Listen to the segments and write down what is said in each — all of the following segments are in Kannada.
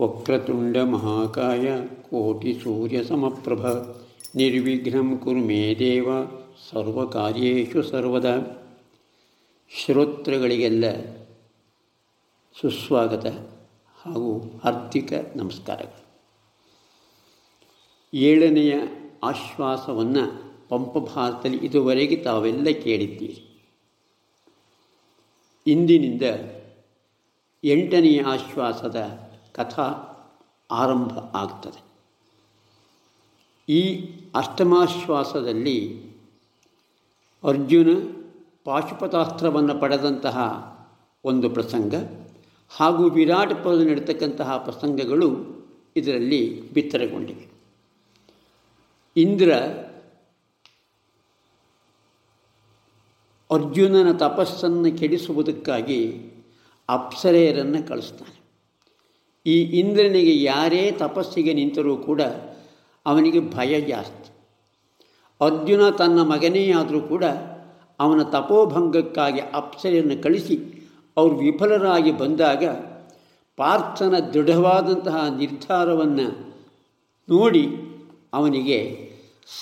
ವಕ್ರತುಂಡ ಮಹಾಕಾಯ ಕೋಟಿ ಸೂರ್ಯ ಸಮಪ್ರಭ. ನಿರ್ವಿಘ್ನಂ ಕುರು ಮೇ ದೇವ, ಸರ್ವಕಾರ್ಯೇಷು ಸರ್ವದ. ಶ್ರೋತ್ರಗಳಿಗೆಲ್ಲ ಸುಸ್ವಾಗತ ಹಾಗೂ ಹಾರ್ದಿಕ ನಮಸ್ಕಾರಗಳು. ಏಳನೆಯ ಆಶ್ವಾಸವನ್ನು ಪಂಪಭಾರತದಲ್ಲಿ ಇದುವರೆಗೆ ತಾವೆಲ್ಲ ಕೇಳಿದ್ದೀರಿ. ಇಂದಿನಿಂದ ಎಂಟನೆಯ ಆಶ್ವಾಸದ ಕಥಾ ಆರಂಭ ಆಗ್ತದೆ. ಈ ಅಷ್ಟಮಾಶ್ವಾಸದಲ್ಲಿ ಅರ್ಜುನ ಪಾಶುಪತಾಸ್ತ್ರವನ್ನು ಪಡೆದಂತಹ ಒಂದು ಪ್ರಸಂಗ ಹಾಗೂ ವಿರಾಟ್ ಪದ ನಡೀತಕ್ಕಂತಹ ಪ್ರಸಂಗಗಳು ಇದರಲ್ಲಿ ಬಿತ್ತರಗೊಂಡಿವೆ. ಇಂದ್ರ ಅರ್ಜುನನ ತಪಸ್ಸನ್ನು ಕೆಡಿಸುವುದಕ್ಕಾಗಿ ಅಪ್ಸರೆಯರನ್ನು ಕಳಿಸ್ತಾನೆ. ಈ ಇಂದ್ರನಿಗೆ ಯಾರೇ ತಪಸ್ಸಿಗೆ ನಿಂತರೂ ಕೂಡ ಅವನಿಗೆ ಭಯ ಜಾಸ್ತಿ. ಅರ್ಜುನ ತನ್ನ ಮಗನೇ ಆದರೂ ಕೂಡ ಅವನ ತಪೋಭಂಗಕ್ಕಾಗಿ ಅಪ್ಸರೆಯನ್ನು ಕಳಿಸಿ ಅವರು ವಿಫಲರಾಗಿ ಬಂದಾಗ ಪಾರ್ಥನ ದೃಢವಾದಂತಹ ನಿರ್ಧಾರವನ್ನು ನೋಡಿ ಅವನಿಗೆ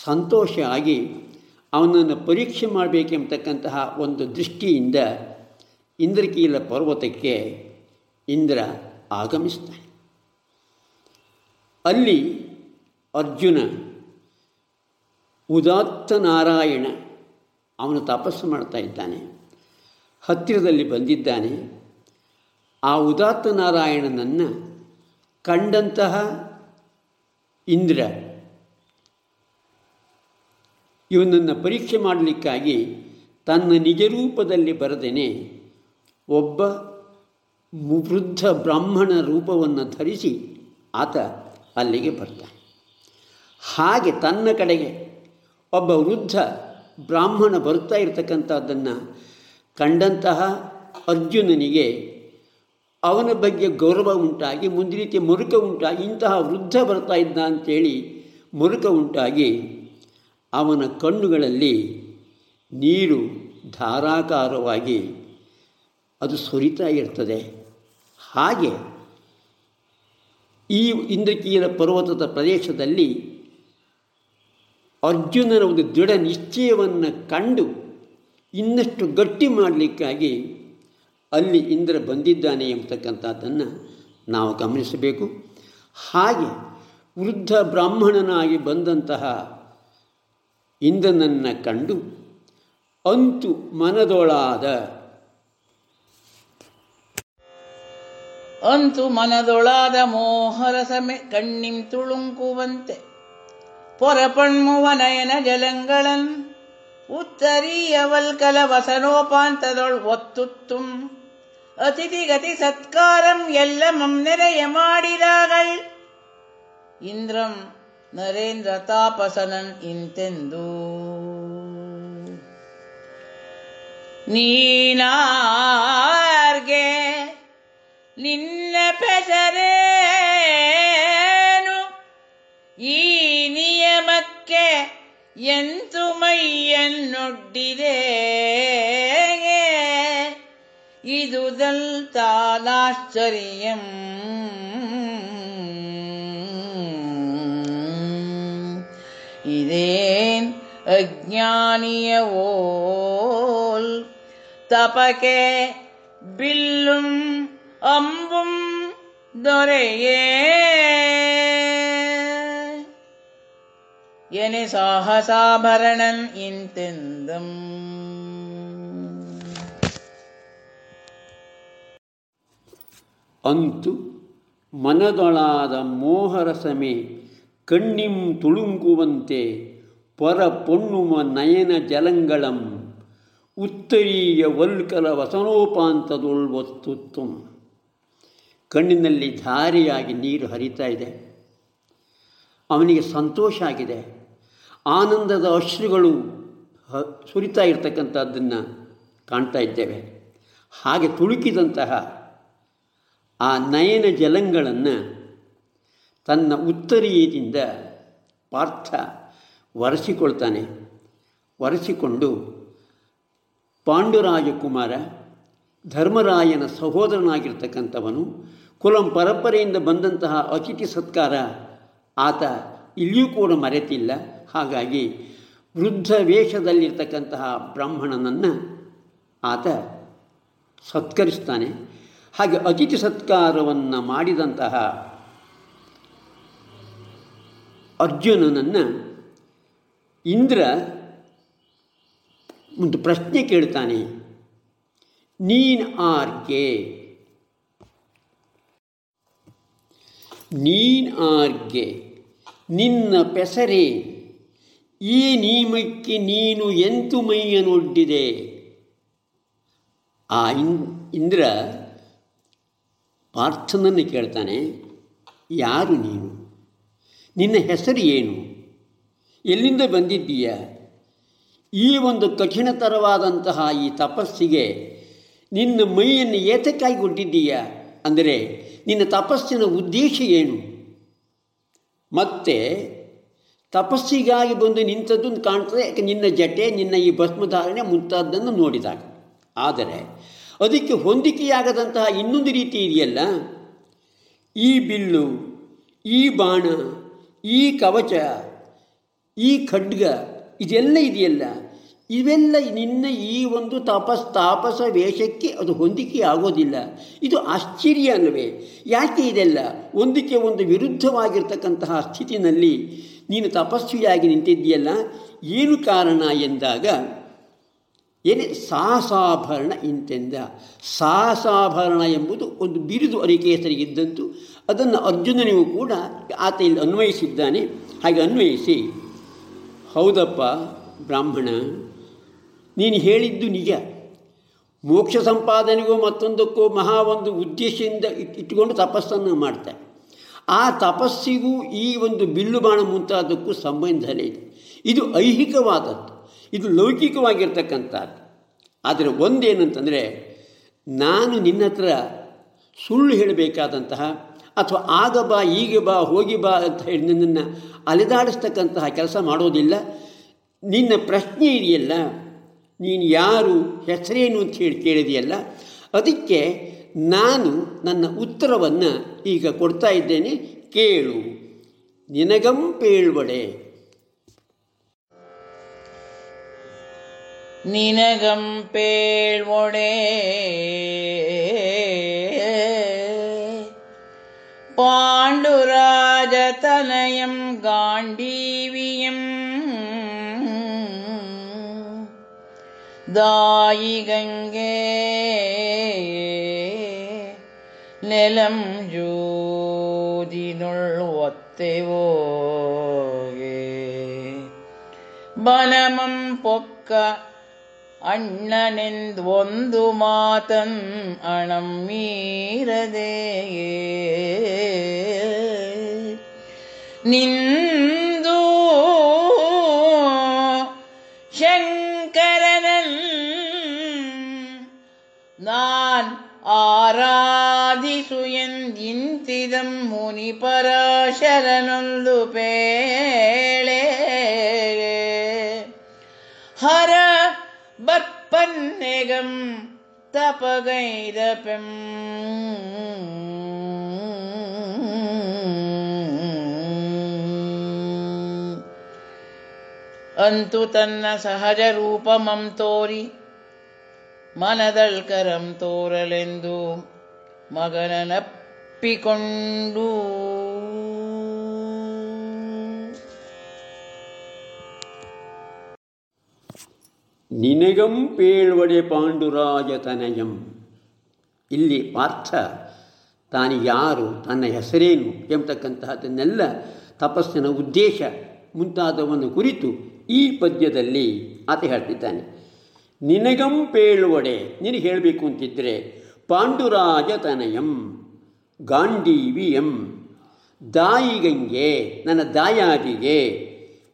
ಸಂತೋಷ ಆಗಿ ಅವನನ್ನು ಪರೀಕ್ಷೆ ಮಾಡಬೇಕೆಂಬತಕ್ಕಂತಹ ಒಂದು ದೃಷ್ಟಿಯಿಂದ ಇಂದ್ರಕೀಲ ಪರ್ವತಕ್ಕೆ ಇಂದ್ರ ಆಗಮಿಸ್ತಾನೆ. ಅಲ್ಲಿ ಅರ್ಜುನ ಉದಾತ್ತ ನಾರಾಯಣ ಅವನು ತಪಸ್ಸು ಮಾಡ್ತಾ ಇದ್ದಾನೆ. ಹತ್ತಿರದಲ್ಲಿ ಬಂದಿದ್ದಾನೆ. ಆ ಉದಾತ್ತ ನಾರಾಯಣನನ್ನು ಕಂಡಂತಹ ಇಂದ್ರ ಇವನನ್ನು ಪರೀಕ್ಷೆ ಮಾಡಲಿಕ್ಕಾಗಿ ತನ್ನ ನಿಜ ರೂಪದಲ್ಲಿ ಬರದೇನೆ ಒಬ್ಬ ವೃದ್ಧ ಬ್ರಾಹ್ಮಣ ರೂಪವನ್ನು ಧರಿಸಿ ಆತ ಅಲ್ಲಿಗೆ ಬರ್ತಾನೆ. ಹಾಗೆ ತನ್ನ ಕಡೆಗೆ ಒಬ್ಬ ವೃದ್ಧ ಬ್ರಾಹ್ಮಣ ಬರ್ತಾ ಇರತಕ್ಕಂಥದ್ದನ್ನು ಕಂಡಂತಹ ಅರ್ಜುನನಿಗೆ ಅವನ ಬಗ್ಗೆ ಗೌರವ ಉಂಟಾಗಿ, ಮುಂದಿನ ರೀತಿಯ ಮುರುಕ ಉಂಟಾಗಿ, ಇಂತಹ ವೃದ್ಧ ಬರ್ತಾ ಇದ್ದ ಅಂತೇಳಿ ಮುರುಕ ಉಂಟಾಗಿ ಅವನ ಕಣ್ಣುಗಳಲ್ಲಿ ನೀರು ಧಾರಾಕಾರವಾಗಿ ಅದು ಸುರಿತಾ ಇರ್ತದೆ. ಹಾಗೆ ಈ ಇಂದ್ರಕೀಯನ ಪರ್ವತದ ಪ್ರದೇಶದಲ್ಲಿ ಅರ್ಜುನನ ಒಂದು ದೃಢ ನಿಶ್ಚಯವನ್ನು ಕಂಡು ಇನ್ನಷ್ಟು ಗಟ್ಟಿ ಮಾಡಲಿಕ್ಕಾಗಿ ಅಲ್ಲಿ ಇಂದ್ರ ಬಂದಿದ್ದಾನೆ ಎಂಬತಕ್ಕಂಥದ್ದನ್ನು ನಾವು ಗಮನಿಸಬೇಕು. ಹಾಗೆ ವೃದ್ಧ ಬ್ರಾಹ್ಮಣನಾಗಿ ಬಂದಂತಹ ಇಂದ್ರನನ್ನು ಕಂಡು ಅಂತು ಮನದೊಳಾದ ಅಂತು ಮನದೊಳಾದ ಮೋಹರಸಮೆ ಕಣ್ಣಿಂ ತುಳುಂಕುವಂತೆ. ಪೊರಪಣ್ಮುವ ನಯನ ಜಲಂಗಳನ್ ಉತ್ತರೀಯವಲ್ಕಲ ವಸನೋಪಾಂತದೊಳ್ ಒತ್ತುತ್ತುಂ. ಅತಿಥಿಗತಿ ಸತ್ಕಾರಂ ಎಲ್ಲಮಂ ನೆರೆಯ ಮಾಡಿದಾಗಳ್ ಇಂದ್ರಂ ನರೇಂದ್ರ ತಾಪಸನನ್ ಇಂತೆಂದು. ನೀನಾರ್ಗೆ ನಿನ್ನ ಪೆಸರೇನು? ಈ ನಿಯಮಕ್ಕೆ ಎಂತು ಮೈಯನ್ನೊಡ್ಡಿದೆ ಇದು ದಲ್ತಾಲಾಶ್ಚರ್ಯಂ. ಇದೇನ್ ಅಜ್ಞಾನಿಯವೋಲ್ ತಪಕೆ ಬಿಲ್ಲುಂ ಅಂಬುಂ ದೊರೆಯೇ ಎನೆ ಸಾಹಸಾಭರಣನ್ ಇಂತೆಂದಂ ಅಂತು ಮನದೊಳಾದ ಮೋಹರಸಮೆ ಕಣ್ಣಿಂ ತುಳುಂಕುವಂತೆ ಪರ ಪೊಣ್ಣುಮ ನಯನ ಜಲಂಗಳಂ ಉತ್ತರೀಯ ವಲ್ಕಲ ವಸನೋಪಾಂತದೊಳ್ ಒತ್ತುತ್ತು ಕಣ್ಣಿನಲ್ಲಿ ಧಾರಿಯಾಗಿ ನೀರು ಹರಿತಾ ಇದೆ. ಅವನಿಗೆ ಸಂತೋಷ ಆಗಿದೆ. ಆನಂದದ ಅಶ್ರುಗಳು ಸುರಿತಾ ಇರ್ತಕ್ಕಂಥದ್ದನ್ನು ಕಾಣ್ತಾ ಇದ್ದೇವೆ. ಹಾಗೆ ತುಳುಕಿದಂತಹ ಆ ನಯನ ಜಲಂಗಳನ್ನು ತನ್ನ ಉತ್ತರೀಯದಿಂದ ಪಾರ್ಥ ಒರೆಸಿಕೊಳ್ತಾನೆ. ಒರೆಸಿಕೊಂಡು ಪಾಂಡುರಾಜಕುಮಾರ ಧರ್ಮರಾಯನ ಸಹೋದರನಾಗಿರ್ತಕ್ಕಂಥವನು ಕುಲಂ ಪರಂಪರೆಯಿಂದ ಬಂದಂತಹ ಅತಿಥಿ ಸತ್ಕಾರ ಆತ ಇಲ್ಲಿಯೂ ಕೂಡ ಮರೆತಿಲ್ಲ. ಹಾಗಾಗಿ ವೃದ್ಧ ವೇಷದಲ್ಲಿರ್ತಕ್ಕಂತಹ ಬ್ರಾಹ್ಮಣನನ್ನು ಆತ ಸತ್ಕರಿಸ್ತಾನೆ. ಹಾಗೆ ಅತಿಥಿ ಸತ್ಕಾರವನ್ನು ಮಾಡಿದಂತಹ ಅರ್ಜುನನನ್ನು ಇಂದ್ರ ಒಂದು ಪ್ರಶ್ನೆ ಕೇಳ್ತಾನೆ. ನೀನು ಆರ್ಗೆ ನೀನ್ ಆರ್ಗೆ, ನಿನ್ನ ಪೆಸರೆ, ಈ ನಿಯಮಕ್ಕೆ ನೀನು ಎಂತು ಮೈಯನೊಡ್ಡಿದೆ? ಆ ಇಂದ್ರ ಪಾರ್ಥನನ್ನು ಕೇಳ್ತಾನೆ, ಯಾರು ನೀನು? ನಿನ್ನ ಹೆಸರು ಏನು? ಎಲ್ಲಿಂದ ಬಂದಿದ್ದೀಯ? ಈ ಒಂದು ಕಠಿಣತರವಾದಂತಹ ಈ ತಪಸ್ಸಿಗೆ ನಿನ್ನ ಮೈಯನ್ನು ಏತಕ್ಕಾಗಿ ಕೊಟ್ಟಿದ್ದೀಯ? ಅಂದರೆ ನಿನ್ನ ತಪಸ್ಸಿನ ಉದ್ದೇಶ ಏನು? ಮತ್ತೆ ತಪಸ್ಸಿಗಾಗಿ ಬಂದು ನಿಂತದ್ದು ಕಾಣ್ತದೆ, ಯಾಕೆ ನಿನ್ನ ಜಟೆ, ನಿನ್ನ ಈ ಭಸ್ಮಧಾರಣೆ ಮುಂತಾದ್ದನ್ನು ನೋಡಿದಾಗ. ಆದರೆ ಅದಕ್ಕೆ ಹೊಂದಿಕೆಯಾಗದಂತಹ ಇನ್ನೊಂದು ರೀತಿ ಇದೆಯಲ್ಲ? ಈ ಬಿಲ್ಲು, ಈ ಬಾಣ, ಈ ಕವಚ, ಈ ಖಡ್ಗ, ಇದೆಲ್ಲ ಇದೆಯಲ್ಲ? ಇವೆಲ್ಲ ನಿನ್ನ ಈ ಒಂದು ತಪಸ್, ತಾಪಸ ವೇಷಕ್ಕೆ ಅದು ಹೊಂದಿಕೆ ಆಗೋದಿಲ್ಲ. ಇದು ಆಶ್ಚರ್ಯ ಅಲ್ಲವೇ ಯಾಕೆ ಇದೆಲ್ಲ? ಒಂದಕ್ಕೆ ಒಂದು ವಿರುದ್ಧವಾಗಿರ್ತಕ್ಕಂತಹ ಸ್ಥಿತಿನಲ್ಲಿ ನೀನು ತಪಸ್ವಿಯಾಗಿ ನಿಂತಿದ್ದೀಯಲ್ಲ? ಏನು ಕಾರಣ ಎಂದಾಗ, ಏನೇ ಸಾಸಾಭರಣ ಇಂತೆಂದ? ಸಾಸಾಭರಣ ಎಂಬುದು ಒಂದು ಬಿರುದು ಅರಿಕೆ ಹೆಸರಿಗಿದ್ದಂತು ಅದನ್ನು ಅರ್ಜುನನಿಗೂ ಕೂಡ ಆತ ಇಲ್ಲಿ ಅನ್ವಯಿಸಿದ್ದಾನೆ. ಹಾಗೆ ಅನ್ವಯಿಸಿ, ಹೌದಪ್ಪ ಬ್ರಾಹ್ಮಣ ನೀನು ಹೇಳಿದ್ದು ನಿಜ. ಮೋಕ್ಷ ಸಂಪಾದನೆಗೂ ಮತ್ತೊಂದಕ್ಕೂ ಮಹಾ ಒಂದು ಉದ್ದೇಶದಿಂದ ಇಟ್ ಇಟ್ಟುಕೊಂಡು ತಪಸ್ಸನ್ನು ಮಾಡ್ತಾರೆ ಆ ತಪಸ್ಸಿಗೂ ಈ ಒಂದು ಬಿಲ್ಲು ಬಾಣ ಮುಂತಾದಕ್ಕೂ ಸಂಬಂಧನೇ ಇದೆ ಇದು ಐಹಿಕವಾದದ್ದು. ಇದು ಲೌಕಿಕವಾಗಿರ್ತಕ್ಕಂಥದ್ದು. ಆದರೆ ಒಂದೇನಂತಂದರೆ, ನಾನು ನಿನ್ನ ಹತ್ರ ಸುಳ್ಳು ಹೇಳಬೇಕಾದಂತಹ ಅಥವಾ ಆಗ ಬಾ, ಈಗ ಬಾ, ಹೋಗಿ ಬಾ ಅಂತ ಹೇಳಿ ನನ್ನನ್ನು ಅಲೆದಾಡಿಸ್ತಕ್ಕಂತಹ ಕೆಲಸ ಮಾಡೋದಿಲ್ಲ. ನಿನ್ನ ಪ್ರಶ್ನೆ ಇದೆಯಲ್ಲ ನೀನು ಯಾರು ಹೆಸರೇನು ಅಂತ ಹೇಳಿ ಕೇಳಿದೆಯಲ್ಲ ಅದಕ್ಕೆ ನಾನು ನನ್ನ ಉತ್ತರವನ್ನು ಈಗ ಕೊಡ್ತಾ ಇದ್ದೇನೆ ಕೇಳು ನಿನಗಂ ಪೇಳ್ವಡೆ நினகம் பேழ்வொடே பாண்டுராஜதனயம் காண்டீவியம் ദായി ഗംഗേ നിലം ജ്യോതിനുള്ളൊത്തവോ ബലമം പൊക്ക അണ്ണനെന്തു മാതൻ അണം മീരതേ. നിന്ദു ശങ്കരന நான் ಆರಾಧಿಸು ಎಂದಿಂತಿದಂ ಮುನಿಪರಾಶರನೊಂದು ಪೇಳೆ. ಹರ ಬತ್ಪನ್ನೆಗಂ ತಪಗೈದ ಪೆಂ. ಅಂತು ತನ್ನ ಸಹಜ ರೂಪಮಂ ತೋರಿ ಮನದಳ್ಕರಂ ತೋರಲೆಂದು ಮಗನನಪ್ಪಿಕೊಂಡು. ನಿನಗಂ ಪೇಳ್ವಡೆ ಪಾಂಡುರಾಜ ತನಯಂ. ಇಲ್ಲಿ ಪಾರ್ಥ ತಾನು ಯಾರು, ತನ್ನ ಹೆಸರೇನು ಎಂಬತಕ್ಕಂತಹದನ್ನೆಲ್ಲ ತಪಸ್ಸಿನ ಉದ್ದೇಶ ಮುಂತಾದವನ್ನು ಕುರಿತು ಈ ಪದ್ಯದಲ್ಲಿ ಆತ ಹೇಳ್ತಿದ್ದಾನೆ. ನಿನಗಂ ಪೇಳುವಡೆ, ನಿನಗೆ ಹೇಳಬೇಕು ಅಂತಿದ್ದರೆ ಪಾಂಡುರಾಜತನಯಂ ಗಾಂಡೀವಿಯಂ, ದಾಯಿಗಂಗೆ, ನನ್ನ ದಾಯಾದಿಗೆ,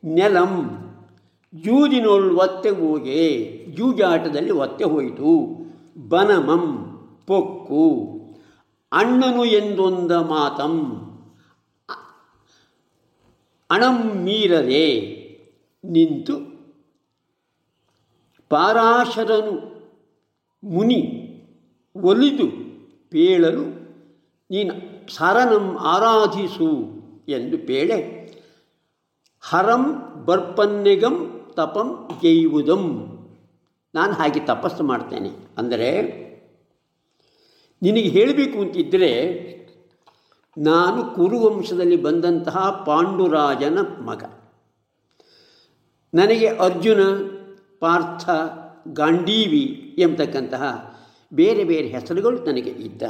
ನೆಲಂ ಜೂಜಿನೋಳ್ ಒತ್ತೆ ಹೋಗೆ, ಜೂಜಾಟದಲ್ಲಿ ಒತ್ತೆ ಹೋಯಿತು, ಬನಮಂ, ಪೊಕ್ಕು, ಅಣ್ಣನು ಎಂದೊಂದ ಮಾತಂ ಅಣಂ ಮೀರದೆ ನಿಂತು ಪಾರಾಶರನು ಮುನಿ ಒಲಿದು ಪೇಳಲು, ನೀನು ಸರನಂ ಆರಾಧಿಸು ಎಂದು ಪೇಳೆ, ಹರಂ ಬರ್ಪನ್ನಿಗಂ ತಪಂ ಜೈವುದಂ. ನಾನು ಹಾಗೆ ತಪಸ್ಸು ಮಾಡ್ತೇನೆ. ಅಂದರೆ, ನಿನಗೆ ಹೇಳಬೇಕು ಅಂತಿದ್ದರೆ ನಾನು ಕುರುವಂಶದಲ್ಲಿ ಬಂದಂತಹ ಪಾಂಡುರಾಜನ ಮಗ. ನನಗೆ ಅರ್ಜುನ ಪಾರ್ಥ ಗಾಂಡೀವಿ ಎಂಬತಕ್ಕಂತಹ ಬೇರೆ ಬೇರೆ ಹೆಸರುಗಳು ನನಗೆ ಇದ್ದ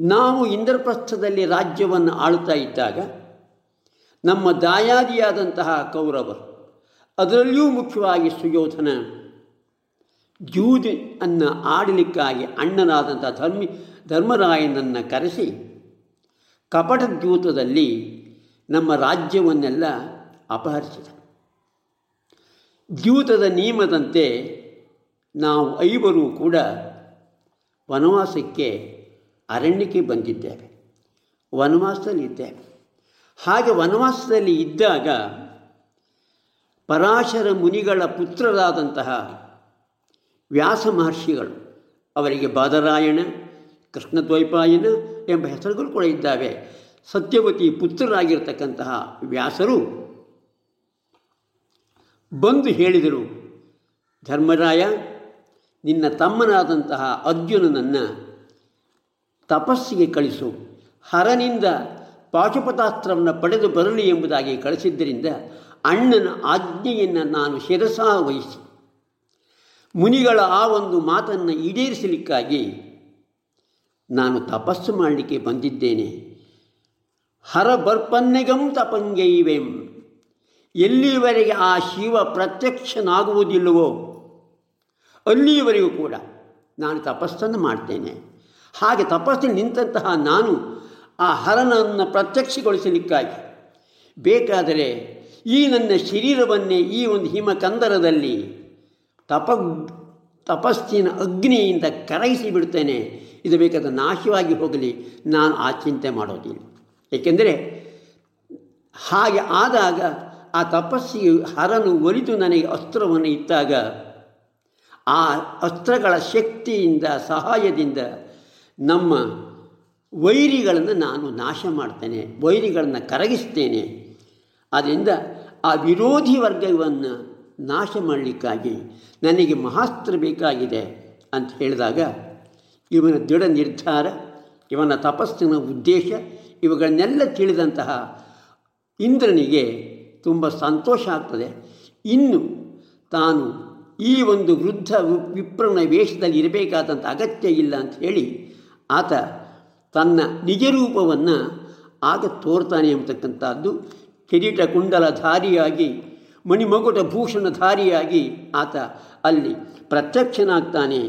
ನಾವು ಇಂದ್ರಪ್ರಸ್ಥದಲ್ಲಿ ರಾಜ್ಯವನ್ನು ಆಳುತ್ತಾ ಇದ್ದಾಗ ನಮ್ಮ ದಾಯಾದಿಯಾದಂತಹ ಕೌರವರು ಅದರಲ್ಲಿಯೂ ಮುಖ್ಯವಾಗಿ ಸುಯೋಧನ ಜೂಜ್ ಅನ್ನು ಆಡಲಿಕ್ಕಾಗಿ ಅಣ್ಣನಾದಂಥ ಧರ್ಮಿ ಧರ್ಮರಾಯನನ್ನು ಕರೆಸಿ ಕಪಟ ದ್ಯೂತದಲ್ಲಿ ನಮ್ಮ ರಾಜ್ಯವನ್ನೆಲ್ಲ ಅಪಹರಿಸಿದ. ದ್ಯೂತದ ನಿಯಮದಂತೆ ನಾವು ಐವರು ಕೂಡ ವನವಾಸಕ್ಕೆ ಅರಣ್ಯಕ್ಕೆ ಬಂದಿದ್ದೇವೆ. ವನವಾಸದಲ್ಲಿ ಇದ್ದೇವೆ. ಹಾಗೆ ವನವಾಸದಲ್ಲಿ ಇದ್ದಾಗ ಪರಾಶರ ಮುನಿಗಳ ಪುತ್ರರಾದಂತಹ ವ್ಯಾಸ ಮಹರ್ಷಿಗಳು, ಅವರಿಗೆ ಬಾದರಾಯಣ, ಕೃಷ್ಣದ್ವೈಪಾಯನ ಎಂಬ ಹೆಸರುಗಳು ಕೂಡ ಇದ್ದಾವೆ. ಸತ್ಯವತಿ ಪುತ್ರರಾಗಿರ್ತಕ್ಕಂತಹ ವ್ಯಾಸರು ಬಂದು ಹೇಳಿದರು, ಧರ್ಮರಾಯ, ನಿನ್ನ ತಮ್ಮನಾದಂತಹ ಅರ್ಜುನನನ್ನು ತಪಸ್ಸಿಗೆ ಕಳಿಸು. ಹರನಿಂದ ಪಾಶುಪತಾಸ್ತ್ರವನ್ನು ಪಡೆದು ಬರಲಿ ಎಂಬುದಾಗಿ ಕಳಿಸಿದ್ದರಿಂದ ಅಣ್ಣನ ಆಜ್ಞೆಯನ್ನು ನಾನು ಶಿರಸಾ ವಹಿಸಿ ಮುನಿಗಳ ಆ ಒಂದು ಮಾತನ್ನು ಈಡೇರಿಸಲಿಕ್ಕಾಗಿ ನಾನು ತಪಸ್ಸು ಮಾಡಲಿಕ್ಕೆ ಬಂದಿದ್ದೇನೆ. ಹರ ಬರ್ಪನ್ನೆಗಂ ತಪಂಗೈವೆಂ ಎಲ್ಲಿಯವರೆಗೆ ಆ ಶಿವ ಪ್ರತ್ಯಕ್ಷನಾಗುವುದಿಲ್ಲವೋ ಅಲ್ಲಿಯವರೆಗೂ ಕೂಡ ನಾನು ತಪಸ್ಸನ್ನು ಮಾಡ್ತೇನೆ. ಹಾಗೆ ತಪಸ್ಸಿನ ನಿಂತಹ ನಾನು ಆ ಹರನನ್ನು ಪ್ರತ್ಯಕ್ಷಗೊಳಿಸಲಿಕ್ಕಾಗಿ ಬೇಕಾದರೆ ಈ ನನ್ನ ಶರೀರವನ್ನೇ ಈ ಒಂದು ಹಿಮಕಂದರದಲ್ಲಿ ತಪ ತಪಸ್ಸಿನ ಅಗ್ನಿಯಿಂದ ಕರಗಿಸಿ ಬಿಡ್ತೇನೆ ಇದು ಬೇಕಾದ ನಾಶವಾಗಿ ಹೋಗಲಿ. ನಾನು ಆ ಚಿಂತೆ ಮಾಡೋದಿಲ್ಲ. ಏಕೆಂದರೆ ಹಾಗೆ ಆದಾಗ ಆ ತಪಸ್ಸಿಯು ಹರನು ಒಲಿದು ನನಗೆ ಅಸ್ತ್ರವನ್ನು ಇಟ್ಟಾಗ, ಆ ಅಸ್ತ್ರಗಳ ಶಕ್ತಿಯಿಂದ, ಸಹಾಯದಿಂದ ನಮ್ಮ ವೈರಿಗಳನ್ನು ನಾನು ನಾಶ ಮಾಡ್ತೇನೆ, ವೈರಿಗಳನ್ನು ಕರಗಿಸ್ತೇನೆ. ಆದ್ದರಿಂದ ಆ ವಿರೋಧಿ ವರ್ಗವನ್ನು ನಾಶ ಮಾಡಲಿಕ್ಕಾಗಿ ನನಗೆ ಮಹಾಸ್ತ್ರ ಬೇಕಾಗಿದೆ ಅಂತ ಹೇಳಿದಾಗ, ಇವನ ದೃಢ ನಿರ್ಧಾರ, ಇವನ ತಪಸ್ಸಿನ ಉದ್ದೇಶ, ಇವುಗಳನ್ನೆಲ್ಲ ತಿಳಿದಂತಹ ಇಂದ್ರನಿಗೆ ತುಂಬ ಸಂತೋಷ ಆಗ್ತದೆ. ಇನ್ನು ತಾನು ಈ ಒಂದು ವೃದ್ಧ ವಿಪ್ರನ ವೇಷದಲ್ಲಿ ಇರಬೇಕಾದಂಥ ಅಗತ್ಯ ಇಲ್ಲ ಅಂತ ಹೇಳಿ ಆತ ತನ್ನ ನಿಜ ರೂಪವನ್ನು ಆಗ ತೋರ್ತಾನೆ ಎಂಬತಕ್ಕಂಥದ್ದು. ಕಿರೀಟ ಕುಂಡಲಧಾರಿಯಾಗಿ, ಮಣಿಮಗುಟ ಭೂಷಣಧಾರಿಯಾಗಿ ಆತ ಅಲ್ಲಿ ಪ್ರತ್ಯಕ್ಷನಾಗ್ತಾನೆ.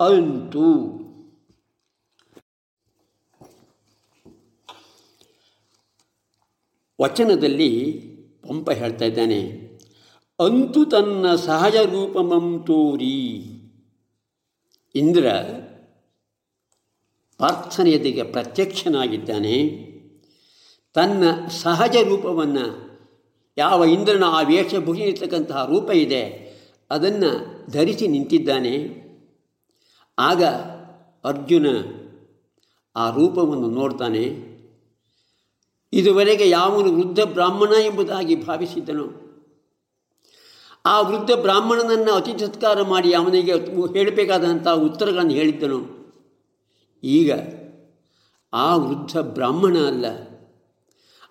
ಅಂತೂ. ವಚನದಲ್ಲಿ ಪಂಪ ಹೇಳ್ತಾ ಇದ್ದಾನೆ, ಅಂತು ತನ್ನ ಸಹಜ ರೂಪಮಂ ತೋರಿ. ಇಂದ್ರ ಪಾರ್ಥನ ಎದೆಗೆ ಪ್ರತ್ಯಕ್ಷನಾಗಿದ್ದಾನೆ, ತನ್ನ ಸಹಜ ರೂಪವನ್ನು ಯಾವ ಇಂದ್ರನ ಆ ವೇಷಭೂಷಣ ಇರ್ತಕ್ಕಂತಹ ರೂಪ ಇದೆ, ಅದನ್ನು ಧರಿಸಿ ನಿಂತಿದ್ದಾನೆ. ಆಗ ಅರ್ಜುನ ಆ ರೂಪವನ್ನು ನೋಡ್ತಾನೆ. ಇದುವರೆಗೆ ಯಾವನು ವೃದ್ಧ ಬ್ರಾಹ್ಮಣ ಎಂಬುದಾಗಿ ಭಾವಿಸಿದ್ದನು. ಆ ವೃದ್ಧ ಬ್ರಾಹ್ಮಣನನ್ನು ಅತಿ ಸತ್ಕಾರ ಮಾಡಿ ಅವನಿಗೆ ಹೇಳಬೇಕಾದಂಥ ಉತ್ತರಗಳನ್ನು ಹೇಳಿದ್ದನು. ಈಗ ಆ ವೃದ್ಧ ಬ್ರಾಹ್ಮಣ ಅಲ್ಲ.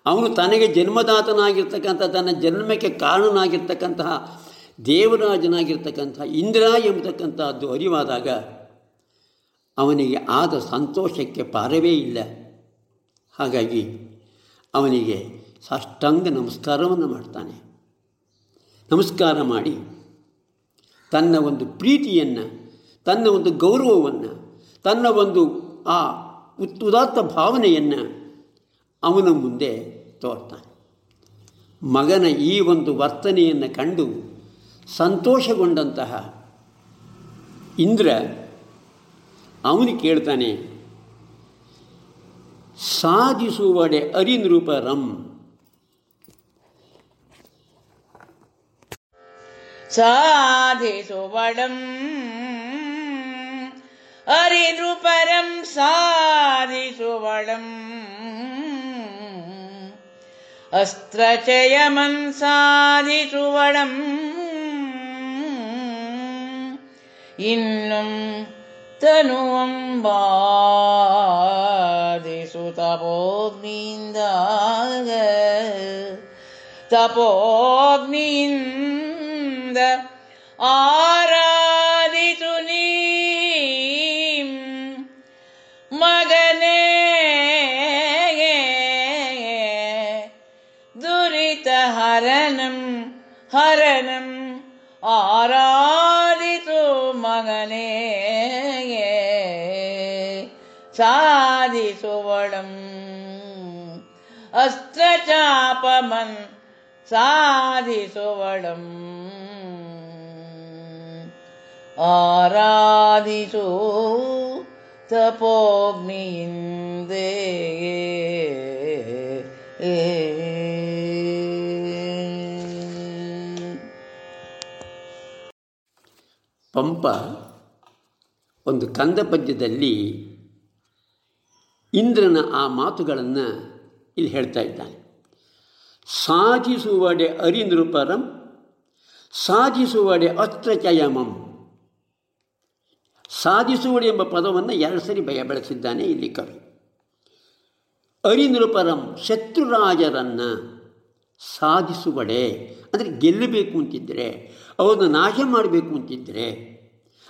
ಅವನು ತನಗೆ ಜನ್ಮದಾತನಾಗಿರ್ತಕ್ಕಂಥ, ತನ್ನ ಜನ್ಮಕ್ಕೆ ಕಾರಣನಾಗಿರ್ತಕ್ಕಂತಹ ದೇವರಾಜನಾಗಿರ್ತಕ್ಕಂಥ ಇಂದ್ರ ಎಂಬತಕ್ಕಂಥದ್ದು ಅರಿವಾದಾಗ ಅವನಿಗೆ ಆದ ಸಂತೋಷಕ್ಕೆ ಪಾರವೇ ಇಲ್ಲ. ಹಾಗಾಗಿ ಅವನಿಗೆ ಸಾಷ್ಟಾಂಗ ನಮಸ್ಕಾರವನ್ನು ಮಾಡ್ತಾನೆ. ನಮಸ್ಕಾರ ಮಾಡಿ ತನ್ನ ಒಂದು ಪ್ರೀತಿಯನ್ನು, ತನ್ನ ಒಂದು ಗೌರವವನ್ನು, ತನ್ನ ಒಂದು ಆ ಉದಾತ್ತ ಭಾವನೆಯನ್ನು ಅವನ ಮುಂದೆ ತೋರ್ತಾನೆ. ಮಗನ ಈ ಒಂದು ವರ್ತನೆಯನ್ನು ಕಂಡು ಸಂತೋಷಗೊಂಡಂತಹ ಇಂದ್ರ ಅವನು ಕೇಳ್ತಾನೆ சாதிசு வடை அறிநிருபரம் சாதிசுவடம் அறிநிருபரம் சாதிசுவடம். அஸ்திரச்சயமன் சாதிசுவடம். இன்னும் തനുവം ബാധിഷു തപോഗ്നീന്ദാക തപോഗ്നീന്ദ ആരാധിച്ചു നീ മകനേ ദുരിതഹരണം ഹരണം ആരാധിതു മകനേ. ಆರಾಧಿಸು ಮಗನೇ ಸಾಧಿಸುವಳಂ ಅಸ್ತ್ರಚಾಪಮನ್ ಸಾಧಿಸುವಳಂ ಆರಾಧಿಸು ತಪೋಗ್ನಿಯಿಂದೇ ಪಂಪ ಒಂದು ಕಂದ ಪದ್ಯದಲ್ಲಿ ಇಂದ್ರನ ಆ ಮಾತುಗಳನ್ನು ಇಲ್ಲಿ ಹೇಳ್ತಾ ಇದ್ದಾನೆ. ಸಾಧಿಸುವಡೆ ಅರಿನೃಪರಂ ಸಾಧಿಸುವಡೆ ಅಸ್ತ್ರಚಯಮಂ ಸಾಧಿಸುವಡೆ ಎಂಬ ಪದವನ್ನು ಎರಡು ಸರಿ ಭಯ ಬೆಳೆಸಿದ್ದಾನೆ ಇಲ್ಲಿ ಕವಿ. ಅರಿನೃಪರಂ ಶತ್ರುರಾಜರನ್ನು ಸಾಧಿಸುವಡೆ, ಅಂದರೆ ಗೆಲ್ಲಬೇಕು ಅಂತಿದ್ದರೆ ಅವರನ್ನು ನಾಶ ಮಾಡಬೇಕು ಅಂತಿದ್ದರೆ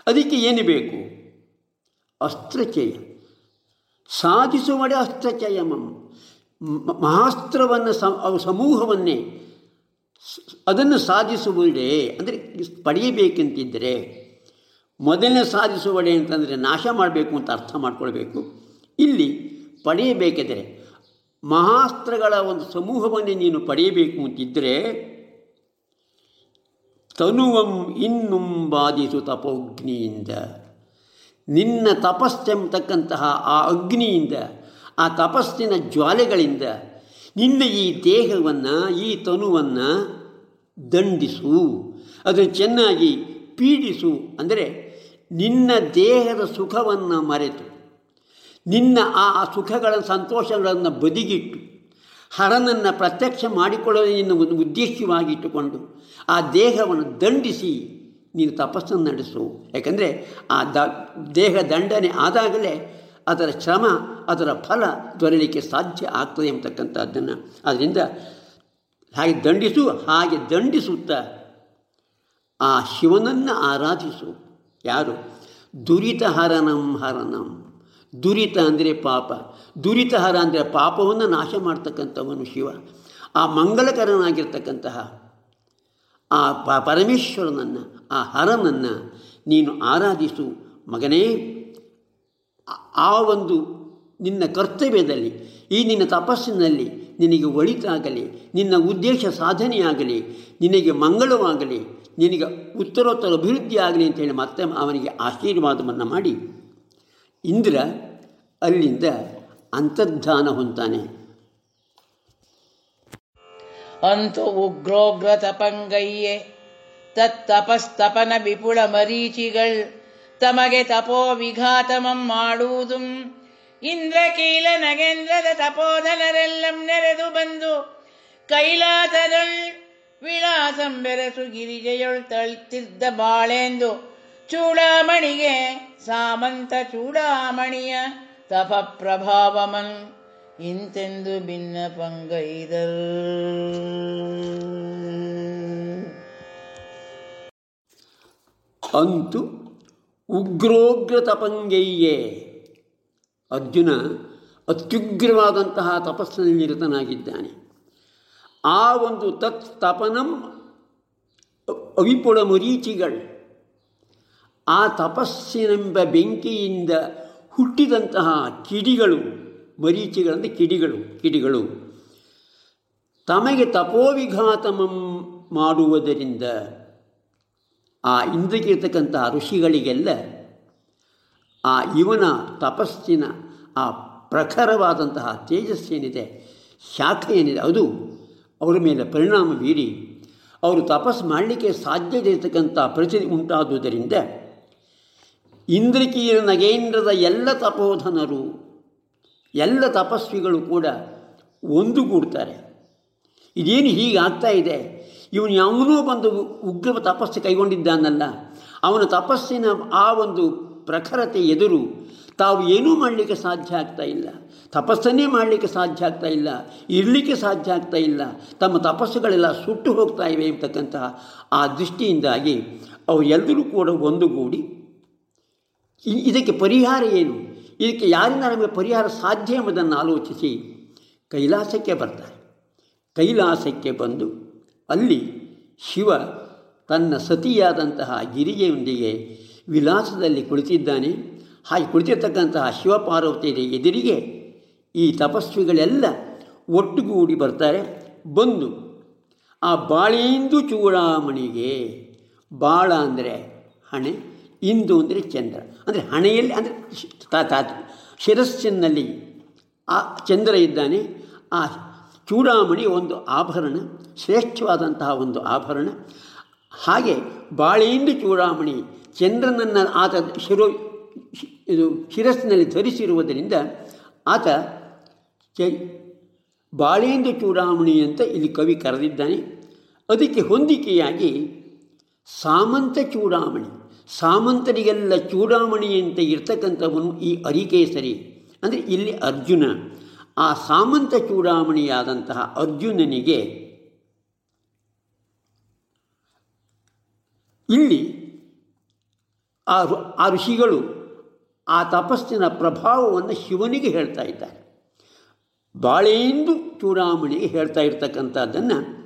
ಅದಕ್ಕೆ ಏನು ಬೇಕು? ಅಸ್ತ್ರಚಯ. ಸಾಧಿಸುವಡೆ ಅಸ್ತ್ರಚಯಮಂ ಮಹಾಸ್ತ್ರವನ್ನು ಅವ ಸಮೂಹವನ್ನೇ ಅದನ್ನು ಸಾಧಿಸುವಡೆ ಅಂದರೆ ಪಡೆಯಬೇಕಂತಿದ್ದರೆ ಮೊದಲನೇ ಸಾಧಿಸುವಡೆ ಅಂತಂದರೆ ನಾಶ ಮಾಡಬೇಕು ಅಂತ ಅರ್ಥ ಮಾಡಿಕೊಳ್ಬೇಕು. ಇಲ್ಲಿ ಪಡೆಯಬೇಕಿದ್ದರೆ ಮಹಾಸ್ತ್ರಗಳ ಒಂದು ಸಮೂಹವನ್ನೇ ನೀನು ಪಡೆಯಬೇಕು ಅಂತಿದ್ದರೆ ತನುವಂ ಇನ್ನುಂ ಬಾಧಿಸು ತಪೋಗ್ನಿಯಿಂದ ನಿನ್ನ ತಪಸ್ಸೆಂಬತಕ್ಕಂತಹ ಆ ಅಗ್ನಿಯಿಂದ, ಆ ತಪಸ್ಸಿನ ಜ್ವಾಲೆಗಳಿಂದ ನಿನ್ನ ಈ ದೇಹವನ್ನು, ಈ ತನುವನ್ನು ದಂಡಿಸು. ಅದು ಚೆನ್ನಾಗಿ ಪೀಡಿಸು. ಅಂದರೆ ನಿನ್ನ ದೇಹದ ಸುಖವನ್ನು ಮರೆತು, ನಿನ್ನ ಆ ಸುಖಗಳ ಸಂತೋಷಗಳನ್ನು ಬದಿಗಿಟ್ಟು, ಹರನನ್ನು ಪ್ರತ್ಯಕ್ಷ ಮಾಡಿಕೊಳ್ಳಲು ನಿನ್ನ ಒಂದು ಉದ್ದೇಶವಾಗಿಟ್ಟುಕೊಂಡು ಆ ದೇಹವನ್ನು ದಂಡಿಸಿ. ನೀನು ತಪಸ್ಸನ್ನು ನಡೆಸು. ಯಾಕೆಂದರೆ ಆ ದ, ದೇಹ ದಂಡನೆ ಆದಾಗಲೇ ಅದರ ಶ್ರಮ, ಅದರ ಫಲ ದೊರೆಯಲಿಕ್ಕೆ ಸಾಧ್ಯ ಆಗ್ತದೆ ಎಂಬತಕ್ಕಂಥದ್ದನ್ನು ಅದರಿಂದ ಹಾಗೆ ದಂಡಿಸು, ಹಾಗೆ ದಂಡಿಸುತ್ತಾ ಆ ಶಿವನನ್ನು ಆರಾಧಿಸು. ಯಾರು? ದುರಿತ ಹರನಂ ಹರನಂ. ದುರಿತ ಅಂದರೆ ಪಾಪ. ದುರಿತ ಹರ ಅಂದರೆ ಪಾಪವನ್ನು ನಾಶ ಮಾಡ್ತಕ್ಕಂಥವನು ಶಿವ. ಆ ಮಂಗಳಕರನಾಗಿರ್ತಕ್ಕಂತಹ ಆ ಪ ಪರಮೇಶ್ವರನನ್ನು, ಆ ಹರನನ್ನು ನೀನು ಆರಾಧಿಸು. ಮಗನೇ, ಆ- ಒಂದು ನಿನ್ನ ಕರ್ತವ್ಯದಲ್ಲಿ, ಈ ನಿನ್ನ ತಪಸ್ಸಿನಲ್ಲಿ ನಿನಗೆ ಒಳಿತಾಗಲಿ, ನಿನ್ನ ಉದ್ದೇಶ ಸಾಧನೆಯಾಗಲಿ, ನಿನಗೆ ಮಂಗಳವಾಗಲಿ, ನಿನಗೆ ಉತ್ತರೋತ್ತರ ಅಭಿವೃದ್ಧಿ ಆಗಲಿ ಅಂತೇಳಿ ಮತ್ತೆ ಅವನಿಗೆ ಆಶೀರ್ವಾದವನ್ನು ಮಾಡಿ. ಇಂದ್ರ ಅಲ್ಲಿಂದ ಅಂತರ್ಧಾನ ಹೊಂತಾನೆ ಅಂತು ಉಗ್ರೋಗ್ರ ತಪಂಗಯ್ಯೆ ತತ್ತಪಸ್ತಪನ ವಿಪುಳ ಮರೀಚಿಗಳ್ ತಮಗೆ ತಪೋ ವಿಘಾತಮಂ ಮಾಡುವುದುಂ. ಇಂದ್ರಕೀಲ ನಗೇಂದ್ರದ ತಪೋಧನರೆಲ್ಲಂ ನೆರೆದು ಬಂದು ಕೈಲಾಸದೊಳ್ ವಿಳಾಸಂ ಬೆರಸು ಗಿರಿಜೆಯೊಳ್ ತಳ್ತಿದ್ದ ಬಾಳೆಂದು ಚೂಡಾಮಣಿಗೆ ಸಾಮಂತ ಚೂಡಾಮಣಿಯ ತಪ ಪ್ರಭಾವಮನ್ ಇಂತೆಂದು ಭಿನ್ನ ಪಂಗೈದರ್. ಅಂತು ಉಗ್ರೋಗ್ರ ತಪಂಗೈಯೇ ಅರ್ಜುನ ಅತ್ಯುಗ್ರವಾದಂತಹ ತಪಸ್ಸಿನಲ್ಲಿ ನಿರತನಾಗಿದ್ದಾನೆ. ಆ ಒಂದು ತತ್ ತಪನಂ ಅವಿಪುಳ ಮರೀಚಿಗಳು ಆ ತಪಸ್ಸಿನೆಂಬ ಬೆಂಕಿಯಿಂದ ಹುಟ್ಟಿದಂತಹ ಕಿಡಿಗಳು ಮರೀಚಿಗಳಂದರೆ ಕಿಡಿಗಳು ಕಿಡಿಗಳು. ತಮಗೆ ತಪೋವಿಘಾತಮಂ ಮಾಡುವುದರಿಂದ ಆ ಇಂದ್ರಿಗಿರ್ತಕ್ಕಂಥ ಋಷಿಗಳಿಗೆಲ್ಲ ಆ ಇವನ ತಪಸ್ಸಿನ ಆ ಪ್ರಖರವಾದಂತಹ ತೇಜಸ್ಸೇನಿದೆ ಶಾಖೆ ಏನಿದೆ, ಅದು ಅವರ ಮೇಲೆ ಪರಿಣಾಮ ಬೀರಿ ಅವರು ತಪಸ್ಸು ಮಾಡಲಿಕ್ಕೆ ಸಾಧ್ಯತೆ ಇರತಕ್ಕಂಥ ಪರಿಸ್ಥಿತಿ ಉಂಟಾದುದರಿಂದ ಇಂದ್ರಕೀರ ನಗೇಂದ್ರದ ಎಲ್ಲ ತಪೋಧನರು ಎಲ್ಲ ತಪಸ್ವಿಗಳು ಕೂಡ ಒಂದುಗೂಡ್ತಾರೆ ಇದೇನು ಹೀಗೆ ಆಗ್ತಾ ಇದೆ? ಇವನು ಯಾವನೋ ಬಂದು ಉಗ್ರ ತಪಸ್ಸು ಕೈಗೊಂಡಿದ್ದಾನಲ್ಲ. ಅವನ ತಪಸ್ಸಿನ ಆ ಒಂದು ಪ್ರಖರತೆ ಎದುರು ತಾವು ಏನೂ ಮಾಡಲಿಕ್ಕೆ ಸಾಧ್ಯ ಆಗ್ತಾ ಇಲ್ಲ. ತಪಸ್ಸನ್ನೇ ಮಾಡಲಿಕ್ಕೆ ಸಾಧ್ಯ ಆಗ್ತಾ ಇಲ್ಲ. ಇರಲಿಕ್ಕೆ ಸಾಧ್ಯ ಆಗ್ತಾ ಇಲ್ಲ. ತಮ್ಮ ತಪಸ್ಸುಗಳೆಲ್ಲ ಸುಟ್ಟು ಹೋಗ್ತಾ ಇವೆ ಎಂಬತಕ್ಕಂತಹ ಆ ದೃಷ್ಟಿಯಿಂದಾಗಿ ಅವರೆಲ್ಲರೂ ಕೂಡ ಒಂದುಗೂಡಿ. ಇದಕ್ಕೆ ಪರಿಹಾರ ಏನು? ಇದಕ್ಕೆ ಯಾರಿಂದ ನಮಗೆ ಪರಿಹಾರ ಸಾಧ್ಯ ಎಂಬುದನ್ನು ಆಲೋಚಿಸಿ ಕೈಲಾಸಕ್ಕೆ ಬರ್ತಾರೆ. ಕೈಲಾಸಕ್ಕೆ ಬಂದು ಅಲ್ಲಿ ಶಿವ ತನ್ನ ಸತಿಯಾದಂತಹ ಗಿರಿಗೆಯೊಂದಿಗೆ ವಿಲಾಸದಲ್ಲಿ ಕುಳಿತಿದ್ದಾನೆ. ಹಾಗೆ ಕುಳಿತಿರ್ತಕ್ಕಂತಹ ಶಿವಪಾರ್ವತಿಯ ಎದುರಿಗೆ ಈ ತಪಸ್ವಿಗಳೆಲ್ಲ ಒಟ್ಟುಗೂಡಿ ಬರ್ತಾರೆ. ಬಂದು ಆ ಬಾಳೇಂದು ಚೂಡಾಮಣಿಗೆ ಬಾಳ ಅಂದರೆ ಹಣೆ ಇಂದು ಅಂದರೆ ಚಂದ್ರ. ಅಂದರೆ ಹಣೆಯಲ್ಲಿ ಅಂದರೆ ತಾತು ಶಿರಸ್ಸಿನಲ್ಲಿ ಆ ಚಂದ್ರ ಇದ್ದಾನೆ. ಆ ಚೂಡಾಮಣಿ ಒಂದು ಆಭರಣ, ಶ್ರೇಷ್ಠವಾದಂತಹ ಒಂದು ಆಭರಣ. ಹಾಗೆ ಬಾಳೆಯಿಂದ ಚೂಡಾಮಣಿ ಚಂದ್ರನನ್ನು ಆತ ಶಿರೋ ಇದು ಶಿರಸ್ಸಿನಲ್ಲಿ ಧರಿಸಿರುವುದರಿಂದ ಆತ ಚ ಚೂಡಾಮಣಿ ಅಂತ ಇಲ್ಲಿ ಕವಿ ಕರೆದಿದ್ದಾನೆ. ಅದಕ್ಕೆ ಹೊಂದಿಕೆಯಾಗಿ ಸಾಮಂತ ಚೂಡಾಮಣಿ. ಸಾಮಂತರಿಗೆಲ್ಲ ಚೂಡಾಮಣಿಯಂತೆ ಇರ್ತಕ್ಕಂಥವನು ಈ ಅರಿಕೇಸರಿ ಅಂದರೆ ಇಲ್ಲಿ ಅರ್ಜುನ. ಆ ಸಾಮಂತ ಚೂಡಾಮಣಿಯಾದಂತಹ ಅರ್ಜುನನಿಗೆ ಇಲ್ಲಿ ಆ ಋಷಿಗಳು ಆ ತಪಸ್ಸಿನ ಪ್ರಭಾವವನ್ನು ಶಿವನಿಗೆ ಹೇಳ್ತಾ ಇದ್ದಾರೆ. ಬಾಳೆಂದು ಚೂಡಾಮಣಿಗೆ ಹೇಳ್ತಾ ಇರ್ತಕ್ಕಂಥದ್ದನ್ನು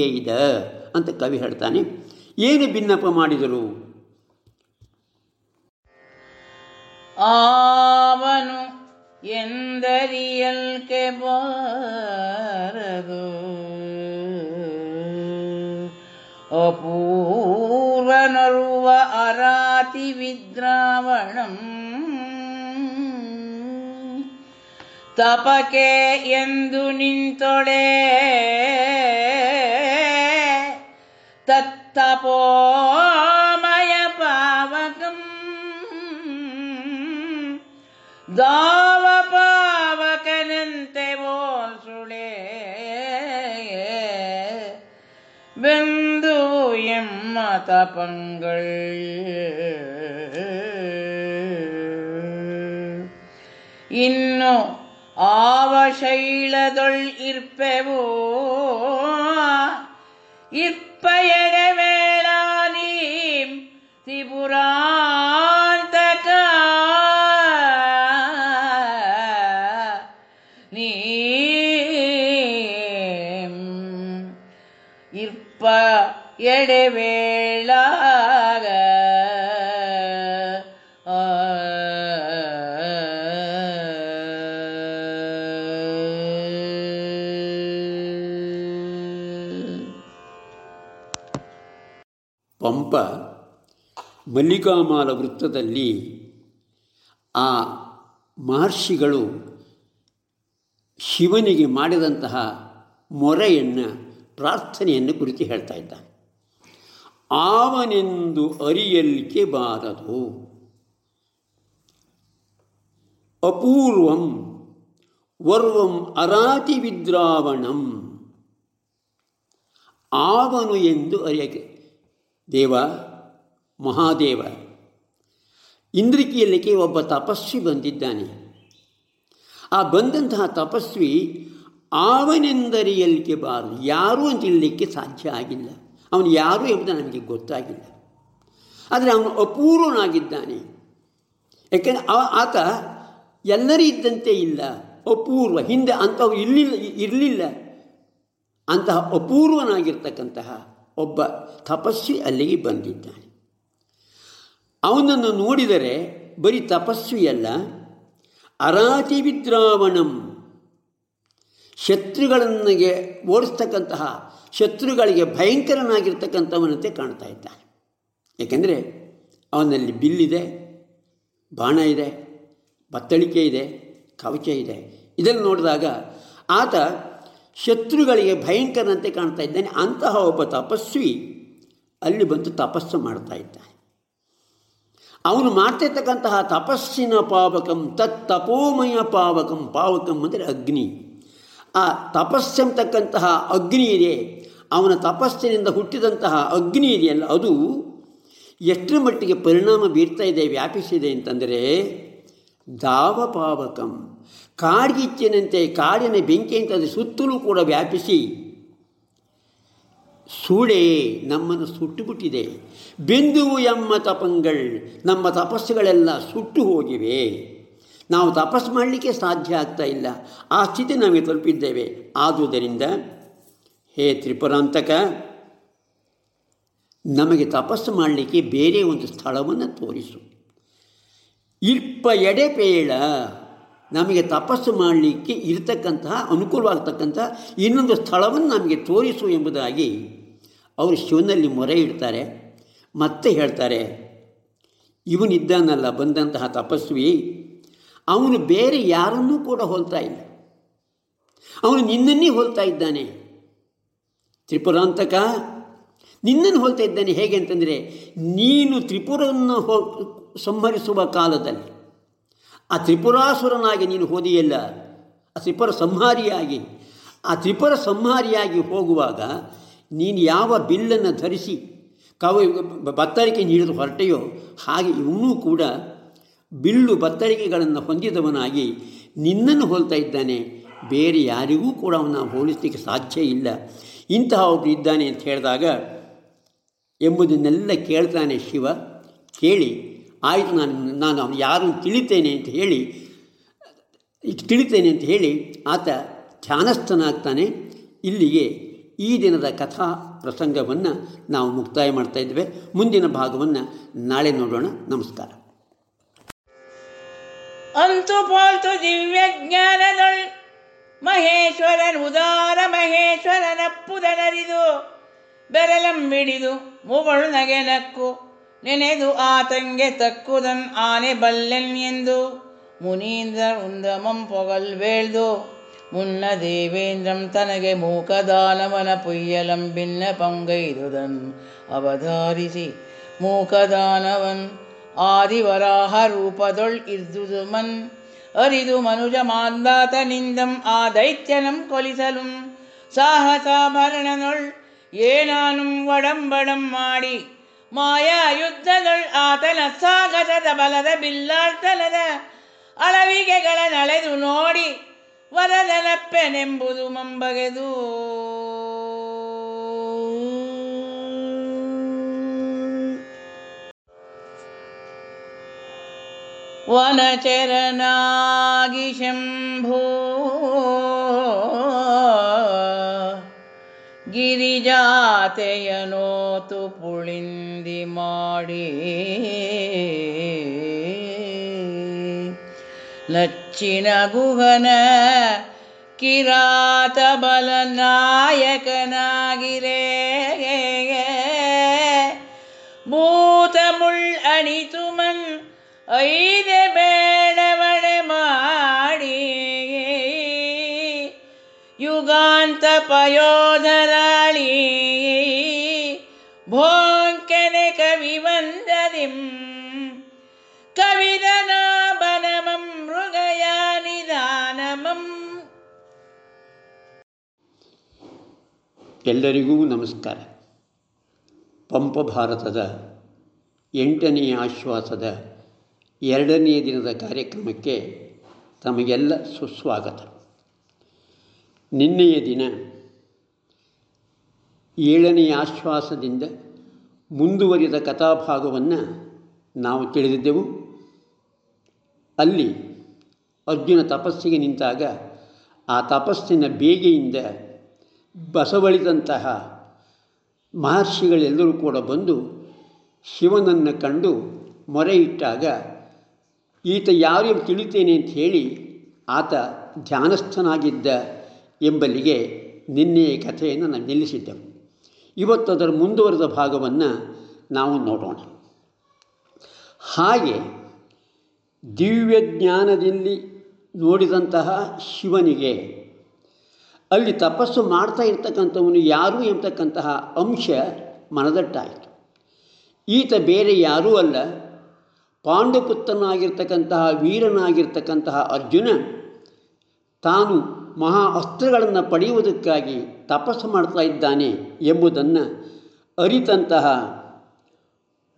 ಇದೆ ಅಂತ ಕವಿ ಹೇಳ್ತಾನೆ. ಏನು ಭಿನ್ನಪ ಮಾಡಿದರು? ಆವನು ಎಂದರಿಯಲ್ಕೆ ಬಾರದು. ಅಪೂರ್ವನರುವ ಅರಾತಿ ವಿದ್ರಾವಣಂ. ತಪಕೆ ಎಂದು ನಿಂತೊಳೆ ತತ್ತಪೋಮಯ ಪಾವಕಂ ದಾವ ಪಾವಕನಂತೆ ಬೋಸುಳೆ ಬೆಂದು ಎಮ್ಮ ತಪಂಗಳ್ ಇನ್ನು ಆವ ಶೈಲದೊಳ್ ಇರ್ಪೆವೋ ಇರ್ಪಯಡೆ पयलाी त्रिपुरा ಪಂಪ ಮಲ್ಲಿಕಾಮಾಲ ವೃತ್ತದಲ್ಲಿ ಆ ಮಹರ್ಷಿಗಳು ಶಿವನಿಗೆ ಮಾಡಿದಂತಹ ಮೊರೆಯನ್ನು, ಪ್ರಾರ್ಥನೆಯನ್ನು ಕುರಿತು ಹೇಳ್ತಾ ಇದ್ದಾನೆ. ಆವನೆಂದು ಅರಿಯಲಿಕ್ಕೆ ಬಾರದು. ಅಪೂರ್ವಂ ವರ್ವಂ ಅರಾತಿ ವಿದ್ರಾವಣಂ. ಆವನು ಎಂದು ಅರಿಯಕ್ಕೆ ದೇವ, ಮಹಾದೇವ. ಇಂದ್ರಿಕಿಯಲ್ಲಿಗೆ ಒಬ್ಬ ತಪಸ್ವಿ ಬಂದಿದ್ದಾನೆ. ಆ ಬಂದಂತಹ ತಪಸ್ವಿ ಆವನೆಂದರಿಯಲಿಕ್ಕೆ ಬಾರದು. ಯಾರು ಅಂತ ಹೇಳಲಿಕ್ಕೆ ಸಾಧ್ಯ ಆಗಿಲ್ಲ. ಅವನು ಯಾರು ಎಂಬುದು ನನಗೆ ಗೊತ್ತಾಗಿಲ್ಲ. ಆದರೆ ಅವನು ಅಪೂರ್ವನಾಗಿದ್ದಾನೆ. ಯಾಕೆಂದರೆ ಆತ ಎಲ್ಲರೂ ಇದ್ದಂತೆ ಇಲ್ಲ. ಅಪೂರ್ವ. ಹಿಂದೆ ಅಂಥವ್ರು ಇರಲಿಲ್ಲ ಇರಲಿಲ್ಲ. ಅಂತಹ ಅಪೂರ್ವನಾಗಿರ್ತಕ್ಕಂತಹ ಒಬ್ಬ ತಪಸ್ವಿ ಅಲ್ಲಿಗೆ ಬಂದಿದ್ದಾನೆ. ಅವನನ್ನು ನೋಡಿದರೆ ಬರೀ ತಪಸ್ವಿಯಲ್ಲ, ಅರಾತಿ ವಿದ್ರಾವಣಂ. ಶತ್ರುಗಳನ್ನಿಗೆ ಓಡಿಸ್ತಕ್ಕಂತಹ ಶತ್ರುಗಳಿಗೆ ಭಯಂಕರನಾಗಿರ್ತಕ್ಕಂಥವನಂತೆ ಕಾಣ್ತಾ ಇದ್ದಾನೆ. ಏಕೆಂದರೆ ಅವನಲ್ಲಿ ಬಿಲ್ಲಿದೆ, ಬಾಣ ಇದೆ, ಬತ್ತಳಿಕೆ ಇದೆ, ಕವಚ ಇದೆ. ಇದನ್ನು ನೋಡಿದಾಗ ಆತ ಶತ್ರುಗಳಿಗೆ ಭಯಂಕರನಂತೆ ಕಾಣ್ತಾ ಇದ್ದಾನೆ. ಅಂತಹ ಒಬ್ಬ ತಪಸ್ವಿ ಅಲ್ಲಿ ಬಂದು ತಪಸ್ಸು ಮಾಡ್ತಾ ಇದ್ದಾನೆ. ಅವನು ಮಾಡ್ತಿರ್ತಕ್ಕಂತಹ ತಪಸ್ಸಿನ ಪಾವಕಂ ತತ್ ತಪೋಮಯ ಪಾವಕಂ ಪಾವಕಂ ಅಂದರೆ ಅಗ್ನಿ. ಆ ತಪಸ್ಸಂತಕ್ಕಂತಹ ಅಗ್ನಿ ಇದೆ. ಅವನ ತಪಸ್ಸಿನಿಂದ ಹುಟ್ಟಿದಂತಹ ಅಗ್ನಿ ಇದೆಯಲ್ಲ, ಅದು ಎಷ್ಟರ ಮಟ್ಟಿಗೆ ಪರಿಣಾಮ ಬೀರ್ತಾ ಇದೆ, ವ್ಯಾಪಿಸಿದೆ ಅಂತಂದರೆ ದಾವಪಾವಕಂ. ಕಾಡ್ಗಿಚ್ಚಿನಂತೆ ಕಾಡಿನ ಬೆಂಕಿಯಂತೆ ಸುತ್ತಲೂ ಕೂಡ ವ್ಯಾಪಿಸಿ ಸೂಳೆ ನಮ್ಮನ್ನು ಸುಟ್ಟುಬಿಟ್ಟಿದೆ. ಬೆಂದುವು ಎಮ್ಮ ತಪಂಗಳ್, ನಮ್ಮ ತಪಸ್ಸುಗಳೆಲ್ಲ ಸುಟ್ಟು ಹೋಗಿವೆ. ನಾವು ತಪಸ್ಸು ಮಾಡಲಿಕ್ಕೆ ಸಾಧ್ಯ ಆಗ್ತಾ ಇಲ್ಲ. ಆ ಸ್ಥಿತಿ ನಮಗೆ ತಲುಪಿದ್ದೇವೆ. ಆದುದರಿಂದ ಹೇ ತ್ರಿಪುರಾಂತಕ, ನಮಗೆ ತಪಸ್ಸು ಮಾಡಲಿಕ್ಕೆ ಬೇರೆ ಒಂದು ಸ್ಥಳವನ್ನು ತೋರಿಸು. ಇಲ್ಪ ಎಡೆಪೇಳ ನಮಗೆ ತಪಸ್ಸು ಮಾಡಲಿಕ್ಕೆ ಇರತಕ್ಕಂತಹ ಅನುಕೂಲವಾಗ್ತಕ್ಕಂತಹ ಇನ್ನೊಂದು ಸ್ಥಳವನ್ನು ನಮಗೆ ತೋರಿಸು ಎಂಬುದಾಗಿ ಅವರು ಶಿವನಲ್ಲಿ ಮೊರೆ ಇಡ್ತಾರೆ. ಮತ್ತೆ ಹೇಳ್ತಾರೆ, ಇವನಿದ್ದಾನಲ್ಲ, ಬಂದಂತಹ ತಪಸ್ವಿ ಅವನು ಬೇರೆ ಯಾರನ್ನೂ ಕೂಡ ಹೋಲ್ತಾ ಇಲ್ಲ. ಅವನು ನಿನ್ನನ್ನೇ ಹೋಲ್ತಾ ಇದ್ದಾನೆ. ತ್ರಿಪುರಾಂತಕ, ನಿನ್ನನ್ನು ಹೋಲ್ತಾ ಇದ್ದಾನೆ ಹೇಗೆ ಅಂತಂದರೆ, ನೀನು ತ್ರಿಪುರವನ್ನು ಹೋ, ಸಂಹರಿಸುವ ಕಾಲದಲ್ಲಿ. ಆ ತ್ರಿಪುರಾಸುರನಾಗಿ ನೀನು ಹೋದಿಯಲ್ಲ, ಆ ತ್ರಿಪುರ ಸಂಹಾರಿಯಾಗಿ. ಆ ತ್ರಿಪುರ ಸಂಹಾರಿಯಾಗಿ ಹೋಗುವಾಗ ನೀನು ಯಾವ ಬಿಲ್ಲನ್ನು ಧರಿಸಿ, ಕವ ಬತ್ತಳಿಕೆ ನೀಡಿದ ಹೊರಟೆಯೋ ಹಾಗೆ ಇವನೂ ಕೂಡ ಬಿಲ್ಲು ಬತ್ತಳಿಕೆಗಳನ್ನು ಹೊಂದಿದವನಾಗಿ ನಿನ್ನನ್ನು ಹೋಲ್ತಾ ಇದ್ದಾನೆ. ಬೇರೆ ಯಾರಿಗೂ ಕೂಡ ಅವನ ಹೋಲಿಸಲಿಕ್ಕೆ ಸಾಧ್ಯ ಇಲ್ಲ. ಇಂತಹ ಒಬ್ಬರು ಇದ್ದಾನೆ ಅಂತ ಹೇಳಿದಾಗ ಎಂಬುದನ್ನೆಲ್ಲ ಕೇಳ್ತಾನೆ ಶಿವ. ಕೇಳಿ ಆಯಿತು ನಾನು ನಾನು ಅವನು ಯಾರು ತಿಳಿತೇನೆ ಅಂತ ಹೇಳಿ ತಿಳಿತೇನೆ ಅಂತ ಹೇಳಿ ಆತ ಧ್ಯಾನಸ್ಥನಾಗ್ತಾನೆ. ಇಲ್ಲಿಗೆ ಈ ದಿನದ ಕಥಾ ಪ್ರಸಂಗವನ್ನು ನಾವು ಮುಕ್ತಾಯ ಮಾಡ್ತಾ ಇದ್ದೇವೆ. ಮುಂದಿನ ಭಾಗವನ್ನು ನಾಳೆ ನೋಡೋಣ. ನಮಸ್ಕಾರ. ಅಂತು ಪಾಲ್ತು ದಿವ್ಯ ಜ್ಞಾನದೊಳ್ ಮಹೇಶ್ವರನ್ ಉದಾರ ಮಹೇಶ್ವರನಪ್ಪುದನರಿದು ಬೆರಲಂಬಿಡಿದು ಮೂಗಳು ನಗೆ ನಕ್ಕು. ನೆನೆದು ಆತಂಗೆ ತಕ್ಕುದನ್ ಆನೆ ಬಲ್ಲೆನ್ ಎಂದು. ಮುನೀಂದ್ರ ಉಂದಮಂ ಪೊಗಲ್ ವೇಳ್ದು. ಮುನ್ನ ದೇವೇಂದ್ರಂ ತನಗೆ ಮೂಕದಾನವನ ಪುಯ್ಯಲಂ ಭಿನ್ನ ಪಂಗೈದುದನ್ ಅವಧಾರಿಸಿ. ಮೂಕದಾನವನ್ ಆದಿವರಾಹ ರೂಪದೊಳ್ ಇರ್ದುದು ಮನ್ ಅರಿದು ಮನುಜ ಮಾಂದಾತನಿಂದಂ ಆ ದೈತ್ಯನಂ ಕೊಲಿಸಲುಂ ಸಾಹಸಾಭರಣನೊಳ್ ಏನಾನುಂ ವಡಂಬಡಂ ಮಾಡಿ. ಮಾಯಾ ಯುದ್ಧದೊಳ್ ಆತನ ಸಾಗಸದ ಬಲದ ಬಿಲ್ಲಾಳ್ತನದ ಅಳವಿಗೆಗಳ ನಳೆದು ನೋಡಿ ವರದನಪ್ಪೆನೆಂಬುದು ಮಂಬಗೆದು. ವನಚರನಾಗಿ ಶಂಭೋ ಗಿರಿಜಾತೆಯನೋತು ಪುಳಿಂದಿ ಮಾಡಿ. ನಚ್ಚಿನ ಗುಹನ ಕಿರಾತ ಬಲ ನಾಯಕನಾಗಿರೇ. ಭೂತ ಮುಳ್ ಅಣಿತು ಮನ್ ಐದೆ ಬೇಡವಣೆ ಮಾಡಿ. ಯುಗಾಂತ ಪಯೋಧರಾಳಿ ವಂದದಿಂ ಕವಿದನಾಭನಮಂ ನಿಧಾನಮಂ ಎಲ್ಲರಿಗೂ ನಮಸ್ಕಾರ. ಪಂಪ ಭಾರತದ ಎಂಟನೆಯ ಆಶ್ವಾಸದ ಎರಡನೆಯ ದಿನದ ಕಾರ್ಯಕ್ರಮಕ್ಕೆ ತಮಗೆಲ್ಲ ಸುಸ್ವಾಗತ. ನಿನ್ನೆಯ ದಿನ ಏಳನೆಯ ಆಶ್ವಾಸದಿಂದ ಮುಂದುವರಿದ ಕಥಾಭಾಗವನ್ನು ನಾವು ತಿಳಿದಿದ್ದೆವು. ಅಲ್ಲಿ ಅರ್ಜುನ ತಪಸ್ಸಿಗೆ ನಿಂತಾಗ ಆ ತಪಸ್ಸಿನ ಬೇಗೆಯಿಂದ ಬಸವಳಿದಂತಹ ಮಹರ್ಷಿಗಳೆಲ್ಲರೂ ಕೂಡ ಬಂದು ಶಿವನನ್ನು ಕಂಡು ಮೊರೆ ಇಟ್ಟಾಗ ಈತ ಯಾರು ತಿಳಿತೇನೆ ಅಂತ ಹೇಳಿ ಆತ ಧ್ಯಾನಸ್ಥನಾಗಿದ್ದ ಎಂಬಲ್ಲಿಗೆ ನಿನ್ನೆಯ ಕಥೆಯನ್ನು ನಾನು ನಿಲ್ಲಿಸಿದ್ದೆವು. ಇವತ್ತು ಅದರ ಮುಂದುವರೆದ ಭಾಗವನ್ನು ನಾವು ನೋಡೋಣ. ಹಾಗೆ ದಿವ್ಯ ಜ್ಞಾನದಲ್ಲಿ ನೋಡಿದಂತಹ ಶಿವನಿಗೆ ಅಲ್ಲಿ ತಪಸ್ಸು ಮಾಡ್ತಾ ಇರ್ತಕ್ಕಂಥವನು ಯಾರು ಎಂಬತಕ್ಕಂತಹ ಅಂಶ ಮನದಟ್ಟಾಯಿತು. ಈತ ಬೇರೆ ಯಾರೂ ಅಲ್ಲ. ಪಾಂಡುಪುತ್ರನಾಗಿರ್ತಕ್ಕಂತಹ ವೀರನಾಗಿರ್ತಕ್ಕಂತಹ ಅರ್ಜುನ ತಾನು ಮಹಾ ಅಸ್ತ್ರಗಳನ್ನು ಪಡೆಯುವುದಕ್ಕಾಗಿ ತಪಸ್ಸು ಮಾಡ್ತಾ ಇದ್ದಾನೆ ಎಂಬುದನ್ನು ಅರಿತಂತಹ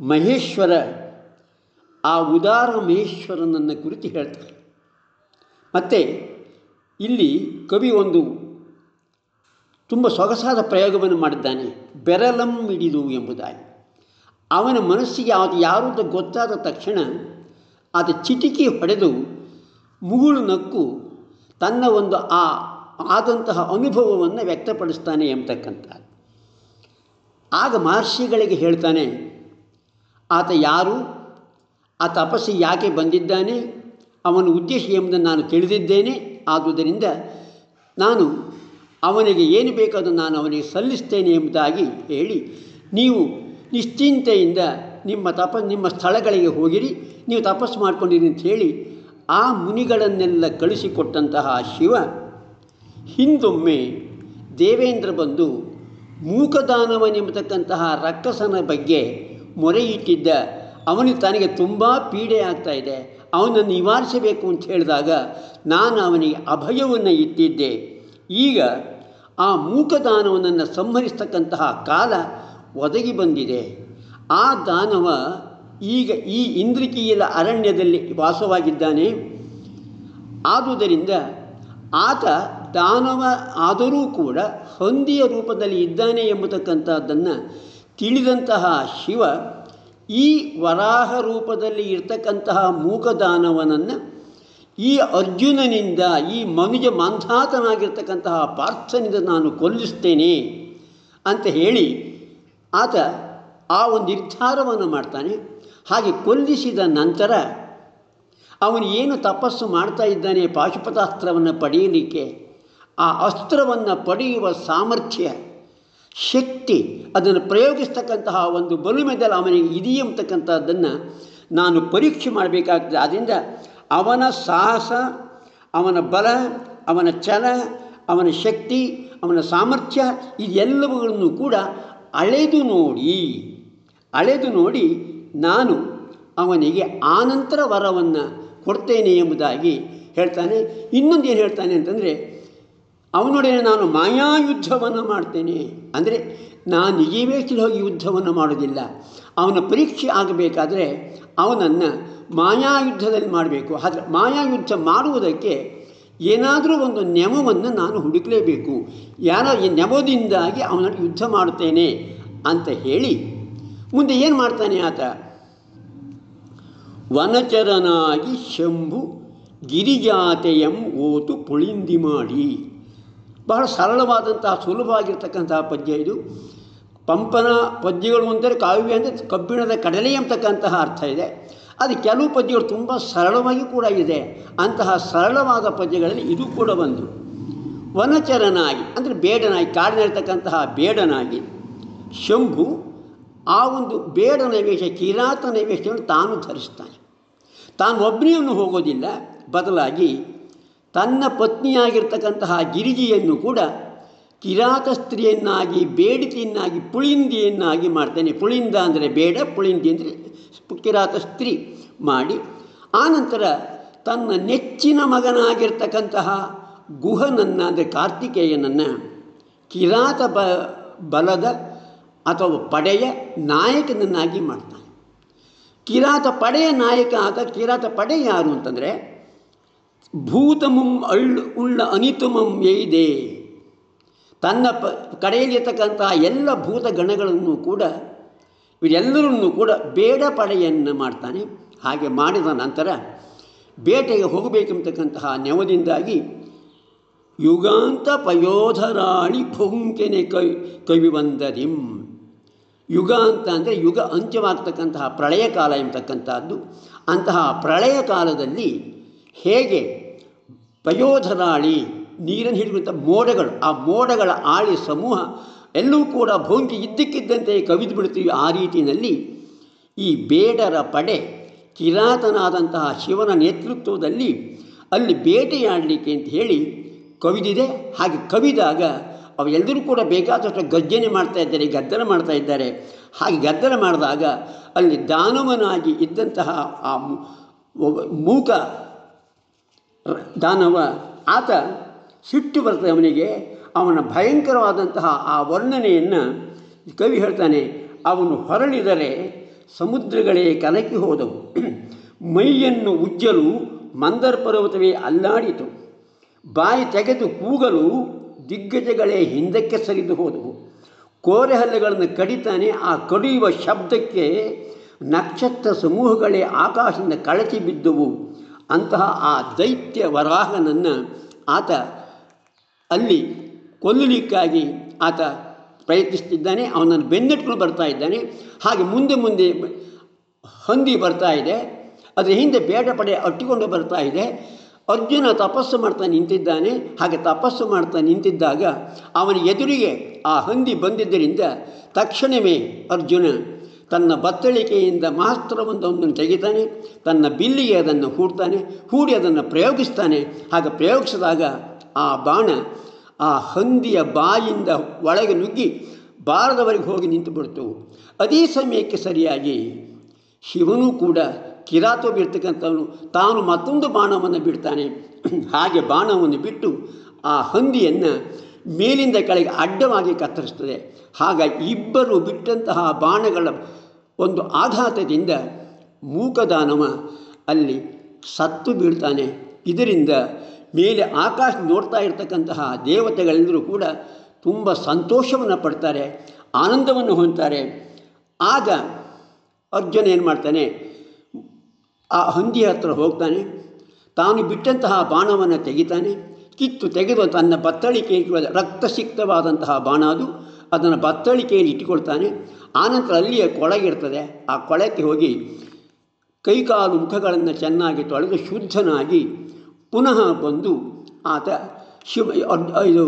ಮಹೇಶ್ವರ ಆ ಉದಾರ ಮಹೇಶ್ವರನನ್ನು ಕುರಿತು ಹೇಳ್ತಾರೆ. ಮತ್ತು ಇಲ್ಲಿ ಕವಿ ಒಂದು ತುಂಬ ಸೊಗಸಾದ ಪ್ರಯೋಗವನ್ನು ಮಾಡಿದ್ದಾನೆ, ಬೆರಲಂ ಹಿಡಿದು ಎಂಬುದಾಗಿ. ಅವನ ಮನಸ್ಸಿಗೆ ಅದು ಯಾರು ಗೊತ್ತಾದ ತಕ್ಷಣ ಅದು ಚಿಟಿಕಿ ಹೊಡೆದು ಮುಗುಳು ನಕ್ಕು ತನ್ನ ಒಂದು ಆ ಆದಂತಹ ಅನುಭವವನ್ನು ವ್ಯಕ್ತಪಡಿಸ್ತಾನೆ ಎಂಬತಕ್ಕಂಥ ಆಗ ಮಹರ್ಷಿಗಳಿಗೆ ಹೇಳ್ತಾನೆ, ಆತ ಯಾರು? ಆ ತಪಸ್ಸು ಯಾಕೆ ಬಂದಿದ್ದಾನೆ? ಅವನ ಉದ್ದೇಶ ಎಂಬುದನ್ನು ನಾನು ತಿಳಿದಿದ್ದೇನೆ. ಆದುದರಿಂದ ನಾನು ಅವನಿಗೆ ಏನು ಬೇಕೋ ಅದನ್ನು ನಾನು ಅವನಿಗೆ ಸಲ್ಲಿಸ್ತೇನೆ ಎಂಬುದಾಗಿ ಹೇಳಿ, ನೀವು ನಿಶ್ಚಿಂತೆಯಿಂದ ನಿಮ್ಮ ತಪ, ನಿಮ್ಮ ಸ್ಥಳಗಳಿಗೆ ಹೋಗಿರಿ, ನೀವು ತಪಸ್ಸು ಮಾಡಿಕೊಂಡಿರಿ ಅಂತ ಹೇಳಿ ಆ ಮುನಿಗಳನ್ನೆಲ್ಲ ಕಳಿಸಿಕೊಟ್ಟಂತಹ ಶಿವ ಹಿಂದೊಮ್ಮೆ ದೇವೇಂದ್ರ ಬಂದು ಮೂಕದಾನವನೆಂಬತಕ್ಕಂತಹ ರಕ್ಕಸನ ಬಗ್ಗೆ ಮೊರೆ ಇಟ್ಟಿದ್ದ ಅವನಿಗೆ ತನಗೆ ತುಂಬ ಪೀಡೆ ಆಗ್ತಾ ಇದೆ. ಅವನನ್ನು ನಿವಾರಿಸಬೇಕು ಅಂತ ಹೇಳಿದಾಗ ನಾನು ಅವನಿಗೆ ಅಭಯವನ್ನು ಇಟ್ಟಿದ್ದೆ. ಈಗ ಆ ಮೂಕದಾನವನನ್ನು ಸಂಹರಿಸ್ತಕ್ಕಂತಹ ಕಾಲ ಒದಗಿ ಬಂದಿದೆ. ಆ ದಾನವ ಈಗ ಈ ಇಂದ್ರಿಕೀಯಲ ಅರಣ್ಯದಲ್ಲಿ ವಾಸವಾಗಿದ್ದಾನೆ. ಆದುದರಿಂದ ಆತ ದಾನವ ಆದರೂ ಕೂಡ ಹಂದಿಯ ರೂಪದಲ್ಲಿ ಇದ್ದಾನೆ ಎಂಬತಕ್ಕಂಥದ್ದನ್ನು ತಿಳಿದಂತಹ ಶಿವ ಈ ವರಾಹ ರೂಪದಲ್ಲಿ ಇರ್ತಕ್ಕಂತಹ ಮೂಕದಾನವನನ್ನು ಈ ಅರ್ಜುನನಿಂದ ಈ ಮನುಜ ಮಂಥಾತನಾಗಿರ್ತಕ್ಕಂತಹ ಪಾರ್ಥನಿಂದ ನಾನು ಕೊಲ್ಲಿಸ್ತೇನೆ ಅಂತ ಹೇಳಿ ಆತ ಆ ಒಂದು ನಿರ್ಧಾರವನ್ನು ಮಾಡ್ತಾನೆ. ಹಾಗೆ ಕೊಲ್ಲಿಸಿದ ನಂತರ ಅವನು ಏನು ತಪಸ್ಸು ಮಾಡ್ತಾ ಇದ್ದಾನೆ ಪಾಶುಪತಾಸ್ತ್ರವನ್ನು ಪಡೆಯಲಿಕ್ಕೆ, ಆ ಅಸ್ತ್ರವನ್ನು ಪಡೆಯುವ ಸಾಮರ್ಥ್ಯ, ಶಕ್ತಿ, ಅದನ್ನು ಪ್ರಯೋಗಿಸ್ತಕ್ಕಂತಹ ಒಂದು ಬಲುಮೆದಲು ಅವನಿಗೆ ಇದೆಯಂತಕ್ಕಂಥದ್ದನ್ನು ನಾನು ಪರೀಕ್ಷೆ ಮಾಡಬೇಕಾಗ್ತದೆ. ಆದ್ದರಿಂದ ಅವನ ಸಾಹಸ, ಅವನ ಬಲ, ಅವನ ಛಲ, ಅವನ ಶಕ್ತಿ, ಅವನ ಸಾಮರ್ಥ್ಯ, ಇದೆಲ್ಲವುಗಳನ್ನು ಕೂಡ ಅಳೆದು ನೋಡಿ ಅಳೆದು ನೋಡಿ ನಾನು ಅವನಿಗೆ ಆನಂತರ ವರವನ್ನು ಕೊಡ್ತೇನೆ ಎಂಬುದಾಗಿ ಹೇಳ್ತಾನೆ. ಇನ್ನೊಂದು ಏನು ಹೇಳ್ತಾನೆ ಅಂತಂದರೆ, ಅವನೊಡನೆ ನಾನು ಮಾಯಾಯುದ್ಧವನ್ನು ಮಾಡ್ತೇನೆ. ಅಂದರೆ, ನಾನು ನಿಜವೇಶದಲ್ಲಿ ಹೋಗಿ ಯುದ್ಧವನ್ನು ಮಾಡೋದಿಲ್ಲ. ಅವನ ಪರೀಕ್ಷೆ ಆಗಬೇಕಾದರೆ ಅವನನ್ನು ಮಾಯಾಯುದ್ಧದಲ್ಲಿ ಮಾಡಬೇಕು. ಆದರೆ ಮಾಯಾಯುದ್ಧ ಮಾಡುವುದಕ್ಕೆ ಏನಾದರೂ ಒಂದು ನೆಮವನ್ನು ನಾನು ಹುಡುಕಲೇಬೇಕು. ಯಾರ ಈ ನೆಮದಿಂದಾಗಿ ಅವನ ಯುದ್ಧ ಮಾಡುತ್ತೇನೆ ಅಂತ ಹೇಳಿ ಮುಂದೆ ಏನು ಮಾಡ್ತಾನೆ ಆತ? ವನಚರನಾಗಿ ಶಂಭು ಗಿರಿಜಾತೆಯಂ ಓತು ಪುಳಿಂದಿ ಮಾಡಿ. ಬಹಳ ಸರಳವಾದಂತಹ ಸುಲಭವಾಗಿರ್ತಕ್ಕಂತಹ ಪದ್ಯ ಇದು. ಪಂಪನ ಪದ್ಯಗಳು ಅಂದರೆ ಕಾವ್ಯ ಅಂದರೆ ಕಬ್ಬಿಣದ ಕಡಲೆ ಎಂಬತಕ್ಕಂತಹ ಅರ್ಥ ಇದೆ. ಅದು ಕೆಲವು ಪದ್ಯಗಳು ತುಂಬ ಸರಳವಾಗಿ ಕೂಡ ಇದೆ. ಅಂತಹ ಸರಳವಾದ ಪದ್ಯಗಳಲ್ಲಿ ಇದು ಕೂಡ ಒಂದು. ವನಚರನಾಗಿ ಅಂದರೆ ಬೇಡನಾಗಿ ಕಾಡಿನಲ್ಲಿರ್ತಕ್ಕಂತಹ ಬೇಡನಾಗಿ ಶಂಭು ಆ ಒಂದು ಬೇಡ ನೈವೇಶ ಕಿರಾತ ನೈವೇಶವನ್ನು ತಾನು ಧರಿಸ್ತಾನೆ. ತಾನು ಒಬ್ಬನಿಯನ್ನು ಹೋಗೋದಿಲ್ಲ. ಬದಲಾಗಿ ತನ್ನ ಪತ್ನಿಯಾಗಿರ್ತಕ್ಕಂತಹ ಗಿರಿಜಿಯನ್ನು ಕೂಡ ಕಿರಾತ ಸ್ತ್ರೀಯನ್ನಾಗಿ ಬೇಡಿತಿಯನ್ನಾಗಿ ಪುಳಿಂದಿಯನ್ನಾಗಿ ಮಾಡ್ತಾನೆ. ಪುಳಿಂದ ಅಂದರೆ ಬೇಡ, ಪುಳಿಂದಿ ಅಂದರೆ ಕಿರಾತ ಸ್ತ್ರೀ ಮಾಡಿ. ಆನಂತರ ತನ್ನ ನೆಚ್ಚಿನ ಮಗನಾಗಿರ್ತಕ್ಕಂತಹ ಗುಹನನ್ನು, ಅಂದರೆ ಕಾರ್ತಿಕೇಯನನ್ನು ಕಿರಾತ ಬಲದ ಅಥವಾ ಪಡೆಯ ನಾಯಕನನ್ನಾಗಿ ಮಾಡ್ತಾನೆ. ಕಿರಾತ ಪಡೆಯ ನಾಯಕ ಆದ ಕಿರಾತ ಪಡೆ ಯಾರು ಅಂತಂದರೆ, ಭೂತಮಂ ಅಳ್ಳು ಉಳ್ಳ ಅನಿತಮಂ ಎಯ್ದೆ. ತನ್ನ ಪ ಕಡೆಯಲ್ಲಿರ್ತಕ್ಕಂತಹ ಎಲ್ಲ ಭೂತ ಗಣಗಳನ್ನು ಕೂಡ ಇವರೆಲ್ಲರನ್ನು ಕೂಡ ಬೇಡ ಪಡೆಯನ್ನು ಮಾಡ್ತಾನೆ. ಹಾಗೆ ಮಾಡಿದ ನಂತರ ಬೇಟೆಗೆ ಹೋಗಬೇಕೆಂಬತಕ್ಕಂತಹ ನೆವದಿಂದಾಗಿ ಯುಗಾಂತ ಪಯೋಧರಾಣಿ ಪೊಂಕೆನೆ ಕವಿ ಕವಿವಂದರಿಂ. ಯುಗ ಅಂತ ಅಂದರೆ ಯುಗ ಅಂತ್ಯವಾಗ್ತಕ್ಕಂತಹ ಪ್ರಳಯ ಕಾಲ ಎಂಬತಕ್ಕಂಥದ್ದು. ಅಂತಹ ಪ್ರಳಯ ಕಾಲದಲ್ಲಿ ಹೇಗೆ ಪಯೋಧರಾಳಿ ನೀರನ್ನು ಹಿಡಿದಂಥ ಮೋಡಗಳು, ಆ ಮೋಡಗಳ ಆಳಿ ಸಮೂಹ ಎಲ್ಲೂ ಕೂಡ ಭೌಂಕಿ ಇದ್ದಕ್ಕಿದ್ದಂತೆ ಕವಿದು ಬಿಡ್ತೀವಿ ಆ ರೀತಿಯಲ್ಲಿ ಈ ಬೇಡರ ಪಡೆ, ಕಿರಾತನಾದಂತಹ ಶಿವನ ನೇತೃತ್ವದಲ್ಲಿ ಅಲ್ಲಿ ಬೇಟೆಯಾಡಲಿಕ್ಕೆ ಅಂತ ಹೇಳಿ ಕವಿದಿದೆ. ಹಾಗೆ ಕವಿದಾಗ ಅವರೆಲ್ಲರೂ ಕೂಡ ಬೇಕಾದಷ್ಟು ಗರ್ಜನೆ ಮಾಡ್ತಾ ಇದ್ದಾರೆ, ಗದ್ದಲ ಮಾಡ್ತಾ ಇದ್ದಾರೆ. ಹಾಗೆ ಗದ್ದಲ ಮಾಡಿದಾಗ ಅಲ್ಲಿ ದಾನವನಾಗಿ ಇದ್ದಂತಹ ಆ ಮೂಕ, ದಾನವ, ಆತ ಸಿಟ್ಟು ಬರ್ತದೆ ಅವನಿಗೆ. ಅವನ ಭಯಂಕರವಾದಂತಹ ಆ ವರ್ಣನೆಯನ್ನು ಕವಿ ಹೇಳ್ತಾನೆ, ಅವನು ಹೊರಳಿದರೆ ಸಮುದ್ರಗಳೇ ಕಲಕಿ ಹೋದವು. ಮೈಯನ್ನು ಉಜ್ಜಲು ಮಂದರ್ ಪರ್ವತವೇ ಅಲ್ಲಾಡಿತು. ಬಾಯಿ ತೆಗೆದು ಕೂಗಲು ದಿಗ್ಗಜಗಳೇ ಹಿಂದಕ್ಕೆ ಸರಿದು ಹೋದವು ಕೋರೆಹಲ್ಲೆಗಳನ್ನು ಕಡಿತಾನೆ ಆ ಕಡಿಯುವ ಶಬ್ದಕ್ಕೆ ನಕ್ಷತ್ರ ಸಮೂಹಗಳೇ ಆಕಾಶದಿಂದ ಕಳಚಿ ಬಿದ್ದುವು. ಅಂತಹ ಆ ದೈತ್ಯ ವರಾಹನನ್ನು ಆತ ಅಲ್ಲಿ ಕೊಲ್ಲಲಿಕ್ಕಾಗಿ ಆತ ಪ್ರಯತ್ನಿಸ್ತಿದ್ದಾನೆ ಅವನನ್ನು ಬೆನ್ನಿಟ್ಕೊಂಡು ಬರ್ತಾ ಇದ್ದಾನೆ. ಹಾಗೆ ಮುಂದೆ ಮುಂದೆ ಹೊಂದಿ ಬರ್ತಾ ಇದೆ. ಅದರ ಹಿಂದೆ ಬೇಡ ಪಡೆ ಅಟ್ಟಿಕೊಂಡು ಬರ್ತಾ ಇದೆ. ಅರ್ಜುನ ತಪಸ್ಸು ಮಾಡ್ತಾ ನಿಂತಿದ್ದಾನೆ. ಹಾಗೆ ತಪಸ್ಸು ಮಾಡ್ತಾ ನಿಂತಿದ್ದಾಗ ಅವನ ಎದುರಿಗೆ ಆ ಹಂದಿ ಬಂದಿದ್ದರಿಂದ ತಕ್ಷಣವೇ ಅರ್ಜುನ ತನ್ನ ಬತ್ತಳಿಕೆಯಿಂದ ಮಾಸ್ತ್ರವೊಂದನ್ನು ತೆಗಿತಾನೆ. ತನ್ನ ಬಿಲ್ಲಿಗೆ ಅದನ್ನು ಹೂಡ್ತಾನೆ. ಹೂಡಿ ಅದನ್ನು ಪ್ರಯೋಗಿಸ್ತಾನೆ. ಹಾಗೆ ಪ್ರಯೋಗಿಸಿದಾಗ ಆ ಬಾಣ ಆ ಹಂದಿಯ ಬಾಯಿಂದ ಒಳಗೆ ನುಗ್ಗಿ ಬಾರದವರೆಗೆ ಹೋಗಿ ನಿಂತು ಬಿಡ್ತು ಅದೇ ಸಮಯಕ್ಕೆ ಸರಿಯಾಗಿ ಶಿವನೂ ಕೂಡ ಕಿರಾತ ಬಿಡ್ತಕ್ಕಂಥವನು ತಾನು ಮತ್ತೊಂದು ಬಾಣವನ್ನು ಬಿಡ್ತಾನೆ ಹಾಗೆ ಬಾಣವನ್ನು ಬಿಟ್ಟು ಆ ಹಂದಿಯನ್ನು ಮೇಲಿಂದ ಕೆಳಗೆ ಅಡ್ಡವಾಗಿ ಕತ್ತರಿಸ್ತದೆ. ಹಾಗಾಗಿ ಇಬ್ಬರು ಬಿಟ್ಟಂತಹ ಬಾಣಗಳ ಒಂದು ಆಘಾತದಿಂದ ಮೂಕದಾನವ ಅಲ್ಲಿ ಸತ್ತು ಬೀಳ್ತಾನೆ. ಇದರಿಂದ ಮೇಲೆ ಆಕಾಶ ನೋಡ್ತಾ ಇರತಕ್ಕಂತಹ ದೇವತೆಗಳೆಲ್ಲರೂ ಕೂಡ ತುಂಬ ಸಂತೋಷವನ್ನು ಪಡ್ತಾರೆ, ಆನಂದವನ್ನು ಹೊಂದ್ತಾರೆ ಆಗ ಅರ್ಜುನ ಏನು ಮಾಡ್ತಾನೆ ಆ ಹಂದಿಯ ಹತ್ರ ಹೋಗ್ತಾನೆ. ತಾನು ಬಿಟ್ಟಂತಹ ಬಾಣವನ್ನು ತೆಗಿತಾನೆ. ಕಿತ್ತು ತೆಗೆದು ತನ್ನ ಬತ್ತಳಿಕೆ ಇಟ್ಟುವ ರಕ್ತಸಿಕ್ತವಾದಂತಹ ಬಾಣ ಅದು. ಅದನ್ನು ಬತ್ತಳಿಕೆಯಲ್ಲಿ ಇಟ್ಟುಕೊಳ್ತಾನೆ. ಆನಂತರ ಅಲ್ಲಿಯ ಕೊಳಗಿರ್ತದೆ ಆ ಕೊಳಕ್ಕೆ ಹೋಗಿ ಕೈಕಾಲು ಮುಖಗಳನ್ನು ಚೆನ್ನಾಗಿ ತೊಳೆದು ಶುದ್ಧನಾಗಿ ಪುನಃ ಬಂದು ಆತ ಶಿವ, ಇದು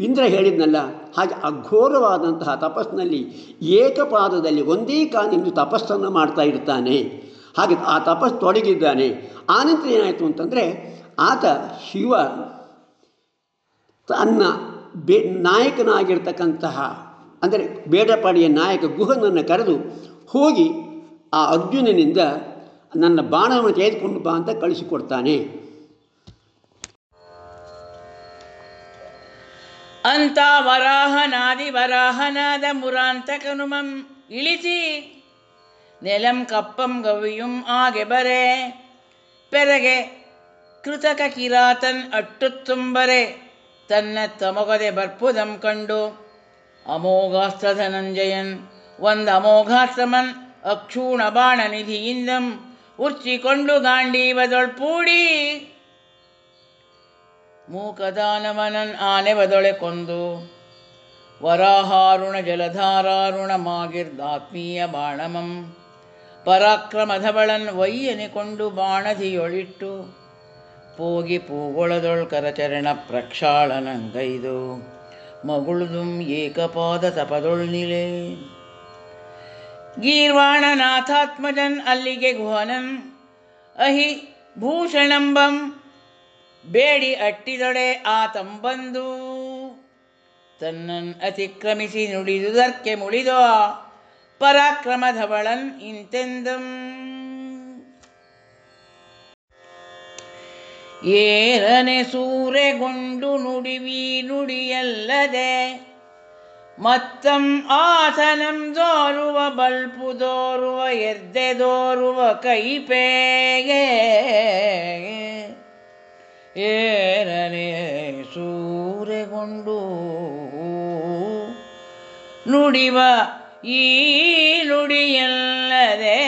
ಇಂದ್ರ ಹೇಳಿದ್ನಲ್ಲ, ಹಾಗೆ ಅಘೋರವಾದಂತಹ ತಪಸ್ಸಿನಲ್ಲಿ ಏಕಪಾದದಲ್ಲಿ ಒಂದೇ ಕಾಲಿಂದು ತಪಸ್ಸನ್ನು ಮಾಡ್ತಾ ಇರ್ತಾನೆ. ಹಾಗೆ ಆ ತಪಸ್ಸು ತೊಡಗಿದ್ದಾನೆ. ಆನಂತರ ಏನಾಯಿತು ಅಂತಂದರೆ ಆತ ಶಿವ ತನ್ನ ಬೇ ನಾಯಕನಾಗಿರ್ತಕ್ಕಂತಹ, ಅಂದರೆ ಬೇಡಪಾಡಿಯ ನಾಯಕ ಗುಹನನ್ನು ಕರೆದು ಹೋಗಿ ಆ ಅರ್ಜುನನಿಂದ ನನ್ನ ಬಾಣವನ್ನು ತೆಗೆದುಕೊಂಡು ಬಾ ಅಂತ ಕಳಿಸಿಕೊಡ್ತಾನೆ. ಅಂತ ವರಾಹನಾದಿ ವರಾಹನಾದ ಮುರಾಂತಕನುಮಂ ಇಳಿಸಿ ನೆಲಂ ಕಪ್ಪಂ ಗವಿಯುಂ ಆಗೆ ಬರೆ ಪೆರಗೆ ಕೃತಕ ಕಿರಾತನ್ ಅಟ್ಟುತ್ತುಂಬರೆ. ತನ್ನ ತಮೊಗದೆ ಬರ್ಪುದಂ ಕಂಡು ಅಮೋಘಾಸ್ತ್ರ ಧನಂಜಯನ್ ಅಮೋಘಾಸ್ತ್ರಮನ್ ಅಕ್ಷೂಣ ಬಾಣ ನಿಧಿಯಿಂದಂ ಉಚ್ಚಿಕೊಂಡು ಗಾಂಡೀವದೊಳ್ಪೂಡಿ ಮೂಕದಾನವನನ್ ಆನೆ ಬದೊಳೆ ಕೊಂದು ವರಾಹಾರುಣ ಜಲಧಾರಾರುಣಮಾಗಿರ್ದಾತ್ಮೀಯ ಬಾಣಮಂ. ಪರಾಕ್ರಮಧವಳನ್ ವಯ್ಯನಿಕೊಂಡು ಬಾಣಧಿಯೊಳಿಟ್ಟು ಪೋಗಿ ಪೂಗೊಳದೊಳ್ ಕರಚರಣ ಪ್ರಕ್ಷಾಳನಂಗೈದು. ಮಗುಳುದುಂ ಏಕಪಾದ ತಪದೊಳ್ ನಿಲೆ. ಗೀರ್ವಾಣನಾಥಾತ್ಮಜನ್ ಅಲ್ಲಿಗೆ ಗುಹನನ್ ಅಹಿ ಭೂಷಣಂಬಂ ಬೇಡಿ ಅಟ್ಟಿದೊಡೆ ಆತಂಬಂದು ತನ್ನನ್ ಅತಿಕ್ರಮಿಸಿ ನುಡಿದುದರ್ಕೆ ಮುಳಿದೋ ಪರಾಕ್ರಮಧವಳನ್ ಇಂತೆಂದಂ. ಏರನೆ ಸೂರೆಗೊಂಡು ನುಡಿವಿ ನುಡಿಯಲ್ಲದೆ, ಮತ್ತಂ ಆಸನಂ ದೋರುವ ಬಲ್ಪು ದೋರುವ ಎದ್ದೆ ದೋರುವ ಕೈಪೇಗೆ. ಏರನೆ ಸೂರೆಗೊಂಡು ನುಡಿವ ಈ ನುಡಿಯಲ್ಲದೆ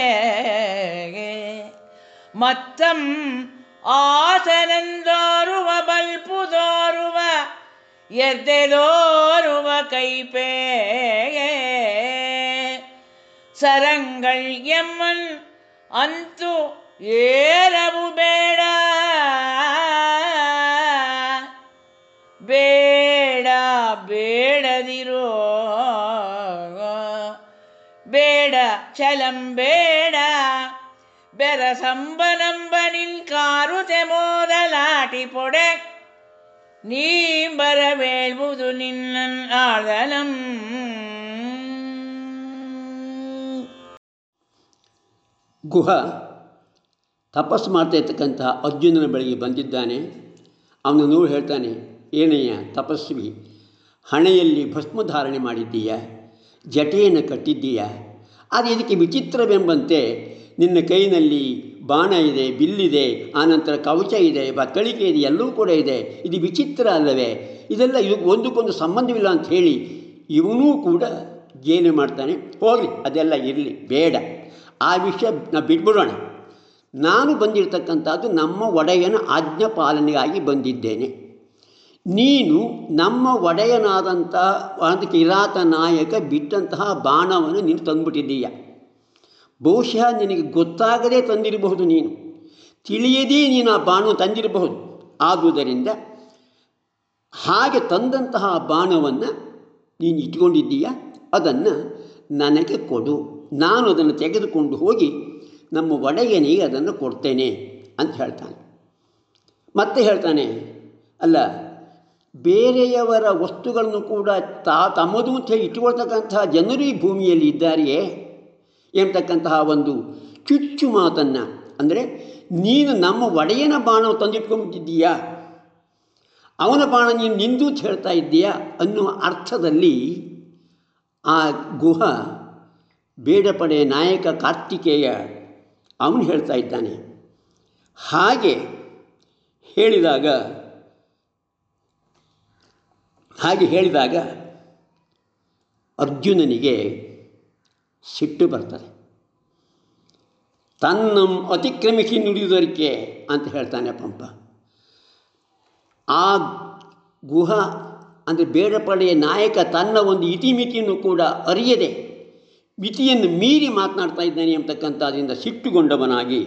ಮತ್ತಂ ಆಸನಂದೋರುವ ಬಲ್ಪು ದೋರುವ ಎದ್ದೆದೋರುವ ಕೈಪೇಗೆ ಸರಂಗಳ್ ಎಮ್ಮನ್ ಅಂತೂ ಬೇಡ ಬೆರಸಂಬನಂಬ ನಿನ್ ಕಾರು ಮೋದಲಾಟಿ ಪೊಡೆ. ನೀ ಬರಬೇಳ್ಬುದು ನಿನ್ನ ಆಳಲಂ ಗುಹ ತಪಸ್ಸು ಮಾಡ್ತಾ ಇರ್ತಕ್ಕಂಥ ಅರ್ಜುನನ ಬಳಿಗೆ ಬಂದಿದ್ದಾನೆ. ಅವನು ನೂರು ಹೇಳ್ತಾನೆ, ಏನಯ್ಯ, ತಪಸ್ವಿ, ಹಣೆಯಲ್ಲಿ ಭಸ್ಮಧಾರಣೆ ಮಾಡಿದ್ದೀಯ ಜಟೆಯನ್ನು ಕಟ್ಟಿದ್ದೀಯ ಆದರೆ ಇದಕ್ಕೆ ವಿಚಿತ್ರವೆಂಬಂತೆ ನಿನ್ನ ಕೈನಲ್ಲಿ ಬಾಣ ಇದೆ, ಬಿಲ್ಲಿದೆ ಆನಂತರ ಕವಚ ಇದೆ ಬತ್ತಳಿಕೆ ಇದೆ ಎಲ್ಲವೂ ಕೂಡ ಇದೆ. ಇದು ವಿಚಿತ್ರ ಅಲ್ಲವೇ? ಇದೆಲ್ಲ ಇದು ಒಂದಕ್ಕೊಂದು ಸಂಬಂಧವಿಲ್ಲ ಅಂತ ಹೇಳಿ ಇವನೂ ಕೂಡ ಏನು ಮಾಡ್ತಾನೆ. ಹೋಗಲಿ, ಅದೆಲ್ಲ ಇರಲಿ, ಬೇಡ. ಆ ವಿಷಯ ನಾವು ಬಿಟ್ಬಿಡೋಣ. ನಾನು ಬಂದಿರತಕ್ಕಂಥದ್ದು ನಮ್ಮ ಒಡೆಯನ ಆಜ್ಞಾ ಪಾಲನೆಗಾಗಿ ಬಂದಿದ್ದೇನೆ. ನೀನು ನಮ್ಮ ಒಡೆಯನಾದಂಥ ಒಂದು ಕಿರಾತ ನಾಯಕ ಬಿಟ್ಟಂತಹ ಬಾಣವನ್ನು ನೀನು ತಂದುಬಿಟ್ಟಿದ್ದೀಯ? ಬಹುಶಃ ನಿನಗೆ ಗೊತ್ತಾಗದೇ ತಂದಿರಬಹುದು ನೀನು. ತಿಳಿಯದೇ ನೀನು ಆ ಬಾಣ ತಂದಿರಬಹುದು. ಆದುದರಿಂದ ಹಾಗೆ ತಂದಂತಹ ಬಾಣವನ್ನು ನೀನು ಇಟ್ಕೊಂಡಿದ್ದೀಯ ಅದನ್ನು ನನಗೆ ಕೊಡು. ನಾನು ಅದನ್ನು ತೆಗೆದುಕೊಂಡು ಹೋಗಿ ನಮ್ಮ ಒಡೆಯನಿಗೆ ಅದನ್ನು ಕೊಡ್ತೇನೆ ಅಂತ ಹೇಳ್ತಾನೆ. ಮತ್ತೆ ಹೇಳ್ತಾನೆ, ಅಲ್ಲ ಬೇರೆಯವರ ವಸ್ತುಗಳನ್ನು ಕೂಡ ತಾ ತಮ್ಮದು ಅಂತ ಇಟ್ಟುಕೊಳ್ತಕ್ಕಂತಹ ಜನರು ಈ ಭೂಮಿಯಲ್ಲಿ ಇದ್ದಾರೆಯೇ ಎಂಬತಕ್ಕಂತಹ ಒಂದು ಚುಚ್ಚು ಮಾತನ್ನು, ಅಂದರೆ ನೀನು ನಮ್ಮ ಒಡೆಯನ ಬಾಣ ತಂದಿಟ್ಕೊಂಡ್ಬಿಟ್ಟಿದ್ದೀಯಾ? ಅವನ ಬಾಣ ನೀನು ನಿಂದು ಅಂತ ಹೇಳ್ತಾ ಇದ್ದೀಯಾ ಅನ್ನುವ ಅರ್ಥದಲ್ಲಿ ಆ ಗುಹ ಬೇಡಪಡೆ ನಾಯಕ ಕಾರ್ತಿಕೇಯ ಅವನು ಹೇಳ್ತಾ ಇದ್ದಾನೆ. ಹಾಗೆ ಹೇಳಿದಾಗ ಹಾಗೆ ಹೇಳಿದಾಗ ಅರ್ಜುನನಿಗೆ ಸಿಟ್ಟು ಬರ್ತದೆ. ತನ್ನ ಅತಿಕ್ರಮಿಸಿ ನುಡಿಯುವುದಕ್ಕೆ ಅಂತ ಹೇಳ್ತಾನೆ ಪಂಪ. ಆ ಗುಹ ಅಂದರೆ ಬೇಡಪಡೆಯ ನಾಯಕ ತನ್ನ ಒಂದು ಇತಿಮಿತಿಯನ್ನು ಕೂಡ ಅರಿಯದೆ ಮಿತಿಯನ್ನು ಮೀರಿ ಮಾತನಾಡ್ತಾ ಇದ್ದಾನೆ ಎಂಬತಕ್ಕಂಥದ್ದರಿಂದ ಸಿಟ್ಟುಗೊಂಡವನಾಗಿ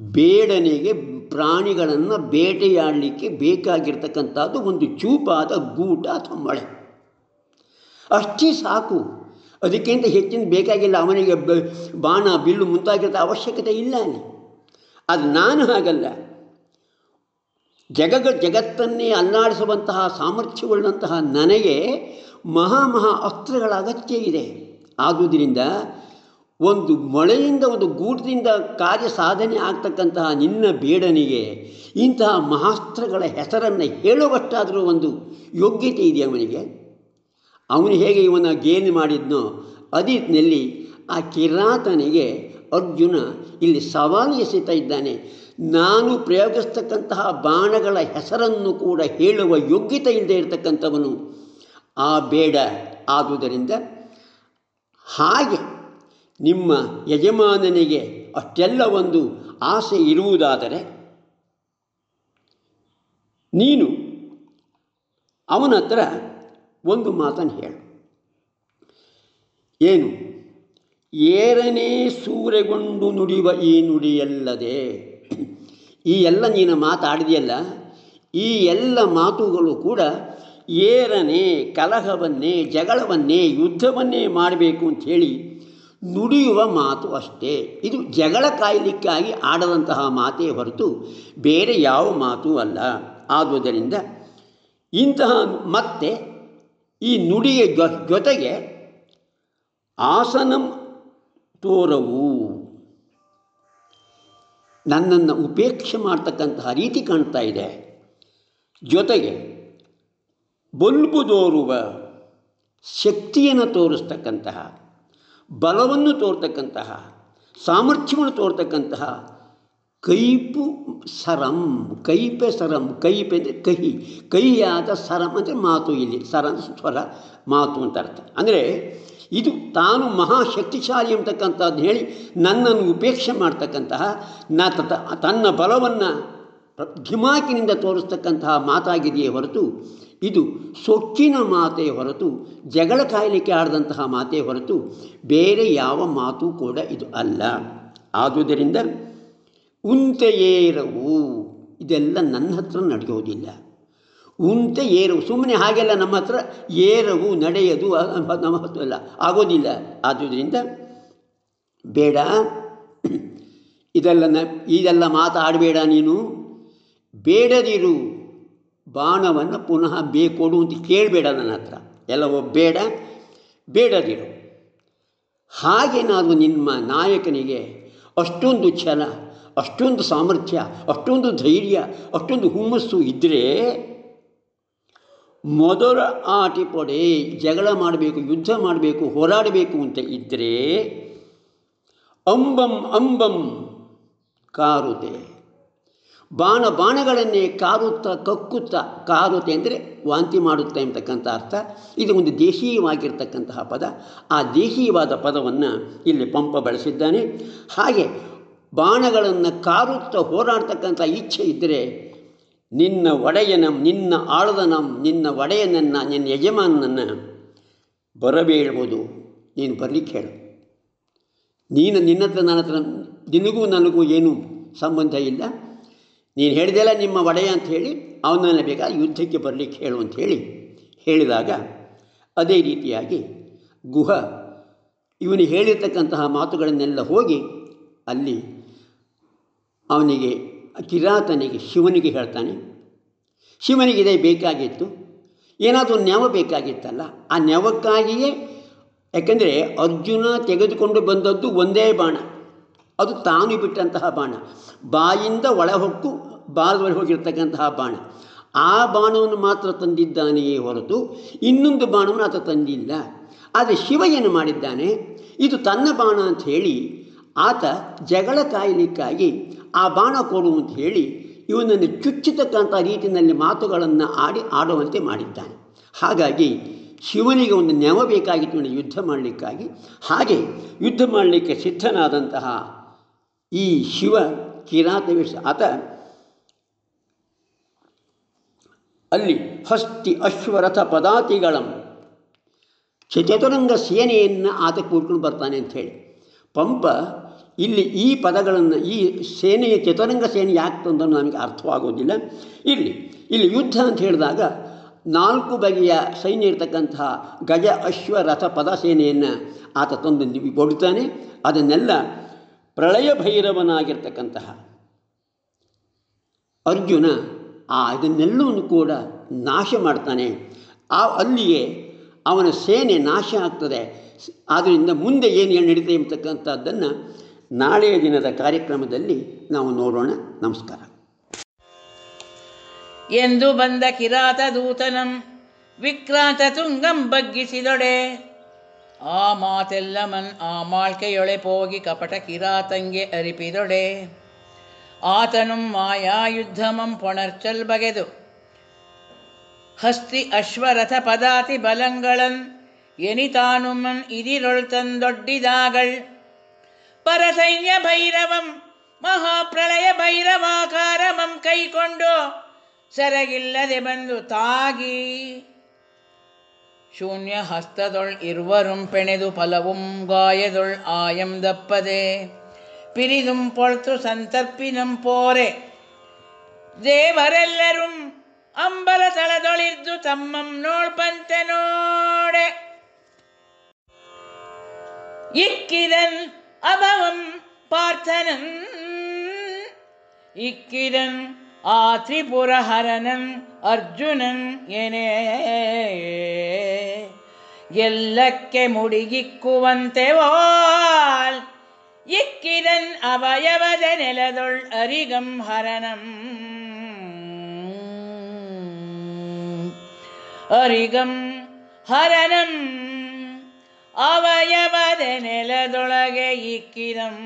ಬೇಡನಿಗೆ ಪ್ರಾಣಿಗಳನ್ನು ಬೇಟೆಯಾಡಲಿಕ್ಕೆ ಬೇಕಾಗಿರ್ತಕ್ಕಂಥದ್ದು ಒಂದು ಚೂಪಾದ ಗೂಟ ಅಥವಾ ಮಳೆ. ಅಷ್ಟೇ ಸಾಕು. ಅದಕ್ಕಿಂತ ಹೆಚ್ಚಿನ ಬೇಕಾಗಿಲ್ಲ ಅವನಿಗೆ ಬಾಣ, ಬಿಲ್ಲು ಮುಂತಾಗಿರೋ ಅವಶ್ಯಕತೆ ಇಲ್ಲ ಅಲ್ಲಿ. ಅದು ನಾನು ಹಾಗಲ್ಲ. ಜಗಗ, ಜಗತ್ತನ್ನೇ ಅಲ್ಲಾಡಿಸುವಂತಹ ಸಾಮರ್ಥ್ಯವುಳ್ಳಂತಹ ನನಗೆ ಮಹಾ ಮಹಾ ಅಸ್ತ್ರಗಳ ಅಗತ್ಯ ಇದೆ. ಆದುದರಿಂದ ಒಂದು ಮೊಳೆಯಿಂದ ಒಂದು ಗೂಟದಿಂದ ಕಾರ್ಯ ಸಾಧನೆ ಆಗ್ತಕ್ಕಂತಹ ನಿನ್ನ ಬೇಡನಿಗೆ ಇಂತಹ ಮಹಾಸ್ತ್ರಗಳ ಹೆಸರನ್ನು ಹೇಳುವಷ್ಟಾದರೂ ಒಂದು ಯೋಗ್ಯತೆ ಇದೆ ಅವನಿಗೆ? ಅವನು ಹೇಗೆ ಇವನ ಗೇಲಿ ಮಾಡಿದ್ನೋ ಅದಿತ್ನಲ್ಲಿ ಆ ಕಿರಾತನಿಗೆ ಅರ್ಜುನ ಇಲ್ಲಿ ಸವಾಲು ಎಸೆತಾ ಇದ್ದಾನೆ. ನಾನು ಪ್ರಯೋಗಿಸ್ತಕ್ಕಂತಹ ಬಾಣಗಳ ಹೆಸರನ್ನು ಕೂಡ ಹೇಳುವ ಯೋಗ್ಯತೆ ಇಲ್ಲದೆ ಇರತಕ್ಕಂಥವನು. ಆ ಬೇಡ ಆದುದರಿಂದ ಹಾಗೆ ನಿಮ್ಮ ಯಜಮಾನನಿಗೆ ಅಷ್ಟೆಲ್ಲ ಒಂದು ಆಸೆ ಇರುವುದಾದರೆ ನೀನು ಅವನ ಹತ್ರ ಒಂದು ಮಾತನ್ನು ಹೇಳು. ಏನು? ಏರನೇ ಸೂರೆಗೊಂಡು ನುಡಿಯುವ ಈ ನುಡಿಯಲ್ಲದೆ, ಈ ಎಲ್ಲ ನೀನು ಮಾತಾಡಿದೆಯಲ್ಲ, ಈ ಎಲ್ಲ ಮಾತುಗಳು ಕೂಡ ಏರನೇ ಕಲಹವನ್ನೇ ಜಗಳವನ್ನೇ ಯುದ್ಧವನ್ನೇ ಮಾಡಬೇಕು ಅಂಥೇಳಿ ನುಡಿಯುವ ಮಾತು ಅಷ್ಟೇ. ಇದು ಜಗಳ ಕಾಯಲಿಕ್ಕಾಗಿ ಆಡದಂತಹ ಮಾತೇ ಹೊರತು ಬೇರೆ ಯಾವ ಮಾತು ಅಲ್ಲ. ಆದುದರಿಂದ ಇಂತಹ ಮತ್ತೆ ಈ ನುಡಿಯ ಜೊತೆಗೆ ಆಸನಂ ತೋರವು. ನನ್ನನ್ನು ಉಪೇಕ್ಷೆ ಮಾಡ್ತಕ್ಕಂತಹ ರೀತಿ ಕಾಣ್ತಾ ಇದೆ. ಜೊತೆಗೆ ಬಲ್ಬುದೋರುವ ಶಕ್ತಿಯನ್ನು ತೋರಿಸ್ತಕ್ಕಂತಹ ಬಲವನ್ನು ತೋರ್ತಕ್ಕಂತಹ, ಸಾಮರ್ಥ್ಯವನ್ನು ತೋರ್ತಕ್ಕಂತಹ ಕೈಪು ಸರಂ, ಕೈಪೆ ಸರಂ, ಕೈಪೆ ಅಂದರೆ ಕಹಿ, ಕಹಿಯಾದ ಸರಂ ಅಂದರೆ ಮಾತು ಇಲ್ಲಿ, ಸರ ಸ್ವರ, ಮಾತು ಅಂತ ಅರ್ಥ. ಅಂದರೆ ಇದು ತಾನು ಮಹಾಶಕ್ತಿಶಾಲಿ ಅಂತಕ್ಕಂಥದ್ದು ಹೇಳಿ ನನ್ನನ್ನು ಉಪೇಕ್ಷೆ ಮಾಡ್ತಕ್ಕಂತಹ, ನ ತನ್ನ ಬಲವನ್ನು ಧಿಮಾಕಿನಿಂದ ತೋರಿಸ್ತಕ್ಕಂತಹ ಮಾತಾಗಿದೆಯೇ ಹೊರತು ಇದು ಸೊಕ್ಕಿನ ಮಾತೇ ಹೊರತು, ಜಗಳ ಕಾಯಲಿಕ್ಕೆ ಆಡದಂತಹ ಮಾತೇ ಹೊರತು ಬೇರೆ ಯಾವ ಮಾತು ಕೂಡ ಇದು ಅಲ್ಲ. ಆದುದರಿಂದ ಉಂತೆಯೇರವು, ಇದೆಲ್ಲ ನನ್ನ ಹತ್ರ ನಡೆಯೋದಿಲ್ಲ. ಉಂತೆ ಏರವು ಸುಮ್ಮನೆ ಹಾಗೆಲ್ಲ ನಮ್ಮ ಹತ್ರ ಏರವು, ನಡೆಯದು ನಮ್ಮ ಹತ್ರ ಅಲ್ಲ ಆಗೋದಿಲ್ಲ. ಆದುದರಿಂದ ಬೇಡ. ಇದೆಲ್ಲ ನ, ಇದೆಲ್ಲ ಮಾತಾಡಬೇಡ ನೀನು. ಬೇಡದಿರು. ಬಾಣವನ್ನು ಪುನಃ ಬೇಕೊಡು ಅಂತ ಕೇಳಬೇಡ ನನ್ನ ಹತ್ರ. ಎಲ್ಲವೋ ಬೇಡ, ಬೇಡದಿರು. ಹಾಗೇನಾದರೂ ನಿಮ್ಮ ನಾಯಕನಿಗೆ ಅಷ್ಟೊಂದು ಛಲ, ಅಷ್ಟೊಂದು ಸಾಮರ್ಥ್ಯ, ಅಷ್ಟೊಂದು ಧೈರ್ಯ, ಅಷ್ಟೊಂದು ಹುಮ್ಮಸ್ಸು ಇದ್ದರೆ ಮೊದಲ ಆಟಿ ಪಡೆ ಜಗಳ ಮಾಡಬೇಕು, ಯುದ್ಧ ಮಾಡಬೇಕು, ಹೋರಾಡಬೇಕು ಅಂತ ಇದ್ದರೆ ಅಂಬಂ ಅಂಬಂ ಕಾರುತೆ ಬಾಣ ಬಾಣಗಳನ್ನೇ ಕಾರುತ್ತಾ, ಕಕ್ಕುತ್ತಾ, ಕಾರುತ್ತೆ ಅಂದರೆ ವಾಂತಿ ಮಾಡುತ್ತೆ ಎಂಬತಕ್ಕಂಥ ಅರ್ಥ. ಇದು ಒಂದು ದೇಶೀಯವಾಗಿರ್ತಕ್ಕಂತಹ ಪದ. ಆ ದೇಶೀಯವಾದ ಪದವನ್ನು ಇಲ್ಲಿ ಪಂಪ ಬಳಸಿದ್ದಾನೆ. ಹಾಗೆ ಬಾಣಗಳನ್ನು ಕಾರುತ್ತಾ ಹೋರಾಡ್ತಕ್ಕಂಥ ಇಚ್ಛೆ ಇದ್ದರೆ ನಿನ್ನ ಒಡೆಯನ, ನಿನ್ನ ಆಳದನ, ನಿನ್ನ ಒಡೆಯನನ್ನು, ನಿನ್ನ ಯಜಮಾನನನ್ನು ಬರಬೇಳ್ಬೋದು ನೀನು ಬರಲಿಕ್ಕೆ ಹೇಳು. ನೀನು ನಿನ್ನ ಹತ್ರ ನನ್ನ ಹತ್ರ ನಿನಗೂ ನನಗೂ ಏನೂ ಸಂಬಂಧ ಇಲ್ಲ. ನೀನು ಹೇಳಿದೆಲ್ಲ ನಿಮ್ಮ ಒಡೆಯ ಅಂತ ಹೇಳಿ ಅವನನ್ನು ಬೇಕಾದ ಯುದ್ಧಕ್ಕೆ ಬರಲಿಕ್ಕೆ ಹೇಳು ಅಂತ ಹೇಳಿ ಹೇಳಿದಾಗ ಅದೇ ರೀತಿಯಾಗಿ ಗುಹ ಇವನು ಹೇಳಿರ್ತಕ್ಕಂತಹ ಮಾತುಗಳನ್ನೆಲ್ಲ ಹೋಗಿ ಅಲ್ಲಿ ಅವನಿಗೆ ಕಿರಾತನಿಗೆ ಶಿವನಿಗೆ ಹೇಳ್ತಾನೆ. ಶಿವನಿಗೆ ಇದೇ ಬೇಕಾಗಿತ್ತು. ಏನಾದರೂ ನೆವ ಬೇಕಾಗಿತ್ತಲ್ಲ, ಆ ನೆವಕ್ಕಾಗಿಯೇ ಯಾಕೆಂದರೆ ಅರ್ಜುನ ತೆಗೆದುಕೊಂಡು ಬಂದದ್ದು ಒಂದೇ ಬಾಣ. ಅದು ತಾನು ಬಿಟ್ಟಂತಹ ಬಾಣ. ಬಾಯಿಂದ ಒಳಹೊಕ್ಕು ಹೊಕ್ಕು ಬಾಲದಲ್ಲಿ ಹೋಗಿರ್ತಕ್ಕಂತಹ ಬಾಣ. ಆ ಬಾಣವನ್ನು ಮಾತ್ರ ತಂದಿದ್ದಾನೆಯೇ ಹೊರತು ಇನ್ನೊಂದು ಬಾಣವನ್ನು ಆತ ತಂದಿಲ್ಲ. ಆದರೆ ಶಿವ ಏನು ಮಾಡಿದ್ದಾನೆ? ಇದು ತನ್ನ ಬಾಣ ಅಂತ ಹೇಳಿ ಆತ ಜಗಳ ಕಾಯಲಿಕ್ಕಾಗಿ ಆ ಬಾಣ ಕೊಡು ಅಂತ ಹೇಳಿ ಇವನನ್ನು ಚುಚ್ಚತಕ್ಕಂಥ ರೀತಿಯಲ್ಲಿ ಮಾತುಗಳನ್ನು ಆಡಿ ಆಡುವಂತೆ ಮಾಡಿದ್ದಾನೆ. ಹಾಗಾಗಿ ಶಿವನಿಗೆ ಒಂದು ನೆವ ಬೇಕಾಗಿತ್ತು ಯುದ್ಧ ಮಾಡಲಿಕ್ಕಾಗಿ. ಹಾಗೆ ಯುದ್ಧ ಮಾಡಲಿಕ್ಕೆ ಸಿದ್ಧನಾದಂತಹ ಈ ಶಿವ ಕಿರಾತವೇಶ ಆತ ಅಲ್ಲಿ ಹಸ್ತಿ ಅಶ್ವರಥ ಪದಾತಿಗಳಂ. ಚತುರಂಗ ಸೇನೆಯನ್ನು ಆತ ಕೂಡ್ಕೊಂಡು ಬರ್ತಾನೆ ಅಂತ ಹೇಳಿ. ಪಂಪ, ಇಲ್ಲಿ ಈ ಪದಗಳನ್ನು, ಈ ಸೇನೆಯ ಚತುರಂಗ ಸೇನೆ ಯಾಕೆ ತಂದರೂ ನಮಗೆ ಅರ್ಥವಾಗೋದಿಲ್ಲ. ಇಲ್ಲಿ ಇಲ್ಲಿ ಯುದ್ಧ ಅಂತ ಹೇಳಿದಾಗ ನಾಲ್ಕು ಬಗೆಯ ಸೈನ್ಯ ಇರತಕ್ಕಂತಹ ಗಜ ಅಶ್ವ ರಥ ಪದ ಸೇನೆಯನ್ನು ಆತ ತಂದು ಕೊಡ್ತಾನೆ ಅದನ್ನೆಲ್ಲ ಪ್ರಳಯ ಭೈರವನಾಗಿರ್ತಕ್ಕಂತಹ ಅರ್ಜುನ ಆ ಇದನ್ನೆಲ್ಲವನ್ನು ಕೂಡ ನಾಶ ಮಾಡ್ತಾನೆ. ಆ ಅಲ್ಲಿಯೇ ಅವನ ಸೇನೆ ನಾಶ ಆಗ್ತದೆ. ಆದ್ದರಿಂದ ಮುಂದೆ ಏನು ನಡೀತದೆ ಎಂಬತಕ್ಕಂಥದ್ದನ್ನು ನಾಳೆಯ ದಿನದ ಕಾರ್ಯಕ್ರಮದಲ್ಲಿ ನಾವು ನೋಡೋಣ. ನಮಸ್ಕಾರ. ಎಂದು ಬಂದ ಕಿರಾತ ದೂತನಂ ವಿಕ್ರಾಂತ ತುಂಗಂ ಬಗ್ಗಿಸಿದೊಡೆ. ಆ ಮಾತೆಲ್ಲ ಮನ್, ಆ ಮಾಳ್ಕೆಯೊಳೆ ಪೋಗಿ ಕಪಟ ಕಿರಾತಂಗೆ ಅರಿಪಿದೊಡೆ. ಆತನು ಮಾಯಾಯುದ್ಧಮಂ ಪೊಣರ್ಚಲ್ ಬಗೆದು, ಹಸ್ತಿ ಅಶ್ವರಥ ಪದಾತಿ ಬಲಂಗಳನ್, ಎನಿತಾನುಮನ್ ಇದಿರೊಳ್ ತಂದೊಡ್ಡಿದಾಗಳ್ ಪರಸೈನ್ಯ ಭೈರವಂ, ಮಹಾಪ್ರಳಯ ಭೈರವಾಕಾರಮಂ ಕೈಕೊಂಡು ಸರಗಿಲ್ಲದೆ ಬಂದು ತಾಗಿ. ಶೂನ್ಯ ಹಸ್ತದೊಳ್ ಇರುವರುಂ ಪೆಣೆದು ಫಲವುಂ ಗಾಯದೊಳ್ ಆಯಂ ದಪ್ಪದೆ. ಪಿರಿದುಂ ಪೊಳ್ತು ಸಂತರ್ಪಿನಂ ಪೋರೆ. ದೇವರೆಲ್ಲರೂ ಅಂಬಲ ತಳದೊಳಿದ್ದು ತಮ್ಮಂ ನೋಡ್ಬಂತೆ ನೋಡೆ. ಇಕ್ಕಿದನ್ ಅಭವಂ ಪಾರ್ಥನನ್ ಇಕ್ಕಿದನ್ ಆ ತ್ರಿಪುರಹರನನ್ ಅರ್ಜುನನ್ ಏನೇ ಎಲ್ಲಕ್ಕೆ ಮುಡಿಗಿಕ್ಕುವಂತೆ ವಾಲ್ ಇಕ್ಕಿದನ್ ಅವಯವದ ನೆಲದೊಳ್ ಅರಿಗಂ ಹರನಂ ಅರಿಗಂ ಹರನಂ ಅವಯವದ ನೆಲದೊಳಗೆ ಇಕ್ಕಿದಂ.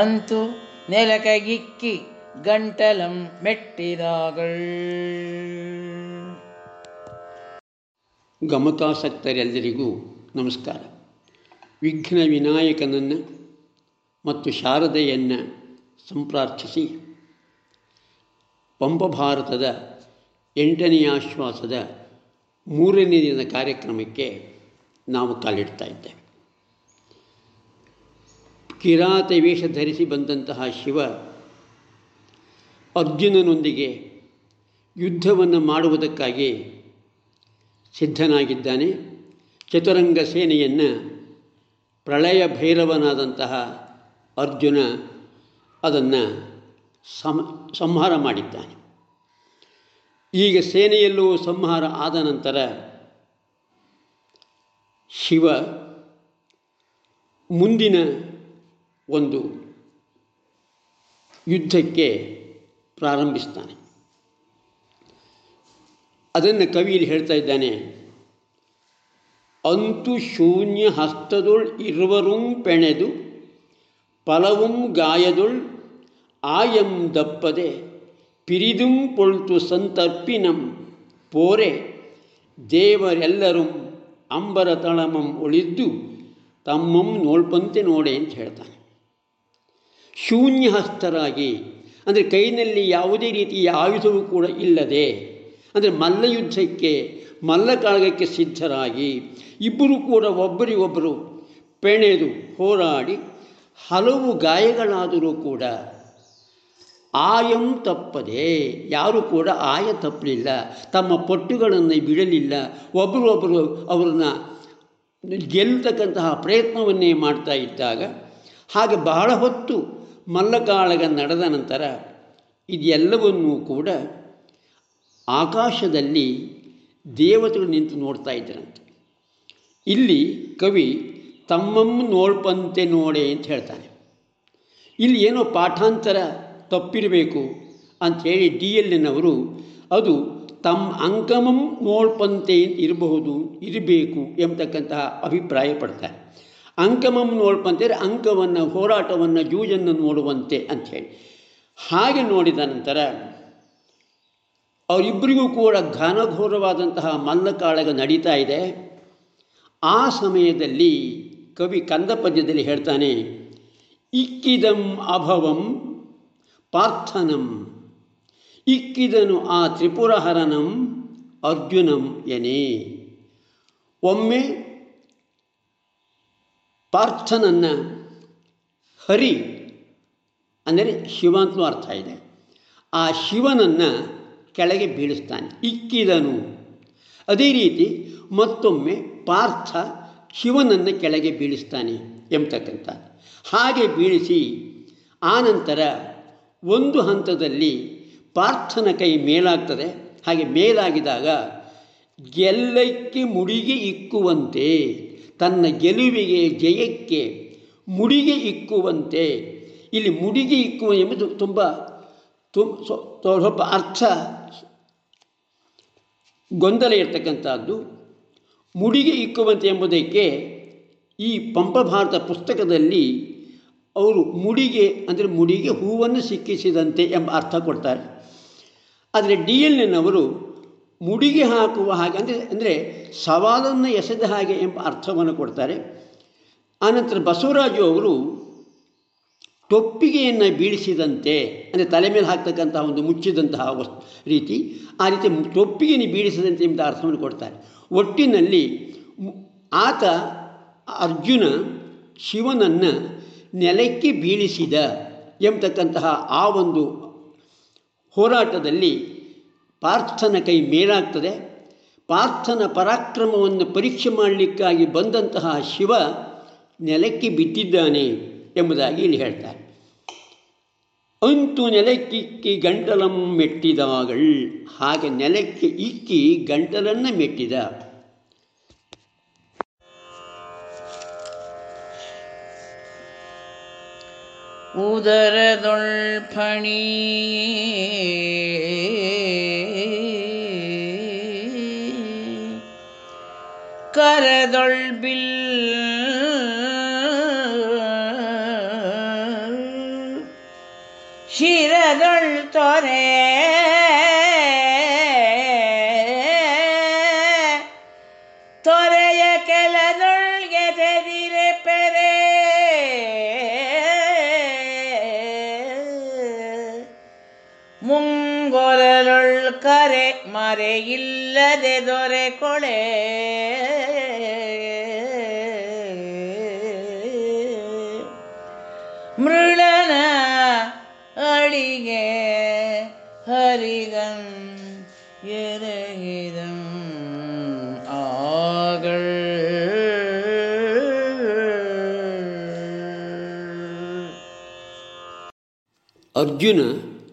ಅಂತೂ ನೆಲಕಗಿಕ್ಕಿ ಗಂಟಲಂ ಮೆಟ್ಟಿದಾಗಳ್ ಗಮಕಾಸಕ್ತರೆಲ್ಲರಿಗೂ ನಮಸ್ಕಾರ. ವಿಘ್ನ ವಿನಾಯಕನನ್ನು ಮತ್ತು ಶಾರದೆಯನ್ನು ಸಂಪ್ರಾರ್ಥಿಸಿ ಪಂಪ ಭಾರತದ ಎಂಟನೆಯ ಆಶ್ವಾಸದ ಮೂರನೇ ದಿನದ ಕಾರ್ಯಕ್ರಮಕ್ಕೆ ನಾವು ಕಾಲಿಡ್ತಾ ಇದ್ದೇವೆ. ಕಿರಾತ ವೇಷ ಧರಿಸಿ ಬಂದಂತಹ ಶಿವ ಅರ್ಜುನನೊಂದಿಗೆ ಯುದ್ಧವನ್ನು ಮಾಡುವುದಕ್ಕಾಗಿ ಸಿದ್ಧನಾಗಿದ್ದಾನೆ. ಚತುರಂಗ ಸೇನೆಯನ್ನು ಪ್ರಳಯ ಭೈರವನಾದಂತಹ ಅರ್ಜುನ ಅದನ್ನು ಸಮ ಸಂಹಾರ ಮಾಡಿದ್ದಾನೆ. ಈಗ ಸೇನೆಯಲ್ಲೂ ಸಂಹಾರ ಆದ ನಂತರ ಶಿವ ಮುಂದಿನ ಒಂದು ಯುದ್ಧಕ್ಕೆ ಪ್ರಾರಂಭಿಸ್ತಾನೆ. ಅದನ್ನು ಕವಿಯಲ್ಲಿ ಹೇಳ್ತಾ ಇದ್ದಾನೆ, ಅಂತು ಶೂನ್ಯ ಹಸ್ತದೊಳ್ ಇರುವರುಂ ಪೆಣೆದು ಪಲವುಂ ಗಾಯದೊಳ್ ಆಯಂ ದಪ್ಪದೆ ಪಿರಿದುಂ ಪೊಳ್ತು ಸಂತರ್ಪಿನಂ ಪೋರೆ ದೇವರೆಲ್ಲರೂ ಅಂಬರ ತಳಮಂ ಒಳಿದ್ದು ತಮ್ಮಂ ನೋಳ್ಪಂತೆ ನೋಡೆ ಅಂತ ಹೇಳ್ತಾನೆ. ಶೂನ್ಯ ಹಸ್ತರಾಗಿ ಅಂದರೆ ಕೈನಲ್ಲಿ ಯಾವುದೇ ರೀತಿಯ ಆಯುಧವೂ ಕೂಡ ಇಲ್ಲದೆ, ಅಂದರೆ ಮಲ್ಲಯುದ್ಧಕ್ಕೆ, ಮಲ್ಲಕಾಳಗಕ್ಕೆ ಸಿದ್ಧರಾಗಿ, ಇಬ್ಬರು ಕೂಡ ಒಬ್ಬರಿಗೊಬ್ಬರು ಪೆಣೆದು ಹೋರಾಡಿ, ಹಲವು ಗಾಯಗಳಾದರೂ ಕೂಡ ಆಯಂ ತಪ್ಪದೆ, ಯಾರು ಕೂಡ ಆಯ ತಪ್ಪಲಿಲ್ಲ, ತಮ್ಮ ಪಟ್ಟುಗಳನ್ನು ಬಿಡಲಿಲ್ಲ ಒಬ್ಬರೊಬ್ಬರು ಅವರನ್ನು ಗೆಲ್ಲತಕ್ಕಂತಹ ಪ್ರಯತ್ನವನ್ನೇ ಮಾಡ್ತಾ ಇದ್ದಾಗ, ಹಾಗೆ ಬಹಳ ಹೊತ್ತು ಮಲ್ಲಕಾಳಗ ನಡೆದ ನಂತರ ಇದೆಲ್ಲವನ್ನೂ ಕೂಡ ಆಕಾಶದಲ್ಲಿ ದೇವತೆಗಳು ನಿಂತು ನೋಡ್ತಾ ಇದ್ದರಂತೆ. ಇಲ್ಲಿ ಕವಿ ತಮ್ಮಮ್ಮ ನೋಡ್ಪಂತೆ ನೋಡೆ ಅಂತ ಹೇಳ್ತಾನೆ. ಇಲ್ಲಿ ಏನೋ ಪಾಠಾಂತರ ತಪ್ಪಿರಬೇಕು ಅಂಥೇಳಿ ಡಿ ಅವರು ಅದು ತಮ್ಮ ಅಂಕಮಂ ನೋಡ್ಪಂತೆ ಇರಬಹುದು, ಇರಬೇಕು ಎಂಬತಕ್ಕಂತಹ ಅಭಿಪ್ರಾಯ ಪಡ್ತಾರೆ. ಅಂಕಮಂ ನೋಡ್ಪಂತೇಳಿ ಅಂಕವನ್ನು, ಹೋರಾಟವನ್ನು ಜೂಜನ್ನು ನೋಡುವಂತೆ ಅಂಥೇಳಿ. ಹಾಗೆ ನೋಡಿದ ನಂತರ ಅವರಿಬ್ಬರಿಗೂ ಕೂಡ ಘನಘೋರವಾದಂತಹ ಮಲ್ಲಕಾಳಗ ನಡೀತಾ ಇದೆ. ಆ ಸಮಯದಲ್ಲಿ ಕವಿ ಕಂದ ಪದ್ಯದಲ್ಲಿ ಹೇಳ್ತಾನೆ, ಇಕ್ಕಿದಂ ಅಭವಂ ಪಾರ್ಥನಂ, ಇಕ್ಕಿದನು ಆ ತ್ರಿಪುರಹರನಂ ಅರ್ಜುನಂ ಎನೇ. ಒಮ್ಮೆ ಪಾರ್ಥನನ್ನು ಹರಿ ಅಂದರೆ ಶಿವ ಅಂತಲೂ ಅರ್ಥ ಇದೆ. ಆ ಶಿವನನ್ನು ಕೆಳಗೆ ಬೀಳಿಸ್ತಾನೆ, ಇಕ್ಕಿದನು. ಅದೇ ರೀತಿ ಮತ್ತೊಮ್ಮೆ ಪಾರ್ಥ ಶಿವನನ್ನು ಕೆಳಗೆ ಬೀಳಿಸ್ತಾನೆ ಎಂಬತಕ್ಕಂಥ. ಹಾಗೆ ಬೀಳಿಸಿ ಆನಂತರ ಒಂದು ಹಂತದಲ್ಲಿ ಪಾರ್ಥನ ಕೈ ಮೇಲಾಗ್ತದೆ. ಹಾಗೆ ಮೇಲಾಗಿದಾಗ ಗೆಲ್ಲಕ್ಕೆ ಮುಡಿಗೆ ಇಕ್ಕುವಂತೆ ತನ್ನ ಗೆಲುವಿಗೆ ಜಯಕ್ಕೆ ಮುಡಿಗೆ ಇಕ್ಕುವಂತೆ. ಇಲ್ಲಿ ಮುಡಿಗೆ ಇಕ್ಕುವ ಎಂಬುದು ತುಂಬ ಸ್ವಲ್ಪ ಅರ್ಥ ಗೊಂದಲ ಇರತಕ್ಕಂಥದ್ದು. ಮುಡಿಗೆ ಇಕ್ಕುವಂತೆ ಎಂಬುದಕ್ಕೆ ಈ ಪಂಪ ಭಾರತ ಪುಸ್ತಕದಲ್ಲಿ ಅವರು ಮುಡಿಗೆ ಅಂದರೆ ಮುಡಿಗೆ ಹೂವನ್ನು ಸಿಕ್ಕಿಸಿದಂತೆ ಎಂಬ ಅರ್ಥ ಕೊಡ್ತಾರೆ. ಆದರೆ ಡಿ ಎಲ್ನವರು ಮುಡಿಗೆ ಹಾಕುವ ಹಾಗೆ, ಅಂದರೆ ಅಂದರೆ ಸವಾಲನ್ನು ಎಸೆದ ಹಾಗೆ ಎಂಬ ಅರ್ಥವನ್ನು ಕೊಡ್ತಾರೆ. ಆನಂತರ ಬಸವರಾಜು ಅವರು ಟೊಪ್ಪಿಗೆಯನ್ನು ಬೀಳಿಸಿದಂತೆ, ಅಂದರೆ ತಲೆ ಮೇಲೆ ಹಾಕ್ತಕ್ಕಂತಹ ಒಂದು ಮುಚ್ಚಿದಂತಹ ವಸ್ತು ರೀತಿ, ಆ ರೀತಿ ಟೊಪ್ಪಿಗೆಯನ್ನು ಬೀಳಿಸಿದಂತೆ ಎಂಬ ಅರ್ಥವನ್ನು ಕೊಡ್ತಾರೆ. ಒಟ್ಟಿನಲ್ಲಿ ಆತ ಅರ್ಜುನ ಶಿವನನ್ನು ನೆಲಕ್ಕೆ ಬೀಳಿಸಿದ ಎಂಬತಕ್ಕಂತಹ ಆ ಒಂದು ಹೋರಾಟದಲ್ಲಿ ಪಾರ್ಥನ ಕೈ ಮೇಲಾಗ್ತದೆ. ಪಾರ್ಥನ ಪರಾಕ್ರಮವನ್ನು ಪರೀಕ್ಷೆ ಮಾಡಲಿಕ್ಕಾಗಿ ಬಂದಂತಹ ಶಿವ ನೆಲಕ್ಕೆ ಬಿದ್ದಿದ್ದಾನೆ ಎಂಬುದಾಗಿ ಇಲ್ಲಿ ಹೇಳ್ತಾರೆ. ಅಂತೂ ನೆಲಕ್ಕಿಕ್ಕಿ ಗಂಟಲಂ ಮೆಟ್ಟಿದವಗಳು ಹಾಗೆ ನೆಲಕ್ಕೆ ಇಕ್ಕಿ ಗಂಟಲನ್ನು ಮೆಟ್ಟಿದ. ಉದರದೊಳ್ಫಣಿ ಕರದೊಳ್ಬಿಲ್ ಶಿರದೊಳ್ ತೊರೆ ತೊರೆಯ ಮರೆಯಿಲ್ಲದೆ ದೊರೆ ಕೊಳೆ. ಮೃಳನ ಅಳಿಗೆ ಹರಿಗಂ ಎರಗಿದಂ ಆಗಳ್. ಅರ್ಜುನ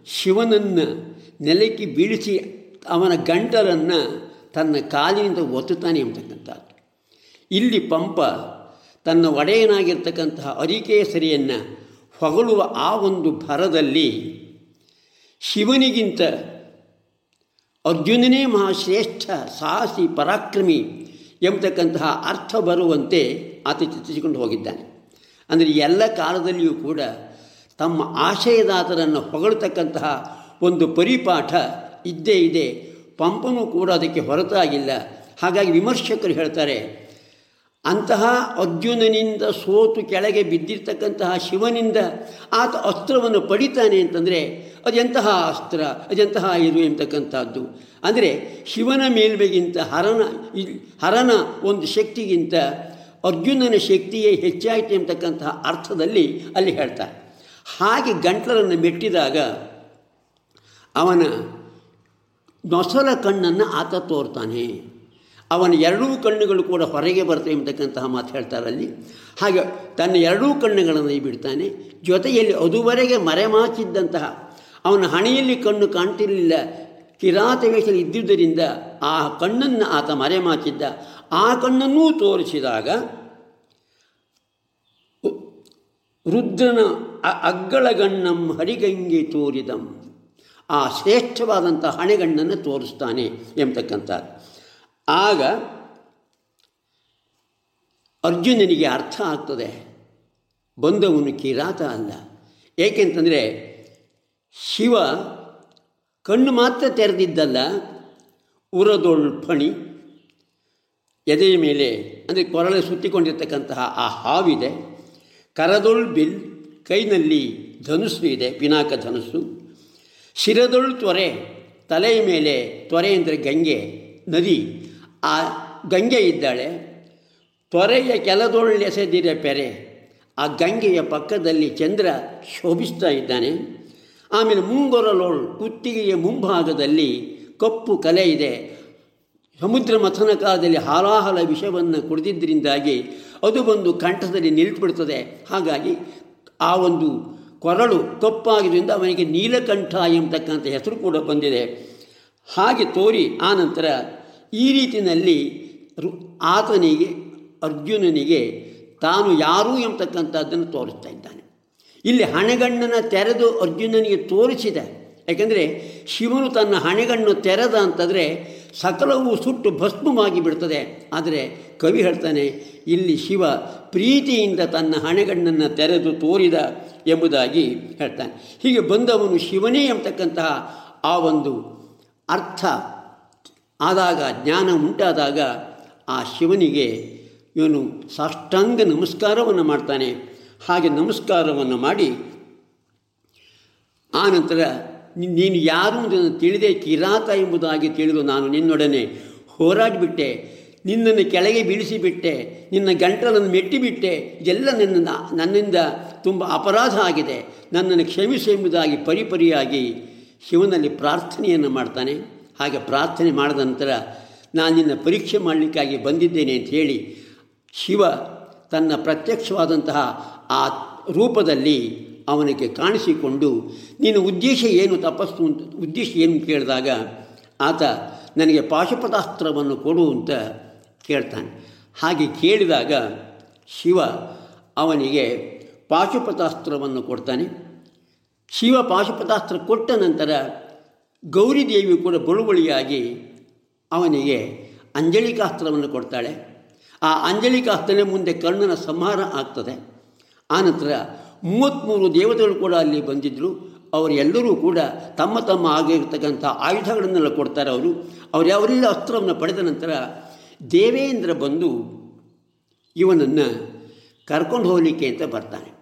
ಶಿವನನ್ನು ನೆಲಕ್ಕೆ ಬೀಳಿಸಿ ಅವನ ಗಂಟಲನ್ನು ತನ್ನ ಕಾಲಿನಿಂದ ಒತ್ತುತ್ತಾನೆ ಎಂಬತಕ್ಕಂಥದ್ದು. ಇಲ್ಲಿ ಪಂಪ ತನ್ನ ಒಡೆಯನಾಗಿರ್ತಕ್ಕಂತಹ ಅರಿಕೇಸರಿಯನ್ನು ಹೊಗಳುವ ಆ ಒಂದು ಭರದಲ್ಲಿ ಶಿವನಿಗಿಂತ ಅರ್ಜುನನೇ ಮಹಾಶ್ರೇಷ್ಠ ಸಾಹಸಿ ಪರಾಕ್ರಮಿ ಎಂಬತಕ್ಕಂತಹ ಅರ್ಥ ಬರುವಂತೆ ಆತ ಚಿತ್ರಿಸಿಕೊಂಡು ಹೋಗಿದ್ದಾನೆ. ಅಂದರೆ ಎಲ್ಲ ಕಾಲದಲ್ಲಿಯೂ ಕೂಡ ತಮ್ಮ ಆಶಯದಾತರನ್ನು ಹೊಗಳತಕ್ಕಂತಹ ಒಂದು ಪರಿಪಾಠ ಇದ್ದೇ ಇದೆ. ಪಂಪನೂ ಕೂಡ ಅದಕ್ಕೆ ಹೊರತಾಗಿಲ್ಲ. ಹಾಗಾಗಿ ವಿಮರ್ಶಕರು ಹೇಳ್ತಾರೆ, ಅಂತಹ ಅರ್ಜುನನಿಂದ ಸೋತು ಕೆಳಗೆ ಬಿದ್ದಿರ್ತಕ್ಕಂತಹ ಶಿವನಿಂದ ಆತ ಅಸ್ತ್ರವನ್ನು ಪಡಿತಾನೆ ಅಂತಂದರೆ ಅದೆಂತಹ ಅಸ್ತ್ರ ಅದೆಂತಹ ಇದು ಎಂಬತಕ್ಕಂಥದ್ದು. ಅಂದರೆ ಶಿವನ ಮೇಲ್ಮೆಗಿಂತ ಹರನ ಹರನ ಒಂದು ಶಕ್ತಿಗಿಂತ ಅರ್ಜುನನ ಶಕ್ತಿಯೇ ಹೆಚ್ಚಾಯಿತು ಎಂಬತಕ್ಕಂತಹ ಅರ್ಥದಲ್ಲಿ ಅಲ್ಲಿ ಹೇಳ್ತಾರೆ. ಹಾಗೆ ಗಂಟಲನ್ನು ಮೆಟ್ಟಿದಾಗ ಅವನ ನೊಸಲ ಕಣ್ಣನ್ನು ಆತ ತೋರ್ತಾನೆ. ಅವನ ಎರಡೂ ಕಣ್ಣುಗಳು ಕೂಡ ಹೊರಗೆ ಬರ್ತವೆ ಎಂಬತಕ್ಕಂತಹ ಮಾತು ಹೇಳ್ತಾರಲ್ಲಿ ಹಾಗೆ ತನ್ನ ಎರಡೂ ಕಣ್ಣುಗಳನ್ನು ಬಿಡ್ತಾನೆ. ಜೊತೆಯಲ್ಲಿ ಅದುವರೆಗೆ ಮರೆಮಾಚಿದ್ದಂತಹ ಅವನ ಹಣೆಯಲ್ಲಿ ಕಣ್ಣು ಕಾಣ್ತಿರಲಿಲ್ಲ. ಕಿರಾತ ವೇಷದಲ್ಲಿ ಇದ್ದುದರಿಂದ ಆ ಕಣ್ಣನ್ನು ಆತ ಮರೆಮಾಚಿದ್ದ. ಆ ಕಣ್ಣನ್ನೂ ತೋರಿಸಿದಾಗ ರುದ್ರನ ಅಗ್ಗಳಗಣ್ಣಂ ಹರಿಗಂಗೆ ತೋರಿದಂ. ಆ ಶ್ರೇಷ್ಠವಾದಂಥ ಹಣೆಗಣ್ಣನ್ನು ತೋರಿಸ್ತಾನೆ ಎಂಬತಕ್ಕಂಥದ್ದು. ಆಗ ಅರ್ಜುನನಿಗೆ ಅರ್ಥ ಆಗ್ತದೆ. ಬಂದವನು ಕಿರಾತ ಅಲ್ಲ. ಏಕೆಂತಂದರೆ ಶಿವ ಕಣ್ಣು ಮಾತ್ರ ತೆರೆದಿದ್ದಲ್ಲ ಉರದೊಳ್ ಫಣಿ ಎದೆಯ ಮೇಲೆ, ಅಂದರೆ ಕೊರಳೆ ಸುತ್ತಿಕೊಂಡಿರ್ತಕ್ಕಂತಹ ಆ ಹಾವಿದೆ. ಕರದೊಳ್ ಬಿಲ್ ಕೈನಲ್ಲಿ ಧನುಸ್ಸು ಇದೆ, ಪಿನಾಕ ಧನುಸ್ಸು. ಶಿರದೊಳ್ ತ್ವರೆ, ತಲೆಯ ಮೇಲೆ ತ್ವರೆ ಅಂದರೆ ಗಂಗೆ, ನದಿ. ಆ ಗಂಗೆ ಇದ್ದಾಳೆ. ತ್ವರೆಯ ಕೆಲದೊಳ್ಳೆಸೆದಿರ ಪೆರೆ. ಆ ಗಂಗೆಯ ಪಕ್ಕದಲ್ಲಿ ಚಂದ್ರ ಶೋಭಿಸ್ತಾ ಇದ್ದಾನೆ. ಆಮೇಲೆ ಮುಂಗೊರಲೋಳ್ ಕುತ್ತಿಗೆಯ ಮುಂಭಾಗದಲ್ಲಿ ಕಪ್ಪು ಕಲೆ ಇದೆ. ಸಮುದ್ರ ಮಥನ ಕಾಲದಲ್ಲಿ ಹಾಲಾಹಲ ವಿಷವನ್ನು ಕುಡಿದಿದ್ದರಿಂದಾಗಿ ಅದು ಬಂದು ಕಂಠದಲ್ಲಿ ನಿಲ್ಬಿಡ್ತದೆ. ಹಾಗಾಗಿ ಆ ಒಂದು ಕೊರಳು ಕಪ್ಪಾಗಿದ್ದರಿಂದ ಅವನಿಗೆ ನೀಲಕಂಠ ಎಂಬತಕ್ಕಂಥ ಹೆಸರು ಕೂಡ ಬಂದಿದೆ. ಹಾಗೆ ತೋರಿ ಆನಂತರ ಈ ರೀತಿಯಲ್ಲಿ ಆತನಿಗೆ, ಅರ್ಜುನನಿಗೆ ತಾನು ಯಾರು ಎಂಬತಕ್ಕಂಥದ್ದನ್ನು ತೋರಿಸ್ತಾ ಇದ್ದಾನೆ. ಇಲ್ಲಿ ಹಣೆಗಣ್ಣನ ತೆರೆದು ಅರ್ಜುನನಿಗೆ ತೋರಿಸಿದ. ಯಾಕೆಂದರೆ ಶಿವನು ತನ್ನ ಹಣೆಗಣ್ಣು ತೆರೆದ ಅಂತಂದರೆ ಸಕಲವೂ ಸುಟ್ಟು ಭಸ್ಮವಾಗಿ ಬಿಡ್ತದೆ. ಆದರೆ ಕವಿ ಹೇಳ್ತಾನೆ, ಇಲ್ಲಿ ಶಿವ ಪ್ರೀತಿಯಿಂದ ತನ್ನ ಹಣೆಗಣ್ಣನ್ನು ತೆರೆದು ತೋರಿದ ಎಂಬುದಾಗಿ ಹೇಳ್ತಾನೆ. ಹೀಗೆ ಬಂದವನು ಶಿವನೇ ಎಂಬತಕ್ಕಂತಹ ಆ ಒಂದು ಅರ್ಥ ಆದಾಗ, ಜ್ಞಾನ ಉಂಟಾದಾಗ ಆ ಶಿವನಿಗೆ ಇವನು ಸಾಷ್ಟಾಂಗ ನಮಸ್ಕಾರವನ್ನು ಮಾಡ್ತಾನೆ. ಹಾಗೆ ನಮಸ್ಕಾರವನ್ನು ಮಾಡಿ ಆನಂತರ ನೀನು ಯಾರು ಎಂದು ತಿಳಿದೆ ಕಿರಾತ ಎಂಬುದಾಗಿ ತಿಳಿದು ನಾನು ನಿನ್ನೊಡನೆ ಹೋರಾಡಿಬಿಟ್ಟೆ. ನಿನ್ನನ್ನು ಕೆಳಗೆ ಬೀಳಿಸಿಬಿಟ್ಟೆ. ನಿನ್ನ ಗಂಟಲನ್ನು ಮೆಟ್ಟಿಬಿಟ್ಟೆ. ಇದೆಲ್ಲ ನನ್ನ ನನ್ನಿಂದ ತುಂಬ ಅಪರಾಧ ಆಗಿದೆ. ನನ್ನನ್ನು ಕ್ಷಮಿಸು ಎಂಬುದಾಗಿ ಪರಿಪರಿಯಾಗಿ ಶಿವನಲ್ಲಿ ಪ್ರಾರ್ಥನೆಯನ್ನು ಮಾಡ್ತಾನೆ. ಹಾಗೆ ಪ್ರಾರ್ಥನೆ ಮಾಡಿದ ನಂತರ ನಾನು ನಿನ್ನ ಪರೀಕ್ಷೆ ಮಾಡಲಿಕ್ಕಾಗಿ ಬಂದಿದ್ದೇನೆ ಅಂತ ಹೇಳಿ ಶಿವ ತನ್ನ ಪ್ರತ್ಯಕ್ಷವಾದಂತಹ ಆ ರೂಪದಲ್ಲಿ ಅವನಿಗೆ ಕಾಣಿಸಿಕೊಂಡು, ನಿನ್ನ ಉದ್ದೇಶ ಏನು ತಪಸ್ಸು ಅಂತ, ಉದ್ದೇಶ ಏನು? ಕೇಳಿದಾಗ, ಆತ ನನಗೆ ಪಾಶುಪತಾಸ್ತ್ರವನ್ನು ಕೊಡು ಅಂತ ಕೇಳ್ತಾನೆ. ಹಾಗೆ ಕೇಳಿದಾಗ, ಶಿವ ಅವನಿಗೆ ಪಾಶುಪತಾಸ್ತ್ರವನ್ನು ಕೊಡ್ತಾನೆ. ಶಿವ ಪಾಶುಪತಾಸ್ತ್ರ ಕೊಟ್ಟ ನಂತರ ಗೌರಿದೇವಿ ಕೂಡ ಬಳುವಳಿಯಾಗಿ ಅವನಿಗೆ ಅಂಜಲಿಕಾಸ್ತ್ರವನ್ನು ಕೊಡ್ತಾಳೆ. ಆ ಅಂಜಲಿಕಾಸ್ತ್ರನೇ ಮುಂದೆ ಕರ್ಣನ ಸಂಹಾರ ಆಗ್ತದೆ. ಆನಂತರ ಮೂವತ್ತ್ಮೂರು ದೇವತೆಗಳು ಕೂಡ ಅಲ್ಲಿ ಬಂದಿದ್ದರು ಅವರೆಲ್ಲರೂ ಕೂಡ ತಮ್ಮ ತಮ್ಮ ಆಗಿರ್ತಕ್ಕಂಥ ಆಯುಧಗಳನ್ನೆಲ್ಲ ಕೊಡ್ತಾರೆ ಅವರು. ಅವರು ಯಾವರೆಲ್ಲ ಅಸ್ತ್ರವನ್ನು ಪಡೆದ ನಂತರ ದೇವೇಂದ್ರ ಬಂದು ಇವನನ್ನು ಕರ್ಕೊಂಡು ಹೋಗಲಿಕ್ಕೆ ಅಂತ ಬರ್ತಾನೆ.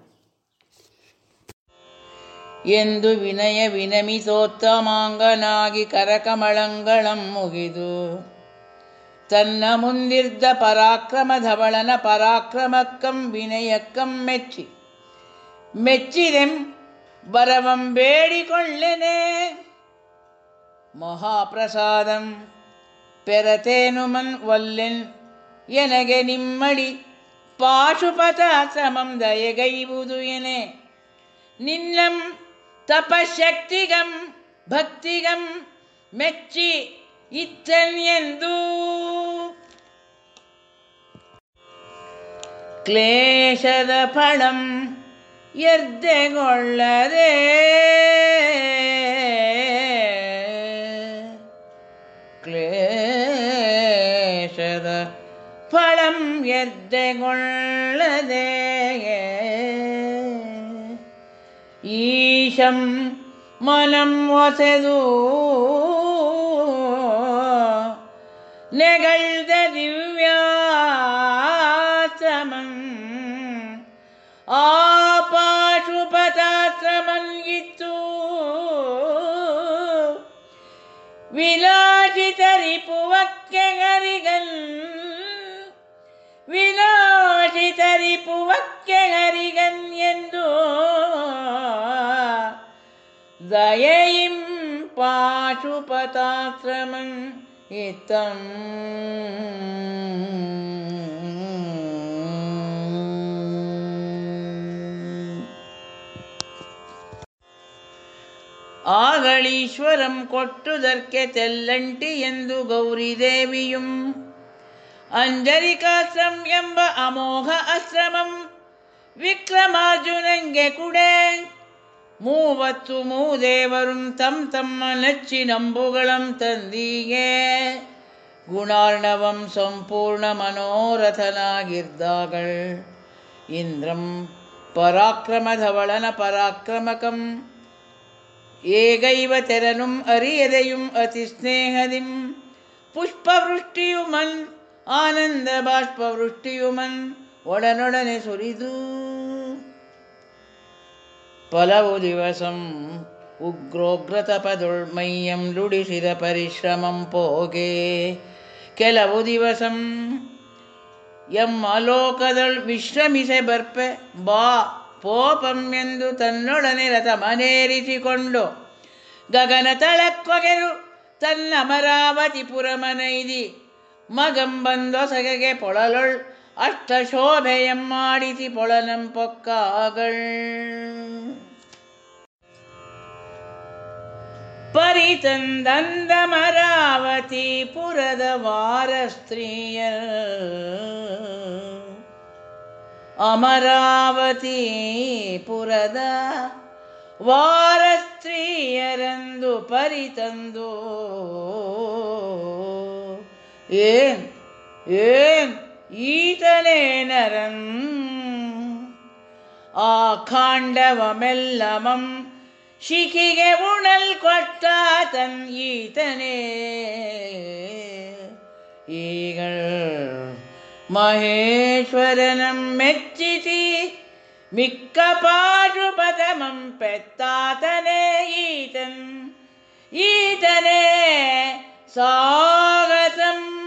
ಎಂದು ವಿನಯ ವಿನಮಿಸೋತ್ತಮಾಂಗನಾಗಿ ಕರಕಮಳಂಗಳಂ ಮುಗಿದು ತನ್ನ ಮುಂದಿರ್ದ ಪರಾಕ್ರಮ ಧವಳನ ಪರಾಕ್ರಮಕ್ಕಂ ವಿನಯಕ್ಕಂ ಮೆಚ್ಚಿ. ಮೆಚ್ಚಿದೆಂ ಬರವಂ ಬೇಡಿಕೊಳ್ಳೆನೆ. ಮಹಾಪ್ರಸಾದಂ ಪೆರತೇನು ಮನ್ ಒಲ್ಲೆನ್ ಎನಗೆ ನಿಮ್ಮಡಿ ಪಾಶುಪಥ ಸಮಂ ದಯಗೈವುದು ಎನೆ. ನಿನ್ನಂ ತಪಶಕ್ತಿಗಂ ಭಕ್ತಿಗಂ ಮೆಚ್ಚಿ ಇತ್ತನ್ಯೆಂದು ಕ್ಲೇಶದ ಫಳಂ ಎರ್ದೆಗೊಳ್ಳದೆ ಕ್ಲೇಶದ ಫಳಂ ಎರ್ದೆಗೊಳ್ಳದೆ ಈಶಂ ಮನಂ ಒಸೆದು ನೆಗಳ್ದ ದಿವ್ಯಾಶ್ರಮಂ ಆಪಾಶುಪತಾಶ್ರಮನ್ಗಿತ್ತು ವಿಲಾಸಿತರಿಪುವಕ್ಕೆ ಗರಿಗನ್ ವಿಲಾಸಿತರಿಪುವಕ್ಕೆ ಗರಿಗನ್ ಎಂದು. ದಯೆಯಿಂ ಆಗಳೀಶ್ವರಂ ಕೊಟ್ಟುದಕ್ಕೆ ತೆಲ್ಲಂಟಿ ಎಂದು ಗೌರಿದೇವಿಯುಂ ಅಂಜರಿಕಾಶ್ರಂ ಎಂಬ ಅಮೋಘ ಆಶ್ರಮಂ ವಿಕ್ರಮಾರ್ಜುನಂಗೆ ಕುಡೆ ಮೂವತ್ತು ಮೂದೇವರುಂ ತಮ್ ತಮ್ಮ ನೆಚ್ಚಿನಂಬುಗಳಂ ತಂದಿಗೆ ಗುಣಾರ್ಣವಂ ಸಂಪೂರ್ಣ ಮನೋರಥನಾಗಿರ್ದಾಗಳ್ ಇಂದ್ರಂ ಪರಾಕ್ರಮಧವಳನ ಪರಾಕ್ರಮಕಂ ಏಗೈವ ತೆರನುಂ ಅರಿಯದೆಯುಂ ಅತಿ ಸ್ನೇಹದಿಂ. ಪುಷ್ಪವೃಷ್ಟಿಯುಮನ್, ಆನಂದ ಬಾಷ್ಪವೃಷ್ಟಿಯುಮನ್ ಒಡನೊಡನೆ ಸುರಿದು. ಫಲವು ದಿವಸಂ ಉಗ್ರೋಗ್ರತಪದುಳ್ಮಯ್ಯಂ ನುಡಿಸಿದ ಪರಿಶ್ರಮಂ ಪೋಗೆ. ಕೆಲವು ದಿವಸಂ, ಎಂ ಅಲೋಕದಳ್ ವಿಶ್ರಮಿಸೆ ಬರ್ಪೆ, ಬಾ ಪೋಪಂ ಎಂದು ತನ್ನೊಡನೆ ರಥ ಮನೇರಿಸಿಕೊಂಡು ಗಗನ ತಳಕ್ಕೊಗೆರು ತನ್ನ ಅಮರಾವತಿ ಪುರಮನೈದಿ ಮಗಂ ಬಂದೊಸಗೆಗೆ ಪೊಳಲೊಳ್ ಅಷ್ಟ ಶೋಭೆಯಮ್ಮಾಡಿಸಿ ಪೊಳನಂ ಪೊಕ್ಕಾಗಳ್ ಪರಿತಂದಂದ ಮರಾವತಿ ಪುರದ ವಾರ ಸ್ತ್ರೀಯ ಅಮರಾವತಿ ಪುರದ ವಾರ ಸ್ತ್ರೀಯರೆಂದು ಪರಿತಂದು. ಏನ್ ಏನ್ ಈತನೇ ನರನ್ ಆ ಕಾಂಡವಮೆಲ್ಲಮಂ ಶಿಖಿಗೆ ಉಣಲ್ ಕೊಟ್ಟ ತನ್ ಈತನೇ. ಈಗ മഹേശ്വരനം മെച്ചിതി മിക്ക പാഴുപദമം പെത്താതനെ ഈതൻ. ഈതനേ സ്വാഗതം.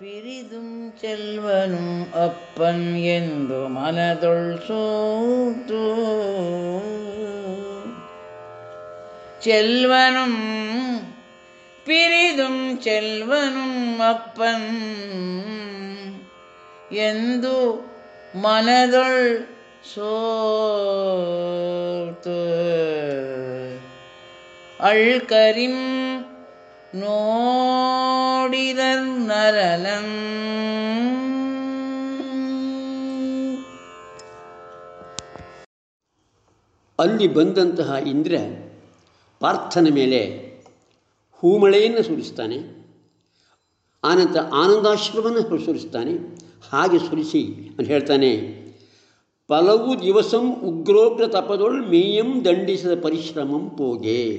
പിരിതും ചെൽവനും അപ്പൻ എന്തു മനതൊൾ സൂത്തു. ചെൽവനും பிரிதும் செல்வனும் அப்பன் ಎಂದು ಮನದೊಳ್ ಸೋತು ಅಳ್ಕರಿಂ ನೋಡಿದರ್ ನರಲಂ ಅಲ್ಲಿ ಬಂದಂತಹ ಇಂದ್ರ ಪಾರ್ಥನ ಮೇಲೆ ಹೂಮಳೆಯನ್ನು ಸುರಿಸ್ತಾನೆ ಆನಂತರ ಆನಂದಾಶ್ರಮವನ್ನು ಸುರಿಸ್ತಾನೆ ಹಾಗೆ ಸುರಿಸಿ ಅಂತ ಹೇಳ್ತಾನೆ ಪಲವು ದಿವಸಂ ಉಗ್ರೋಗ್ರ ತಪದೊಳ್ ಮೇಯಂ ದಂಡಿಸಿದ ಪರಿಶ್ರಮಂ ಪೋಗೆ.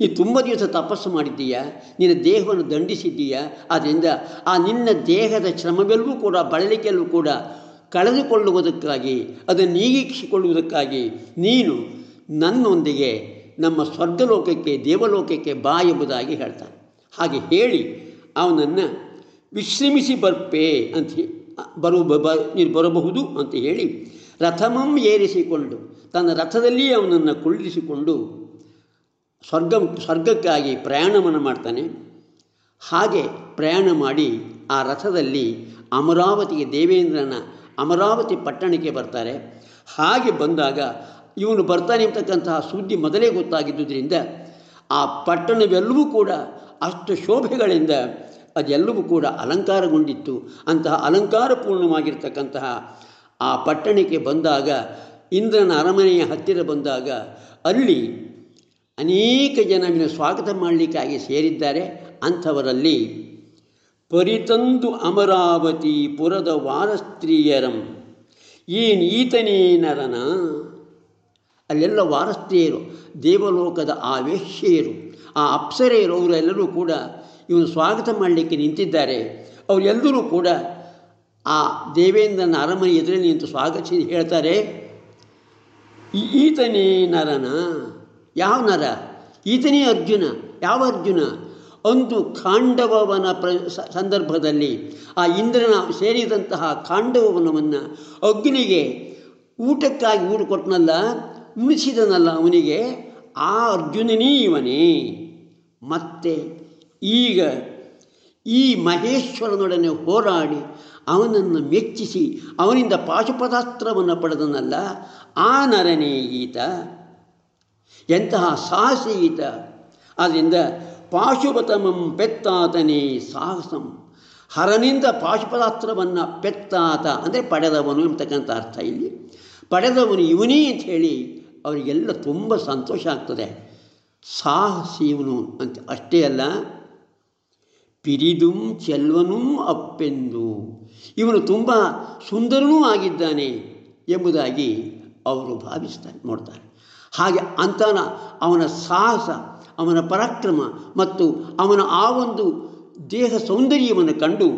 ನೀ ತುಂಬ ದಿವಸ ತಪಸ್ಸು ಮಾಡಿದ್ದೀಯಾ? ನಿನ್ನ ದೇಹವನ್ನು ದಂಡಿಸಿದ್ದೀಯಾ? ಆದ್ದರಿಂದ ಆ ನಿನ್ನ ದೇಹದ ಶ್ರಮವೆಲ್ಲವೂ ಕೂಡ, ಬಳಲಿಕೆಯಲ್ಲೂ ಕೂಡ ಕಳೆದುಕೊಳ್ಳುವುದಕ್ಕಾಗಿ, ಅದನ್ನು ನೀಗಿಸಿಕೊಳ್ಳುವುದಕ್ಕಾಗಿ ನೀನು ನನ್ನೊಂದಿಗೆ ನಮ್ಮ ಸ್ವರ್ಗಲೋಕಕ್ಕೆ, ದೇವಲೋಕಕ್ಕೆ ಬಾ ಎಂಬುದಾಗಿ ಹೇಳ್ತಾನೆ. ಹಾಗೆ ಹೇಳಿ ಅವನನ್ನು ವಿಶ್ರಮಿಸಿ ಬರ್ಪೆ ಅಂತ ಬರು, ಬ ನೀನು ಬರಬಹುದು ಅಂತ ಹೇಳಿ ರಥಮಂ ಏರಿಸಿಕೊಂಡು, ತನ್ನ ರಥದಲ್ಲಿ ಅವನನ್ನು ಕುಳ್ಳಿಸಿಕೊಂಡು ಸ್ವರ್ಗ, ಸ್ವರ್ಗಕ್ಕಾಗಿ ಪ್ರಯಾಣವನ್ನು ಮಾಡ್ತಾನೆ. ಹಾಗೆ ಪ್ರಯಾಣ ಮಾಡಿ ಆ ರಥದಲ್ಲಿ ಅಮರಾವತಿಗೆ ದೇವೇಂದ್ರನ ಅಮರಾವತಿ ಪಟ್ಟಣಕ್ಕೆ ಬರ್ತಾರೆ. ಹಾಗೆ ಬಂದಾಗ ಇವನು ಬರ್ತಾನೆ ಅಂತಕ್ಕಂತಹ ಸುದ್ದಿ ಮೊದಲೇ ಗೊತ್ತಾಗಿದ್ದುದರಿಂದ ಆ ಪಟ್ಟಣವೆಲ್ಲವೂ ಕೂಡ ಅಷ್ಟು ಶೋಭೆಗಳಿಂದ ಅದೆಲ್ಲವೂ ಕೂಡ ಅಲಂಕಾರಗೊಂಡಿತ್ತು. ಅಂತಹ ಅಲಂಕಾರಪೂರ್ಣವಾಗಿರ್ತಕ್ಕಂತಹ ಆ ಪಟ್ಟಣಕ್ಕೆ ಬಂದಾಗ, ಇಂದ್ರನ ಅರಮನೆಯ ಹತ್ತಿರ ಬಂದಾಗ ಅಲ್ಲಿ ಅನೇಕ ಜನ ಇವನ ಸ್ವಾಗತ ಮಾಡಲಿಕ್ಕಾಗಿ ಸೇರಿದ್ದಾರೆ. ಅಂಥವರಲ್ಲಿ ಪರಿತಂದು ಅಮರಾವತಿ ಪುರದ ವಾರಸ್ತ್ರೀಯರಂ, ಏನು ಈತನೇ ನರನ? ಅಲ್ಲೆಲ್ಲ ವಾರಸ್ಥೆಯರು ದೇವಲೋಕದ ಆ ವೇಶ್ಯೆಯರು ಆ ಅಪ್ಸರೆಯರು ಅವರೆಲ್ಲರೂ ಕೂಡ ಇವನು ಸ್ವಾಗತ ಮಾಡಲಿಕ್ಕೆ ನಿಂತಿದ್ದಾರೆ. ಅವರೆಲ್ಲರೂ ಕೂಡ ಆ ದೇವೇಂದ್ರನ ಅರಮನೆ ಎದುರಲ್ಲಿ ನಿಂತು ಸ್ವಾಗತಿಸಿ ಹೇಳ್ತಾರೆ ಈತನೇ ನರನ? ಯಾವ ನರ? ಈತನೇ ಅರ್ಜುನ? ಯಾವ ಅರ್ಜುನ? ಒಂದು ಖಾಂಡವವನ ಪ್ರ ಸಂದರ್ಭದಲ್ಲಿ ಆ ಇಂದ್ರನ ಸೇರಿದಂತಹ ಕಾಂಡವವನವನ್ನು ಅಗ್ನಿಗೆ ಊಟಕ್ಕಾಗಿ ಊಟ ಕೊಟ್ಟನಲ್ಲ ಉಣಿಸಿದನಲ್ಲ ಅವನಿಗೆ ಆ ಅರ್ಜುನನೇ ಇವನೇ, ಮತ್ತೆ ಈಗ ಈ ಮಹೇಶ್ವರನೊಡನೆ ಹೋರಾಡಿ ಅವನನ್ನು ಮೆಚ್ಚಿಸಿ, ಅವನಿಂದ ಪಾಶುಪದಾಸ್ತ್ರವನ್ನು ಪಡೆದನಲ್ಲ, ಆ ನರನೇ ಈತ, ಎಂತಹ ಸಾಹಸಿ ಈತ. ಆದ್ದರಿಂದ ಪಾಶುಪತಮಂ ಪೆತ್ತಾತನೇ ಸಾಹಸಂ, ಹರನಿಂದ ಪಾಶುಪದಾಸ್ತ್ರವನ್ನು ಪೆತ್ತಾತ. ಅಂದರೆ ಪಡೆದವನು ಎಂಬತಕ್ಕಂಥ ಅರ್ಥ ಇಲ್ಲಿ. ಪಡೆದವನು ಇವನೇ ಅಂತ ಹೇಳಿ ಅವರಿಗೆಲ್ಲ ತುಂಬ ಸಂತೋಷ ಆಗ್ತದೆ. ಸಾಹಸೀವನು ಅಂತ ಅಷ್ಟೇ ಅಲ್ಲ, ಪಿರಿದುಂ ಚೆಲ್ವನೂ ಅಪ್ಪೆಂದು. ಇವನು ತುಂಬ ಸುಂದರನೂ ಆಗಿದ್ದಾನೆ ಎಂಬುದಾಗಿ ಅವರು ಭಾವಿಸ್ತಾರೆ, ನೋಡ್ತಾರೆ. ಹಾಗೆ ಅಂತನ ಅವನ ಸಾಹಸ, ಅವನ ಪರಾಕ್ರಮ ಮತ್ತು ಅವನ ಆ ಒಂದು ದೇಹ ಸೌಂದರ್ಯವನ್ನು ಕಂಡು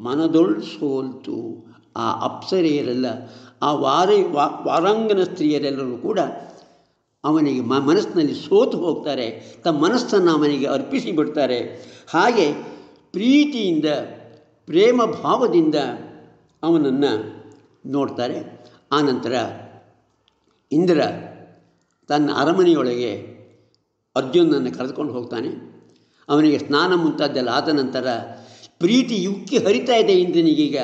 ಮನದೊಳ್ ಸೋಲ್ತು. ಆ ಅಪ್ಸರೆಯರೆಲ್ಲ ಆ ವಾರಿ ವಾರಾಂಗಣ ಸ್ತ್ರೀಯರೆಲ್ಲರೂ ಕೂಡ ಅವನಿಗೆ ಮ, ಮನಸ್ಸಿನಲ್ಲಿ ಸೋತು ಹೋಗ್ತಾರೆ. ತಮ್ಮ ಮನಸ್ಸನ್ನು ಅವನಿಗೆ ಅರ್ಪಿಸಿ ಬಿಡ್ತಾರೆ. ಹಾಗೆ ಪ್ರೀತಿಯಿಂದ, ಪ್ರೇಮ ಭಾವದಿಂದ ಅವನನ್ನು ನೋಡ್ತಾರೆ. ಆನಂತರ ಇಂದ್ರ ತನ್ನ ಅರಮನೆಯೊಳಗೆ ಅರ್ಜುನನ್ನು ಕರೆದುಕೊಂಡು ಹೋಗ್ತಾನೆ. ಅವನಿಗೆ ಸ್ನಾನ ಮುಂತಾದ್ದೆಲ್ಲ ಆದ ನಂತರ ಪ್ರೀತಿ ಉಕ್ಕಿ ಹರಿತಾ ಇದೆ ಇಂದ್ರನಿಗೀಗ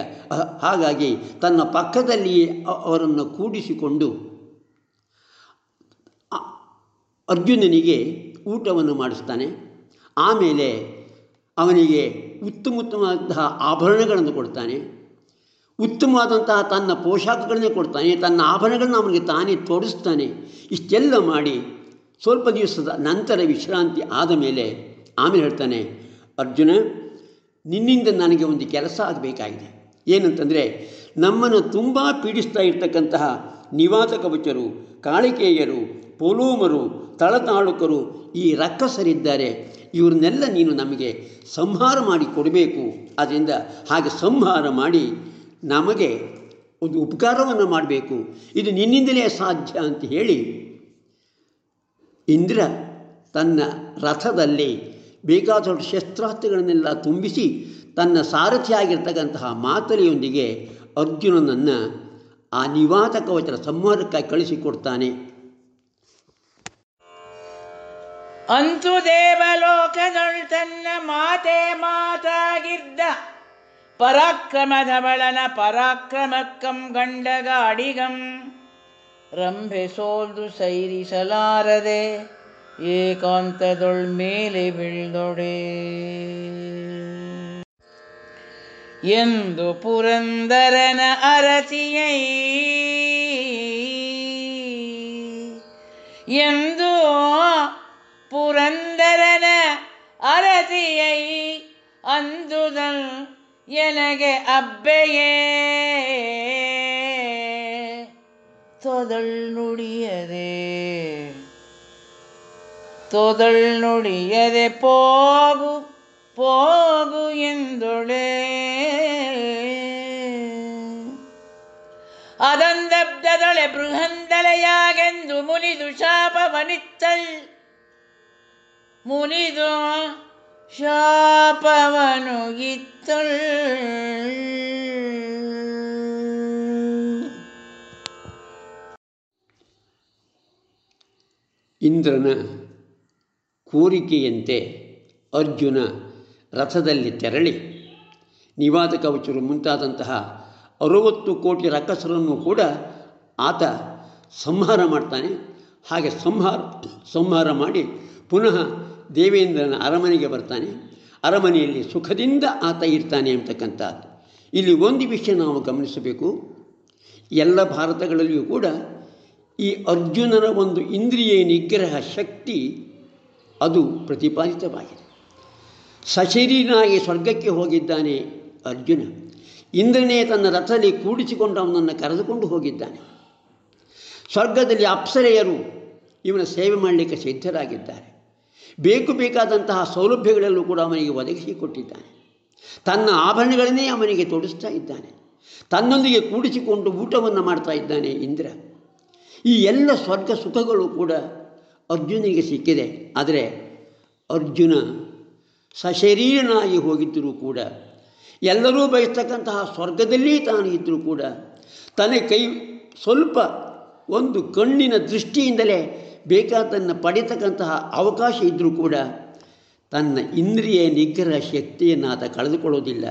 ಹಾಗಾಗಿ ತನ್ನ ಪಕ್ಕದಲ್ಲಿಯೇ ಅವರನ್ನು ಕೂಡಿಸಿಕೊಂಡು ಅರ್ಜುನನಿಗೆ ಊಟವನ್ನು ಮಾಡಿಸ್ತಾನೆ. ಆಮೇಲೆ ಅವನಿಗೆ ಉತ್ತಮ ಉತ್ತಮವಾದಂತಹ ಆಭರಣಗಳನ್ನು ಕೊಡ್ತಾನೆ. ಉತ್ತಮವಾದಂತಹ ತನ್ನ ಪೋಷಾಕಗಳನ್ನೇ ಕೊಡ್ತಾನೆ. ತನ್ನ ಆಭರಣಗಳನ್ನು ಅವನಿಗೆ ತಾನೇ ತೋರಿಸ್ತಾನೆ. ಇಷ್ಟೆಲ್ಲ ಮಾಡಿ ಸ್ವಲ್ಪ ದಿವಸದ ನಂತರ ವಿಶ್ರಾಂತಿ ಆದ ಮೇಲೆ ಆಮೇಲೆ ಹೇಳ್ತಾನೆ, ಅರ್ಜುನ ನಿನ್ನಿಂದ ನನಗೆ ಒಂದು ಕೆಲಸ ಆಗಬೇಕಾಗಿದೆ ಏನಂತಂದರೆ ನಮ್ಮನ್ನು ತುಂಬ ಪೀಡಿಸ್ತಾ ಇರ್ತಕ್ಕಂತಹ ನಿವಾತ ಕವಚರು ಕಾಳಿಕೇಯರು, ಪೋಲೋಮರು, ತಳತಾಳುಕರು ಈ ರಕ್ಕಸರಿದ್ದಾರೆ. ಇವ್ರನ್ನೆಲ್ಲ ನೀನು ನಮಗೆ ಸಂಹಾರ ಮಾಡಿ ಕೊಡಬೇಕು. ಅದರಿಂದ ಹಾಗೆ ಸಂಹಾರ ಮಾಡಿ ನಮಗೆ ಒಂದು ಉಪಕಾರವನ್ನು ಮಾಡಬೇಕು. ಇದು ನಿನ್ನಿಂದಲೇ ಸಾಧ್ಯ ಅಂತ ಹೇಳಿ ಇಂದ್ರ ತನ್ನ ರಥದಲ್ಲಿ ಬೇಕಾದಷ್ಟು ಶಸ್ತ್ರಾಸ್ತ್ರಗಳನ್ನೆಲ್ಲ ತುಂಬಿಸಿ ತನ್ನ ಸಾರಥಿಯಾಗಿರ್ತಕ್ಕಂತಹ ಮಾತಲಿಯೊಂದಿಗೆ ಅರ್ಜುನನನ್ನು ಆ ನಿವಾತ ಕವಚರ ಸಂಹಾರಕ್ಕಾಗಿ ಕಳಿಸಿಕೊಡ್ತಾನೆ. ಅಂತು ದೇವಲೋಕದೊಳ್ ತನ್ನ ಮಾತೆ ಮಾತಾಗಿದ್ದ. ಪರಾಕ್ರಮದವಳನ ಪರಾಕ್ರಮಕ್ಕಂ ಗಂಡಗಾಡಿಗಂ ರಂಭೆ ಸೋಲ್ದು ಸೈರಿಸಲಾರದೆ. ಏಕಾಂತದೊಳ್ ಮೇಲೆ ಬೀಳ್ದೊಡೆ. ಎಂದು ಪುರಂದರನ ಅರಸಿಯೈ. ಎಂದು ಪುರಂದರನ ಅರಸಿಯೈ. ಅಂದುದಲ್ ಎನಗೆ ಅಬ್ಬೆಯೇ. ತೊದಳ್ ನುಡಿಯದೆ. ತೊದಳ್ ನುಡಿಯದೆ ಪೋಗು ಪೋಗು ಎಂದೊಳೆ ಅದೊಂದಬ್ದದೊಳೆ ಬೃಹಂದಲೆಯಾಗೆಂದು ಮುನಿದು ಶಾಪವನಿತ್ತಲ್ ಮುನಿದು ಶಾಪವನು ಇತ್ತಲ್ ಇಂದ್ರನ ಕೋರಿಕೆಯಂತೆ ಅರ್ಜುನ ರಥದಲ್ಲಿ ತೆರಳಿ. ನಿವಾದ ಕವಚರು ಮುಂತಾದಂತಹ ಅರುವತ್ತು ಕೋಟಿ ರಕ್ಕಸರನ್ನು ಕೂಡ ಆತ ಸಂಹಾರ ಮಾಡ್ತಾನೆ. ಹಾಗೆ ಸಂಹಾರ ಸಂಹಾರ ಮಾಡಿ ಪುನಃ ದೇವೇಂದ್ರನ ಅರಮನೆಗೆ ಬರ್ತಾನೆ. ಅರಮನೆಯಲ್ಲಿ ಸುಖದಿಂದ ಆತ ಇರ್ತಾನೆ ಅಂತಕ್ಕಂಥದ್ದು. ಇಲ್ಲಿ ಒಂದು ವಿಷಯ ನಾವು ಗಮನಿಸಬೇಕು. ಎಲ್ಲ ಭಾರತಗಳಲ್ಲಿಯೂ ಕೂಡ ಈ ಅರ್ಜುನನ ಒಂದು ಇಂದ್ರಿಯ ನಿಗ್ರಹ ಶಕ್ತಿ ಅದು ಪ್ರತಿಪಾದಿತವಾಗಿದೆ. ಸಶರೀರನಾಗಿ ಸ್ವರ್ಗಕ್ಕೆ ಹೋಗಿದ್ದಾನೆ ಅರ್ಜುನ. ಇಂದ್ರನೇ ತನ್ನ ರಥದಲ್ಲಿ ಕೂಡಿಸಿಕೊಂಡು ಅವನನ್ನು ಕರೆದುಕೊಂಡು ಹೋಗಿದ್ದಾನೆ. ಸ್ವರ್ಗದಲ್ಲಿ ಅಪ್ಸರೆಯರು ಇವನ ಸೇವೆ ಮಾಡಲಿಕ್ಕೆ ಸಿದ್ಧರಾಗಿದ್ದಾರೆ. ಬೇಕು ಬೇಕಾದಂತಹ ಸೌಲಭ್ಯಗಳಲ್ಲೂ ಕೂಡ ಅವನಿಗೆ ಒದಗಿಸಿಕೊಟ್ಟಿದ್ದಾನೆ ತನ್ನ ಆಭರಣಗಳನ್ನೇ ಅವನಿಗೆ ತೊಡಿಸ್ತಾ ಇದ್ದಾನೆ. ತನ್ನೊಂದಿಗೆ ಕೂಡಿಸಿಕೊಂಡು ಊಟವನ್ನು ಮಾಡ್ತಾ ಇದ್ದಾನೆ ಇಂದ್ರ. ಈ ಎಲ್ಲ ಸ್ವರ್ಗ ಸುಖಗಳು ಕೂಡ ಅರ್ಜುನಿಗೆ ಸಿಕ್ಕಿದೆ. ಆದರೆ ಅರ್ಜುನ ಸಶರೀರನಾಗಿ ಹೋಗಿದ್ದರೂ ಕೂಡ, ಎಲ್ಲರೂ ಬಯಸ್ತಕ್ಕಂತಹ ಸ್ವರ್ಗದಲ್ಲಿ ತಾನು ಇದ್ದರೂ ಕೂಡ, ತನ್ನ ಕೈ ಸ್ವಲ್ಪ ಒಂದು ಕಣ್ಣಿನ ದೃಷ್ಟಿಯಿಂದಲೇ ಬೇಕಾದನ್ನು ಪಡೆಯತಕ್ಕಂತಹ ಅವಕಾಶ ಇದ್ದರೂ ಕೂಡ ತನ್ನ ಇಂದ್ರಿಯ ನಿಗ್ರಹ ಶಕ್ತಿಯನ್ನು ಆತ ಕಳೆದುಕೊಳ್ಳೋದಿಲ್ಲ.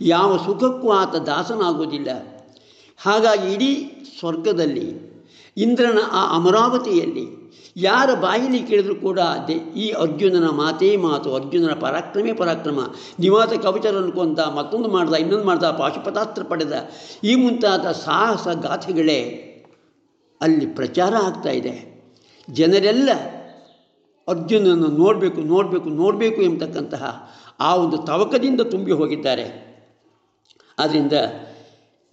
ಯಾವ ಸುಖಕ್ಕೂ ಆತ ದಾಸನಾಗೋದಿಲ್ಲ. ಹಾಗಾಗಿ ಇಡೀ ಸ್ವರ್ಗದಲ್ಲಿ ಇಂದ್ರನ ಆ ಅಮರಾವತಿಯಲ್ಲಿ ಯಾರ ಬಾಯಿಲಿ ಕೇಳಿದರೂ ಕೂಡ ದೆ ಈ ಅರ್ಜುನನ ಮಾತೇ ಮಾತು, ಅರ್ಜುನನ ಪರಾಕ್ರಮೇ ಪರಾಕ್ರಮ. ನಿವಾತ ಕವಚರನ್ನು ಅನ್ಕೊಂತ ಮತ್ತೊಂದು ಮಾಡ್ದ, ಇನ್ನೊಂದು ಮಾಡ್ದ ಪಾಶುಪದಾಸ್ತ್ರ ಪಡೆದ. ಈ ಮುಂತಾದ ಸಾಹಸ ಗಾಥೆಗಳೇ ಅಲ್ಲಿ ಪ್ರಚಾರ ಆಗ್ತಾ ಇದೆ. ಜನರೆಲ್ಲ ಅರ್ಜುನನ್ನು ನೋಡಬೇಕು ನೋಡಬೇಕು ನೋಡಬೇಕು ಎಂಬತಕ್ಕಂತಹ ಆ ಒಂದು ತವಕದಿಂದ ತುಂಬಿ ಹೋಗಿದ್ದಾರೆ. ಆದ್ದರಿಂದ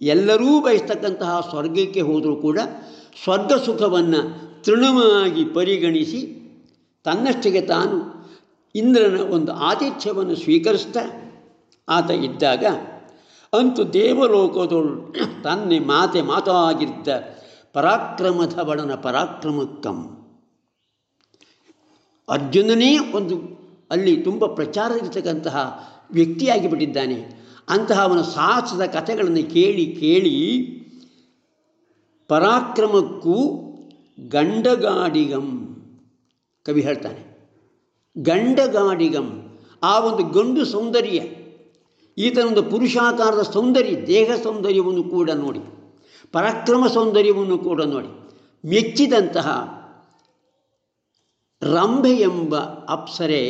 ಎಲ್ಲರೂ ಬಯಸ್ತಕ್ಕಂತಹ ಸ್ವರ್ಗಕ್ಕೆ ಹೋದರೂ ಕೂಡ ಸ್ವರ್ಗ ಸುಖವನ್ನು ತೃಣವಾಗಿ ಪರಿಗಣಿಸಿ ತನ್ನಷ್ಟಿಗೆ ತಾನು ಇಂದ್ರನ ಒಂದು ಆತಿಥ್ಯವನ್ನು ಸ್ವೀಕರಿಸ್ತಾ ಆತ ಇದ್ದಾಗ ಅಂತೂ ದೇವಲೋಕದೊಳು ತನ್ನೆ ಮಾತೆ ಮಾತಾಗಿದ್ದ ಪರಾಕ್ರಮದ ಬಡನ ಪರಾಕ್ರಮಕ್ಕಂ. ಅರ್ಜುನನೇ ಒಂದು ಅಲ್ಲಿ ತುಂಬ ಪ್ರಚಾರ ಇರತಕ್ಕಂತಹ ವ್ಯಕ್ತಿಯಾಗಿ ಬಿಟ್ಟಿದ್ದಾನೆ. ಅಂತಹ ಅವನ ಸಾಹಸದ ಕಥೆಗಳನ್ನು ಕೇಳಿ ಕೇಳಿ ಪರಾಕ್ರಮಕ್ಕೂ ಗಂಡಗಾಡಿಗಂ ಕವಿ ಹೇಳ್ತಾನೆ. ಗಂಡಗಾಡಿಗಂ, ಆ ಒಂದು ಗಂಡು ಸೌಂದರ್ಯ, ಈತನೊಂದು ಪುರುಷಾಕಾರದ ಸೌಂದರ್ಯ, ದೇಹ ಸೌಂದರ್ಯವನ್ನು ಕೂಡ ನೋಡಿ, ಪರಾಕ್ರಮ ಸೌಂದರ್ಯವನ್ನು ಕೂಡ ನೋಡಿ, ಮೆಚ್ಚಿದಂತಹ ರಂಭೆ ಎಂಬ ಅಪ್ಸರೆ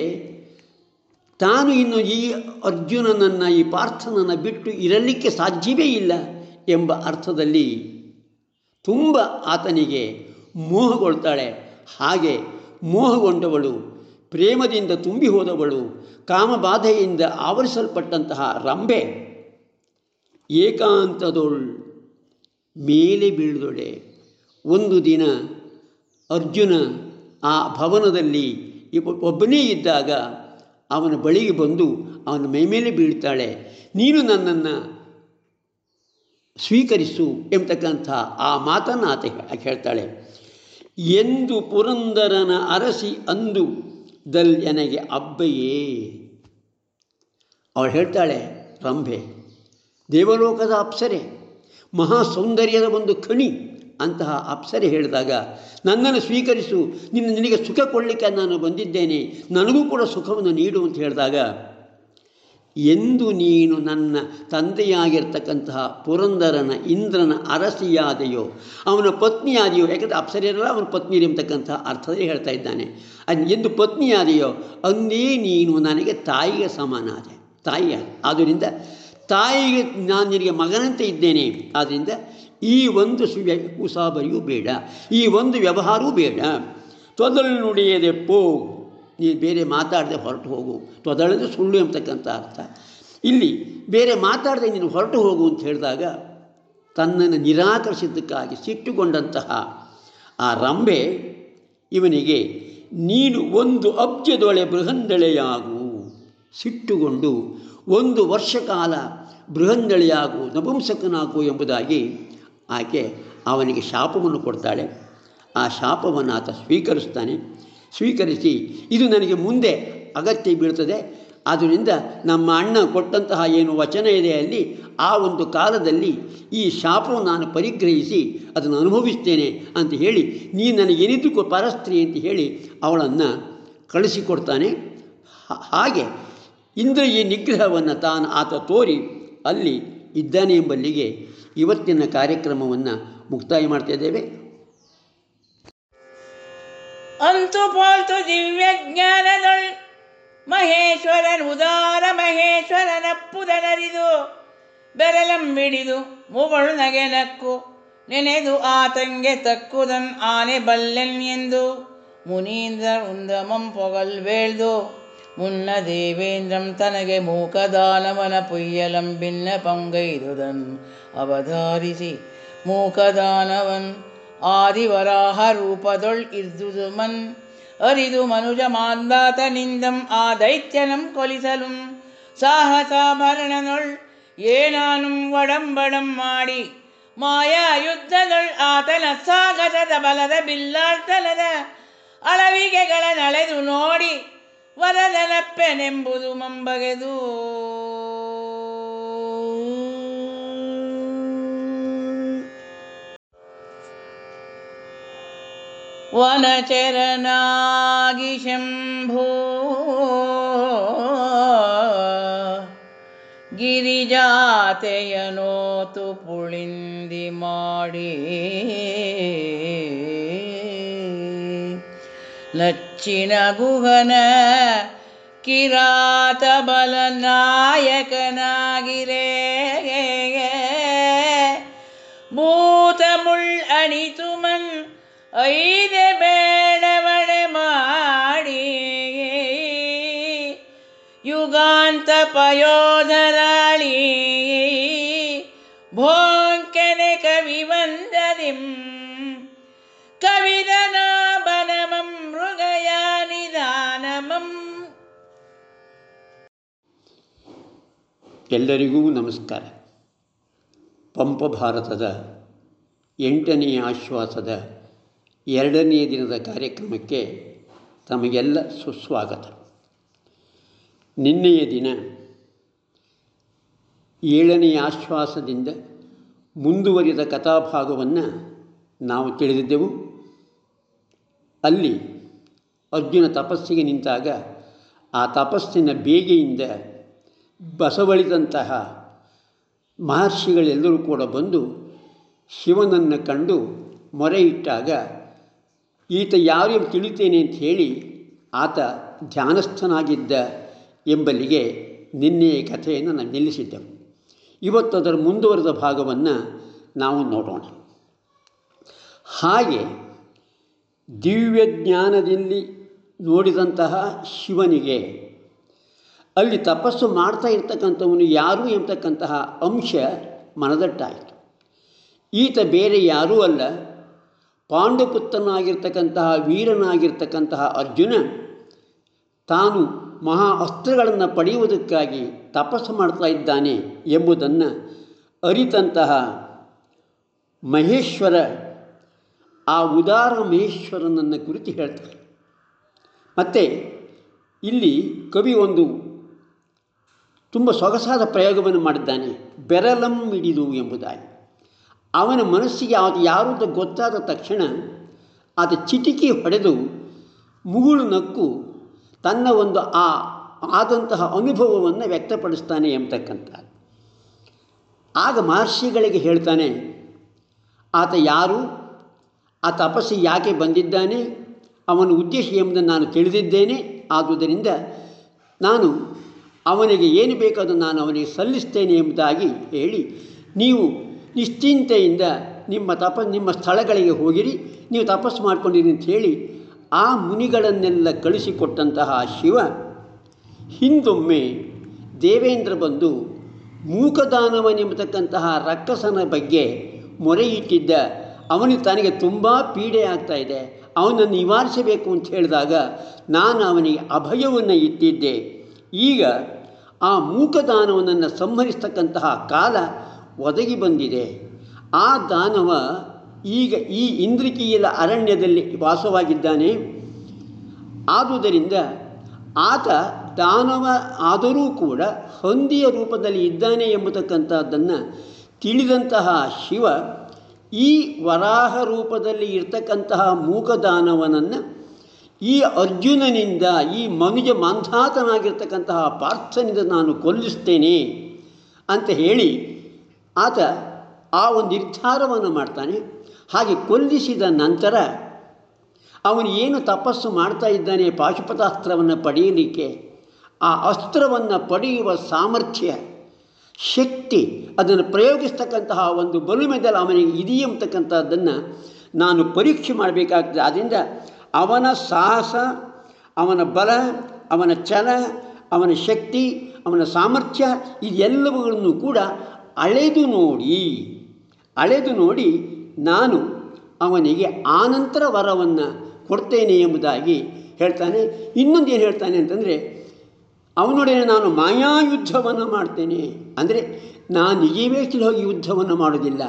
ತಾನು ಇನ್ನು ಈ ಅರ್ಜುನನನ್ನು, ಈ ಪಾರ್ಥನನ್ನು ಬಿಟ್ಟು ಇರಲಿಕ್ಕೆ ಸಾಧ್ಯವೇ ಇಲ್ಲ ಎಂಬ ಅರ್ಥದಲ್ಲಿ ತುಂಬ ಆತನಿಗೆ ಮೋಹಗೊಳ್ತಾಳೆ. ಹಾಗೆ ಮೋಹಗೊಂಡವಳು, ಪ್ರೇಮದಿಂದ ತುಂಬಿ ಹೋದವಳು, ಕಾಮಬಾಧೆಯಿಂದ ಆವರಿಸಲ್ಪಟ್ಟಂತಹ ರಂಬೆ. ಏಕಾಂತದೊಳ್ ಮೇಲೆ ಬೀಳ್ದೊಳೆ. ಒಂದು ದಿನ ಅರ್ಜುನ ಆ ಭವನದಲ್ಲಿ ಒಬ್ಬನೇ ಇದ್ದಾಗ ಅವನ ಬಳಿಗೆ ಬಂದು ಅವನ ಮೈಮೇಲೆ ಬೀಳ್ತಾಳೆ. ನೀನು ನನ್ನನ್ನು ಸ್ವೀಕರಿಸು ಎಂಬತಕ್ಕಂಥ ಆ ಮಾತನ್ನು ಆತ ಹೇಳ್ತಾಳೆ. ಎಂದು ಪುರಂದರನ ಅರಸಿ ಅಂದು, ದಲ್ ಎನಗೆ ಅಬ್ಬಯೇ. ಅವಳು ಹೇಳ್ತಾಳೆ, ರಂಭೆ, ದೇವಲೋಕದ ಅಪ್ಸರೆ ಮಹಾ ಸೌಂದರ್ಯದ ಒಂದು ಖಣಿ ಅಂತಹ ಅಪ್ಸರೆ ಹೇಳಿದಾಗ, ನನ್ನನ್ನು ಸ್ವೀಕರಿಸು, ನಿನ್ನ ನಿನಗೆ ಸುಖ ಕೊಡಲಿಕ್ಕೆ ನಾನು ಬಂದಿದ್ದೇನೆ, ನನಗೂ ಕೂಡ ಸುಖವನ್ನು ನೀಡು ಅಂತ ಹೇಳಿದಾಗ ಎಂದು ನೀನು ನನ್ನ ತಂದೆಯಾಗಿರ್ತಕ್ಕಂತಹ ಪುರಂದರನ ಇಂದ್ರನ ಅರಸಿಯಾದೆಯೋ, ಅವನ ಪತ್ನಿಯಾದೆಯೋ, ಯಾಕಂದರೆ ಅಪ್ಸರೆಯರಲ್ಲ, ಅವನ ಪತ್ನಿ ಎಂಬತಕ್ಕಂತಹ ಅರ್ಥದಲ್ಲಿ ಹೇಳ್ತಾ ಇದ್ದಾನೆ. ಅದು ಎಂದು ಪತ್ನಿಯಾದೆಯೋ, ಅಂದೇ ನೀನು ನನಗೆ ತಾಯಿಗೆ ಸಮಾನಾದೆ. ತಾಯಿಯ. ಆದ್ದರಿಂದ ತಾಯಿಗೆ ನಾನು ನಿನಗೆ ಮಗನಂತೆ ಇದ್ದೇನೆ. ಆದ್ದರಿಂದ ಈ ಒಂದು ಸುವ್ಯ ಉಸಾಬರಿಯೂ ಬೇಡ. ಈ ಒಂದು ವ್ಯವಹಾರವೂ ಬೇಡ. ತೊದಲು ನುಡಿಯದೆ ಪೋ. ನೀನು ಬೇರೆ ಮಾತಾಡದೆ ಹೊರಟು ಹೋಗು. ತೊದಳದೆ ಸುಳ್ಳು ಎಂಬತಕ್ಕಂಥ ಅರ್ಥ. ಇಲ್ಲಿ ಬೇರೆ ಮಾತಾಡದೆ ನೀನು ಹೊರಟು ಹೋಗು ಅಂತ ಹೇಳಿದಾಗ ತನ್ನನ್ನು ನಿರಾಕರಿಸಿದ್ದಕ್ಕಾಗಿ ಸಿಟ್ಟುಕೊಂಡಂತಹ ಆ ರಂಬೆ ಇವನಿಗೆ, ನೀನು ಒಂದು ಅಬ್ಜದೊಳೆ ಬೃಹಂದಳೆಯಾಗು. ಸಿಟ್ಟುಗೊಂಡು ಒಂದು ವರ್ಷ ಕಾಲ ಬೃಹಂದಳೆಯಾಗು, ನಪುಂಸಕನಾಗು ಎಂಬುದಾಗಿ ಆಕೆ ಅವನಿಗೆ ಶಾಪವನ್ನು ಕೊಡ್ತಾಳೆ. ಆ ಶಾಪವನ್ನು ಆತ ಸ್ವೀಕರಿಸ್ತಾನೆ. ಸ್ವೀಕರಿಸಿ. ಇದು ನನಗೆ ಮುಂದೆ ಅಗತ್ಯ ಬೀಳ್ತದೆ. ಆದ್ದರಿಂದ ನಮ್ಮ ಅಣ್ಣ ಕೊಟ್ಟಂತಹ ಏನು ವಚನ ಇದೆ ಅಲ್ಲಿ, ಆ ಒಂದು ಕಾಲದಲ್ಲಿ ಈ ಶಾಪವನ್ನು ನಾನು ಪರಿಗ್ರಹಿಸಿ ಅದನ್ನು ಅನುಭವಿಸ್ತೇನೆ ಅಂತ ಹೇಳಿ ನೀ ನನಗೇನಿದ್ದಕ್ಕೂ ಪರಸ್ತ್ರೀ ಅಂತ ಹೇಳಿ ಅವಳನ್ನು ಕಳಿಸಿಕೊಡ್ತಾನೆ. ಹಾಗೆ ಇಂದ್ರ ಈ ನಿಗ್ರಹವನ್ನು ತಾನು ಆತ ತೋರಿ ಅಲ್ಲಿ ಇದ್ದಾನೆ ಎಂಬಲ್ಲಿಗೆ ಇವತ್ತಿನ ಕಾರ್ಯಕ್ರಮವನ್ನು ಮುಕ್ತಾಯ ಮಾಡ್ತಾ ಅಂತು ಪೋಲ್ತು ದಿವ್ಯ ಜ್ಞಾನದೊಳ್ ಮಹೇಶ್ವರನ್ ಉದಾರ ಮಹೇಶ್ವರನಪ್ಪುದನರಿದು ಬೆರಲಂಬಿಡಿದು ಮುಗಳು ನಗೆ ನಕ್ಕು, ನೆನೆದು ಆತಂಗೆ ತಕ್ಕುದನ್ ಆನೆ ಬಲ್ಲೆನ್ ಎಂದು ಮುನೀಂದ್ರ ಉಂದಮಂ ಪೊಗಲ್ ಬೇಳ್ದು, ಮುನ್ನ ದೇವೇಂದ್ರಂ ತನಗೆ ಮೂಕದಾನವನ ಪೊಯ್ಯಲಂ ಭಿನ್ನ ಪಂಗೈದುದನ್ ಅವಧಾರಿಸಿ ಮೂಕದಾನವನ್ ಆದಿವರಾಹ ರೂಪದೊಳ್ இர்துதுமன் அரிது ಅರಿದು ಮನುಜ ಮಾಂದಾತನಿಂದಂ ಆ ದೈತ್ಯನಂ கொலிசலும் சாகசாபரணனொள் ஏனானும் வடம்படம் ಮಾಡಿ. ಮಾಯಾ ಯುದ್ಧದೊಳ್ ಆತನ ಸಾಗಸದ ಬಲದ ಬಿಲ್ಲಾಳ್ತಲದ ಅಳವಿಗೆಗಳ ನಳೆದು ನೋಡಿ. ವರದನಪ್ಪೆನೆಂಬುದು ಮಂಬಗೆದು. ವನಚರನಾಗಿ ಶಂಭೋ. ಗಿರಿಜಾತೆಯನೋತು ಪುಳಿಂದಿ ಮಾಡಿ. ನಚ್ಚಿನ ಗುಹನ ಕಿರಾತ ಬಲ ನಾಯಕನಾಗಿರೇ ಭೂತ ಮುಳ್ ಅಣಿತು ಮನ್ ಐದೆ ಬೇಡವಣೆ ಮಾಡಿ. ಯುಗಾಂತ ಪಯೋಧರಾಳಿ ಭೋಂಕೆನೆ ಕವಿವಂದರಿಂ ಕವಿದನಾಭನಮಂ ಮೃಗಯಾನಿದಾನಮಂ ಎಲ್ಲರಿಗೂ ನಮಸ್ಕಾರ. ಪಂಪ ಭಾರತದ ಎಂಟನೆಯ ಆಶ್ವಾಸದ ಎರಡನೆಯ ದಿನದ ಕಾರ್ಯಕ್ರಮಕ್ಕೆ ತಮಗೆಲ್ಲ ಸುಸ್ವಾಗತ. ನಿನ್ನೆಯ ದಿನ ಏಳನೆಯ ಆಶ್ವಾಸದಿಂದ ಮುಂದುವರಿದ ಕಥಾಭಾಗವನ್ನು ನಾವು ತಿಳಿದಿದ್ದೆವು. ಅಲ್ಲಿ ಅರ್ಜುನ ತಪಸ್ಸಿಗೆ ನಿಂತಾಗ ಆ ತಪಸ್ಸಿನ ಬೇಗೆಯಿಂದ ಬಸವಳಿದಂತಹ ಮಹರ್ಷಿಗಳೆಲ್ಲರೂ ಕೂಡ ಬಂದು ಶಿವನನ್ನು ಕಂಡು ಮೊರೆ ಇಟ್ಟಾಗ ಈತ ಯಾರು ಎಂದು ತಿಳಿತೇನೆ ಅಂತ ಹೇಳಿ ಆತ ಧ್ಯಾನಸ್ಥನಾಗಿದ್ದ ಎಂಬಲ್ಲಿಗೆ ನಿನ್ನೆಯ ಕಥೆಯನ್ನು ನಾನು ನಿಲ್ಲಿಸಿದ್ದೆವು ಇವತ್ತು ಅದರ ಮುಂದುವರೆದ ಭಾಗವನ್ನು ನಾವು ನೋಡೋಣ. ಹಾಗೆ ದಿವ್ಯ ಜ್ಞಾನದಲ್ಲಿ ನೋಡಿದಂತಹ ಶಿವನಿಗೆ ಅಲ್ಲಿ ತಪಸ್ಸು ಮಾಡ್ತಾ ಇರ್ತಕ್ಕಂಥವನು ಯಾರು ಎಂಬತಕ್ಕಂತಹ ಅಂಶ ಮನದಟ್ಟಾಯಿತು. ಈತ ಬೇರೆ ಯಾರೂ ಅಲ್ಲ ಪಾಂಡುಪುತ್ರನಾಗಿರ್ತಕ್ಕಂತಹ ವೀರನಾಗಿರ್ತಕ್ಕಂತಹ ಅರ್ಜುನ ತಾನು ಮಹಾ ಅಸ್ತ್ರಗಳನ್ನು ಪಡೆಯುವುದಕ್ಕಾಗಿ ತಪಸ್ಸು ಮಾಡ್ತಾ ಇದ್ದಾನೆ ಎಂಬುದನ್ನು ಅರಿತಂತಹ ಮಹೇಶ್ವರ ಆ ಉದಾರ ಮಹೇಶ್ವರನನ್ನು ಕುರಿತು ಹೇಳ್ತಾರೆ. ಮತ್ತು ಇಲ್ಲಿ ಕವಿ ಒಂದು ತುಂಬ ಸೊಗಸಾದ ಪ್ರಯೋಗವನ್ನು ಮಾಡಿದ್ದಾನೆ, ಬೆರಲಂ ಹಿಡಿದು ಎಂಬುದಾಗಿ. ಅವನ ಮನಸ್ಸಿಗೆ ಅದು ಯಾರು ಗೊತ್ತಾದ ತಕ್ಷಣ ಆತ ಚಿಟಿಕಿ ಹೊಡೆದು ಮುಗುಳು ನಕ್ಕು ತನ್ನ ಒಂದು ಆ ಆದಂತಹ ಅನುಭವವನ್ನು ವ್ಯಕ್ತಪಡಿಸ್ತಾನೆ ಎಂಬತಕ್ಕಂಥ ಆಗ ಮಹರ್ಷಿಗಳಿಗೆ ಹೇಳ್ತಾನೆ, ಆತ ಯಾರು? ಆ ತಪಸ್ಸಿ ಯಾಕೆ ಬಂದಿದ್ದಾನೆ? ಅವನ ಉದ್ದೇಶ ಎಂಬುದನ್ನು ನಾನು ತಿಳಿದಿದ್ದೇನೆ. ಆದುದರಿಂದ ನಾನು ಅವನಿಗೆ ಏನು ಬೇಕಾದರೂ ನಾನು ಅವನಿಗೆ ಸಲ್ಲಿಸ್ತೇನೆ ಎಂಬುದಾಗಿ ಹೇಳಿ, ನೀವು ನಿಶ್ಚಿಂತೆಯಿಂದ ನಿಮ್ಮ ತಪ, ನಿಮ್ಮ ಸ್ಥಳಗಳಿಗೆ ಹೋಗಿರಿ, ನೀವು ತಪಸ್ಸು ಮಾಡ್ಕೊಂಡಿರಿ ಹೇಳಿ ಆ ಮುನಿಗಳನ್ನೆಲ್ಲ ಕಳಿಸಿಕೊಟ್ಟಂತಹ ಶಿವ ಹಿಂದೊಮ್ಮೆ ದೇವೇಂದ್ರ ಬಂದು ಮೂಕದಾನವನೆಂಬತಕ್ಕಂತಹ ರಕ್ಕಸನ ಬಗ್ಗೆ ಮೊರೆ ಇಟ್ಟಿದ್ದ ಅವನಿಗೆ ತನಗೆ ತುಂಬ ಪೀಡೆ ಆಗ್ತಾ ಇದೆ, ಅವನನ್ನು ನಿವಾರಿಸಬೇಕು ಅಂತ ಹೇಳಿದಾಗ ನಾನು ಅವನಿಗೆ ಅಭಯವನ್ನು ಇಟ್ಟಿದ್ದೆ. ಈಗ ಆ ಮೂಕದಾನವನನ್ನು ಸಂಹರಿಸ್ತಕ್ಕಂತಹ ಕಾಲ ಒದಗಿ ಬಂದಿದೆ. ಆ ದಾನವ ಈಗ ಈ ಇಂದ್ರಿಕೀಯದ ಅರಣ್ಯದಲ್ಲಿ ವಾಸವಾಗಿದ್ದಾನೆ. ಆದುದರಿಂದ ಆತ ದಾನವ ಆದರೂ ಕೂಡ ಹಂದಿಯ ರೂಪದಲ್ಲಿ ಇದ್ದಾನೆ ಎಂಬತಕ್ಕಂಥದ್ದನ್ನು ತಿಳಿದಂತಹ ಶಿವ ಈ ವರಾಹ ರೂಪದಲ್ಲಿ ಇರ್ತಕ್ಕಂತಹ ಮೂಕದಾನವನನ್ನು ಈ ಅರ್ಜುನನಿಂದ ಈ ಮನುಜ ಮಂಧಾತನಾಗಿರ್ತಕ್ಕಂತಹ ಪಾರ್ಥನಿಂದ ನಾನು ಕೊಲ್ಲಿಸ್ತೇನೆ ಅಂತ ಹೇಳಿ ಆತ ಆ ಒಂದು ನಿರ್ಧಾರವನ್ನು ಮಾಡ್ತಾನೆ. ಹಾಗೆ ಕೊಲ್ಲಿಸಿದ ನಂತರ ಅವನು ಏನು ತಪಸ್ಸು ಮಾಡ್ತಾ ಇದ್ದಾನೆ ಪಾಶುಪತಾಸ್ತ್ರವನ್ನು ಪಡೆಯಲಿಕ್ಕೆ, ಆ ಅಸ್ತ್ರವನ್ನು ಪಡೆಯುವ ಸಾಮರ್ಥ್ಯ, ಶಕ್ತಿ, ಅದನ್ನು ಪ್ರಯೋಗಿಸ್ತಕ್ಕಂತಹ ಒಂದು ಬಲುಮೆದಲು ಅವನಿಗೆ ಇದೆಯೇ ಅಂತಕ್ಕಂಥದ್ದನ್ನು ನಾನು ಪರೀಕ್ಷೆ ಮಾಡಬೇಕಾಗ್ತದೆ. ಆದ್ದರಿಂದ ಅವನ ಸಾಹಸ, ಅವನ ಬಲ, ಅವನ ಛಲ, ಅವನ ಶಕ್ತಿ, ಅವನ ಸಾಮರ್ಥ್ಯ ಇದೆಲ್ಲವುಗಳನ್ನು ಕೂಡ ಅಳೆದು ನೋಡಿ ಅಳೆದು ನೋಡಿ ನಾನು ಅವನಿಗೆ ಆನಂತರ ವರವನ್ನು ಕೊಡ್ತೇನೆ ಎಂಬುದಾಗಿ ಹೇಳ್ತಾನೆ. ಇನ್ನೊಂದು ಏನು ಹೇಳ್ತಾನೆ ಅಂತಂದರೆ, ಅವನೊಡನೆ ನಾನು ಮಾಯಾಯುದ್ಧವನ್ನು ಮಾಡ್ತೇನೆ. ಅಂದರೆ ನಾನು ನಿಜವೇಶದಲ್ಲಿ ಹೋಗಿ ಯುದ್ಧವನ್ನು ಮಾಡೋದಿಲ್ಲ.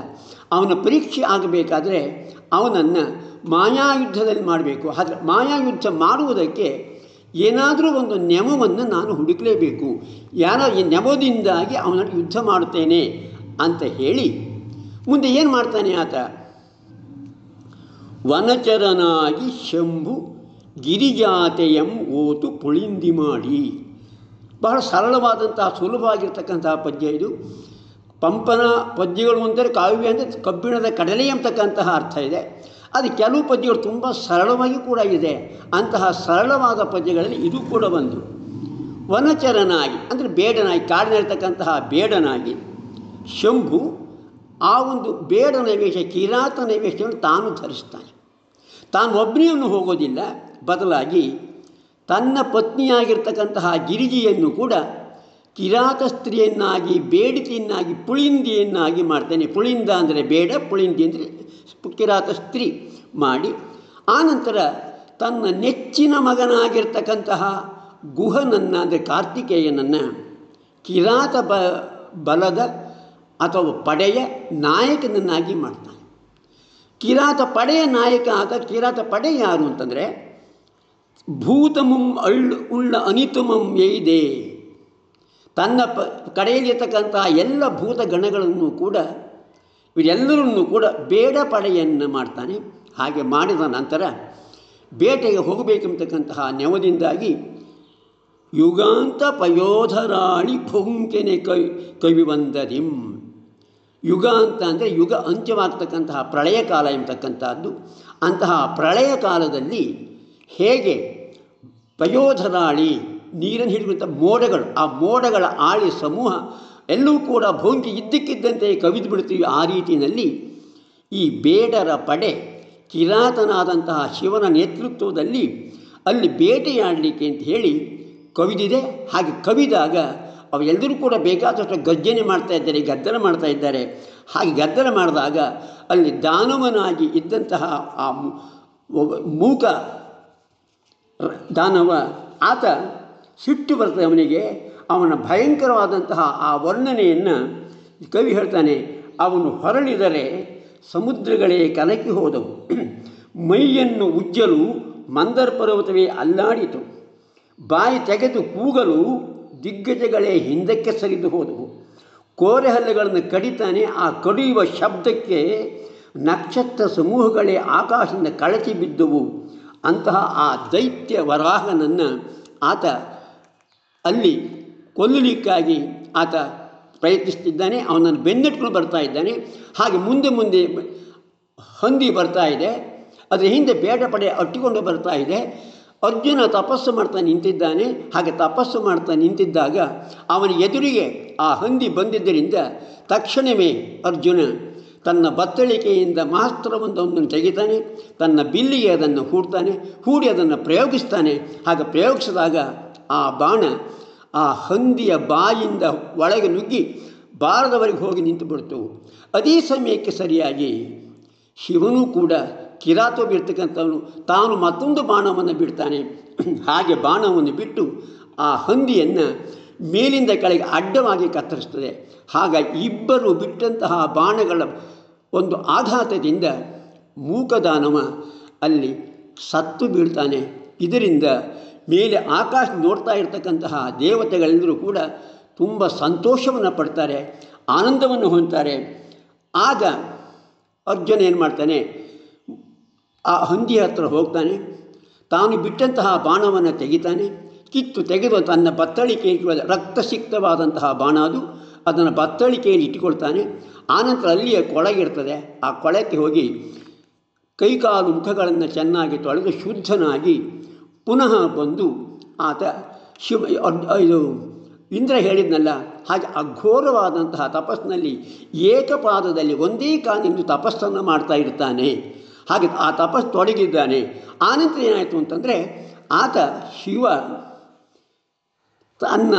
ಅವನ ಪರೀಕ್ಷೆ ಆಗಬೇಕಾದ್ರೆ ಅವನನ್ನು ಮಾಯಾಯುದ್ಧದಲ್ಲಿ ಮಾಡಬೇಕು. ಆದರೆ ಮಾಯಾಯುದ್ಧ ಮಾಡುವುದಕ್ಕೆ ಏನಾದರೂ ಒಂದು ನೆಮವನ್ನು ನಾನು ಹುಡುಕಲೇಬೇಕು. ಯಾರೋ ಈ ನೆಮದಿಂದಾಗಿ ಅವನ ಯುದ್ಧ ಮಾಡುತ್ತೇನೆ ಅಂತ ಹೇಳಿ ಮುಂದೆ ಏನು ಮಾಡ್ತಾನೆ ಆತ? ವನಚರನಾಗಿ ಶಂಭು ಗಿರಿಜಾತೆಯಂ ಓತು ಪುಳಿಂದಿ ಮಾಡಿ. ಬಹಳ ಸರಳವಾದಂತಹ ಸುಲಭವಾಗಿರ್ತಕ್ಕಂತಹ ಪದ್ಯ ಇದು. ಪಂಪನ ಪದ್ಯಗಳು ಅಂದರೆ ಕಾವ್ಯ ಅಂದರೆ ಕಬ್ಬಿಣದ ಕಡಲೆ ಎಂಬತಕ್ಕಂತಹ ಅರ್ಥ ಇದೆ. ಅದು ಕೆಲವು ಪದ್ಯಗಳು ತುಂಬ ಸರಳವಾಗಿ ಕೂಡ ಇದೆ. ಅಂತಹ ಸರಳವಾದ ಪದ್ಯಗಳಲ್ಲಿ ಇದು ಕೂಡ ಒಂದು. ವನಚರನಾಗಿ, ಅಂದರೆ ಬೇಡನಾಗಿ, ಕಾಡಿನಲ್ಲಿರ್ತಕ್ಕಂತಹ ಬೇಡನಾಗಿ, ಶಂಭು ಆ ಒಂದು ಬೇಡ ನೈವೇಶ ಕಿರಾತ ನೈವೇಶವನ್ನು ತಾನು ಧರಿಸ್ತಾನೆ. ತಾನು ಒಬ್ಬನೇನು ಹೋಗೋದಿಲ್ಲ, ಬದಲಾಗಿ ತನ್ನ ಪತ್ನಿಯಾಗಿರ್ತಕ್ಕಂತಹ ಗಿರಿಜಿಯನ್ನು ಕೂಡ ಕಿರಾತ ಸ್ತ್ರೀಯನ್ನಾಗಿ, ಬೇಡಿಕೆಯನ್ನಾಗಿ, ಪುಳಿಂದಿಯನ್ನಾಗಿ ಮಾಡ್ತಾನೆ. ಪುಳಿಂದ ಅಂದರೆ ಬೇಡ, ಪುಳಿಂದಿ ಅಂದರೆ ಕಿರಾತ ಸ್ತ್ರೀ ಮಾಡಿ, ಆನಂತರ ತನ್ನ ನೆಚ್ಚಿನ ಮಗನಾಗಿರ್ತಕ್ಕಂತಹ ಗುಹನನ್ನು, ಅಂದರೆ ಕಾರ್ತಿಕೇಯನನ್ನು ಕಿರಾತ ಬ, ಬಲದ ಅಥವಾ ಪಡೆಯ ನಾಯಕನನ್ನಾಗಿ ಮಾಡ್ತಾನೆ. ಕಿರಾತ ಪಡೆಯ ನಾಯಕ ಆದ ಕಿರಾತ ಪಡೆ ಯಾರು ಅಂತಂದರೆ, ಭೂತಮಂ ಅಳ್ಳು ಉಳ್ಳ ಅನಿತಮಂ ಎಯ್ದೆ. ತನ್ನ ಪ, ಕಡೆಯಲ್ಲಿರ್ತಕ್ಕಂತಹ ಎಲ್ಲ ಭೂತಗಣಗಳನ್ನು ಕೂಡ ಇವರೆಲ್ಲರನ್ನು ಕೂಡ ಬೇಡ ಪಡೆಯನ್ನು ಮಾಡ್ತಾನೆ. ಹಾಗೆ ಮಾಡಿದ ನಂತರ ಬೇಟೆಗೆ ಹೋಗಬೇಕೆಂಬತಕ್ಕಂತಹ ನೆವದಿಂದಾಗಿ ಯುಗಾಂತ ಪಯೋಧರಾಣಿ ಭುಂಕೆನೆ ಕವಿ ಕವಿವಂದರಿಂ ಯುಗ ಅಂತ ಅಂದರೆ ಯುಗ ಅಂತ್ಯವಾಗ್ತಕ್ಕಂತಹ ಪ್ರಳಯ ಕಾಲ ಎಂಬತಕ್ಕಂಥದ್ದು ಅಂತಹ ಪ್ರಳಯ ಕಾಲದಲ್ಲಿ ಹೇಗೆ ಪಯೋಧರಾಳಿ ನೀರನ್ನು ಹಿಡಿದಂಥ ಮೋಡಗಳು, ಆ ಮೋಡಗಳ ಆಳಿ ಸಮೂಹ ಎಲ್ಲವೂ ಕೂಡ ಭೋಂಕಿ ಇದ್ದಕ್ಕಿದ್ದಂತೆ ಕವಿದು ಬಿಡ್ತೀವಿ ಆ ರೀತಿಯಲ್ಲಿ ಈ ಬೇಡರ ಪಡೆ ಕಿರಾತನಾದಂತಹ ಶಿವನ ನೇತೃತ್ವದಲ್ಲಿ ಅಲ್ಲಿ ಬೇಟೆಯಾಡಲಿಕ್ಕೆ ಅಂತ ಹೇಳಿ ಕವಿದಿದೆ. ಹಾಗೆ ಕವಿದಾಗ ಅವೆಲ್ಲರೂ ಕೂಡ ಬೇಕಾದಷ್ಟು ಗರ್ಜನೆ ಮಾಡ್ತಾ ಇದ್ದಾರೆ, ಗದ್ದಲ ಮಾಡ್ತಾ ಇದ್ದಾರೆ. ಹಾಗೆ ಗದ್ದಲ ಮಾಡಿದಾಗ ಅಲ್ಲಿ ದಾನವನಾಗಿ ಇದ್ದಂತಹ ಆ ಮೂಕ ದಾನವ ಆತ ಸಿಟ್ಟು ಬರ್ತದೆ ಅವನಿಗೆ. ಅವನ ಭಯಂಕರವಾದಂತಹ ಆ ವರ್ಣನೆಯನ್ನು ಕವಿ ಹೇಳ್ತಾನೆ, ಅವನು ಹೊರಳಿದರೆ ಸಮುದ್ರಗಳೇ ಕಲಕಿ ಹೋದವು. ಮೈಯನ್ನು ಉಜ್ಜಲು ಮಂದರ್ ಪರ್ವತವೇ ಅಲ್ಲಾಡಿತು. ಬಾಯಿ ತೆಗೆದು ಕೂಗಲು ದಿಗ್ಗಜಗಳೇ ಹಿಂದಕ್ಕೆ ಸರಿದು ಹೋದವು. ಕೋರೆಹಲ್ಲೆಗಳನ್ನು ಕಡಿತಾನೆ ಆ ಕಡಿಯುವ ಶಬ್ದಕ್ಕೆ ನಕ್ಷತ್ರ ಸಮೂಹಗಳೇ ಆಕಾಶದಿಂದ ಕಳಚಿ ಬಿದ್ದುವು. ಅಂತಹ ಆ ದೈತ್ಯ ವರಾಹನನ್ನು ಆತ ಅಲ್ಲಿ ಕೊಲ್ಲಲಿಕ್ಕಾಗಿ ಆತ ಪ್ರಯತ್ನಿಸ್ತಿದ್ದಾನೆ ಅವನನ್ನು ಬೆನ್ನಟ್ಕೊಂಡು ಬರ್ತಾ ಇದ್ದಾನೆ. ಹಾಗೆ ಮುಂದೆ ಮುಂದೆ ಹಂದಿ ಬರ್ತಾ ಇದೆ. ಅದರ ಹಿಂದೆ ಬೇಟ ಪಡೆ ಅಟ್ಟಿಕೊಂಡು ಬರ್ತಾ ಇದೆ. ಅರ್ಜುನ ತಪಸ್ಸು ಮಾಡ್ತಾ ನಿಂತಿದ್ದಾನೆ. ಹಾಗೆ ತಪಸ್ಸು ಮಾಡ್ತಾ ನಿಂತಿದ್ದಾಗ ಅವನ ಎದುರಿಗೆ ಆ ಹಂದಿ ಬಂದಿದ್ದರಿಂದ ತಕ್ಷಣವೇ ಅರ್ಜುನ ತನ್ನ ಬತ್ತಳಿಕೆಯಿಂದ ಮಾಸ್ತ್ರವೊಂದನ್ನು ತೆಗಿತಾನೆ. ತನ್ನ ಬಿಲ್ಲಿಗೆ ಅದನ್ನು ಹೂಡ್ತಾನೆ. ಹೂಡಿ ಅದನ್ನು ಪ್ರಯೋಗಿಸ್ತಾನೆ. ಹಾಗೆ ಪ್ರಯೋಗಿಸಿದಾಗ ಆ ಬಾಣ ಆ ಹಂದಿಯ ಬಾಯಿಂದ ಒಳಗೆ ನುಗ್ಗಿ ಬಾರದವರೆಗೆ ಹೋಗಿ ನಿಂತು ಬಿಡ್ತು. ಅದೇ ಸಮಯಕ್ಕೆ ಸರಿಯಾಗಿ ಶಿವನೂ ಕೂಡ ಕಿರಾತ ಬೀರ್ತಕ್ಕಂಥವನು ತಾನು ಮತ್ತೊಂದು ಬಾಣವನ್ನು ಬಿಡ್ತಾನೆ ಹಾಗೆ ಬಾಣವನ್ನು ಬಿಟ್ಟು ಆ ಹಂದಿಯನ್ನು ಮೇಲಿಂದ ಕೆಳಗೆ ಅಡ್ಡವಾಗಿ ಕತ್ತರಿಸ್ತದೆ. ಹಾಗಾಗಿ ಇಬ್ಬರು ಬಿಟ್ಟಂತಹ ಬಾಣಗಳ ಒಂದು ಆಘಾತದಿಂದ ಮೂಕದಾನವ ಅಲ್ಲಿ ಸತ್ತು ಬೀಳ್ತಾನೆ. ಇದರಿಂದ ಮೇಲೆ ಆಕಾಶ ನೋಡ್ತಾ ಇರ್ತಕ್ಕಂತಹ ದೇವತೆಗಳೆಲ್ಲರೂ ಕೂಡ ತುಂಬ ಸಂತೋಷವನ್ನು ಪಡ್ತಾರೆ, ಆನಂದವನ್ನು ಹೊಂದ್ತಾರೆ. ಆಗ ಅರ್ಜುನ ಏನು ಮಾಡ್ತಾನೆ? ಆ ಹಂದಿ ಹತ್ರ ಹೋಗ್ತಾನೆ. ತಾನು ಬಿಟ್ಟಂತಹ ಬಾಣವನ್ನು ತೆಗಿತಾನೆ. ಕಿತ್ತು ತೆಗೆದು ತನ್ನ ಬತ್ತಳಿಕೆಯಲ್ಲಿ ರಕ್ತಸಿಕ್ತವಾದಂತಹ ಬಾಣ ಅದು. ಅದನ್ನು ಬತ್ತಳಿಕೆಯಲ್ಲಿ ಇಟ್ಟುಕೊಳ್ತಾನೆ. ಆನಂತರ ಅಲ್ಲಿಯೇ ಕೊಳಗಿರ್ತದೆ ಆ ಕೊಳಕ್ಕೆ ಹೋಗಿ ಕೈಕಾಲು ಮುಖಗಳನ್ನು ಚೆನ್ನಾಗಿ ತೊಳೆದು ಶುದ್ಧನಾಗಿ ಪುನಃ ಬಂದು ಆತ ಶಿವ ಇದು ಇಂದ್ರ ಹೇಳಿದ್ನಲ್ಲ, ಹಾಗೆ ಅಘೋರವಾದಂತಹ ತಪಸ್ಸಿನಲ್ಲಿ ಏಕಪಾದದಲ್ಲಿ ಒಂದೇ ಕಾಲಿಂದು ತಪಸ್ಸನ್ನು ಮಾಡ್ತಾ ಇರ್ತಾನೆ. ಹಾಗೆ ಆ ತಪಸ್ಸು ತೊಡಗಿದ್ದಾನೆ. ಆನಂತರ ಏನಾಯಿತು ಅಂತಂದರೆ ಆತ ಶಿವ ತನ್ನ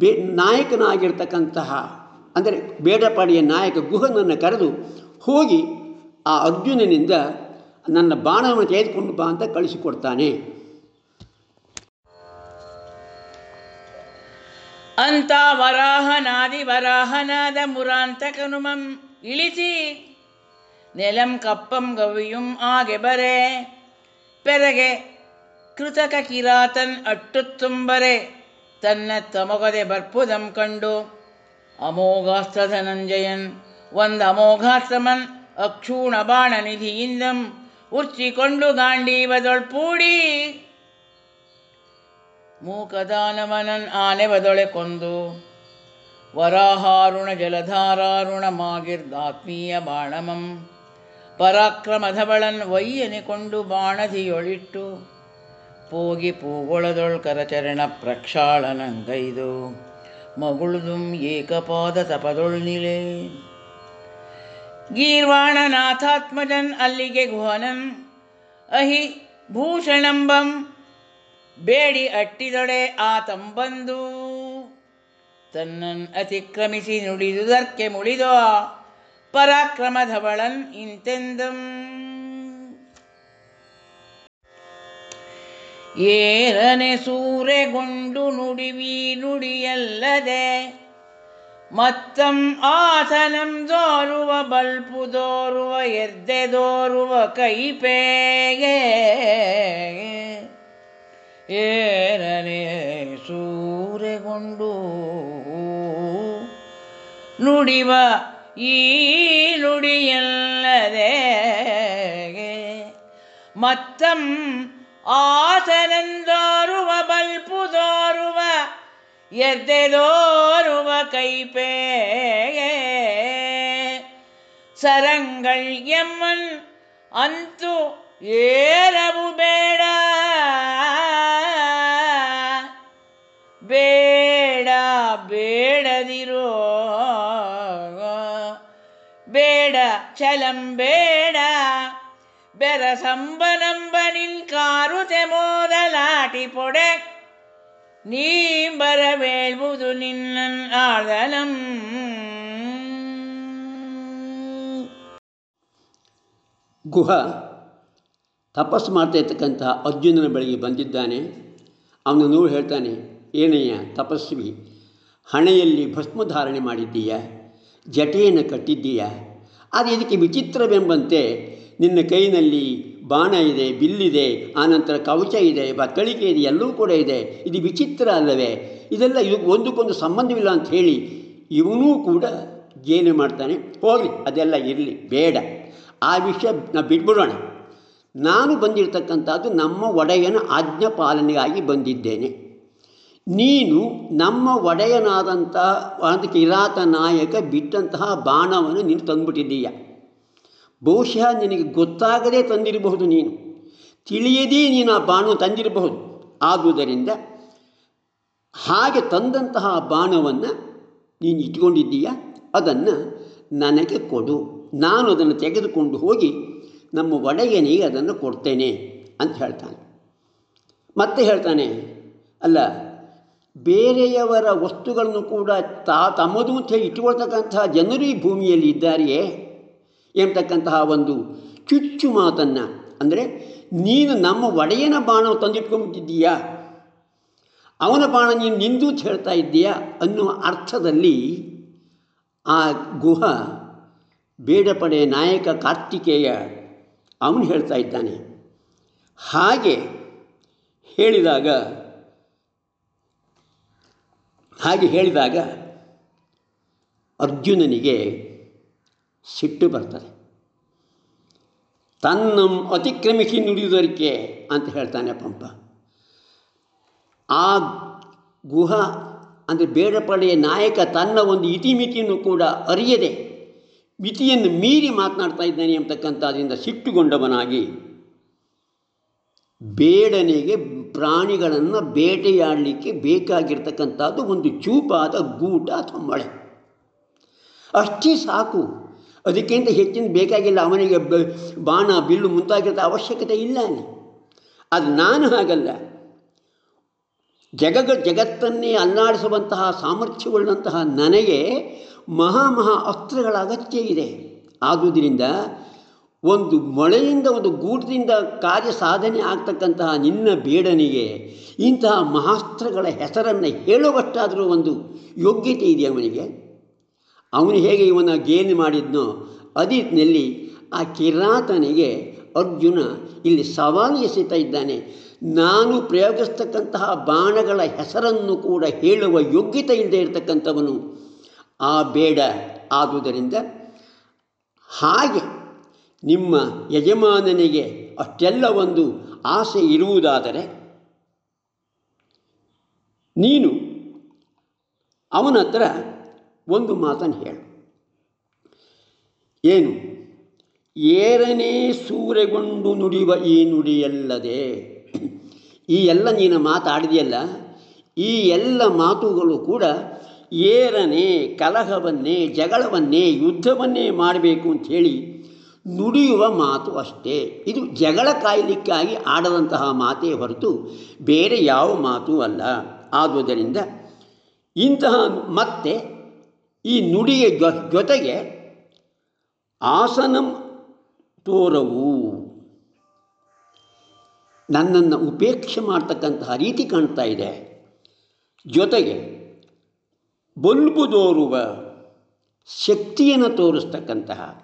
ಬೇ, ನಾಯಕನಾಗಿರ್ತಕ್ಕಂತಹ, ಅಂದರೆ ಬೇಡಪಾಡಿಯ ನಾಯಕ ಗುಹನನ್ನು ಕರೆದು ಹೋಗಿ ಆ ಅರ್ಜುನನಿಂದ ನನ್ನ ಬಾಣವನ್ನು ತೆಗೆದುಕೊಂಡು ಬಾ ಅಂತ ಕಳಿಸಿಕೊಡ್ತಾನೆ. ಅಂತ ವರಾಹನಾದಿ ವರಾಹನಾದ ಮುರಾಂತಕನುಮಂ ಇಳಿಸಿ, ನೆಲಂ ಕಪ್ಪಂ ಗವಿಯುಂ ಆಗೆ ಬರೆ, ಪೆರಗೆ ಕೃತಕ ಕಿರಾತನ್ ಅಟ್ಟುತ್ತುಂಬರೆ ತನ್ನ ತಮಗದೆ ಬರ್ಪುದಂ ಕಂಡು ಅಮೋಘಾಸ್ತ್ರ ಧನಂಜಯನ್ ಒಂದು ಅಮೋಘಾಸ್ತ್ರಮನ್ ಅಕ್ಷೂಣ ಬಾಣ ನಿಧಿಯಿಂದಂ ಉಚ್ಚಿಕೊಂಡು ಗಾಂಡೀವದೊಳ್ಪೂಡಿ ಮೂಕದಾನವನನ್ ಆನೆ ಬದೊಳೆ ಕೊಂದು, ವರಾಹಾರುಣ ಜಲಧಾರಾರುಣಮಾಗಿರ್ದಾತ್ಮೀಯ ಬಾಣಮಂ. ಪರಾಕ್ರಮಧವಳನ್ ವೈಯನಿಕೊಂಡು ಬಾಣಧಿಯೊಳಿಟ್ಟು, ಪೋಗಿ ಕರಚರಣ ಪ್ರಕ್ಷಾಳನಂಗೈದು. ಮಗುಳುದುಂ ಏಕಪಾದ ತಪದೊಳ್ ನಿಲೆ. ಗೀರ್ವಾಣನಾಥಾತ್ಮಜನ್ ಅಲ್ಲಿಗೆ ಗುಹನನ್, ಅಹಿ ಭೂಷಣಂಬಂ ಬೇಡಿ ಅಟ್ಟಿದೊಡೆ ಆತಂಬಂದು ತನ್ನನ್ ಅತಿಕ್ರಮಿಸಿ ನುಡಿದುದರ್ಕೆ ಮುಳಿದೋ ಪರಾಕ್ರಮಧವಳನ್ ಇಂತೆಂದಂ. ಏರನೆ ಸೂರೆಗೊಂಡು ನುಡಿವಿ ನುಡಿಯಲ್ಲದೆ ಮತ್ತಂ ಆಸನಂ ದೋರುವ ಬಲ್ಪು ದೋರುವ ಎದ್ದೆ ದೋರುವ ಕೈಪೇಗೆ. ಏರನೆ ಸೂರೆಗೊಂಡು ನುಡಿವ ಈ ನುಡಿಯಲ್ಲದೆ ಮತ್ತಂ ಆಸನಂದೋರುವ ಬಲ್ಪು ದೋರುವ ಎದ್ದೆದೋರುವ ಕೈಪೇಗೆ ಸರಂಗಳ್ ಎಮ್ಮನ್ ಅಂತೂ ಏರವು ಚಲಂ ಬೇಡ. ಕಾರು ಕಾರುತೆ ಮೋದಲಾಟಿ ಪೊಡೆ. ನೀ ಬರಬೇಳ್ಬುದು ನಿನ್ನ ಆದಲಂ ಗುಹ. ತಪಸ್ಸು ಮಾಡ್ತಾ ಇರ್ತಕ್ಕಂಥ ಅರ್ಜುನನ ಬಳಿಗೆ ಬಂದಿದ್ದಾನೆ. ಅವನು ನೋಡಿ ಹೇಳ್ತಾನೆ, ಏನಯ್ಯ, ತಪಸ್ವಿ, ಹಣೆಯಲ್ಲಿ ಭಸ್ಮಧಾರಣೆ ಮಾಡಿದ್ದೀಯ ಜಟೆಯನ್ನು ಕಟ್ಟಿದ್ದೀಯ ಅದು ಇದಕ್ಕೆ ವಿಚಿತ್ರವೆಂಬಂತೆ ನಿನ್ನ ಕೈನಲ್ಲಿ ಬಾಣ ಇದೆ, ಬಿಲ್ಲಿದೆ ಆನಂತರ ಕವಚ ಇದೆ ಬತ್ತಳಿಕೆ ಇದೆ, ಎಲ್ಲವೂ ಕೂಡ ಇದೆ. ಇದು ವಿಚಿತ್ರ ಅಲ್ಲವೇ? ಇದೆಲ್ಲ ಇದು ಒಂದಕ್ಕೊಂದು ಸಂಬಂಧವಿಲ್ಲ ಅಂತ ಹೇಳಿ ಇವನೂ ಕೂಡ ಏನು ಮಾಡ್ತಾನೆ. ಹೋಗಲಿ, ಅದೆಲ್ಲ ಇರಲಿ, ಬೇಡ. ಆ ವಿಷಯ ನಾವು ಬಿಟ್ಬಿಡೋಣ. ನಾನು ಬಂದಿರತಕ್ಕಂಥದ್ದು ನಮ್ಮ ಒಡೆಯನ ಆಜ್ಞಾ ಪಾಲನೆಗಾಗಿ ಬಂದಿದ್ದೇನೆ. ನೀನು ನಮ್ಮ ಒಡೆಯನಾದಂಥ ಒಂದು ಕಿರಾತ ನಾಯಕ ಬಿಟ್ಟಂತಹ ಬಾಣವನ್ನು ನೀನು ತಂದುಬಿಟ್ಟಿದ್ದೀಯ. ಬಹುಶಃ ನಿನಗೆ ಗೊತ್ತಾಗದೇ ತಂದಿರಬಹುದು ನೀನು. ತಿಳಿಯದೇ ನೀನು ಆ ಬಾಣ ತಂದಿರಬಹುದು. ಆದುದರಿಂದ ಹಾಗೆ ತಂದಂತಹ ಬಾಣವನ್ನು ನೀನು ಇಟ್ಕೊಂಡಿದ್ದೀಯ ಅದನ್ನು ನನಗೆ ಕೊಡು. ನಾನು ಅದನ್ನು ತೆಗೆದುಕೊಂಡು ಹೋಗಿ ನಮ್ಮ ಒಡೆಯನಿಗೆ ಅದನ್ನು ಕೊಡ್ತೇನೆ ಅಂತ ಹೇಳ್ತಾನೆ. ಮತ್ತೆ ಹೇಳ್ತಾನೆ, ಅಲ್ಲ ಬೇರೆಯವರ ವಸ್ತುಗಳನ್ನು ಕೂಡ ತಾ, ತಮ್ಮದು ಅಂತ ಹೇಳಿ ಇಟ್ಟುಕೊಳ್ತಕ್ಕಂತಹ ಜನರು ಈ ಭೂಮಿಯಲ್ಲಿ ಇದ್ದಾರೆಯೇ ಎಂಬತಕ್ಕಂತಹ ಒಂದು ಚುಚ್ಚು ಮಾತನ್ನು, ಅಂದರೆ ನೀನು ನಮ್ಮ ಒಡೆಯನ ಬಾಣ ತಂದಿಟ್ಕೊಂಡ್ಬಿಟ್ಟಿದ್ದೀಯಾ? ಅವನ ಬಾಣ ನೀನು ನಿಂದು ಅಂತ ಹೇಳ್ತಾ ಇದ್ದೀಯಾ ಅನ್ನುವ ಅರ್ಥದಲ್ಲಿ ಆ ಗುಹ ಬೇಡಪಡೆ ನಾಯಕ ಕಾರ್ತಿಕೇಯ ಅವನು ಹೇಳ್ತಾ ಇದ್ದಾನೆ. ಹಾಗೆ ಹೇಳಿದಾಗ ಹಾಗೆ ಹೇಳಿದಾಗ ಅರ್ಜುನನಿಗೆ ಸಿಟ್ಟು ಬರ್ತದೆ. ತನ್ನ ಅತಿಕ್ರಮಿಸಿ ನುಡಿಯುವುದಕ್ಕೆ ಅಂತ ಹೇಳ್ತಾನೆ ಪಂಪ. ಆ ಗುಹ ಅಂದರೆ ಬೇಡಪಡೆಯ ನಾಯಕ ತನ್ನ ಒಂದು ಇತಿಮಿತಿಯನ್ನು ಕೂಡ ಅರಿಯದೆ ಮಿತಿಯನ್ನು ಮೀರಿ ಮಾತನಾಡ್ತಾ ಇದ್ದಾನೆ ಎಂಬತಕ್ಕಂಥದ್ರಿಂದ ಸಿಟ್ಟುಗೊಂಡವನಾಗಿ ಬೇಡನಿಗೆ ಪ್ರಾಣಿಗಳನ್ನು ಬೇಟೆಯಾಡಲಿಕ್ಕೆ ಬೇಕಾಗಿರ್ತಕ್ಕಂಥದ್ದು ಒಂದು ಚೂಪಾದ ಗೂಟ ಅಥವಾ ಮಳೆ. ಅಷ್ಟೇ ಸಾಕು. ಅದಕ್ಕಿಂತ ಹೆಚ್ಚಿನ ಬೇಕಾಗಿಲ್ಲ ಅವನಿಗೆ ಬಾಣ, ಬಿಲ್ಲು ಮುಂತಾಗಿರೋ ಅವಶ್ಯಕತೆ ಇಲ್ಲ ಅಲ್ಲಿ. ಅದು ನಾನು ಹಾಗಲ್ಲ. ಜಗಗ, ಜಗತ್ತನ್ನೇ ಅಲ್ಲಾಡಿಸುವಂತಹ ಸಾಮರ್ಥ್ಯವುಳ್ಳಂತಹ ನನಗೆ ಮಹಾ ಮಹಾ ಅಸ್ತ್ರಗಳ ಅಗತ್ಯ ಇದೆ. ಆದುದರಿಂದ ಒಂದು ಮೊಳೆಯಿಂದ ಒಂದು ಗೂಟದಿಂದ ಕಾರ್ಯ ಸಾಧನೆ ಆಗ್ತಕ್ಕಂತಹ ನಿನ್ನ ಬೇಡನಿಗೆ ಇಂತಹ ಮಹಾಸ್ತ್ರಗಳ ಹೆಸರನ್ನು ಹೇಳುವಷ್ಟಾದರೂ ಒಂದು ಯೋಗ್ಯತೆ ಇದೆ ಅವನಿಗೆ? ಅವನು ಹೇಗೆ ಇವನ ಗೇನ್ ಮಾಡಿದ್ನೋ ಅದಿತ್ನಲ್ಲಿ ಆ ಕಿರಾತನಿಗೆ ಅರ್ಜುನ ಇಲ್ಲಿ ಸವಾಲು ಎಸೆತಾ ಇದ್ದಾನೆ. ನಾನು ಪ್ರಯೋಗಿಸ್ತಕ್ಕಂತಹ ಬಾಣಗಳ ಹೆಸರನ್ನು ಕೂಡ ಹೇಳುವ ಯೋಗ್ಯತೆ ಇಲ್ಲದೆ ಇರತಕ್ಕಂಥವನು. ಆ ಬೇಡ ಆದುದರಿಂದ ಹಾಗೆ ನಿಮ್ಮ ಯಜಮಾನನಿಗೆ ಅಷ್ಟೆಲ್ಲ ಒಂದು ಆಸೆ ಇರುವುದಾದರೆ ನೀನು ಅವನ ಹತ್ರ ಒಂದು ಮಾತನ್ನು ಹೇಳು. ಏನು? ಏರನೇ ಸೂರೆಗೊಂಡು ನುಡಿಯುವ ಈ ನುಡಿಯಲ್ಲದೆ, ಈ ಎಲ್ಲ ನೀನು ಮಾತಾಡಿದೆಯಲ್ಲ, ಈ ಎಲ್ಲ ಮಾತುಗಳು ಕೂಡ ಏರನೇ ಕಲಹವನ್ನೇ ಜಗಳವನ್ನೇ ಯುದ್ಧವನ್ನೇ ಮಾಡಬೇಕು ಅಂಥೇಳಿ ನುಡಿಯುವ ಮಾತು ಅಷ್ಟೇ. ಇದು ಜಗಳ ಕಾಯಲಿಕ್ಕಾಗಿ ಆಡದಂತಹ ಮಾತೇ ಹೊರತು ಬೇರೆ ಯಾವ ಮಾತು ಅಲ್ಲ. ಆದುದರಿಂದ ಇಂತಹ ಮತ್ತೆ ಈ ನುಡಿಯ ಜೊತೆಗೆ ಆಸನಂ ತೋರವು. ನನ್ನನ್ನು ಉಪೇಕ್ಷೆ ಮಾಡ್ತಕ್ಕಂತಹ ರೀತಿ ಕಾಣ್ತಾ ಇದೆ. ಜೊತೆಗೆ ಬಲ್ಬುದೋರುವ ಶಕ್ತಿಯನ್ನು ತೋರಿಸ್ತಕ್ಕಂತಹ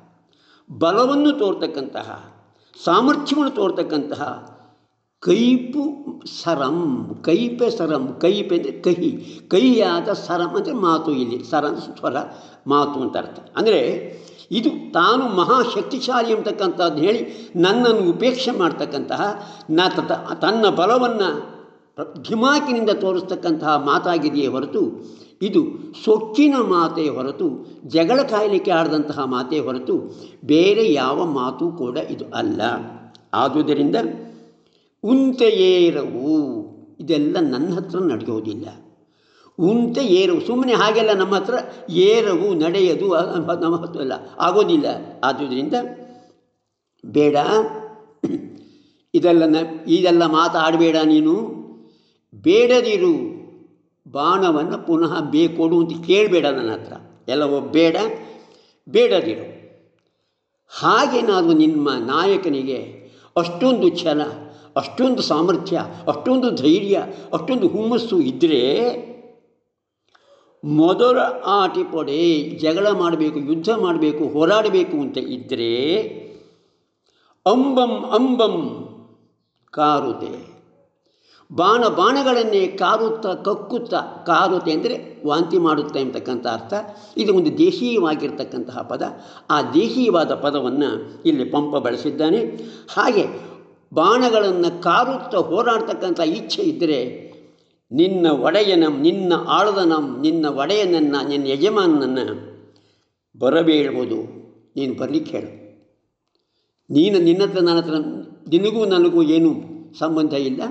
ಬಲವನ್ನು ತೋರ್ತಕ್ಕಂತಹ, ಸಾಮರ್ಥ್ಯವನ್ನು ತೋರ್ತಕ್ಕಂತಹ ಕೈಪು ಸರಂ, ಕೈಪೆ ಸರಂ, ಕೈಪೆ ಅಂದರೆ ಕಹಿ, ಕಹಿಯಾದ ಸರಂ ಅಂದರೆ ಮಾತು ಇಲ್ಲಿ, ಸರ, ಸ್ವರ, ಮಾತು ಅಂತ ಅರ್ಥ. ಅಂದರೆ ಇದು ತಾನು ಮಹಾಶಕ್ತಿಶಾಲಿ ಅಂತಕ್ಕಂಥದ್ದು ಹೇಳಿ ನನ್ನನ್ನು ಉಪೇಕ್ಷೆ ಮಾಡ್ತಕ್ಕಂತಹ, ನ ತನ್ನ ಬಲವನ್ನು ಧಿಮಾಕಿನಿಂದ ತೋರಿಸ್ತಕ್ಕಂತಹ ಮಾತಾಗಿದೆಯೇ ಹೊರತು ಇದು ಸೊಕ್ಕಿನ ಮಾತೇ ಹೊರತು, ಜಗಳ ಕಾಯಲಿಕ್ಕೆ ಆಡದಂತಹ ಮಾತೇ ಹೊರತು ಬೇರೆ ಯಾವ ಮಾತು ಕೂಡ ಇದು ಅಲ್ಲ. ಆದುದರಿಂದ ಉಂತೆಯೇರವು, ಇದೆಲ್ಲ ನನ್ನ ಹತ್ರ ನಡೆಯೋದಿಲ್ಲ. ಉಂತೆ ಏರವು ಸುಮ್ಮನೆ ಹಾಗೆಲ್ಲ ನಮ್ಮ ಹತ್ರ ಏರವು, ನಡೆಯದು ನಮ್ಮ ಹತ್ರ ಅಲ್ಲ, ಆಗೋದಿಲ್ಲ. ಆದುದರಿಂದ ಬೇಡ. ಇದೆಲ್ಲ ನ, ಇದೆಲ್ಲ ಮಾತಾಡಬೇಡ ನೀನು. ಬೇಡದಿರು. ಬಾಣವನ್ನು ಪುನಃ ಬೇಕೊಡು ಅಂತ ಕೇಳಬೇಡ ನನ್ನ ಹತ್ರ. ಎಲ್ಲವೋ ಬೇಡ, ಬೇಡದಿರು. ನಾನು ನಿಮ್ಮ ನಾಯಕನಿಗೆ ಅಷ್ಟೊಂದು ಛಲ, ಅಷ್ಟೊಂದು ಸಾಮರ್ಥ್ಯ, ಅಷ್ಟೊಂದು ಧೈರ್ಯ, ಅಷ್ಟೊಂದು ಹುಮ್ಮಸ್ಸು ಇದ್ದರೆ ಮೊದಲ ಆಟಿ ಪಡೆ ಜಗಳ ಮಾಡಬೇಕು, ಯುದ್ಧ ಮಾಡಬೇಕು, ಹೋರಾಡಬೇಕು ಅಂತ ಇದ್ದರೆ ಅಂಬಂ ಅಂಬಂ ಕಾರುತೆ ಬಾಣ ಬಾಣಗಳನ್ನೇ ಕಾರುತ್ತಾ, ಕಕ್ಕುತ್ತಾ, ಕಾರುತ್ತೆ ಅಂದರೆ ವಾಂತಿ ಮಾಡುತ್ತೆ ಅಂತಕ್ಕಂಥ ಅರ್ಥ. ಇದು ಒಂದು ದೇಶೀಯವಾಗಿರ್ತಕ್ಕಂತಹ ಪದ. ಆ ದೇಶೀಯವಾದ ಪದವನ್ನು ಇಲ್ಲಿ ಪಂಪ ಬಳಸಿದ್ದಾನೆ. ಹಾಗೆ ಬಾಣಗಳನ್ನು ಕಾರುತ್ತಾ ಹೋರಾಡ್ತಕ್ಕಂಥ ಇಚ್ಛೆ ಇದ್ದರೆ ನಿನ್ನ ಒಡೆಯನಂ ನಿನ್ನ ಆಳದನಂ ನಿನ್ನ ಒಡೆಯನನ್ನು ನಿನ್ನ ಯಜಮಾನನನ್ನು ಬರಬೇಳ್ಬೋದು ನೀನು ಬರಲಿಕ್ಕೆ ಹೇಳು. ನೀನು ನಿನ್ನ ಹತ್ರ ನನ್ನ ಹತ್ರ ನಿನಗೂ ನನಗೂ ಏನೂ ಸಂಬಂಧ ಇಲ್ಲ.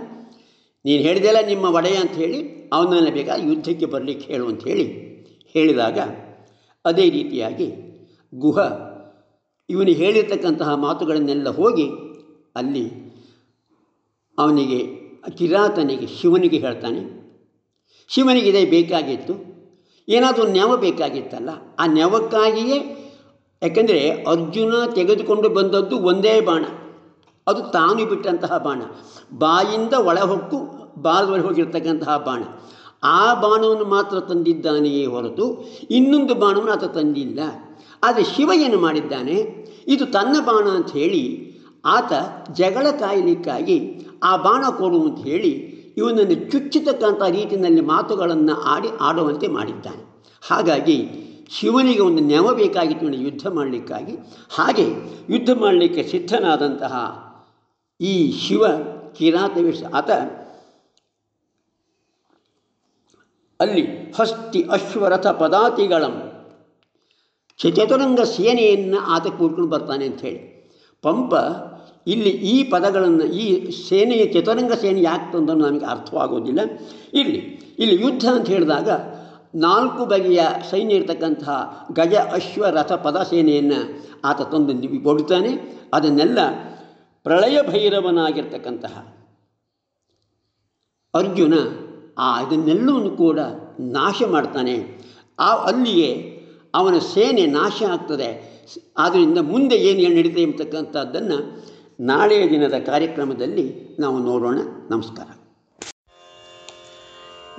ನೀನು ಹೇಳಿದೆಲ್ಲ ನಿಮ್ಮ ಒಡೆಯ ಅಂತ ಹೇಳಿ, ಅವನನ್ನು ಬೇಕಾ ಯುದ್ಧಕ್ಕೆ ಬರಲಿಕ್ಕೆ ಹೇಳು ಅಂತ ಹೇಳಿ ಹೇಳಿದಾಗ, ಅದೇ ರೀತಿಯಾಗಿ ಗುಹ ಇವನು ಹೇಳಿರ್ತಕ್ಕಂತಹ ಮಾತುಗಳನ್ನೆಲ್ಲ ಹೋಗಿ ಅಲ್ಲಿ ಅವನಿಗೆ, ಕಿರಾತನಿಗೆ, ಶಿವನಿಗೆ ಹೇಳ್ತಾನೆ. ಶಿವನಿಗೆ ಇದೇ ಬೇಕಾಗಿತ್ತು. ಏನಾದರೂ ನೆವ ಬೇಕಾಗಿತ್ತಲ್ಲ, ಆ ನೆವಕ್ಕಾಗಿಯೇ ಯಾಕೆಂದರೆ ಅರ್ಜುನ ತೆಗೆದುಕೊಂಡು ಬಂದದ್ದು ಒಂದೇ ಬಾಣ. ಅದು ತಾನು ಬಿಟ್ಟಂತಹ ಬಾಣ. ಬಾಯಿಂದ ಒಳಹೊಕ್ಕು ಬಾಲ್ವರೆ ಹೋಗಿರ್ತಕ್ಕಂತಹ ಬಾಣ. ಆ ಬಾಣವನ್ನು ಮಾತ್ರ ತಂದಿದ್ದಾನೆಯೇ ಹೊರತು ಇನ್ನೊಂದು ಬಾಣವನ್ನು ಆತ ತಂದಿಲ್ಲ. ಆದರೆ ಶಿವ ಏನು ಮಾಡಿದ್ದಾನೆ? ಇದು ತನ್ನ ಬಾಣ ಅಂತ ಹೇಳಿ ಆತ ಜಗಳ ಕಾಯಲಿಕ್ಕಾಗಿ ಆ ಬಾಣ ಕೊಡು ಅಂತ ಹೇಳಿ ಇವನನ್ನು ಚುಚ್ಚತಕ್ಕಂಥ ರೀತಿಯಲ್ಲಿ ಮಾತುಗಳನ್ನು ಆಡಿ ಆಡುವಂತೆ ಮಾಡಿದ್ದಾನೆ. ಹಾಗಾಗಿ ಶಿವನಿಗೆ ಒಂದು ನೆವ ಬೇಕಾಗಿತ್ತು ಯುದ್ಧ ಮಾಡಲಿಕ್ಕಾಗಿ. ಹಾಗೆ ಯುದ್ಧ ಮಾಡಲಿಕ್ಕೆ ಸಿದ್ಧನಾದಂತಹ ಈ ಶಿವ ಕಿರಾತವಿಷ ಆತ ಅಲ್ಲಿ ಹಸ್ತಿ ಅಶ್ವರಥ ಪದಾತಿಗಳಂ. ಚತುರಂಗ ಸೇನೆಯನ್ನು ಆತ ಕೂಡ್ಕೊಂಡು ಬರ್ತಾನೆ ಅಂತ ಹೇಳಿ. ಪಂಪ, ಇಲ್ಲಿ ಈ ಪದಗಳನ್ನು, ಈ ಸೇನೆಯ ಚತುರಂಗ ಸೇನೆ ಯಾಕೆ ತಂದನು ನಮಗೆ ಅರ್ಥವಾಗೋದಿಲ್ಲ. ಇಲ್ಲಿ ಇಲ್ಲಿ ಯುದ್ಧ ಅಂತ ಹೇಳಿದಾಗ ನಾಲ್ಕು ಬಗೆಯ ಸೈನ್ಯ ಇರತಕ್ಕಂತಹ ಗಜ ಅಶ್ವ ರಥ ಪದ ಸೇನೆಯನ್ನು ಆತ ತಂದು ಕೊಡ್ತಾನೆ ಅದನ್ನೆಲ್ಲ ಪ್ರಳಯ ಭೈರವನಾಗಿರ್ತಕ್ಕಂತಹ ಅರ್ಜುನ ಆ ಇದನ್ನೆಲ್ಲವನ್ನು ಕೂಡ ನಾಶ ಮಾಡ್ತಾನೆ. ಆ ಅಲ್ಲಿಯೇ ಅವನ ಸೇನೆ ನಾಶ ಆಗ್ತದೆ. ಆದ್ದರಿಂದ ಮುಂದೆ ಏನು ನಡೀತದೆ ಎಂಬತಕ್ಕಂಥದ್ದನ್ನು ನಾಳೆಯ ದಿನದ ಕಾರ್ಯಕ್ರಮದಲ್ಲಿ ನಾವು ನೋಡೋಣ. ನಮಸ್ಕಾರ.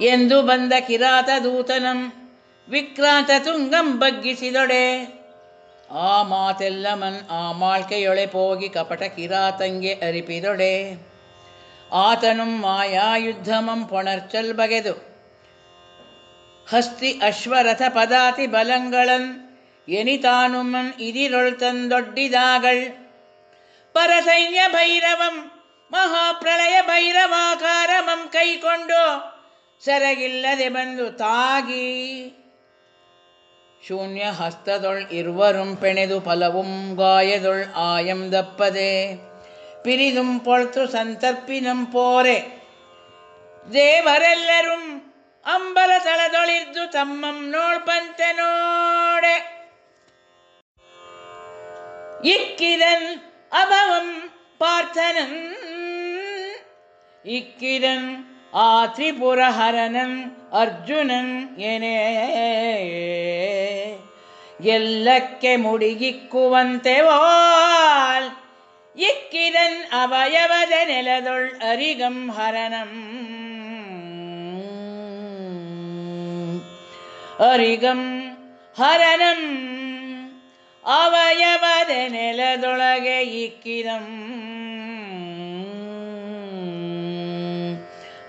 ಎಂದು ಬಂದ ಕಿರಾತ ದೂತನಂ ವಿಕ್ರಾತ ತುಂಗಂ ಬಗ್ಗಿಸಿದೊಡೆ. ಆ ಮಾತೆಲ್ಲ ಮನ್, ಆ ಮಾಳ್ಕೆಯೊಳೆ ಪೋಗಿ ಕಪಟ ಕಿರಾತಂಗೆ ಅರಿಪಿದೊಡೆ. ಮಾಯಾ ಮಾಯಾಯುದ್ಧಮಂ ಪೊಣರ್ಚಲ್ ಬಗೆದು. ಹಸ್ತಿ ಅಶ್ವರಥ ಪದಾತಿ ಬಲಂಗಳನ್, ಎನಿತಾನುಮನ್ ಇದಿರೊಳ್ ತಂದೊಡ್ಡಿದಾಗಳ್. ಪರಸೈನ್ಯ ಭೈರವಂ, ಮಹಾಪ್ರಳಯ ಭೈರವಾಕಾರಮಂ ಕೈಕೊಂಡು ಸರಗಿಲ್ಲದೆ ಬಂದು ತಾಗಿ. ಶೂನ್ಯ ಹಸ್ತದೊಳ್ ಇರುವರುಂ ಪೆಣೆದು ಫಲವುಂ ಗಾಯದೊಳ್ ಆಯಂ ದಪ್ಪದೆ ಪಿರಿದುಂ ಪೊಳ್ತು ಸಂತರ್ಪಿನಂ ಪೋರೆ ದೇವರೆಲ್ಲரும் ಅಂಬಲ ತಳದೊಳಿರ್ದು ತಮ್ಮಂ ನೋಡ್ಪಂತೆ ನೋಡೆ ಇಕ್ಕಿದನ್ ಅಭವಂ ಪಾರ್ಥನಂ ಇಕ್ಕಿದನ್ ಆ ತ್ರಿಪುರಹರನನ್ ಅರ್ಜುನನ್ ಏನೇ ಎಲ್ಲಕ್ಕೆ ಮುಡಿಗಿಕ್ಕುವಂತೆ ವಾಲ್ ಇಕ್ಕಿದನ್ ಅವಯವದ ನೆಲದೊಳ್ ಅರಿಗಂ ಹರನಂ ಅರಿಗಂ ಹರನಂ ಅವಯವದ ನೆಲದೊಳಗೆ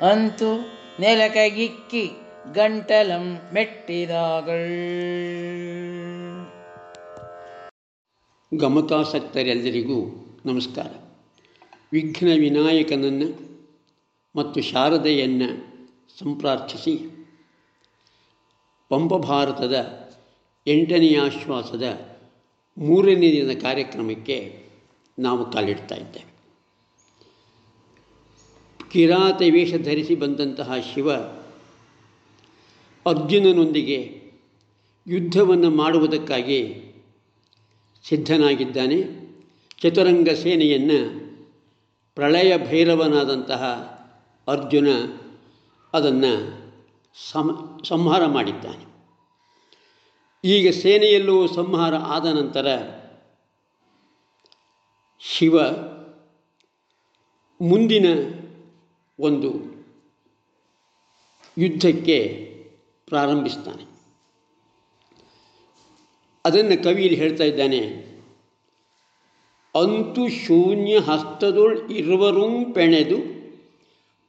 ಅಂತೂ ನೆಲಕಗಿಕ್ಕಿ ಗಂಟಲಂ ಮೆಟ್ಟಿದಾಗಳ್ ಗಮತಾಸಕ್ತರೆಲ್ಲರಿಗೂ ನಮಸ್ಕಾರ. ವಿಘ್ನ ವಿನಾಯಕನನ್ನು ಮತ್ತು ಶಾರದೆಯನ್ನು ಸಂಪ್ರಾರ್ಥಿಸಿ ಪಂಪ ಭಾರತದ ಎಂಟನೆಯ ಆಶ್ವಾಸದ ಮೂರನೇ ದಿನದ ಕಾರ್ಯಕ್ರಮಕ್ಕೆ ನಾವು ಕಾಲಿಡ್ತಾ ಇದ್ದೇವೆ. ಕಿರಾತ ವೇಷ ಧರಿಸಿ ಬಂದಂತಹ ಶಿವ ಅರ್ಜುನನೊಂದಿಗೆ ಯುದ್ಧವನ್ನು ಮಾಡುವುದಕ್ಕಾಗಿ ಸಿದ್ಧನಾಗಿದ್ದಾನೆ. ಚತುರಂಗ ಸೇನೆಯನ್ನು ಪ್ರಳಯ ಭೈರವನಾದಂತಹ ಅರ್ಜುನ ಅದನ್ನು ಸಮ ಸಂಹಾರ ಮಾಡಿದ್ದಾನೆ. ಈಗ ಸೇನೆಯಲ್ಲೂ ಸಂಹಾರ ಆದ ನಂತರ ಶಿವ ಮುಂದಿನ ಒಂದು ಯುದ್ಧಕ್ಕೆ ಪ್ರಾರಂಭಿಸ್ತಾನೆ. ಅದನ್ನು ಕವಿಯಲ್ಲಿ ಹೇಳ್ತಾ ಇದ್ದಾನೆ, ಅಂತು ಶೂನ್ಯ ಹಸ್ತದೊಳ್ ಇರುವರುಂ ಪೆಣೆದು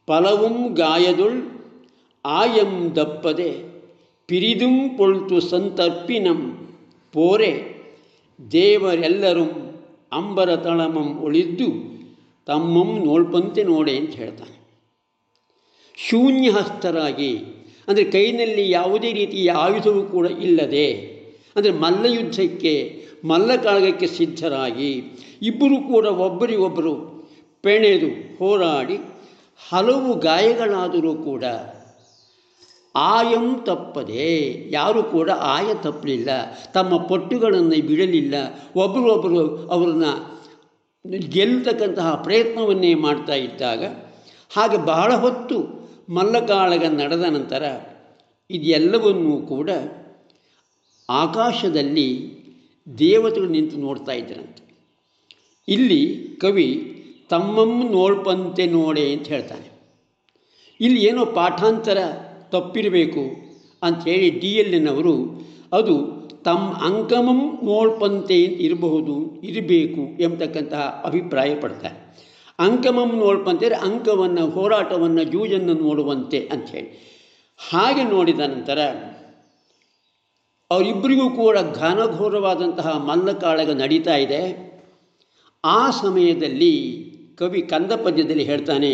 ಫಲವುಂ ಗಾಯದೊಳ್ ಆಯಂ ದಪ್ಪದೆ ಪಿರಿದುಂ ಪೊಳ್ತು ಸಂತರ್ಪಿನಂ ಪೋರೆ ದೇವರೆಲ್ಲರೂ ಅಂಬರ ತಳಮಂ ಒಳಿದ್ದು ತಮ್ಮಂ ನೋಡ್ಪಂತೆ ನೋಡೆ ಅಂತ ಹೇಳ್ತಾನೆ. ಶೂನ್ಯ ಹಸ್ತರಾಗಿ ಅಂದರೆ ಕೈನಲ್ಲಿ ಯಾವುದೇ ರೀತಿಯ ಆಯುಧವೂ ಕೂಡ ಇಲ್ಲದೆ, ಅಂದರೆ ಮಲ್ಲಯುದ್ಧಕ್ಕೆ, ಮಲ್ಲಕಾಳಗಕ್ಕೆ ಸಿದ್ಧರಾಗಿ ಇಬ್ಬರು ಕೂಡ ಒಬ್ಬರಿಗೊಬ್ಬರು ಪೆಣೆದು ಹೋರಾಡಿ ಹಲವು ಗಾಯಗಳಾದರೂ ಕೂಡ ಆಯಂ ತಪ್ಪದೆ, ಯಾರೂ ಕೂಡ ಆಯ ತಪ್ಪಲಿಲ್ಲ, ತಮ್ಮ ಪಟ್ಟುಗಳನ್ನು ಬಿಡಲಿಲ್ಲ ಒಬ್ಬರು ಒಬ್ಬರು ಅವರನ್ನು ಗೆಲ್ಲತಕ್ಕಂತಹ ಪ್ರಯತ್ನವನ್ನೇ ಮಾಡ್ತಾ ಇದ್ದಾಗ, ಹಾಗೆ ಬಹಳ ಹೊತ್ತು ಮಲ್ಲಕಾಳಗ ನಡೆದ ನಂತರ ಇದೆಲ್ಲವನ್ನೂ ಕೂಡ ಆಕಾಶದಲ್ಲಿ ದೇವತೆಗಳು ನಿಂತು ನೋಡ್ತಾ ಇದ್ದರಂತೆ. ಇಲ್ಲಿ ಕವಿ ತಮ್ಮಮ್ಮ ನೋಡ್ಪಂತೆ ನೋಡೆ ಅಂತ ಹೇಳ್ತಾನೆ. ಇಲ್ಲಿ ಏನೋ ಪಾಠಾಂತರ ತಪ್ಪಿರಬೇಕು ಅಂಥೇಳಿ ಡಿ ಎಲ್ನವರು ಅದು ತಮ್ಮ ಅಂಕಮಂ ನೋಡ್ಪಂತೆ ಇರಬಹುದು, ಇರಬೇಕು ಎಂಬತಕ್ಕಂತಹ ಅಭಿಪ್ರಾಯ ಪಡ್ತಾರೆ. ಅಂಕಮಂ ನೋಡ್ಪಂತೇಳಿ ಅಂಕವನ್ನು, ಹೋರಾಟವನ್ನು, ಜೂಜನ್ನು ನೋಡುವಂತೆ ಅಂಥೇಳಿ ಹಾಗೆ ನೋಡಿದ ನಂತರ ಅವರಿಬ್ಬರಿಗೂ ಕೂಡ ಘನಘೋರವಾದಂತಹ ಮಲ್ಲಕಾಳಗ ನಡೀತಾ ಇದೆ. ಆ ಸಮಯದಲ್ಲಿ ಕವಿ ಕಂದ ಪದ್ಯದಲ್ಲಿ ಹೇಳ್ತಾನೆ,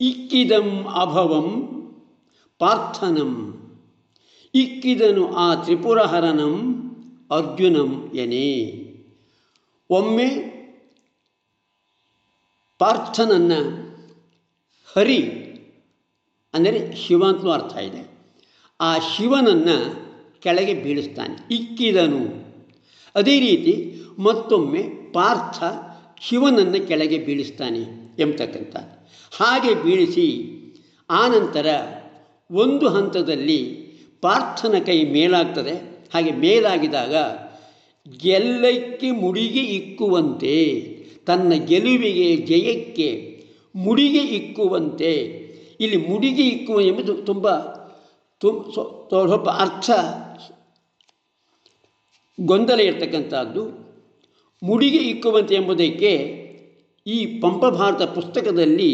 ಇಕ್ಕಿದಂ ಅಭವಂ ಪಾರ್ಥನಂ, ಇಕ್ಕಿದನು ಆ ತ್ರಿಪುರಹರನಂ ಅರ್ಜುನಂ ಎನೇ. ಒಮ್ಮೆ ಪಾರ್ಥನನ್ನು ಹರಿ ಅಂದರೆ ಶಿವ ಅಂತಲೂ ಅರ್ಥ ಇದೆ. ಆ ಶಿವನನ್ನು ಕೆಳಗೆ ಬೀಳಿಸ್ತಾನೆ, ಇಕ್ಕಿದನು. ಅದೇ ರೀತಿ ಮತ್ತೊಮ್ಮೆ ಪಾರ್ಥ ಶಿವನನ್ನು ಕೆಳಗೆ ಬೀಳಿಸ್ತಾನೆ ಎಂಬತಕ್ಕಂಥ. ಹಾಗೆ ಬೀಳಿಸಿ ಆನಂತರ ಒಂದು ಹಂತದಲ್ಲಿ ಪಾರ್ಥನ ಕೈ ಮೇಲಾಗ್ತದೆ. ಹಾಗೆ ಮೇಲಾಗಿದಾಗ ಗೆಲ್ಲಕ್ಕೆ ಮುಡಿಗೆ ಇಕ್ಕುವಂತೆ ತನ್ನ ಗೆಲುವಿಗೆ ಜಯಕ್ಕೆ ಮುಡಿಗೆ ಇಕ್ಕುವಂತೆ. ಇಲ್ಲಿ ಮುಡಿಗೆ ಇಕ್ಕುವ ಎಂಬುದು ತುಂಬ ತುಂಬ ಸ್ವಲ್ಪ ಅರ್ಥ ಗೊಂದಲ ಇರತಕ್ಕಂಥದ್ದು. ಮುಡಿಗೆ ಇಕ್ಕುವಂತೆ ಎಂಬುದಕ್ಕೆ ಈ ಪಂಪ ಭಾರತ ಪುಸ್ತಕದಲ್ಲಿ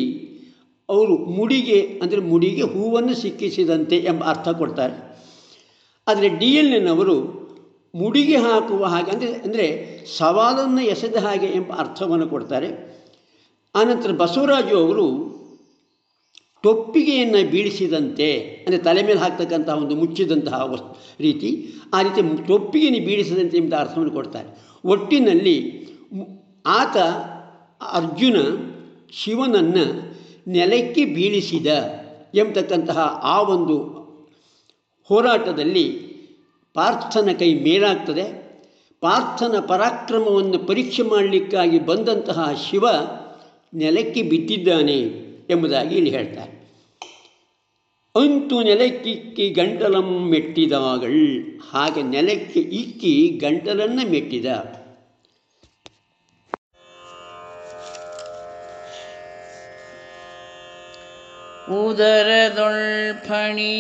ಅವರು ಮುಡಿಗೆ ಅಂದರೆ ಮುಡಿಗೆ ಹೂವನ್ನು ಸಿಕ್ಕಿಸಿದಂತೆ ಎಂಬ ಅರ್ಥ ಕೊಡ್ತಾರೆ. ಆದರೆ ಡಿ ಎಲ್ನವರು ಮುಡಿಗೆ ಹಾಕುವ ಹಾಗೆ ಅಂದರೆ ಅಂದರೆ ಸವಾಲನ್ನು ಎಸೆದ ಹಾಗೆ ಎಂಬ ಅರ್ಥವನ್ನು ಕೊಡ್ತಾರೆ. ಆನಂತರ ಬಸವರಾಜು ಅವರು ಟೊಪ್ಪಿಗೆಯನ್ನು ಬೀಳಿಸಿದಂತೆ, ಅಂದರೆ ತಲೆ ಮೇಲೆ ಹಾಕ್ತಕ್ಕಂತಹ ಒಂದು ಮುಚ್ಚಿದಂತಹ ವಸ್ತು ರೀತಿ, ಆ ರೀತಿ ಟೊಪ್ಪಿಗೆಯನ್ನು ಬೀಳಿಸಿದಂತೆ ಎಂಬ ಅರ್ಥವನ್ನು ಕೊಡ್ತಾರೆ. ಒಟ್ಟಿನಲ್ಲಿ ಆತ ಅರ್ಜುನ ಶಿವನನ್ನು ನೆಲಕ್ಕೆ ಬೀಳಿಸಿದ ಎಂಬತಕ್ಕಂತಹ ಆ ಒಂದು ಹೋರಾಟದಲ್ಲಿ ಪಾರ್ಥನ ಕೈ ಮೇಲಾಗ್ತದೆ. ಪಾರ್ಥನ ಪರಾಕ್ರಮವನ್ನು ಪರೀಕ್ಷೆ ಮಾಡಲಿಕ್ಕಾಗಿ ಬಂದಂತಹ ಶಿವ ನೆಲಕ್ಕೆ ಬಿದ್ದಿದ್ದಾನೆ ಎಂಬುದಾಗಿ ಇಲ್ಲಿ ಹೇಳ್ತಾರೆ. ಅಂತೂ ನೆಲಕ್ಕಿಕ್ಕಿ ಗಂಟಲಂ ಮೆಟ್ಟಿದವಾಗಳು ಹಾಗೆ ನೆಲಕ್ಕೆ ಇಕ್ಕಿ ಗಂಟಲನ್ನು ಮೆಟ್ಟಿದ. ಉದರದೊಳ್ಫಣಿ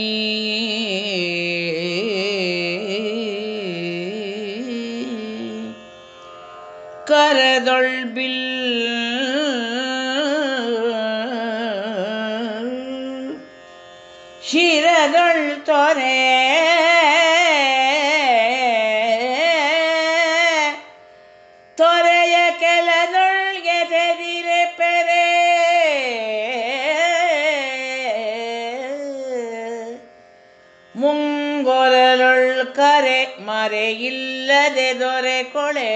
ಕರದೊಳ್ಬಿಲ್ ಶಿರದೊಳ್ ತೊರೆ ಮರೆಯಿಲ್ಲದೆ ದೊರೆ ಕೊಳೆ.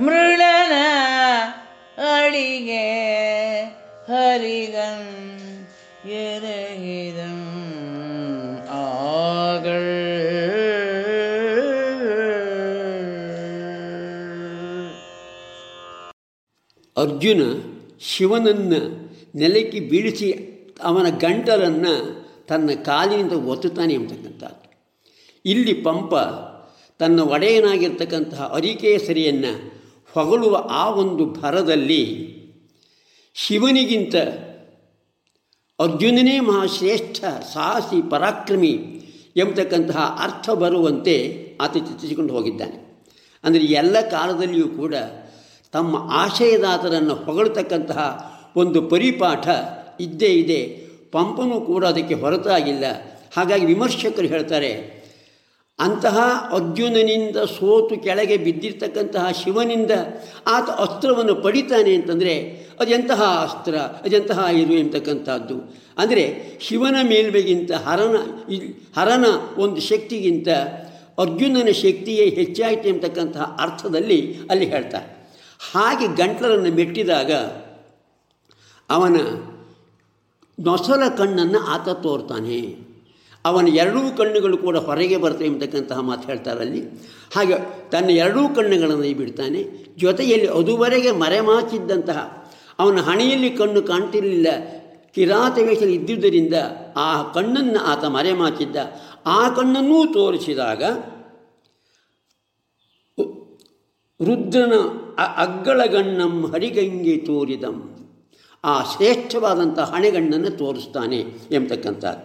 ಮೃಳನ ಅಡಿಗೆ ಹರಿಗಂ ಎರಗಿದ ಅರ್ಜುನ ಶಿವನನ್ನು ನೆಲಕ್ಕೆ ಬೀಳಿಸಿ ಅವನ ಗಂಟಲನ್ನು ತನ್ನ ಕಾಲಿನಿಂದ ಒತ್ತುತ್ತಾನೆ ಎಂಬತಕ್ಕಂಥದ್ದು. ಇಲ್ಲಿ ಪಂಪ ತನ್ನ ಒಡೆಯನಾಗಿರ್ತಕ್ಕಂತಹ ಅರಿಕೇಸರಿಯನ್ನು ಹೊಗಳುವ ಆ ಒಂದು ಭರದಲ್ಲಿ ಶಿವನಿಗಿಂತ ಅರ್ಜುನನೇ ಮಹಾಶ್ರೇಷ್ಠ ಸಾಹಸಿ ಪರಾಕ್ರಮಿ ಎಂಬತಕ್ಕಂತಹ ಅರ್ಥ ಬರುವಂತೆ ಆತ ಚಿತ್ರಿಸಿಕೊಂಡು ಹೋಗಿದ್ದಾನೆ. ಅಂದರೆ ಎಲ್ಲ ಕಾಲದಲ್ಲಿಯೂ ಕೂಡ ತಮ್ಮ ಆಶಯದಾತರನ್ನು ಹೊಗಳತಕ್ಕಂತಹ ಒಂದು ಪರಿಪಾಠ ಇದ್ದೇ ಇದೆ. ಪಂಪನೂ ಕೂಡ ಅದಕ್ಕೆ ಹೊರತಾಗಿಲ್ಲ. ಹಾಗಾಗಿ ವಿಮರ್ಶಕರು ಹೇಳ್ತಾರೆ, ಅಂತಹ ಅರ್ಜುನನಿಂದ ಸೋತು ಕೆಳಗೆ ಬಿದ್ದಿರ್ತಕ್ಕಂತಹ ಶಿವನಿಂದ ಆತ ಅಸ್ತ್ರವನ್ನು ಪಡಿತಾನೆ ಅಂತಂದರೆ ಅದೆಂತಹ ಅಸ್ತ್ರ, ಅದೆಂತಹ ಇದು ಎಂಬತಕ್ಕಂಥದ್ದು ಅಂದರೆ ಶಿವನ ಮೇಲ್ಮೆಗಿಂತ ಹರನ ಹರನ ಒಂದು ಶಕ್ತಿಗಿಂತ ಅರ್ಜುನನ ಶಕ್ತಿಯೇ ಹೆಚ್ಚಾಯಿತು ಎಂಬತಕ್ಕಂತಹ ಅರ್ಥದಲ್ಲಿ ಅಲ್ಲಿ ಹೇಳ್ತಾರೆ. ಹಾಗೆ ಗಂಟಲನ್ನು ಮೆಟ್ಟಿದಾಗ ಅವನ ನೊಸಲ ಕಣ್ಣನ್ನು ಆತ ತೋರ್ತಾನೆ. ಅವನ ಎರಡೂ ಕಣ್ಣುಗಳು ಕೂಡ ಹೊರಗೆ ಬರ್ತವೆ ಎಂಬತಕ್ಕಂತಹ ಮಾತು ಹೇಳ್ತಾರಲ್ಲಿ ಹಾಗೆ ತನ್ನ ಎರಡೂ ಕಣ್ಣುಗಳನ್ನು ಬಿಡ್ತಾನೆ. ಜೊತೆಯಲ್ಲಿ ಅದುವರೆಗೆ ಮರೆಮಾಚಿದ್ದಂತಹ ಅವನ ಹಣೆಯಲ್ಲಿ ಕಣ್ಣು ಕಾಣ್ತಿರಲಿಲ್ಲ. ಕಿರಾತ ವೇಷದಲ್ಲಿ ಇದ್ದುದರಿಂದ ಆ ಕಣ್ಣನ್ನು ಆತ ಮರೆಮಾಚಿದ್ದ ಆ ಕಣ್ಣನ್ನೂ ತೋರಿಸಿದಾಗ ರುದ್ರನ ಅಗ್ಗಳಗಣ್ಣಂ ಹರಿಗಂಗೆ ತೋರಿದಂ. ಆ ಶ್ರೇಷ್ಠವಾದಂಥ ಹಣೆಗಣ್ಣನ್ನು ತೋರಿಸ್ತಾನೆ ಎಂಬತಕ್ಕಂಥದ್ದು.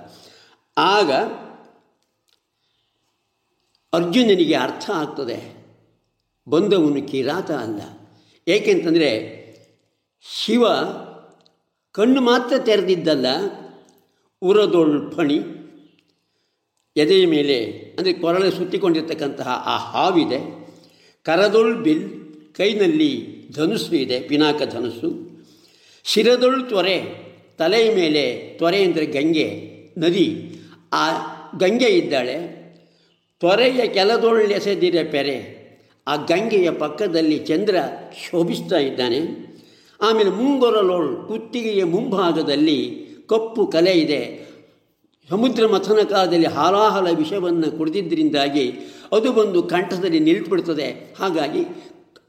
ಆಗ ಅರ್ಜುನನಿಗೆ ಅರ್ಥ ಆಗ್ತದೆ. ಬಂದವನು ಕಿರಾತ ಅಲ್ಲ. ಏಕೆಂತಂದರೆ ಶಿವ ಕಣ್ಣು ಮಾತ್ರ ತೆರೆದಿದ್ದಲ್ಲ ಉರದೊಳ್ ಫಣಿ ಎದೆಯ ಮೇಲೆ, ಅಂದರೆ ಕೊರಳೆ ಸುತ್ತಿಕೊಂಡಿರ್ತಕ್ಕಂತಹ ಆ ಹಾವಿದೆ. ಕರದೊಳ್ ಬಿಲ್ ಕೈನಲ್ಲಿ ಧನುಸ್ಸು ಇದೆ, ಪಿನಾಕ ಧನುಸ್ಸು. ಶಿರದೊಳ್ ತ್ವರೆ ತಲೆಯ ಮೇಲೆ ತ್ವರೆ ಅಂದರೆ ಗಂಗೆ, ನದಿ. ಆ ಗಂಗೆ ಇದ್ದಾಳೆ. ತ್ವರೆಯ ಕೆಲದೊಳ್ಳೆಸೆದಿರೆ ಪೆರೆ. ಆ ಗಂಗೆಯ ಪಕ್ಕದಲ್ಲಿ ಚಂದ್ರ ಶೋಭಿಸ್ತಾ ಇದ್ದಾನೆ. ಆಮೇಲೆ ಮುಂಗೊರಲೋಳು ಕುತ್ತಿಗೆಯ ಮುಂಭಾಗದಲ್ಲಿ ಕಪ್ಪು ಕಲೆ ಇದೆ. ಸಮುದ್ರ ಮಥನ ಕಾಲದಲ್ಲಿ ಹಾಲಾಹಲ ವಿಷವನ್ನು ಕುಡಿದಿದ್ದರಿಂದಾಗಿ ಅದು ಬಂದು ಕಂಠದಲ್ಲಿ ನಿಲ್ಟುಬಿಡ್ತದೆ ಹಾಗಾಗಿ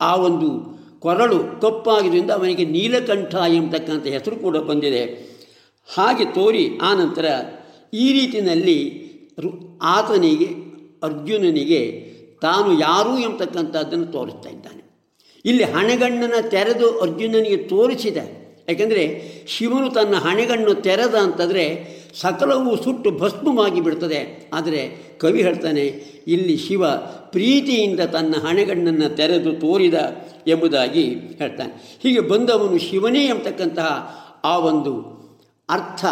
ಆ ಒಂದು ಕೊರಳು ಕಪ್ಪಾಗಿದ್ದರಿಂದ ಅವನಿಗೆ ನೀಲಕಂಠ ಎಂಬತಕ್ಕಂಥ ಹೆಸರು ಕೂಡ ಬಂದಿದೆ. ಹಾಗೆ ತೋರಿ ಆನಂತರ ಈ ರೀತಿಯಲ್ಲಿ ಆತನಿಗೆ, ಅರ್ಜುನನಿಗೆ ತಾನು ಯಾರು ಎಂಬತಕ್ಕಂಥದ್ದನ್ನು ತೋರಿಸ್ತಾ ಇದ್ದಾನೆ. ಇಲ್ಲಿ ಹಣೆಗಣ್ಣನ ತೆರೆದು ಅರ್ಜುನನಿಗೆ ತೋರಿಸಿದೆ. ಯಾಕೆಂದರೆ ಶಿವನು ತನ್ನ ಹಣೆಗಣ್ಣು ತೆರೆದ ಅಂತಂದರೆ ಸಕಲವೂ ಸುಟ್ಟು ಭಸ್ಮವಾಗಿ ಬಿಡ್ತದೆ. ಆದರೆ ಕವಿ ಹೇಳ್ತಾನೆ, ಇಲ್ಲಿ ಶಿವ ಪ್ರೀತಿಯಿಂದ ತನ್ನ ಹಣೆಗಣ್ಣನ್ನು ತೆರೆದು ತೋರಿದ ಎಂಬುದಾಗಿ ಹೇಳ್ತಾನೆ. ಹೀಗೆ ಬಂದವನು ಶಿವನೇ ಎಂಬತಕ್ಕಂತಹ ಆ ಒಂದು ಅರ್ಥ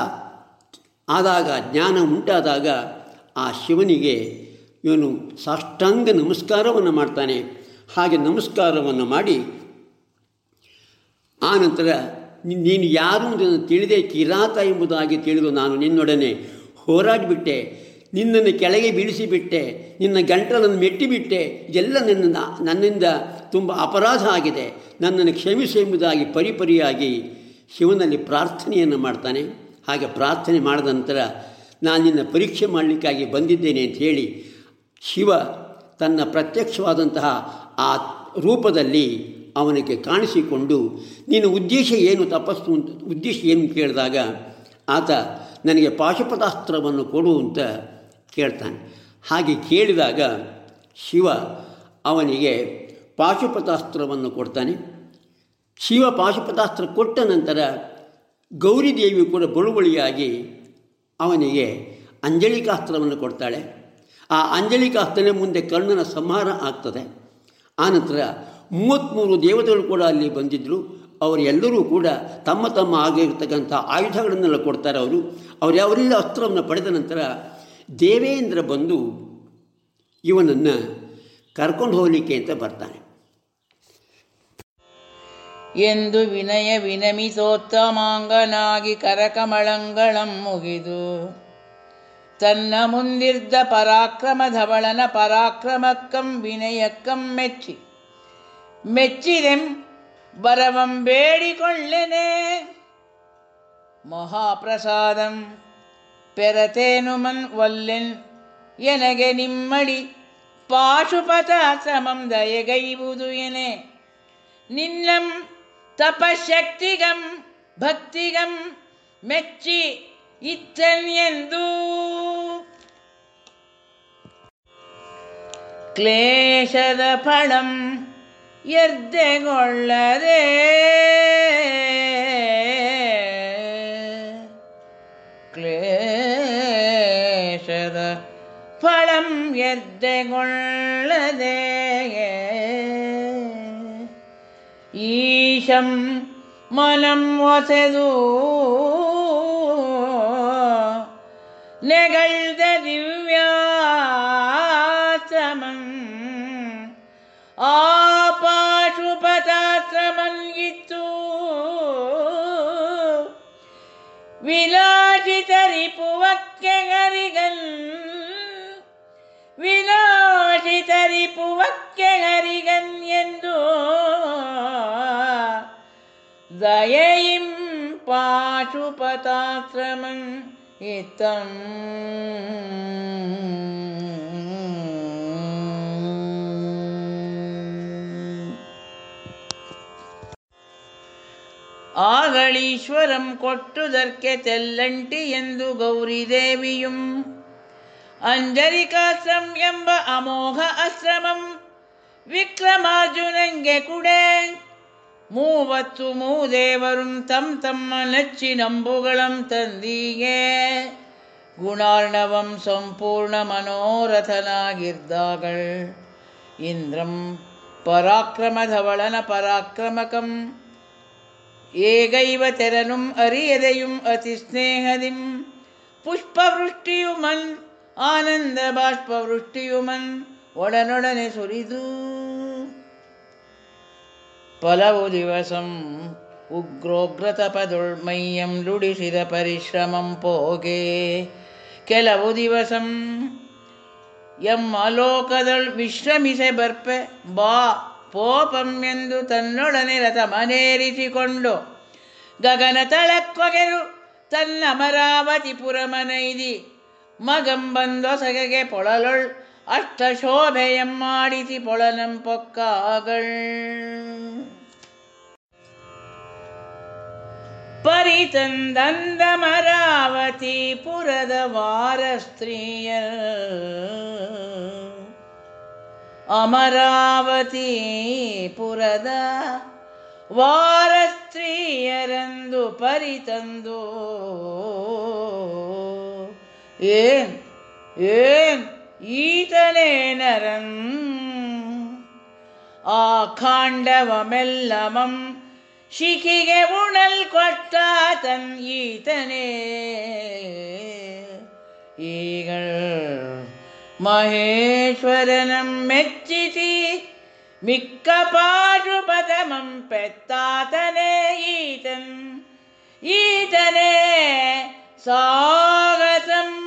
ಆದಾಗ, ಜ್ಞಾನ ಉಂಟಾದಾಗ ಆ ಶಿವನಿಗೆ ಇವನು ಸಾಷ್ಟಾಂಗ ನಮಸ್ಕಾರವನ್ನು ಮಾಡ್ತಾನೆ. ಹಾಗೆ ನಮಸ್ಕಾರವನ್ನು ಮಾಡಿ ಆನಂತರ ನೀನು ಯಾರು ಎಂದು ತಿಳಿದೇ ಕಿರಾತ ಎಂಬುದಾಗಿ ತಿಳಿದು ನಾನು ನಿನ್ನೊಡನೆ ಹೋರಾಡಿಬಿಟ್ಟೆ. ನಿನ್ನನ್ನು ಕೆಳಗೆ ಬೀಳಿಸಿಬಿಟ್ಟೆ. ನಿನ್ನ ಗಂಟಲನ್ನು ಮೆಟ್ಟಿಬಿಟ್ಟೆ. ಇದೆಲ್ಲ ನನ್ನ ನನ್ನಿಂದ ತುಂಬ ಅಪರಾಧ ಆಗಿದೆ. ನನ್ನನ್ನು ಕ್ಷಮಿಸು ಎಂಬುದಾಗಿ ಪರಿಪರಿಯಾಗಿ ಶಿವನಲ್ಲಿ ಪ್ರಾರ್ಥನೆಯನ್ನು ಮಾಡ್ತಾನೆ. ಹಾಗೆ ಪ್ರಾರ್ಥನೆ ಮಾಡಿದ ನಂತರ ನಾನು ನಿನ್ನ ಪರೀಕ್ಷೆ ಮಾಡಲಿಕ್ಕಾಗಿ ಬಂದಿದ್ದೇನೆ ಅಂತ ಹೇಳಿ ಶಿವ ತನ್ನ ಪ್ರತ್ಯಕ್ಷವಾದಂತಹ ಆ ರೂಪದಲ್ಲಿ ಅವನಿಗೆ ಕಾಣಿಸಿಕೊಂಡು ನಿನ್ನ ಉದ್ದೇಶ ಏನು ತಪಸ್ಸು ಅಂತ, ಉದ್ದೇಶ ಏನು ಕೇಳಿದಾಗ, ಆತ ನನಗೆ ಪಾಶುಪತಾಸ್ತ್ರವನ್ನು ಕೊಡು ಅಂತ ಕೇಳ್ತಾನೆ. ಹಾಗೆ ಕೇಳಿದಾಗ ಶಿವ ಅವನಿಗೆ ಪಾಶುಪತಾಸ್ತ್ರವನ್ನು ಕೊಡ್ತಾನೆ. ಶಿವ ಪಾಶುಪತಾಸ್ತ್ರ ಕೊಟ್ಟ ನಂತರ ಗೌರಿದೇವಿ ಕೂಡ ಬಳುವಳಿಯಾಗಿ ಅವನಿಗೆ ಅಂಜಲಿಕಾಸ್ತ್ರವನ್ನು ಕೊಡ್ತಾಳೆ. ಆ ಅಂಜಲಿಕಾಸ್ತ್ರನೇ ಮುಂದೆ ಕರ್ಣನ ಸಂಹಾರ ಆಗ್ತದೆ. ಆನಂತರ ಮೂವತ್ತ್ಮೂರು ದೇವತೆಗಳು ಕೂಡ ಅಲ್ಲಿ ಬಂದಿದ್ದರು ಅವರೆಲ್ಲರೂ ಕೂಡ ತಮ್ಮ ತಮ್ಮ ಆಗಿರ್ತಕ್ಕಂಥ ಆಯುಧಗಳನ್ನೆಲ್ಲ ಕೊಡ್ತಾರೆ ಅವರು. ಅವರು ಅವರೆಲ್ಲ ಅಸ್ತ್ರವನ್ನು ಪಡೆದ ನಂತರ ದೇವೇಂದ್ರ ಬಂದು ಇವನನ್ನು ಕರ್ಕೊಂಡು ಹೋಗಲಿಕ್ಕೆ ಅಂತ ಬರ್ತಾನೆ. ಎಂದು ವಿನಯ ವಿನಮಿಸೋತ್ತಮಾಂಗನಾಗಿ ಕರಕಮಳಂಗಳಂ ಮುಗಿದು. ತನ್ನ ಮುಂದಿರ್ದ ಪರಾಕ್ರಮ ಧವಳನ ಪರಾಕ್ರಮಕ್ಕಂ ವಿನಯಕ್ಕಂ ಮೆಚ್ಚಿ. ಮೆಚ್ಚಿದೆಂ ಬರವಂ ಬೇಡಿಕೊಳ್ಳೆನೆ. ಮಹಾಪ್ರಸಾದಂ ಪೆರತೇನು ಮನ್ ವಲ್ಲೆನ್ ಎನಗೆ ನಿಮ್ಮಡಿ ಪಾಶುಪತಾಶ್ರಮಂ ದಯಗೈವುದು ಎನೆ. ನಿನ್ನಂ ತಪಶಕ್ತಿಗಂ ಭಕ್ತಿಗಂ ಮೆಚ್ಚಿ ಇತ್ತನ್ಯೆಂದು ಕ್ಲೇಶದ ಫಳಂ ಎರ್ದೆಗೊಳ್ಳದೆ ಕ್ಲೇಶದ ಫಳಂ ಎರ್ದೆಗೊಳ್ಳದೆ ಈಶಂ ಮನಂ ಒಸೆದು ನೆಗಳ್ದ ದಿವ್ಯಾಶ್ರಮಂ ಆಪಾಶುಪತಾಶ್ರಮನ್ಗಿತ್ತು ವಿಲಾಸಿತರಿಪುವಕ್ಕೆಗರಿಗನ್ ವಿಲಾಸಿತರಿಪುವಕ್ಕೆಗರಿಗನ್ ಎಂದು ದಯೆಯಿಂ ಪಾಶುಪತಾಶ್ರಮಂ ಇತ್ತಂ ಆಗಳೀಶ್ವರಂ ಕೊಟ್ಟುದಕ್ಕೆ ತೆಲ್ಲಂಟಿ ಎಂದು ಗೌರಿದೇವಿಯುಂ ಅಂಜರಿಕಾಶ್ರಂ ಎಂಬ ಅಮೋಘ ಆಶ್ರಮಂ ವಿಕ್ರಮಾರ್ಜುನಂಗೆ ಕುಡೆ ಮೂವತ್ತು ಮೂದೇವರುಂ ತಮ್ ತಮ್ಮ ನಂಬುಗಳಂ ತಂದೀಗೆ குணார்ணவம் சம்பூர்ண மனோரதனாகிர்தாகள் இந்திரம் பராக்கிரமதவளன பராக்கிரமகம் ಏಗೈವ ತೆರನುಂ ಅರಿಯದೆಯುಂ ಅತಿ ಸ್ನೇಹದಿಂ. ಪುಷ್ಪವೃಷ್ಟಿಯುಮನ್, ಆನಂದ ಬಾಷ್ಪವೃಷ್ಟಿಯುಮನ್ ಒಡನೊಡನೆ ಸುರಿದು. ಪಲವು ದಿವಸಂ ಉಗ್ರೋಗ್ರತಪದುಳ್ಮಯ್ಯಂ ನುಡಿಸಿದ ಪರಿಶ್ರಮಂ ಪೋಗೆ. ಕೆಲವು ದಿವಸಂ, ಎಂ ಅಲೋಕದಳ್ ವಿಶ್ರಮಿಸೆ ಬರ್ಪೆ, ಬಾ ಪೋಪಂ ಎಂದು ತನ್ನೊಡನೆ ರಥ ಮನೇರಿಸಿಕೊಂಡು ಗಗನ ತಳಕ್ಕೊಗೆರು ತನ್ನ ಅಮರಾವತಿ ಪುರಮನೈದಿ ಮಗಂಬಂದೊಸಗೆಗೆ ಪೊಳಲೊಳ್ ಅಷ್ಟ ಶೋಭೆಯಮ್ಮಾಡಿಸಿ ಪೊಳನಂ ಪೊಕ್ಕಾಗಳ್ ಪರಿತಂದಂದಮರಾವತಿ ಪುರದ ವಾರ ಸ್ತ್ರೀಯ ಅಮರಾವತಿ ಪುರದ ವಾರ ಸ್ತ್ರೀಯರಂದು ಪರಿತಂದು. ಏನ್ ಏನ್ ಈತನೇ ನರನ್? ಆ ಖಾಂಡವಮೆಲ್ಲಮಂ ಶಿಖಿಗೆ ಉಣಲ್ ಕೊಟ್ಟ ತನ್ ಈತನೇ. ಈಗಳ್ മഹേശ്വരനം മെച്ചിതി. മിക്ക പാഴുപദമം പെത്താതനേ ഈതൻ. ഈതനേ സ്വാഗതം.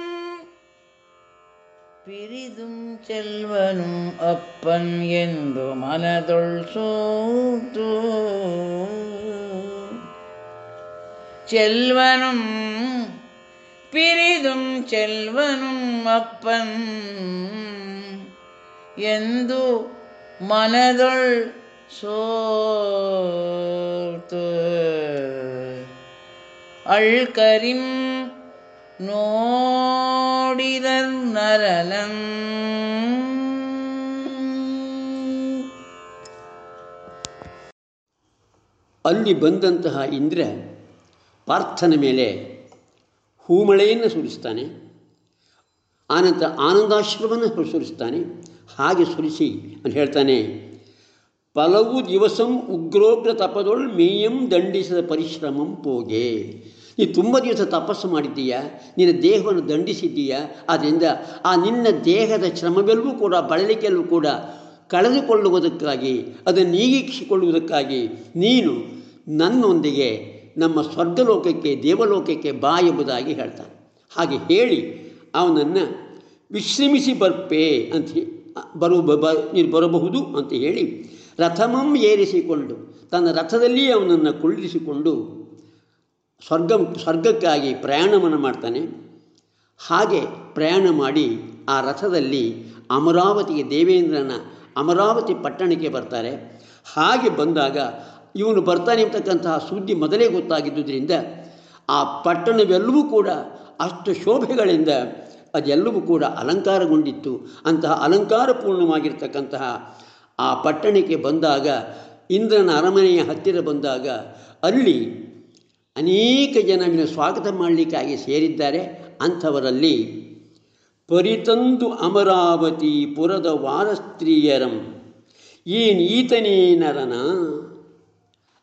പിരിതും ചെൽവനും അപ്പൻ എന്തു മനതൊൾ സൂത്തു. ചെൽവനും ಪಿರಿದುಂ செல்வனும் ಅಪ್ಪನ್ ಎಂದು ಮನದೊಳ್ ಸೋತು ಅಳ್ಕರಿಂ ನೋಡಿದ ನರಲಂ ಅಲ್ಲಿ ಬಂದಂತಹ ಇಂದ್ರ ಪಾರ್ಥನ ಮೇಲೆ ಹೂಮಳೆಯನ್ನು ಸುರಿಸ್ತಾನೆ. ಆನಂತರ ಆನಂದಾಶ್ರಮವನ್ನು ಸುರಿಸ್ತಾನೆ. ಹಾಗೆ ಸುರಿಸಿ ಅಂತ ಹೇಳ್ತಾನೆ, ಪಲವು ದಿವಸಂ ಉಗ್ರೋಗ್ರ ತಪದೊಳ್ ಮೇಯಂ ದಂಡಿಸಿದ ಪರಿಶ್ರಮಂ ಪೋಗೆ. ನೀ ತುಂಬ ದಿವಸ ತಪಸ್ಸು ಮಾಡಿದ್ದೀಯಾ? ನಿನ್ನ ದೇಹವನ್ನು ದಂಡಿಸಿದ್ದೀಯಾ? ಆದ್ದರಿಂದ ಆ ನಿನ್ನ ದೇಹದ ಶ್ರಮವೆಲ್ಲವೂ ಕೂಡ, ಬಳಲಿಕೆಯಲ್ಲೂ ಕೂಡ ಕಳೆದುಕೊಳ್ಳುವುದಕ್ಕಾಗಿ, ಅದನ್ನು ನೀಗಿಸಿಕೊಳ್ಳುವುದಕ್ಕಾಗಿ ನೀನು ನನ್ನೊಂದಿಗೆ ನಮ್ಮ ಸ್ವರ್ಗಲೋಕಕ್ಕೆ, ದೇವಲೋಕಕ್ಕೆ ಬಾ ಎಂಬುದಾಗಿ ಹೇಳ್ತಾನೆ. ಹಾಗೆ ಹೇಳಿ ಅವನನ್ನು ವಿಶ್ರಮಿಸಿ ಬರ್ಪೆ ಅಂತ ಬರು ನೀನು ಬರಬಹುದು ಅಂತ ಹೇಳಿ ರಥಮಂ ಏರಿಸಿಕೊಂಡು ತನ್ನ ರಥದಲ್ಲಿ ಅವನನ್ನು ಕುಳ್ಳಿಸಿಕೊಂಡು ಸ್ವರ್ಗ ಸ್ವರ್ಗಕ್ಕಾಗಿ ಪ್ರಯಾಣವನ್ನು ಮಾಡ್ತಾನೆ. ಹಾಗೆ ಪ್ರಯಾಣ ಮಾಡಿ ಆ ರಥದಲ್ಲಿ ಅಮರಾವತಿಗೆ ದೇವೇಂದ್ರನ ಅಮರಾವತಿ ಪಟ್ಟಣಕ್ಕೆ ಬರ್ತಾರೆ. ಹಾಗೆ ಬಂದಾಗ ಇವನು ಬರ್ತಾನೆ ಅಂತಕ್ಕಂತಹ ಸುದ್ದಿ ಮೊದಲೇ ಗೊತ್ತಾಗಿದ್ದುದರಿಂದ ಆ ಪಟ್ಟಣವೆಲ್ಲವೂ ಕೂಡ ಅಷ್ಟು ಶೋಭೆಗಳಿಂದ ಅದೆಲ್ಲವೂ ಕೂಡ ಅಲಂಕಾರಗೊಂಡಿತ್ತು. ಅಂತಹ ಅಲಂಕಾರಪೂರ್ಣವಾಗಿರ್ತಕ್ಕಂತಹ ಆ ಪಟ್ಟಣಕ್ಕೆ ಬಂದಾಗ, ಇಂದ್ರನ ಅರಮನೆಯ ಹತ್ತಿರ ಬಂದಾಗ ಅಲ್ಲಿ ಅನೇಕ ಜನ ಸ್ವಾಗತ ಮಾಡಲಿಕ್ಕಾಗಿ ಸೇರಿದ್ದಾರೆ. ಅಂಥವರಲ್ಲಿ ಪರಿತಂದು ಅಮರಾವತಿ ಪುರದ ವಾರಸ್ತ್ರೀಯರಂ, ಏನು ಈತನೇ ನರನ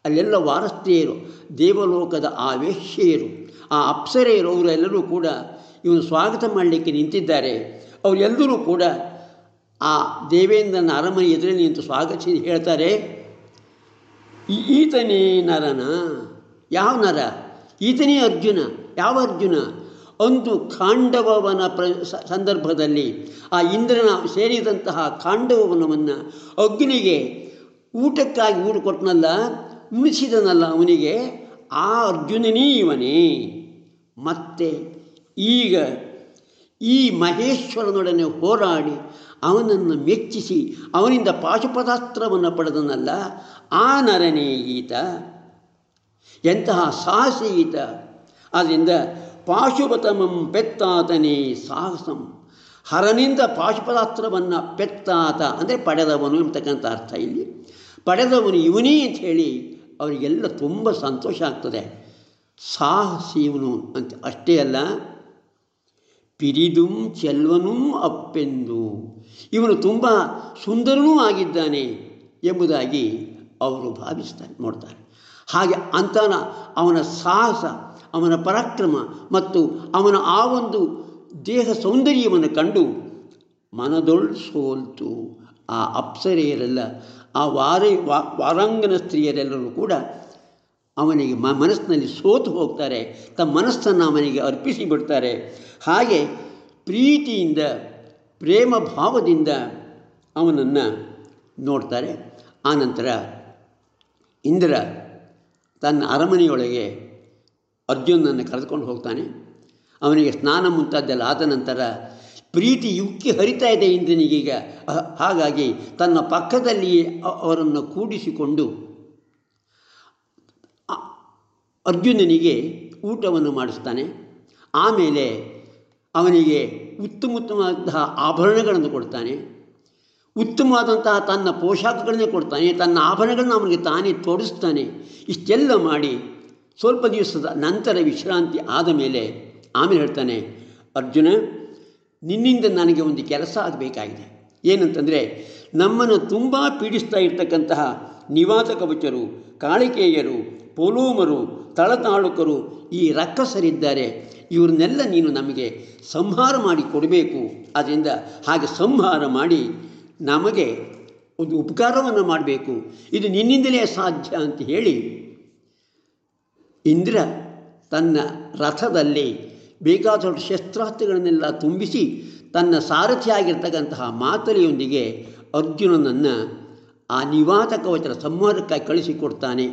ಅಲ್ಲೆಲ್ಲ ವಾರಸ್ತೆಯರು ದೇವಲೋಕದ ಆ ವೇಶ್ಯೆಯರು ಆ ಅಪ್ಸರೆಯರು, ಅವರೆಲ್ಲರೂ ಕೂಡ ಇವನು ಸ್ವಾಗತ ಮಾಡಲಿಕ್ಕೆ ನಿಂತಿದ್ದಾರೆ. ಅವರೆಲ್ಲರೂ ಕೂಡ ಆ ದೇವೇಂದ್ರನ ಅರಮನೆ ಎದುರಲ್ಲಿ ನಿಂತು ಸ್ವಾಗತಿಸಿ ಹೇಳ್ತಾರೆ ಈತನೇ ನರನ? ಯಾವ ನರ? ಈತನೇ ಅರ್ಜುನ? ಯಾವ ಅರ್ಜುನ? ಅಂದು ಕಾಂಡವವನ ಪ್ರ ಸಂದರ್ಭದಲ್ಲಿ ಆ ಇಂದ್ರನ ಸೇರಿದಂತಹ ಕಾಂಡವವನವನ್ನು ಅಗ್ನಿಗೆ ಊಟಕ್ಕಾಗಿ ಊಟ ಕೊಟ್ಟನಲ್ಲ ಉಣಿಸಿದನಲ್ಲ ಅವನಿಗೆ ಆ ಅರ್ಜುನನೇ ಇವನೇ. ಮತ್ತೆ ಈಗ ಈ ಮಹೇಶ್ವರನೊಡನೆ ಹೋರಾಡಿ ಅವನನ್ನು ಮೆಚ್ಚಿಸಿ ಅವನಿಂದ ಪಾಶುಪದಾಸ್ತ್ರವನ್ನು ಪಡೆದನಲ್ಲ, ಆ ನರನೇ ಈತ. ಎಂತಹ ಸಾಹಸಿ ಈತ. ಆದ್ದರಿಂದ ಪಾಶುಪತಮಂ ಪೆತ್ತಾತನೇ ಸಾಹಸಂ. ಹರನಿಂದ ಪಾಶುಪದಾಸ್ತ್ರವನ್ನು ಪೆತ್ತಾತ. ಅಂದರೆ ಪಡೆದವನು ಎಂಬತಕ್ಕಂಥ ಅರ್ಥ ಇಲ್ಲಿ. ಪಡೆದವನು ಇವನೇ ಅಂತ ಹೇಳಿ ಅವರಿಗೆಲ್ಲ ತುಂಬ ಸಂತೋಷ ಆಗ್ತದೆ. ಸಾಹಸಿ ಇವನು ಅಂತ ಅಷ್ಟೇ ಅಲ್ಲ, ಪಿರಿದುಂ ಚೆಲ್ವನೂ ಅಪ್ಪೆಂದು. ಇವನು ತುಂಬ ಸುಂದರನೂ ಆಗಿದ್ದಾನೆ ಎಂಬುದಾಗಿ ಅವರು ಭಾವಿಸ್ತಾರೆ ನೋಡ್ತಾರೆ. ಹಾಗೆ ಅಂತನ ಅವನ ಸಾಹಸ, ಅವನ ಪರಾಕ್ರಮ ಮತ್ತು ಅವನ ಆ ಒಂದು ದೇಹ ಸೌಂದರ್ಯವನ್ನು ಕಂಡು ಮನದೊಳ್ ಸೋಲ್ತು. ಆ ಅಪ್ಸರೆಯರೆಲ್ಲ ಆ ವಾರಿ ವಾರಾಂಗಣ ಸ್ತ್ರೀಯರೆಲ್ಲರೂ ಕೂಡ ಅವನಿಗೆ ಮನಸ್ಸಿನಲ್ಲಿ ಸೋತು ಹೋಗ್ತಾರೆ. ತಮ್ಮ ಮನಸ್ಸನ್ನು ಅವನಿಗೆ ಅರ್ಪಿಸಿ ಬಿಡ್ತಾರೆ ಹಾಗೆ ಪ್ರೀತಿಯಿಂದ ಪ್ರೇಮ ಭಾವದಿಂದ ಅವನನ್ನು ನೋಡ್ತಾರೆ. ಆನಂತರ ಇಂದ್ರ ತನ್ನ ಅರಮನೆಯೊಳಗೆ ಅರ್ಜುನನ್ನು ಕರೆದುಕೊಂಡು ಹೋಗ್ತಾನೆ. ಅವನಿಗೆ ಸ್ನಾನ ಮುಂತಾದ್ದೆಲ್ಲ ಆದ ನಂತರ ಪ್ರೀತಿ ಉಕ್ಕಿ ಹರಿತಾ ಇದೆ ಇಂದ್ರನಿಗೀಗ ಹಾಗಾಗಿ ತನ್ನ ಪಕ್ಕದಲ್ಲಿಯೇ ಅವರನ್ನು ಕೂಡಿಸಿಕೊಂಡು ಅರ್ಜುನನಿಗೆ ಊಟವನ್ನು ಮಾಡಿಸ್ತಾನೆ. ಆಮೇಲೆ ಅವನಿಗೆ ಉತ್ತಮ ಉತ್ತಮವಾದಂತಹ ಆಭರಣಗಳನ್ನು ಕೊಡ್ತಾನೆ. ಉತ್ತಮವಾದಂತಹ ತನ್ನ ಪೋಷಾಕಗಳನ್ನೇ ಕೊಡ್ತಾನೆ. ತನ್ನ ಆಭರಣಗಳನ್ನ ಅವನಿಗೆ ತಾನೇ ತೋರಿಸ್ತಾನೆ ಇಷ್ಟೆಲ್ಲ ಮಾಡಿ ಸ್ವಲ್ಪ ದಿವಸದ ನಂತರ ವಿಶ್ರಾಂತಿ ಆದ ಮೇಲೆ ಆಮೇಲೆ ಹೇಳ್ತಾನೆ, ಅರ್ಜುನ ನಿನ್ನಿಂದ ನನಗೆ ಒಂದು ಕೆಲಸ ಆಗಬೇಕಾಗಿದೆ ಏನಂತಂದರೆ, ನಮ್ಮನ್ನು ತುಂಬ ಪೀಡಿಸ್ತಾ ಇರ್ತಕ್ಕಂತಹ ನಿವಾತ ಕವಚರು ಕಾಳಿಕೇಯರು, ಪೋಲೋಮರು, ತಳತಾಳುಕರು ಈ ರಕ್ಕಸರಿದ್ದಾರೆ. ಇವ್ರನ್ನೆಲ್ಲ ನೀನು ನಮಗೆ ಸಂಹಾರ ಮಾಡಿ ಕೊಡಬೇಕು. ಅದರಿಂದ ಹಾಗೆ ಸಂಹಾರ ಮಾಡಿ ನಮಗೆ ಒಂದು ಉಪಕಾರವನ್ನು ಮಾಡಬೇಕು. ಇದು ನಿನ್ನಿಂದಲೇ ಸಾಧ್ಯ ಅಂತ ಹೇಳಿ ಇಂದ್ರ ತನ್ನ ರಥದಲ್ಲಿ ಬೇಕಾದಷ್ಟು ಶಸ್ತ್ರಾಸ್ತ್ರಗಳನ್ನೆಲ್ಲ ತುಂಬಿಸಿ ತನ್ನ ಸಾರಥಿಯಾಗಿರ್ತಕ್ಕಂತಹ ಮಾತಲಿಯೊಂದಿಗೆ ಅರ್ಜುನನನ್ನು ಆ ನಿವಾತ ಕವಚರ ಸಂಹಾರಕ್ಕಾಗಿ ಕಳಿಸಿಕೊಡ್ತಾನೆ.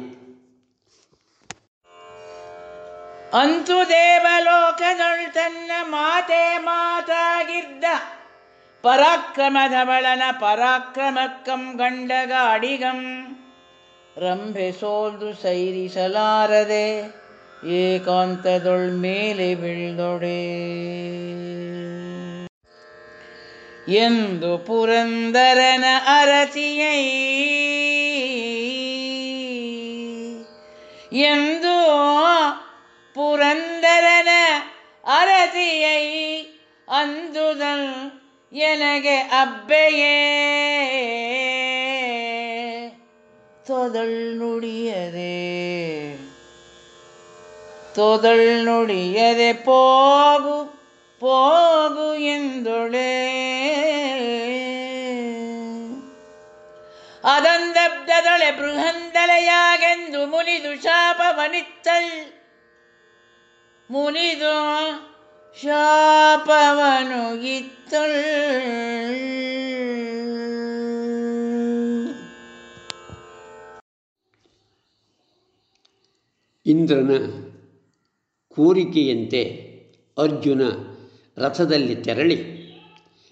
ಅಂತು ದೇವಲೋಕದೊಳ್ ತನ್ನ ಮಾತೆ ಮಾತಾಗಿದ್ದ. ಪರಾಕ್ರಮದ ಬಳನ ಪರಾಕ್ರಮಕ್ಕಂ ಗಂಡಗಾಡಿಗಂ. ರಂಭೆ ಸೋಲ್ದು ಸೈರಿಸಲಾರದೆ. ಏಕಾಂತದೊಳ್ ಮೇಲೆ ಬೀಳ್ದೊಡೆ. ಎಂದು ಪುರಂದರನ ಅರತಿಯೈ ಎಂದು ಪುರಂದರನ ಅರಸಿಯೈ. ಅಂದುದಲ್ ಎನಗೆ ಅಬ್ಬೆಯೇ. ತೊದಳ್ ನುಡಿಯದೆ. ತೊದಳ್ ನುಡಿಯದೆ ಪೋಗು ಪೋಗು ಎಂದೊಳೆ ಅದೊಂದಬ್ದದೊಳೆ ಬೃಹಂದಲೆಯಾಗೆಂದು ಮುನಿದು ಶಾಪವನಿತ್ತಳ್ ಮುನಿದು ಶಾಪವನು ಇತ್ತಳ್ ಇಂದ್ರನ ಕೋರಿಕೆಯಂತೆ ಅರ್ಜುನ ರಥದಲ್ಲಿ ತೆರಳಿ.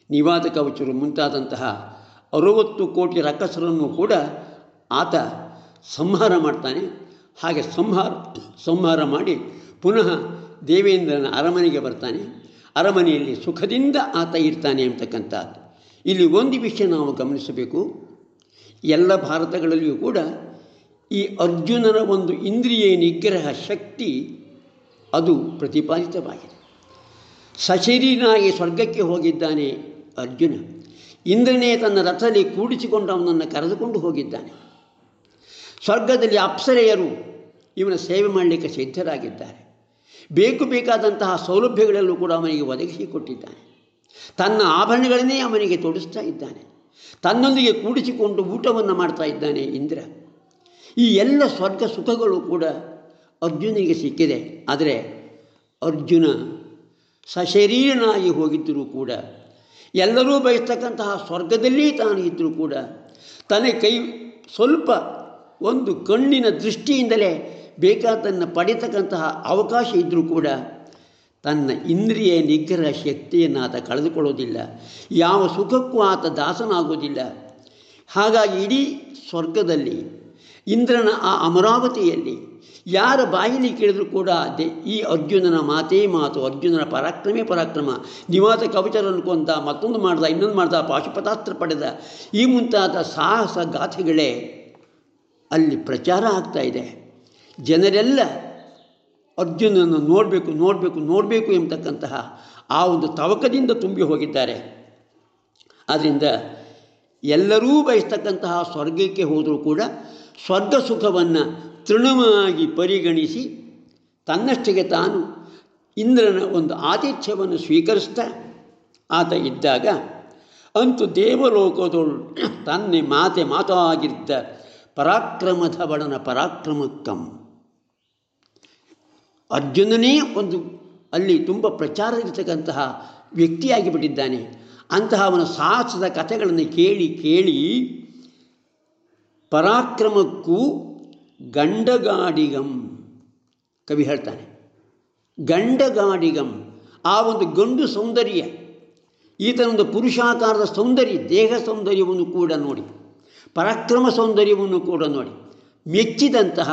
ನಿವಾದ ಕವಚರು ಮುಂತಾದಂತಹ ಅರುವತ್ತು ಕೋಟಿ ರಕ್ಕಸರನ್ನು ಕೂಡ ಆತ ಸಂಹಾರ ಮಾಡ್ತಾನೆ. ಹಾಗೆ ಸಂಹಾರ ಸಂಹಾರ ಮಾಡಿ ಪುನಃ ದೇವೇಂದ್ರನ ಅರಮನೆಗೆ ಬರ್ತಾನೆ. ಅರಮನೆಯಲ್ಲಿ ಸುಖದಿಂದ ಆತ ಇರ್ತಾನೆ ಅಂತಕ್ಕಂಥದ್ದು. ಇಲ್ಲಿ ಒಂದು ವಿಷಯ ನಾವು ಗಮನಿಸಬೇಕು. ಎಲ್ಲ ಭಾರತಗಳಲ್ಲಿಯೂ ಕೂಡ ಈ ಅರ್ಜುನನ ಒಂದು ಇಂದ್ರಿಯ ನಿಗ್ರಹ ಶಕ್ತಿ ಅದು ಪ್ರತಿಪಾದಿತವಾಗಿದೆ. ಸಶರೀರನಾಗಿ ಸ್ವರ್ಗಕ್ಕೆ ಹೋಗಿದ್ದಾನೆ ಅರ್ಜುನ. ಇಂದ್ರನೇ ತನ್ನ ರಥದಲ್ಲಿ ಕೂಡಿಸಿಕೊಂಡು ಅವನನ್ನು ಕರೆದುಕೊಂಡು ಹೋಗಿದ್ದಾನೆ. ಸ್ವರ್ಗದಲ್ಲಿ ಅಪ್ಸರೆಯರು ಇವನ ಸೇವೆ ಮಾಡಲಿಕ್ಕೆ ಸಿದ್ಧರಾಗಿದ್ದಾರೆ. ಬೇಕು ಬೇಕಾದಂತಹ ಸೌಲಭ್ಯಗಳಲ್ಲೂ ಕೂಡ ಅವನಿಗೆ ಒದಗಿಸಿಕೊಟ್ಟಿದ್ದಾನೆ ತನ್ನ ಆಭರಣಗಳನ್ನೇ ಅವನಿಗೆ ತೊಡಿಸ್ತಾ ಇದ್ದಾನೆ. ತನ್ನೊಂದಿಗೆ ಕೂಡಿಸಿಕೊಂಡು ಊಟವನ್ನು ಮಾಡ್ತಾ ಇದ್ದಾನೆ ಇಂದ್ರ. ಈ ಎಲ್ಲ ಸ್ವರ್ಗ ಸುಖಗಳು ಕೂಡ ಅರ್ಜುನಿಗೆ ಸಿಕ್ಕಿದೆ. ಆದರೆ ಅರ್ಜುನ ಸಶರೀರನಾಗಿ ಹೋಗಿದ್ದರೂ ಕೂಡ, ಎಲ್ಲರೂ ಬಯಸ್ತಕ್ಕಂತಹ ಸ್ವರ್ಗದಲ್ಲಿ ತಾನು ಇದ್ದರೂ ಕೂಡ, ತನ್ನ ಕೈ ಸ್ವಲ್ಪ ಒಂದು ಕಣ್ಣಿನ ದೃಷ್ಟಿಯಿಂದಲೇ ಬೇಕಾದನ್ನು ಪಡೆಯತಕ್ಕಂತಹ ಅವಕಾಶ ಇದ್ದರೂ ಕೂಡ ತನ್ನ ಇಂದ್ರಿಯ ನಿಗ್ರಹ ಶಕ್ತಿಯನ್ನು ಕಳೆದುಕೊಳ್ಳೋದಿಲ್ಲ. ಯಾವ ಸುಖಕ್ಕೂ ಆತ ದಾಸನಾಗೋದಿಲ್ಲ. ಹಾಗಾಗಿ ಇಡೀ ಸ್ವರ್ಗದಲ್ಲಿ ಇಂದ್ರನ ಆ ಅಮರಾವತಿಯಲ್ಲಿ ಯಾರ ಬಾಯಿಲಿ ಕೇಳಿದರೂ ಕೂಡ ದೆ, ಈ ಅರ್ಜುನನ ಮಾತೇ ಮಾತು, ಅರ್ಜುನನ ಪರಾಕ್ರಮೇ ಪರಾಕ್ರಮ. ನಿವಾಸ ಕವಚರನ್ನು ಕೊಂದ ಮತ್ತೊಂದು ಮಾಡ್ದ, ಇನ್ನೊಂದು ಮಾಡ್ದ, ಪಾಶುಪತಾಸ್ತ್ರ ಪಡೆದ. ಈ ಮುಂತಾದ ಸಾಹಸ ಗಾಥೆಗಳೇ ಅಲ್ಲಿ ಪ್ರಚಾರ ಆಗ್ತಾ ಇದೆ. ಜನರೆಲ್ಲ ಅರ್ಜುನನ್ನು ನೋಡಬೇಕು ನೋಡಬೇಕು ನೋಡಬೇಕು ಎಂಬತಕ್ಕಂತಹ ಆ ಒಂದು ತವಕದಿಂದ ತುಂಬಿ ಹೋಗಿದ್ದಾರೆ. ಆದ್ದರಿಂದ ಎಲ್ಲರೂ ಬಯಸ್ತಕ್ಕಂತಹ ಸ್ವರ್ಗಕ್ಕೆ ಹೋದರೂ ಕೂಡ ಸ್ವರ್ಗ ಸುಖವನ್ನು ತೃಣವಾಗಿ ಪರಿಗಣಿಸಿ ತನ್ನಷ್ಟಿಗೆ ತಾನು ಇಂದ್ರನ ಒಂದು ಆತಿಥ್ಯವನ್ನು ಸ್ವೀಕರಿಸ್ತಾ ಆತ ಇದ್ದಾಗ ಅಂತೂ ದೇವಲೋಕದೊಳು ತನ್ನ ಮಾತೆ ಮಾತಾಗಿದ್ದ ಪರಾಕ್ರಮದ ಬಡನ ಪರಾಕ್ರಮಕ್ಕಂ. ಅರ್ಜುನನೇ ಒಂದು ಅಲ್ಲಿ ತುಂಬ ಪ್ರಚಾರ ಇರತಕ್ಕಂತಹ ವ್ಯಕ್ತಿಯಾಗಿ ಬಿಟ್ಟಿದ್ದಾನೆ ಅಂತಹ ಅವನ ಸಾಹಸದ ಕಥೆಗಳನ್ನು ಕೇಳಿ ಕೇಳಿ ಪರಾಕ್ರಮಕ್ಕೂ ಗಂಡಗಾಡಿಗಂ ಕವಿ ಹೇಳ್ತಾನೆ. ಗಂಡಗಾಡಿಗಂ, ಆ ಒಂದು ಗಂಡು ಸೌಂದರ್ಯ, ಈತನೊಂದು ಪುರುಷಾಕಾರದ ಸೌಂದರ್ಯ, ದೇಹ ಸೌಂದರ್ಯವನ್ನು ಕೂಡ ನೋಡಿ, ಪರಾಕ್ರಮ ಸೌಂದರ್ಯವನ್ನು ಕೂಡ ನೋಡಿ, ಮೆಚ್ಚಿದಂತಹ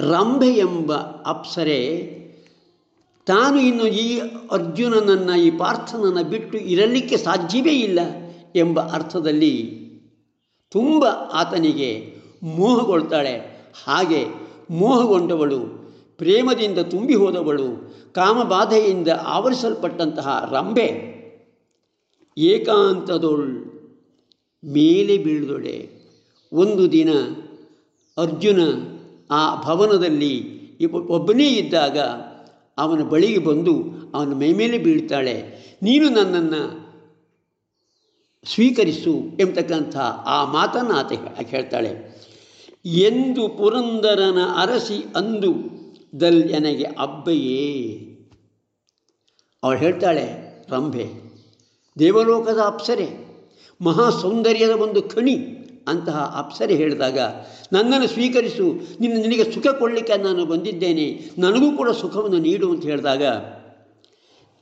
ರಂಭೆ ಎಂಬ ಅಪ್ಸರೆ ತಾನು ಇನ್ನು ಈ ಅರ್ಜುನನನ್ನು, ಈ ಪಾರ್ಥನನ್ನು ಬಿಟ್ಟು ಇರಲಿಕ್ಕೆ ಸಾಧ್ಯವೇ ಇಲ್ಲ ಎಂಬ ಅರ್ಥದಲ್ಲಿ ತುಂಬ ಆತನಿಗೆ ಮೋಹಗೊಳ್ತಾಳೆ. ಹಾಗೆ ಮೋಹಗೊಂಡವಳು, ಪ್ರೇಮದಿಂದ ತುಂಬಿ ಹೋದವಳು, ಕಾಮಬಾಧೆಯಿಂದ ಆವರಿಸಲ್ಪಟ್ಟಂತಹ ರಂಬೆ ಏಕಾಂತದೊಳ್ ಮೇಲೆ ಬೀಳ್ದೊಳೆ ಒಂದು ದಿನ ಅರ್ಜುನ ಆ ಭವನದಲ್ಲಿ ಒಬ್ಬನೇ ಇದ್ದಾಗ ಅವನ ಬಳಿಗೆ ಬಂದು ಅವನ ಮೈಮೇಲೆ ಬೀಳ್ತಾಳೆ. ನೀನು ನನ್ನನ್ನು ಸ್ವೀಕರಿಸು ಎಂಬತಕ್ಕಂಥ ಆ ಮಾತನ್ನು ಆತ ಹೇಳ್ತಾಳೆ. ಎಂದು ಪುರಂದರನ ಅರಸಿ ಅಂದು, ದಲ್ ನನಗೆ ಅಬ್ಬೆಯೇ. ಅವಳು ಹೇಳ್ತಾಳೆ, ರಂಭೆ, ದೇವಲೋಕದ ಅಪ್ಸರೆ ಮಹಾ ಸೌಂದರ್ಯದ ಒಂದು ಖಣಿ, ಅಂತಹ ಅಪ್ಸರೆ ಹೇಳಿದಾಗ, ನನ್ನನ್ನು ಸ್ವೀಕರಿಸು, ನಿನ್ನ ನಿನಗೆ ಸುಖ ಕೊಡಲಿಕ್ಕೆ ನಾನು ಬಂದಿದ್ದೇನೆ, ನನಗೂ ಕೂಡ ಸುಖವನ್ನು ನೀಡು ಅಂತ ಹೇಳಿದಾಗ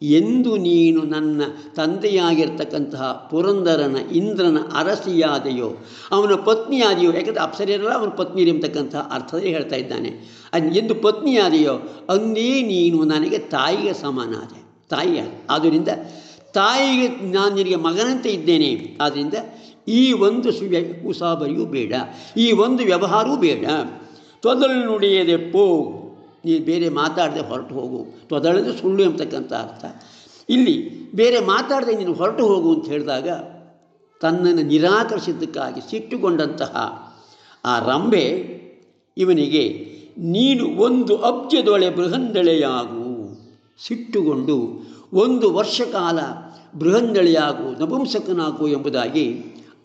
ಎಂದು ನೀನು ನನ್ನ ತಂದೆಯಾಗಿರ್ತಕ್ಕಂತಹ ಪುರಂದರನ ಇಂದ್ರನ ಅರಸಿಯಾದೆಯೋ, ಅವನ ಪತ್ನಿಯಾದೆಯೋ, ಯಾಕಂದರೆ ಅಪ್ಸರಿಯರಲ್ಲ, ಅವನ ಪತ್ನಿ ಎಂಬತಕ್ಕಂತಹ ಅರ್ಥದಲ್ಲಿ ಹೇಳ್ತಾ ಇದ್ದಾನೆ. ಅದು ಎಂದು ಪತ್ನಿಯಾದೆಯೋ, ಅಂದೇ ನೀನು ನನಗೆ ತಾಯಿಗೆ ಸಮಾನಾದೆ. ತಾಯಿಯ. ಆದ್ದರಿಂದ ತಾಯಿಗೆ ನಾನು ನಿನಗೆ ಮಗನಂತೆ ಇದ್ದೇನೆ. ಆದ್ದರಿಂದ ಈ ಒಂದು ಸುವ್ಯ ಉಸಾಬರಿಯೂ ಬೇಡ. ಈ ಒಂದು ವ್ಯವಹಾರವೂ ಬೇಡ. ತೊದಲು ನುಡಿಯದೆ ಪೋ. ನೀನು ಬೇರೆ ಮಾತಾಡದೆ ಹೊರಟು ಹೋಗು. ತೊದಳದೆ ಸುಳ್ಳು ಎಂಬತಕ್ಕಂಥ ಅರ್ಥ. ಇಲ್ಲಿ ಬೇರೆ ಮಾತಾಡದೆ ನೀನು ಹೊರಟು ಹೋಗು ಅಂತ ಹೇಳಿದಾಗ ತನ್ನನ್ನು ನಿರಾಕರಿಸಿದ್ದಕ್ಕಾಗಿ ಸಿಟ್ಟುಕೊಂಡಂತಹ ಆ ರಂಬೆ ಇವನಿಗೆ, ನೀನು ಒಂದು ಅಬ್ಜದೊಳೆ ಬೃಹಂದಳೆಯಾಗು. ಸಿಟ್ಟುಗೊಂಡು ಒಂದು ವರ್ಷ ಕಾಲ ಬೃಹಂದಳೆಯಾಗು, ನಪುಂಸಕನಾಗು ಎಂಬುದಾಗಿ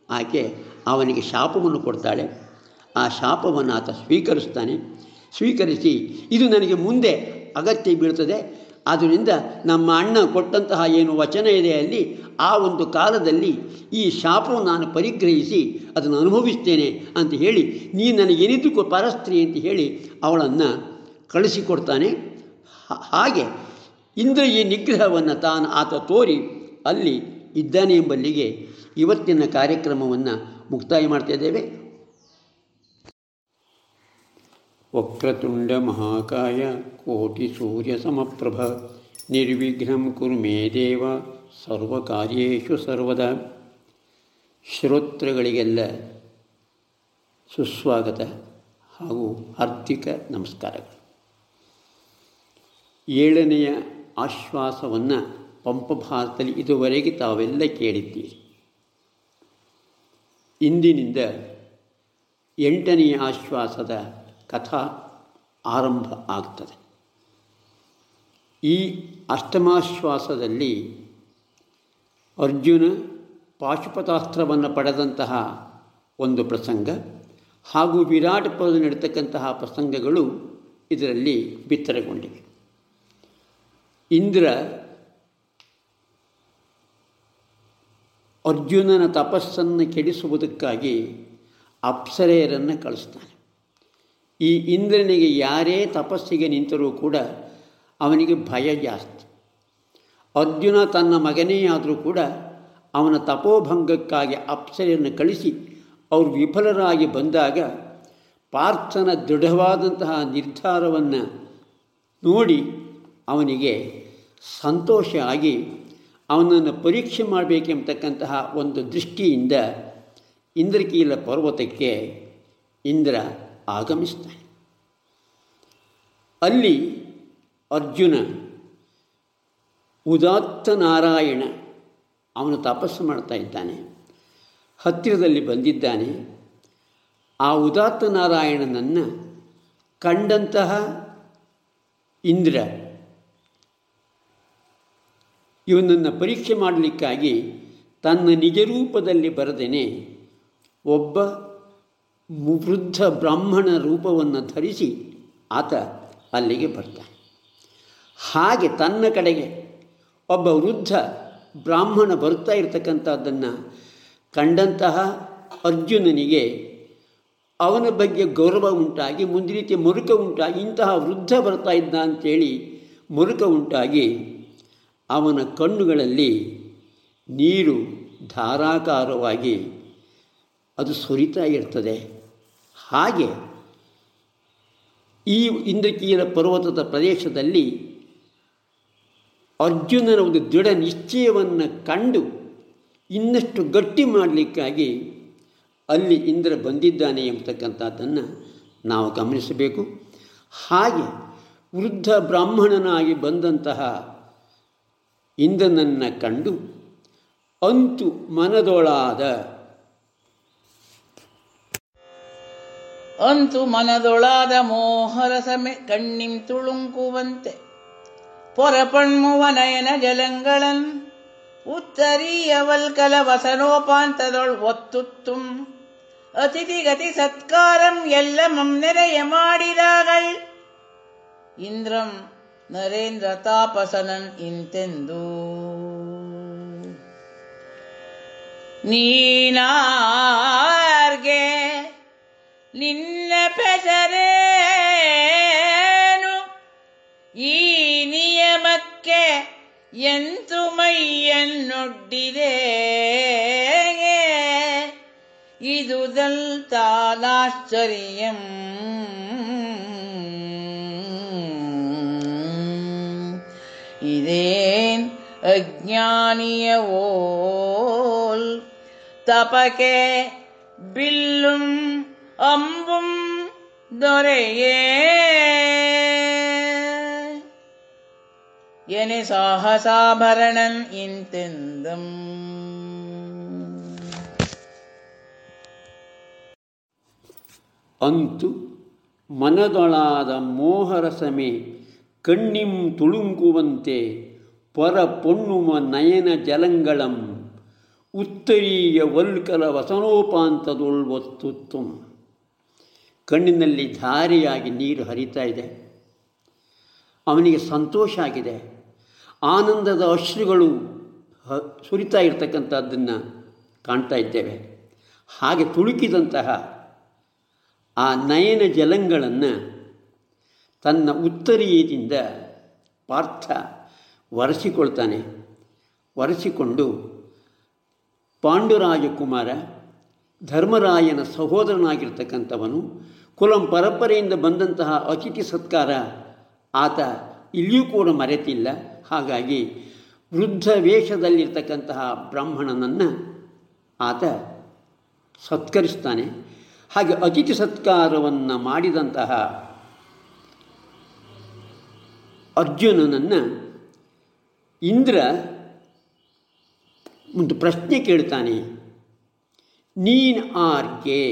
ಆಕೆ ಅವನಿಗೆ ಶಾಪವನ್ನು ಕೊಡ್ತಾಳೆ. ಆ ಶಾಪವನ್ನು ಆತ ಸ್ವೀಕರಿಸ್ತಾನೆ. ಸ್ವೀಕರಿಸಿ. ಇದು ನನಗೆ ಮುಂದೆ ಅಗತ್ಯ ಬೀಳ್ತದೆ. ಆದ್ದರಿಂದ ನಮ್ಮ ಅಣ್ಣ ಕೊಟ್ಟಂತಹ ಏನು ವಚನ ಇದೆ ಅಲ್ಲಿ, ಆ ಒಂದು ಕಾಲದಲ್ಲಿ ಈ ಶಾಪವನ್ನು ನಾನು ಪರಿಗ್ರಹಿಸಿ ಅದನ್ನು ಅನುಭವಿಸ್ತೇನೆ ಅಂತ ಹೇಳಿ ನೀ ನನಗೇನಿದ್ದು ಪರಸ್ತ್ರೀ ಅಂತ ಹೇಳಿ ಅವಳನ್ನು ಕಳಿಸಿಕೊಡ್ತಾನೆ. ಹಾಗೆ ಇಂದ್ರ ಈ ನಿಗ್ರಹವನ್ನು ತಾನು ಆತ ತೋರಿ ಅಲ್ಲಿ ಇದ್ದಾನೆ ಎಂಬಲ್ಲಿಗೆ ಇವತ್ತಿನ ಕಾರ್ಯಕ್ರಮವನ್ನು ಮುಕ್ತಾಯ ಮಾಡ್ತಾ ಇದ್ದೇವೆ. ವಕ್ರತುಂಡ ಮಹಾಕಾಯ ಕೋಟಿ ಸೂರ್ಯ ಸಮಪ್ರಭ. ನಿರ್ವಿಘ್ನಂ ಕುರು ಮೇ ದೇವ, ಸರ್ವಕಾರ್ಯೇಷು ಸರ್ವದ. ಶ್ರೋತೃಗಳಿಗೆಲ್ಲ ಸುಸ್ವಾಗತ ಹಾಗೂ ಹಾರ್ದಿಕ ನಮಸ್ಕಾರಗಳು. ಏಳನೆಯ ಆಶ್ವಾಸವನ್ನು ಪಂಪಭಾರತದಲ್ಲಿ ಇದುವರೆಗೆ ತಾವೆಲ್ಲ ಕೇಳಿದ್ದೀರಿ. ಇಂದಿನಿಂದ ಎಂಟನೆಯ ಆಶ್ವಾಸದ ಕಥಾ ಆರಂಭ ಆಗ್ತದೆ. ಈ ಅಷ್ಟಮಾಶ್ವಾಸದಲ್ಲಿ ಅರ್ಜುನ ಪಾಶುಪತಾಸ್ತ್ರವನ್ನು ಪಡೆದಂತಹ ಒಂದು ಪ್ರಸಂಗ ಹಾಗೂ ವಿರಾಟ್ ಪದ ನಡೀತಕ್ಕಂತಹ ಪ್ರಸಂಗಗಳು ಇದರಲ್ಲಿ ಬಿತ್ತರಗೊಂಡಿವೆ. ಇಂದ್ರ ಅರ್ಜುನನ ತಪಸ್ಸನ್ನು ಕೆಡಿಸುವುದಕ್ಕಾಗಿ ಅಪ್ಸರೆಯರನ್ನು ಕಳಿಸ್ತಾನೆ. ಈ ಇಂದ್ರನಿಗೆ ಯಾರೇ ತಪಸ್ಸಿಗೆ ನಿಂತರೂ ಕೂಡ ಅವನಿಗೆ ಭಯ ಜಾಸ್ತಿ. ಅರ್ಜುನ ತನ್ನ ಮಗನೇ ಆದರೂ ಕೂಡ ಅವನ ತಪೋಭಂಗಕ್ಕಾಗಿ ಅಪ್ಸರೆಯನ್ನು ಕಳಿಸಿ ಅವರು ವಿಫಲರಾಗಿ ಬಂದಾಗ ಪಾರ್ಥನ ದೃಢವಾದಂತಹ ನಿರ್ಧಾರವನ್ನು ನೋಡಿ ಅವನಿಗೆ ಸಂತೋಷ ಆಗಿ ಅವನನ್ನು ಪರೀಕ್ಷೆ ಮಾಡಬೇಕೆಂಬತಕ್ಕಂತಹ ಒಂದು ದೃಷ್ಟಿಯಿಂದ ಇಂದ್ರಕೀಲ ಪರ್ವತಕ್ಕೆ ಇಂದ್ರ ಆಗಮಿಸ್ತಾನೆ. ಅಲ್ಲಿ ಅರ್ಜುನ ಉದಾತ್ತ ನಾರಾಯಣ ಅವನು ತಪಸ್ಸು ಮಾಡ್ತಾ ಇದ್ದಾನೆ. ಹತ್ತಿರದಲ್ಲಿ ಬಂದಿದ್ದಾನೆ. ಆ ಉದಾತ್ತ ನಾರಾಯಣನನ್ನು ಕಂಡಂತಹ ಇಂದ್ರ ಇವನನ್ನು ಪರೀಕ್ಷೆ ಮಾಡಲಿಕ್ಕಾಗಿ ತನ್ನ ನಿಜ ರೂಪದಲ್ಲಿ ಬರದೇನೆ, ಒಬ್ಬ ವೃದ್ಧ ಬ್ರಾಹ್ಮಣ ರೂಪವನ್ನು ಧರಿಸಿ ಆತ ಅಲ್ಲಿಗೆ ಬರ್ತಾನೆ. ಹಾಗೆ ತನ್ನ ಕಡೆಗೆ ಒಬ್ಬ ವೃದ್ಧ ಬ್ರಾಹ್ಮಣ ಬರ್ತಾ ಇರತಕ್ಕಂಥದ್ದನ್ನು ಕಂಡಂತಹ ಅರ್ಜುನನಿಗೆ ಅವನ ಬಗ್ಗೆ ಗೌರವ ಉಂಟಾಗಿ ಮುಂದೆ ರೀತಿಯ ಮುರುಕ ಉಂಟಾಗಿ, ಇಂತಹ ವೃದ್ಧ ಬರ್ತಾ ಇದ್ದ ಅಂತೇಳಿ ಮುರುಕ ಉಂಟಾಗಿ ಅವನ ಕಣ್ಣುಗಳಲ್ಲಿ ನೀರು ಧಾರಾಕಾರವಾಗಿ ಅದು ಸುರಿತಾ ಇರ್ತದೆ. ಹಾಗೆ ಈ ಇಂದ್ರಕೀಲ ಪರ್ವತದ ಪ್ರದೇಶದಲ್ಲಿ ಅರ್ಜುನನ ಒಂದು ದೃಢ ನಿಶ್ಚಯವನ್ನು ಕಂಡು ಇನ್ನಷ್ಟು ಗಟ್ಟಿ ಮಾಡಲಿಕ್ಕಾಗಿ ಅಲ್ಲಿ ಇಂದ್ರ ಬಂದಿದ್ದಾನೆ ಎಂಬತಕ್ಕಂಥದ್ದನ್ನು ನಾವು ಗಮನಿಸಬೇಕು. ಹಾಗೆ ವೃದ್ಧ ಬ್ರಾಹ್ಮಣನಾಗಿ ಬಂದಂತಹ ಇಂದ್ರನನ್ನು ಕಂಡು ಅಂತು ಮನದೊಳಾದ ಅಂತು ಮನದೊಳಾದ ಮೋಹರಸಮೆ ಕಣ್ಣಿಂ ತುಳುಂಕುವಂತೆ. ಪೊರಪಣ್ಮುವ ನಯನ ಜಲಂಗಳನ್ ಉತ್ತರೀಯವಲ್ಕಲ ವಸನೋಪಾಂತದೊಳ್ ಒತ್ತುತ್ತುಂ. ಅತಿಥಿಗತಿ ಸತ್ಕಾರಂ ಎಲ್ಲ ನೆರೆಯ ಮಾಡಿದಾಗಳ್ ಇಂದ್ರಂ ನರೇಂದ್ರ ತಾಪಸನನ್ ಇಂತೆಂದು. ನೀನಾರ್ಗೆ ನಿನ್ನ ಪೆಸರೇನು? ಈ ನಿಯಮಕ್ಕೆ ಎಂತು ಮೈಯನ್ನೊಡ್ಡಿದೆ? ಇದು ದಲ್ತಾಲಾಶ್ಚರ್ಯಂ. ಇದೇನ್ ಅಜ್ಞಾನಿಯವೋಲ್ ತಪಕೆ ಬಿಲ್ಲುಂ ಅಂಬುಂ ದೊರೆಯೇ ಎನೆ ಸಾಹಸಾಭರಣನ್ ಇಂತೆಂದಂ ಅಂತು ಮನದೊಳಾದ ಮೋಹರಸಮೆ ಕಣ್ಣಿಂ ತುಳುಂಕುವಂತೆ ಪರ ಪೊಣ್ಣುಮ ನಯನ ಜಲಂಗಳಂ ಉತ್ತರೀಯ ವಲ್ಕಲ ವಸನೋಪಾಂತದೊಳ್ವತ್ತುತ್ತುಂ ಕಣ್ಣಿನಲ್ಲಿ ಧಾರಿಯಾಗಿ ನೀರು ಹರಿತಾ ಇದೆ. ಅವನಿಗೆ ಸಂತೋಷ ಆಗಿದೆ. ಆನಂದದ ಅಶ್ರುಗಳು ಸುರಿತಾ ಇರತಕ್ಕಂಥದ್ದನ್ನು ಕಾಣ್ತಾ ಇದ್ದೇವೆ. ಹಾಗೆ ತುಳುಕಿದಂತಹ ಆ ನಯನ ಜಲಂಗಳನ್ನು ತನ್ನ ಉತ್ತರೀಯದಿಂದ ಪಾರ್ಥ ಒರೆಸಿಕೊಳ್ತಾನೆ. ಒರೆಸಿಕೊಂಡು ಪಾಂಡುರಾಜಕುಮಾರ ಧರ್ಮರಾಯನ ಸಹೋದರನಾಗಿರ್ತಕ್ಕಂಥವನು, ಕುಲಂ ಪರಂಪರೆಯಿಂದ ಬಂದಂತಹ ಅತಿಥಿ ಸತ್ಕಾರ ಆತ ಇಲ್ಲಿಯೂ ಕೂಡ ಮರೆತಿಲ್ಲ. ಹಾಗಾಗಿ ವೃದ್ಧ ವೇಷದಲ್ಲಿರ್ತಕ್ಕಂತಹ ಬ್ರಾಹ್ಮಣನನ್ನು ಆತ ಸತ್ಕರಿಸ್ತಾನೆ. ಹಾಗೆ ಅತಿಥಿ ಸತ್ಕಾರವನ್ನು ಮಾಡಿದಂತಹ ಅರ್ಜುನನನ್ನು ಇಂದ್ರ ಒಂದು ಪ್ರಶ್ನೆ ಕೇಳ್ತಾನೆ. ನೀನ್ ಆರ್ಗೆ.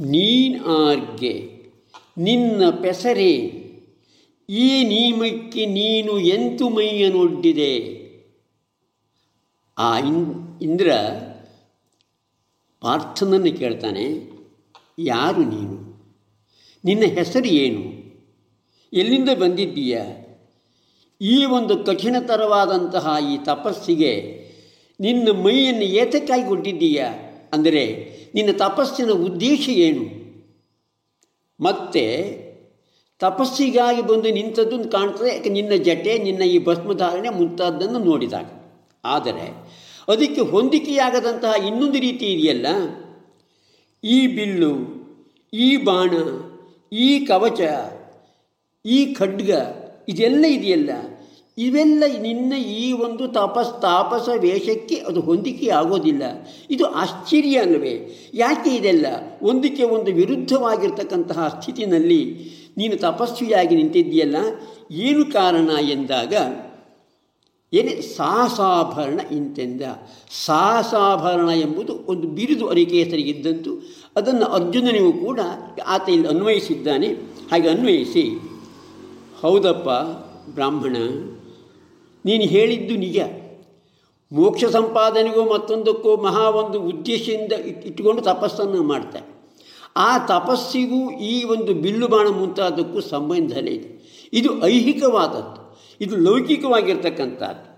ನೀನ್ ಆರ್ಗೆ. ನಿನ್ನ ಪೆಸರೇ. ಈ ನಿಯಮಕ್ಕೆ ನೀನು ಎಂತು ಮೈಯನೊಡ್ಡಿದೆ? ಆ ಇಂದ್ರ ಪಾರ್ಥನನ್ನು ಕೇಳ್ತಾನೆ, ಯಾರು ನೀನು? ನಿನ್ನ ಹೆಸರು ಏನು? ಎಲ್ಲಿಂದ ಬಂದಿದ್ದೀಯ? ಈ ಒಂದು ಕಠಿಣತರವಾದಂತಹ ಈ ತಪಸ್ಸಿಗೆ ನಿನ್ನ ಮೈಯನ್ನು ಏತಕ್ಕಾಗಿ ಕೊಟ್ಟಿದ್ದೀಯ ಅಂದರೆ ನಿನ್ನ ತಪಸ್ಸಿನ ಉದ್ದೇಶ ಏನು? ಮತ್ತೆ ತಪಸ್ಸಿಗಾಗಿ ಬಂದು ನಿಂತದ್ದು ಕಾಣ್ತದೆ ನಿನ್ನ ಜಟೆ ನಿನ್ನ ಈ ಭಸ್ಮಧಾರಣೆ ಮುಂತಾದ್ದನ್ನು ನೋಡಿದಾಗ. ಆದರೆ ಅದಕ್ಕೆ ಹೊಂದಿಕೆಯಾಗದಂತಹ ಇನ್ನೊಂದು ರೀತಿ ಇದೆಯಲ್ಲ? ಈ ಬಿಲ್ಲು, ಈ ಬಾಣ, ಈ ಕವಚ, ಈ ಖಡ್ಗ, ಇದೆಲ್ಲ ಇದೆಯಲ್ಲ? ಇವೆಲ್ಲ ನಿನ್ನ ಈ ಒಂದು ತಪಸ್, ತಾಪಸ ವೇಷಕ್ಕೆ ಅದು ಹೊಂದಿಕೆ ಆಗೋದಿಲ್ಲ. ಇದು ಆಶ್ಚರ್ಯ ಅಲ್ಲವೇ ಯಾಕೆ ಇದೆಲ್ಲ? ಒಂದಕ್ಕೆ ಒಂದು ವಿರುದ್ಧವಾಗಿರ್ತಕ್ಕಂತಹ ಸ್ಥಿತಿನಲ್ಲಿ ನೀನು ತಪಸ್ವಿಯಾಗಿ ನಿಂತಿದ್ದೀಯಲ್ಲ? ಏನು ಕಾರಣ ಎಂದಾಗ, ಏನೇ ಸಾಸಾಭರಣ ಇಂತೆಂದ. ಸಾಸಾಭರಣ ಎಂಬುದು ಒಂದು ಬಿರುದು ಅರಿಕೇಸರಿಗಿದ್ದಂತು ಅದನ್ನು ಅರ್ಜುನನಿಗೂ ಕೂಡ ಆತ ಇಲ್ಲಿ ಅನ್ವಯಿಸಿದ್ದಾನೆ. ಹಾಗೆ ಅನ್ವಯಿಸಿ, ಹೌದಪ್ಪ ಬ್ರಾಹ್ಮಣ ನೀನು ಹೇಳಿದ್ದು ನಿಜ. ಮೋಕ್ಷ ಸಂಪಾದನೆಗೂ ಮತ್ತೊಂದಕ್ಕೂ ಮಹಾ ಒಂದು ಉದ್ದೇಶದಿಂದ ಇಟ್- ಇಟ್ಟುಕೊಂಡು ತಪಸ್ಸನ್ನು ಮಾಡ್ತಾರೆ ಆ ತಪಸ್ಸಿಗೂ ಈ ಒಂದು ಬಿಲ್ಲು ಬಾಣ ಮುಂತಾದಕ್ಕೂ ಸಂಬಂಧನೇ ಇದೆ. ಇದು ಐಹಿಕವಾದದ್ದು. ಇದು ಲೌಕಿಕವಾಗಿರ್ತಕ್ಕಂಥದ್ದು.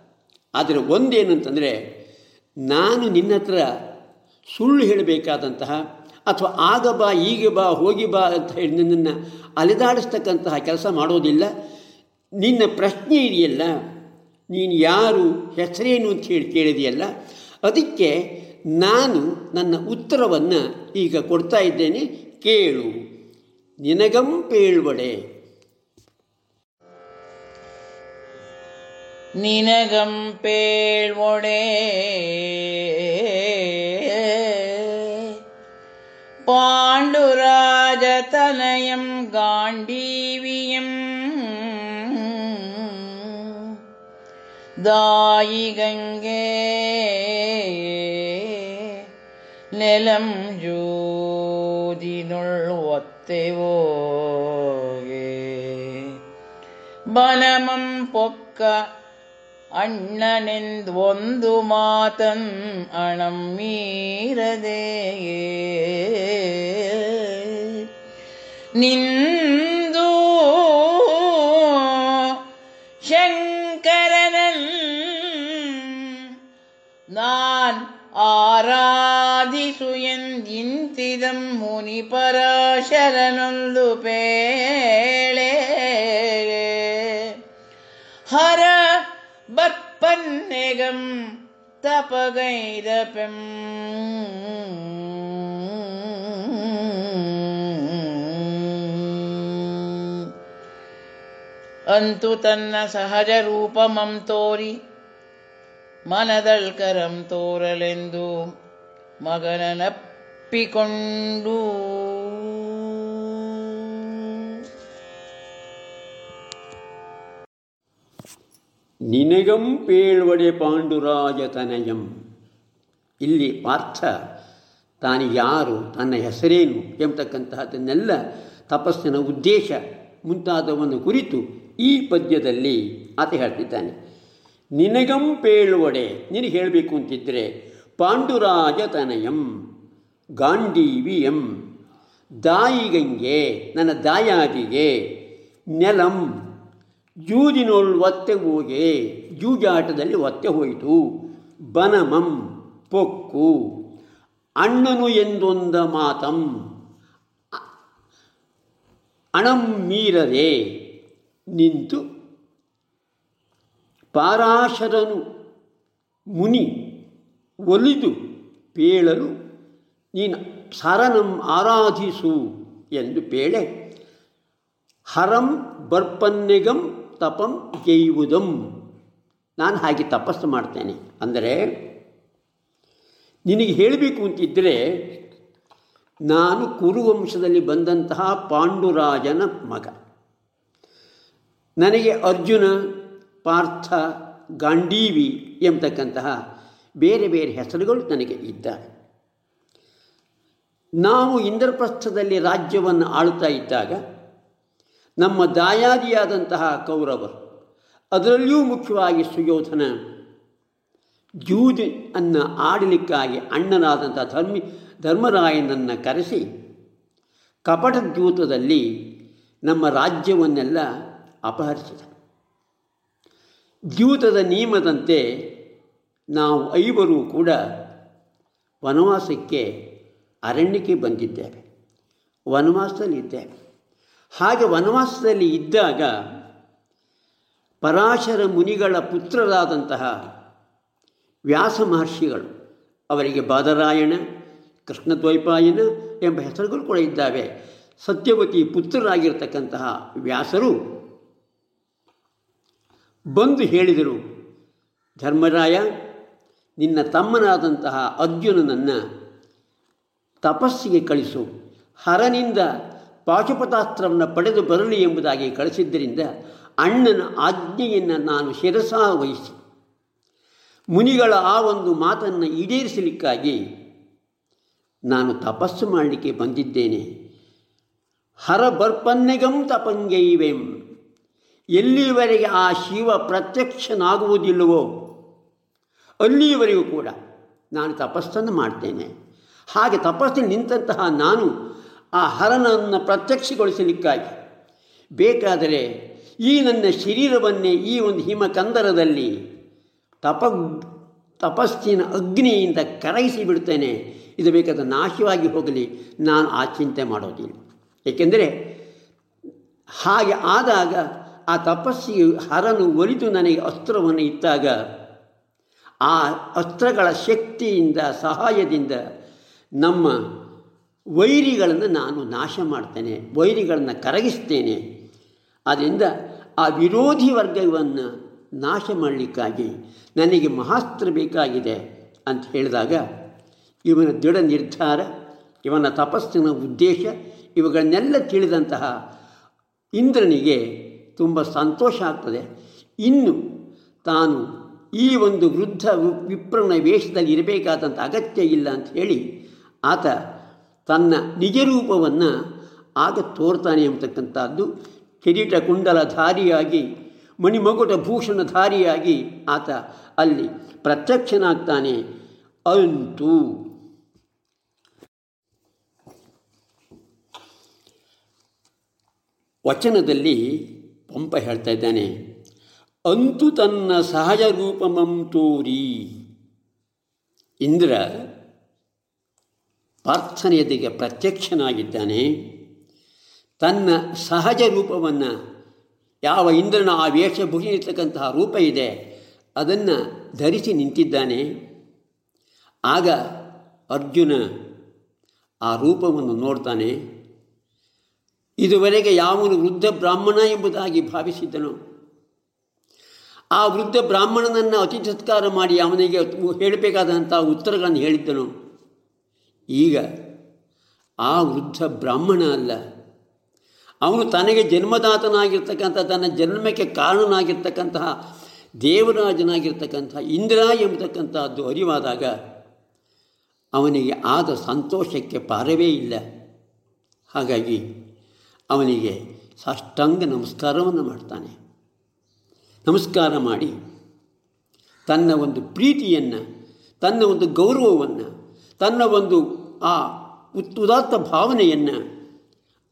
ಆದರೆ ಒಂದೇನಂತಂದರೆ, ನಾನು ನಿನ್ನ ಹತ್ರ ಸುಳ್ಳು ಹೇಳಬೇಕಾದಂತಹ ಅಥವಾ ಆಗ ಬಾ, ಈಗ ಬಾ, ಹೋಗಿ ಬಾ ಅಂತ ಹೇಳಿ ನನ್ನನ್ನು ಅಲೆದಾಡಿಸ್ತಕ್ಕಂತಹ ಕೆಲಸ ಮಾಡೋದಿಲ್ಲ. ನಿನ್ನ ಪ್ರಶ್ನೆ ಇದೆಯಲ್ಲ ನೀನು ಯಾರು ಹೆಸರೇನು ಅಂತ ಹೇಳಿ ಕೇಳಿದೆಯಲ್ಲ ಅದಕ್ಕೆ ನಾನು ನನ್ನ ಉತ್ತರವನ್ನು ಈಗ ಕೊಡ್ತಾ ಇದ್ದೇನೆ ಕೇಳು ನಿನಗಂ ಪೇಳ್ವಡೆ நினகம் பேழ்வொடே பாண்டுராஜதனயம் காண்டீவியம் ദായികങ്കേ നിലം ജൂതിനുള്ളൊത്തേവോകേ ಬಲಮಂ ಪೊಕ್ಕ ಅಣ್ಣನೆಂದೊಂದು ಮಾತನ್ ಅಣಂ ಮೀರದೆಯೇ ನಿಂದು ಶಂಕ நான் ಆರಾಧಿಸು ಎಂದಿಂತಿದಂ ಮುನಿಪರಾಶರನೊಂದು ಪೇಳೆ ಹರ ಬರ್ಪನ್ನೆಗಂ ತಪಗೈದ ಪೆಂ ಅಂತು ತನ್ನ ಸಹಜ ರೂಪಮಂ ತೋರಿ ಮನದಳ್ಕರಂ ತೋರಲೆಂದು ಮಗನನಪ್ಪಿಕೊಂಡು. ನಿನಗಂ ಪೇಳ್ವಡೆ ಪಾಂಡುರಾಜ ತನಯಂ. ಇಲ್ಲಿ ಪಾರ್ಥ ತಾನು ಯಾರು, ತನ್ನ ಹೆಸರೇನು ಎಂಬತಕ್ಕಂತಹದನ್ನೆಲ್ಲ ತಪಸ್ಸಿನ ಉದ್ದೇಶ ಮುಂತಾದವನ್ನು ಕುರಿತು ಈ ಪದ್ಯದಲ್ಲಿ ಆತ ಹೇಳ್ತಿದ್ದಾನೆ. ನಿನಗಂ ಪೇಳುವಡೆ ನಿನಗೆ ಹೇಳಬೇಕು ಅಂತಿದ್ದರೆ ಪಾಂಡುರಾಜ ತನಯಂ ಗಾಂಡೀವಿಯಂ, ದಾಯಿಗಂಗೆ, ನನ್ನ ದಾಯಾದಿಗೆ, ನೆಲಂ ಜೂಜಿನೋಳ್ ಒತ್ತೆ ಹೋಗೆ, ಜೂಜಾಟದಲ್ಲಿ ಒತ್ತೆ ಹೋಯಿತು, ಬನಮಂ, ಪೊಕ್ಕು, ಅಣ್ಣನು ಎಂದೊಂದ ಮಾತಂ ಅಣಂ ಮೀರದೆ ನಿಂತು ಪಾರಾಶರನು ಮುನಿ ಒಲಿದು ಪೇಳಲು, ನೀನು ಸರನಂ ಆರಾಧಿಸು ಎಂದು ಪೇಳೆ, ಹರಂ ಬರ್ಪನ್ನೆಗಂ ತಪಂ ಜೈವುದಂ. ನಾನು ಹಾಗೆ ತಪಸ್ಸು ಮಾಡ್ತೇನೆ. ಅಂದರೆ, ನಿನಗೆ ಹೇಳಬೇಕು ಅಂತಿದ್ದರೆ ನಾನು ಕುರುವಂಶದಲ್ಲಿ ಬಂದಂತಹ ಪಾಂಡುರಾಜನ ಮಗ. ನನಗೆ ಅರ್ಜುನ ಪಾರ್ಥ ಗಾಂಡೀವಿ ಎಂಬತಕ್ಕಂತಹ ಬೇರೆ ಬೇರೆ ಹೆಸರುಗಳು ನನಗೆ ಇದ್ದಾವೆ ನಾವು ಇಂದ್ರಪ್ರಸ್ಥದಲ್ಲಿ ರಾಜ್ಯವನ್ನು ಆಳುತ್ತಾ ಇದ್ದಾಗ ನಮ್ಮ ದಾಯಾದಿಯಾದಂತಹ ಕೌರವರು ಅದರಲ್ಲಿಯೂ ಮುಖ್ಯವಾಗಿ ಸುಯೋಧನ ಜೂಜ್ ಅನ್ನು ಆಡಲಿಕ್ಕಾಗಿ ಅಣ್ಣನಾದಂಥ ಧರ್ಮಿ, ಧರ್ಮರಾಯನನ್ನು ಕರೆಸಿ ಕಪಟ ದ್ಯೂತದಲ್ಲಿ ನಮ್ಮ ರಾಜ್ಯವನ್ನೆಲ್ಲ ಅಪಹರಿಸಿದ. ದ್ಯೂತದ ನಿಯಮದಂತೆ ನಾವು ಐವರು ಕೂಡ ವನವಾಸಕ್ಕೆ ಅರಣ್ಯಕ್ಕೆ ಬಂದಿದ್ದೇವೆ. ವನವಾಸದಲ್ಲಿ ಇದ್ದೇವೆ. ಹಾಗೆ ವನವಾಸದಲ್ಲಿ ಇದ್ದಾಗ ಪರಾಶರ ಮುನಿಗಳ ಪುತ್ರರಾದಂತಹ ವ್ಯಾಸ ಮಹರ್ಷಿಗಳು ಅವರಿಗೆ ಬಾದರಾಯಣ, ಕೃಷ್ಣದ್ವೈಪಾಯನ ಎಂಬ ಹೆಸರುಗಳು ಕೂಡ ಇದ್ದಾವೆ. ಸತ್ಯವತಿ ಪುತ್ರರಾಗಿರ್ತಕ್ಕಂತಹ ವ್ಯಾಸರು ಬಂದು ಹೇಳಿದರು, ಧರ್ಮರಾಯ, ನಿನ್ನ ತಮ್ಮನಾದಂತಹ ಅರ್ಜುನನನ್ನು ತಪಸ್ಸಿಗೆ ಕಳಿಸು. ಹರನಿಂದ ಪಾಶುಪತಾಸ್ತ್ರವನ್ನು ಪಡೆದು ಬರಲಿ ಎಂಬುದಾಗಿ ಕಳಿಸಿದ್ದರಿಂದ ಅಣ್ಣನ ಆಜ್ಞೆಯನ್ನು ನಾನು ಶಿರಸಾ ವಹಿಸಿ ಮುನಿಗಳ ಆ ಒಂದು ಮಾತನ್ನು ಈಡೇರಿಸಲಿಕ್ಕಾಗಿ ನಾನು ತಪಸ್ಸು ಮಾಡಲಿಕ್ಕೆ ಬಂದಿದ್ದೇನೆ. ಹರ ಬರ್ಪನ್ನೆಗಂ ತಪಂಗೈವೆಂ. ಎಲ್ಲಿವರೆಗೆ ಆ ಶಿವ ಪ್ರತ್ಯಕ್ಷನಾಗುವುದಿಲ್ಲವೋ ಅಲ್ಲಿಯವರೆಗೂ ಕೂಡ ನಾನು ತಪಸ್ಸನ್ನು ಮಾಡ್ತೇನೆ. ಹಾಗೆ ತಪಸ್ಸಿನ ನಿಂತಹ ನಾನು ಆ ಹರನನ್ನು ಪ್ರತ್ಯಕ್ಷಗೊಳಿಸಲಿಕ್ಕಾಗಿ ಬೇಕಾದರೆ ಈ ನನ್ನ ಶರೀರವನ್ನೇ ಈ ಒಂದು ಹಿಮಕಂದರದಲ್ಲಿ ತಪ ತಪಸ್ಸಿನ ಅಗ್ನಿಯಿಂದ ಕರಗಿಸಿ ಬಿಡ್ತೇನೆ ಇದು ಬೇಕಾದ ನಾಶವಾಗಿ ಹೋಗಲಿ, ನಾನು ಆ ಚಿಂತೆ ಮಾಡೋದಿಲ್ಲ. ಏಕೆಂದರೆ ಹಾಗೆ ಆದಾಗ ಆ ತಪಸ್ಸಿಯು ಹರನು ಒಲಿದು ನನಗೆ ಅಸ್ತ್ರವನ್ನು ಇಟ್ಟಾಗ, ಆ ಅಸ್ತ್ರಗಳ ಶಕ್ತಿಯಿಂದ, ಸಹಾಯದಿಂದ ನಮ್ಮ ವೈರಿಗಳನ್ನು ನಾನು ನಾಶ ಮಾಡ್ತೇನೆ, ವೈರಿಗಳನ್ನು ಕರಗಿಸ್ತೇನೆ. ಆದ್ದರಿಂದ ಆ ವಿರೋಧಿ ವರ್ಗವನ್ನು ನಾಶ ಮಾಡಲಿಕ್ಕಾಗಿ ನನಗೆ ಮಹಾಸ್ತ್ರ ಬೇಕಾಗಿದೆ ಅಂತ ಹೇಳಿದಾಗ, ಇವನ ದೃಢ ನಿರ್ಧಾರ, ಇವನ ತಪಸ್ಸಿನ ಉದ್ದೇಶ, ಇವುಗಳನ್ನೆಲ್ಲ ತಿಳಿದಂತಹ ಇಂದ್ರನಿಗೆ ತುಂಬ ಸಂತೋಷ ಆಗ್ತದೆ. ಇನ್ನು ತಾನು ಈ ಒಂದು ವೃದ್ಧ ವಿಪ್ರನ ವೇಷದಲ್ಲಿ ಇರಬೇಕಾದಂಥ ಅಗತ್ಯ ಇಲ್ಲ ಅಂತ ಹೇಳಿ ಆತ ತನ್ನ ನಿಜ ರೂಪವನ್ನು ಆಗ ತೋರ್ತಾನೆ ಎಂಬತಕ್ಕಂಥದ್ದು. ಕಿರೀಟ ಕುಂಡಲಧಾರಿಯಾಗಿ, ಮಣಿಮಗುಟ ಭೂಷಣಧಾರಿಯಾಗಿ ಆತ ಅಲ್ಲಿ ಪ್ರತ್ಯಕ್ಷನಾಗ್ತಾನೆ. ಅಂತೂ. ವಚನದಲ್ಲಿ ಪಂಪ ಹೇಳ್ತಾ ಇದ್ದಾನೆ, ಅಂತು ತನ್ನ ಸಹಜ ರೂಪಮಂ ತೋರಿ. ಇಂದ್ರ ಪ್ರಾರ್ಥನೆಯದಿಗೆ ಪ್ರತ್ಯಕ್ಷನಾಗಿದ್ದಾನೆ, ತನ್ನ ಸಹಜ ರೂಪವನ್ನು ಯಾವ ಇಂದ್ರನ ಆ ವೇಷಭೂಷಣ ಇರ್ತಕ್ಕಂತಹ ರೂಪ ಇದೆ, ಅದನ್ನು ಧರಿಸಿ ನಿಂತಿದ್ದಾನೆ. ಆಗ ಅರ್ಜುನ ಆ ರೂಪವನ್ನು ನೋಡ್ತಾನೆ. ಇದುವರೆಗೆ ಯಾವನು ವೃದ್ಧ ಬ್ರಾಹ್ಮಣ ಎಂಬುದಾಗಿ ಭಾವಿಸಿದ್ದನು. ಆ ವೃದ್ಧ ಬ್ರಾಹ್ಮಣನನ್ನು ಅತಿ ಸತ್ಕಾರ ಮಾಡಿ ಅವನಿಗೆ ಹೇಳಬೇಕಾದಂಥ ಉತ್ತರಗಳನ್ನು ಹೇಳಿದ್ದನು. ಈಗ ಆ ವೃದ್ಧ ಬ್ರಾಹ್ಮಣ ಅಲ್ಲ. ಅವನು ತನಗೆ ಜನ್ಮದಾತನಾಗಿರ್ತಕ್ಕಂಥ, ತನ್ನ ಜನ್ಮಕ್ಕೆ ಕಾರಣನಾಗಿರ್ತಕ್ಕಂತಹ, ದೇವರಾಜನಾಗಿರ್ತಕ್ಕಂಥ, ಇಂದ್ರ ಎಂಬತಕ್ಕಂಥದ್ದು ಅರಿವಾದಾಗ ಅವನಿಗೆ ಆದ ಸಂತೋಷಕ್ಕೆ ಪಾರವೇ ಇಲ್ಲ. ಹಾಗಾಗಿ ಅವನಿಗೆ ಸಾಷ್ಟಾಂಗ ನಮಸ್ಕಾರವನ್ನು ಮಾಡ್ತಾನೆ. ನಮಸ್ಕಾರ ಮಾಡಿ ತನ್ನ ಒಂದು ಪ್ರೀತಿಯನ್ನು, ತನ್ನ ಒಂದು ಗೌರವವನ್ನು, ತನ್ನ ಒಂದು ಆ ಉದಾತ್ತ ಭಾವನೆಯನ್ನು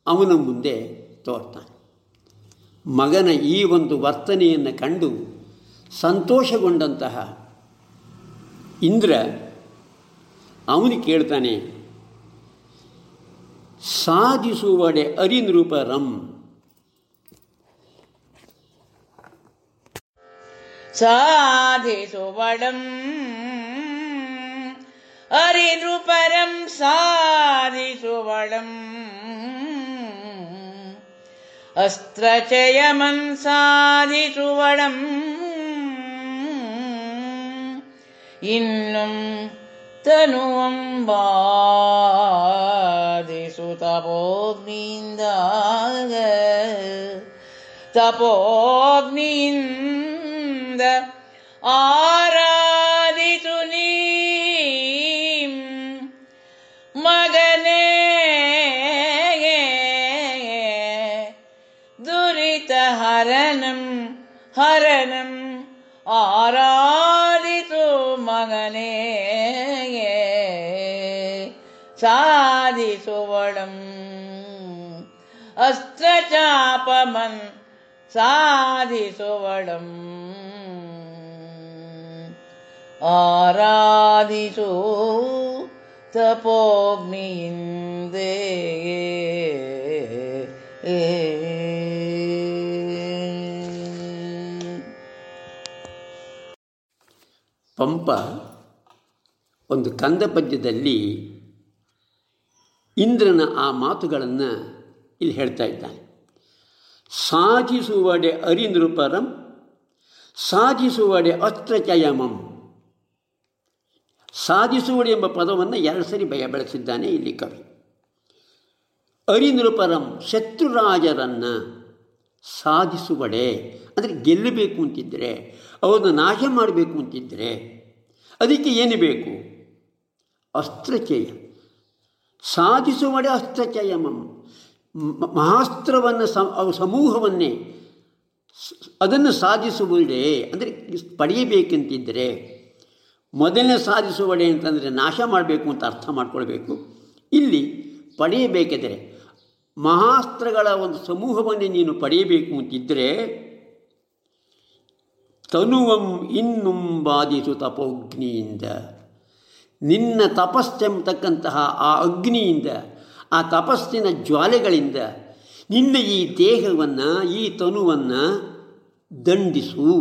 ಅವನ ಮುಂದೆ ತೋರ್ತಾನೆ. ಮಗನ ಈ ಒಂದು ವರ್ತನೆಯನ್ನು ಕಂಡು ಸಂತೋಷಗೊಂಡಂತಹ ಇಂದ್ರ ಅವನು ಕೇಳ್ತಾನೆ સાજિશું વડે અરિનરૂપ રમ சாதிசு வடம் அறிநுபரம் சாதிசு அஸ்திரச்சயமன் சாதிசு இன்னும் തനുവമ്പാദിഷു തപോഗ്നീന്താക തപോഗ്നീന്ത ആരാധിച്ചു നീ മകനേ. ദുരിതഹരണം ഹരണം ആരാധിച്ചു മകനേ. ಆರಾಧಿಸು ಮಗನೇ ಸಾಧಿಸುವಳಂ ಅಸ್ತ್ರಚಾಪಮನ್ ಸಾಧಿಸುವಳಂ ಆರಾಧಿಸು ತಪೋಗ್ನಿಯಿಂದೇ ಪಂಪ ಒಂದು ಕಂದ ಪದ್ಯದಲ್ಲಿ ಇಂದ್ರನ ಆ ಮಾತುಗಳನ್ನು ಇಲ್ಲಿ ಹೇಳ್ತಾ ಇದ್ದಾನೆ. ಸಾಧಿಸುವಡೆ ಅರಿನೃಪರಂ ಸಾಧಿಸುವಡೆ ಅಸ್ತ್ರಚಯಮಂ ಸಾಧಿಸುವಡೆ ಎಂಬ ಪದವನ್ನು ಎರಡು ಸರಿ ಬಯ, ಬಳಸಿದ್ದಾನೆ ಇಲ್ಲಿ ಕವಿ. ಅರಿನೃಪರಂ ಶತ್ರುರಾಜರನ್ನು ಸಾಧಿಸುವಡೆ ಅಂದರೆ ಗೆಲ್ಲಬೇಕು ಅಂತಿದ್ದರೆ ಅವರನ್ನು ನಾಶ ಮಾಡಬೇಕು ಅಂತಿದ್ದರೆ ಅದಕ್ಕೆ ಏನು ಬೇಕು? ಅಸ್ತ್ರಚಯ. ಸಾಧಿಸುವಡೆ ಅಸ್ತ್ರಚಯಮಂ ಮಹಾಸ್ತ್ರವನ್ನು ಸಮೂಹವನ್ನೇ ಅದನ್ನು ಸಾಧಿಸುವುದೇ ಅಂದರೆ ಪಡೆಯಬೇಕಂತಿದ್ದರೆ ಮೊದಲನೇ ಸಾಧಿಸುವಡೆ ಅಂತಂದರೆ ನಾಶ ಮಾಡಬೇಕು ಅಂತ ಅರ್ಥ ಮಾಡಿಕೊಳ್ಬೇಕು. ಇಲ್ಲಿ ಪಡೆಯಬೇಕೆಂದರೆ ಮಹಾಸ್ತ್ರಗಳ ಒಂದು ಸಮೂಹವನ್ನೇ ನೀನು ಪಡೆಯಬೇಕು ಅಂತಿದ್ದರೆ ತನುವಂ ಇನ್ನುಂ ಬಾಧಿಸು ತಪೋಗ್ನಿಯಿಂದ ನಿನ್ನ ತಪಸ್ಸೆಂಬತಕ್ಕಂತಹ ಆ ಅಗ್ನಿಯಿಂದ, ಆ ತಪಸ್ಸಿನ ಜ್ವಾಲೆಗಳಿಂದ ನಿನ್ನ ಈ ದೇಹವನ್ನು, ಈ ತನುವನ್ನು ದಂಡಿಸು.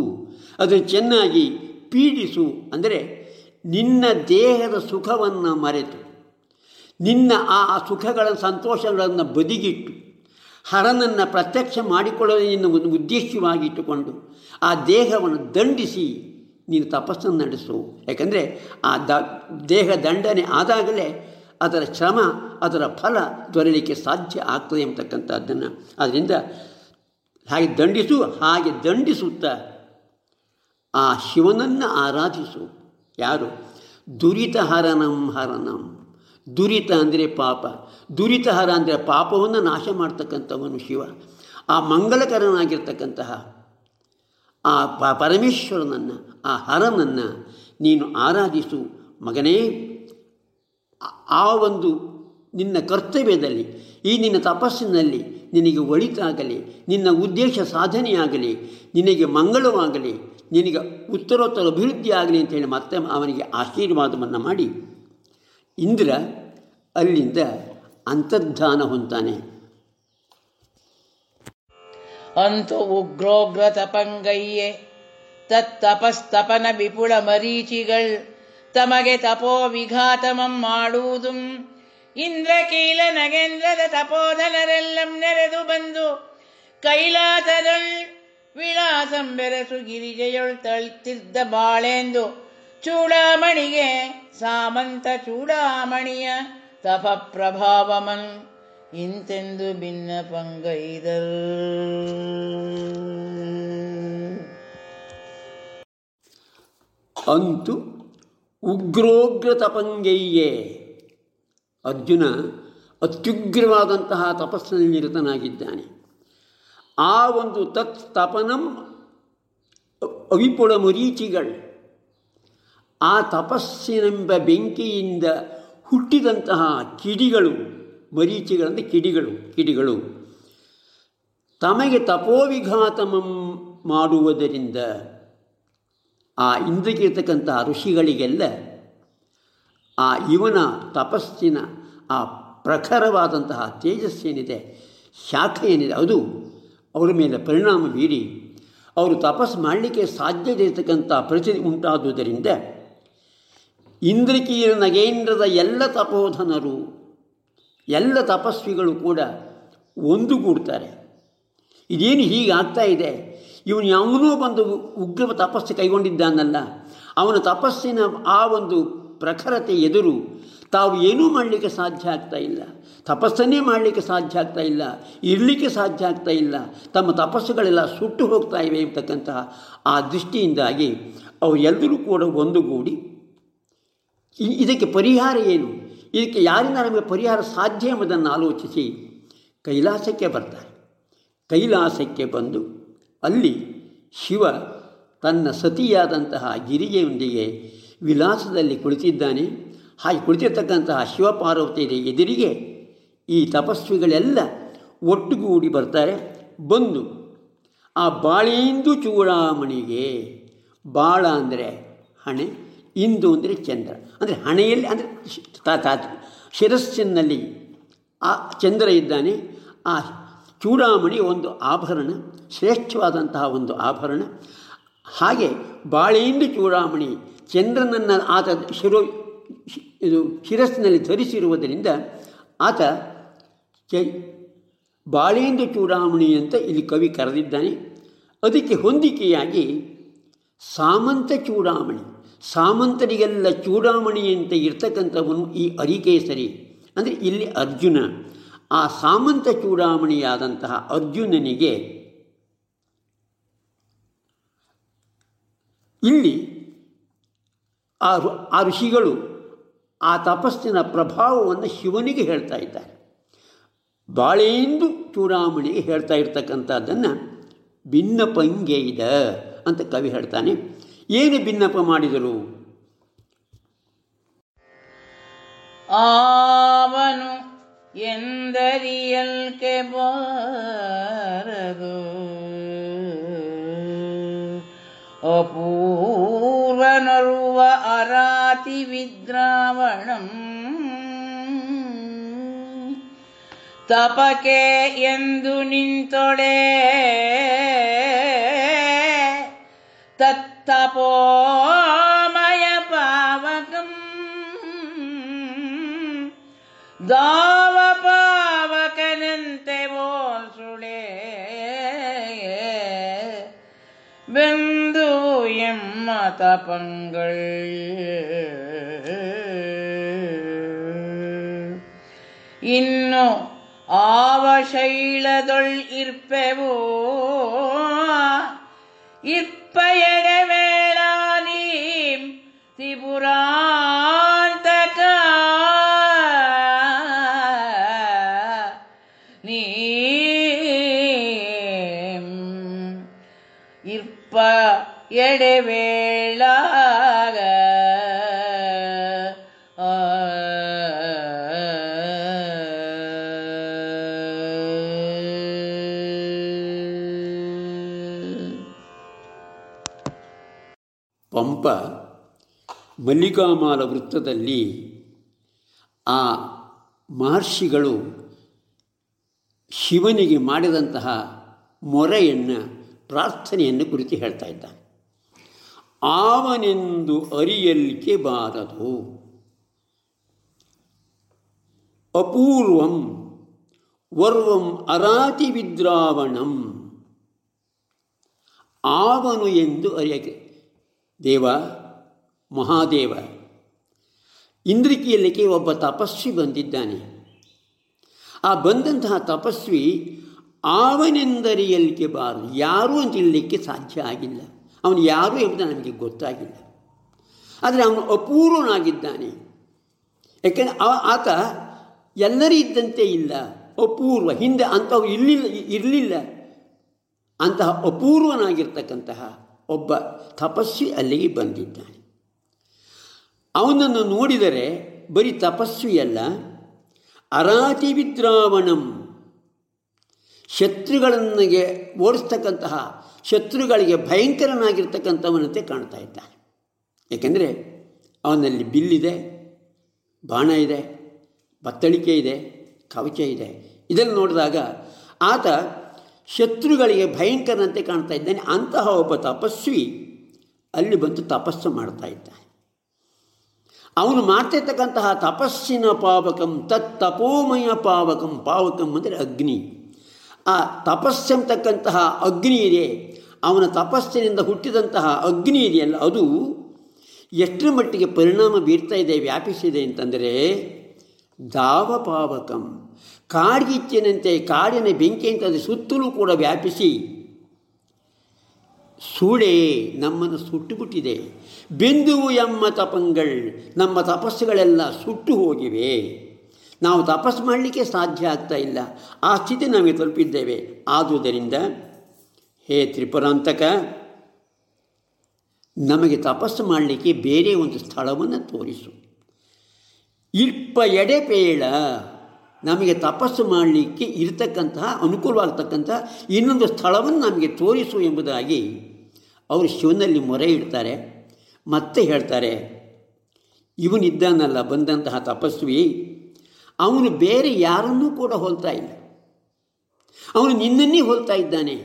ಅದನ್ನು ಚೆನ್ನಾಗಿ ಪೀಡಿಸು. ಅಂದರೆ ನಿನ್ನ ದೇಹದ ಸುಖವನ್ನು ಮರೆತು, ನಿನ್ನ ಆ ಸುಖಗಳ ಸಂತೋಷಗಳನ್ನು ಬದಿಗಿಟ್ಟು, ಹರನನ್ನು ಪ್ರತ್ಯಕ್ಷ ಮಾಡಿಕೊಳ್ಳಲು ನಿನ್ನ ಒಂದು ಉದ್ದೇಶವಾಗಿಟ್ಟುಕೊಂಡು ಆ ದೇಹವನ್ನು ದಂಡಿಸಿ ನೀನು ತಪಸ್ಸನ್ನು ನಡೆಸು. ಯಾಕಂದರೆ ಆ ದ, ದೇಹ ದಂಡನೆ ಆದಾಗಲೇ ಅದರ ಶ್ರಮ, ಅದರ ಫಲ ದೊರೆಯಲಿಕ್ಕೆ ಸಾಧ್ಯ ಆಗ್ತದೆ ಎಂಬತಕ್ಕಂಥದ್ದನ್ನು. ಅದರಿಂದ ಹಾಗೆ ದಂಡಿಸು, ಹಾಗೆ ದಂಡಿಸುತ್ತಾ ಆ ಶಿವನನ್ನು ಆರಾಧಿಸು. ಯಾರು? ದುರಿತ ಹರನಂ ಹರನಂ. ದುರಿತ ಅಂದರೆ ಪಾಪ. ದುರಿತ ಹರ ಅಂದರೆ ಪಾಪವನ್ನು ನಾಶ ಮಾಡ್ತಕ್ಕಂಥವನು ಶಿವ. ಆ ಮಂಗಳಕರನಾಗಿರ್ತಕ್ಕಂತಹ ಆ ಪ ಪರಮೇಶ್ವರನನ್ನು, ಆ ಹರನನ್ನು ನೀನು ಆರಾಧಿಸು ಮಗನೇ. ಆ ಒಂದು ನಿನ್ನ ಕರ್ತವ್ಯದಲ್ಲಿ, ಈ ನಿನ್ನ ತಪಸ್ಸಿನಲ್ಲಿ ನಿನಗೆ ಒಳಿತಾಗಲಿ, ನಿನ್ನ ಉದ್ದೇಶ ಸಾಧನೆಯಾಗಲಿ, ನಿನಗೆ ಮಂಗಳವಾಗಲಿ, ನಿನಗೆ ಉತ್ತರೋತ್ತರ ಅಭಿವೃದ್ಧಿ ಆಗಲಿ ಅಂತೇಳಿ ಮತ್ತೆ ಅವನಿಗೆ ಆಶೀರ್ವಾದವನ್ನು ಮಾಡಿ. ಇಂದ್ರ ಅಲ್ಲಿಂದ ಅಂತರ್ಧಾನ ಹೊಂತಾನೆ ಅಂತು ಉಗ್ರೋಗ್ರ ತಪಂಗಯ್ಯೆ ತತ್ತಪಸ್ತಪನ ವಿಪುಳ ಮರೀಚಿಗಳ್, ತಮಗೆ ತಪೋ ವಿಘಾತಮಂ ಮಾಡುವುದು. ಇಂದ್ರಕೀಲ ನಗೇಂದ್ರದ ತಪೋಧನರೆಲ್ಲಂ ನೆರೆದು ಬಂದು, ಕೈಲಾಸದೊಳ್ ವಿಳಾಸಂ ಬೆರಸು ಗಿರಿಜೆಯೊಳ್ ತಳ್ತಿದ್ದ ಬಾಳೆಂದು. ಚೂಡಾಮಣಿಗೆ ಸಾಮಂತ ಚೂಡಾಮಣಿಯ ತಪ ಪ್ರಭಾವಮನ್ ಇಂತೆಂದು ಭಿನ್ನ ಪಂಗೈದರ್ ಅಂತು ಉಗ್ರೋಗ್ರ ತಪಂಗೈಯೇ ಅರ್ಜುನ ಅತ್ಯುಗ್ರವಾದಂತಹ ತಪಸ್ಸಿನಲ್ಲಿ ನಿರತನಾಗಿದ್ದಾನೆ. ಆ ಒಂದು ತತ್ ತಪನಂ ಅವಿಪುಳ ಮರೀಚಿಗಳು. ಆ ತಪಸ್ಸಿನೆಂಬ ಬೆಂಕಿಯಿಂದ ಹುಟ್ಟಿದಂತಹ ಕಿಡಿಗಳು ಮರೀಚಿಗಳಂದರೆ ಕಿಡಿಗಳು ಕಿಡಿಗಳು. ತಮಗೆ ತಪೋವಿಘಾತಮಂ ಮಾಡುವುದರಿಂದ ಆ ಇಂದ್ರಕ್ಕಿರ್ತಕ್ಕಂಥ ಋಷಿಗಳಿಗೆಲ್ಲ ಆ ಇವನ ತಪಸ್ಸಿನ ಆ ಪ್ರಖರವಾದಂತಹ ತೇಜಸ್ಸೇನಿದೆ ಶಾಖ ಏನಿದೆ, ಅದು ಅವರ ಮೇಲೆ ಪರಿಣಾಮ ಬೀರಿ ಅವರು ತಪಸ್ಸು ಮಾಡಲಿಕ್ಕೆ ಸಾಧ್ಯತೆ ಇರತಕ್ಕಂಥ ಪರಿಸ್ಥಿತಿ ಉಂಟಾದುದರಿಂದ ಇಂದ್ರಕೀರ ನಗೇಂದ್ರದ ಎಲ್ಲ ತಪೋಧನರು ಎಲ್ಲ ತಪಸ್ವಿಗಳು ಕೂಡ ಒಂದುಗೂಡ್ತಾರೆ. ಇದೇನು ಹೀಗೆ ಆಗ್ತಾ ಇದೆ? ಇವನು ಯಾವನೂ ಬಂದು ಉಗ್ರ ತಪಸ್ಸು ಕೈಗೊಂಡಿದ್ದಾನಲ್ಲ. ಅವನ ತಪಸ್ಸಿನ ಆ ಒಂದು ಪ್ರಖರತೆ ಎದುರು ತಾವು ಏನೂ ಮಾಡಲಿಕ್ಕೆ ಸಾಧ್ಯ ಆಗ್ತಾ ಇಲ್ಲ. ತಪಸ್ಸನ್ನೇ ಮಾಡಲಿಕ್ಕೆ ಸಾಧ್ಯ ಆಗ್ತಾ ಇಲ್ಲ. ಇರಲಿಕ್ಕೆ ಸಾಧ್ಯ ಆಗ್ತಾ ಇಲ್ಲ. ತಮ್ಮ ತಪಸ್ಸುಗಳೆಲ್ಲ ಸುಟ್ಟು ಹೋಗ್ತಾ ಇವೆ ಎಂಬತಕ್ಕಂತಹ ಆ ದೃಷ್ಟಿಯಿಂದಾಗಿ ಅವರೆಲ್ಲರೂ ಕೂಡ ಒಂದುಗೂಡಿ. ಇದಕ್ಕೆ ಪರಿಹಾರ ಏನು? ಇದಕ್ಕೆ ಯಾರಿಂದ ನಮಗೆ ಪರಿಹಾರ ಸಾಧ್ಯ ಎಂಬುದನ್ನು ಆಲೋಚಿಸಿ ಕೈಲಾಸಕ್ಕೆ ಬರ್ತಾರೆ. ಕೈಲಾಸಕ್ಕೆ ಬಂದು ಅಲ್ಲಿ ಶಿವ ತನ್ನ ಸತಿಯಾದಂತಹ ಗಿರಿಗೆಯೊಂದಿಗೆ ವಿಲಾಸದಲ್ಲಿ ಕುಳಿತಿದ್ದಾನೆ. ಹಾಗೆ ಕುಳಿತಿರ್ತಕ್ಕಂತಹ ಶಿವಪಾರ್ವತಿಯ ಎದುರಿಗೆ ಈ ತಪಸ್ವಿಗಳೆಲ್ಲ ಒಟ್ಟುಗೂಡಿ ಬರ್ತಾರೆ. ಬಂದು ಆ ಬಾಳೇಂದು ಚೂಡಾಮಣಿಗೆ ಬಾಳ ಅಂದರೆ ಹಣೆ ಇಂದು ಅಂದರೆ ಚಂದ್ರ. ಅಂದರೆ ಹಣೆಯಲ್ಲಿ ಅಂದರೆ ತಾತ ಶಿರಸ್ಸಿನಲ್ಲಿ ಆ ಚಂದ್ರ ಇದ್ದಾನೆ. ಆ ಚೂಡಾಮಣಿ ಒಂದು ಆಭರಣ, ಶ್ರೇಷ್ಠವಾದಂತಹ ಒಂದು ಆಭರಣ. ಹಾಗೆ ಬಾಳೆಯಿಂದ ಚೂಡಾಮಣಿ ಚಂದ್ರನನ್ನು ಆತ ಶಿರೋ ಇದು ಶಿರಸ್ಸಿನಲ್ಲಿ ಧರಿಸಿರುವುದರಿಂದ ಆತ ಚ ಬಾಳೆಂದು ಚೂಡಾಮಣಿ ಅಂತ ಇಲ್ಲಿ ಕವಿ ಕರೆದಿದ್ದಾನೆ. ಅದಕ್ಕೆ ಹೊಂದಿಕೆಯಾಗಿ ಸಾಮಂತ ಚೂಡಾಮಣಿ. ಸಾಮಂತರಿಗೆಲ್ಲ ಚೂಡಾಮಣಿಯಂತೆ ಇರ್ತಕ್ಕಂಥವನು ಈ ಅರಿಕೇಸರಿ ಅಂದರೆ ಇಲ್ಲಿ ಅರ್ಜುನ. ಆ ಸಾಮಂತ ಚೂಡಾಮಣಿಯಾದಂತಹ ಅರ್ಜುನನಿಗೆ ಇಲ್ಲಿ ಆ ಆ ಋಷಿಗಳು ಆ ತಪಸ್ಸಿನ ಪ್ರಭಾವವನ್ನು ಶಿವನಿಗೆ ಹೇಳ್ತಾ ಇದ್ದಾರೆ. ಬಾಳೆಂದು ಚೂಡಾಮಣಿಗೆ ಹೇಳ್ತಾ ಇರ್ತಕ್ಕಂಥದ್ದನ್ನು ಭಿನ್ನ ಪಂಗೇಯಿದ ಅಂತ ಕವಿ ಹೇಳ್ತಾನೆ. ಏನು ಭಿನ್ನಪ ಮಾಡಿದರು? ಆವನು ಎಂದರಿಯಲ್ಕೆ ಬಾರದು ಅಪೂರ್ವನರುವ ಅರಾತಿ ವಿದ್ರಾವಣಂ. ತಪಕೆ ಎಂದು ನಿಂತೊಳೆ ತತ್ತಪೋಮಯ ಪಾವಕಂ ದಾವ ಪಾವಕನಂತೆ ಬೋಸುಳೆ ಬೆಂದು ಎಮ್ಮ ತಪಂಗಳ್ ಇನ್ನು ಆವ ಶೈಲದೊಳ್ ಇರ್ಪೆವೋ ಇಪ್ಪಯಡ ವೇಳಾನೀಂ ತ್ರಿಪುರಾಂತಕ ನೀಂ ಇರ್ಪ ಎಡೆವೇಳಾಗ ಪಂಪ ಮಲ್ಲಿಕಾಮಾಲ ವೃತ್ತದಲ್ಲಿ ಆ ಮಹರ್ಷಿಗಳು ಶಿವನಿಗೆ ಮಾಡಿದಂತಹ ಮೊರೆಯನ್ನು, ಪ್ರಾರ್ಥನೆಯನ್ನು ಕುರಿತು ಹೇಳ್ತಾ ಇದ್ದಾನೆ. ಆವನೆಂದು ಅರಿಯಲಿಕ್ಕೆ ಬಾರದು. ಅಪೂರ್ವಂ ವರ್ವಂ ಅರಾತಿ ವಿದ್ರಾವಣಂ. ಆವನು ಎಂದು ಅರಿಯಕ್ಕೆ ದೇವ, ಮಹಾದೇವ. ಇಂದ್ರಿಕಿಯಲ್ಲಿಗೆ ಒಬ್ಬ ತಪಸ್ವಿ ಬಂದಿದ್ದಾನೆ. ಆ ಬಂದಂತಹ ತಪಸ್ವಿ ಅವನೆಂದರಿಯಲಿಕ್ಕೆ ಬಾರದು. ಯಾರು ಅಂತ ಹೇಳಲಿಕ್ಕೆ ಸಾಧ್ಯ ಆಗಿಲ್ಲ. ಅವನು ಯಾರು ಎಂಬುದು ನನಗೆ ಗೊತ್ತಾಗಿಲ್ಲ. ಆದರೆ ಅವನು ಅಪೂರ್ವನಾಗಿದ್ದಾನೆ. ಯಾಕೆಂದರೆ ಆತ ಎಲ್ಲರೂ ಇದ್ದಂತೆ ಇಲ್ಲ. ಅಪೂರ್ವ. ಹಿಂದೆ ಅಂಥವು ಇರಲಿಲ್ಲ ಇರಲಿಲ್ಲ. ಅಂತಹ ಅಪೂರ್ವನಾಗಿರ್ತಕ್ಕಂತಹ ಒಬ್ಬ ತಪಸ್ವಿ ಅಲ್ಲಿಗೆ ಬಂದಿದ್ದಾನೆ. ಅವನನ್ನು ನೋಡಿದರೆ ಬರೀ ತಪಸ್ವಿಯಲ್ಲ ಅರಾತಿ ವಿದ್ರಾವಣಂ. ಶತ್ರುಗಳನ್ನಿಗೆ ಓಡಿಸ್ತಕ್ಕಂತಹ ಶತ್ರುಗಳಿಗೆ ಭಯಂಕರನಾಗಿರ್ತಕ್ಕಂಥವನಂತೆ ಕಾಣ್ತಾ ಇದ್ದಾನೆ. ಏಕೆಂದರೆ ಅವನಲ್ಲಿ ಬಿಲ್ಲಿದೆ, ಬಾಣ ಇದೆ, ಬತ್ತಳಿಕೆ ಇದೆ, ಕವಚ ಇದೆ. ಇದನ್ನು ನೋಡಿದಾಗ ಆತ ಶತ್ರುಗಳಿಗೆ ಭಯಂಕರನಂತೆ ಕಾಣ್ತಾ ಇದ್ದಾನೆ. ಅಂತಹ ಒಬ್ಬ ತಪಸ್ವಿ ಅಲ್ಲಿ ಬಂದು ತಪಸ್ಸು ಮಾಡ್ತಾ ಇದ್ದಾನೆ. ಅವನು ಮಾಡ್ತಿರ್ತಕ್ಕಂತಹ ತಪಸ್ಸಿನ ಪಾವಕಂ ತತ್ ತಪೋಮಯ ಪಾವಕಂ ಪಾವಕಂ ಅಂದರೆ ಅಗ್ನಿ. ಆ ತಪಸ್ಸೆಂಬತಕ್ಕಂತಹ ಅಗ್ನಿ ಇದೆ, ಅವನ ತಪಸ್ಸಿನಿಂದ ಹುಟ್ಟಿದಂತಹ ಅಗ್ನಿ ಇದೆಯಲ್ಲ, ಅದು ಎಷ್ಟರ ಮಟ್ಟಿಗೆ ಪರಿಣಾಮ ಬೀರ್ತಾ ಇದೆ, ವ್ಯಾಪಿಸಿದೆ ಅಂತಂದರೆ ದಾವಪಾವಕಂ ಕಾಡ್ಗಿಚ್ಚಿನಂತೆ ಕಾಡಿನ ಬೆಂಕಿಯಂತೆ ಸುತ್ತಲೂ ಕೂಡ ವ್ಯಾಪಿಸಿ ಸೂಳೆ ನಮ್ಮನ್ನು ಸುಟ್ಟುಬಿಟ್ಟಿದೆ. ಬೆಂದುವು ಎಮ್ಮ ತಪಂಗಳ್ ನಮ್ಮ ತಪಸ್ಸುಗಳೆಲ್ಲ ಸುಟ್ಟು ಹೋಗಿವೆ. ನಾವು ತಪಸ್ಸು ಮಾಡಲಿಕ್ಕೆ ಸಾಧ್ಯ ಆಗ್ತಾ ಇಲ್ಲ. ಆ ಸ್ಥಿತಿ ನಮಗೆ ತಲುಪಿದ್ದೇವೆ. ಆದುದರಿಂದ, ಹೇ ತ್ರಿಪುರಾಂತಕ, ನಮಗೆ ತಪಸ್ಸು ಮಾಡಲಿಕ್ಕೆ ಬೇರೆ ಒಂದು ಸ್ಥಳವನ್ನು ತೋರಿಸು. ಇರ್ಪ ಎಡೆಪೇಳ ನಮಗೆ ತಪಸ್ಸು ಮಾಡಲಿಕ್ಕೆ ಇರತಕ್ಕಂತಹ, ಅನುಕೂಲವಾಗ್ತಕ್ಕಂತಹ ಇನ್ನೊಂದು ಸ್ಥಳವನ್ನು ನಮಗೆ ತೋರಿಸು ಎಂಬುದಾಗಿ ಅವರು ಶಿವನಲ್ಲಿ ಮೊರೆ ಇಡ್ತಾರೆ, ಮತ್ತೆ ಹೇಳ್ತಾರೆ ಇವನಿದ್ದಾನಲ್ಲ ಬಂದಂತಹ ತಪಸ್ವಿ, ಅವನು ಬೇರೆ ಯಾರನ್ನೂ ಕೂಡ ಹೋಲ್ತಾ ಇಲ್ಲ. ಅವನು ನಿನ್ನನ್ನೇ ಹೋಲ್ತಾ ಇದ್ದಾನೆ.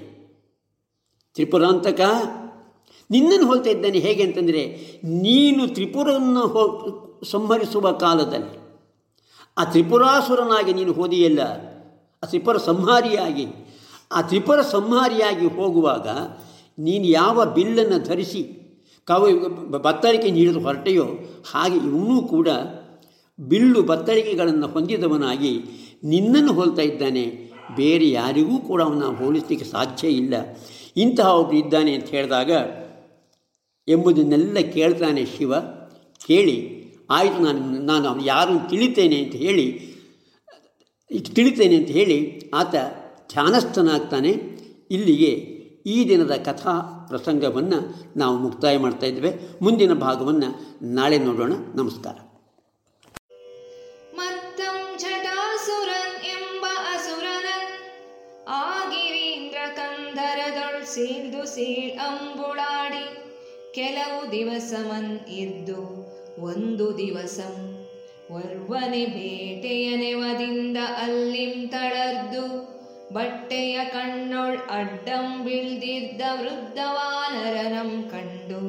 ತ್ರಿಪುರಾಂತಕ, ನಿನ್ನನ್ನು ಹೋಲ್ತಾ ಇದ್ದಾನೆ ಹೇಗೆ ಅಂತಂದರೆ, ನೀನು ತ್ರಿಪುರವನ್ನು ಹೋ, ಸಂಹರಿಸುವ ಕಾಲದಲ್ಲಿ. ಆ ತ್ರಿಪುರಾಸುರನಾಗಿ ನೀನು ಹೋದಿಯಲ್ಲ, ಆ ತ್ರಿಪುರ ಸಂಹಾರಿಯಾಗಿ, ಆ ತ್ರಿಪುರ ಸಂಹಾರಿಯಾಗಿ ಹೋಗುವಾಗ ನೀನು ಯಾವ ಬಿಲ್ಲನ್ನು ಧರಿಸಿ ಕವ ಬತ್ತರಿಕೆ ನೀಡಿದ ಹೊರಟೆಯೋ ಹಾಗೆ ಇವನೂ ಕೂಡ ಬಿಲ್ಲು ಬತ್ತರಿಕೆಗಳನ್ನು ಹೊಂದಿದವನಾಗಿ ನಿನ್ನನ್ನು ಹೋಲ್ತಾ ಇದ್ದಾನೆ. ಬೇರೆ ಯಾರಿಗೂ ಕೂಡ ಅವನ ಹೋಲಿಸಲಿಕ್ಕೆ ಸಾಧ್ಯ ಇಲ್ಲ. ಇಂತಹ ಒಬ್ಬರು ಇದ್ದಾನೆ ಅಂತ ಹೇಳಿದಾಗ ಎಂಬುದನ್ನೆಲ್ಲ ಕೇಳ್ತಾನೆ ಶಿವ. ಕೇಳಿ, ಆಯಿತು, ನಾನು ನಾನು ಅವನು ಯಾರನ್ನು ತಿಳಿತೇನೆ ಅಂತ ಹೇಳಿ, ತಿಳಿತೇನೆ ಅಂತ ಹೇಳಿ ಆತ ಧ್ಯಾನಸ್ಥನಾಗ್ತಾನೆ. ಇಲ್ಲಿಗೆ ಈ ದಿನದ ಕಥಾ ಪ್ರಸಂಗವನ್ನು ನಾವು ಮುಕ್ತಾಯ ಮಾಡ್ತಾ ಇದ್ದೇವೆ. ಮುಂದಿನ ಭಾಗವನ್ನು ನಾಳೆ ನೋಡೋಣ. ನಮಸ್ಕಾರ. ಸೀಳ್ದು ಸೀಳ್ ಅಂಬುಳಾಡಿ, ಕೆಲವು ದಿವಸಮನ್ ಇದ್ದು ಒಂದು ದಿವಸಂ ಒರ್ವನೆ ಬೇಟೆಯನೆವದಿಂದ ಅಲ್ಲಿಂ ತಳರ್ದು ಬಟ್ಟೆಯ ಕಣ್ಣೊಳ್ ಅಡ್ಡಂ ಬೀಳ್ದಿದ್ದ ವೃದ್ಧವಾನರನಂ ಕಂಡು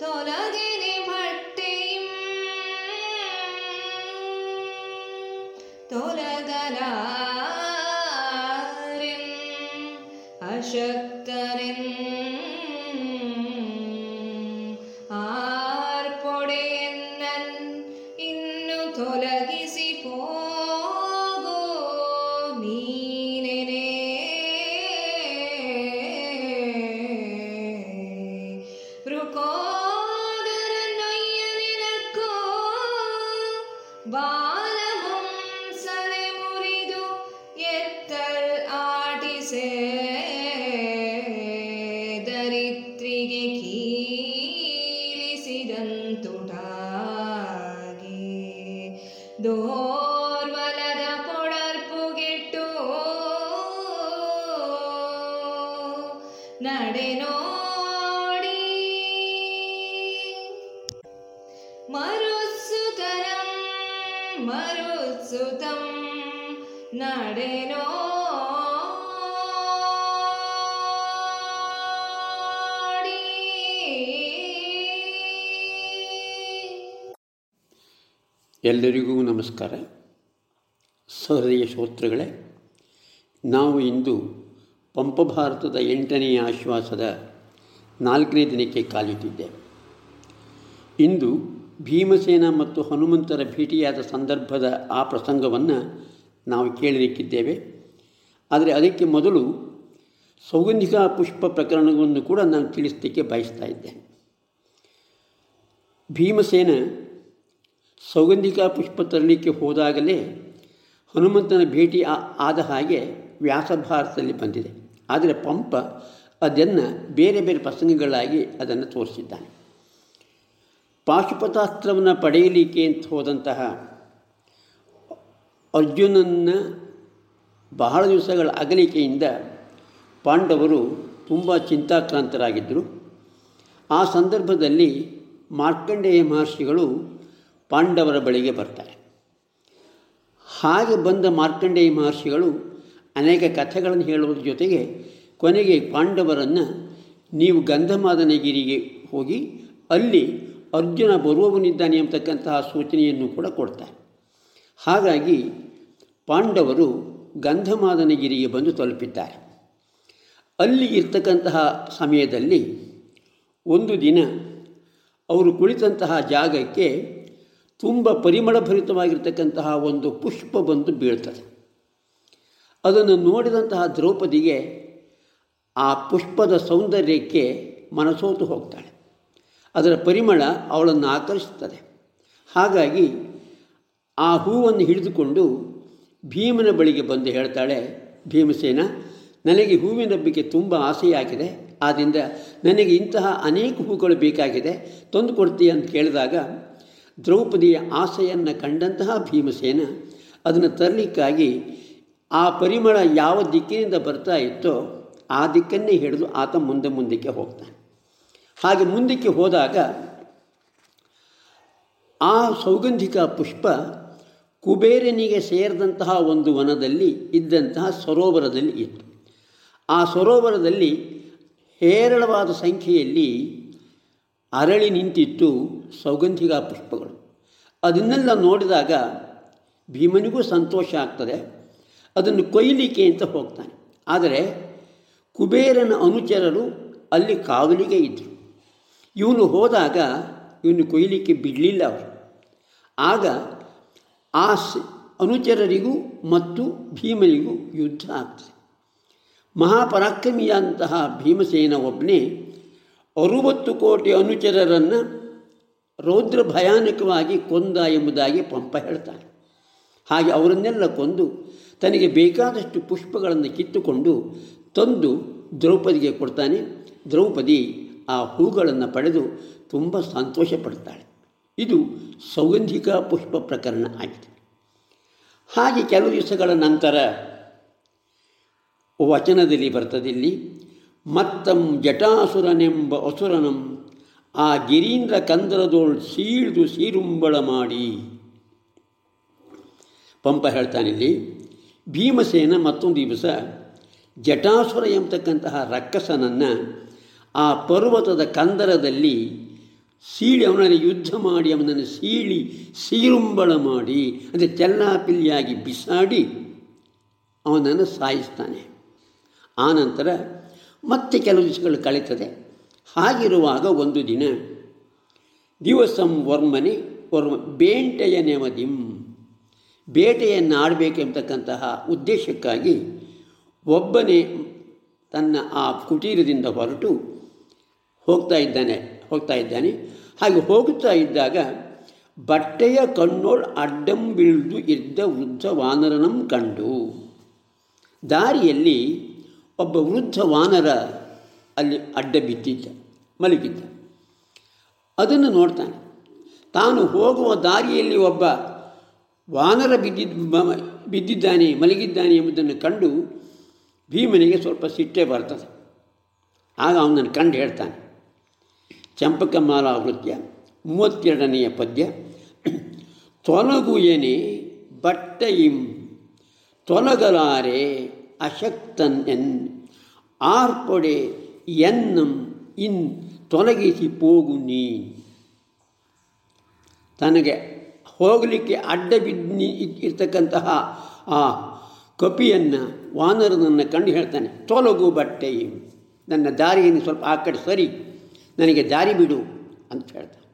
ತೊಲಗೆನೆ ಬಟ್ಟೆയും ತೊಲಗಲಾರೆನ್ ಅಶಕ್ತರೆನ್ ಎಲ್ಲರಿಗೂ ನಮಸ್ಕಾರ. ಸಹೃದಯ ಶ್ರೋತೃಗಳೇ, ನಾವು ಇಂದು ಪಂಪ ಭಾರತದ ಎಂಟನೆಯ ಆಶ್ವಾಸದ ನಾಲ್ಕನೇ ದಿನಕ್ಕೆ ಕಾಲಿಟ್ಟಿದ್ದೆ ಇಂದು ಭೀಮಸೇನ ಮತ್ತು ಹನುಮಂತರ ಭೇಟಿಯಾದ ಸಂದರ್ಭದ ಆ ಪ್ರಸಂಗವನ್ನು ನಾವು ಕೇಳಲಿಕ್ಕಿದ್ದೇವೆ. ಆದರೆ ಅದಕ್ಕೆ ಮೊದಲು ಸೌಗಂಧಿಕಾ ಪುಷ್ಪ ಪ್ರಕರಣವನ್ನು ಕೂಡ ನಾನು ತಿಳಿಸಲಿಕ್ಕೆ ಬಯಸ್ತಾ ಇದ್ದೇನೆ. ಭೀಮಸೇನ ಸೌಗಂಧಿಕಾ ಪುಷ್ಪ ತರಲಿಕ್ಕೆ ಹೋದಾಗಲೇ ಹನುಮಂತನ ಭೇಟಿ ಆದ ಹಾಗೆ ವ್ಯಾಸಭಾರತದಲ್ಲಿ ಬಂದಿದೆ. ಆದರೆ ಪಂಪ ಅದನ್ನು ಬೇರೆ ಬೇರೆ ಪ್ರಸಂಗಗಳಾಗಿ ಅದನ್ನು ತೋರಿಸಿದ್ದಾನೆ. ಪಾಶುಪತಾಸ್ತ್ರವನ್ನು ಪಡೆಯಲಿಕ್ಕೆ ಅಂತ ಹೋದಂತಹ ಅರ್ಜುನನ್ನ ಬಹಳ ದಿವಸಗಳ ಅಗಲಿಕೆಯಿಂದ ಪಾಂಡವರು ತುಂಬ ಚಿಂತಾಕ್ರಾಂತರಾಗಿದ್ದರು. ಆ ಸಂದರ್ಭದಲ್ಲಿ ಮಾರ್ಕಂಡೇಯ ಮಹರ್ಷಿಗಳು ಪಾಂಡವರ ಬಳಿಗೆ ಬರ್ತಾರೆ. ಹಾಗೆ ಬಂದ ಮಾರ್ಕಂಡೇಯ ಮಹರ್ಷಿಗಳು ಅನೇಕ ಕಥೆಗಳನ್ನು ಹೇಳುವುದರ ಜೊತೆಗೆ ಕೊನೆಗೆ ಪಾಂಡವರನ್ನು ನೀವು ಗಂಧಮಾದನಗಿರಿಗೆ ಹೋಗಿ ಅಲ್ಲಿ ಅರ್ಜುನ ಬರುವವನಿದ್ದಾನೆ ಎಂಬತಕ್ಕಂತಹ ಸೂಚನೆಯನ್ನು ಕೂಡ ಕೊಡ್ತಾರೆ. ಹಾಗಾಗಿ ಪಾಂಡವರು ಗಂಧಮಾದನಗಿರಿಗೆ ಬಂದು ತಲುಪಿದ್ದಾರೆ. ಅಲ್ಲಿ ಇರ್ತಕ್ಕಂತಹ ಸಮಯದಲ್ಲಿ ಒಂದು ದಿನ ಅವರು ಕುಳಿತಂತಹ ಜಾಗಕ್ಕೆ ತುಂಬ ಪರಿಮಳಭರಿತವಾಗಿರ್ತಕ್ಕಂತಹ ಒಂದು ಪುಷ್ಪ ಬಂದು ಬೀಳ್ತದೆ. ಅದನ್ನು ನೋಡಿದಂತಹ ದ್ರೌಪದಿಗೆ ಆ ಪುಷ್ಪದ ಸೌಂದರ್ಯಕ್ಕೆ ಮನಸೋತು ಹೋಗ್ತಾಳೆ. ಅದರ ಪರಿಮಳ ಅವಳನ್ನು ಆಕರ್ಷಿಸ್ತದೆ ಹಾಗಾಗಿ ಆ ಹೂವನ್ನು ಹಿಡಿದುಕೊಂಡು ಭೀಮನ ಬಳಿಗೆ ಬಂದು ಹೇಳ್ತಾಳೆ, ಭೀಮಸೇನ, ನನಗೆ ಹೂವಿನ ಬಗ್ಗೆ ತುಂಬ ಆಸೆಯಾಗಿದೆ. ಆದ್ದರಿಂದ ನನಗೆ ಇಂತಹ ಅನೇಕ ಹೂಗಳು ಬೇಕಾಗಿದೆ. ತಂದು ಕೊಡ್ತೀಯ ಅಂತ ಕೇಳಿದಾಗ ದ್ರೌಪದಿಯ ಆಸೆಯನ್ನು ಕಂಡಂತಹ ಭೀಮಸೇನ ಅದನ್ನು ತರಲಿಕ್ಕಾಗಿ ಆ ಪರಿಮಳ ಯಾವ ದಿಕ್ಕಿನಿಂದ ಬರ್ತಾ ಇತ್ತೋ ಆ ದಿಕ್ಕನ್ನೇ ಹಿಡಿದು ಆತ ಮುಂದೆ ಮುಂದಕ್ಕೆ ಹೋಗ್ತಾನೆ. ಹಾಗೆ ಮುಂದಕ್ಕೆ ಹೋದಾಗ ಆ ಸೌಗಂಧಿಕ ಪುಷ್ಪ ಕುಬೇರನಿಗೆ ಸೇರಿದಂತಹ ಒಂದು ವನದಲ್ಲಿ ಇದ್ದಂತಹ ಸರೋವರದಲ್ಲಿ ಇತ್ತು. ಆ ಸರೋವರದಲ್ಲಿ ಹೇರಳವಾದ ಸಂಖ್ಯೆಯಲ್ಲಿ ಅರಳಿ ನಿಂತಿತ್ತು ಸೌಗಂಧಿಗ ಪುಷ್ಪಗಳು. ಅದನ್ನೆಲ್ಲ ನೋಡಿದಾಗ ಭೀಮನಿಗೂ ಸಂತೋಷ ಆಗ್ತದೆ. ಅದನ್ನು ಕೊಯ್ಲಿಕ್ಕೆ ಅಂತ ಹೋಗ್ತಾನೆ. ಆದರೆ ಕುಬೇರನ ಅನುಚರರು ಅಲ್ಲಿ ಕಾವಲಿಗೆ ಇದ್ದರು ಇವನು ಹೋದಾಗ ಇವನು ಕೊಯ್ಲಿಕ್ಕೆ ಬಿಡಲಿಲ್ಲ ಅವರು. ಆಗ ಆ ಅನುಚರರಿಗೂ ಮತ್ತು ಭೀಮನಿಗೂ ಯುದ್ಧ ಆಗ್ತದೆ. ಮಹಾಪರಾಕ್ರಮಿಯಾದಂತಹ ಭೀಮಸೇನ ಒಬ್ಬನೇ ಅರುವತ್ತು ಕೋಟಿ ಅನುಚರರನ್ನು ರೌದ್ರ ಭಯಾನಕವಾಗಿ ಕೊಂದ ಎಂಬುದಾಗಿ ಪಂಪ ಹೇಳ್ತಾನೆ. ಹಾಗೆ ಅವರನ್ನೆಲ್ಲ ಕೊಂದು ತನಗೆ ಬೇಕಾದಷ್ಟು ಪುಷ್ಪಗಳನ್ನು ಕಿತ್ತುಕೊಂಡು ತಂದು ದ್ರೌಪದಿಗೆ ಕೊಡ್ತಾನೆ. ದ್ರೌಪದಿ ಆ ಹೂಗಳನ್ನು ಪಡೆದು ತುಂಬ ಸಂತೋಷ ಪಡ್ತಾಳೆ ಇದು ಸೌಗಂಧಿಕ ಪುಷ್ಪ ಪ್ರಕರಣ ಆಗಿದೆ. ಹಾಗೆ ಕೆಲವು ದಿವಸಗಳ ನಂತರ ವಚನದಲ್ಲಿ ಬರ್ತದೆ ಇಲ್ಲಿ. ಮತ್ತಂ ಜಟಾಸುರನೆಂಬ ಅಸುರನಂ ಆ ಗಿರೀಂದ್ರ ಕಂದರದೋಳ್ ಸೀಳ್ದು ಸೀರುಂಬಳ ಮಾಡಿ. ಪಂಪ ಹೇಳ್ತಾನಿಲ್ಲಿ ಭೀಮಸೇನ ಮತ್ತೊಂದು ದಿವಸ ಜಟಾಸುರ ಎಂಬತಕ್ಕಂತಹ ರಕ್ಕಸನನ್ನು ಆ ಪರ್ವತದ ಕಂದರದಲ್ಲಿ ಸೀಳಿ ಅವನನ್ನು ಯುದ್ಧ ಮಾಡಿ ಅವನನ್ನು ಸೀಳಿ ಸೀರುಂಬಳ ಮಾಡಿ, ಅಂದರೆ ಚೆಲ್ಲಾಪಿಲ್ಲಿಯಾಗಿ ಬಿಸಾಡಿ ಅವನನ್ನು ಸಾಯಿಸ್ತಾನೆ. ಆನಂತರ ಮತ್ತೆ ಕೆಲವು ದಿವಸಗಳು ಕಳೀತದೆ. ಹಾಗಿರುವಾಗ ಒಂದು ದಿನ ದಿವಸಂ ವರ್ಮನೆ ವರ್ಮ ಬೇಂಟೆಯ ನೆಮದಿಂ. ಬೇಟೆಯನ್ನು ಆಡಬೇಕೆಂಬತಕ್ಕಂತಹ ಉದ್ದೇಶಕ್ಕಾಗಿ ಒಬ್ಬನೇ ತನ್ನ ಆ ಕುಟೀರದಿಂದ ಹೊರಟು ಹೋಗ್ತಾ ಇದ್ದಾನೆ ಹೋಗ್ತಾ ಇದ್ದಾನೆ. ಹಾಗೆ ಹೋಗುತ್ತಾ ಇದ್ದಾಗ ಬಟ್ಟೆಯ ಕಣ್ಣೋಳ್ ಅಡ್ಡಂ ಬೀಳ್ದು ಇದ್ದ ವೃದ್ಧ ವಾನರನಂ ಕಂಡು ದಾರಿಯಲ್ಲಿ ಒಬ್ಬ ವೃದ್ಧ ವಾನರ ಅಲ್ಲಿ ಅಡ್ಡ ಬಿದ್ದಿದ್ದ, ಮಲಗಿದ್ದ. ಅದನ್ನು ನೋಡ್ತಾನೆ. ತಾನು ಹೋಗುವ ದಾರಿಯಲ್ಲಿ ಒಬ್ಬ ವಾನರ ಬಿದ್ದಿದ್ದ ಬಿದ್ದಿದ್ದಾನೆ, ಮಲಗಿದ್ದಾನೆ ಎಂಬುದನ್ನು ಕಂಡು ಭೀಮನಿಗೆ ಸ್ವಲ್ಪ ಸಿಟ್ಟೆ ಬರ್ತದೆ. ಆಗ ಅವನನ್ನು ಕಂಡು ಹೇಳ್ತಾನೆ, ಚಂಪಕಮಾಲಾ ವೃತ್ಯ ಮೂವತ್ತೆರಡನೆಯ ಪದ್ಯ ತೊಲಗು ಏನೆ ಬಟ್ಟೆಯಿಂ, ತೊಲಗಲಾರೆ ಅಶಕ್ತನ್ ಎನ್ ಆರ್ಪೊಡೆ ಎನ್ನಂ ಇನ್ ತೊಲಗಿಸಿ ಪೋಗು ನೀ. ತನಗೆ ಹೋಗಲಿಕ್ಕೆ ಅಡ್ಡ ಬಿದ್ದು ಇರ್ತಕ್ಕಂತಹ ಆ ಕಪಿಯನ್ನು, ವಾನರನನ್ನು ಕಂಡು ಹೇಳ್ತಾನೆ, ತೊಲಗು ಬಟ್ಟೆ ನನ್ನ ದಾರಿಯನ್ನು ಸ್ವಲ್ಪ ಆ ಕಡೆ ಸರಿ, ನನಗೆ ದಾರಿ ಬಿಡು ಅಂತ ಹೇಳ್ತಾನೆ.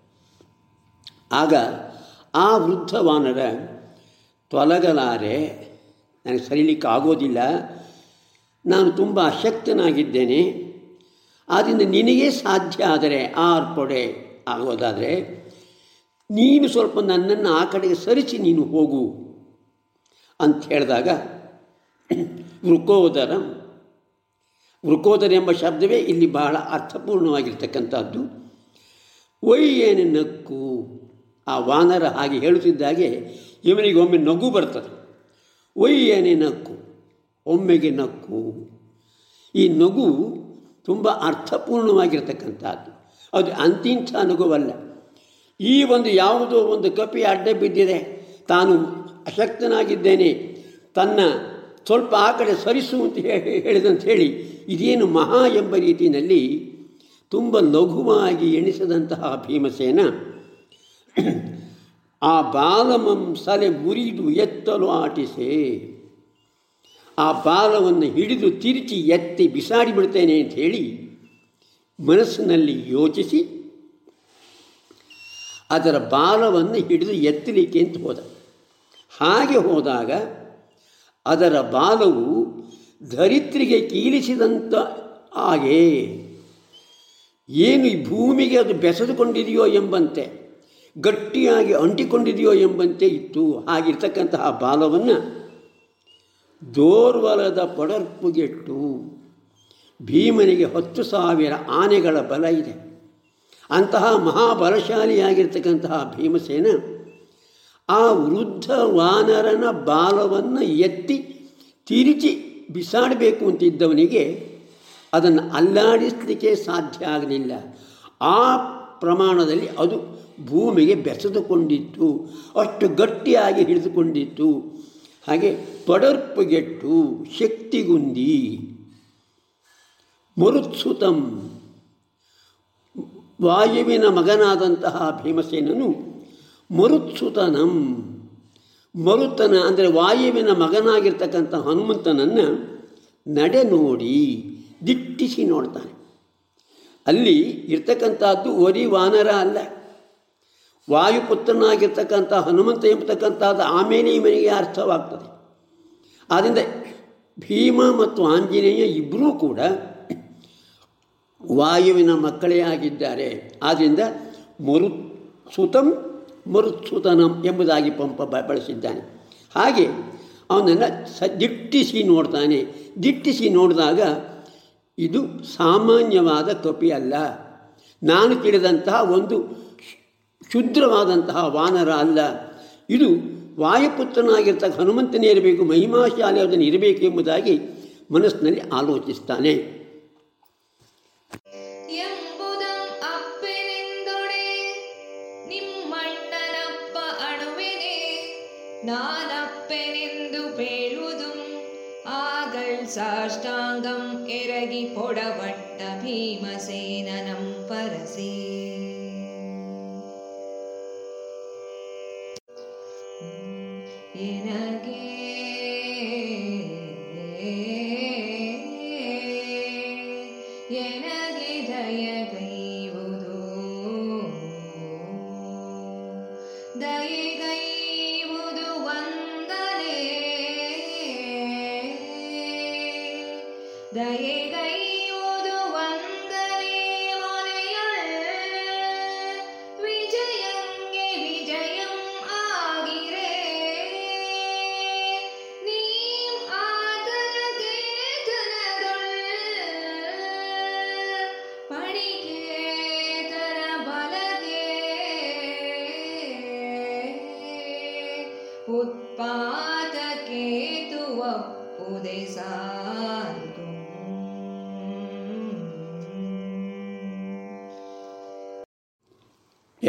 ಆಗ ಆ ವೃದ್ಧ ವಾನರ ತೊಲಗಲಾರೆ, ನನಗೆ ಸರಿಲಿಕ್ಕೆ ಆಗೋದಿಲ್ಲ ನಾನು ತುಂಬ ಅಶಕ್ತನಾಗಿದ್ದೇನೆ ಆದ್ದರಿಂದ ನಿನಗೆ ಸಾಧ್ಯ ಆದರೆ ಆರ್ಪೊಡೆ ಆಗೋದಾದರೆ, ನೀನು ಸ್ವಲ್ಪ ನನ್ನನ್ನು ಆ ಕಡೆಗೆ ಸರಿಸಿ ನೀನು ಹೋಗು ಅಂತ ಹೇಳಿದಾಗ, ವೃಕೋದರ ವೃಕೋದರ ಎಂಬ ಶಬ್ದವೇ ಇಲ್ಲಿ ಬಹಳ ಅರ್ಥಪೂರ್ಣವಾಗಿರ್ತಕ್ಕಂಥದ್ದು. ಒಯ್ಯೇನೆ ನಕ್ಕು? ಆ ವಾನರ ಹಾಗೆ ಹೇಳುತ್ತಿದ್ದಾಗೆ ಇವನಿಗೆ ಒಮ್ಮೆ ನಗು ಬರ್ತದೆ. ಒಯ್ಯೇನೆ ನಕ್ಕು? ಒಮ್ಮೆಗೆ ನಕ್ಕು. ಈ ನಗು ತುಂಬ ಅರ್ಥಪೂರ್ಣವಾಗಿರ್ತಕ್ಕಂಥದ್ದು. ಅದು ಅಂತಿಂಥ ನಗುವಲ್ಲ. ಈ ಒಂದು ಯಾವುದೋ ಒಂದು ಕಪಿ ಅಡ್ಡ ಬಿದ್ದಿದೆ. ತಾನು ಅಶಕ್ತನಾಗಿದ್ದೇನೆ. ತನ್ನ ಸ್ವಲ್ಪ ಆ ಕಡೆ ಸರಿಸು ಅಂತ ಹೇಳಿದಂತ ಹೇಳಿ, ಇದೇನು ಮಹಾ ಎಂಬ ರೀತಿಯಲ್ಲಿ ತುಂಬ ಲಘುವಾಗಿ ಎಣಿಸಿದಂತಹ ಭೀಮಸೇನ. ಆ ಬಾಲಮಂ ಸಲೆ ಮುರಿದು ಎತ್ತಲು ಆಟಿಸೆ. ಆ ಬಾಲವನ್ನು ಹಿಡಿದು ತಿರುಚಿ ಎತ್ತಿ ಬಿಸಾಡಿ ಬಿಡ್ತೇನೆ ಅಂತ ಹೇಳಿ ಮನಸ್ಸಿನಲ್ಲಿ ಯೋಚಿಸಿ ಅದರ ಬಾಲವನ್ನು ಹಿಡಿದು ಎತ್ತಲಿಕ್ಕೆ ಅಂತ ಹೋದ. ಹಾಗೆ ಹೋದಾಗ ಅದರ ಬಾಲವು ಧರಿತ್ರಿಗೆ ಕೀಲಿಸಿದಂಥ ಹಾಗೆ ಏನು ಈ ಭೂಮಿಗೆ ಅದು ಬೆಸೆದುಕೊಂಡಿದೆಯೋ ಎಂಬಂತೆ, ಗಟ್ಟಿಯಾಗಿ ಅಂಟಿಕೊಂಡಿದೆಯೋ ಎಂಬಂತೆ ಇತ್ತು. ಹಾಗಿರ್ತಕ್ಕಂತಹ ಬಾಲವನ್ನು ದೋರ್ವಲದ ಪಡರ್ಪುಗೆಟ್ಟು ಭೀಮನಿಗೆ ಹತ್ತು ಸಾವಿರ ಆನೆಗಳ ಬಲ ಇದೆ. ಅಂತಹ ಮಹಾಬಲಶಾಲಿಯಾಗಿರ್ತಕ್ಕಂತಹ ಭೀಮಸೇನ ಆ ವೃದ್ಧ ವಾನರನ ಬಾಲವನ್ನು ಎತ್ತಿ ತಿರುಚಿ ಬಿಸಾಡಬೇಕು ಅಂತಿದ್ದವನಿಗೆ ಅದನ್ನು ಅಲ್ಲಾಡಿಸಲಿಕ್ಕೆ ಸಾಧ್ಯ ಆಗಲಿಲ್ಲ. ಆ ಪ್ರಮಾಣದಲ್ಲಿ ಅದು ಭೂಮಿಗೆ ಬೆಸೆದುಕೊಂಡಿತ್ತು. ಅಷ್ಟು ಗಟ್ಟಿಯಾಗಿ ಹಿಡಿದುಕೊಂಡಿತ್ತು. ಹಾಗೆ ಪಡರ್ಪುಗೆಟ್ಟು ಶಕ್ತಿಗುಂದಿ ಮರುತ್ಸುತಂ ವಾಯುವಿನ ಮಗನಾದಂತಹ ಭೀಮಸೇನನು ಮರುತ್ಸುತನಂ. ಮರುತನ ಅಂದರೆ ವಾಯುವಿನ ಮಗನಾಗಿರ್ತಕ್ಕಂಥ ಹನುಮಂತನನ್ನು ನಡೆ ನೋಡಿ ದಿಟ್ಟಿಸಿ ನೋಡ್ತಾನೆ. ಅಲ್ಲಿ ಇರ್ತಕ್ಕಂಥದ್ದು ಒರಿ ವಾನರ ಅಲ್ಲ. ವಾಯುಪುತ್ರನಾಗಿರ್ತಕ್ಕಂಥ ಹನುಮಂತ ಎಂಬತಕ್ಕಂಥದ್ದು ಆಮೇಲೆ ಇವನಿಗೆ ಅರ್ಥವಾಗ್ತದೆ. ಆದ್ದರಿಂದ ಭೀಮ ಮತ್ತು ಆಂಜನೇಯ ಇಬ್ಬರೂ ಕೂಡ ವಾಯುವಿನ ಮಕ್ಕಳೇ ಆಗಿದ್ದಾರೆ. ಆದ್ದರಿಂದ ಮರುತ್ಸುತಂ ಸುತಂ ಮರುತ್ಸುತನಂ ಎಂಬುದಾಗಿ ಪಂಪ ಬಳಸಿದ್ದಾನೆ. ಹಾಗೆ ಅವನನ್ನು ಸ ದಿಟ್ಟಿಸಿ ನೋಡ್ತಾನೆ. ದಿಟ್ಟಿಸಿ ನೋಡಿದಾಗ ಇದು ಸಾಮಾನ್ಯವಾದ ಕಪಿ ಅಲ್ಲ. ನಾನು ತಿಳಿದಂತಹ ಒಂದು ಕ್ಷುದ್ರವಾದಂತಹ ವಾನರ ಅಲ್ಲ. ಇದು ವಾಯುಪುತ್ರನಾಗಿರ್ತಕ್ಕ ಹನುಮಂತನೇ ಇರಬೇಕು, ಮಹಿಮಾಶಾಲೆ ಅದನ್ನು ಇರಬೇಕು ಎಂಬುದಾಗಿ ಮನಸ್ಸಿನಲ್ಲಿ ಆಲೋಚಿಸ್ತಾನೆ. ಆಗಲ್ ಸಾಷ್ಟಾಂಗಂ ಎರಗಿ ಪೊಡವಟ್ಟ ಭೀಮಸೇನನಂ ಪರಸೇ. ಎನಗೆ ಎನಗೆ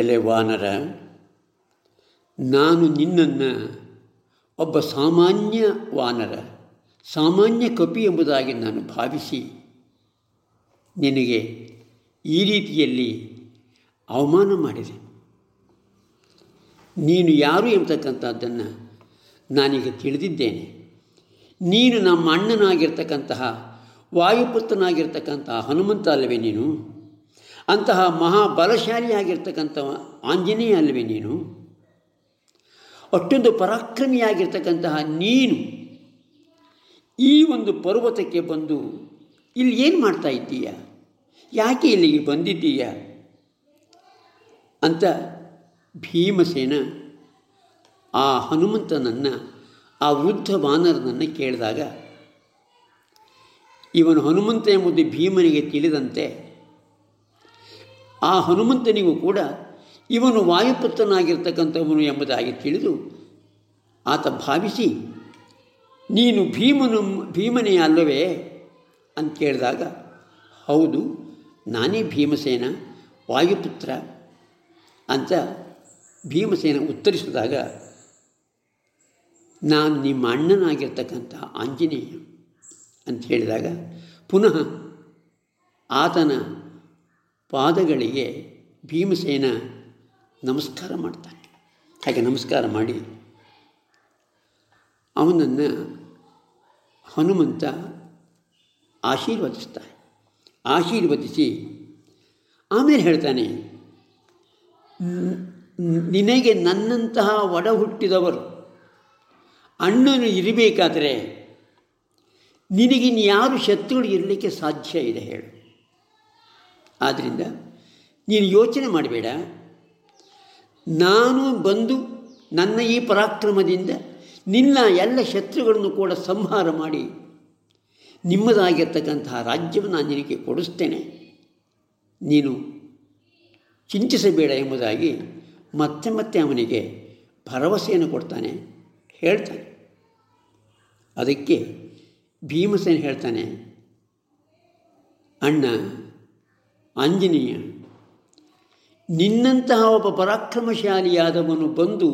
ಎಲೆ ವಾನರ, ನಾನು ನಿನ್ನನ್ನು ಒಬ್ಬ ಸಾಮಾನ್ಯ ವಾನರ, ಸಾಮಾನ್ಯ ಕಪಿ ಎಂಬುದಾಗಿ ನಾನು ಭಾವಿಸಿ ನಿನಗೆ ಈ ರೀತಿಯಲ್ಲಿ ಅವಮಾನ ಮಾಡಿದೆ. ನೀನು ಯಾರು ಎಂಬತಕ್ಕಂಥದ್ದನ್ನು ನಾನೀಗ ತಿಳಿದಿದ್ದೇನೆ. ನೀನು ನಮ್ಮ ಅಣ್ಣನಾಗಿರ್ತಕ್ಕಂತಹ, ವಾಯುಪುತ್ರನಾಗಿರ್ತಕ್ಕಂತಹ ಹನುಮಂತ ಅಲ್ಲವೇ ನೀನು? ಅಂತಹ ಮಹಾಬಲಶಾಲಿಯಾಗಿರ್ತಕ್ಕಂಥ ಆಂಜನೇಯ ಅಲ್ಲವೇ ನೀನು? ಅಷ್ಟೊಂದು ಪರಾಕ್ರಮಿಯಾಗಿರ್ತಕ್ಕಂತಹ ನೀನು ಈ ಒಂದು ಪರ್ವತಕ್ಕೆ ಬಂದು ಇಲ್ಲಿ ಏನು ಮಾಡ್ತಾ ಇದ್ದೀಯ? ಯಾಕೆ ಇಲ್ಲಿಗೆ ಬಂದಿದ್ದೀಯ? ಅಂತ ಭೀಮಸೇನ ಆ ಹನುಮಂತನನ್ನು, ಆ ವೃದ್ಧ ಬಾನರನನ್ನು ಕೇಳಿದಾಗ, ಇವನು ಹನುಮಂತ ಎಂಬುದು ಭೀಮನಿಗೆ ತಿಳಿದಂತೆ ಆ ಹನುಮಂತನಿಗೂ ಕೂಡ ಇವನು ವಾಯುಪುತ್ರನಾಗಿರ್ತಕ್ಕಂಥವನು ಎಂಬುದಾಗಿ ತಿಳಿದು ಆತ ಭಾವಿಸಿ, ನೀನು ಭೀಮನು, ಭೀಮನೇ ಅಲ್ಲವೇ? ಅಂತ ಕೇಳಿದಾಗ, ಹೌದು, ನಾನೇ ಭೀಮಸೇನ, ವಾಯುಪುತ್ರ ಅಂತ ಭೀಮಸೇನ ಉತ್ತರಿಸಿದಾಗ, ನಾನು ನಿಮ್ಮ ಅಣ್ಣನಾಗಿರ್ತಕ್ಕಂಥ ಆಂಜನೇಯ ಅಂತ ಹೇಳಿದಾಗ, ಪುನಃ ಆತನ ಪಾದಗಳಿಗೆ ಭೀಮಸೇನ ನಮಸ್ಕಾರ ಮಾಡ್ತಾನೆ. ಹಾಗೆ ನಮಸ್ಕಾರ ಮಾಡಿ ಅವನನ್ನು ಹನುಮಂತ ಆಶೀರ್ವದಿಸ್ತಾನೆ. ಆಶೀರ್ವದಿಸಿ ಆಮೇಲೆ ಹೇಳ್ತಾನೆ, "ನ್- ನಿನಗೆ ನನ್ನಂತಹ ಒಡ ಹುಟ್ಟಿದವರು ಅಣ್ಣನು ಇರಬೇಕಾದರೆ ನಿನಗಿನ್ಯಾರು ಶತ್ರುಗಳು ಇರಲಿಕ್ಕೆ ಸಾಧ್ಯ ಇದೆ ಹೇಳು. ಆದ್ದರಿಂದ ನೀನು ಯೋಚನೆ ಮಾಡಬೇಡ. ನಾನು ಬಂದು ನನ್ನ ಈ ಪರಾಕ್ರಮದಿಂದ ನಿನ್ನ ಎಲ್ಲ ಶತ್ರುಗಳನ್ನು ಕೂಡ ಸಂಹಾರ ಮಾಡಿ ನಿಮ್ಮದಾಗಿರ್ತಕ್ಕಂತಹ ರಾಜ್ಯವನ್ನು ನಾನು ನಿನಗೆ ಕೊಡಿಸ್ತೇನೆ. ನೀನು ಚಿಂತಿಸಬೇಡ ಎಂಬುದಾಗಿ ಮತ್ತೆ ಮತ್ತೆ ಅವನಿಗೆ ಭರವಸೆಯನ್ನು ಕೊಡ್ತಾನೆ, ಹೇಳ್ತಾನೆ. ಅದಕ್ಕೆ ಭೀಮಸೇನ ಹೇಳ್ತಾನೆ, ಅಣ್ಣ ಆಂಜನೇಯ, ನಿನ್ನಂತಹ ಒಬ್ಬ ಪರಾಕ್ರಮಶಾಲಿಯಾದವನು ಬಂದು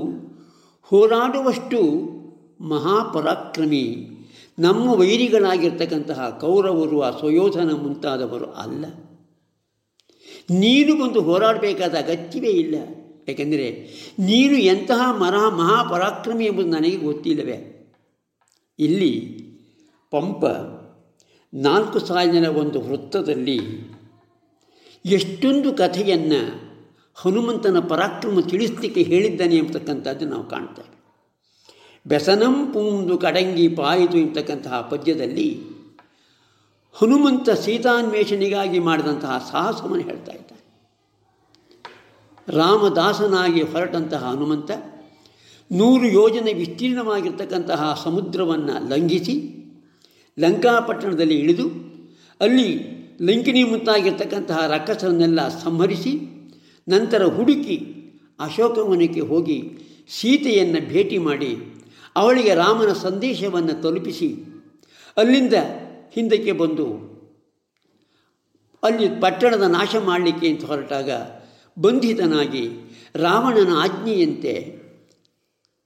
ಹೋರಾಡುವಷ್ಟು ಮಹಾಪರಾಕ್ರಮಿ, ನಮ್ಮ ವೈರಿಗಳಾಗಿರ್ತಕ್ಕಂತಹ ಕೌರವರು ಆ ಸ್ವಯೋಧನ ಮುಂತಾದವರು ಅಲ್ಲ. ನೀನು ಬಂದು ಹೋರಾಡಬೇಕಾದ ಅಗತ್ಯವೇ ಇಲ್ಲ. ಯಾಕೆಂದರೆ ನೀನು ಎಂತಹ ಮರ ಮಹಾಪರಾಕ್ರಮಿ ಎಂಬುದು ನನಗೆ ಗೊತ್ತಿಲ್ಲವೇ. ಇಲ್ಲಿ ಪಂಪ ನಾಲ್ಕು ಸಾಲಿನ ಒಂದು ವೃತ್ತದಲ್ಲಿ ಎಷ್ಟೊಂದು ಕಥೆಯನ್ನು ಹನುಮಂತನ ಪರಾಕ್ರಮ ತಿಳಿಸ್ಲಿಕ್ಕೆ ಹೇಳಿದ್ದಾನೆ ಎಂಬತಕ್ಕಂಥದ್ದು ನಾವು ಕಾಣ್ತೇವೆ ಬೆಸನಂ ಪೂಂದು ಕಡಂಗಿ ಪಾಯಿತು ಎಂಬತಕ್ಕಂತಹ ಪದ್ಯದಲ್ಲಿ ಹನುಮಂತ ಸೀತಾನ್ವೇಷಣೆಗಾಗಿ ಮಾಡಿದಂತಹ ಸಾಹಸವನ್ನು ಹೇಳ್ತಾ ಇದ್ದಾನೆ. ರಾಮದಾಸನಾಗಿ ಹೊರಟಂತಹ ಹನುಮಂತ ನೂರು ಯೋಜನೆ ವಿಸ್ತೀರ್ಣವಾಗಿರ್ತಕ್ಕಂತಹ ಸಮುದ್ರವನ್ನು ಲಂಘಿಸಿ ಲಂಕಾಪಟ್ಟಣದಲ್ಲಿ ಇಳಿದು ಅಲ್ಲಿ ಲಂಕಿನಿ ಮುಂತಾಗಿರ್ತಕ್ಕಂತಹ ರಕ್ಕಸರನ್ನೆಲ್ಲ ಸಂಹರಿಸಿ, ನಂತರ ಹುಡುಕಿ ಅಶೋಕವನಕ್ಕೆ ಹೋಗಿ ಸೀತೆಯನ್ನು ಭೇಟಿ ಮಾಡಿ, ಅವಳಿಗೆ ರಾಮನ ಸಂದೇಶವನ್ನು ತಲುಪಿಸಿ, ಅಲ್ಲಿಂದ ಹಿಂದಕ್ಕೆ ಬಂದು, ಅಲ್ಲಿ ಪಟ್ಟಣದ ನಾಶ ಮಾಡಲಿಕ್ಕೆ ಅಂತ ಹೊರಟಾಗ ಬಂಧಿತನಾಗಿ ರಾವಣನ ಆಜ್ಞೆಯಂತೆ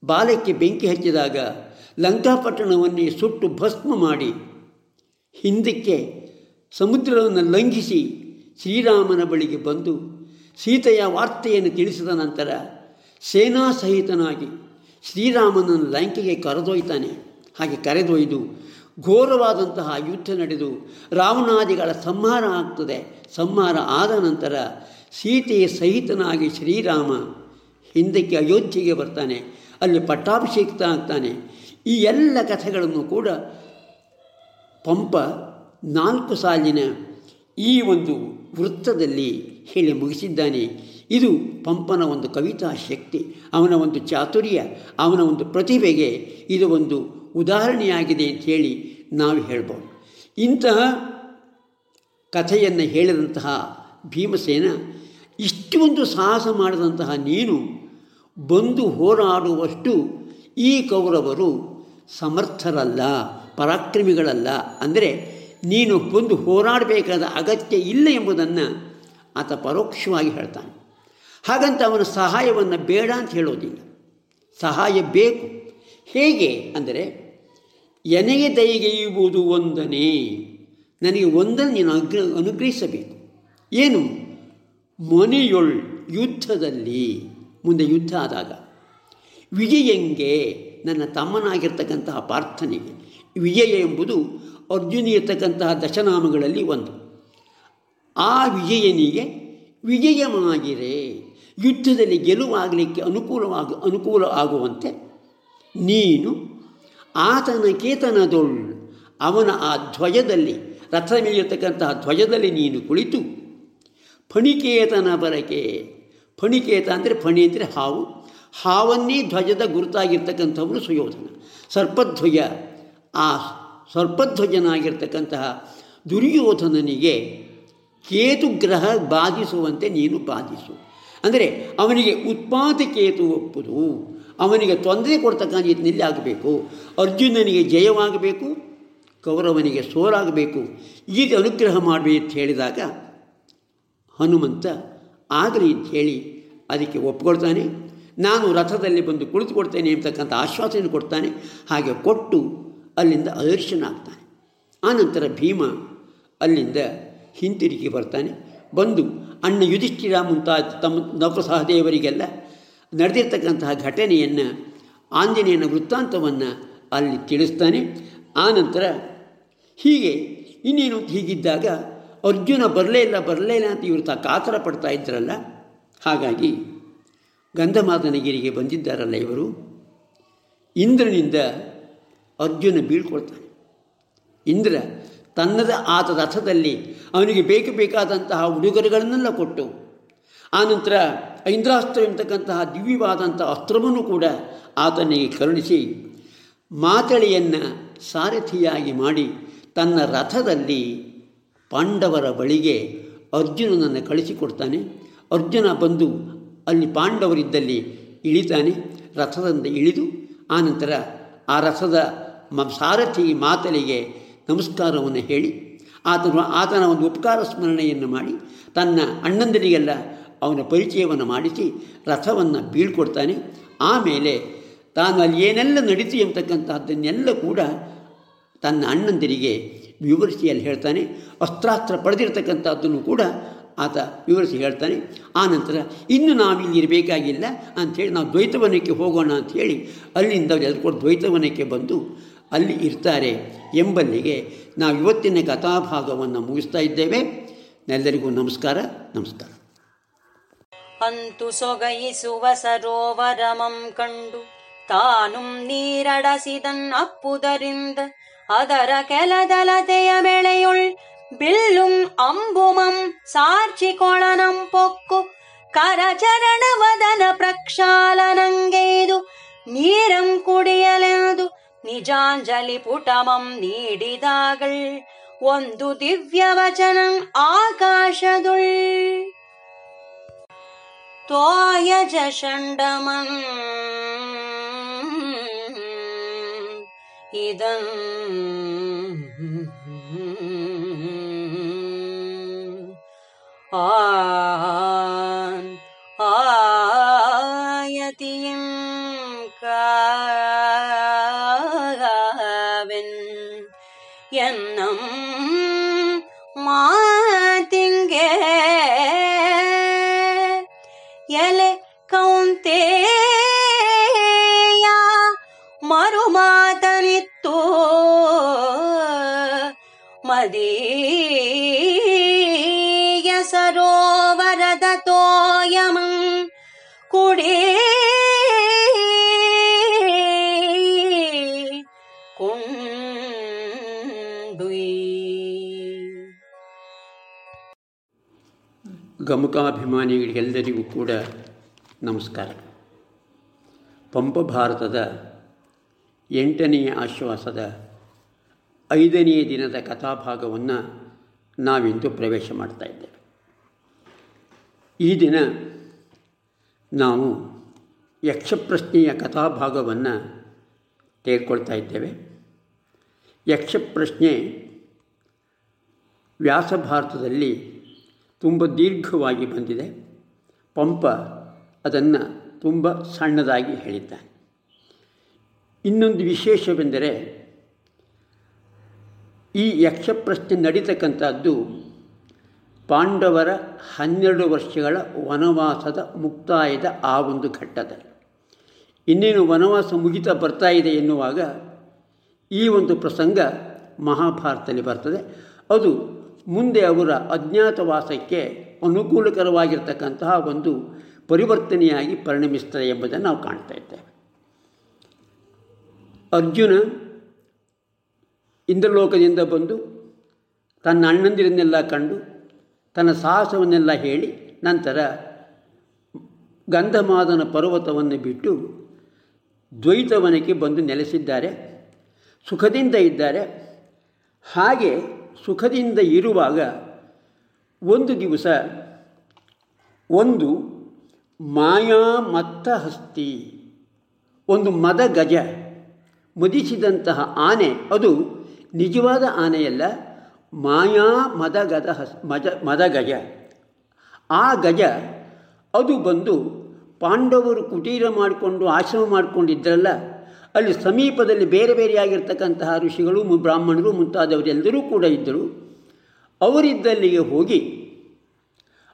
ಬಾಲಕ್ಕೆ ಬೆಂಕಿ ಹಚ್ಚಿದಾಗ ಲಂಕಾಪಟ್ಟಣವನ್ನೇ ಸುಟ್ಟು ಭಸ್ಮ ಮಾಡಿ ಹಿಂದಕ್ಕೆ ಸಮುದ್ರವನ್ನು ಲಂಘಿಸಿ ಶ್ರೀರಾಮನ ಬಳಿಗೆ ಬಂದು ಸೀತೆಯ ವಾರ್ತೆಯನ್ನು ತಿಳಿಸಿದ ನಂತರ ಸೇನಾ ಸಹಿತನಾಗಿ ಶ್ರೀರಾಮನನ್ನು ಲಂಕೆಗೆ ಕರೆದೊಯ್ತಾನೆ. ಹಾಗೆ ಕರೆದೊಯ್ದು ಘೋರವಾದಂತಹ ಯುದ್ಧ ನಡೆದು ರಾವಣಾದಿಗಳ ಸಂಹಾರ ಆಗ್ತದೆ. ಸಂಹಾರ ಆದ ನಂತರ ಸೀತೆಯ ಸಹಿತನಾಗಿ ಶ್ರೀರಾಮ ಹಿಂದಕ್ಕೆ ಅಯೋಧ್ಯೆಗೆ ಬರ್ತಾನೆ. ಅಲ್ಲಿ ಪಟ್ಟಾಭಿಷೇಕ್ತ ಆಗ್ತಾನೆ. ಈ ಎಲ್ಲ ಕಥೆಗಳನ್ನು ಕೂಡ ಪಂಪ ನಾಲ್ಕು ಸಾಲಿನ ಈ ಒಂದು ವೃತ್ತದಲ್ಲಿ ಹೇಳಿ ಮುಗಿಸಿದ್ದಾನೆ. ಇದು ಪಂಪನ ಒಂದು ಕವಿತಾ ಶಕ್ತಿ, ಅವನ ಒಂದು ಚಾತುರ್ಯ, ಅವನ ಒಂದು ಪ್ರತಿಭೆಗೆ ಇದು ಒಂದು ಉದಾಹರಣೆಯಾಗಿದೆ ಅಂತ ಹೇಳಿ ನಾವು ಹೇಳ್ಬೋದು. ಇಂತಹ ಕಥೆಯನ್ನು ಹೇಳಿದಂತಹ ಭೀಮಸೇನ ಇಷ್ಟು ಒಂದು ಸಾಹಸ ಮಾಡಿದಂತಹ ನೀನು ಬಂದು ಹೋರಾಡುವಷ್ಟು ಈ ಕೌರವರು ಸಮರ್ಥರಲ್ಲ, ಪರಾಕ್ರಮಿಗಳಲ್ಲ. ಅಂದರೆ ನೀನು ಕೊಂದು ಹೋರಾಡಬೇಕಾದ ಅಗತ್ಯ ಇಲ್ಲ ಎಂಬುದನ್ನು ಆತ ಪರೋಕ್ಷವಾಗಿ ಹೇಳ್ತಾನೆ. ಹಾಗಂತ ಅವನ ಸಹಾಯವನ್ನು ಬೇಡ ಅಂತ ಹೇಳೋದಿಲ್ಲ. ಸಹಾಯ ಬೇಕು. ಹೇಗೆ ಅಂದರೆ, ಎನೆಗೆ ದೈಗೆಯುವುದು ಒಂದನೇ. ನನಗೆ ಒಂದನ್ನು ನೀನು ಅಗ್ರ, ಅನುಗ್ರಹಿಸಬೇಕು. ಏನು? ಮೊನೆಯೊಳ್ ಯುದ್ಧದಲ್ಲಿ, ಮುಂದೆ ಯುದ್ಧ ಆದಾಗ, ವಿಜಯಂಗೆ ನನ್ನ ತಮ್ಮನಾಗಿರ್ತಕ್ಕಂತಹ ಪ್ರಾರ್ಥನೆಗೆ ವಿಜಯ ಎಂಬುದು ಅರ್ಜುನಿಯತಕ್ಕಂತಹ ದಶನಾಮಗಳಲ್ಲಿ ಒಂದು. ಆ ವಿಜಯನಿಗೆ ವಿಜಯಮಾಗಿರೆ. ಯುದ್ಧದಲ್ಲಿ ಗೆಲುವಾಗಲಿಕ್ಕೆ ಅನುಕೂಲವಾಗ, ಅನುಕೂಲ ಆಗುವಂತೆ ನೀನು ಆತನ ಕೇತನದೊಳ್ ಅವನ ಆ ಧ್ವಜದಲ್ಲಿ, ರಥ ಮೇಲಿರ್ತಕ್ಕಂತಹ ಧ್ವಜದಲ್ಲಿ ನೀನು ಕುಳಿತು ಫಣಿಕೇತನ ಬರಕೆ. ಫಣಿಕೇತ ಅಂದರೆ ಫಣಿ ಅಂದರೆ ಹಾವು. ಹಾವನ್ನೇ ಧ್ವಜದ ಗುರುತಾಗಿರ್ತಕ್ಕಂಥವನು ಸುಯೋಧನ. ಸರ್ಪಧ್ವಜ ಆ ಸರ್ಪಧ್ವಜನಾಗಿರ್ತಕ್ಕಂತಹ ದುರ್ಯೋಧನನಿಗೆ ಕೇತುಗ್ರಹ ಬಾಧಿಸುವಂತೆ ನೀನು ಬಾಧಿಸು. ಅಂದರೆ ಅವನಿಗೆ ಉತ್ಪಾತ ಕೇತು ಒಪ್ಪುದು. ಅವನಿಗೆ ತೊಂದರೆ ಕೊಡ್ತಕ್ಕಂಥ ನಿಲ್ಲಿ ಆಗಬೇಕು ಅರ್ಜುನನಿಗೆ ಜಯವಾಗಬೇಕು. ಕೌರವನಿಗೆ ಸೋಲಾಗಬೇಕು. ಈಗ ಅನುಗ್ರಹ ಮಾಡಬೇಕು ಅಂತ ಹೇಳಿದಾಗ ಹನುಮಂತ ಆಗಲಿ ಅಂತ ಹೇಳಿ ಅದಕ್ಕೆ ಒಪ್ಕೊಳ್ತಾನೆ. ನಾನು ರಥದಲ್ಲಿ ಬಂದು ಕುಳಿತುಕೊಡ್ತೇನೆ ಅಂತಕ್ಕಂಥ ಆಶ್ವಾಸನೆ ಕೊಡ್ತಾನೆ. ಹಾಗೆ ಕೊಟ್ಟು ಅಲ್ಲಿಂದ ಅದರ್ಶನಾಗ್ತಾನೆ ಆನಂತರ ಭೀಮ ಅಲ್ಲಿಂದ ಹಿಂತಿರುಗಿ ಬರ್ತಾನೆ. ಬಂದು ಅಣ್ಣ ಯುಧಿಷ್ಠಿರ ಮುಂತಾದ ತಮ್ಮ ನವಸಹದೇವರಿಗೆಲ್ಲ ನಡೆದಿರ್ತಕ್ಕಂತಹ ಘಟನೆಯನ್ನು, ಆಂಜನೇಯನ ವೃತ್ತಾಂತವನ್ನು ಅಲ್ಲಿ ತಿಳಿಸ್ತಾನೆ. ಆನಂತರ ಹೀಗೆ ಇನ್ನೇನು ಹೀಗಿದ್ದಾಗ ಅರ್ಜುನ ಬರಲೇ ಇಲ್ಲ ಬರಲೇ ಇಲ್ಲ ಅಂತ ಇವರು ತಾ ಕಾತರ ಪಡ್ತಾ ಇದ್ದರಲ್ಲ ಹಾಗಾಗಿ ಗಂಧಮಾದನಗಿರಿಗೆ ಬಂದಿದ್ದಾರಲ್ಲ ಇವರು. ಇಂದ್ರನಿಂದ ಅರ್ಜುನ ಬೀಳ್ಕೊಳ್ತಾನೆ. ಇಂದ್ರ ತನ್ನದ ಆತ ರಥದಲ್ಲಿ ಅವನಿಗೆ ಬೇಕು ಬೇಕಾದಂತಹ ಉಡುಗೊರೆಗಳನ್ನೆಲ್ಲ ಕೊಟ್ಟು ಆನಂತರ ಐಂದ್ರಾಸ್ತ್ರ ಎಂಬತಕ್ಕಂತಹ ದಿವ್ಯವಾದಂಥ ಅಸ್ತ್ರವನ್ನು ಕೂಡ ಆತನಿಗೆ ಕರುಣಿಸಿ ಮಾತಳಿಯನ್ನು ಸಾರಥಿಯಾಗಿ ಮಾಡಿ ತನ್ನ ರಥದಲ್ಲಿ ಪಾಂಡವರ ಬಳಿಗೆ ಅರ್ಜುನನನ್ನು ಕಳಿಸಿಕೊಡ್ತಾನೆ. ಅರ್ಜುನ ಬಂದು ಅಲ್ಲಿ ಪಾಂಡವರಿದ್ದಲ್ಲಿ ಇಳಿತಾನೆ ರಥದಿಂದ ಇಳಿದು ಆನಂತರ ಆ ರಥದ ಮ ಸಾರಥಿ ಮಾತಲಿಗೆ ನಮಸ್ಕಾರವನ್ನು ಹೇಳಿ, ಆತನು, ಆತನ ಒಂದು ಉಪಕಾರ ಸ್ಮರಣೆಯನ್ನು ಮಾಡಿ, ತನ್ನ ಅಣ್ಣಂದರಿಗೆಲ್ಲ ಅವನ ಪರಿಚಯವನ್ನು ಮಾಡಿಸಿ, ರಥವನ್ನು ಬೀಳ್ಕೊಡ್ತಾನೆ. ಆಮೇಲೆ ತಾನು ಅಲ್ಲಿ ಏನೆಲ್ಲ ನಡೀತು ಎಂಬತಕ್ಕಂತಹದ್ದನ್ನೆಲ್ಲ ಕೂಡ ತನ್ನ ಅಣ್ಣಂದಿರಿಗೆ ವಿವರಿಸಿ ಅಲ್ಲಿ ಹೇಳ್ತಾನೆ. ಅಸ್ತ್ರಾಸ್ತ್ರ ಪಡೆದಿರ್ತಕ್ಕಂಥದ್ದನ್ನು ಕೂಡ ಆತ ವಿವರಿಸಿ ಹೇಳ್ತಾನೆ. ಆನಂತರ ಇನ್ನು ನಾವಿಲ್ಲಿ ಇರಬೇಕಾಗಿಲ್ಲ, ಅಂಥೇಳಿ ನಾವು ದ್ವೈತವನಕ್ಕೆ ಹೋಗೋಣ ಅಂಥೇಳಿ, ಅಲ್ಲಿಂದ ಎಲ್ಕೊಂಡು ದ್ವೈತವನಕ್ಕೆ ಬಂದು ಅಲ್ಲಿ ಇರ್ತಾರೆ ಎಂಬಲ್ಲಿಗೆ ನಾವು ಇವತ್ತಿನ ಕಥಾಭಾಗವನ್ನು ಮುಗಿಸ್ತಾ ಇದ್ದೇವೆ. ಎಲ್ಲರಿಗೂ ನಮಸ್ಕಾರ ನಮಸ್ಕಾರ. ಅಂತು ಸೊಗಯಿಸುವ ಸರೋವರಮಂ ಕಂಡು ತಾನು ನೀರಡಸಿದನ್ ಅಪ್ಪುದರಿಂದ ಅದರ ಕೆಲದಲತೆಯ ಬೆಳೆಯುಳ್ ಬಿಲ್ಲುಂ ಅಂಬುಮಂ ಸಾರ್ಚಿಕೊಳನಂ ಪೊಕ್ಕು ಕರಚರಣವದನ ಪ್ರಕ್ಷಾಲನಂಗೈದು ನೀರಂ ಕುಡಿಯಲೆಂದು ನಿಜಾಂಜಲಿ ಪುಟಮಂ ನೀಡಿದಾಗಳ್ ಒಂದು ದಿವ್ಯ ವಚನಂ ಆಕಾಶದುಳ್ ತ್ವಾಯಜ ಷಂಡಮನ್ ಇದಂ ಆನ್ ಸರೋವರದ ತೋಯಮಂ ಕುಡಿ. ಕೊಂಡುಯ್. ಗಮಕಾಭಿಮಾನಿಗಳಿಗೆಲ್ಲರಿಗೂ ಕೂಡ ನಮಸ್ಕಾರ. ಪಂಪ ಭಾರತದ ಎಂಟನೆಯ ಆಶ್ವಾಸದ ಐದನೆಯ ದಿನದ ಕಥಾಭಾಗವನ್ನು ನಾವಿಂದು ಪ್ರವೇಶ ಮಾಡ್ತಾ ಇದ್ದೇವೆ. ಈ ದಿನ ನಾವು ಯಕ್ಷಪ್ರಶ್ನೆಯ ಕಥಾಭಾಗವನ್ನು ತೆಗೆದುಕೊಳ್ತಾ ಇದ್ದೇವೆ. ಯಕ್ಷಪ್ರಶ್ನೆ ವ್ಯಾಸ ಭಾರತದಲ್ಲಿ ತುಂಬ ದೀರ್ಘವಾಗಿ ಬಂದಿದೆ. ಪಂಪ ಅದನ್ನು ತುಂಬ ಸಣ್ಣದಾಗಿ ಹೇಳಿದ್ದಾನೆ. ಇನ್ನೊಂದು ವಿಶೇಷವೆಂದರೆ ಈ ಯಕ್ಷಪ್ರಶ್ನೆ ನಡೀತಕ್ಕಂಥದ್ದು ಪಾಂಡವರ ಹನ್ನೆರಡು ವರ್ಷಗಳ ವನವಾಸದ ಮುಕ್ತಾಯದ ಆ ಒಂದು ಘಟ್ಟದಲ್ಲಿ. ಇನ್ನೇನು ವನವಾಸ ಮುಗಿತಾ ಬರ್ತಾ ಇದೆ ಎನ್ನುವಾಗ ಈ ಒಂದು ಪ್ರಸಂಗ ಮಹಾಭಾರತದಲ್ಲಿ ಬರ್ತದೆ. ಅದು ಮುಂದೆ ಅವರ ಅಜ್ಞಾತವಾಸಕ್ಕೆ ಅನುಕೂಲಕರವಾಗಿರ್ತಕ್ಕಂತಹ ಒಂದು ಪರಿವರ್ತನೆಯಾಗಿ ಪರಿಣಮಿಸ್ತದೆ ಎಂಬುದನ್ನು ನಾವು ಕಾಣ್ತಾ ಇದ್ದೇವೆ. ಅರ್ಜುನ ಇಂದ್ರಲೋಕದಿಂದ ಬಂದು ತನ್ನ ಅಣ್ಣಂದಿರನ್ನೆಲ್ಲ ಕಂಡು ತನ್ನ ಸಾಹಸವನ್ನೆಲ್ಲ ಹೇಳಿ ನಂತರ ಗಂಧಮಾದನ ಪರ್ವತವನ್ನು ಬಿಟ್ಟು ದ್ವೈತವನಕ್ಕೆ ಬಂದು ನೆಲೆಸಿದ್ದಾರೆ, ಸುಖದಿಂದ ಇದ್ದಾರೆ. ಹಾಗೆ ಸುಖದಿಂದ ಇರುವಾಗ ಒಂದು ದಿವಸ ಒಂದು ಮಾಯಾ ಮತ್ತ ಹಸ್ತಿ ಒಂದು ಮದ ಗಜ ಮುದಿಸಿದಂತಹ ಆನೆ, ಅದು ನಿಜವಾದ ಆನೆಯಲ್ಲ, ಮಾಯಾ ಮದ ಗದ ಹಸ್ ಮದ ಗಜ ಆ ಗಜ ಅದು ಬಂದು ಪಾಂಡವರು ಕುಟೀರ ಮಾಡಿಕೊಂಡು, ಆಶ್ರಮ ಮಾಡಿಕೊಂಡಿದ್ದರಲ್ಲ ಅಲ್ಲಿ ಸಮೀಪದಲ್ಲಿ ಬೇರೆ ಬೇರೆಯಾಗಿರ್ತಕ್ಕಂತಹ ಋಷಿಗಳು ಬ್ರಾಹ್ಮಣರು ಮುಂತಾದವರೆಲ್ಲರೂ ಕೂಡ ಇದ್ದರು. ಅವರಿದ್ದಲ್ಲಿಗೆ ಹೋಗಿ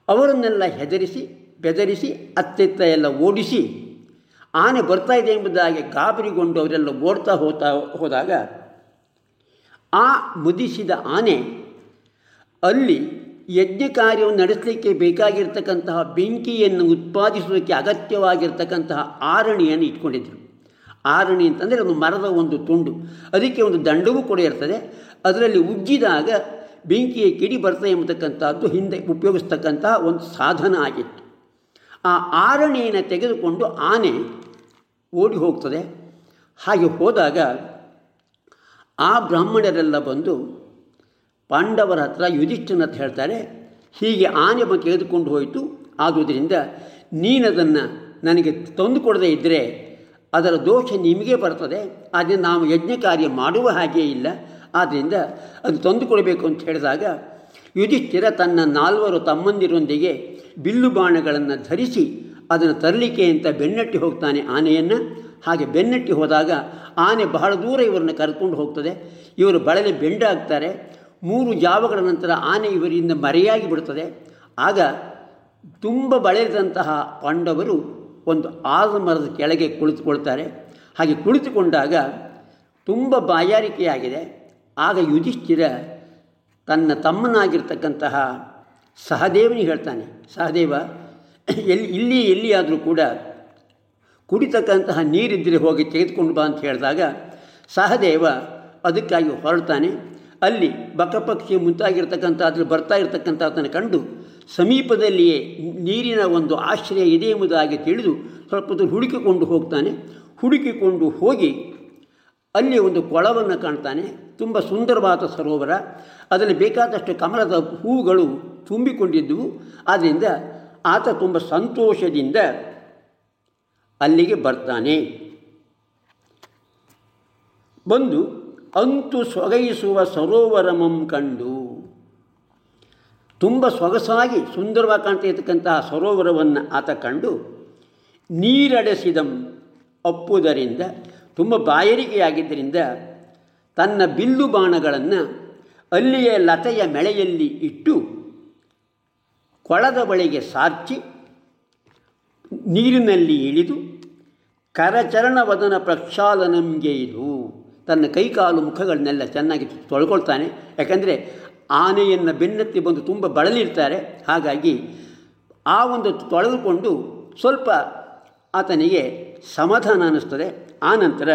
ಅವರನ್ನೆಲ್ಲ ಹೆದರಿಸಿ, ಬೆದರಿಸಿ, ಅತ್ತಿತ್ತ ಎಲ್ಲ ಓಡಿಸಿ, ಆನೆ ಬರ್ತಾ ಇದೆ ಎಂಬುದಾಗಿ ಗಾಬರಿಗೊಂಡು ಅವರೆಲ್ಲ ಓಡ್ತಾ ಹೋಗ್ತಾ ಹೋದಾಗ ಆ ಮುದಿಸಿದ ಆನೆ ಅಲ್ಲಿ ಯಜ್ಞ ಕಾರ್ಯವನ್ನು ನಡೆಸಲಿಕ್ಕೆ ಬೇಕಾಗಿರ್ತಕ್ಕಂತಹ ಬೆಂಕಿಯನ್ನು ಉತ್ಪಾದಿಸುವುದಕ್ಕೆ ಅಗತ್ಯವಾಗಿರ್ತಕ್ಕಂತಹ ಆರಣಿಯನ್ನು ಇಟ್ಕೊಂಡಿದ್ದರು ಆರಣಿ ಅಂತಂದರೆ ಒಂದು ಮರದ ಒಂದು ತುಂಡು. ಅದಕ್ಕೆ ಒಂದು ದಂಡವೂ ಕೂಡ ಇರ್ತದೆ. ಅದರಲ್ಲಿ ಉಜ್ಜಿದಾಗ ಬೆಂಕಿಯ ಕಿಡಿ ಬರ್ತದೆ ಎಂಬತಕ್ಕಂಥದ್ದು ಹಿಂದೆ ಉಪಯೋಗಿಸ್ತಕ್ಕಂತಹ ಒಂದು ಸಾಧನ ಆಗಿತ್ತು. ಆ ಆರಣಿಯನ್ನು ತೆಗೆದುಕೊಂಡು ಆನೆ ಓಡಿ ಹೋಗ್ತದೆ. ಹಾಗೆ ಹೋದಾಗ ಆ ಬ್ರಾಹ್ಮಣರೆಲ್ಲ ಬಂದು ಪಾಂಡವರ ಹತ್ರ ಯುಧಿಷ್ಠನ ಹತ್ರ ಹೇಳ್ತಾರೆ, ಹೀಗೆ ಆನೆ ಬಂದು ತೆಗೆದುಕೊಂಡು ಹೋಯಿತು. ಆದುದರಿಂದ ನೀನದನ್ನು ನನಗೆ ತಂದು ಕೊಡದೇ ಇದ್ದರೆ ಅದರ ದೋಷ ನಿಮಗೆ ಬರ್ತದೆ. ಆದರೆ ನಾವು ಯಜ್ಞ ಕಾರ್ಯ ಮಾಡುವ ಹಾಗೇ ಇಲ್ಲ. ಆದ್ದರಿಂದ ಅದು ತಂದು ಕೊಡಬೇಕು ಅಂತ ಹೇಳಿದಾಗ ಯುಧಿಷ್ಠಿರ ತನ್ನ ನಾಲ್ವರು ತಮ್ಮಂದಿರೊಂದಿಗೆ ಬಿಲ್ಲು ಬಾಣಗಳನ್ನು ಧರಿಸಿ ಅದನ್ನು ತರಲಿಕ್ಕೆ ಅಂತ ಬೆನ್ನಟ್ಟಿ ಹೋಗ್ತಾನೆ ಆನೆಯನ್ನು. ಹಾಗೆ ಬೆನ್ನಟ್ಟಿ ಹೋದಾಗ ಆನೆ ಬಹಳ ದೂರ ಇವರನ್ನು ಕರೆದುಕೊಂಡು ಹೋಗ್ತದೆ. ಇವರು ಬಳಲಿ ಬೆಂಡಾಗ್ತಾರೆ. ಮೂರು ಜಾವಗಳ ನಂತರ ಆನೆ ಇವರಿಂದ ಮರೆಯಾಗಿ ಬಿಡುತ್ತದೆ ಆಗ ತುಂಬ ಬಳೆದಂತಹ ಪಾಂಡವರು ಒಂದು ಆದ ಮರದ ಕೆಳಗೆ ಕುಳಿತುಕೊಳ್ತಾರೆ. ಹಾಗೆ ಕುಳಿತುಕೊಂಡಾಗ ತುಂಬ ಬಾಯಾರಿಕೆಯಾಗಿದೆ. ಆಗ ಯುಧಿಷ್ಠಿರ ತನ್ನ ತಮ್ಮನಾಗಿರ್ತಕ್ಕಂತಹ ಸಹದೇವನಿಗೆ ಹೇಳ್ತಾನೆ, ಸಹದೇವ, ಎಲ್ಲಿ ಇಲ್ಲಿ ಎಲ್ಲಿಯಾದರೂ ಕೂಡ ಕುಡಿತಕ್ಕಂತಹ ನೀರಿದ್ದರೆ ಹೋಗಿ ತೆಗೆದುಕೊಂಡು ಬಾ ಅಂತ ಹೇಳಿದಾಗ ಸಹದೇವ ಅದಕ್ಕಾಗಿ ಹೊರಡ್ತಾನೆ. ಅಲ್ಲಿ ಬಕಪಕ್ಷಿ ಮುಂತಾಗಿರ್ತಕ್ಕಂಥ ಅದ್ರಲ್ಲಿ ಬರ್ತಾ ಇರತಕ್ಕಂಥ ಆತನ ಕಂಡು ಸಮೀಪದಲ್ಲಿಯೇ ನೀರಿನ ಒಂದು ಆಶ್ರಯ ಇದೆ ಎಂಬುದಾಗಿ ತಿಳಿದು ಸ್ವಲ್ಪ ಹೊತ್ತು ಹುಡುಕಿಕೊಂಡು ಹೋಗ್ತಾನೆ. ಹುಡುಕಿಕೊಂಡು ಹೋಗಿ ಅಲ್ಲಿ ಒಂದು ಕೊಳವನ್ನು ಕಾಣ್ತಾನೆ. ತುಂಬ ಸುಂದರವಾದ ಸರೋವರ. ಅದರಲ್ಲಿ ಬೇಕಾದಷ್ಟು ಕಮಲದ ಹೂಗಳು ತುಂಬಿಕೊಂಡಿದ್ದವು. ಆದ್ದರಿಂದ ಆತ ತುಂಬ ಸಂತೋಷದಿಂದ ಅಲ್ಲಿಗೆ ಬರ್ತಾನೆ. ಬಂದು ಅಂತು ಸೊಗೈಸುವ ಸರೋವರಮಂ ಕಂಡು ತುಂಬ ಸೊಗಸಾಗಿ ಸುಂದರವಾಗಿ ಕಾಣ್ತಾ ಇರ್ತಕ್ಕಂತಹ ಸರೋವರವನ್ನು ಆತ ಕಂಡು ನೀರಡೆಸಿದಂ ಅಪ್ಪುದರಿಂದ, ತುಂಬ ಬಾಯರಿಕೆಯಾಗಿದ್ದರಿಂದ ತನ್ನ ಬಿಲ್ಲು ಬಾಣಗಳನ್ನು ಅಲ್ಲಿಯೇ ಲತೆಯ ಮೆಳೆಯಲ್ಲಿ ಇಟ್ಟು ಕೊಳದ ಬಳಿಗೆ ಸಾರ್ಚಿ ನೀರಿನಲ್ಲಿ ಇಳಿದು ಕರಚರಣ ವದನ ಪ್ರಕ್ಷಾಲನಂಗೆ ಇದು ತನ್ನ ಕೈಕಾಲು ಮುಖಗಳನ್ನೆಲ್ಲ ಚೆನ್ನಾಗಿ ತೊಳ್ಕೊಳ್ತಾನೆ. ಯಾಕಂದರೆ ಆನೆಯನ್ನು ಬೆನ್ನತ್ತಿ ಬಂದು ತುಂಬ ಬಳಲಿರ್ತಾರೆ. ಹಾಗಾಗಿ ಆ ಒಂದು ತೊಳೆದುಕೊಂಡು ಸ್ವಲ್ಪ ಆತನಿಗೆ ಸಮಾಧಾನ ಅನ್ನಿಸ್ತದೆ. ಆನಂತರ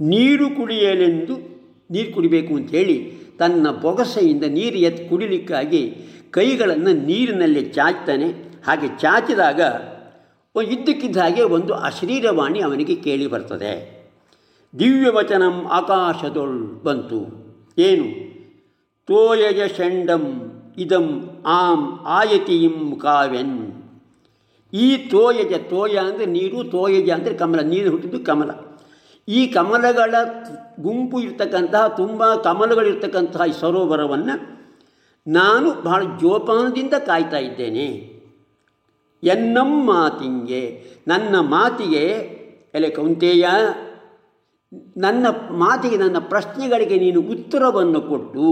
ನೀರು ಕುಡಿಯಲೆಂದು ನೀರು ಕುಡಿಬೇಕು ಅಂಥೇಳಿ ತನ್ನ ಬೊಗಸೆಯಿಂದ ನೀರು ಎತ್ತಿ ಕುಡಿಲಿಕ್ಕಾಗಿ ಕೈಗಳನ್ನು ನೀರಿನಲ್ಲಿ ಚಾಚ್ತಾನೆ. ಹಾಗೆ ಚಾಚಿದಾಗ ಇದ್ದಕ್ಕಿದ್ದ ಹಾಗೆ ಒಂದು ಅಶರೀರವಾಣಿ ಅವನಿಗೆ ಕೇಳಿ ಬರ್ತದೆ. ದಿವ್ಯವಚನಂ ಆಕಾಶದೊಳ್ ಬಂತು. ಏನು? ತೋಯಜ ಷಂಡಂ ಇದಂ ಆಂ ಆಯತಿಯಂ ಕಾವ್ಯನ್. ಈ ತೋಯಜ, ತೋಯ ಅಂದರೆ ನೀರು, ತೋಯಜ ಅಂದರೆ ಕಮಲ, ನೀರು ಹುಟ್ಟಿದ್ದು ಕಮಲ. ಈ ಕಮಲಗಳ ಗುಂಪು ಇರ್ತಕ್ಕಂತಹ, ತುಂಬ ಕಮಲಗಳಿರ್ತಕ್ಕಂತಹ ಈ ಸರೋವರವನ್ನು ನಾನು ಬಹಳ ಜೋಪಾನದಿಂದ ಕಾಯ್ತಾ ಇದ್ದೇನೆ. ಎನ್ನಂ ಮಾತಿಂಗೆ. ನನ್ನ ಮಾತಿಗೆ, ಎಲೆ ಕೌಂತೆಯ, ನನ್ನ ಮಾತಿಗೆ ನನ್ನ ಪ್ರಶ್ನೆಗಳಿಗೆ ನೀನು ಉತ್ತರವನ್ನು ಕೊಟ್ಟು,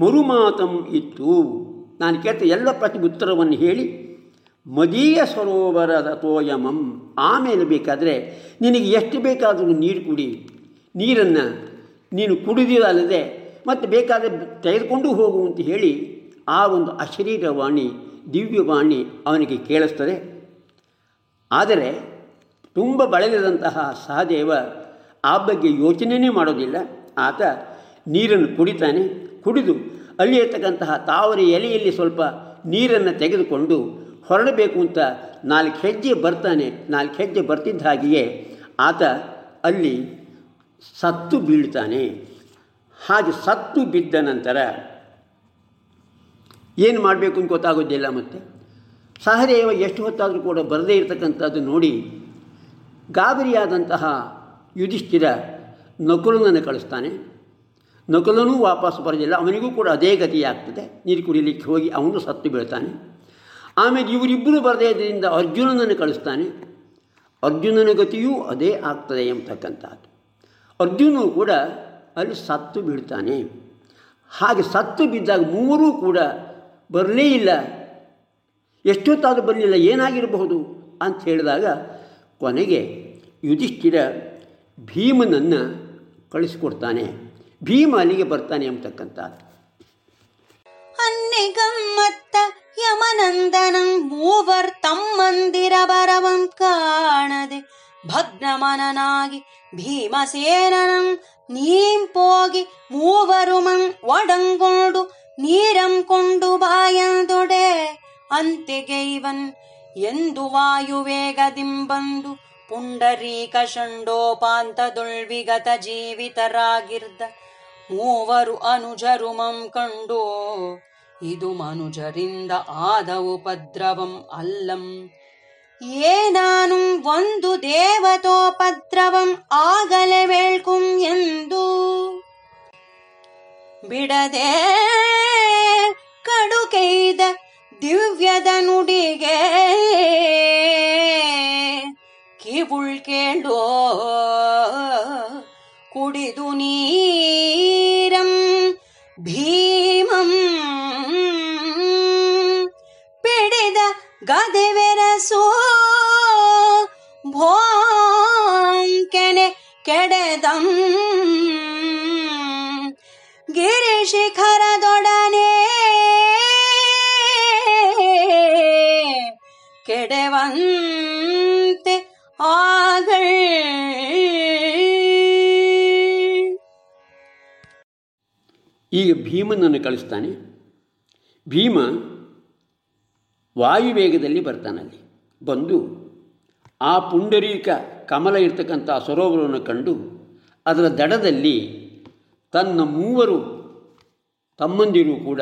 ಮರುಮಾತಂ ಇತ್ತು. ನಾನು ಕೇಳ್ತ ಎಲ್ಲ ಪ್ರಶ್ನೆ ಉತ್ತರವನ್ನು ಹೇಳಿ, ಮದೀಯ ಸರೋವರದ ತೋಯಮಂ, ಆಮೇಲೆ ಬೇಕಾದರೆ ನಿನಗೆ ಎಷ್ಟು ಬೇಕಾದರೂ ನೀರು ಕುಡಿ. ನೀರನ್ನು ನೀನು ಕುಡಿದಿರಲ್ಲದೆ, ಮತ್ತು ಬೇಕಾದರೆ ತೆಗೆದುಕೊಂಡು ಹೋಗು ಅಂತ ಹೇಳಿ, ಆ ಒಂದು ಅಶರೀರವಾಣಿ ದಿವ್ಯವಾಣಿ ಅವನಿಗೆ ಕೇಳಿಸ್ತದೆ. ಆದರೆ ತುಂಬ ಬಳಲಿದಂತಹ ಸಹದೇವ ಆ ಬಗ್ಗೆ ಯೋಚನೆಯೇ ಮಾಡೋದಿಲ್ಲ. ಆತ ನೀರನ್ನು ಕುಡಿತಾನೆ. ಕುಡಿದು ಅಲ್ಲಿರ್ತಕ್ಕಂತಹ ತಾವರೆ ಎಲೆಯಲ್ಲಿ ಸ್ವಲ್ಪ ನೀರನ್ನು ತೆಗೆದುಕೊಂಡು ಹೊರಡಬೇಕು ಅಂತ ನಾಲ್ಕು ಹೆಜ್ಜೆ ಬರ್ತಾನೆ. ನಾಲ್ಕು ಹೆಜ್ಜೆ ಬರ್ತಿದ್ದ ಹಾಗೆಯೇ ಆತ ಅಲ್ಲಿ ಸತ್ತು ಬೀಳ್ತಾನೆ. ಹಾಗೆ ಸತ್ತು ಬಿದ್ದ ನಂತರ ಏನು ಮಾಡಬೇಕು ಅಂತ ಗೊತ್ತಾಗೋದಿಲ್ಲ ಮತ್ತೆ. ಸಹದೇವ ಎಷ್ಟು ಹೊತ್ತಾದರೂ ಕೂಡ ಬರದೇ ಇರತಕ್ಕಂಥದ್ದು ನೋಡಿ, ಗಾಬರಿಯಾದಂತಹ ಯುಧಿಷ್ಠಿರ ನಕುಲನನ್ನು ಕಳಿಸ್ತಾನೆ. ನಕುಲನೂ ವಾಪಸ್ ಬರೋದಿಲ್ಲ, ಅವನಿಗೂ ಕೂಡ ಅದೇ ಗತಿಯಾಗ್ತದೆ ನೀರು ಕುಡಿಲಿಕ್ಕೆ ಹೋಗಿ ಅವನು ಸತ್ತು ಬೀಳ್ತಾನೆ. ಆಮೇಲೆ ಇವರಿಬ್ಬರು ಬರದೇ ಇದರಿಂದ ಅರ್ಜುನನನ್ನು ಕಳಿಸ್ತಾನೆ. ಅರ್ಜುನನ ಗತಿಯೂ ಅದೇ ಆಗ್ತದೆ ಎಂಬತಕ್ಕಂಥದ್ದು. ಅರ್ಜುನನು ಕೂಡ ಅಲ್ಲಿ ಸತ್ತು ಬೀಳ್ತಾನೆ. ಹಾಗೆ ಸತ್ತು ಬಿದ್ದಾಗ ಮೂರೂ ಕೂಡ ಬರಲೇ ಇಲ್ಲ ಎಷ್ಟೊತ್ತಾದರೂ ಬರಲಿಲ್ಲ, ಏನಾಗಿರಬಹುದು ಅಂತ ಹೇಳಿದಾಗ ಕೊನೆಗೆ ಯುಧಿಷ್ಠಿರ ಭೀಮನನ್ನು ಕಳಿಸಿಕೊಡ್ತಾನೆ. ಭೀಮ ಅಲ್ಲಿಗೆ ಬರ್ತಾನೆ ಎಂಬತಕ್ಕಂಥದ್ದು ಅನ್ನಿಗಮ್ಮತ್ತ ಯಮನಂದನಂ ಮೂವರ್ ತಮ್ಮಂದಿರ ಬರವಂ ಕಾಣದೆ ಭಗ್ನಮನನಾಗಿ ಭೀಮಸೇನನಂ ನೀಂ ಪೋಗಿ ಮೂವರು ಮಂ ಒಡಂಗೊಂಡು ನೀರಂ ಕೊಂಡು ಬಾಯಂದೊಡೆ ಅಂತೆಗೈವನ್ ಎಂದು ವಾಯುವೇಗದಿಂಬಂದು ಪುಂಡರೀಕ ಷಂಡೋಪಾಂತದುಳ್ವಿಗತ ಜೀವಿತರಾಗಿರ್ದ ಮೂವರು ಅನುಜರುಮಂ ಕಂಡು. ಇದು ಮನುಜರಿಂದ ಆದ ಉಪದ್ರವಂ ಅಲ್ಲಂ. ಏನಾನು ಒಂದು ದೇವತೋಪದ್ರವಂ ಆಗಲೇ ವೇಳ್ಕುಂ ಎಂದು. ಬಿಡದೆ ಕಡುಕೈದ ದಿವ್ಯದ ನುಡಿಗೆ ಕಿವುಳ್ ಕೇಳೋ ಕುಡಿದು ನೀರಂ ಭೀಮಂ. ಪಿಡಿದ ಗದೆವೆರಸೋ ಭೋಂಕೆನೆ ಕೆಡೆದಂ. ಗಿರಿಶಿಖರದೊಡನೆ ಕೆಡವಂತೆ ಆಗಳ್ ಈಗ ಭೀಮನನ್ನು ಕಳಿಸ್ತಾನೆ. ಭೀಮ ವಾಯುವೇಗದಲ್ಲಿ ಬರ್ತಾನಲ್ಲಿ ಬಂದು ಆ ಪುಂಡರೀಕ ಕಮಲ ಇರ್ತಕ್ಕಂಥ ಸರೋವರವನ್ನು ಕಂಡು ಅದರ ದಡದಲ್ಲಿ ತನ್ನ ಮೂವರು ತಮ್ಮಂದಿರು ಕೂಡ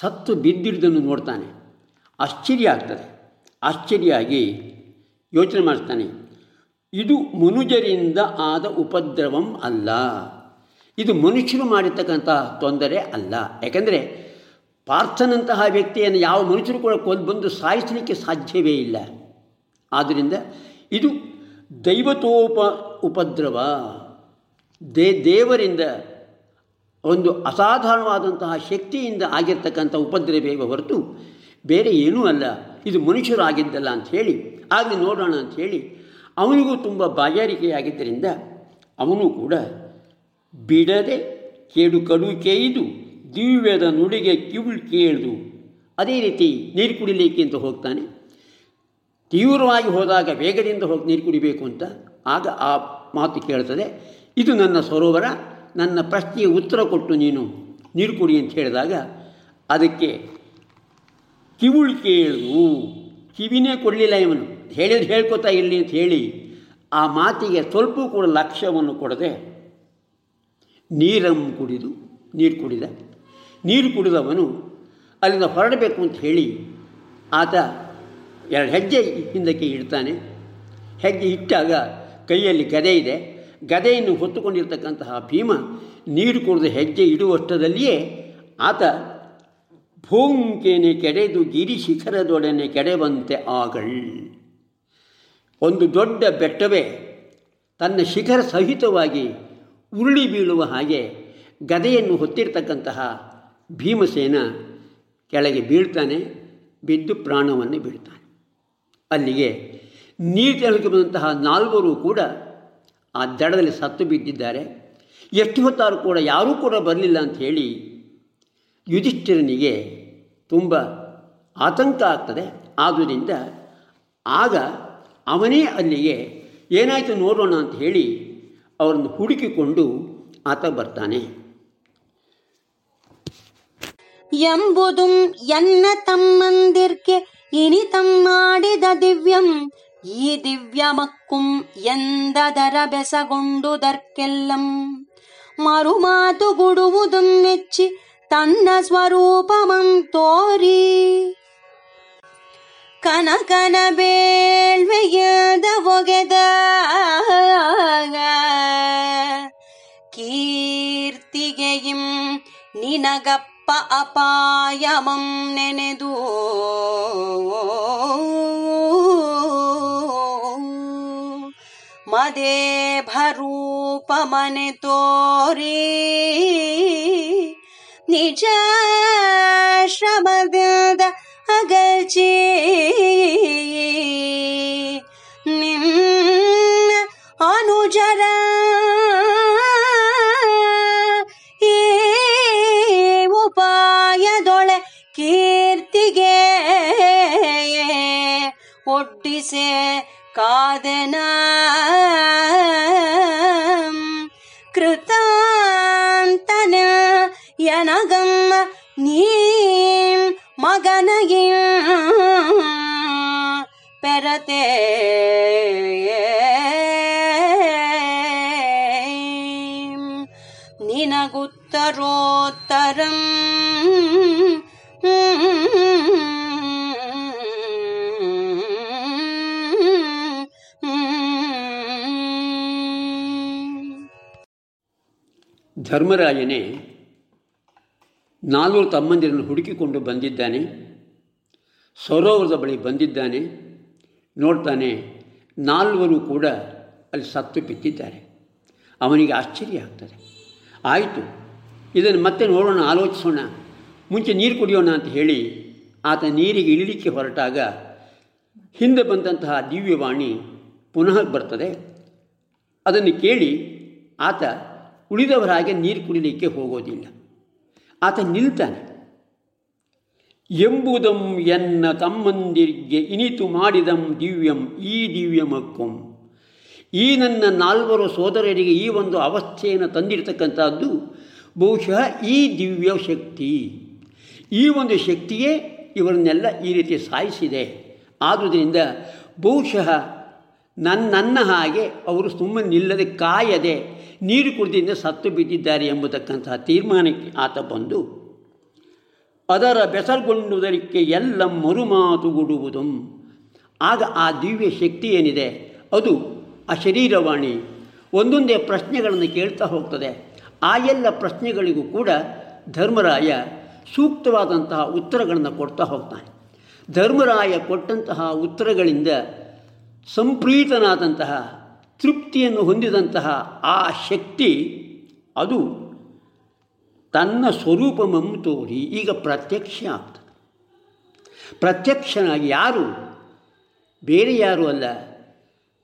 ಸತ್ತು ಬಿದ್ದಿರುವುದನ್ನು ನೋಡ್ತಾನೆ. ಆಶ್ಚರ್ಯ ಆಗ್ತದೆ. ಆಶ್ಚರ್ಯ ಆಗಿ ಯೋಚನೆ ಮಾಡ್ತಾನೆ ಇದು ಮನುಜರಿಂದ ಆದ ಉಪದ್ರವಂ ಅಲ್ಲ. ಇದು ಮನುಷ್ಯರು ಮಾಡಿರ್ತಕ್ಕಂತಹ ತೊಂದರೆ ಅಲ್ಲ. ಯಾಕೆಂದರೆ ಪಾರ್ಥನಂತಹ ವ್ಯಕ್ತಿಯನ್ನು ಯಾವ ಮನುಷ್ಯರು ಕೂಡ ಕೊಲ್ ಬಂದು ಸಾಯಿಸಲಿಕ್ಕೆ ಸಾಧ್ಯವೇ ಇಲ್ಲ. ಆದ್ದರಿಂದ ಇದು ದೈವತೋಪ ಉಪದ್ರವ. ದೇ ದೇವರಿಂದ ಒಂದು ಅಸಾಧಾರಣವಾದಂತಹ ಶಕ್ತಿಯಿಂದ ಆಗಿರ್ತಕ್ಕಂಥ ಉಪದ್ರವೇ ಹೊರತು ಬೇರೆ ಏನೂ ಅಲ್ಲ. ಇದು ಮನುಷ್ಯರು ಆಗಿದ್ದಲ್ಲ ಅಂಥೇಳಿ ಆಗಲಿ ನೋಡೋಣ ಅಂಥೇಳಿ ಅವನಿಗೂ ತುಂಬ ಬಾಯಾರಿಕೆಯಾಗಿದ್ದರಿಂದ ಅವನು ಕೂಡ ಬಿಡದೆ ಕೇಡು ಕಡು ಕೇಯ್ದು ದಿವ್ಯದ ನುಡಿಗೆ ಕಿವುಳು ಕೇಳ್ದು ಅದೇ ರೀತಿ ನೀರು ಕುಡಿಲಿಕ್ಕೆ ಅಂತ ಹೋಗ್ತಾನೆ. ತೀವ್ರವಾಗಿ ಹೋದಾಗ ವೇಗದಿಂದ ಹೋಗಿ ನೀರು ಕುಡಿಬೇಕು ಅಂತ ಆಗ ಆ ಮಾತು ಕೇಳ್ತದೆ. ಇದು ನನ್ನ ಸರೋವರ ನನ್ನ ಪ್ರಶ್ನೆಗೆ ಉತ್ತರ ಕೊಟ್ಟು ನೀನು ನೀರು ಕುಡಿ ಅಂತ ಹೇಳಿದಾಗ ಅದಕ್ಕೆ ಕಿವುಳು ಕೇಳು. ಕಿವಿನೇ ಕೊಡಲಿಲ್ಲ ಇವನು. ಹೇಳಿದ್ರೆ ಹೇಳ್ಕೊತಾ ಇರಲಿ ಅಂತ ಹೇಳಿ ಆ ಮಾತಿಗೆ ಸ್ವಲ್ಪ ಕೂಡ ಲಕ್ಷ್ಯವನ್ನು ಕೊಡದೆ ನೀರನ್ನು ಕುಡಿದು, ನೀರು ಕುಡಿದ. ನೀರು ಕುಡಿದವನು ಅಲ್ಲಿಂದ ಹೊರಡಬೇಕು ಅಂತ ಹೇಳಿ ಆತ ಎರಡು ಹೆಜ್ಜೆ ಹಿಂದಕ್ಕೆ ಇಡ್ತಾನೆ. ಹೆಜ್ಜೆ ಇಟ್ಟಾಗ ಕೈಯಲ್ಲಿ ಗದೆ ಇದೆ. ಗದೆಯನ್ನು ಹೊತ್ತುಕೊಂಡಿರ್ತಕ್ಕಂತಹ ಭೀಮ ನೀರು ಕುಡಿದು ಹೆಜ್ಜೆ ಇಡುವಷ್ಟದಲ್ಲಿಯೇ ಆತ ಭೂಂಕೇನೆ ಕೆಡೆದು ಗಿರಿ ಶಿಖರದೊಡನೆ ಕೆಡೆವಂತೆ ಆಗಳ್ ಒಂದು ದೊಡ್ಡ ಬೆಟ್ಟವೇ ತನ್ನ ಶಿಖರ ಸಹಿತವಾಗಿ ಉರುಳಿ ಬೀಳುವ ಹಾಗೆ ಗದೆಯನ್ನು ಹೊತ್ತಿರ್ತಕ್ಕಂತಹ ಭೀಮಸೇನ ಕೆಳಗೆ ಬೀಳ್ತಾನೆ, ಬಿದ್ದು ಪ್ರಾಣವನ್ನು ಬೀಳ್ತಾನೆ. ಅಲ್ಲಿಗೆ ನೀರು ತೆಳಗೆ ಬಂದಂತಹ ನಾಲ್ವರು ಕೂಡ ಆ ದಡದಲ್ಲಿ ಸತ್ತು ಬಿದ್ದಿದ್ದಾರೆ. ಎಷ್ಟು ಹೊತ್ತಾರು ಕೂಡ ಯಾರೂ ಕೂಡ ಬರಲಿಲ್ಲ ಅಂತ ಹೇಳಿ ಯುಧಿಷ್ಠಿರನಿಗೆ ತುಂಬ ಆತಂಕ ಆಗ್ತದೆ. ಆದುದರಿಂದ ಆಗ ಅವನೇ ಅಲ್ಲಿಗೆ ಏನಾಯಿತು ನೋಡೋಣ ಅಂತ ಹೇಳಿ ಅವರನ್ನು ಹುಡುಕಿಕೊಂಡು ಆತ ಬರ್ತಾನೆ. ಎಂಬುದು ಎನ್ನ ತಮ್ಮಂದಿರ್ಗೆ ಇನಿ ಮಾಡಿದ ದಿವ್ಯಂ ಈ ದಿವ್ಯಮಕ್ಕುಂ ಎಂದದರ ಬೆಸಗೊಂಡುದರ್ಕೆಲ್ಲಂ ಮರುಮಾತು ಗುಡುವುದುಂ ನೆಚ್ಚಿ ತನ್ನ ಸ್ವರೂಪಮಂ ತೋರಿ ಕನಕನ ಬೇಳ್ವೆಯಾದ ಒಗೆದ ಕೀರ್ತಿಗೆಯಿಂ ನಿನಗಪ್ಪ ಅಪಾಯಮಂ ನೆನೆದು. ಮದೇ ಭರೂಪ ಮನೆ ತೋರಿ. ನಿಜ ಶ್ರಮದಿಂದ ಅಗಲ್ಚಿ. ನಿನ್ನ ಅನುಜರ காசே காதன கிருத்தாந்தன எனகம் நீ மகனையும் பெறத்தே. நினகுத்தரோத்தரம். ಧರ್ಮರಾಯನೇ ನಾಲ್ವರು ತಮ್ಮಂದಿರನ್ನು ಹುಡುಕಿಕೊಂಡು ಬಂದಿದ್ದಾನೆ. ಸರೋವರದ ಬಳಿ ಬಂದಿದ್ದಾನೆ. ನೋಡ್ತಾನೆ ನಾಲ್ವರು ಕೂಡ ಅಲ್ಲಿ ಸತ್ತು ಬಿದ್ದಿದ್ದಾರೆ. ಅವನಿಗೆ ಆಶ್ಚರ್ಯ ಆಗ್ತದೆ. ಆಯಿತು, ಇದನ್ನು ಮತ್ತೆ ನೋಡೋಣ, ಆಲೋಚಿಸೋಣ. ಮುಂಚೆ ನೀರು ಕುಡಿಯೋಣ ಅಂತ ಹೇಳಿ ಆತ ನೀರಿಗೆ ಇಳಿಲಿಕ್ಕೆ ಹೊರಟಾಗ ಹಿಂದೆ ಬಂದಂತಹ ದಿವ್ಯವಾಣಿ ಪುನಃ ಬರ್ತದೆ. ಅದನ್ನು ಕೇಳಿ ಆತ ಉಳಿದವರ ಹಾಗೆ ನೀರು ಕುಡಿಲಿಕ್ಕೆ ಹೋಗೋದಿಲ್ಲ. ಆತ ನಿಲ್ತಾನೆ. ಎಂಬುದಂ ಎನ್ನ ತಮ್ಮಂದಿರಿಗೆ ಇನಿತು ಮಾಡಿದಂ ದಿವ್ಯಂ, ಈ ದಿವ್ಯಮಕ್ಕಂ. ಈ ನನ್ನ ನಾಲ್ವರು ಸೋದರರಿಗೆ ಈ ಒಂದು ಅವಸ್ಥೆಯನ್ನು ತಂದಿರತಕ್ಕಂಥದ್ದು ಬಹುಶಃ ಈ ದಿವ್ಯ ಶಕ್ತಿ. ಈ ಒಂದು ಶಕ್ತಿಯೇ ಇವರನ್ನೆಲ್ಲ ಈ ರೀತಿ ಸಾಯಿಸಿದೆ. ಆದುದರಿಂದ ಬಹುಶಃ ನನ್ನ ನನ್ನ ಹಾಗೆ ಅವರು ಸುಮ್ಮನೆ ನಿಲ್ಲದೆ ಕಾಯದೆ ನೀರು ಕುಡಿದಿಂದ ಸತ್ತು ಬಿದ್ದಿದ್ದಾರೆ ಎಂಬತಕ್ಕಂತಹ ತೀರ್ಮಾನಕ್ಕೆ ಆತ ಬಂದು, ಅದರ ಬೆಸರ್ಗೊಂಡುದಕ್ಕೆ ಎಲ್ಲ ಮರುಮಾತುಗೂಡುವುದು. ಆಗ ಆ ದಿವ್ಯ ಶಕ್ತಿ ಏನಿದೆ? ಅದು ಆ ಶರೀರವಾಣಿ ಒಂದೊಂದೇ ಪ್ರಶ್ನೆಗಳನ್ನು ಕೇಳ್ತಾ ಹೋಗ್ತದೆ. ಆ ಎಲ್ಲ ಪ್ರಶ್ನೆಗಳಿಗೂ ಕೂಡ ಧರ್ಮರಾಯ ಸೂಕ್ತವಾದಂತಹ ಉತ್ತರಗಳನ್ನು ಕೊಡ್ತಾ ಹೋಗ್ತಾನೆ. ಧರ್ಮರಾಯ ಕೊಟ್ಟಂತಹ ಉತ್ತರಗಳಿಂದ ಸಂಪ್ರೀತನಾದಂತಹ ತೃಪ್ತಿಯನ್ನು ಹೊಂದಿದಂತಹ ಆ ಶಕ್ತಿ ಅದು ತನ್ನ ಸ್ವರೂಪಮಂ ತೋರಿ ಈಗ ಪ್ರತ್ಯಕ್ಷ ಆಗ್ತದೆ. ಪ್ರತ್ಯಕ್ಷನಾಗಿ ಯಾರು? ಬೇರೆ ಯಾರು ಅಲ್ಲ.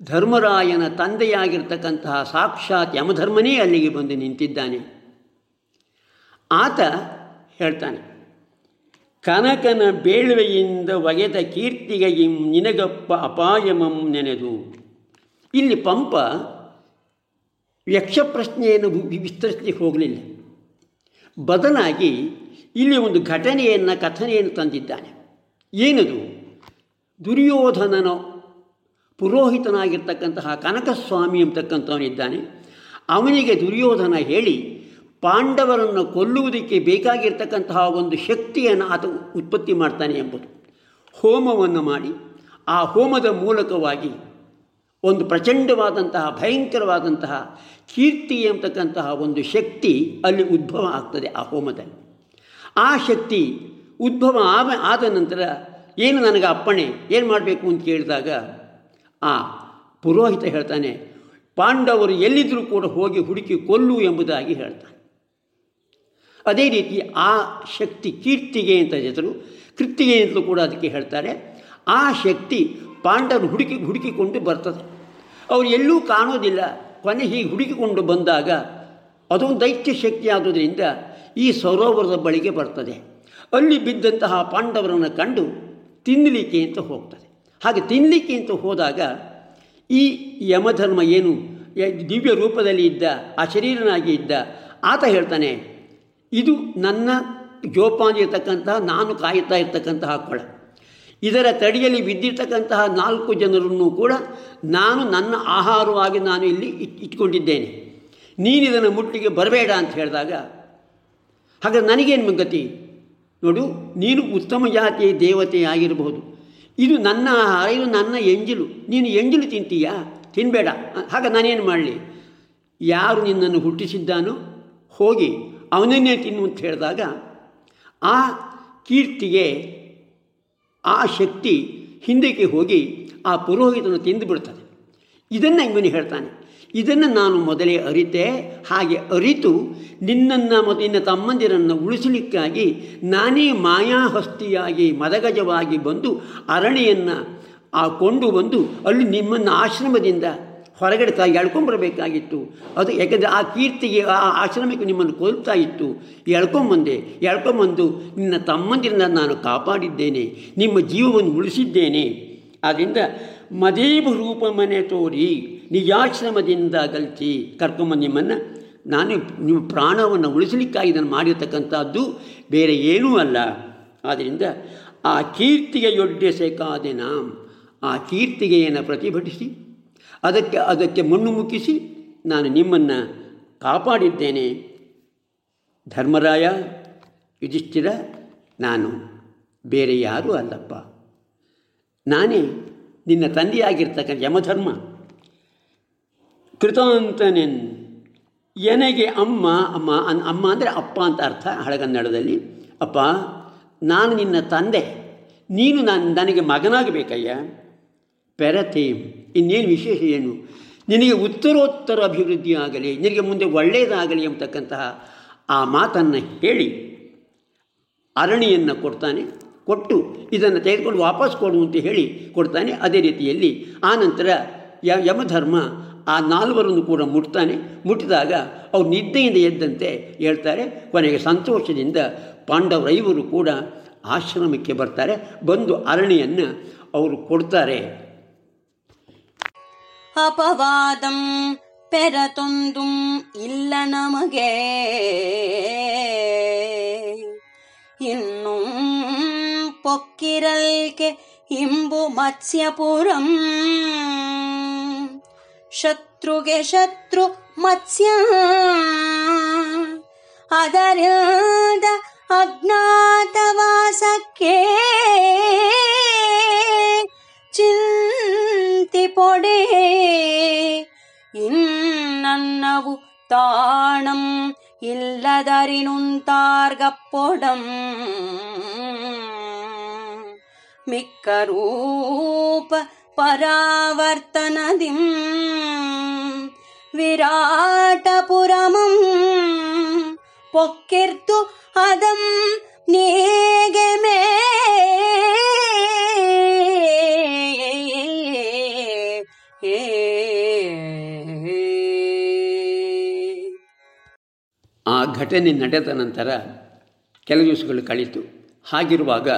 ಧರ್ಮರಾಯನ ತಂದೆಯಾಗಿರ್ತಕ್ಕಂತಹ ಸಾಕ್ಷಾತ್ ಯಮಧರ್ಮನೇ ಅಲ್ಲಿಗೆ ಬಂದು ನಿಂತಿದ್ದಾನೆ. ಆತ ಹೇಳ್ತಾನೆ, ಕನಕನ ಬೇಳ್ವೆಯಿಂದ ಒಗೆದ ಕೀರ್ತಿಗೆ ಇಂ ನಿನಗಪ್ಪ ಅಪಾಯಮಂ ನೆನೆದು. ಇಲ್ಲಿ ಪಂಪ ಯಕ್ಷ ಪ್ರಶ್ನೆಯನ್ನು ವಿ- ವಿಸ್ತರಿಸಲಿಕ್ಕೆ ಹೋಗಲಿಲ್ಲ. ಬದಲಾಗಿ ಇಲ್ಲಿ ಒಂದು ಘಟನೆಯನ್ನು, ಕಥನೆಯನ್ನು ತಂದಿದ್ದಾನೆ. ಏನದು? ದುರ್ಯೋಧನನ ಪುರೋಹಿತನಾಗಿರ್ತಕ್ಕಂತಹ ಕನಕಸ್ವಾಮಿ ಅಂತಕ್ಕಂಥವನಿದ್ದಾನೆ. ಅವನಿಗೆ ದುರ್ಯೋಧನ ಹೇಳಿ, ಪಾಂಡವರನ್ನು ಕೊಲ್ಲುವುದಕ್ಕೆ ಬೇಕಾಗಿರ್ತಕ್ಕಂತಹ ಒಂದು ಶಕ್ತಿಯನ್ನು ಆತ ಉತ್ಪತ್ತಿ ಮಾಡ್ತಾನೆ ಎಂಬುದು. ಹೋಮವನ್ನು ಮಾಡಿ, ಆ ಹೋಮದ ಮೂಲಕವಾಗಿ ಒಂದು ಪ್ರಚಂಡವಾದಂತಹ, ಭಯಂಕರವಾದಂತಹ ಕೀರ್ತಿ ಎಂಬತಕ್ಕಂತಹ ಒಂದು ಶಕ್ತಿ ಅಲ್ಲಿ ಉದ್ಭವ ಆಗ್ತದೆ ಆ ಹೋಮದಲ್ಲಿ. ಆ ಶಕ್ತಿ ಉದ್ಭವ ಆದ ಆದ ನಂತರ ಏನು ನನಗೆ ಅಪ್ಪಣೆ, ಏನು ಮಾಡಬೇಕು ಅಂತ ಕೇಳಿದಾಗ, ಆ ಪುರೋಹಿತ ಹೇಳ್ತಾನೆ, ಪಾಂಡವರು ಎಲ್ಲಿದ್ದರೂ ಕೂಡ ಹೋಗಿ ಹುಡುಕಿ ಕೊಲ್ಲು ಎಂಬುದಾಗಿ ಹೇಳ್ತಾನೆ. ಅದೇ ರೀತಿ ಆ ಶಕ್ತಿ ಕೀರ್ತಿಗೆ ಅಂತ ಹೆಸರು, ಕೃತ್ತಿಗೆ ಅಂತಲೂ ಕೂಡ ಅದಕ್ಕೆ ಹೇಳ್ತಾರೆ. ಆ ಶಕ್ತಿ ಪಾಂಡವರು ಹುಡುಕಿ, ಹುಡುಕಿಕೊಂಡು ಬರ್ತದೆ. ಅವರು ಎಲ್ಲೂ ಕಾಣೋದಿಲ್ಲ. ಕೊನೆ ಹೀಗೆ ಹುಡುಕಿಕೊಂಡು ಬಂದಾಗ ಅದೊಂದು ದೈತ್ಯ ಶಕ್ತಿ ಆದುದರಿಂದ ಈ ಸರೋವರದ ಬಳಿಗೆ ಬರ್ತದೆ. ಅಲ್ಲಿ ಬಿದ್ದಂತಹ ಪಾಂಡವರನ್ನು ಕಂಡು ತಿನ್ನಲಿಕ್ಕೆ ಅಂತ ಹೋಗ್ತದೆ. ಹಾಗೆ ತಿನ್ನಲಿಕ್ಕೆ ಅಂತ ಹೋದಾಗ ಈ ಯಮಧರ್ಮ ಏನು ದಿವ್ಯ ರೂಪದಲ್ಲಿ ಇದ್ದ ಆ ಶರೀರನಾಗಿ ಇದ್ದ, ಆತ ಹೇಳ್ತಾನೆ, ಇದು ನನ್ನ ಜೋಪಾನ ಇರತಕ್ಕಂತಹ ನಾನು ಕಾಯುತ್ತಾ ಇರ್ತಕ್ಕಂತಹ ಕೊಳ. ಇದರ ತಡಿಯಲ್ಲಿ ಬಿದ್ದಿರ್ತಕ್ಕಂತಹ ನಾಲ್ಕು ಜನರನ್ನು ಕೂಡ ನಾನು ನನ್ನ ಆಹಾರವಾಗಿ ನಾನು ಇಲ್ಲಿ ಇಟ್, ಇಟ್ಕೊಂಡಿದ್ದೇನೆ. ನೀನು ಇದನ್ನು ಮುಟ್ಟಿಗೆ ಬರಬೇಡ ಅಂತ ಹೇಳಿದಾಗ, ಹಾಗಾದ್ರೆ ನನಗೇನು ಗತಿ? ನೋಡು, ನೀನು ಉತ್ತಮ ಜಾತಿಯ ದೇವತೆ ಆಗಿರಬಹುದು. ಇದು ನನ್ನ ಆಹಾರ, ಇದು ನನ್ನ ಎಂಜಿಲು. ನೀನು ಎಂಜಿಲು ತಿಂತೀಯಾ? ತಿನ್ನಬೇಡ ಹಾಗ ನಾನೇನು ಮಾಡಲಿ? ಯಾರು ನಿನ್ನನ್ನು ಹುಟ್ಟಿಸಿದ್ದಾನೋ ಹೋಗಿ ಅವನನ್ನೇ ತಿನ್ನು ಅಂತ ಹೇಳಿದಾಗ, ಆ ಕೀರ್ತಿಗೆ ಆ ಶಕ್ತಿ ಹಿಂದಕ್ಕೆ ಹೋಗಿ ಆ ಪುರೋಹಿತನು ತಿಂದು ಬಿಡ್ತದೆ. ಇದನ್ನು ಇವನು ಹೇಳ್ತಾನೆ. ಇದನ್ನು ನಾನು ಮೊದಲೇ ಅರಿತೆ, ಹಾಗೆ ಅರಿತು ನಿನ್ನನ್ನು ಮತ್ತು ನಿನ್ನ ತಮ್ಮಂದಿರನ್ನು ಉಳಿಸಲಿಕ್ಕಾಗಿ ನಾನೇ ಮಾಯಾಹಸ್ತಿಯಾಗಿ, ಮದಗಜವಾಗಿ ಬಂದು ಅರಣಿಯನ್ನು ಆ ಕೊಂಡು ಬಂದು ಅಲ್ಲಿ ನಿಮ್ಮನ್ನು ಆಶ್ರಮದಿಂದ ಹೊರಗಡೆ ತಾ ಎಳ್ಕೊಂಬರಬೇಕಾಗಿತ್ತು ಅದು ಯಾಕೆಂದರೆ ಆ ಕೀರ್ತಿಗೆ, ಆ ಆಶ್ರಮಕ್ಕೆ ನಿಮ್ಮನ್ನು ಕೊಲ್ತಾ ಇತ್ತು. ಎಳ್ಕೊಂಬಂದೆ, ಎಳ್ಕೊಂಬಂದು ನಿನ್ನ ತಮ್ಮಂದಿರನ್ನ ನಾನು ಕಾಪಾಡಿದ್ದೇನೆ, ನಿಮ್ಮ ಜೀವವನ್ನು ಉಳಿಸಿದ್ದೇನೆ. ಆದ್ದರಿಂದ ಮದೇವ ರೂಪ ಮನೆ ತೋರಿ, ನಿಜಾಶ್ರಮದಿಂದ ಕಲ್ತಿ, ಕರ್ಕೊಂಬಂದು ನಿಮ್ಮನ್ನು. ನಾನು ನಿಮ್ಮ ಪ್ರಾಣವನ್ನು ಉಳಿಸಲಿಕ್ಕಾಗಿ ನಾನು ಮಾಡಿರ್ತಕ್ಕಂಥದ್ದು ಬೇರೆ ಏನೂ ಅಲ್ಲ. ಆದ್ದರಿಂದ ಆ ಕೀರ್ತಿಗೆ ಯೊಡ್ಡೆಸೆಕಾದೆನ ಆ ಕೀರ್ತಿಗೆಯನ್ನು ಪ್ರತಿಭಟಿಸಿ? ಅದಕ್ಕೆ ಅದಕ್ಕೆ ಮಣ್ಣು ಮುಕ್ಕಿಸಿ ನಾನು ನಿಮ್ಮನ್ನು ಕಾಪಾಡಿದ್ದೇನೆ. ಧರ್ಮರಾಯ, ಯುಧಿಷ್ಠಿರ, ನಾನು. ಬೇರೆ ಯಾರೂ ಅಲ್ಲಪ್ಪ. ನಾನೇ ನಿನ್ನ ತಂದೆಯಾಗಿರ್ತಕ್ಕಂಥ ಯಮಧರ್ಮ. ಕೃತಾಂತನೆನ್ ಎನಗೆ ಅಮ್ಮ ಅಮ್ಮ ಅನ್, ಅಮ್ಮ ಅಂದರೆ ಅಪ್ಪ ಅಂತ ಅರ್ಥ ಹಳಗನ್ನಡದಲ್ಲಿ. ಅಪ್ಪ, ನಾನು ನಿನ್ನ ತಂದೆ. ನೀನು ನಾನು, ನನಗೆ ಮಗನಾಗಬೇಕಯ್ಯ. ಪೆರತೇಮ್. ಇನ್ನೇನು ವಿಶೇಷ ಏನು? ನಿನಗೆ ಉತ್ತರೋತ್ತರ ಅಭಿವೃದ್ಧಿಯಾಗಲಿ, ನಿನಗೆ ಮುಂದೆ ಒಳ್ಳೆಯದಾಗಲಿ ಎಂಬತಕ್ಕಂತಹ ಆ ಮಾತನ್ನು ಹೇಳಿ ಅರಣಿಯನ್ನು ಕೊಡ್ತಾನೆ, ಕೊಟ್ಟು ಇದನ್ನು ತೆಗೆದುಕೊಂಡು ವಾಪಸ್ ಕೊಡು ಅಂತ ಹೇಳಿ ಕೊಡ್ತಾನೆ. ಅದೇ ರೀತಿಯಲ್ಲಿ ಆನಂತರ ನಂತರ ಯ, ಯಮಧರ್ಮ ಆ ನಾಲ್ವರನ್ನು ಕೂಡ ಮುಟ್ತಾನೆ. ಮುಟ್ಟಿದಾಗ ಅವ್ರು ನಿದ್ದೆಯಿಂದ ಎದ್ದಂತೆ ಹೇಳ್ತಾರೆ. ಕೊನೆಗೆ ಸಂತೋಷದಿಂದ ಪಾಂಡವರೈವರು ಕೂಡ ಆಶ್ರಮಕ್ಕೆ ಬರ್ತಾರೆ. ಬಂದು ಅರಣಿಯನ್ನು ಅವರು ಕೊಡ್ತಾರೆ. ಅಪವಾದಂ ಪೆರತೊಂದುಂ ಇಲ್ಲ ನಮಗೆ. ಇನ್ನು ಪೊಕ್ಕಿರಲ್ಕೆ ಇಂಬು ಮತ್ಸ್ಯಪುರಂ. ಶತ್ರುಗೆ ಶತ್ರು ಮತ್ಸ್ಯ. ಅದರಿಂದ ಅಜ್ಞಾತವಾಸಕ್ಕೆ ಚಿಂತಿ ಪೊಡೆ ಇನ್ನವು ತಾಣಂ ಇಲ್ಲದರಿನುಂತಾರ್ಗಪ್ಪೊಡಂ மிக்க ரூப பராவர்த்தனதிம் விராட்டபுரமம் பொக்கிர்த்து அதம் நேகமே. ಆ ಘಟನೆ ನಡೆದ ನಂತರ ಕೆಲವು ದಿವಸಗಳು ಕಳೀತು. ಹಾಗಿರುವಾಗ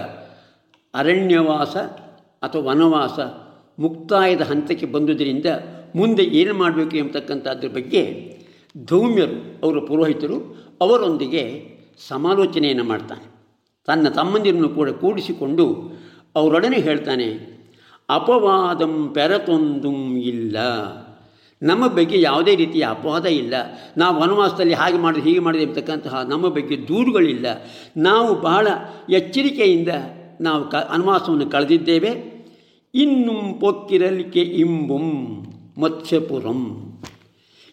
ಅರಣ್ಯವಾಸ ಅಥವಾ ವನವಾಸ ಮುಕ್ತಾಯದ ಹಂತಕ್ಕೆ ಬಂದುದರಿಂದ ಮುಂದೆ ಏನು ಮಾಡಬೇಕು ಎಂಬತಕ್ಕಂಥದ್ರ ಬಗ್ಗೆ ಧೌಮ್ಯರು, ಅವರ ಪುರೋಹಿತರು ಅವರೊಂದಿಗೆ ಸಮಾಲೋಚನೆಯನ್ನು ಮಾಡ್ತಾನೆ. ತನ್ನ ತಮ್ಮಂದಿರನ್ನು ಕೂಡ ಕೂಡಿಸಿಕೊಂಡು ಅವರೊಡನೆ ಹೇಳ್ತಾನೆ ಅಪವಾದಂ ಪೆರತೊಂದು ಇಲ್ಲ. ನಮ್ಮ ಬಗ್ಗೆ ಯಾವುದೇ ರೀತಿಯ ಅಪವಾದ ಇಲ್ಲ. ನಾವು ವನವಾಸದಲ್ಲಿ ಹಾಗೆ ಮಾಡಿದೆ ಹೀಗೆ ಮಾಡಿದೆ ಎಂಬತಕ್ಕಂತಹ ನಮ್ಮ ಬಗ್ಗೆ ದೂರುಗಳಿಲ್ಲ. ನಾವು ಬಹಳ ಎಚ್ಚರಿಕೆಯಿಂದ ನಾವು ಕ ವನವಾಸವನ್ನು ಕಳೆದಿದ್ದೇವೆ. ಇನ್ನು ಪೊಕ್ಕಿರಲಿಕ್ಕೆ ಇಂಬುಂ ಮತ್ಸ್ಯಪುರಂ.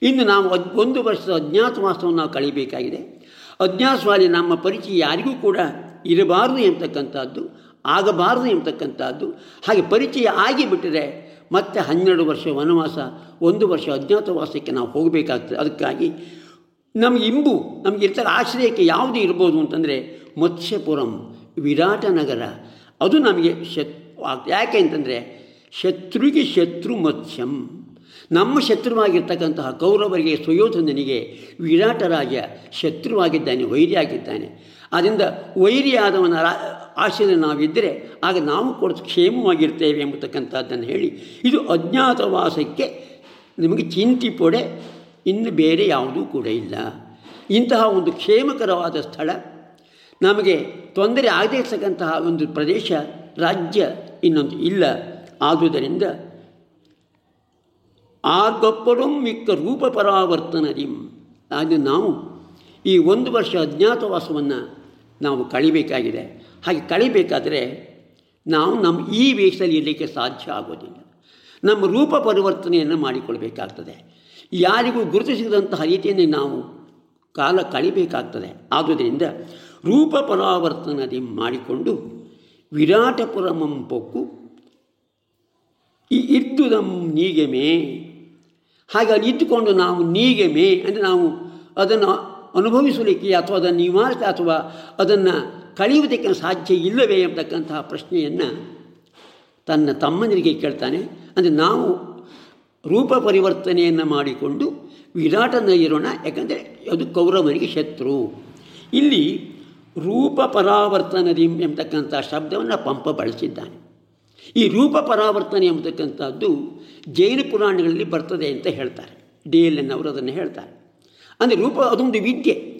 ಇನ್ನು ನಾವು ಒಂದು ವರ್ಷದ ಅಜ್ಞಾತವಾಸವನ್ನು ನಾವು ಕಳಿಬೇಕಾಗಿದೆ. ಅಜ್ಞಾತವಾಗಿ ನಮ್ಮ ಪರಿಚಯ ಯಾರಿಗೂ ಕೂಡ ಇರಬಾರದು ಎಂಬತಕ್ಕಂಥದ್ದು ಆಗಬಾರದು ಎಂಬತಕ್ಕಂಥದ್ದು. ಹಾಗೆ ಪರಿಚಯ ಆಗಿಬಿಟ್ಟರೆ ಮತ್ತೆ ಹನ್ನೆರಡು ವರ್ಷ ವನವಾಸ, ಒಂದು ವರ್ಷ ಅಜ್ಞಾತವಾಸಕ್ಕೆ ನಾವು ಹೋಗಬೇಕಾಗ್ತದೆ. ಅದಕ್ಕಾಗಿ ನಮಗೆ ಇಂಬು, ನಮಗೆ ಇರ್ತಾರೆ ಆಶ್ರಯಕ್ಕೆ ಯಾವುದು ಇರ್ಬೋದು ಅಂತಂದರೆ ಮತ್ಸ್ಯಪುರಂ ವಿರಾಟ ನಗರ ಅದು ನಮಗೆ ಶತ್, ಯಾಕೆ ಅಂತಂದರೆ ಶತ್ರುಗೆ ಶತ್ರು ಮತ್ಸ್ಯಂ. ನಮ್ಮ ಶತ್ರುವಾಗಿರ್ತಕ್ಕಂತಹ ಕೌರವರಿಗೆ, ಸುಯೋಧನನಿಗೆ ವಿರಾಟ ರಾಜ ಶತ್ರುವಾಗಿದ್ದಾನೆ, ವೈರಿಯಾಗಿದ್ದಾನೆ. ಆದ್ದರಿಂದ ವೈರಿಯಾದವನ ರಾ ಆಶ್ರಯ ನಾವಿದ್ದರೆ ಆಗ ನಾವು ಕೂಡ ಕ್ಷೇಮವಾಗಿರ್ತೇವೆ ಎಂಬತಕ್ಕಂಥದ್ದನ್ನು ಹೇಳಿ, ಇದು ಅಜ್ಞಾತವಾಸಕ್ಕೆ ನಿಮಗೆ ಚಿಂತಿ ಪೊಡೆ ಇನ್ನು ಬೇರೆ ಯಾವುದೂ ಕೂಡ ಇಲ್ಲ. ಇಂತಹ ಒಂದು ಕ್ಷೇಮಕರವಾದ ಸ್ಥಳ, ನಮಗೆ ತೊಂದರೆ ಆಗದೇ ಇರ್ತಕ್ಕಂತಹ ಒಂದು ಪ್ರದೇಶ, ರಾಜ್ಯ ಇನ್ನೊಂದು ಇಲ್ಲ. ಆದುದರಿಂದ ಆಗೊಬ್ಬರು ಮಿಕ್ಕ ರೂಪ ಪರಾವರ್ತನರಿಂ. ಆಗ ನಾವು ಈ ಒಂದು ವರ್ಷ ಅಜ್ಞಾತವಾಸವನ್ನು ನಾವು ಕಳಿಬೇಕಾಗಿದೆ. ಹಾಗೆ ಕಳಿಬೇಕಾದರೆ ನಾವು ನಮ್ಮ ಈ ವೇಷದಲ್ಲಿ ಇರಲಿಕ್ಕೆ ಸಾಧ್ಯ ಆಗೋದಿಲ್ಲ. ನಮ್ಮ ರೂಪ ಪರಿವರ್ತನೆಯನ್ನು ಮಾಡಿಕೊಳ್ಬೇಕಾಗ್ತದೆ. ಯಾರಿಗೂ ಗುರುತಿಸಿದಂತಹ ರೀತಿಯನ್ನೇ ನಾವು ಕಾಲ ಕಳಿಬೇಕಾಗ್ತದೆ. ಆದುದರಿಂದ ರೂಪ ಪರಾವರ್ತನದಿ ಮಾಡಿಕೊಂಡು ವಿರಾಟಪುರಮಂ ಪೊಕ್ಕು, ಈ ಇದ್ದುದಂ ನೀಗೆಮೆ, ಹಾಗೆ ಅಲ್ಲಿ ಇದ್ದುಕೊಂಡು ನಾವು ನೀಗೆಮೆ, ಅಂದರೆ ನಾವು ಅದನ್ನು ಅನುಭವಿಸಲಿಕ್ಕೆ ಅಥವಾ ಅದನ್ನು ನಿವಾರಿಸ ಅಥವಾ ಅದನ್ನು ಕಳೆಯುವುದಕ್ಕೆ ಸಾಧ್ಯ ಇಲ್ಲವೇ ಎಂಬತಕ್ಕಂತಹ ಪ್ರಶ್ನೆಯನ್ನು ತನ್ನ ತಮ್ಮನಿಗೆ ಕೇಳ್ತಾನೆ. ಅಂದರೆ ನಾವು ರೂಪ ಪರಿವರ್ತನೆಯನ್ನು ಮಾಡಿಕೊಂಡು ವಿರಾಟನ ಇರೋಣ, ಯಾಕಂದರೆ ಅದು ಕೌರವನಿಗೆ ಶತ್ರು. ಇಲ್ಲಿ ರೂಪ ಪರಾವರ್ತನದಿ ಎಂಬತಕ್ಕಂಥ ಶಬ್ದವನ್ನು ಪಂಪ ಬಳಸಿದ್ದಾನೆ. ಈ ರೂಪ ಪರಾವರ್ತನೆ ಎಂಬತಕ್ಕಂಥದ್ದು ಜೈನ ಪುರಾಣಗಳಲ್ಲಿ ಬರ್ತದೆ ಅಂತ ಹೇಳ್ತಾರೆ. ಡಿ ಎಲ್ ಎನ್ ಅವರು ಅದನ್ನು ಹೇಳ್ತಾರೆ. ಅಂದರೆ ರೂಪ ಅದೊಂದು ವಿದ್ಯೆ.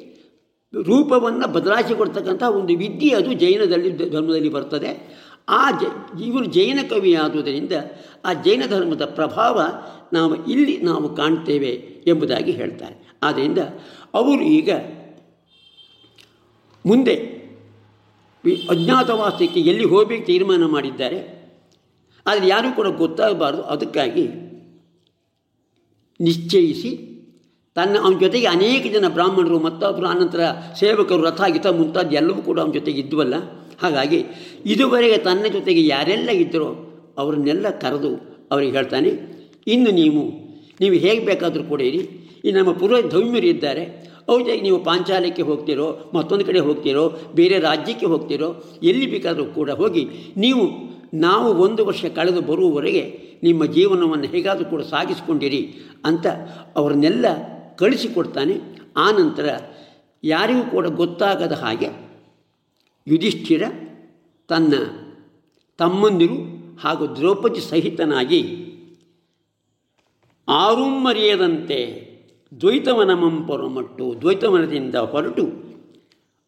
ರೂಪವನ್ನು ಬದಲಾಯಿಸಿ ಕೊಡ್ತಕ್ಕಂಥ ಒಂದು ವಿದ್ಯೆ ಅದು ಜೈನದಲ್ಲಿ ಧರ್ಮದಲ್ಲಿ ಬರ್ತದೆ. ಆ ಜ ಇವರು ಜೈನ ಕವಿ ಆದುದರಿಂದ ಆ ಜೈನ ಧರ್ಮದ ಪ್ರಭಾವ ನಾವು ಇಲ್ಲಿ ನಾವು ಕಾಣ್ತೇವೆ ಎಂಬುದಾಗಿ ಹೇಳ್ತಾರೆ. ಆದ್ದರಿಂದ ಅವರು ಈಗ ಮುಂದೆ ಅಜ್ಞಾತವಾಸಕ್ಕೆ ಎಲ್ಲಿ ಹೋಗಬೇಕು ತೀರ್ಮಾನ ಮಾಡಿದ್ದಾರೆ. ಆದರೆ ಯಾರೂ ಕೂಡ ಗೊತ್ತಾಗಬಾರ್ದು. ಅದಕ್ಕಾಗಿ ನಿಶ್ಚಯಿಸಿ ತನ್ನ ಅವನ ಜೊತೆಗೆ ಅನೇಕ ಜನ ಬ್ರಾಹ್ಮಣರು ಮತ್ತೊಬ್ಬರು ಆನಂತರ ಸೇವಕರು ರಥ ಗಿಥ ಮುಂತಾದ ಎಲ್ಲವೂ ಕೂಡ ಅವನ ಜೊತೆಗೆ ಇದ್ವಲ್ಲ? ಹಾಗಾಗಿ ಇದುವರೆಗೆ ತನ್ನ ಜೊತೆಗೆ ಯಾರೆಲ್ಲ ಇದ್ದರೋ ಅವರನ್ನೆಲ್ಲ ಕರೆದು ಅವರಿಗೆ ಹೇಳ್ತಾನೆ, ಇನ್ನು ನೀವು ನೀವು ಹೇಗೆ ಬೇಕಾದರೂ ಕೂಡ ಇರಿ. ಈ ನಮ್ಮ ಪೂರ್ವ ಧೌಮ್ಯರು ಇದ್ದಾರೆ. ಅವ್ರ ನೀವು ಪಾಂಚಾಲಕ್ಕೆ ಹೋಗ್ತಿರೋ, ಮತ್ತೊಂದು ಕಡೆ ಹೋಗ್ತಿರೋ, ಬೇರೆ ರಾಜ್ಯಕ್ಕೆ ಹೋಗ್ತಿರೋ, ಎಲ್ಲಿ ಬೇಕಾದರೂ ಕೂಡ ಹೋಗಿ ನೀವು, ನಾವು ಒಂದು ವರ್ಷ ಕಳೆದು ಬರುವವರೆಗೆ ನಿಮ್ಮ ಜೀವನವನ್ನು ಹೇಗಾದರೂ ಕೂಡ ಸಾಗಿಸಿಕೊಂಡಿರಿ ಅಂತ ಅವರನ್ನೆಲ್ಲ ಕಳಿಸಿಕೊಡ್ತಾನೆ. ಆ ನಂತರ ಯಾರಿಗೂ ಕೂಡ ಗೊತ್ತಾಗದ ಹಾಗೆ ಯುಧಿಷ್ಠಿರ ತನ್ನ ತಮ್ಮಂದಿರು ಹಾಗೂ ದ್ರೌಪದಿ ಸಹಿತನಾಗಿ ಆರುಮ್ಮರಿಯದಂತೆ ದ್ವೈತವನಮಂ ಪೊರಮಟ್ಟು ದ್ವೈತವನದಿಂದ ಹೊರಟು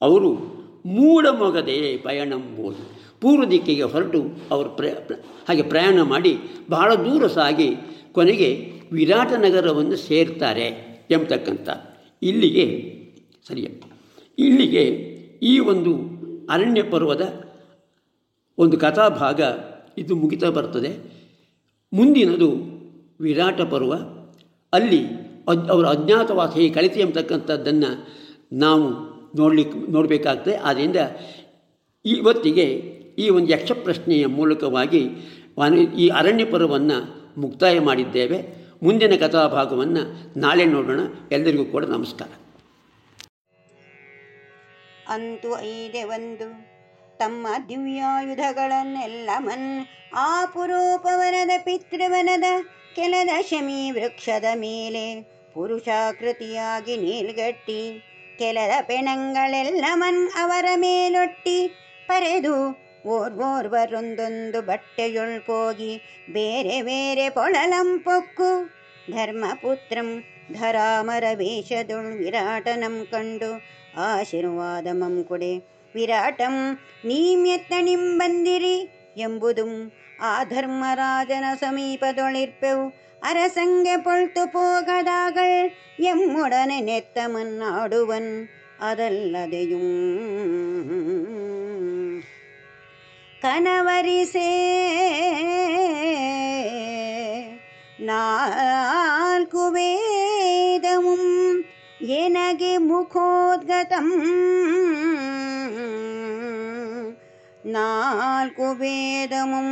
ಅವರು ಮೂಡಮೊಗದೆ ಪಯಣಂಬೋದು ಪೂರ್ವ ದಿಕ್ಕಿಗೆ ಹೊರಟು ಅವರು ಪ್ರಯ, ಪ್ರ- ಹಾಗೆ ಪ್ರಯಾಣ ಮಾಡಿ ಬಹಳ ದೂರ ಸಾಗಿ ಕೊನೆಗೆ ವಿರಾಟನಗರವನ್ನು ಸೇರ್ತಾರೆ. ಎಂಬತಕ್ಕಂಥ ಇಲ್ಲಿಗೆ, ಸರಿಯ? ಇಲ್ಲಿಗೆ ಈ ಒಂದು ಅರಣ್ಯ ಪರ್ವದ ಒಂದು ಕಥಾಭಾಗ ಇದು ಮುಗಿತಾ ಬರ್ತದೆ. ಮುಂದಿನದು ವಿರಾಟ ಪರ್ವ. ಅಲ್ಲಿ ಅವರ ಅಜ್ಞಾತವಾಸ ಹೇಗೆ ಕಳಿತಿ ಎಂಬತಕ್ಕಂಥದ್ದನ್ನು ನಾವು ನೋಡಲಿಕ್ಕೆ ನೋಡಬೇಕಾಗ್ತದೆ. ಆದ್ದರಿಂದ ಇವತ್ತಿಗೆ ಈ ಒಂದು ಯಕ್ಷಪ್ರಶ್ನೆಯ ಮೂಲಕವಾಗಿ ಈ ಅರಣ್ಯ ಪರ್ವವನ್ನು ಮುಕ್ತಾಯ ಮಾಡಿದ್ದೇವೆ. ಮುಂದಿನ ಕಥಾಭಾಗವನ್ನು ನಾಳೆ ನೋಡೋಣ. ಎಲ್ಲರಿಗೂ ಕೂಡ ನಮಸ್ಕಾರ. ಅಂತೂ ಐದೆ ಒಂದು. ತಮ್ಮ ದಿವ್ಯಾಯುಧಗಳನ್ನೆಲ್ಲ ಮನ್ ಆಪುರೂಪವನದ ಪಿತೃವನದ ಕೆಲದ ಶಮಿ ವೃಕ್ಷದ ಮೇಲೆ ಪುರುಷಾಕೃತಿಯಾಗಿ ನೀಲ್ಗಟ್ಟಿ, ಕೆಲದ ಪೆಣಂಗಳೆಲ್ಲ ಮನ್ ಅವರ ಮೇಲೊಟ್ಟಿ, ಪರೆದು ಓರ್ವೋರ್ವರೊಂದೊಂದು ಬಟ್ಟೆಯೊಳ್ಪೋಗಿ ಬೇರೆ ಬೇರೆ ಪೊಳಲಂಪೊಕ್ಕು ಧರ್ಮಪುತ್ರಂ ಧರಾಮರ ವೇಷದೊಳ್ ವಿರಾಟನಂ ಕಂಡು ಆಶೀರ್ವಾದಮಂ ಕೊಡೆ ವಿರಾಟಂ ನೀಮ್ಯತ್ತಣಿಂ ಬಂದಿರಿ ಎಂಬುದುಂ ಆ ಧರ್ಮರಾಜನ ಸಮೀಪದೊಳಿರ್ಪೆವು ಅರಸಂಗೆ ಪೊಳ್ತು போகதாகள் எம்முடனே நெத்தமன்னாடுவன் அதல்லதையும் ಕನವರಿಸೇ ನಾಲ್ಕು ವೇದಮುಂ ಎನಗೆ ಮುಖೋದ್ಗತಂ ನಾಲ್ಕು ವೇದಮುಂ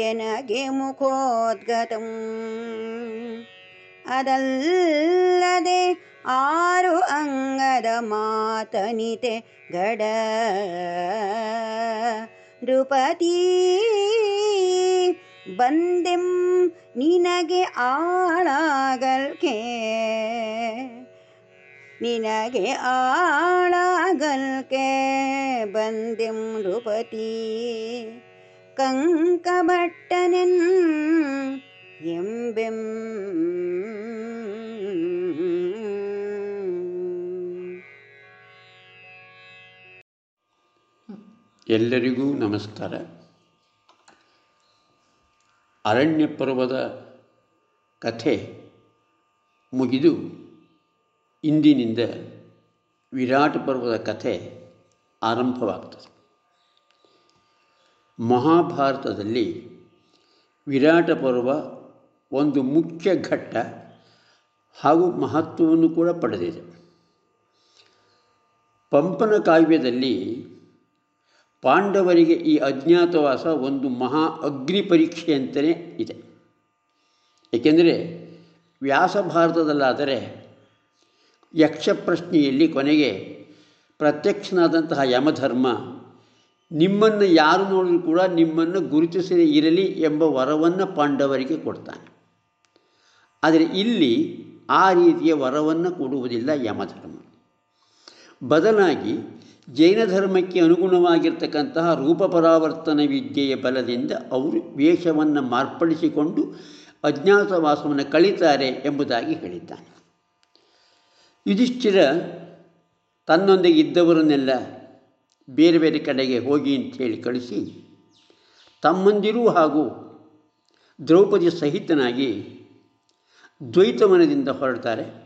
ಎನಗೆ ಮುಖೋದ್ಗತಂ ಅದಲ್ಲದೆ ಆರು ಅಂಗದ ಮಾತನಿತೆ ಗಡ ನೃಪತಿ ಬಂದೆಂ ನಿನಗೆ ಆಳಾಗಲ್ಕೆ? ನಿನಗೆ ಆಳಾಗಲ್ಕೆ? ಬಂದೆಂ ನೃಪತಿ ಕಂಕಭಟ್ಟನೆನ್ ಎಂಬೆಂ ಎಲ್ಲರಿಗೂ ನಮಸ್ಕಾರ. ಅರಣ್ಯ ಪರ್ವದ ಕಥೆ ಮುಗಿದು ಇಂದಿನಿಂದ ವಿರಾಟ ಪರ್ವದ ಕಥೆ ಆರಂಭವಾಗ್ತದೆ. ಮಹಾಭಾರತದಲ್ಲಿ ವಿರಾಟ ಪರ್ವ ಒಂದು ಮುಖ್ಯ ಘಟ್ಟ ಹಾಗೂ ಮಹತ್ವವನ್ನು ಕೂಡ ಪಡೆದಿದೆ. ಪಂಪನ ಕಾವ್ಯದಲ್ಲಿ ಪಾಂಡವರಿಗೆ ಈ ಅಜ್ಞಾತವಾಸ ಒಂದು ಮಹಾ ಅಗ್ನಿ ಪರೀಕ್ಷೆ ಅಂತಲೇ ಇದೆ. ಏಕೆಂದರೆ ವ್ಯಾಸ ಭಾರತದಲ್ಲಾದರೆ ಯಕ್ಷ ಪ್ರಶ್ನೆಯಲ್ಲಿ ಕೊನೆಗೆ ಪ್ರತ್ಯಕ್ಷನಾದಂತಹ ಯಮಧರ್ಮ ನಿಮ್ಮನ್ನು ಯಾರು ನೋಡಿದ್ರು ಕೂಡ ನಿಮ್ಮನ್ನು ಗುರುತಿಸದೇ ಇರಲಿ ಎಂಬ ವರವನ್ನು ಪಾಂಡವರಿಗೆ ಕೊಡ್ತಾನೆ. ಆದರೆ ಇಲ್ಲಿ ಆ ರೀತಿಯ ವರವನ್ನು ಕೊಡುವುದಿಲ್ಲ ಯಮಧರ್ಮ. ಬದಲಾಗಿ ಜೈನ ಧರ್ಮಕ್ಕೆ ಅನುಗುಣವಾಗಿರ್ತಕ್ಕಂತಹ ರೂಪಪರಾವರ್ತನ ವಿದ್ಯೆಯ ಬಲದಿಂದ ಅವರು ವೇಷವನ್ನು ಮಾರ್ಪಡಿಸಿಕೊಂಡು ಅಜ್ಞಾತವಾಸವನ್ನು ಕಳೀತಾರೆ ಎಂಬುದಾಗಿ ಹೇಳಿದ್ದಾನೆ. ಯುಧಿಷ್ಠಿರ ತನ್ನೊಂದಿಗೆ ಇದ್ದವರನ್ನೆಲ್ಲ ಬೇರೆ ಬೇರೆ ಕಡೆಗೆ ಹೋಗಿ ಅಂತೇಳಿ ಕಳಿಸಿ ತಮ್ಮಂದಿರೂ ಹಾಗೂ ದ್ರೌಪದಿ ಸಹಿತನಾಗಿ ದ್ವೈತಮನದಿಂದ ಹೊರಡ್ತಾರೆ.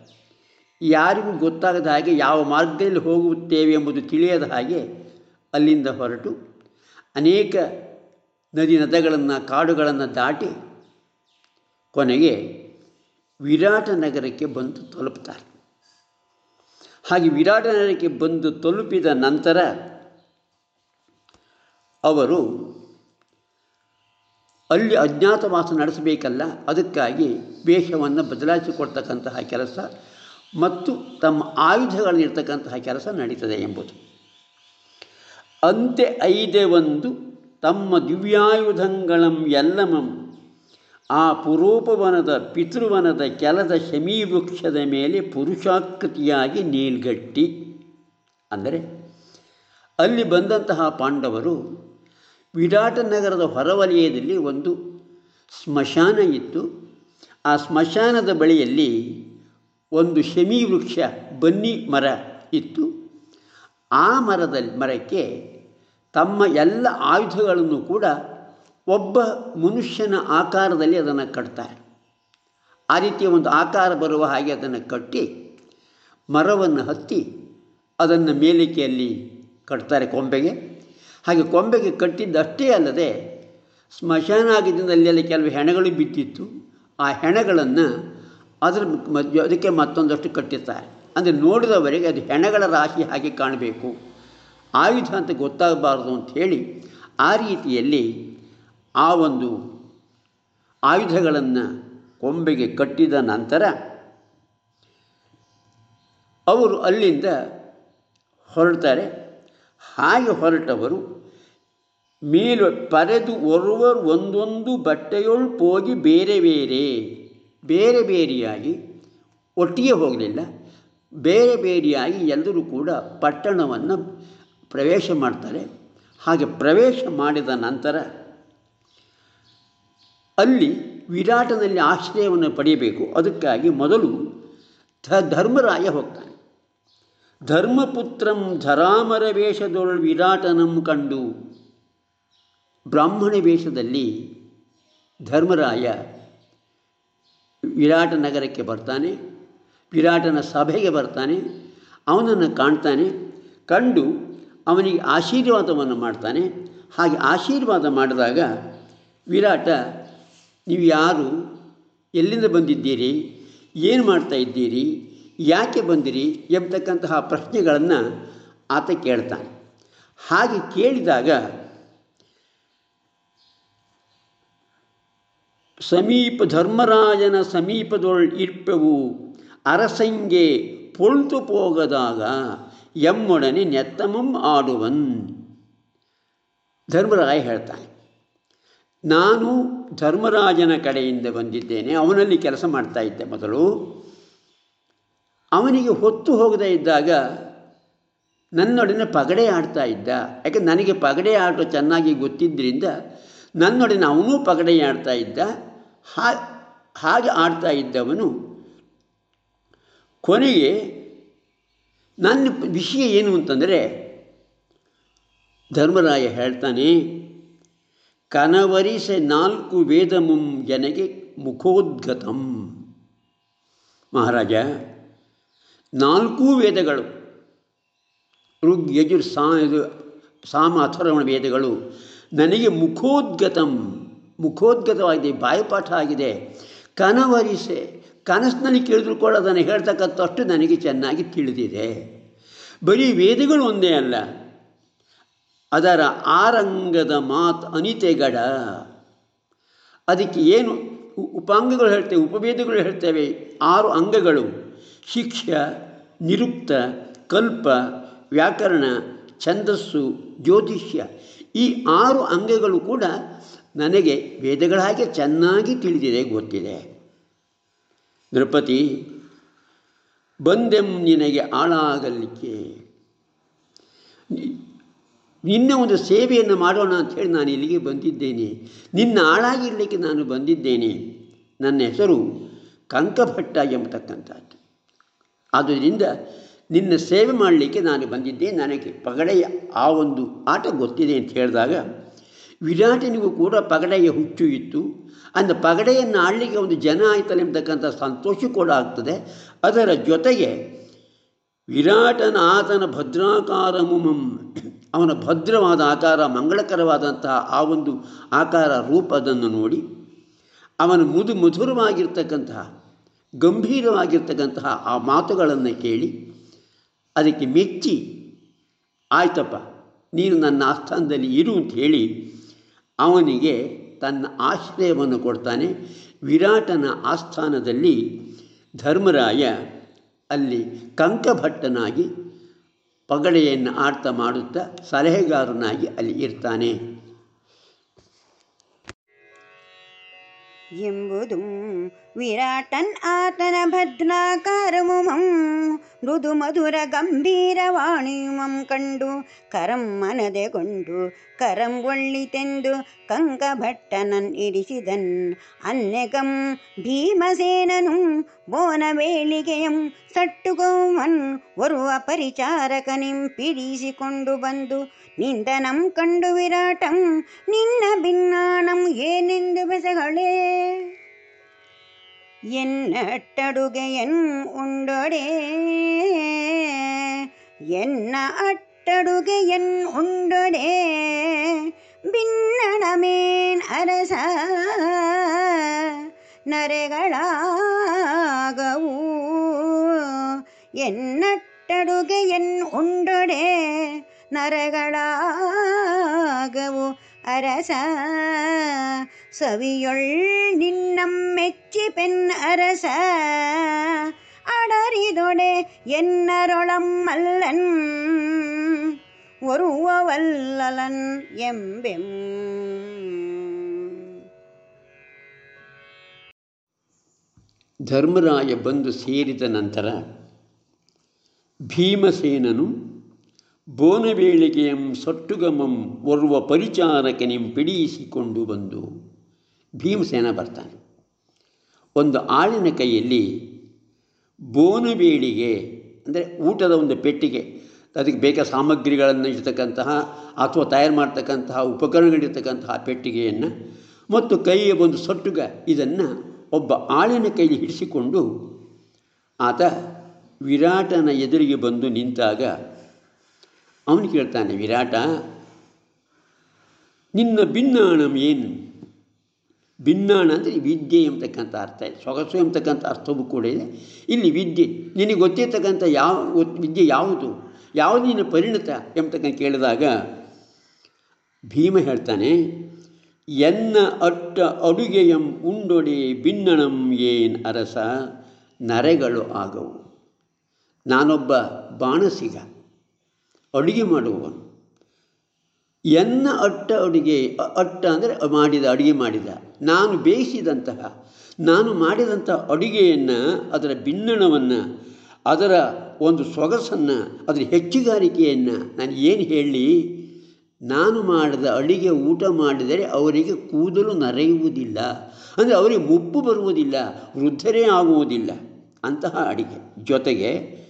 ಯಾರಿಗೂ ಗೊತ್ತಾಗದ ಹಾಗೆ ಯಾವ ಮಾರ್ಗದಲ್ಲಿ ಹೋಗುತ್ತೇವೆ ಎಂಬುದು ತಿಳಿಯದ ಹಾಗೆ ಅಲ್ಲಿಂದ ಹೊರಟು ಅನೇಕ ನದಿ ನದಗಳನ್ನು, ಕಾಡುಗಳನ್ನು ದಾಟಿ ಕೊನೆಗೆ ವಿರಾಟ ನಗರಕ್ಕೆ ಬಂದು ತಲುಪುತ್ತಾರೆ ಹಾಗೆ ವಿರಾಟ ನಗರಕ್ಕೆ ಬಂದು ತಲುಪಿದ ನಂತರ ಅವರು ಅಲ್ಲಿ ಅಜ್ಞಾತವಾಸ ನಡೆಸಬೇಕಲ್ಲ, ಅದಕ್ಕಾಗಿ ವೇಷವನ್ನು ಬದಲಾಯಿಸಿಕೊಡ್ತಕ್ಕಂತಹ ಕೆಲಸ ಮತ್ತು ತಮ್ಮ ಆಯುಧಗಳನ್ನಿರ್ತಕ್ಕಂತಹ ಕೆಲಸ ನಡೀತದೆ ಎಂಬುದು. ಅಂತೆ ಐದೆ ಒಂದು ತಮ್ಮ ದಿವ್ಯಾಯುಧಂಗಳಂ ಎಲ್ಲಮಂ, ಆ ಪುರೋಪವನದ ಪಿತೃವನದ ಕೆಲದ ಶಮೀವೃಕ್ಷದ ಮೇಲೆ ಪುರುಷಾಕೃತಿಯಾಗಿ ನೀಲ್ಗಟ್ಟಿ ಅಂದರೆ ಅಲ್ಲಿ ಬಂದಂತಹ ಪಾಂಡವರು ವಿರಾಟ ನಗರದ ಹೊರವಲಯದಲ್ಲಿ ಒಂದು ಸ್ಮಶಾನ ಇತ್ತು. ಆ ಸ್ಮಶಾನದ ಬಳಿಯಲ್ಲಿ ಒಂದು ಶಮಿ ವೃಕ್ಷ ಬನ್ನಿ ಮರ ಇತ್ತು. ಆ ಮರದ ಮರಕ್ಕೆ ತಮ್ಮ ಎಲ್ಲ ಆಯುಧಗಳನ್ನು ಕೂಡ ಒಬ್ಬ ಮನುಷ್ಯನ ಆಕಾರದಲ್ಲಿ ಅದನ್ನು ಕಟ್ತಾರೆ. ಆ ರೀತಿಯ ಒಂದು ಆಕಾರ ಬರುವ ಹಾಗೆ ಅದನ್ನು ಕಟ್ಟಿ ಮರವನ್ನು ಹತ್ತಿ ಅದನ್ನು ಮೇಲಿಕೆಯಲ್ಲಿ ಅಲ್ಲಿ ಕಟ್ತಾರೆ ಕೊಂಬೆಗೆ. ಹಾಗೆ ಕೊಂಬೆಗೆ ಕಟ್ಟಿದ್ದಷ್ಟೇ ಅಲ್ಲದೆ ಸ್ಮಶಾನ ಆಗಿದ್ದಲ್ಲಿ ಅಲ್ಲೆಲ್ಲ ಕೆಲವು ಹೆಣಗಳು ಬಿದ್ದಿತ್ತು. ಆ ಹೆಣಗಳನ್ನು ಅದರ ಅದಕ್ಕೆ ಮತ್ತೊಂದಷ್ಟು ಕಟ್ಟಿರ್ತಾರೆ. ಅಂದರೆ ನೋಡಿದವರಿಗೆ ಅದು ಹೆಣಗಳ ರಾಶಿ ಹಾಗೆ ಕಾಣಬೇಕು. ಆಯುಧ ಅಂತ ಗೊತ್ತಾಗಬಾರ್ದು ಹೇಳಿ ಆ ರೀತಿಯಲ್ಲಿ ಆ ಒಂದು ಆಯುಧಗಳನ್ನು ಕೊಂಬೆಗೆ ಕಟ್ಟಿದ ನಂತರ ಅವರು ಅಲ್ಲಿಂದ ಹೊರಡ್ತಾರೆ. ಹಾಗೆ ಹೊರಟವರು ಮೇಲು, ಪರೆದು ಒರುವರು ಒಂದೊಂದು ಬಟ್ಟೆಯೊಳು ಹೋಗಿ ಬೇರೆ ಬೇರೆ. ಬೇರೆ ಬೇರೆಯಾಗಿ ಒಟ್ಟಿಗೆ ಹೋಗಲಿಲ್ಲ. ಬೇರೆ ಬೇರೆಯಾಗಿ ಎಲ್ಲರೂ ಕೂಡ ಪಟ್ಟಣವನ್ನು ಪ್ರವೇಶ ಮಾಡ್ತಾರೆ. ಹಾಗೆ ಪ್ರವೇಶ ಮಾಡಿದ ನಂತರ ಅಲ್ಲಿ ವಿರಾಟದಲ್ಲಿ ಆಶ್ರಯವನ್ನು ಪಡೆಯಬೇಕು. ಅದಕ್ಕಾಗಿ ಮೊದಲು ಧ ಧರ್ಮರಾಯ ಹೋಗ್ತಾನೆ. ಧರ್ಮಪುತ್ರಂ ಧರಾಮರ ವೇಷದೊಳ ವಿರಾಟನಂ ಕಂಡು ಬ್ರಾಹ್ಮಣ ವೇಷದಲ್ಲಿ ಧರ್ಮರಾಯ ವಿರಾಟ ನಗರಕ್ಕೆ ಬರ್ತಾನೆ, ವಿರಾಟನ ಸಭೆಗೆ ಬರ್ತಾನೆ, ಅವನನ್ನು ಕಾಣ್ತಾನೆ, ಕಂಡು ಅವನಿಗೆ ಆಶೀರ್ವಾದವನ್ನು ಮಾಡ್ತಾನೆ. ಹಾಗೆ ಆಶೀರ್ವಾದ ಮಾಡಿದಾಗ ವಿರಾಟ, ನೀವು ಯಾರು, ಎಲ್ಲಿಂದ ಬಂದಿದ್ದೀರಿ, ಏನು ಮಾಡ್ತಾ ಇದ್ದೀರಿ, ಯಾಕೆ ಬಂದಿರಿ ಎಂಬತಕ್ಕಂತಹ ಪ್ರಶ್ನೆಗಳನ್ನು ಆತ ಕೇಳ್ತಾನೆ. ಹಾಗೆ ಕೇಳಿದಾಗ ಸಮೀಪ ಧರ್ಮರಾಜನ ಸಮೀಪದೊಳ್ ಇರ್ಪೆವು. ಅರಸಂಗೆ ಪೊಳ್ತು ಪೋಗದಾಗ ಎಮ್ಮೊಡನೆ ನೆತ್ತಮಂ ಆಡುವನ್. ಧರ್ಮರಾಯ ಹೇಳ್ತಾನೆ, ನಾನು ಧರ್ಮರಾಜನ ಕಡೆಯಿಂದ ಬಂದಿದ್ದೇನೆ. ಅವನಲ್ಲಿ ಕೆಲಸ ಮಾಡ್ತಾ ಇದ್ದೆ ಮೊದಲು. ಅವನಿಗೆ ಹೊತ್ತು ಹೋಗದೇ ಇದ್ದಾಗ ನನ್ನೊಡನೆ ಪಗಡೆ ಆಡ್ತಾ ಇದ್ದ. ಯಾಕೆ, ನನಗೆ ಪಗಡೆ ಆಟ ಚೆನ್ನಾಗಿ ಗೊತ್ತಿದ್ದರಿಂದ ನನ್ನೊಡನೆ ಅವನೂ ಪಗಡೆ ಆಡ್ತಾ ಇದ್ದ. ಹಾ, ಹಾಗೆ ಆಡ್ತಾ ಇದ್ದವನು ಕೊನೆಗೆ ನನ್ನ ವಿಷಯ ಏನು ಅಂತಂದರೆ, ಧರ್ಮರಾಯ ಹೇಳ್ತಾನೆ, ಕನವರಿಸೆ ನಾಲ್ಕು ವೇದಮುಂ ಜನಗೆ ಮುಖೋದ್ಗತಂ. ಮಹಾರಾಜ, ನಾಲ್ಕೂ ವೇದಗಳು, ಋಗ್, ಯಜುರ್, ಸಾ ಸಾಮ, ಅಥರ್ವಣ ವೇದಗಳು ನನಗೆ ಮುಖೋದ್ಗತಂ. ಮುಖೋದ್ಗತವಾಗಿದೆ, ಬಾಯಪಾಠ ಆಗಿದೆ. ಕನವರಿಸೆ, ಕನಸಿನಲ್ಲಿ ಕೇಳಿದ್ರು ಕೂಡ ಅದನ್ನು ಹೇಳ್ತಕ್ಕಂಥಷ್ಟು ನನಗೆ ಚೆನ್ನಾಗಿ ತಿಳಿದಿದೆ. ಬರೀ ವೇದಗಳು ಒಂದೇ ಅಲ್ಲ. ಅದರ ಆರಂಗದ ಮಾತು ಅನಿತೆಗಡ ಅದಕ್ಕೆ ಏನು ಉಪಾಂಗಗಳು ಹೇಳ್ತೇವೆ, ಉಪವೇದಗಳು ಹೇಳ್ತೇವೆ, ಆರು ಅಂಗಗಳು. ಶಿಕ್ಷ, ನಿರುಕ್ತ, ಕಲ್ಪ, ವ್ಯಾಕರಣ, ಛಂದಸ್ಸು, ಜ್ಯೋತಿಷ್ಯ. ಈ ಆರು ಅಂಗಗಳು ಕೂಡ ನನಗೆ ವೇದಗಳ ಹಾಗೆ ಚೆನ್ನಾಗಿ ತಿಳಿದಿದೆ, ಗೊತ್ತಿದೆ. ನೃಪತಿ ಬಂದೆಂ ನಿನಗೆ ಆಳಾಗಲಿಕ್ಕೆ ನಿನ್ನ ಒಂದು ಸೇವೆಯನ್ನು ಮಾಡೋಣ ಅಂಥೇಳಿ ನಾನು ಇಲ್ಲಿಗೆ ಬಂದಿದ್ದೇನೆ. ನಿನ್ನ ಆಳಾಗಿರಲಿಕ್ಕೆ ನಾನು ಬಂದಿದ್ದೇನೆ. ನನ್ನ ಹೆಸರು ಕಂಕಭಟ್ಟ ಎಂಬತಕ್ಕಂಥದ್ದು. ಆದ್ದರಿಂದ ನಿನ್ನ ಸೇವೆ ಮಾಡಲಿಕ್ಕೆ ನಾನು ಬಂದಿದ್ದೆ. ನನಗೆ ಪಗಡೆಯ ಆ ಒಂದು ಆಟ ಗೊತ್ತಿದೆ ಅಂತ ಹೇಳಿದಾಗ ವಿರಾಟನಿಗೂ ಕೂಡ ಪಗಡೆಯ ಹುಚ್ಚು ಇತ್ತು. ಅಂದ ಪಗಡೆಯನ್ನು ಆಡಲಿಕ್ಕೆ ಒಂದು ಜನ ಆಯ್ತಲ್ಲ ಎಂಬತಕ್ಕಂಥ ಸಂತೋಷ ಕೂಡ ಆಗ್ತದೆ. ಅದರ ಜೊತೆಗೆ ವಿರಾಟನ ಆತನ ಭದ್ರಾಕಾರ ಮುಮಂ, ಅವನ ಭದ್ರವಾದ ಆಕಾರ, ಮಂಗಳಕರವಾದಂತಹ ಆ ಒಂದು ಆಕಾರ ರೂಪದನ್ನು ನೋಡಿ, ಅವನ ಮುದು ಮಧುರವಾಗಿರ್ತಕ್ಕಂತಹ, ಗಂಭೀರವಾಗಿರ್ತಕ್ಕಂತಹ ಆ ಮಾತುಗಳನ್ನು ಕೇಳಿ, ಅದಕ್ಕೆ ಮೆಚ್ಚಿ, ಆಯ್ತಪ್ಪ, ನೀನು ನನ್ನ ಆಸ್ಥಾನದಲ್ಲಿ ಇರು ಅಂತ ಹೇಳಿ ಅವನಿಗೆ ತನ್ನ ಆಶ್ರಯವನ್ನು ಕೊಡ್ತಾನೆ. ವಿರಾಟನ ಆಸ್ಥಾನದಲ್ಲಿ ಧರ್ಮರಾಯ ಅಲ್ಲಿ ಕಂಕಭಟ್ಟನಾಗಿ ಪಗಡೆಯನ್ನು ಆಡ್ತಾ ಮಾಡುತ್ತಾ ಸಲಹೆಗಾರನಾಗಿ ಅಲ್ಲಿ ಇರ್ತಾನೆ. ಎಂಬುದು ವಿರಾಟನ್ ಆತನ ಭದ್ರಾಕಾರಮುಮಂ ಮೃದು ಮಧುರ ಗಂಭೀರವಾಣಿಮಂ ಕಂಡು ಕರಂ ಮನದೆಗೊಂಡು ಕರಂ ಒಳ್ಳಿತೆಂದು ಕಂಕಭಟ್ಟನನ್ ಇರಿಸಿದನ್ ಅನ್ನೆಗಂ ಭೀಮಸೇನನು ಬೋನವೇಳಿಗೆಯಂ ಸಟ್ಟುಗೋವನ್ ಒರುವ ಪರಿಚಾರಕನಿಂ ಪಿಡಿಸಿಕೊಂಡು ಬಂದು ನಿಂದನಂ ಕಂಡು ವಿರಾಟಂ ನಿನ್ನ ಭಿನ್ನಾಣಂ ಏನೆಂದು ಬೆಸಗಳೇ ಎನ್ನಟ್ಟಡುಗೆಯನ್ ಉಂಡೊಡೆ ಎನ್ನ ಅಟ್ಟಡುಗೆಯನ್ ಉಂಡೊಡೆ ಭಿನ್ನಣಮೇನ್ ಅರಸ ನರೆಗಳಾಗವು ಎನ್ನಟ್ಟಡುಗೆಯನ್ ಉಂಡೊಡೆ ನರಗಳಾಗವು ಅರಸ ಸವಿಯೊಳ್ ನಿನ್ನಂ ಮೆಚ್ಚಿಪೆನ್ ಅರಸ ಅಡರಿದೊಡೆ ಎನ್ನರೊಳಂ ಮಲ್ಲನ್ ಒರುವವಲ್ಲಲನ್ ಎಂಬೆಂ ಧರ್ಮರಾಯ ಬಂದು ಸೇರಿದ ನಂತರ ಭೀಮಸೇನನು ಬೋನಬೇಳಿಗೆಯಂ ಸೊಟ್ಟುಗಮಂ ಒರ್ವ ಪರಿಚಾರಕನಿಂ ಪಿಡಿಯಿಸಿಕೊಂಡು ಬಂದು ಭೀಮಸೇನ ಬರ್ತಾನೆ. ಒಂದು ಆಳಿನ ಕೈಯಲ್ಲಿ ಬೋನಬೇಳಿಗೆ ಅಂದರೆ ಊಟದ ಒಂದು ಪೆಟ್ಟಿಗೆ, ಅದಕ್ಕೆ ಬೇಕಾದ ಸಾಮಗ್ರಿಗಳನ್ನು ಇರ್ತಕ್ಕಂತಹ ಅಥವಾ ತಯಾರು ಮಾಡ್ತಕ್ಕಂತಹ ಉಪಕರಣಗಳಿರ್ತಕ್ಕಂತಹ ಪೆಟ್ಟಿಗೆಯನ್ನು ಮತ್ತು ಕೈಯ ಒಂದು ಸೊಟ್ಟುಗ, ಇದನ್ನು ಒಬ್ಬ ಆಳಿನ ಕೈಲಿ ಹಿಡಿಸಿಕೊಂಡು ಆತ ವಿರಾಟನ ಎದುರಿಗೆ ಬಂದು ನಿಂತಾಗ ಅವನು ಕೇಳ್ತಾನೆ, ವಿರಾಟ, ನಿನ್ನ ಭಿನ್ನಾಣಂ ಏನು? ಭಿನ್ನಾಣ ಅಂದರೆ ವಿದ್ಯೆ ಎಂಬತಕ್ಕಂಥ ಅರ್ಥ ಇದೆ. ಸೊಗಸು ಎಂಬತಕ್ಕಂಥ ಅರ್ಥವೂ ಕೂಡ ಇದೆ. ಇಲ್ಲಿ ವಿದ್ಯೆ, ನಿನಗೆ ಗೊತ್ತಿರ್ತಕ್ಕಂಥ ಯಾವ ವಿದ್ಯೆ ಯಾವುದು? ಯಾವುದು ನಿನ್ನ ಪರಿಣತ ಎಂಬತಕ್ಕಂಥ ಕೇಳಿದಾಗ ಭೀಮ ಹೇಳ್ತಾನೆ, ಎನ್ನ ಅಟ್ಟ ಅಡುಗೆಯಂ ಉಂಡೊಡೆ ಭಿನ್ನಣಂ ಏನ್ ಅರಸ ನರೆಗಳು ಆಗವು. ನಾನೊಬ್ಬ ಬಾಣಸಿಗ. ಅಡುಗೆ ಮಾಡುವವನು. ಎನ್ನ ಅಟ್ಟ ಅಡುಗೆ, ಅಟ್ಟ ಅಂದರೆ ಮಾಡಿದ, ಅಡುಗೆ ಮಾಡಿದ. ನಾನು ಬೇಯಿಸಿದಂತಹ, ನಾನು ಮಾಡಿದಂಥ ಅಡುಗೆಯನ್ನು, ಅದರ ಬಿನ್ನಣವನ್ನು, ಅದರ ಒಂದು ಸೊಗಸನ್ನು, ಅದರ ಹೆಚ್ಚುಗಾರಿಕೆಯನ್ನು ನಾನು ಏನು ಹೇಳಿ, ನಾನು ಮಾಡಿದ ಅಡಿಗೆ ಊಟ ಮಾಡಿದರೆ ಅವರಿಗೆ ಕೂದಲು ನರೆಯುವುದಿಲ್ಲ. ಅಂದರೆ ಅವರಿಗೆ ಮುಪ್ಪು ಬರುವುದಿಲ್ಲ, ವೃದ್ಧರೇ ಆಗುವುದಿಲ್ಲ. ಅಂತಹ ಅಡಿಗೆ. ಜೊತೆಗೆ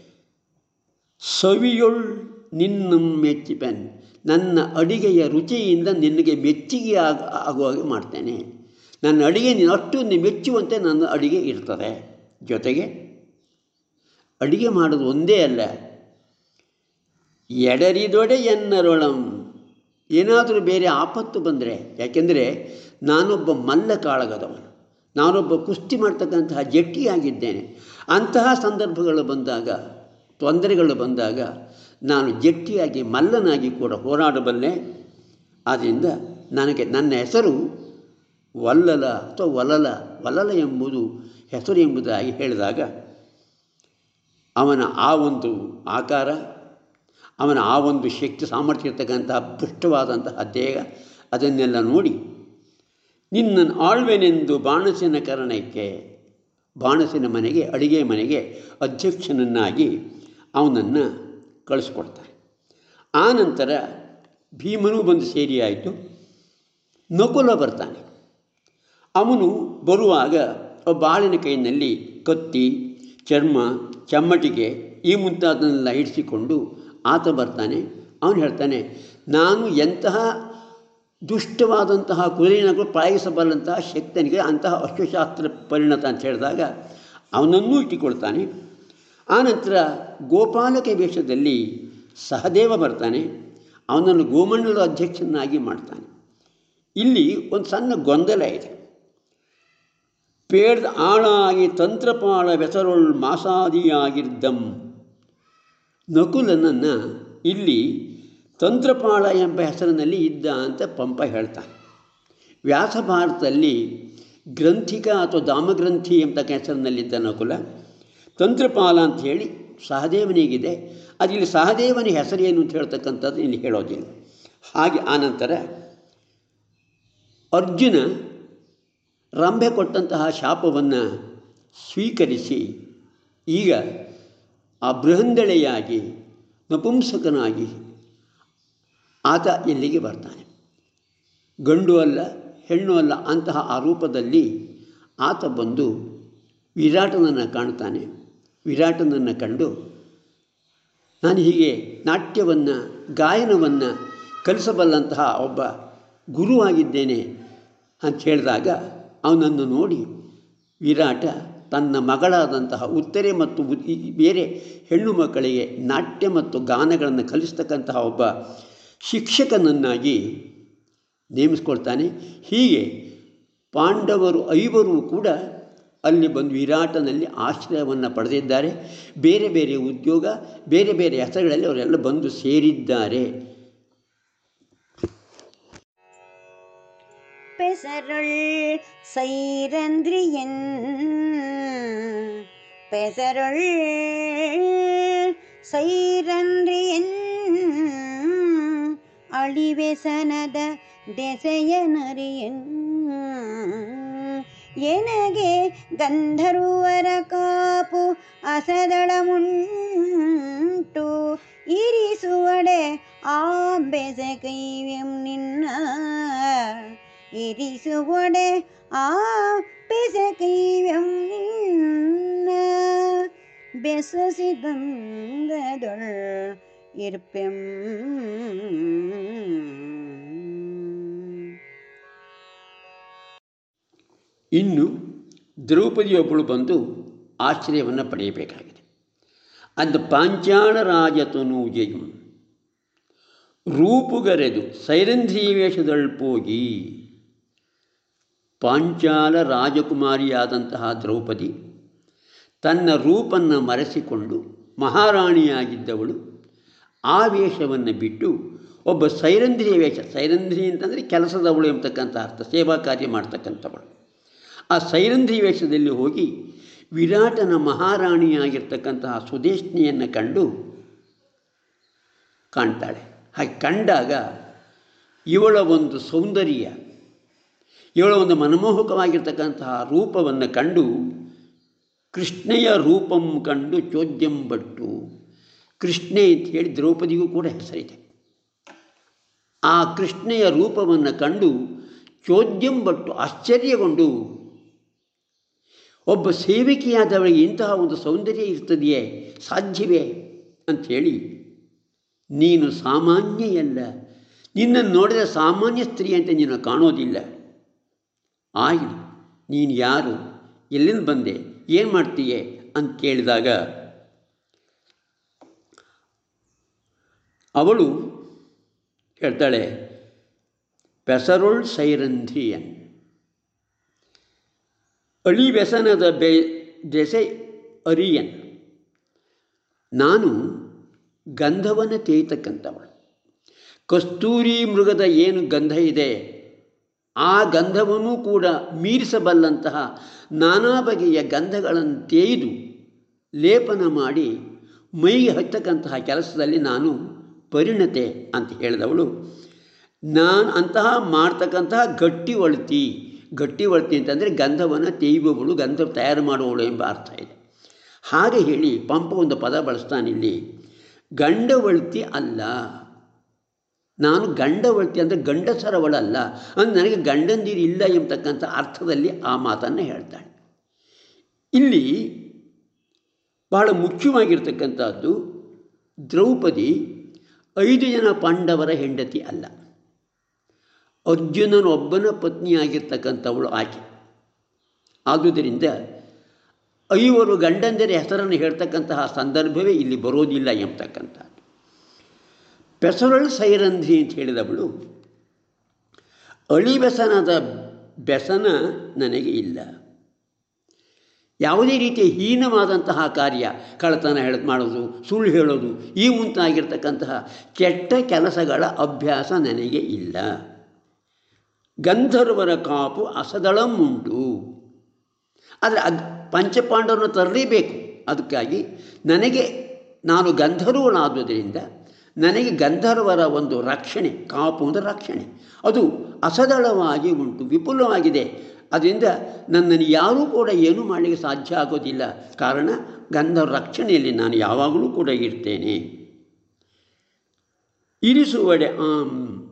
ಸವಿಯೊಳ್ ನಿನ್ನ ಮೆಚ್ಚಿಪೆನ್. ನನ್ನ ಅಡಿಗೆಯ ರುಚಿಯಿಂದ ನಿನಗೆ ಮೆಚ್ಚುಗೆ ಆಗ, ಆಗುವಾಗೆ ಮಾಡ್ತೇನೆ. ನನ್ನ ಅಡಿಗೆ ನೀನು ಅಷ್ಟು ಮೆಚ್ಚುವಂತೆ ನನ್ನ ಅಡಿಗೆ ಇರ್ತದೆ. ಜೊತೆಗೆ ಅಡಿಗೆ ಮಾಡೋದು ಒಂದೇ ಅಲ್ಲ. ಎಡರಿದೊಡೆ ಎನ್ನರೊಳಂ. ಏನಾದರೂ ಬೇರೆ ಆಪತ್ತು ಬಂದರೆ, ಯಾಕೆಂದರೆ ನಾನೊಬ್ಬ ಮಲ್ಲ ಕಾಳಗದವನು. ನಾನೊಬ್ಬ ಕುಸ್ತಿ ಮಾಡ್ತಕ್ಕಂತಹ ಜಟ್ಟಿಯಾಗಿದ್ದೇನೆ. ಅಂತಹ ಸಂದರ್ಭಗಳು ಬಂದಾಗ, ತೊಂದರೆಗಳು ಬಂದಾಗ ನಾನು ಜಟ್ಟಿಯಾಗಿ ಮಲ್ಲನಾಗಿ ಕೂಡ ಹೋರಾಡಬಲ್ಲೆ. ಆದ್ದರಿಂದ ನನಗೆ ನನ್ನ ಹೆಸರು ವಲ್ಲಲ ಅಥವಾ ವಲಲ ವಲಲ ಎಂಬುದು ಹೆಸರು ಎಂಬುದಾಗಿ ಹೇಳಿದಾಗ ಅವನ ಆ ಒಂದು ಆಕಾರ, ಅವನ ಆ ಒಂದು ಶಕ್ತಿ ಸಾಮರ್ಥ್ಯ ಇರ್ತಕ್ಕಂತಹ ಪುಷ್ಟವಾದಂತಹ ದೇಹ ಅದನ್ನೆಲ್ಲ ನೋಡಿ ನಿನ್ನನ್ನು ಆಳ್ವೆನೆಂದು ಬಾಣಸಿನ ಕರಣಕ್ಕೆ, ಬಾಣಸಿನ ಮನೆಗೆ, ಅಡಿಗೆ ಮನೆಗೆ ಅಧ್ಯಕ್ಷನನ್ನಾಗಿ ಅವನನ್ನು ಕಳಿಸ್ಕೊಡ್ತಾರೆ. ಆ ನಂತರ ಭೀಮನು ಬಂದು ಸೇರಿಯಾಯಿತು. ನಕುಲ ಬರ್ತಾನೆ. ಅವನು ಬರುವಾಗ ಒಬ್ಬ ಆಳಿನ ಕೈಯಲ್ಲಿ ಕತ್ತಿ, ಚರ್ಮ, ಚಮ್ಮಟಿಗೆ ಈ ಮುಂತಾದನ್ನೆಲ್ಲ ಇಡಿಸಿಕೊಂಡು ಆತ ಬರ್ತಾನೆ. ಅವನು ಹೇಳ್ತಾನೆ, ನಾನು ಎಂತಹ ದುಷ್ಟವಾದಂತಹ ಕುಲೀನಗಳು ಪ್ರಾಯಿಸಬಲ್ಲಂತಹ ಶಕ್ತನಿಗೆ ಅಂತಹ ಅಶ್ವಶಾಸ್ತ್ರ ಪರಿಣತ ಅಂತ ಹೇಳಿದಾಗ ಅವನನ್ನೂ ಇಟ್ಟುಕೊಳ್ತಾನೆ. ಆನಂತರ ಗೋಪಾಲಕ ವೇಷದಲ್ಲಿ ಸಹದೇವ ಬರ್ತಾನೆ. ಅವನನ್ನು ಗೋಮಂಡಲ ಅಧ್ಯಕ್ಷನಾಗಿ ಮಾಡ್ತಾನೆ. ಇಲ್ಲಿ ಒಂದು ಸಣ್ಣ ಗೊಂದಲ ಇದೆ. ಪೇಡ್ದ ಆಳಾಗಿ ತಂತ್ರಪಾಳ ಬೆಸರೊಳ್ ಮಾಸಾದಿಯಾಗಿದ್ದಂ. ನಕುಲನನ್ನು ಇಲ್ಲಿ ತಂತ್ರಪಾಳ ಎಂಬ ಹೆಸರಿನಲ್ಲಿ ಇದ್ದ ಅಂತ ಪಂಪ ಹೇಳ್ತಾನೆ. ವ್ಯಾಸ ಭಾರತದಲ್ಲಿ ಗ್ರಂಥಿಕ ಅಥವಾ ದಾಮಗ್ರಂಥಿ ಎಂಬ ಹೆಸರಿನಲ್ಲಿದ್ದ ನಕುಲ. ತಂತ್ರಪಾಲ ಅಂತ ಹೇಳಿ ಸಹದೇವನಿಗಿದೆ. ಅದು ಇಲ್ಲಿ ಸಹದೇವನ ಹೆಸರೇನು ಅಂತ ಹೇಳ್ತಕ್ಕಂಥದ್ದು ಇಲ್ಲಿ ಹೇಳೋದಿಲ್ಲ. ಹಾಗೆ ಆನಂತರ ಅರ್ಜುನ ರಂಭೆ ಕೊಟ್ಟಂತಹ ಶಾಪವನ್ನು ಸ್ವೀಕರಿಸಿ ಈಗ ಆ ಬೃಹಂದಳೆಯಾಗಿ ನಪುಂಸಕನಾಗಿ ಆತ ಇಲ್ಲಿಗೆ ಬರ್ತಾನೆ? ಗಂಡು ಅಲ್ಲ, ಹೆಣ್ಣು ಅಲ್ಲ, ಅಂತಹ ಆ ರೂಪದಲ್ಲಿ ಆತ ಬಂದು ವಿರಾಟನನ್ನು ಕಾಣ್ತಾನೆ. ವಿರಾಟನನ್ನು ಕಂಡು ನಾನು ಹೀಗೆ ನಾಟ್ಯವನ್ನು, ಗಾಯನವನ್ನು ಕಲಿಸಬಲ್ಲಂತಹ ಒಬ್ಬ ಗುರುವಾಗಿದ್ದೇನೆ ಅಂತ ಹೇಳಿದಾಗ ಅವನನ್ನು ನೋಡಿ ವಿರಾಟ ತನ್ನ ಮಗಳಾದಂತಹ ಉತ್ತರೆ ಮತ್ತು ಬೇರೆ ಹೆಣ್ಣು ಮಕ್ಕಳಿಗೆ ನಾಟ್ಯ ಮತ್ತು ಗಾನಗಳನ್ನು ಕಲಿಸ್ತಕ್ಕಂತಹ ಒಬ್ಬ ಶಿಕ್ಷಕನನ್ನಾಗಿ ನೇಮಿಸ್ಕೊಳ್ತಾನೆ. ಹೀಗೆ ಪಾಂಡವರು ಐವರು ಕೂಡ ಅಲ್ಲಿ ಬಂದು ವಿರಾಟನಲ್ಲಿ ಆಶ್ರಯವನ್ನು ಪಡೆದಿದ್ದಾರೆ ಬೇರೆ ಬೇರೆ ಉದ್ಯೋಗ ಬೇರೆ ಬೇರೆ ಹೆಸರುಗಳಲ್ಲಿ ಅವರೆಲ್ಲ ಬಂದು ಸೇರಿದ್ದಾರೆ பெசருள் சைரந்திரியன் பெசருள் சைரந்திரியன் ಅಳಿವೆಸನದ ದೆಸೆಯನರಿಯನ್ ಎನಗೆ ಗಂಧರ್ವರ ಕಾಪು ಅಸದಳಮುಂಟು ಇರಿಸುವಡೆ ಆ ಬೆಸಗೈವ್ಯಂ ನಿನ್ನ ಇರಿಸುವಡೆ ಆ ಬೆಸಗೈವ್ಯಂ ನಿನ್ನ ಬೆಸಸಿ ಬಂದದೊಳ್ ಇರ್ಪೆಂ ಇನ್ನು ದ್ರೌಪದಿಯೊಬ್ಬಳು ಬಂದು ಆಶ್ರಯವನ್ನು ಪಡೆಯಬೇಕಾಗಿದೆ. ಅಂದು ಪಾಂಚಾಳ ರಾಜತನೂಜೆಯು ರೂಪುಗರೆದು ಸೈರಂಧ್ರಿ ವೇಷದಳ್ಪೋಗಿ ಪಾಂಚಾಲ ರಾಜಕುಮಾರಿಯಾದಂತಹ ದ್ರೌಪದಿ ತನ್ನ ರೂಪನ್ನು ಮರೆಸಿಕೊಂಡು ಮಹಾರಾಣಿಯಾಗಿದ್ದವಳು ಆ ವೇಷವನ್ನು ಬಿಟ್ಟು ಒಬ್ಬ ಸೈರಂಧ್ರಿಯ ವೇಷ, ಸೈರಂಧ್ರಿ ಅಂತಂದರೆ ಕೆಲಸದವಳು ಎಂಬತಕ್ಕಂಥ ಅರ್ಥ, ಸೇವಾ ಕಾರ್ಯ ಮಾಡ್ತಕ್ಕಂಥವಳು. ಆ ಸೈರಂಧ್ರಿ ವೇಷದಲ್ಲಿ ಹೋಗಿ ವಿರಾಟನ ಮಹಾರಾಣಿಯಾಗಿರ್ತಕ್ಕಂತಹ ಸುದೇಶ್ನಿಯನ್ನು ಕಂಡು ಕಾಣ್ತಾಳೆ. ಹಾಗೆ ಕಂಡಾಗ ಇವಳ ಒಂದು ಸೌಂದರ್ಯ, ಇವಳ ಒಂದು ಮನಮೋಹಕವಾಗಿರ್ತಕ್ಕಂತಹ ರೂಪವನ್ನು ಕಂಡು ಕೃಷ್ಣೆಯ ರೂಪಂ ಕಂಡು ಚೋದ್ಯಂಬಟ್ಟು ಕೃಷ್ಣೆ ಅಂತ ಹೇಳಿ ದ್ರೌಪದಿಗೂ ಕೂಡ ಹೆಸರಿದೆ. ಆ ಕೃಷ್ಣೆಯ ರೂಪವನ್ನು ಕಂಡು ಚೋದ್ಯಂಬಟ್ಟು ಆಶ್ಚರ್ಯಗೊಂಡು ಒಬ್ಬ ಸೇವಕಿಯಾದವಳಿಗೆ ಇಂತಹ ಒಂದು ಸೌಂದರ್ಯ ಇರ್ತದೆಯೇ? ಸಾಧ್ಯವೇ? ಅಂಥೇಳಿ, ನೀನು ಸಾಮಾನ್ಯಯಲ್ಲ. ನಿನ್ನನ್ನು ನೋಡಿದ ಸಾಮಾನ್ಯ ಸ್ತ್ರೀ ಅಂತ ನೀನು ಕಾಣೋದಿಲ್ಲ. ಆಗಲಿ ನೀನು ಯಾರು? ಎಲ್ಲಿಂದ ಬಂದೆ? ಏನು ಮಾಡ್ತೀಯೆ? ಅಂತ ಕೇಳಿದಾಗ, ಅವಳು ಹೇಳ್ತಾಳೆ, ಪೆಸರುಳ್ ಸೈರಂಧಿ ಅಳಿ ವ್ಯಸನದ ಬೆ ದೆಸೆ ಅರಿಯನ್. ನಾನು ಗಂಧವನ್ನು ತೇಯ್ತಕ್ಕಂಥವಳು ಕಸ್ತೂರಿ ಮೃಗದ ಏನು ಗಂಧ ಇದೆ, ಆ ಗಂಧವನ್ನು ಕೂಡ ಮೀರಿಸಬಲ್ಲಂತಹ ನಾನಾ ಬಗೆಯ ಗಂಧಗಳನ್ನು ತೇಯ್ದು ಲೇಪನ ಮಾಡಿ ಮೈಗೆ ಹಚ್ಚತಕ್ಕಂತಹ ಕೆಲಸದಲ್ಲಿ ನಾನು ಪರಿಣತೆ ಅಂತ ಹೇಳಿದವಳು. ನಾನು ಅಂತಹ ಮಾಡ್ತಕ್ಕಂತಹ ಗಟ್ಟಿ ಒಳ್ತಿ ಗಟ್ಟಿ ಒಳ್ತಿ ಅಂತಂದರೆ ಗಂಧವನ್ನು ತೇಯುವವಳು ಗಂಧ ತಯಾರು ಮಾಡುವವಳು ಎಂಬ ಅರ್ಥ ಇದೆ. ಹಾಗೆ ಹೇಳಿ ಪಂಪ ಒಂದು ಪದ ಬಳಸ್ತಾನಿಲ್ಲಿ ಇಲ್ಲಿ. ಗಂಡವಳ್ತಿ ಅಲ್ಲ. ನಾನು ಗಂಡವಳ್ತಿ ಅಂದರೆ ಗಂಡಸರವಳಲ್ಲ. ಅಂದರೆ ನನಗೆ ಗಂಡಂದಿರು ಇಲ್ಲ ಎಂಬತಕ್ಕಂಥ ಅರ್ಥದಲ್ಲಿ ಆ ಮಾತನ್ನು ಹೇಳ್ತಾಳೆ ಇಲ್ಲಿ ಬಹಳ ಮುಖ್ಯವಾಗಿರ್ತಕ್ಕಂಥದ್ದು ದ್ರೌಪದಿ ಐದು ಜನ ಪಾಂಡವರ ಹೆಂಡತಿ ಅಲ್ಲ. ಅರ್ಜುನನೊಬ್ಬನ ಪತ್ನಿಯಾಗಿರ್ತಕ್ಕಂಥವಳು ಆಕೆ. ಆದುದರಿಂದ ಐವರು ಗಂಡಂದಿರ ಹೆಸರನ್ನು ಹೇಳ್ತಕ್ಕಂತಹ ಸಂದರ್ಭವೇ ಇಲ್ಲಿ ಬರೋದಿಲ್ಲ ಎಂಬತಕ್ಕಂಥ. ಪೆಸರಳು ಸೈರಂಧ್ರಿ ಅಂತ ಹೇಳಿದವಳು, ಅಳಿಬೆಸನದ ಬೆಸನ ನನಗೆ ಇಲ್ಲ. ಯಾವುದೇ ರೀತಿಯ ಹೀನವಾದಂತಹ ಕಾರ್ಯ ಕಳತನ ಹೇಳ ಮಾಡೋದು ಸುಳ್ಳು ಹೇಳೋದು, ಈ ಮುಂತಾಗಿರ್ತಕ್ಕಂತಹ ಕೆಟ್ಟ ಕೆಲಸಗಳ ಅಭ್ಯಾಸ ನನಗೆ ಇಲ್ಲ. ಗಂಧರ್ವರ ಕಾಪು ಅಸದಳಂ ಉಂಟು. ಆದರೆ ಅದು ಪಂಚಪಾಂಡವರನ್ನು ತರಲೇಬೇಕು ಅದಕ್ಕಾಗಿ ನನಗೆ ನಾನು ಗಂಧರ್ವನಾದುದರಿಂದ ನನಗೆ ಗಂಧರ್ವರ ಒಂದು ರಕ್ಷಣೆ, ಕಾಪು ಅಂದರೆ ರಕ್ಷಣೆ. ಅದು ಅಸದಳವಾಗಿ ಉಂಟು, ವಿಪುಲವಾಗಿದೆ. ಅದರಿಂದ ನನ್ನನ್ನು ಯಾರೂ ಕೂಡ ಏನೂ ಮಾಡಲಿಕ್ಕೆ ಸಾಧ್ಯ ಆಗೋದಿಲ್ಲ. ಕಾರಣ ಗಂಧರ್ವ ರಕ್ಷಣೆಯಲ್ಲಿ ನಾನು ಯಾವಾಗಲೂ ಕೂಡ ಇರ್ತೇನೆ. ಇರಿಸುವಡೆ ಆಮ್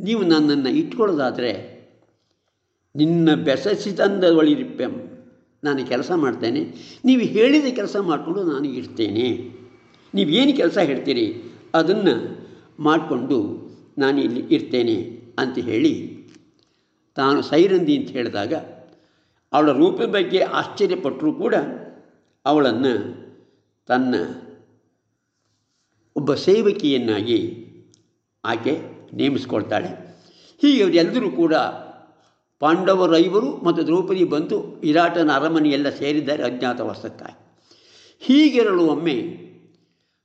ನೀವು ನನ್ನನ್ನು ಇಟ್ಕೊಳ್ಳೋದಾದರೆ ನಿನ್ನ ಬೆಸಸಿದಂದೊಳಿರಿಪ್ಪೆಂ ನಾನು ಕೆಲಸ ಮಾಡ್ತೇನೆ. ನೀವು ಹೇಳಿದ ಕೆಲಸ ಮಾಡಿಕೊಂಡು ನಾನು ಇರ್ತೇನೆ. ನೀವೇನು ಕೆಲಸ ಹೇಳ್ತೀರಿ ಅದನ್ನು ಮಾಡಿಕೊಂಡು ನಾನು ಇಲ್ಲಿ ಇರ್ತೇನೆ ಅಂತ ಹೇಳಿ ತಾನು ಸೈರಂದಿ ಅಂತ ಹೇಳಿದಾಗ ಅವಳ ರೂಪದ ಬಗ್ಗೆ ಆಶ್ಚರ್ಯಪಟ್ಟರೂ ಕೂಡ ಅವಳನ್ನು ತನ್ನ ಒಬ್ಬ ಸೇವಕಿಯನ್ನಾಗಿ ಆಕೆ ನೇಮಿಸ್ಕೊಳ್ತಾಳೆ. ಹೀಗೆ ಅವರೆಲ್ಲರೂ ಕೂಡ ಪಾಂಡವರೈವರು ಮತ್ತು ದ್ರೌಪದಿ ಬಂದು ವಿರಾಟನ ಅರಮನೆಯೆಲ್ಲ ಸೇರಿದ್ದಾರೆ ಅಜ್ಞಾತವಾಸಕ್ಕಾಗಿ ಹೀಗಿರಲು ಒಮ್ಮೆ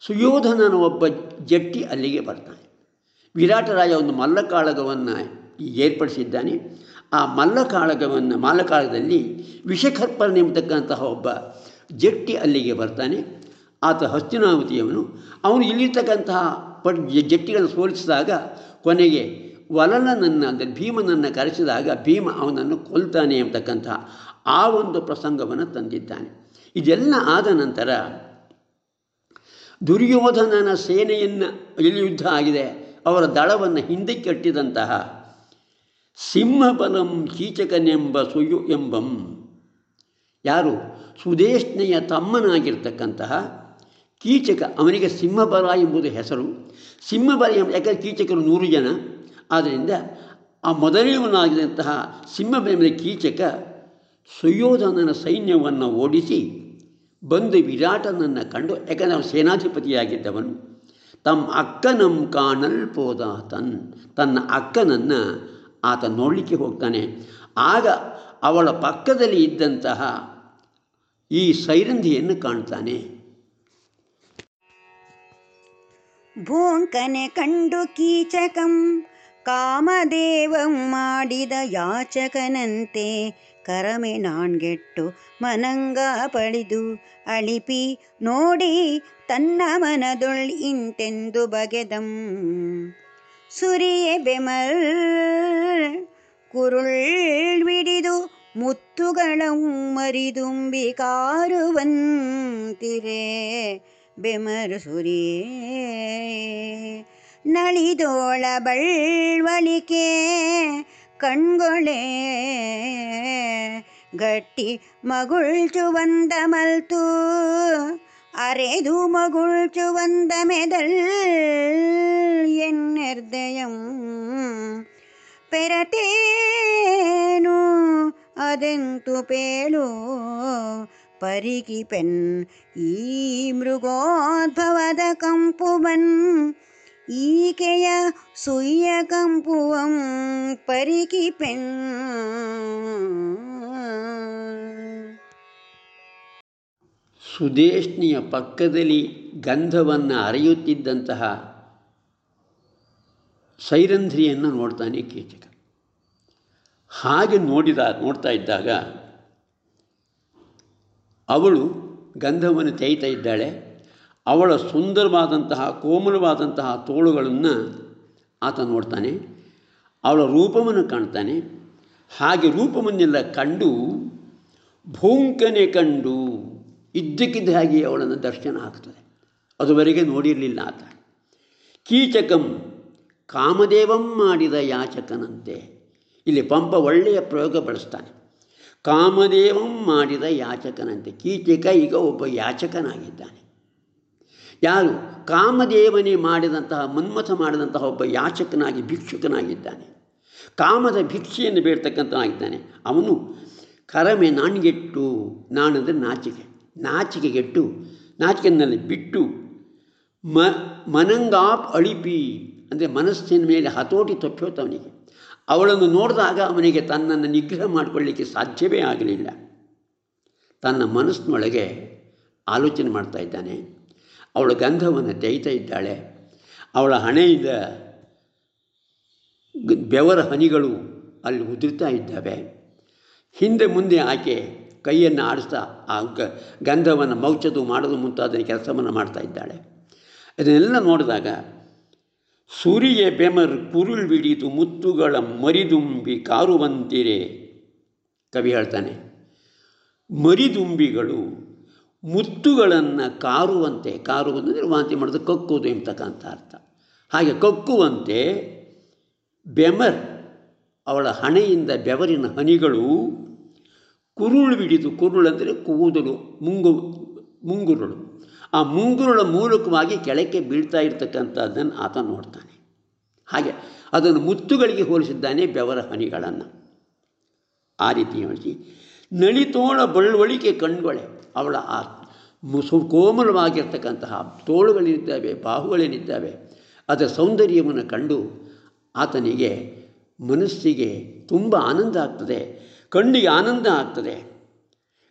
ಸುಯೋಧನನ ಒಬ್ಬ ಜಟ್ಟಿ ಅಲ್ಲಿಗೆ ಬರ್ತಾನೆ. ವಿರಾಟ ರಾಜ ಒಂದು ಮಲ್ಲಕಾಳಗವನ್ನು ಏರ್ಪಡಿಸಿದ್ದಾನೆ. ಆ ಮಲ್ಲಕಾಳಗವನ್ನು ಮಲ್ಲಕಾಳದಲ್ಲಿ ವಿಷಕರ್ಪನ ಎಂಬತಕ್ಕಂತಹ ಒಬ್ಬ ಜಟ್ಟಿ ಅಲ್ಲಿಗೆ ಬರ್ತಾನೆ. ಆತ ಹಸ್ತಿನಾವತಿಯವನು ಅವನು ಇಲ್ಲಿರ್ತಕ್ಕಂತಹ ಪಡ್ ಜಟ್ಟಿಗಳನ್ನು ಸೋಲಿಸಿದಾಗ ಕೊನೆಗೆ ವಲಲನನ್ನು ಅಂದರೆ ಭೀಮನನ್ನು ಕರೆಸಿದಾಗ ಭೀಮ ಅವನನ್ನು ಕೊಲ್ತಾನೆ ಎಂಬತಕ್ಕಂತಹ ಆ ಒಂದು ಪ್ರಸಂಗವನ್ನು ತಂದಿದ್ದಾನೆ. ಇದೆಲ್ಲ ಆದ ನಂತರ ದುರ್ಯೋಧನನ ಸೇನೆಯನ್ನು ಯುದ್ಧ ಆಗಿದೆ? ಅವರ ದಳವನ್ನು ಹಿಂದಕ್ಕೆ ಕಟ್ಟಿದಂತಹ ಸಿಂಹಬಲಂ ಕೀಚಕನೆಂಬ ಸುಯು ಎಂಬಂ. ಯಾರು? ಸುದೇಶ್ನೆಯ ತಮ್ಮನಾಗಿರ್ತಕ್ಕಂತಹ ಕೀಚಕ ಅವನಿಗೆ ಸಿಂಹಬಲ ಎಂಬುದು ಹೆಸರು. ಸಿಂಹಬಲ ಎಂಬ ಯಾಕಂದರೆ ಕೀಚಕರು ನೂರು ಜನ. ಆದ್ದರಿಂದ ಆ ಮೊದಲನೆಯವನಾಗಿದ್ದಂತಹ ಸಿಂಹಬಲ ಕೀಚಕ ಸುಯೋಧನನ ಸೈನ್ಯವನ್ನು ಓಡಿಸಿ ಬಂದು ವಿರಾಟನನ್ನು ಕಂಡು ಯಾಕಂದರೆ ಅವನು ಸೇನಾಧಿಪತಿಯಾಗಿದ್ದವನು. ತಮ್ಮ ಅಕ್ಕನಂ ಕಾಣಲ್ಪೋದ ತನ್ ತನ್ನ ಅಕ್ಕನನ್ನು ಆತ ನೋಡಲಿಕ್ಕೆ ಹೋಗ್ತಾನೆ. ಆಗ ಅವಳ ಪಕ್ಕದಲ್ಲಿ ಇದ್ದಂತಹ ಈ ಸೈರಂಧಿಯನ್ನು ಕಾಣ್ತಾನೆ. ಭೂಂಕನೆ ಕಂಡು ಕೀಚಕಂ ಕಾಮದೇವಂ ಮಾಡಿದ ಯಾಚಕನಂತೆ ಕರಮೆ ನಾಣ್ಗೆಟ್ಟು ಮನಂಗ ಪಳಿದು ಅಳಿಪಿ ನೋಡಿ ತನ್ನ ಮನದೊಳ್ ಇಂತೆಂದು ಬಗೆದಂ ಸುರಿಯೆ ಬೆಮರ್ ಕುರುಳ್ ಬಿಡಿದು ಮುತ್ತುಗಳ ಮರಿದುಂಬಿ ಕಾರುವಂತಿರೆ ಬೆಮರು ಸುರಿಯೇ ನಳಿದೋಳ ಬಳ್ವಳಿಕೆ ಕಣ್ಗೊಳೆ ಗಟ್ಟಿ ಮಗುಳ್ಚು ಬಂದ ಮಲ್ತು ಅರೆದು ಮಗುಳ್ಚು ಬಂದ ಮೆದಲ್ ಎನ್ನೆರ್ದಯಂ ಪೆರತೇನು ಅದೆಂತು ಪೇಳು ಪರಿಕಿ ಪೆನ್, ಈ ಮೃಗೋದ್ಭವದ ಕಂಪುವನ್ ಈಕೆಯ ಸುಯ್ಯ ಕಂಪುವಂ ಪರಿಕಿ ಪೆನ್. ಸುದೇಶ್ನಿಯ ಪಕ್ಕದಲ್ಲಿ ಗಂಧವನ್ನು ಅರೆಯುತ್ತಿದ್ದಂತಹ ಸೈರಂಧ್ರಿಯನ್ನು ನೋಡ್ತಾನೆ ಕೀಚಕ. ಹಾಗೆ ನೋಡಿದ, ನೋಡ್ತಾ ಇದ್ದಾಗ ಅವಳು ಗಂಧವನ್ನು ತೆಯ್ತಾ ಇದ್ದಾಳೆ. ಅವಳ ಸುಂದರವಾದಂತಹ, ಕೋಮಲವಾದಂತಹ ತೋಳುಗಳನ್ನು ಆತ ನೋಡ್ತಾನೆ. ಅವಳ ರೂಪವನ್ನು ಕಾಣ್ತಾನೆ. ಹಾಗೆ ರೂಪವನ್ನೆಲ್ಲ ಕಂಡು ಭೂಂಕನೆ ಕಂಡು ಇದ್ದಕ್ಕಿದ್ದ ಹಾಗೆ ಅವಳನ್ನು ದರ್ಶನ ಆಗ್ತದೆ. ಅದುವರೆಗೆ ನೋಡಿರಲಿಲ್ಲ ಆತ. ಕೀಚಕಂ ಕಾಮದೇವಂ ಮಾಡಿದ ಯಾಚಕನಂತೆ. ಇಲ್ಲಿ ಪಂಪ ಒಳ್ಳೆಯ ಪ್ರಯೋಗ ಬಳಸ್ತಾನೆ. ಕಾಮದೇವಂ ಮಾಡಿದ ಯಾಚಕನಂತೆ. ಕೀಚಕ ಈಗ ಒಬ್ಬ ಯಾಚಕನಾಗಿದ್ದಾನೆ. ಯಾರು? ಕಾಮದೇವನೇ ಮಾಡಿದಂತಹ, ಮನ್ಮಥ ಮಾಡಿದಂತಹ ಒಬ್ಬ ಯಾಚಕನಾಗಿ, ಭಿಕ್ಷುಕನಾಗಿದ್ದಾನೆ. ಕಾಮದ ಭಿಕ್ಷೆಯನ್ನು ಬೇಡ್ತಕ್ಕಂಥನಾಗಿದ್ದಾನೆ ಅವನು ಕರಮೆ ನಾಣ್ಗೆಟ್ಟು ನಾಣಂದರೆ ನಾಚಿಕೆ. ನಾಚಿಕೆಗೆಟ್ಟು ನಾಚಿಕೆನಲ್ಲಿ ಬಿಟ್ಟು, ಮ, ಮನಂಗಾಪ್ ಅಳಿಪಿ, ಅಂದರೆ ಮನಸ್ಸಿನ ಮೇಲೆ ಹತೋಟಿ ತಪ್ಪೋತವನಿಗೆ ಅವಳನ್ನು ನೋಡಿದಾಗ ಅವನಿಗೆ ತನ್ನನ್ನು ನಿಗ್ರಹ ಮಾಡಿಕೊಳ್ಳಿಕ್ಕೆ ಸಾಧ್ಯವೇ ಆಗಲಿಲ್ಲ. ತನ್ನ ಮನಸ್ಸಿನೊಳಗೆ ಆಲೋಚನೆ ಮಾಡ್ತಾ ಇದ್ದಾನೆ. ಅವಳ ಗಂಧವನ್ನು ತೆಯ್ತಾ ಇದ್ದಾಳೆ. ಅವಳ ಹಣೆಯಿಂದ ಬೆವರ ಹನಿಗಳು ಅಲ್ಲಿ ಉದುರ್ತಾ ಇದ್ದಾವೆ. ಹಿಂದೆ ಮುಂದೆ ಆಕೆ ಕೈಯನ್ನು ಆಡಿಸ್ತಾ ಆ ಗ ಗಂಧವನ್ನು ಮೌಚದು ಮಾಡಲು ಮುಂತಾದ ಕೆಲಸವನ್ನು ಮಾಡ್ತಾ ಇದ್ದಾಳೆ. ಇದನ್ನೆಲ್ಲ ನೋಡಿದಾಗ ಸೂರಿಯ ಬೆಮರ್ ಕುರುಳ್ ಬಿಡಿದು ಮುತ್ತುಗಳ ಮರಿದುಂಬಿ ಕಾರುವಂತಿರೆ. ಕವಿ ಹೇಳ್ತಾನೆ, ಮರಿದುಂಬಿಗಳು ಮುತ್ತುಗಳನ್ನು ಕಾರುವಂತೆ ಕಾರುವಂತಂದರೆ ವಾಂತಿ ಮಾಡೋದು ಕಕ್ಕುವುದು ಎಂಬತಕ್ಕಂಥ ಅರ್ಥ. ಹಾಗೆ ಕಕ್ಕುವಂತೆ ಬೆಮರ್, ಅವಳ ಹಣೆಯಿಂದ ಬೆವರಿನ ಹನಿಗಳು ಕುರುಳು ಬಿಡಿದು ಕುರುಳು ಅಂದರೆ ಕೂದಲು, ಮುಂಗು, ಮುಂಗುರುಳು. ಆ ಮುಂಗುರುಳ ಮೂಲಕವಾಗಿ ಕೆಳಕ್ಕೆ ಬೀಳ್ತಾ ಇರ್ತಕ್ಕಂಥದ್ದನ್ನು ಆತ ನೋಡ್ತಾನೆ. ಹಾಗೆ ಅದನ್ನು ಮುತ್ತುಗಳಿಗೆ ಹೋಲಿಸಿದ್ದಾನೆ ಬೆವರ ಹನಿಗಳನ್ನು. ಆ ರೀತಿ ಹೇಳಿ ನಳಿತೋಳ ಬಳ್ವಳಿಕೆ ಕಣ್ಗೊಳೆ, ಅವಳ ಆ ಮುಸು ಕೋಮಲವಾಗಿರ್ತಕ್ಕಂತಹ ತೋಳುಗಳೇನಿದ್ದಾವೆ, ಬಾಹುಗಳೇನಿದ್ದಾವೆ, ಅದರ ಸೌಂದರ್ಯವನ್ನು ಕಂಡು ಆತನಿಗೆ ಮನಸ್ಸಿಗೆ ತುಂಬ ಆನಂದ ಆಗ್ತದೆ, ಕಣ್ಣಿಗೆ ಆನಂದ ಆಗ್ತದೆ.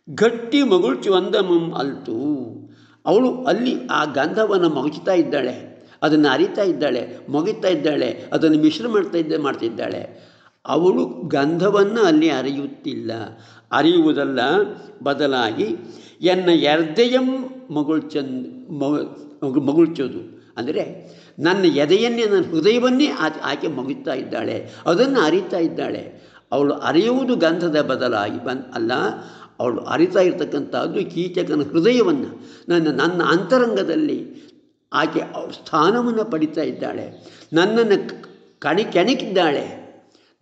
ಗಟ್ಟಿ ಮಗುಳ್ಚು ಅಂದಮಂ ಅಲ್ತು. ಅವಳು ಅಲ್ಲಿ ಆ ಗಂಧವನ್ನು ಮಗುಚುತ್ತಾ ಇದ್ದಾಳೆ, ಅದನ್ನು ಅರಿತಾ ಇದ್ದಾಳೆ, ಮೊಗಿತಾ ಇದ್ದಾಳೆ, ಅದನ್ನು ಮಿಶ್ರ ಮಾಡ್ತಾ ಇದ್ದ, ಮಾಡ್ತಿದ್ದಾಳೆ. ಅವಳು ಗಂಧವನ್ನು ಅಲ್ಲಿ ಅರಿಯುತ್ತಿಲ್ಲ. ಅರಿಯುವುದಲ್ಲ, ಬದಲಾಗಿ ಎನ್ನ ಎರ್ದೆಯಂ ಮಗಳು ಮಗು ಮಗುಳ್ಚೋದು. ಅಂದರೆ ನನ್ನ ಎದೆಯನ್ನೇ, ನನ್ನ ಹೃದಯವನ್ನೇ ಆಕೆ ಮಗುತ್ತಾ ಇದ್ದಾಳೆ, ಅದನ್ನು ಅರಿತಾ ಇದ್ದಾಳೆ. ಅವಳು ಅರಿಯುವುದು ಗಂಧದ ಬದಲಾಗಿ, ಬನ್, ಅಲ್ಲ ಅವಳು ಅರಿತಾ ಇರತಕ್ಕಂಥದ್ದು ಕೀಚಕನ ಹೃದಯವನ್ನು, ನನ್ನ ನನ್ನ ಅಂತರಂಗದಲ್ಲಿ ಆಕೆ ಸ್ಥಾನವನ್ನು ಪಡಿತಾ ಇದ್ದಾಳೆ. ನನ್ನನ್ನು ಕಣಿ, ಕೆಣಕಿದ್ದಾಳೆ.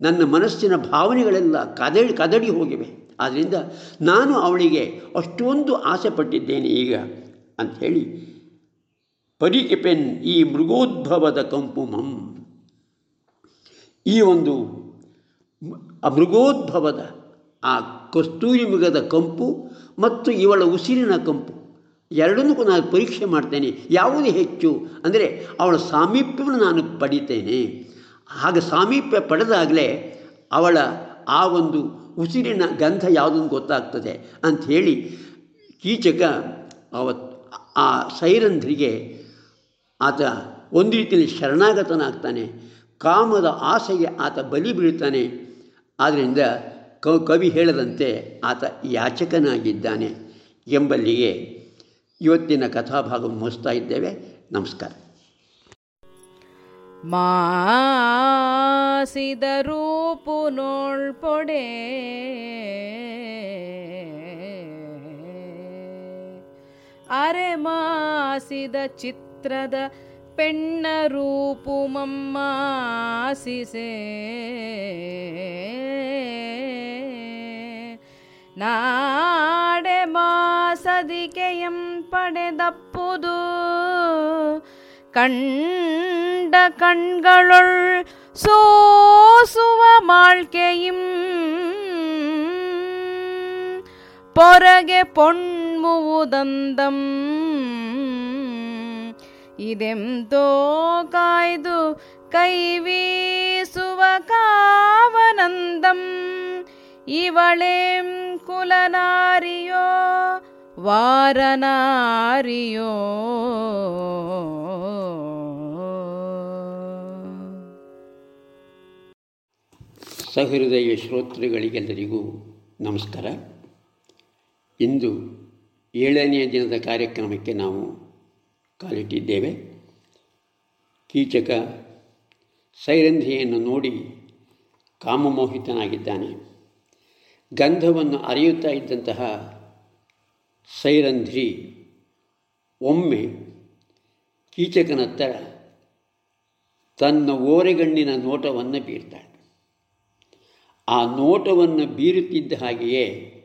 ನನ್ನ ಮನಸ್ಸಿನ ಭಾವನೆಗಳೆಲ್ಲ ಕದಡಿ ಕದಡಿ ಹೋಗಿವೆ. ಆದ್ದರಿಂದ ನಾನು ಅವಳಿಗೆ ಅಷ್ಟೊಂದು ಆಸೆ ಪಟ್ಟಿದ್ದೇನೆ ಈಗ ಅಂಥೇಳಿ ಪರಿಕೆಪೆನ್ ಈ ಮೃಗೋದ್ಭವದ ಕಂಪು ಮಂ. ಈ ಒಂದು ಮೃಗೋದ್ಭವದ ಆ ಕಸ್ತೂರಿ ಮೃಗದ ಕಂಪು ಮತ್ತು ಇವಳ ಉಸಿರಿನ ಕಂಪು. ಎರಡನ್ನೂ ನಾನು ಪರೀಕ್ಷೆ ಮಾಡ್ತೇನೆ. ಯಾವುದು ಹೆಚ್ಚು? ಅಂದರೆ ಅವಳ ಸಾಮೀಪ್ಯವನ್ನು ನಾನು ಪಡಿತೇನೆ. ಆಗ ಸಾಮೀಪ್ಯ ಪಡೆದಾಗಲೇ ಅವಳ ಆ ಒಂದು ಉಸಿರಿನ ಗಂಧ ಯಾವುದನ್ನು ಗೊತ್ತಾಗ್ತದೆ ಅಂಥೇಳಿ ಕೀಚಕ ಅವ ಆ ಸೈರಂಧ್ರಿಗೆ ಆತ ಒಂದು ರೀತಿಯಲ್ಲಿ ಶರಣಾಗತನಾಗ್ತಾನೆ. ಕಾಮದ ಆಸೆಗೆ ಆತ ಬಲಿ ಬೀಳ್ತಾನೆ. ಆದ್ದರಿಂದ ಕವಿ ಹೇಳದಂತೆ ಆತ ಯಾಚಕನಾಗಿದ್ದಾನೆ ಎಂಬಲ್ಲಿಗೆ ಇವತ್ತಿನ ಕಥಾಭಾಗ ಮುಗಿಸ್ತಾ ಇದ್ದೇವೆ. ನಮಸ್ಕಾರ. ಮಾಸಿದ ರೂಪು ನೋಳ್ಪೊಡೆ. ಅರೆ ಮಾಸಿದ ಚಿತ್ರದ ಪೆಣ್ಣ ರೂಪು ಮಮ್ಮಾಸಿಸೆ ನಾಡೆ ಮಾಸದಿಕೆಯಂ ಪಡೆದಪ್ಪುದು ಕಂಡ ಕಣ್ಗಳೊಳ್ ಸೋಸುವ ಮಾಳ್ಕೆಯಿಂ ಪೊರಗೆ ಪೊಣ್ಮುವುದಂದಂ ಇದೆಂತೋ ಕಾಯ್ದು ಕೈವೀಸುವ ಕಾವನಂದಂ. ಇವಳೇಂ ಕುಲನಾರಿಯೋ, ವಾರನಾರಿಯೋ. ಸಹೃದಯ ಶ್ರೋತೃಗಳಿಗೆಲ್ಲರಿಗೂ ನಮಸ್ಕಾರ. ಇಂದು ಏಳನೆಯ ದಿನದ ಕಾರ್ಯಕ್ರಮಕ್ಕೆ ನಾವು ಕಾಲಿಟ್ಟಿದ್ದೇವೆ. ಕೀಚಕ ಸೈರಂಧಿಯನ್ನು ನೋಡಿ ಕಾಮಮೋಹಿತನಾಗಿದ್ದಾನೆ. ಗಂಧವನ್ನು ಅರಿಯುತ್ತಾ ಇದ್ದಂತಹ ಸೈರಂಧ್ರಿ ಒಮ್ಮೆ ಕೀಚಕನತ್ತ ತನ್ನ ಓರೆಗಣ್ಣಿನ ನೋಟವನ್ನು ಬೀರ್ತಾಳೆ. ಆ ನೋಟವನ್ನು ಬೀರುತ್ತಿದ್ದ ಹಾಗೆಯೇ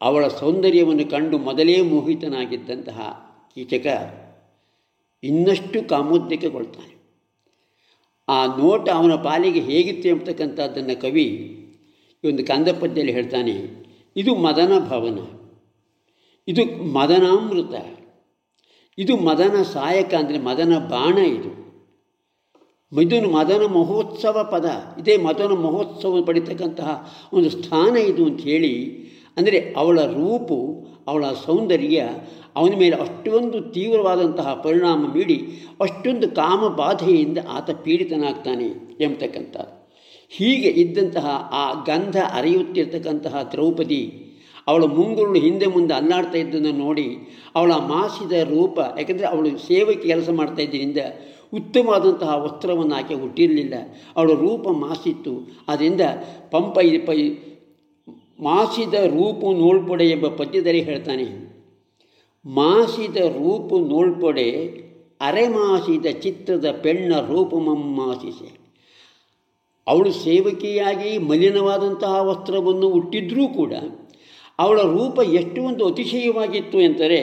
ಅವಳ ಸೌಂದರ್ಯವನ್ನು ಕಂಡು ಮೊದಲೇ ಮೋಹಿತನಾಗಿದ್ದಂತಹ ಕೀಚಕ ಇನ್ನಷ್ಟು ಕಾಮೋದ್ಯಕ್ಕೆಗೊಳ್ತಾನೆ ಆ ನೋಟ ಅವನ ಪಾಲಿಗೆ ಹೇಗಿತ್ತು ಎಂಬತಕ್ಕಂಥದ್ದನ್ನು ಕವಿ ಈ ಒಂದು ಕಂದಪದ್ಯದಲ್ಲಿ ಹೇಳ್ತಾನೆ, ಇದು ಮದನ ಭವನ, ಇದು ಮದನಾಮೃತ, ಇದು ಮದನ ಸಾಯಕ ಅಂದರೆ ಮದನ ಬಾಣ ಇದು. ಇದನ್ನು ಮದನ ಮಹೋತ್ಸವ ಪದ, ಇದೇ ಮದನ ಮಹೋತ್ಸವ ಪಡಿತಕ್ಕಂತಹ ಒಂದು ಸ್ಥಾನ ಇದು ಅಂತ ಹೇಳಿ ಅಂದರೆ ಅವಳ ರೂಪು, ಅವಳ ಸೌಂದರ್ಯ, ಅವನ ಮೇಲೆ ಅಷ್ಟೊಂದು ತೀವ್ರವಾದಂತಹ ಪರಿಣಾಮ ಬೀಡಿ, ಅಷ್ಟೊಂದು ಕಾಮಬಾಧೆಯಿಂದ ಆತ ಪೀಡಿತನಾಗ್ತಾನೆ ಎಂಬತಕ್ಕಂಥದ್ದು ಹೀಗೆ ಇದ್ದಂತಹ ಆ ಗಂಧ ಅರಿಯುತ್ತಿರ್ತಕ್ಕಂತಹ ದ್ರೌಪದಿ, ಅವಳ ಮುಂಗುರುಳು ಹಿಂದೆ ಮುಂದೆ ಅಲ್ಲಾಡ್ತಾ ಇದ್ದನ್ನು ನೋಡಿ ಅವಳ ಮಾಸಿದ ರೂಪ, ಯಾಕೆಂದರೆ ಅವಳು ಸೇವೆಗೆ ಕೆಲಸ ಮಾಡ್ತಾ ಇದ್ದರಿಂದ ಉತ್ತಮವಾದಂತಹ ವಸ್ತ್ರವನ್ನು ಆಕೆ ಹುಟ್ಟಿರಲಿಲ್ಲ ಅವಳ ರೂಪ ಮಾಸಿತ್ತು. ಅದರಿಂದ ಪಂಪ ಪೈ ಮಾಸಿದ ರೂಪು ನೋಳ್ಪೊಡೆ ಎಂಬ ಪದ್ಯದಲ್ಲಿ ಹೇಳ್ತಾನೆ. ಮಾಸಿದ ರೂಪು ನೋಳ್ಪೊಡೆ, ಅರೆಮಾಸಿದ ಚಿತ್ರದ ಪೆಣ್ಣ ರೂಪಮಮ್ಮಾಸಿಸೆ ಅವಳು ಸೇವಕಿಯಾಗಿ ಮಲಿನವಾದಂತಹ ವಸ್ತ್ರವನ್ನು ಹುಟ್ಟಿದ್ರೂ ಕೂಡ ಅವಳ ರೂಪ ಎಷ್ಟು ಒಂದು ಅತಿಶಯವಾಗಿತ್ತು ಎಂದರೆ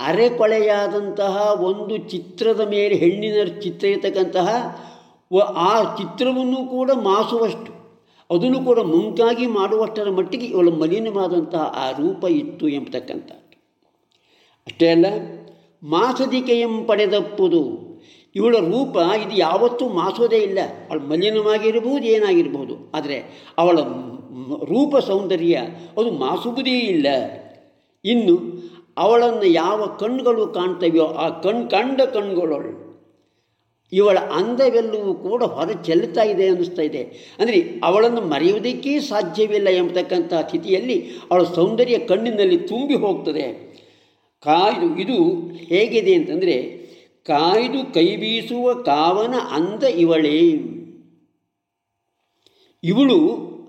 ಅರೆಕೊಳೆಯಾದಂತಹ ಒಂದು ಚಿತ್ರದ ಮೇಲೆ ಹೆಣ್ಣಿನ ಚಿತ್ರ ಇರತಕ್ಕಂತಹ ಆ ಚಿತ್ರವನ್ನು ಕೂಡ ಮಾಸುವಷ್ಟು ಅದನ್ನು ಕೂಡ ಮುಂಚಾಗಿ ಮಾಡುವಷ್ಟರ ಮಟ್ಟಿಗೆ ಇವಳ ಮಲಿನವಾದಂತಹ ಆ ರೂಪ ಇತ್ತು ಎಂಬತಕ್ಕಂಥದ್ದು. ಅಷ್ಟೇ ಅಲ್ಲ, ಮಾಸದಿಕೆಯಂ ಪಡೆದಪ್ಪುದು. ಇವಳ ರೂಪ ಇದು ಯಾವತ್ತೂ ಮಾಸೋದೇ ಇಲ್ಲ. ಅವಳು ಮಲಿನವಾಗಿರ್ಬೋದು, ಏನಾಗಿರ್ಬೋದು. ಆದರೆ ಅವಳ ರೂಪ ಸೌಂದರ್ಯ ಅದು ಮಾಸುವುದೇ ಇಲ್ಲ. ಇನ್ನು ಅವಳನ್ನು ಯಾವ ಕಣ್ಣುಗಳು ಕಾಣ್ತವೆಯೋ ಆ ಕಣ್, ಕಂಡ ಕಣ್ಗಳೊಳು ಇವಳ ಅಂದವೆಲ್ಲವೂ ಕೂಡ ಹೊರ ಚೆಲ್ಲುತ್ತಾ ಇದೆ ಅನ್ನಿಸ್ತಾ ಇದೆ. ಅಂದರೆ ಅವಳನ್ನು ಮರೆಯುವುದಕ್ಕೇ ಸಾಧ್ಯವಿಲ್ಲ ಎಂಬತಕ್ಕಂಥ ಸ್ಥಿತಿಯಲ್ಲಿ ಅವಳ ಸೌಂದರ್ಯ ಕಣ್ಣಿನಲ್ಲಿ ತುಂಬಿ ಹೋಗ್ತದೆ. ಕಾಯ್ದು, ಇದು ಹೇಗಿದೆ ಅಂತಂದರೆ, ಕಾಯ್ದು ಕೈ ಬೀಸುವ ಕಾವನ ಅಂದ ಇವಳೇ. ಇವಳು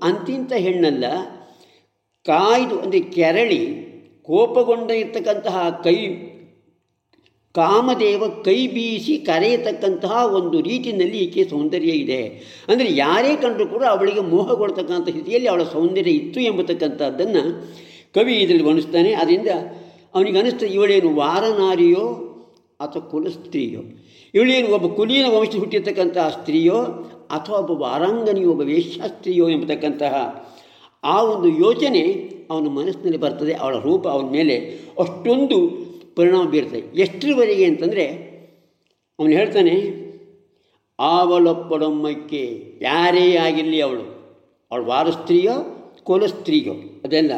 ಅಂತಿಂತ ಹೆಣ್ಣಲ್ಲ, ಕಾಯ್ದು ಅಂದರೆ ಕೆರಳಿ ಕೋಪಗೊಂಡ ಇರ್ತಕ್ಕಂತಹ ಕೈ ಕಾಮದೇವ ಕೈ ಬೀಸಿ ಕರೆಯತಕ್ಕಂತಹ ಒಂದು ರೀತಿಯಲ್ಲಿ ಈಕೆ ಸೌಂದರ್ಯ ಇದೆ. ಅಂದರೆ ಯಾರೇ ಕಂಡರೂ ಕೂಡ ಅವಳಿಗೆ ಮೋಹಗೊಳ್ತಕ್ಕಂಥ ಸ್ಥಿತಿಯಲ್ಲಿ ಅವಳ ಸೌಂದರ್ಯ ಇತ್ತು ಎಂಬತಕ್ಕಂಥದ್ದನ್ನು ಕವಿ ಇದರಲ್ಲಿ ವರ್ಣಿಸ್ತಾನೆ. ಅದರಿಂದ ಅವನಿಗೆ ಅನಿಸ್ತದೆ ಇವಳೇನು ವಾರನಾರಿಯೋ ಅಥವಾ ಕುಲಸ್ತ್ರೀಯೋ? ಇವಳೇನು ಒಬ್ಬ ಕುಲೀನ ವಂಶ ಹುಟ್ಟಿರ್ತಕ್ಕಂತಹ ಸ್ತ್ರೀಯೋ ಅಥವಾ ಒಬ್ಬ ವಾರಾಂಗನಿಯೋ, ಒಬ್ಬ ವೇಶ್ಯಾಸ್ತ್ರೀಯೋ ಎಂಬತಕ್ಕಂತಹ ಆ ಒಂದು ಯೋಚನೆ ಅವನ ಮನಸ್ಸಿನಲ್ಲಿ ಬರ್ತದೆ. ಅವಳ ರೂಪ ಅವನ ಮೇಲೆ ಅಷ್ಟೊಂದು ಪರಿಣಾಮ ಬೀರ್ತದೆ. ಎಷ್ಟರವರೆಗೆ ಅಂತಂದರೆ, ಅವನು ಹೇಳ್ತಾನೆ ಆವಳೊಪ್ಪಡೊಮ್ಮಕ್ಕೆ ಯಾರೇ ಆಗಿರಲಿ ಅವಳು. ಅವಳು ವಾರಸ್ತ್ರೀಯೋ, ಕುಲಸ್ತ್ರೀಯೋ. ಅದೆಲ್ಲ.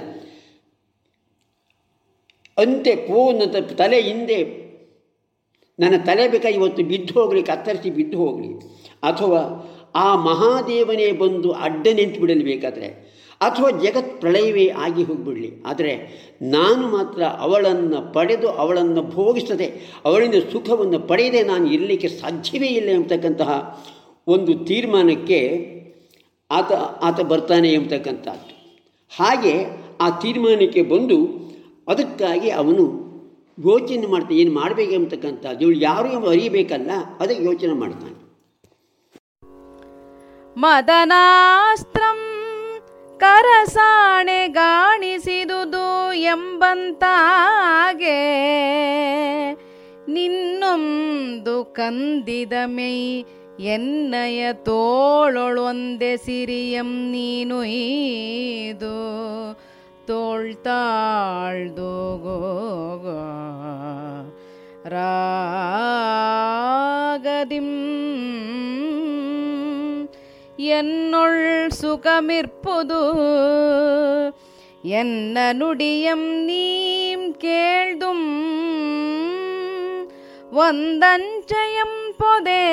ಅಂತೆ ಪೂರ್ಣ ತಲೆ ಹಿಂದೆ, ನನ್ನ ತಲೆ ಬೇಕಾ ಇವತ್ತು ಬಿದ್ದು ಹೋಗಲಿ, ಕತ್ತರಿಸಿ ಬಿದ್ದು ಹೋಗಲಿ. ಅಥವಾ ಆ ಮಹಾದೇವನೇ ಬಂದು ಅಡ್ಡ ನಿಂತು ಬಿಡಲಿ ಬೇಕಾದರೆ ಅಥವಾ ಜಗತ್ ಪ್ರಳಯವೇ ಆಗಿ ಹೋಗ್ಬಿಡಲಿ. ಆದರೆ ನಾನು ಮಾತ್ರ ಅವಳನ್ನು ಪಡೆದು ಅವಳನ್ನು ಭೋಗಿಸದೆ ಅವಳಿಂದ ಸುಖವನ್ನು ಪಡೆಯದೆ ನಾನು ಇರಲಿಕ್ಕೆ ಸಾಧ್ಯವೇ ಇಲ್ಲ ಎಂಬತಕ್ಕಂತಹ ಒಂದು ತೀರ್ಮಾನಕ್ಕೆ ಆತ ಆತ ಬರ್ತಾನೆ ಎಂಬತಕ್ಕಂಥದ್ದು. ಹಾಗೆ ಆ ತೀರ್ಮಾನಕ್ಕೆ ಬಂದು ಅದಕ್ಕಾಗಿ ಅವನು ಯೋಚನೆ ಮಾಡ್ತಾನೆ ಏನು ಮಾಡಬೇಕು ಎಂಬತಕ್ಕಂಥದ್ದು ಇವಳು ಯಾರು ಎಂಬ ಅರಿಯಬೇಕಲ್ಲ, ಅದಕ್ಕೆ ಯೋಚನೆ ಮಾಡ್ತಾನೆ. ಮದನಾಸ್ತ್ರಂ ಕರಸಾಣೆಗಾಣಿಸಿದುದು ಎಂಬಂತಾಗೆ. ನಿನ್ನೊಂದು ಕಂದಿದ ಮೈ ಎನ್ನಯ ತೋಳೊಳೊಂದೆ ಸಿರಿಯಂ ನೀನು ಈದು. ತೋಳ್ತಾಳ್ದು ರಾಗದಿಂ என்னுள் சுகமிற்புது என்ன நுடியம் நீம் கேள்தும் ಒಂದಂಚಯಂ ಪೊದೆ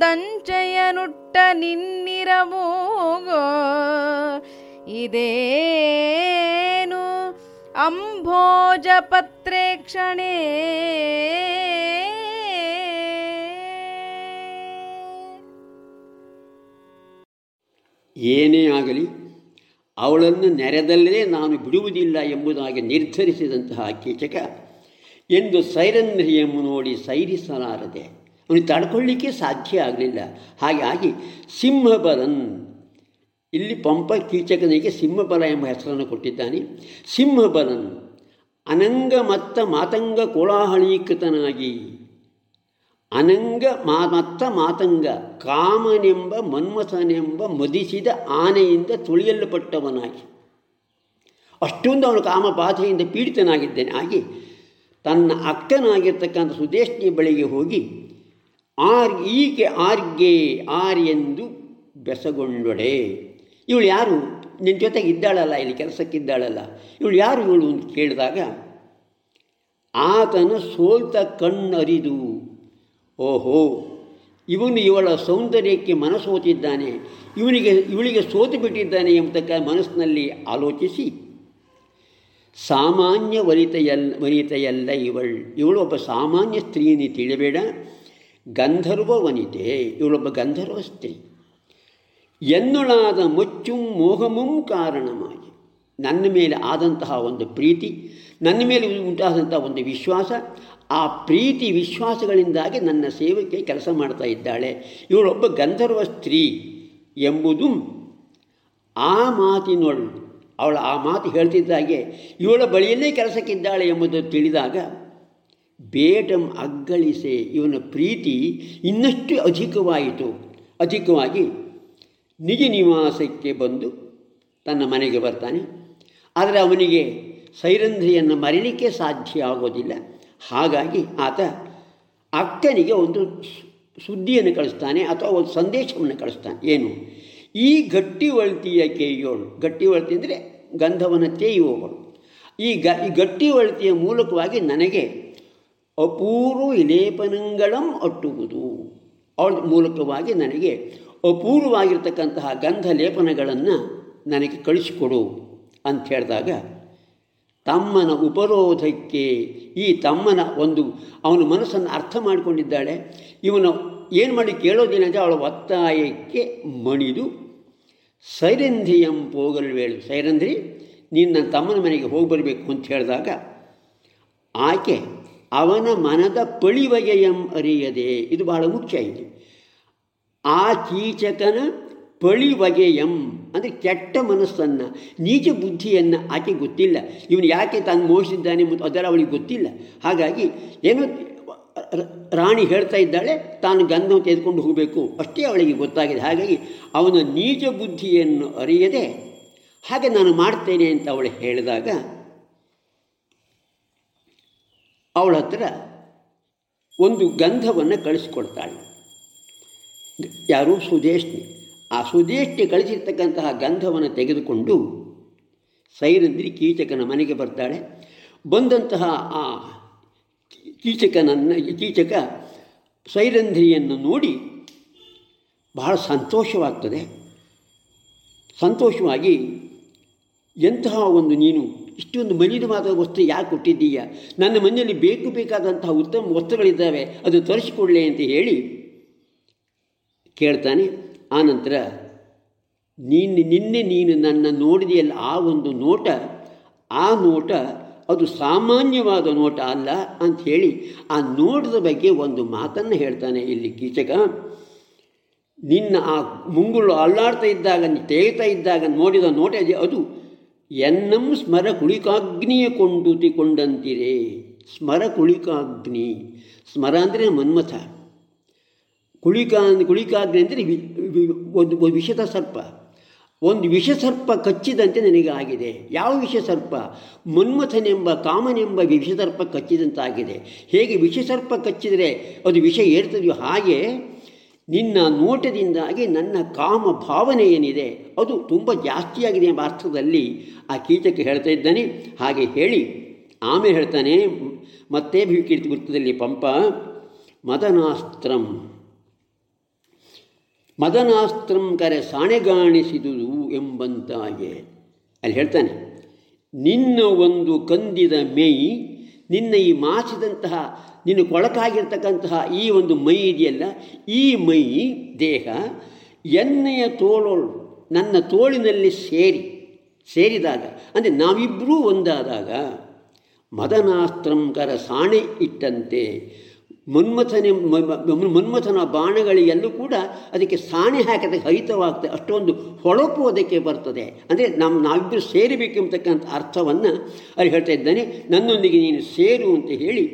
ಒಂದಂಚಯನುಟ್ಟ ನಿನ್ನಿರವೋಗೋ ಇದೇನು ಅಂಭೋಜ ಏನೇ ಆಗಲಿ ಅವಳನ್ನು ನೆರೆದಲ್ಲೇ ನಾನು ಬಿಡುವುದಿಲ್ಲ ಎಂಬುದಾಗಿ ನಿರ್ಧರಿಸಿದಂತಹ ಕೀಚಕ ಎಂದು ಸೈರಂಧ್ರಿಯನ್ನು ನೋಡಿ ಸೈರಿಸಲಾರದೆ, ಅವನು ತಡ್ಕೊಳ್ಳಿಕ್ಕೆ ಸಾಧ್ಯ ಆಗಲಿಲ್ಲ. ಹಾಗಾಗಿ ಸಿಂಹಬಲನ್, ಇಲ್ಲಿ ಪಂಪ ಕೀಚಕನಿಗೆ ಸಿಂಹಬಲ ಎಂಬ ಹೆಸರನ್ನು ಕೊಟ್ಟಿದ್ದಾನೆ, ಸಿಂಹಬಲನ್ ಅನಂಗ ಮತ್ತ ಮಾತಂಗ ಕೋಲಾಹಲೀಕೃತನಾಗಿ ಅನಂಗ ಮತ್ತ ಮಾತಂಗ, ಕಾಮನೆಂಬ ಮನ್ಮಥನೆಂಬ ಮದಿಸಿದ ಆನೆಯಿಂದ ತುಳಿಯಲ್ಪಟ್ಟವನಾಗಿ. ಅಷ್ಟೊಂದು ಅವನು ಕಾಮ ಬಾಧೆಯಿಂದ ಪೀಡಿತನಾಗಿದ್ದೇನೆ. ಆಗಿ ತನ್ನ ಅಕ್ಕನಾಗಿರ್ತಕ್ಕಂಥ ಸುದೇಶ್ನಿ ಬಳಿಗೆ ಹೋಗಿ, ಆರ್ ಈಕೆ ಆರ್ಗೆ ಆರ್ ಎಂದು ಬೆಸಗೊಂಡೊಡೆ. ಇವಳು ಯಾರು? ನಿನ್ನ ಜೊತೆಗೆ ಇದ್ದಾಳಲ್ಲ, ಇಲ್ಲಿ ಕೆಲಸಕ್ಕಿದ್ದಾಳಲ್ಲ. ಇವಳು ಯಾರು ಇವಳು? ಅಂತ ಕೇಳಿದಾಗ, ಆತನ ಸೋಲ್ತ ಕಣ್ಣರಿದು. ಓಹೋ, ಇವನು ಇವಳ ಸೌಂದರ್ಯಕ್ಕೆ ಮನಸೋತಿದ್ದಾನೆ ಇವನಿಗೆ, ಇವಳಿಗೆ ಸೋತು ಬಿಟ್ಟಿದ್ದಾನೆ ಎಂಬತಕ್ಕ ಮನಸ್ಸಿನಲ್ಲಿ ಆಲೋಚಿಸಿ. ಸಾಮಾನ್ಯ ವನಿತೆಯಲ್ಲ ವನಿತೆಯಲ್ಲ ಇವಳು. ಇವಳು ಒಬ್ಬ ಸಾಮಾನ್ಯ ಸ್ತ್ರೀನಿ ತಿಳಿಬೇಡ ಗಂಧರ್ವ ವನಿತೆ, ಇವಳೊಬ್ಬ ಗಂಧರ್ವ ಸ್ತ್ರೀ. ಎನ್ನುಳಾದ ಮುಚ್ಚುಂ ಮೋಹಮುಂ ಕಾರಣವಾಗಿ ನನ್ನ ಮೇಲೆ ಆದಂತಹ ಒಂದು ಪ್ರೀತಿ, ನನ್ನ ಮೇಲೆ ಉಂಟಾದಂತಹ ಒಂದು ವಿಶ್ವಾಸ ಆ ಪ್ರೀತಿ ವಿಶ್ವಾಸಗಳಿಂದಾಗಿ ನನ್ನ ಸೇವಕ್ಕೆ ಕೆಲಸ ಮಾಡ್ತಾ ಇದ್ದಾಳೆ. ಇವಳೊಬ್ಬ ಗಂಧರ್ವ ಸ್ತ್ರೀ ಎಂಬುದು ಆ ಮಾತಿನೊಳು, ಅವಳು ಆ ಮಾತು ಹೇಳ್ತಿದ್ದಾಗೆ ಇವಳ ಬಳಿಯಲ್ಲೇ ಕೆಲಸಕ್ಕಿದ್ದಾಳೆ ಎಂಬುದು ತಿಳಿದಾಗ ಬೇಟಂ ಅಗ್ಗಳಿಸೆ ಇವನ ಪ್ರೀತಿ ಇನ್ನಷ್ಟು ಅಧಿಕವಾಯಿತು. ಅಧಿಕವಾಗಿ ನಿಜ ನಿವಾಸಕ್ಕೆ ಬಂದು ತನ್ನ ಮನೆಗೆ ಬರ್ತಾನೆ. ಆದರೆ ಅವನಿಗೆ ಸೈರಂಧ್ರಿಯನ್ನು ಮರಿಲಿಕ್ಕೆ ಸಾಧ್ಯ ಆಗೋದಿಲ್ಲ. ಹಾಗಾಗಿ ಆತ ಅಕ್ಕನಿಗೆ ಒಂದು ಸುದ್ದಿಯನ್ನು ಕಳಿಸ್ತಾನೆ ಅಥವಾ ಒಂದು ಸಂದೇಶವನ್ನು ಕಳಿಸ್ತಾನೆ. ಏನು? ಈ ಗಟ್ಟಿ ಒಳ್ತಿಯ ಕೇಯೋಳು. ಗಟ್ಟಿ ಒಳ್ತಿ ಅಂದರೆ ಗಂಧವನ್ನು ತೇಯುವವಳು. ಈ ಗ, ಈ ಗಟ್ಟಿ ಒಳ್ತಿಯ ಮೂಲಕವಾಗಿ ನನಗೆ ಅಪೂರ್ವ ಲೇಪನಗಳಂ ಅಟ್ಟುವುದು. ಅವಳ ಮೂಲಕವಾಗಿ ನನಗೆ ಅಪೂರ್ವವಾಗಿರ್ತಕ್ಕಂತಹ ಗಂಧ ಲೇಪನಗಳನ್ನು ನನಗೆ ಕಳಿಸಿಕೊಡು ಅಂತ ಹೇಳಿದಾಗ ತಮ್ಮನ ಉಪರೋಧಕ್ಕೆ ಈ ತಮ್ಮನ ಒಂದು ಅವನ ಮನಸ್ಸನ್ನು ಅರ್ಥ ಮಾಡಿಕೊಂಡಿದ್ದಾಳೆ. ಇವನು ಏನು ಮಾಡಿ ಕೇಳೋದಿಲ್ಲ ಅಂದರೆ ಅವಳ ಒತ್ತಾಯಕ್ಕೆ ಮಣಿದು, ಸೈರಂಧ್ರಿಯಂ ಪೋಗಲ್ವೇಳು ಸೈರಂಧ್ರಿ, ನೀನು ನನ್ನ ತಮ್ಮನ ಮನೆಗೆ ಹೋಗಿ ಬರಬೇಕು ಅಂತ ಹೇಳಿದಾಗ, ಆಕೆ ಅವನ ಮನದ ಪಳಿವಗೆಯಂ ಅರಿಯದೆ. ಇದು ಬಹಳ ಮುಖ್ಯ ಇದೆ ಆ ಕೀಚಕನ ಪಳಿವಗೆಯಂ ಅಂದರೆ ಕೆಟ್ಟ ಮನಸ್ಸನ್ನು, ನೀಚ ಬುದ್ಧಿಯನ್ನು ಆಕೆ ಗೊತ್ತಿಲ್ಲ. ಇವನು ಯಾಕೆ ತಾನು ಮೋಹಿಸಿದ್ದಾನೆ ಮತ್ತು ಅದರ ಅವಳಿಗೆ ಗೊತ್ತಿಲ್ಲ. ಹಾಗಾಗಿ ಏನೋ ರಾಣಿ ಹೇಳ್ತಾ ಇದ್ದಾಳೆ, ತಾನು ಗಂಧವನ್ನು ತೆಗೆದುಕೊಂಡು ಹೋಗಬೇಕು. ಅಷ್ಟೇ ಅವಳಿಗೆ ಗೊತ್ತಾಗಿದೆ. ಹಾಗಾಗಿ ಅವನ ನೀಚ ಬುದ್ಧಿಯನ್ನು ಅರಿಯದೆ, ಹಾಗೆ ನಾನು ಮಾಡ್ತೇನೆ ಅಂತ ಅವಳು ಹೇಳಿದಾಗ, ಅವಳ ಹತ್ರ ಒಂದು ಗಂಧವನ್ನು ಕಳಿಸಿಕೊಡ್ತಾಳೆ. ಯಾರು? ಸುದೇಶ್ನಿ ಆ ಸುದೇಷ್ಟಿ ಕಳಿಸಿರ್ತಕ್ಕಂತಹ ಗಂಧವನ್ನು ತೆಗೆದುಕೊಂಡು ಸೈರಂದ್ರಿ ಕೀಚಕನ ಮನೆಗೆ ಬರ್ತಾಳೆ. ಬಂದಂತಹ ಆ ಕೀಚಕನನ್ನು, ಕೀಚಕ ಸೈರಂಧ್ರಿಯನ್ನು ನೋಡಿ ಬಹಳ ಸಂತೋಷವಾಗ್ತದೆ. ಸಂತೋಷವಾಗಿ, ಎಂತಹ ಒಂದು ನೀನು ಇಷ್ಟೊಂದು ಮಲಿನವಾದ ವಸ್ತು ಯಾಕೆ ಕೊಟ್ಟಿದ್ದೀಯ? ನನ್ನ ಮನೆಯಲ್ಲಿ ಬೇಕು ಬೇಕಾದಂತಹ ಉತ್ತಮ ವಸ್ತುಗಳಿದ್ದಾವೆ, ಅದು ತರಿಸಿಕೊಳ್ಳೆ ಅಂತ ಹೇಳಿ ಕೇಳ್ತಾನೆ. ಆನಂತರ, ನೀನು, ನಿನ್ನೆ ನೀನು ನನ್ನ ನೋಡಿದೆಯಲ್ಲ, ಆ ಒಂದು ನೋಟ, ಆ ನೋಟ ಅದು ಸಾಮಾನ್ಯವಾದ ನೋಟ ಅಲ್ಲ ಅಂತ ಹೇಳಿ ಆ ನೋಟದ ಬಗ್ಗೆ ಒಂದು ಮಾತನ್ನು ಹೇಳ್ತಾನೆ ಇಲ್ಲಿ ಕೀಚಕ. ನಿನ್ನ ಆ ಮುಂಗುಳು ಅಲ್ಲಾಡ್ತಾ ಇದ್ದಾಗ, ನೀ ತೇಗ್ತಾ ಇದ್ದಾಗ ನೋಡಿದ ನೋಟ ಅದು ಎನ್ನಂ ಸ್ಮರ ಕುಳಿಕಾಗ್ನಿಯ ಕೊಂಡುತಿಕೊಂಡಂತಿರೆ. ಸ್ಮರ ಕುಳಿಕಾಗ್ನಿ. ಸ್ಮರ ಅಂದರೆ ಮನ್ಮಥ. ಕುಳಿಕಾ ಕುಳಿಕಾಗ್ನಿ ಅಂದರೆ ಒಂದು ವಿಷದ ಸರ್ಪ. ಒಂದು ವಿಷಸರ್ಪ ಕಚ್ಚಿದಂತೆ ನನಗೆ ಆಗಿದೆ ಯಾವ ವಿಷಸರ್ಪ ಮನ್ಮಥನೆಂಬ, ಕಾಮನೆಂಬ ವಿಷಸರ್ಪ ಕಚ್ಚಿದಂತಾಗಿದೆ. ಹೇಗೆ ವಿಷಸರ್ಪ ಕಚ್ಚಿದರೆ ಅದು ವಿಷ ಏರ್ತದೆಯೋ ಹಾಗೆ ನಿನ್ನ ನೋಟದಿಂದಾಗಿ ನನ್ನ ಕಾಮ ಭಾವನೆ ಏನಿದೆ ಅದು ತುಂಬ ಜಾಸ್ತಿಯಾಗಿದೆ ಎಂಬ ಅರ್ಥದಲ್ಲಿ ಆ ಕೀಚಕ್ಕೆ ಹೇಳ್ತಾ ಇದ್ದಾನೆ. ಹಾಗೆ ಹೇಳಿ, ಆಮೇಲೆ ಹೇಳ್ತಾನೆ, ಮತ್ತೆ ವಿಕೀರ್ತಿ ವೃತ್ತದಲ್ಲಿ ಪಂಪ, ಮದನಾಸ್ತ್ರಂ. ಮದನಾಸ್ತ್ರಂ ಕರೆ ಸಾಣೆಗಾಣಿಸಿದುದು ಎಂಬಂತಾಗೆ. ಅಲ್ಲಿ ಹೇಳ್ತಾನೆ, ನಿನ್ನ ಒಂದು ಕಂದಿದ ಮೈ ನಿನ್ನ ಈ ಮಾಸಿದಂತಹ, ನಿನ್ನ ಕೊಳಕಾಗಿರ್ತಕ್ಕಂತಹ ಈ ಒಂದು ಮೈ ಇದೆಯಲ್ಲ, ಈ ಮೈ ದೇಹ ಎಣ್ಣೆಯ ತೋಳೋಳು, ನನ್ನ ತೋಳಿನಲ್ಲಿ ಸೇರಿ, ಸೇರಿದಾಗ, ಅಂದರೆ ನಾವಿಬ್ಬರೂ ಒಂದಾದಾಗ ಮದನಾಸ್ತ್ರಂಕರ ಸಾಣೆ ಇಟ್ಟಂತೆ ಮನ್ಮಥನೆ ಮನ್ಮಥನ ಬಾಣಗಳಿಗೆಲ್ಲೂ ಕೂಡ ಅದಕ್ಕೆ ಸಾಣೆ ಹಾಕಿದ ಹರಿತವಾಗ್ತದೆ. ಅಷ್ಟೊಂದು ಹೊಳಪು ಅದಕ್ಕೆ ಬರ್ತದೆ. ಅಂದರೆ ನಮ್ಮ ನಾವಿಬ್ಬರು ಸೇರಬೇಕು ಎಂಬತಕ್ಕಂಥ ಅರ್ಥವನ್ನು ಅಲ್ಲಿ ಹೇಳ್ತಾ ಇದ್ದಾನೆ. ನನ್ನೊಂದಿಗೆ ನೀನು ಸೇರು ಅಂತ ಹೇಳಿ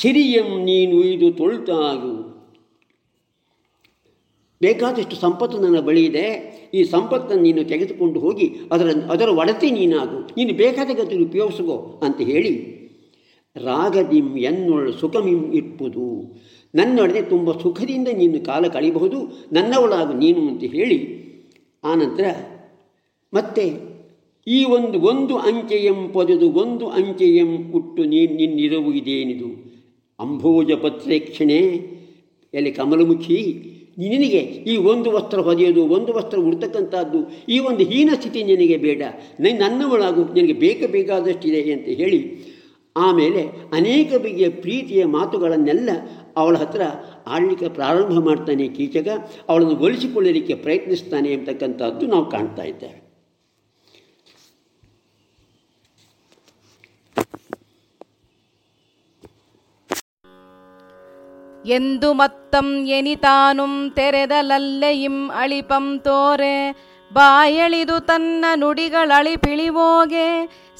ಸಿರಿಯಂ ನೀನು ಇದು ತೊಳ್ತಾಗು. ಬೇಕಾದಷ್ಟು ಸಂಪತ್ತು ನನ್ನ ಬಳಿ ಇದೆ. ಈ ಸಂಪತ್ತನ್ನು ನೀನು ತೆಗೆದುಕೊಂಡು ಹೋಗಿ, ಅದರ ಅದರ ಒಡತಿ ನೀನಾಗು. ನೀನು ಬೇಕಾದ ಗತಿ ಉಪಯೋಗಿಸ್ಕೋ ಅಂತ ಹೇಳಿ ರಾಗದಿಂ ಎನ್ನೊಳು ಸುಖಮಿಂ ಇಪ್ಪುದು ನನ್ನೊಡನೆ ತುಂಬ ಸುಖದಿಂದ ನೀನು ಕಾಲ ಕಳೆಯಬಹುದು ನನ್ನವಳಾಗು ನೀನು ಅಂತ ಹೇಳಿ ಆನಂತರ ಮತ್ತೆ, ಈ ಒಂದು ಒಂದು ಅಂಕೆಯಂ ಪೊದೆದು ಒಂದು ಅಂಕೆಯಂ ಉಟ್ಟು ನೀನು ನಿನ್ನಿರವು ಇದೇನಿದು? ಅಂಭೋಜ ಪತ್ರೇಕ್ಷಣೆ ಎಲ್ಲಿ ಕಮಲಮುಖಿ, ನಿನಗೆ ಈ ಒಂದು ವಸ್ತ್ರ ಹೊದೆಯೋದು ಒಂದು ವಸ್ತ್ರ ಉಡ್ತಕ್ಕಂಥದ್ದು, ಈ ಒಂದು ಹೀನ ಸ್ಥಿತಿ ನಿನಗೆ ಬೇಡ. ನನ್ನವಳಾಗು ನಿನಗೆ ಬೇಕ ಬೇಕಾದಷ್ಟಿದೆ ಅಂತ ಹೇಳಿ ಆಮೇಲೆ ಅನೇಕ ಬಗೆಯ ಪ್ರೀತಿಯ ಮಾತುಗಳನ್ನೆಲ್ಲ ಅವಳ ಹತ್ರ ಆಡಲಿಕ್ಕೆ ಪ್ರಾರಂಭ ಮಾಡ್ತಾನೆ ಕೀಚಕ. ಅವಳನ್ನು ಒಲಿಸಿಕೊಳ್ಳಲಿಕ್ಕೆ ಪ್ರಯತ್ನಿಸ್ತಾನೆ ಎಂಬತಕ್ಕಂಥದ್ದು ನಾವು ಕಾಣ್ತಾ ಇದ್ದೇವೆ. ಎಂದು ಮತ್ತಂ ಎನಿತಾನುಂ ತೆರೆದಲಲ್ಲೆಯಿಂ ಅಳಿಪಂ ತೋರೆ. ಬಾಯಳಿದು ತನ್ನ ನುಡಿಗಳಳಿಪಿಳಿವೋಗೆ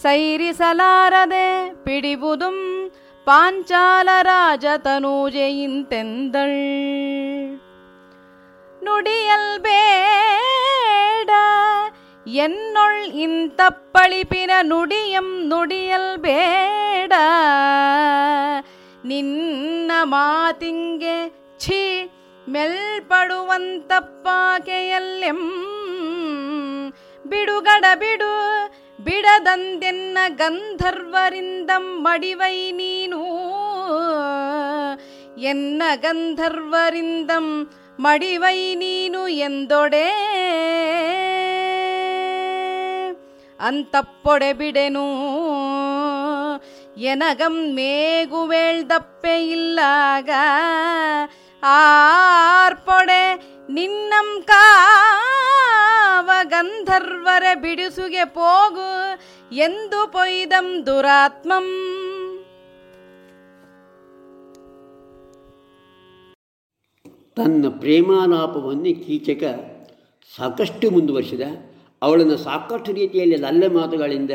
ಸೈರಿಸಲಾರದೆ ಪಿಡಿಬುದುಂ ನುಡಿಯಲ್ ನುಡಿಯಲ್ಬೇಡ, ಎನ್ನೊಳ್ ಇಂತಪ್ಪಳಿಪಿನ ಪಳಿಪಿನ ನುಡಿಯಂ ನುಡಿಯಲ್ಬೇಡ. ನಿನ್ನ ಮಾತಿಂಗೆ ಛಿ, ಮೆಲ್ಪಡುವಂತಪ್ಪಾಕೆಯಲ್ಲೆಂ. ಬಿಡುಗಡ ಬಿಡು ಬಿಡದಂದೆನ್ನ ಗಂಧರ್ವರಿಂದ ಮಡಿವೈ ನೀನು. ಎನ್ನ ಗಂಧರ್ವರಿಂದ ಮಡಿವೈ ನೀನು ಎಂದೊಡೆ. ಅಂತಪ್ಪೊಡೆ ಬಿಡೆನು. ಎನಗಂ ಮೇಗುವೇಳ್ದಪ್ಪೆ ಇಲ್ಲಾಗ. ಆರ್ಪೊಡೆ ನಿನ್ನಂ ಕಾವ ಗಂಧರ್ವರ ಬಿಡಿಸುಗೆ ಪೋಗು ಎಂದು ಪೊಯ್ದಂ ದುರಾತ್ಮಂ. ತನ್ನ ಪ್ರೇಮಾಲಾಪವನ್ನು ಕೀಚಕ ಸಾಕಷ್ಟು ಮುಂದುವರಿಸಿದ, ಅವಳನ್ನು ಸಾಕಷ್ಟು ರೀತಿಯಲ್ಲಿ ನಲ್ಲ ಮಾತುಗಳಿಂದ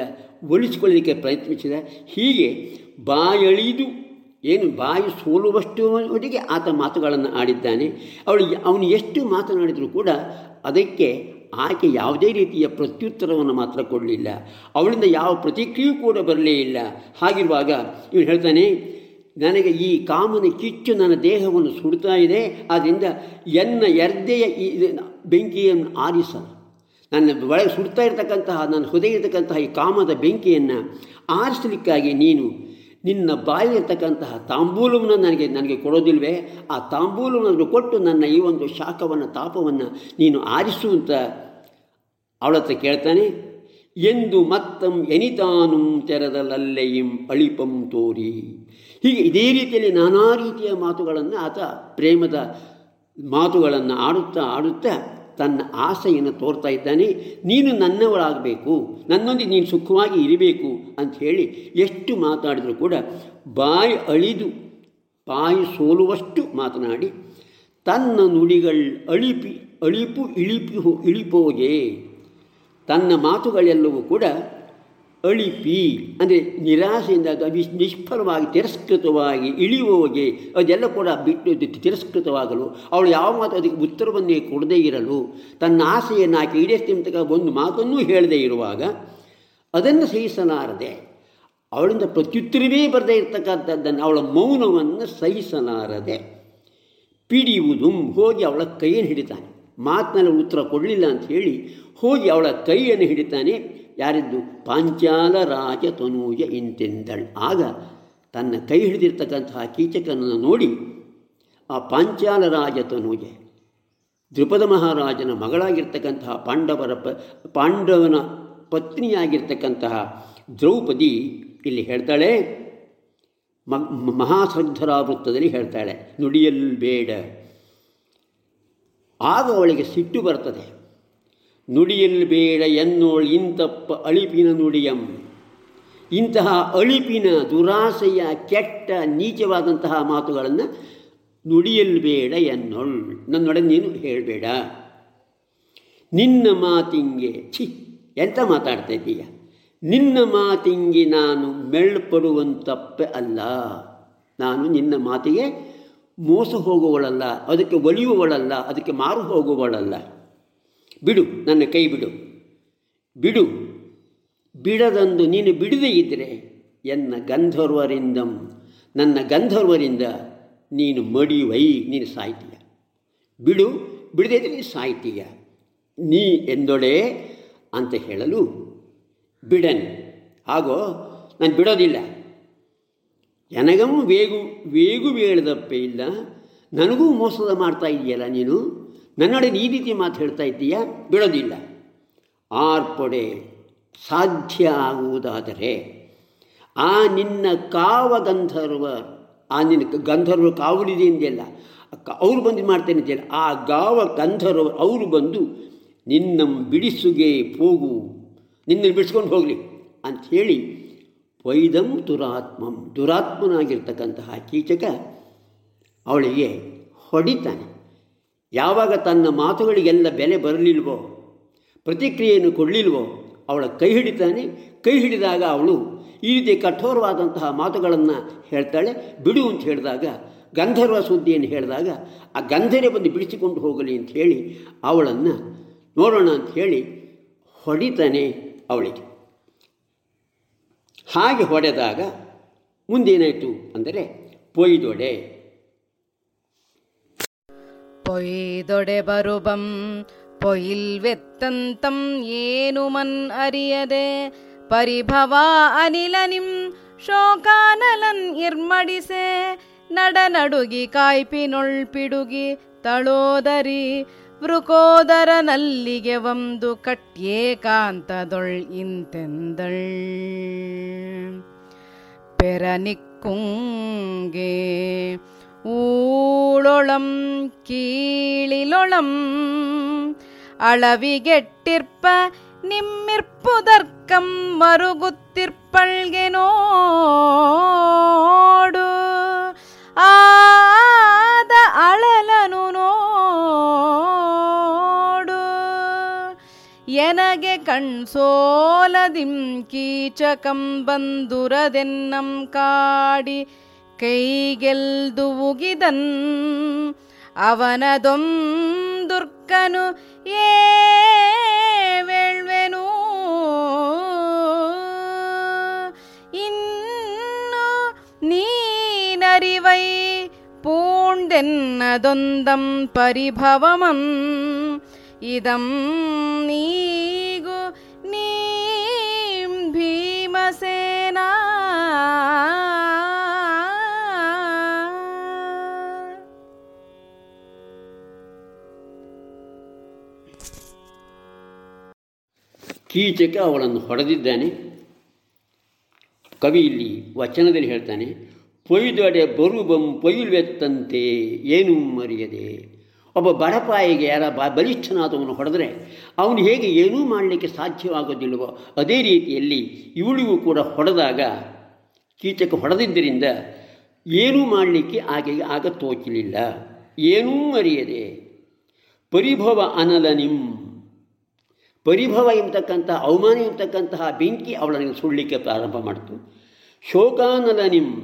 ಒಲಿಸಿಕೊಳ್ಳಲಿಕ್ಕೆ ಪ್ರಯತ್ನಿಸಿದ, ಹೀಗೆ ಬಾಯಳಿದು ಏನು ಬಾಯಿ ಸೋಲುವಷ್ಟು ಸೋಲುವಷ್ಟುವರೆಗೆ ಆತ ಮಾತುಗಳನ್ನು ಆಡಿದ್ದಾನೆ. ಅವಳು ಅವನು ಎಷ್ಟು ಮಾತನಾಡಿದರೂ ಕೂಡ ಅದಕ್ಕೆ ಆಕೆ ಯಾವುದೇ ರೀತಿಯ ಪ್ರತ್ಯುತ್ತರವನ್ನು ಮಾತ್ರ ಕೊಡಲಿಲ್ಲ. ಅವಳಿಂದ ಯಾವ ಪ್ರತಿಕ್ರಿಯೆ ಕೂಡ ಬರಲೇ ಇಲ್ಲ. ಹಾಗಿರುವಾಗ ಇವನು ಹೇಳ್ತಾನೆ, ನನಗೆ ಈ ಕಾಮನ ಕಿಚ್ಚು ನನ್ನ ದೇಹವನ್ನು ಸುಡ್ತಾ ಇದೆ ಆದ್ದರಿಂದ ಎನ್ನ ಎರ್ದೆಯ ಈ ಬೆಂಕಿಯನ್ನು ಆರಿಸ. ನನ್ನ ಒಳಗೆ ಸುಡ್ತಾ ಇರತಕ್ಕಂತಹ, ನನ್ನ ಹೃದಯ ಇರತಕ್ಕಂತಹ ಈ ಕಾಮದ ಬೆಂಕಿಯನ್ನು ಆರಿಸಲಿಕ್ಕಾಗಿ ನೀನು ನಿನ್ನ ಬಾಯಿಲಿರ್ತಕ್ಕಂತಹ ತಾಂಬೂಲವನ್ನು ನನಗೆ ನನಗೆ ಕೊಡೋದಿಲ್ವೇ? ಆ ತಾಂಬೂಲವನ್ನು ಕೊಟ್ಟು ನನ್ನ ಈ ಒಂದು ಶಾಖವನ್ನು, ತಾಪವನ್ನು ನೀನು ಆರಿಸು ಅಂತ ಅವಳ ಹತ್ರ ಕೇಳ್ತಾನೆ, ಎಂದು ಮತ್ತಂ ಎನಿತಾನು ತೆರದಲ್ಲಲ್ಲೆಯಿಂ ಅಳಿಪಂ ತೋರಿ. ಹೀಗೆ ಇದೇ ರೀತಿಯಲ್ಲಿ ನಾನಾ ರೀತಿಯ ಮಾತುಗಳನ್ನು ಆತ ಪ್ರೇಮದ ಮಾತುಗಳನ್ನು ಆಡುತ್ತಾ ಆಡುತ್ತಾ ತನ್ನ ಆಸೆಯನ್ನು ತೋರ್ತಾ ಇದ್ದಾನೆ, ನೀನು ನನ್ನವಳಾಗಬೇಕು, ನನ್ನೊಂದಿಗೆ ನೀನು ಸುಖವಾಗಿ ಇರಬೇಕು ಅಂಥೇಳಿ ಎಷ್ಟು ಮಾತಾಡಿದರೂ ಕೂಡ ಬಾಯಿ ಅಳಿದು ಬಾಯಿ ಸೋಲುವಷ್ಟು ಮಾತನಾಡಿ, ತನ್ನ ನುಡಿಗಳು ಅಳಿಪಿ, ಅಳಿಪು ಇಳಿಪಿ, ಇಳಿಪೋಗೆ, ತನ್ನ ಮಾತುಗಳೆಲ್ಲವೂ ಕೂಡ ಅಳಿಪಿ ಅಂದರೆ ನಿರಾಸೆಯಿಂದ ಅದು ನಿಷ್ಫಲವಾಗಿ ತಿರಸ್ಕೃತವಾಗಿ ಇಳಿಯುವವಗೆ ಅದೆಲ್ಲ ಕೂಡ ಬಿಟ್ಟು ತಿರಸ್ಕೃತವಾಗಲು, ಅವಳು ಯಾವ ಮಾತು ಅದಕ್ಕೆ ಉತ್ತರವನ್ನೇ ಕೊಡದೇ ಇರಲು, ತನ್ನ ಆಸೆಯನ್ನು ಆಕೆ ಈಡೇರಿಸ್ತಕ್ಕ ಒಂದು ಮಾತನ್ನೂ ಹೇಳದೇ ಇರುವಾಗ ಅದನ್ನು ಸಹಿಸಲಾರದೆ ಅವಳಿಂದ ಪ್ರತ್ಯುತ್ತರವೇ ಬರದೇ ಇರತಕ್ಕಂಥದ್ದನ್ನು, ಅವಳ ಮೌನವನ್ನು ಸಹಿಸಲಾರದೆ ಪಿಡಿಯುವುದು, ಹೋಗಿ ಅವಳ ಕೈಯನ್ನು ಹಿಡಿತಾನೆ. ಮಾತಿನಲ್ಲಿ ಉತ್ತರ ಕೊಡಲಿಲ್ಲ ಅಂತ ಹೇಳಿ ಹೋಗಿ ಅವಳ ಕೈಯನ್ನು ಹಿಡಿತಾನೆ. ಯಾರಿದ್ದು? ಪಾಂಚಾಲ ರಾಜ ತನೂಜ ಇಂತೆಂದಳು. ಆಗ ತನ್ನ ಕೈ ಹಿಡಿದಿರ್ತಕ್ಕಂತಹ ಕೀಚಕನನ್ನು ನೋಡಿ ಆ ಪಾಂಚಾಲ ರಾಜ ತನೂಜೆ, ದ್ರುಪದ ಮಹಾರಾಜನ ಮಗಳಾಗಿರ್ತಕ್ಕಂತಹ ಪಾಂಡವರ ಪ, ಪಾಂಡವನ ಪತ್ನಿಯಾಗಿರ್ತಕ್ಕಂತಹ ದ್ರೌಪದಿ ಇಲ್ಲಿ ಹೇಳ್ತಾಳೆ ಮಹಾಶ್ರದ್ಧರ ವೃತ್ತದಲ್ಲಿ ಹೇಳ್ತಾಳೆ ನುಡಿಯಲ್ ಬೇಡ ಆಗ ಅವಳಿಗೆ ಸಿಟ್ಟು ಬರ್ತದೆ. ನುಡಿಯಲ್ ಬೇಡ ಎನ್ನೋಳು ಇಂತಪ್ಪ ಅಳಿಪಿನ ನುಡಿಯಂ. ಇಂತಹ ಅಳಿಪಿನ ದುರಾಸೆಯ ಕೆಟ್ಟ ನೀಚವಾದಂತಹ ಮಾತುಗಳನ್ನು ನುಡಿಯಲ್ ಬೇಡ ಎನ್ನೋಳ್. ನನ್ನೊಡೆ ನೀನು ಹೇಳಬೇಡ. ನಿನ್ನ ಮಾತಿಂಗೆ, ಛಿ, ಎಂತ ಮಾತಾಡ್ತಾ ಇದ್ದೀಯ? ನಿನ್ನ ಮಾತಿಂಗೆ ನಾನು ಮೆಳ್ಪಡುವಂತಪ್ಪೆ ಅಲ್ಲ. ನಾನು ನಿನ್ನ ಮಾತಿಗೆ ಮೋಸ ಹೋಗುವವಳಲ್ಲ ಅದಕ್ಕೆ ಒಲಿಯುವವಳಲ್ಲ ಅದಕ್ಕೆ ಮಾರು ಹೋಗುವವಳಲ್ಲ ಬಿಡು, ನನ್ನ ಕೈ ಬಿಡು. ಬಿಡು, ಬಿಡದಂದು ನೀನು ಬಿಡದೇ ಇದ್ದರೆ ಎನ್ನ ಗಂಧರ್ವರಿಂದ, ನನ್ನ ಗಂಧರ್ವರಿಂದ ನೀನು ಮಡಿವೈ, ನೀನು ಸಾಯ್ತೀಯ. ಬಿಡು, ಬಿಡದೇ ಇದ್ದರೆ ನೀನು ಸಾಯ್ತೀಯ. ನೀ ಎಂದೊಡೆ ಅಂತ ಹೇಳಲು ಬಿಡನ್. ಹಾಗೋ, ನಾನು ಬಿಡೋದಿಲ್ಲ. ನನಗಂ ವೇಗು ವೇಗು ಬೇಳದಪ್ಪೆ ಇಲ್ಲ. ನನಗೂ ಮೋಸದ ಮಾಡ್ತಾ ಇದೆಯಲ್ಲ ನೀನು? ನನ್ನೊಡೆ ಈ ರೀತಿ ಮಾತು ಹೇಳ್ತಾ ಇದ್ದೀಯಾ? ಬಿಡೋದಿಲ್ಲ. ಆರ್ಪಡೆ ಸಾಧ್ಯ ಆಗುವುದಾದರೆ ಆ ನಿನ್ನ ಕಾವ ಗಂಧರ್ವ, ಆ ನಿನ್ನ ಗಂಧರ್ವ ಕಾವಲಿದೆ ಎಂದಿಲ್ಲ ಅವರು ಬಂದು ಮಾಡ್ತೇನೆ ಅಂತೇಳಿ ಆ ಗಾವ ಗಂಧರ್ವ ಅವರು ಬಂದು ನಿನ್ನ ಬಿಡಿಸುಗೆ ಹೋಗು ನಿನ್ನನ್ನು ಬಿಡಿಸ್ಕೊಂಡು ಹೋಗಲಿ ಅಂಥೇಳಿ ವೈದಂ ದುರಾತ್ಮಂ, ದುರಾತ್ಮನಾಗಿರ್ತಕ್ಕಂತಹ ಕೀಚಕ ಅವಳಿಗೆ ಹೊಡಿತಾನೆ. ಯಾವಾಗ ತನ್ನ ಮಾತುಗಳಿಗೆಲ್ಲ ಬೆಲೆ ಬರಲಿಲ್ವೋ, ಪ್ರತಿಕ್ರಿಯೆಯನ್ನು ಕೊಡಲಿಲ್ವೋ, ಅವಳ ಕೈ ಹಿಡಿತಾನೆ, ಕೈ ಹಿಡಿದಾಗ ಅವಳು ಈ ರೀತಿ ಕಠೋರವಾದಂತಹ ಮಾತುಗಳನ್ನು ಹೇಳ್ತಾಳೆ. ಬಿಡು ಅಂತ ಹೇಳಿದಾಗ, ಗಂಧರ್ವ ಸುದ್ದಿಯನ್ನು ಹೇಳಿದಾಗ, ಆ ಗಂಧರೇ ಬಂದು ಬಿಡಿಸಿಕೊಂಡು ಹೋಗಲಿ ಅಂತ ಹೇಳಿ ಅವಳನ್ನು ನೋಡೋಣ ಅಂತ ಹೇಳಿ ಹೊಡಿತಾನೆ ಅವಳಿಗೆ. ಹಾಗೆ ಹೊಡೆದಾಗ ಮುಂದೇನಾಯಿತು ಅಂದರೆ, ಪೊಯ್ದೊಡೆ. ಪೊಯ್ದೊಡೆ ಬರುಬಂ ಪೊಯಿಲ್ವೆತ್ತಂತಂ ಏನು ಮನ್ ಅರಿಯದೆ ಪರಿಭವ ಅನಿಲ ನಿಂ ಶೋಕಾನಲನ್ ಇರ್ಮಡಿಸೆ ನಡನಡುಗಿ ಕಾಯ್ಪಿನೊಳ್ಪಿಡುಗಿ ತಳೋದರಿ ವೃಕೋದರ ನಲ್ಲಿಗೆ ಒಂದು ಕಟ್ಯೇಕಾಂತದೊಳ್ ಇಂತೆಂದಳ್ பெறனிக்குங்கே ஊழொளம் கீழிலொளம் அளவிகெட்டிற்ப நிம்மிற்புதற்கம் மருகுத்திற்பல்கெனோடு ஆத அழலனு நோடு எனகெ கண் சோலதிம் கீச்சகம் வந்துரதென்னம் காடி ಕೈಗೆಲ್ದು ಉಗಿದನ್ ಅವನದೊಂ ದುರ್ಗನು ಏ ವೇಳ್ವೆನು ಇನ್ನು ನೀನರಿವೈ പൂണ്ടെന്നതൊന്തം പരിഭവമം ഇതം നീഗു നീം ഭീമസേന ಕೀಚಕ ಅವಳನ್ನು ಹೊಡೆದಿದ್ದಾನೆ. ಕವಿ ಇಲ್ಲಿ ವಚನದಲ್ಲಿ ಹೇಳ್ತಾನೆ, ಪೊಯ್ದೊಡೆ ಬರುಬಂ ಪೊಯ್ಲ್ವೆತ್ತಂತೆ, ಏನೂ ಮರೆಯದೆ. ಒಬ್ಬ ಬಡಪಾಯಿಗೆ ಯಾರ ಬ, ಬಲಿಷ್ಠನಾದವನು ಹೊಡೆದರೆ ಅವನು ಹೇಗೆ ಏನೂ ಮಾಡಲಿಕ್ಕೆ ಸಾಧ್ಯವಾಗೋದಿಲ್ಲವೋ, ಅದೇ ರೀತಿಯಲ್ಲಿ ಇವಳಿಗೂ ಕೂಡ ಹೊಡೆದಾಗ ಕೀಚಕ ಹೊಡೆದಿದ್ದರಿಂದ ಏನೂ ಮಾಡಲಿಕ್ಕೆ ಆಕೆಗೆ ಆಗ ತೋಚಲಿಲ್ಲ ಏನೂ ಮರೆಯದೆ. ಪರಿಭವ ಅನಲ ನಿಮ್ ಪರಿಭವ ಎಂಬತಕ್ಕಂಥ, ಅವಮಾನ ಎಂಬತಕ್ಕಂತಹ ಬೆಂಕಿ ಅವಳನ್ನು ಸುಡಲಿಕ್ಕೆ ಪ್ರಾರಂಭ ಮಾಡಿತು. ಶೋಕಾನಲ ನಿಮ್ಮ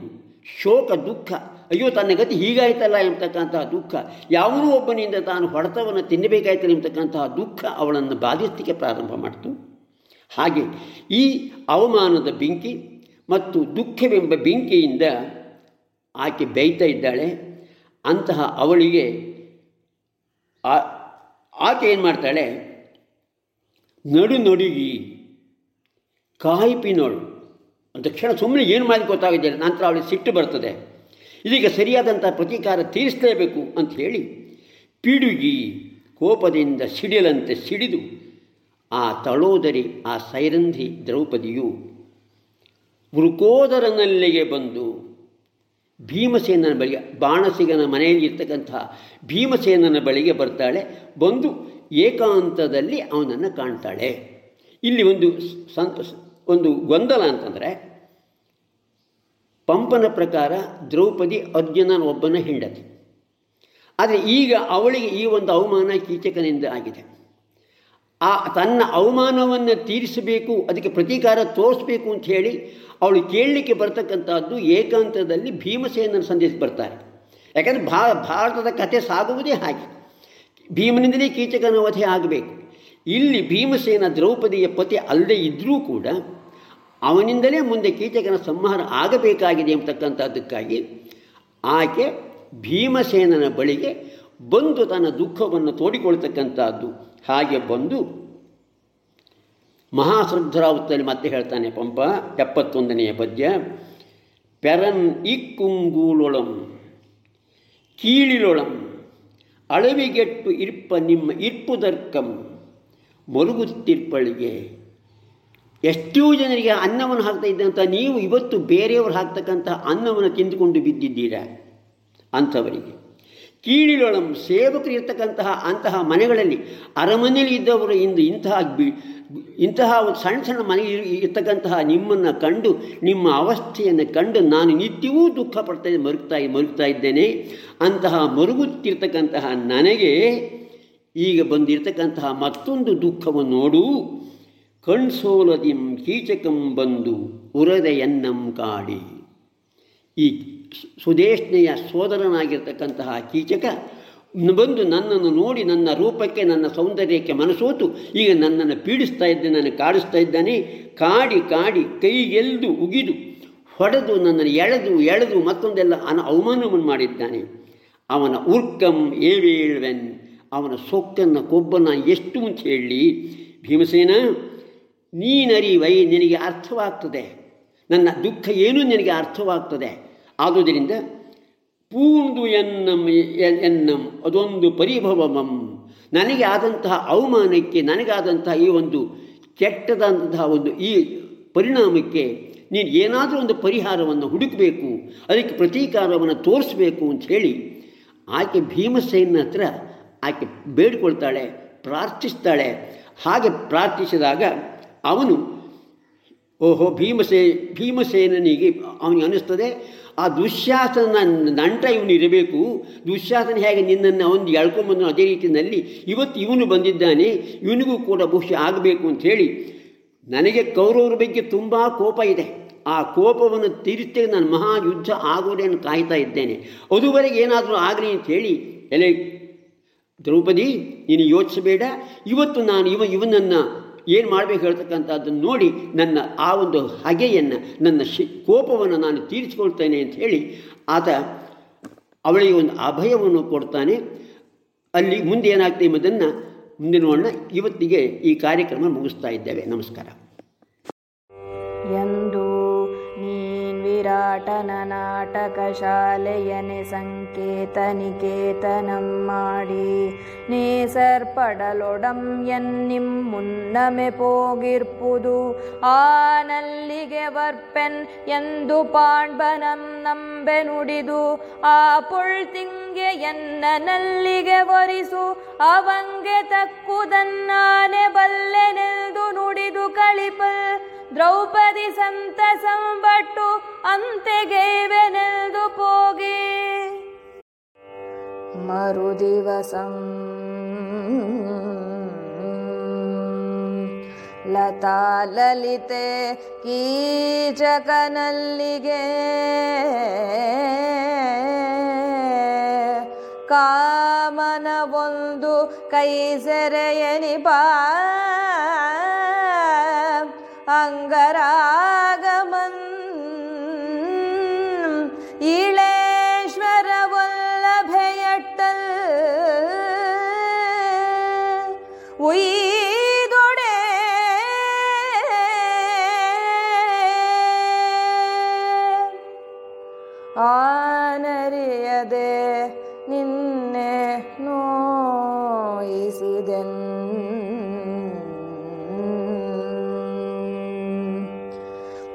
ಶೋಕ ದುಃಖ. ಅಯ್ಯೋ, ತನ್ನ ಗತಿ ಹೀಗಾಯ್ತಲ್ಲ ಎಂಬತಕ್ಕಂತಹ ದುಃಖ. ಯಾವುದೋ ಒಬ್ಬನಿಂದ ತಾನು ಹೊಡೆತವನ್ನು ತಿನ್ನಬೇಕಾಯ್ತಲ್ಲ ಎಂಬತಕ್ಕಂತಹ ದುಃಖ ಅವಳನ್ನು ಬಾಧಿಸಲಿಕ್ಕೆ ಪ್ರಾರಂಭ ಮಾಡಿತು. ಹಾಗೆ ಈ ಅವಮಾನದ ಬೆಂಕಿ ಮತ್ತು ದುಃಖವೆಂಬ ಬೆಂಕಿಯಿಂದ ಆಕೆ ಬೇಯ್ತಾ ಇದ್ದಾಳೆ. ಅಂತಹ ಅವಳಿಗೆ ಆಕೆ ಏನು ಮಾಡ್ತಾಳೆ ನಡು ನಡುಗಿ ಕಾಯಿಪಿನೋಳು. ಅಂತ ಕ್ಷಣ ಸುಮ್ಮನೆ ಏನು ಮಾಡಿ ಗೊತ್ತಾಗಿದ್ದೇನೆ ನಂತರ ಅವಳಿಗೆ ಸಿಟ್ಟು ಬರ್ತದೆ. ಇದೀಗ ಸರಿಯಾದಂಥ ಪ್ರತೀಕಾರ ತೀರಿಸಲೇಬೇಕು ಅಂತ ಹೇಳಿ ಪಿಡುಗಿ ಕೋಪದಿಂದ ಸಿಡಿಲಂತೆ ಸಿಡಿದು, ಆ ತಳೋದರಿ, ಆ ಸೈರಂಧಿ ದ್ರೌಪದಿಯು ವೃಕೋದರನಲ್ಲಿಗೆ ಬಂದು ಭೀಮಸೇನನ ಬಳಿಗೆ, ಬಾಣಸಿಗನ ಮನೆಯಲ್ಲಿ ಇರ್ತಕ್ಕಂಥ ಭೀಮಸೇನನ ಬಳಿಗೆ ಬರ್ತಾಳೆ. ಬಂದು ಏಕಾಂತದಲ್ಲಿ ಅವನನ್ನು ಕಾಣ್ತಾಳೆ. ಇಲ್ಲಿ ಒಂದು ಸನ್ ಒಂದು ಗೊಂದಲ ಅಂತಂದರೆ, ಪಂಪನ ಪ್ರಕಾರ ದ್ರೌಪದಿ ಅರ್ಜುನನ ಒಬ್ಬನ ಹೆಂಡತಿ. ಆದರೆ ಈಗ ಅವಳಿಗೆ ಈ ಒಂದು ಅವಮಾನ ಕೀಚಕನಿಂದ ಆಗಿದೆ. ಆ ತನ್ನ ಅವಮಾನವನ್ನು ತೀರಿಸಬೇಕು, ಅದಕ್ಕೆ ಪ್ರತೀಕಾರ ತೋರಿಸ್ಬೇಕು ಅಂತ ಹೇಳಿ ಅವಳು ಕೇಳಲಿಕ್ಕೆ ಬರ್ತಕ್ಕಂಥದ್ದು ಏಕಾಂತದಲ್ಲಿ ಭೀಮಸೇನನ ಸಂದೇಶ ಬರ್ತಾರೆ. ಯಾಕಂದರೆ ಭಾರತದ ಕಥೆ ಸಾಗುವುದೇ ಹಾಗೆ. ಭೀಮನಿಂದಲೇ ಕೀಚಕನ ವಧೆ ಆಗಬೇಕು. ಇಲ್ಲಿ ಭೀಮಸೇನ ದ್ರೌಪದಿಯ ಪತಿ ಅಲ್ಲದೆ ಇದ್ದರೂ ಕೂಡ ಅವನಿಂದಲೇ ಮುಂದೆ ಕೀಚಕನ ಸಂಹಾರ ಆಗಬೇಕಾಗಿದೆ ಎಂಬತಕ್ಕಂಥದ್ದಕ್ಕಾಗಿ ಆಕೆ ಭೀಮಸೇನನ ಬಳಿಗೆ ಬಂದು ತನ್ನ ದುಃಖವನ್ನು ತೋಡಿಕೊಳ್ತಕ್ಕಂಥದ್ದು ಹಾಗೆ ಬಂದು ಮಹಾಶ್ರದ್ಧರಾವತ್ತಲ್ಲಿ ಮತ್ತೆ ಹೇಳ್ತಾನೆ, ಪಂಪ, ಎಪ್ಪತ್ತೊಂದನೆಯ ಪದ್ಯ, ಪೆರನ್ ಇಕ್ಕುಂಗೂಳೊಳಂ ಕೀಳಿಲೊಳಂ ಅಳವಿಗೆಟ್ಟು ಇರ್ಪ ನಿಮ್ಮ ಇರ್ಪುದರ್ಕಂ ಮರುಗುತ್ತಿರ್ಪಳಿಗೆ ಎಷ್ಟೋ ಜನರಿಗೆ ಅನ್ನವನ್ನು ಹಾಕ್ತಾ ಇದ್ದಂಥ ನೀವು ಇವತ್ತು ಬೇರೆಯವರು ಹಾಕ್ತಕ್ಕಂಥ ಅನ್ನವನ್ನು ತಿಂದುಕೊಂಡು ಬಿದ್ದಿದ್ದೀರಾ ಅಂಥವರಿಗೆ. ಕೀಳಿಲೊಳಂ ಸೇವಕರು ಇರ್ತಕ್ಕಂತಹ ಅಂತಹ ಮನೆಗಳಲ್ಲಿ ಅರಮನೆಯಲ್ಲಿ ಇದ್ದವರು ಇಂದು ಇಂತಹ ಬಿ- ಇಂತಹ ಒಂದು ಸಣ್ಣ ಸಣ್ಣ ಮನೆ ಇರ್- ಇರ್ತಕ್ಕಂತಹ ನಿಮ್ಮನ್ನು ಕಂಡು, ನಿಮ್ಮ ಅವಸ್ಥೆಯನ್ನು ಕಂಡು ನಾನು ನಿತ್ಯವೂ ದುಃಖ ಪಡ್ತಾ ಮರುಗ್ತಾ ಮರುಗ್ತಾ ಇದ್ದೇನೆ. ಅಂತಹ ಮರುಗುತ್ತಿರ್ತಕ್ಕಂತಹ ನನಗೆ ಈಗ ಬಂದಿರತಕ್ಕಂತಹ ಮತ್ತೊಂದು ದುಃಖವನ್ನು ನೋಡು. ಕಣ್ಸೋಲದಿಂ ಕೀಚಕಂ ಬಂದು ಉರದೆಯನ್ನಂ ಕಾಡಿ. ಈ ಸುದೇಶ್ನೆಯ ಸೋದರನಾಗಿರ್ತಕ್ಕಂತಹ ಕೀಚಕ ಬಂದು ನನ್ನನ್ನು ನೋಡಿ ನನ್ನ ರೂಪಕ್ಕೆ, ನನ್ನ ಸೌಂದರ್ಯಕ್ಕೆ ಮನಸೋತು. ಈಗ ನನ್ನನ್ನು ಪೀಡಿಸ್ತಾ ಇದ್ದೆ ನನ್ನ ಕಾಡಿಸ್ತಾ ಇದ್ದಾನೆ. ಕಾಡಿ ಕಾಡಿ ಕೈಗೆಲ್ದು ಉಗಿದು ಹೊಡೆದು, ನನ್ನನ್ನು ಎಳೆದು ಎಳೆದು ಮತ್ತೊಂದೆಲ್ಲ ಅನ ಅವಮಾನವನ್ನು ಮಾಡಿದ್ದಾನೆ. ಅವನ ಉರ್ಕಂ ಏವೇಳ್ವೆನ್, ಅವನ ಸೊಕ್ಕನ್ನು ಕೊಬ್ಬನ ಎಷ್ಟು ಅಂತ ಹೇಳಿ ಭೀಮಸೇನ, ನೀನರಿವೈ ನಿನಗೆ ಅರ್ಥವಾಗ್ತದೆ. ನನ್ನ ದುಃಖ ಏನೂ ನಿನಗೆ ಅರ್ಥವಾಗ್ತದೆ? ಆದುದರಿಂದ ಪೂಂದು ಎನ್ನಂ ಎನ್ನಂ, ಅದೊಂದು ಪರಿಭವಮಂ. ನನಗೆ ಆದಂತಹ ಅವಮಾನಕ್ಕೆ, ನನಗಾದಂತಹ ಈ ಒಂದು ಕೆಟ್ಟದಂತಹ ಒಂದು ಈ ಪರಿಣಾಮಕ್ಕೆ ನೀನು ಏನಾದರೂ ಒಂದು ಪರಿಹಾರವನ್ನು ಹುಡುಕಬೇಕು, ಅದಕ್ಕೆ ಪ್ರತೀಕಾರವನ್ನು ತೋರಿಸ್ಬೇಕು ಅಂತ ಹೇಳಿ ಆಕೆ ಭೀಮಸೇನ ಹತ್ರ ಆಕೆ ಬೇಡಿಕೊಳ್ತಾಳೆ, ಪ್ರಾರ್ಥಿಸ್ತಾಳೆ. ಹಾಗೆ ಪ್ರಾರ್ಥಿಸಿದಾಗ ಅವನು, ಓಹೋ ಭೀಮಸೇ, ಭೀಮಸೇನನಿಗೆ ಅವನಿಗೆ ಅನ್ನಿಸ್ತದೆ ಆ ದುಶ್ಯಾಸನ ನಂಟ ಇವನು ಇರಬೇಕು. ದುಶ್ಯಾಸನ ಹೇಗೆ ನಿನ್ನನ್ನು ಅವನು ಎಳ್ಕೊಂಬಂದು ಅದೇ ರೀತಿಯಲ್ಲಿ ಇವತ್ತು ಇವನು ಬಂದಿದ್ದಾನೆ, ಇವನಿಗೂ ಕೂಡ ಬಹುಶಃ ಆಗಬೇಕು ಅಂತ ಹೇಳಿ ನನಗೆ ಕೌರವರ ಬಗ್ಗೆ ತುಂಬ ಕೋಪ ಇದೆ. ಆ ಕೋಪವನ್ನು ತೀರಿಸ್ತೇ ನಾನು ಮಹಾಯುದ್ಧ ಆಗೋದೇನು ಕಾಯ್ತಾ ಇದ್ದೇನೆ. ಅದುವರೆಗೆ ಏನಾದರೂ ಆಗಲಿ ಅಂತ ಹೇಳಿ, ಎಲೆ ದ್ರೌಪದಿ, ನೀನು ಯೋಚಿಸಬೇಡ. ಇವತ್ತು ನಾನು ಇವ ಇವನನ್ನು ಏನು ಮಾಡಬೇಕು ಹೇಳ್ತಕ್ಕಂಥದ್ದನ್ನು ನೋಡಿ ನನ್ನ ಆ ಒಂದು ಹಗೆಯನ್ನು, ನನ್ನ ಶಿ, ಕೋಪವನ್ನು ನಾನು ತೀರಿಸಿಕೊಳ್ತೇನೆ ಅಂತ ಹೇಳಿ ಆತ ಅವಳಿಗೆ ಒಂದು ಅಭಯವನ್ನು ಕೊಡ್ತಾನೆ. ಅಲ್ಲಿ ಮುಂದೆ ಏನಾಗ್ತದೆ ಎಂಬುದನ್ನು ಮುಂದೆ ನೋಡೋಣ. ಇವತ್ತಿಗೆ ಈ ಕಾರ್ಯಕ್ರಮ ಮುಗಿಸ್ತಾ ಇದ್ದೇವೆ. ನಮಸ್ಕಾರ. ವಿರಾಟನ ನಾಟಕ ಶಾಲೆಯನೆ ಸಂಕೇತ ನಿಕೇತನಂ ಮಾಡಿ. ನೇಸರ್ಪಡಲೊಡಂ ಎನ್ನಿಂ ಮುನ್ನಮೆ ಪೋಗಿರ್ಪುದು. ಆ ನಲ್ಲಿಗೆ ವರ್ಪೆನ್ ಎಂದು ಪಾಂಡವನಂ ನಂಬೆ ನುಡಿದು. ಆ ಪುಳ್ತಿಂಗೆ ಎನ್ನ ನಲ್ಲಿಗೆ ಒರಿಸು. ಅವಂಗೆ ತಕ್ಕುದನ್ನಾನೆ ಬಲ್ಲೆನೆಲ್ದು ನುಡಿದು ಕಳಿಪಲ್. ದ್ರೌಪದಿ ಸಂತಸಂಬಟ್ಟು ಅಂತೆಗೈವೆನೆಲ್ದು ಪೋಗಿ. ಮರುದಿವಸಂ ಲತಾ ಲಲಿತೆ ಕೀಚಕನಲ್ಲಿಗೆ ಕಾಮನ ಒಂದು ಕೈ ಸೆರೆಯನಿಪ அங்கராகமன். இளேஸ்வர வல்லபயட்டல். உயிர்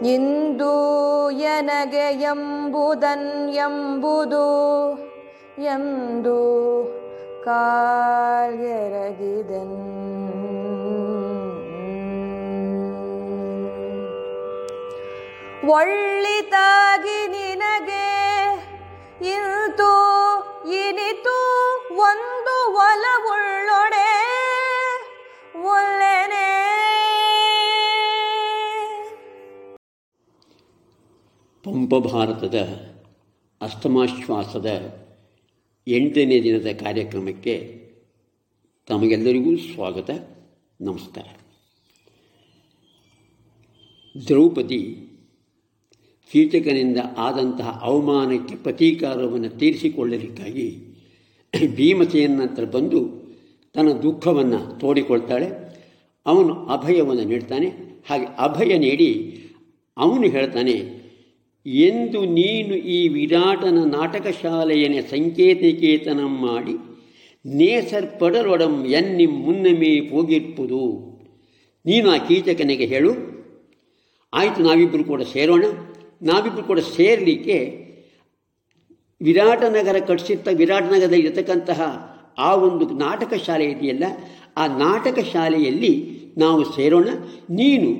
ಇಂದು ಎನಗೆ ಎಂಬುದನ್ ಎಂಬುದು ಎಂದು ಕಾಲ್ಗೆರಗಿದನ್ ಒಳ್ಳಿತಾಗಿ ನಿನಗೆ ಇಂತು ಇನಿತು ಒಂದು ಒಲವುಳ್ಳೊಡೆ ಪಂಪ ಭಾರತದ ಅಸ್ತಮಾಶ್ವಾಸದ ಎಂಟನೇ ದಿನದ ಕಾರ್ಯಕ್ರಮಕ್ಕೆ ತಮಗೆಲ್ಲರಿಗೂ ಸ್ವಾಗತ, ನಮಸ್ಕಾರ. ದ್ರೌಪದಿ ಕೀಚಕನಿಂದ ಆದಂತಹ ಅವಮಾನಕ್ಕೆ ಪ್ರತೀಕಾರವನ್ನು ತೀರಿಸಿಕೊಳ್ಳಲಿಕ್ಕಾಗಿ ಹತ್ರ ಬಂದು ತನ್ನ ದುಃಖವನ್ನು ತೋಡಿಕೊಳ್ತಾಳೆ. ಅವನು ಅಭಯವನ್ನು ನೀಡ್ತಾನೆ. ಹಾಗೆ ಅಭಯ ನೀಡಿ ಅವನು ಹೇಳ್ತಾನೆ ಎಂದು ನೀನು ಈ ವಿರಾಟನ ನಾಟಕ ಶಾಲೆಯನ್ನೇ ಸಂಕೇತಿಕೇತನ ಮಾಡಿ ನೇಸರ್ಪಡಲೊಡಂ ಎನ್ನಿ ಮುನ್ನಮೇ ಹೋಗಿರ್ಪುದು ನೀನು ಆ ಕೀಚಕನಿಗೆ ಹೇಳು, ಆಯಿತು ನಾವಿಬ್ಬರು ಕೂಡ ಸೇರೋಣ. ನಾವಿಬ್ಬರು ಕೂಡ ಸೇರಲಿಕ್ಕೆ ವಿರಾಟನಗರ ಕಟ್ಟಿಸಿದ್ದ ವಿರಾಟನಗರದಲ್ಲಿ ಇರತಕ್ಕಂತಹ ಆ ಒಂದು ನಾಟಕ ಶಾಲೆ ಇದೆಯಲ್ಲ, ಆ ನಾಟಕ ಶಾಲೆಯಲ್ಲಿ ನಾವು ಸೇರೋಣ. ನೀನು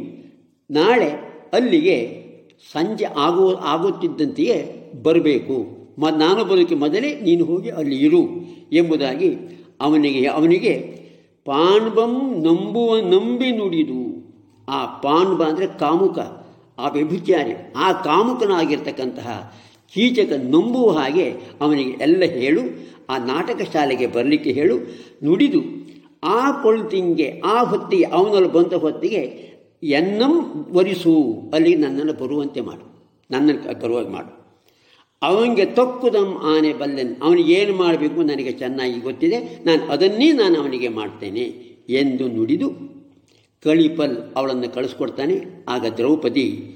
ನಾಳೆ ಅಲ್ಲಿಗೆ ಸಂಜೆ ಆಗುವ ಆಗುತ್ತಿದ್ದಂತೆಯೇ ಬರಬೇಕು. ಮ, ನಾನು ಬರೋಕ್ಕೆ ಮೊದಲೇ ನೀನು ಹೋಗಿ ಅಲ್ಲಿ ಇರು ಎಂಬುದಾಗಿ ಅವನಿಗೆ ಅವನಿಗೆ ಪಾಣ್ಬಂ ನಂಬುವ ನಂಬಿ ನುಡಿದು. ಆ ಪಾಂಡ್ಬ ಅಂದರೆ ಕಾಮುಕ, ಆ ವ್ಯಭಿಚಾರಿ, ಆ ಕಾಮುಕನಾಗಿರ್ತಕ್ಕಂತಹ ಕೀಚಕ ನಂಬುವ ಹಾಗೆ ಅವನಿಗೆ ಎಲ್ಲ ಹೇಳು, ಆ ನಾಟಕ ಶಾಲೆಗೆ ಬರಲಿಕ್ಕೆ ಹೇಳು, ನುಡಿದು ಆ ಕೊಳ್ತಿಂಗೆ ಆ ಹೊತ್ತಿಗೆ, ಅವನಲ್ಲಿ ಬಂದ ಹೊತ್ತಿಗೆ ಎನ್ನಂ ಒರಿಸು ಅಲ್ಲಿ ನನ್ನನ್ನು ಬರುವಂತೆ ಮಾಡು. ನನ್ನನ್ನು ಬರುವಾಗ ಮಾಡು. ಅವನಿಗೆ ತೊಕ್ಕುದಂ ಆನೆ ಬಲ್ಲೆನ್. ಅವನಿಗೆ ಏನು ಮಾಡಬೇಕು ನನಗೆ ಚೆನ್ನಾಗಿ ಗೊತ್ತಿದೆ. ನಾನು ಅದನ್ನೇ ನಾನು ಅವನಿಗೆ ಮಾಡ್ತೇನೆ ಎಂದು ನುಡಿದು ಕಳಿಪಲ್ ಅವಳನ್ನು ಕಳಿಸ್ಕೊಡ್ತಾನೆ. ಆಗ ದ್ರೌಪದಿ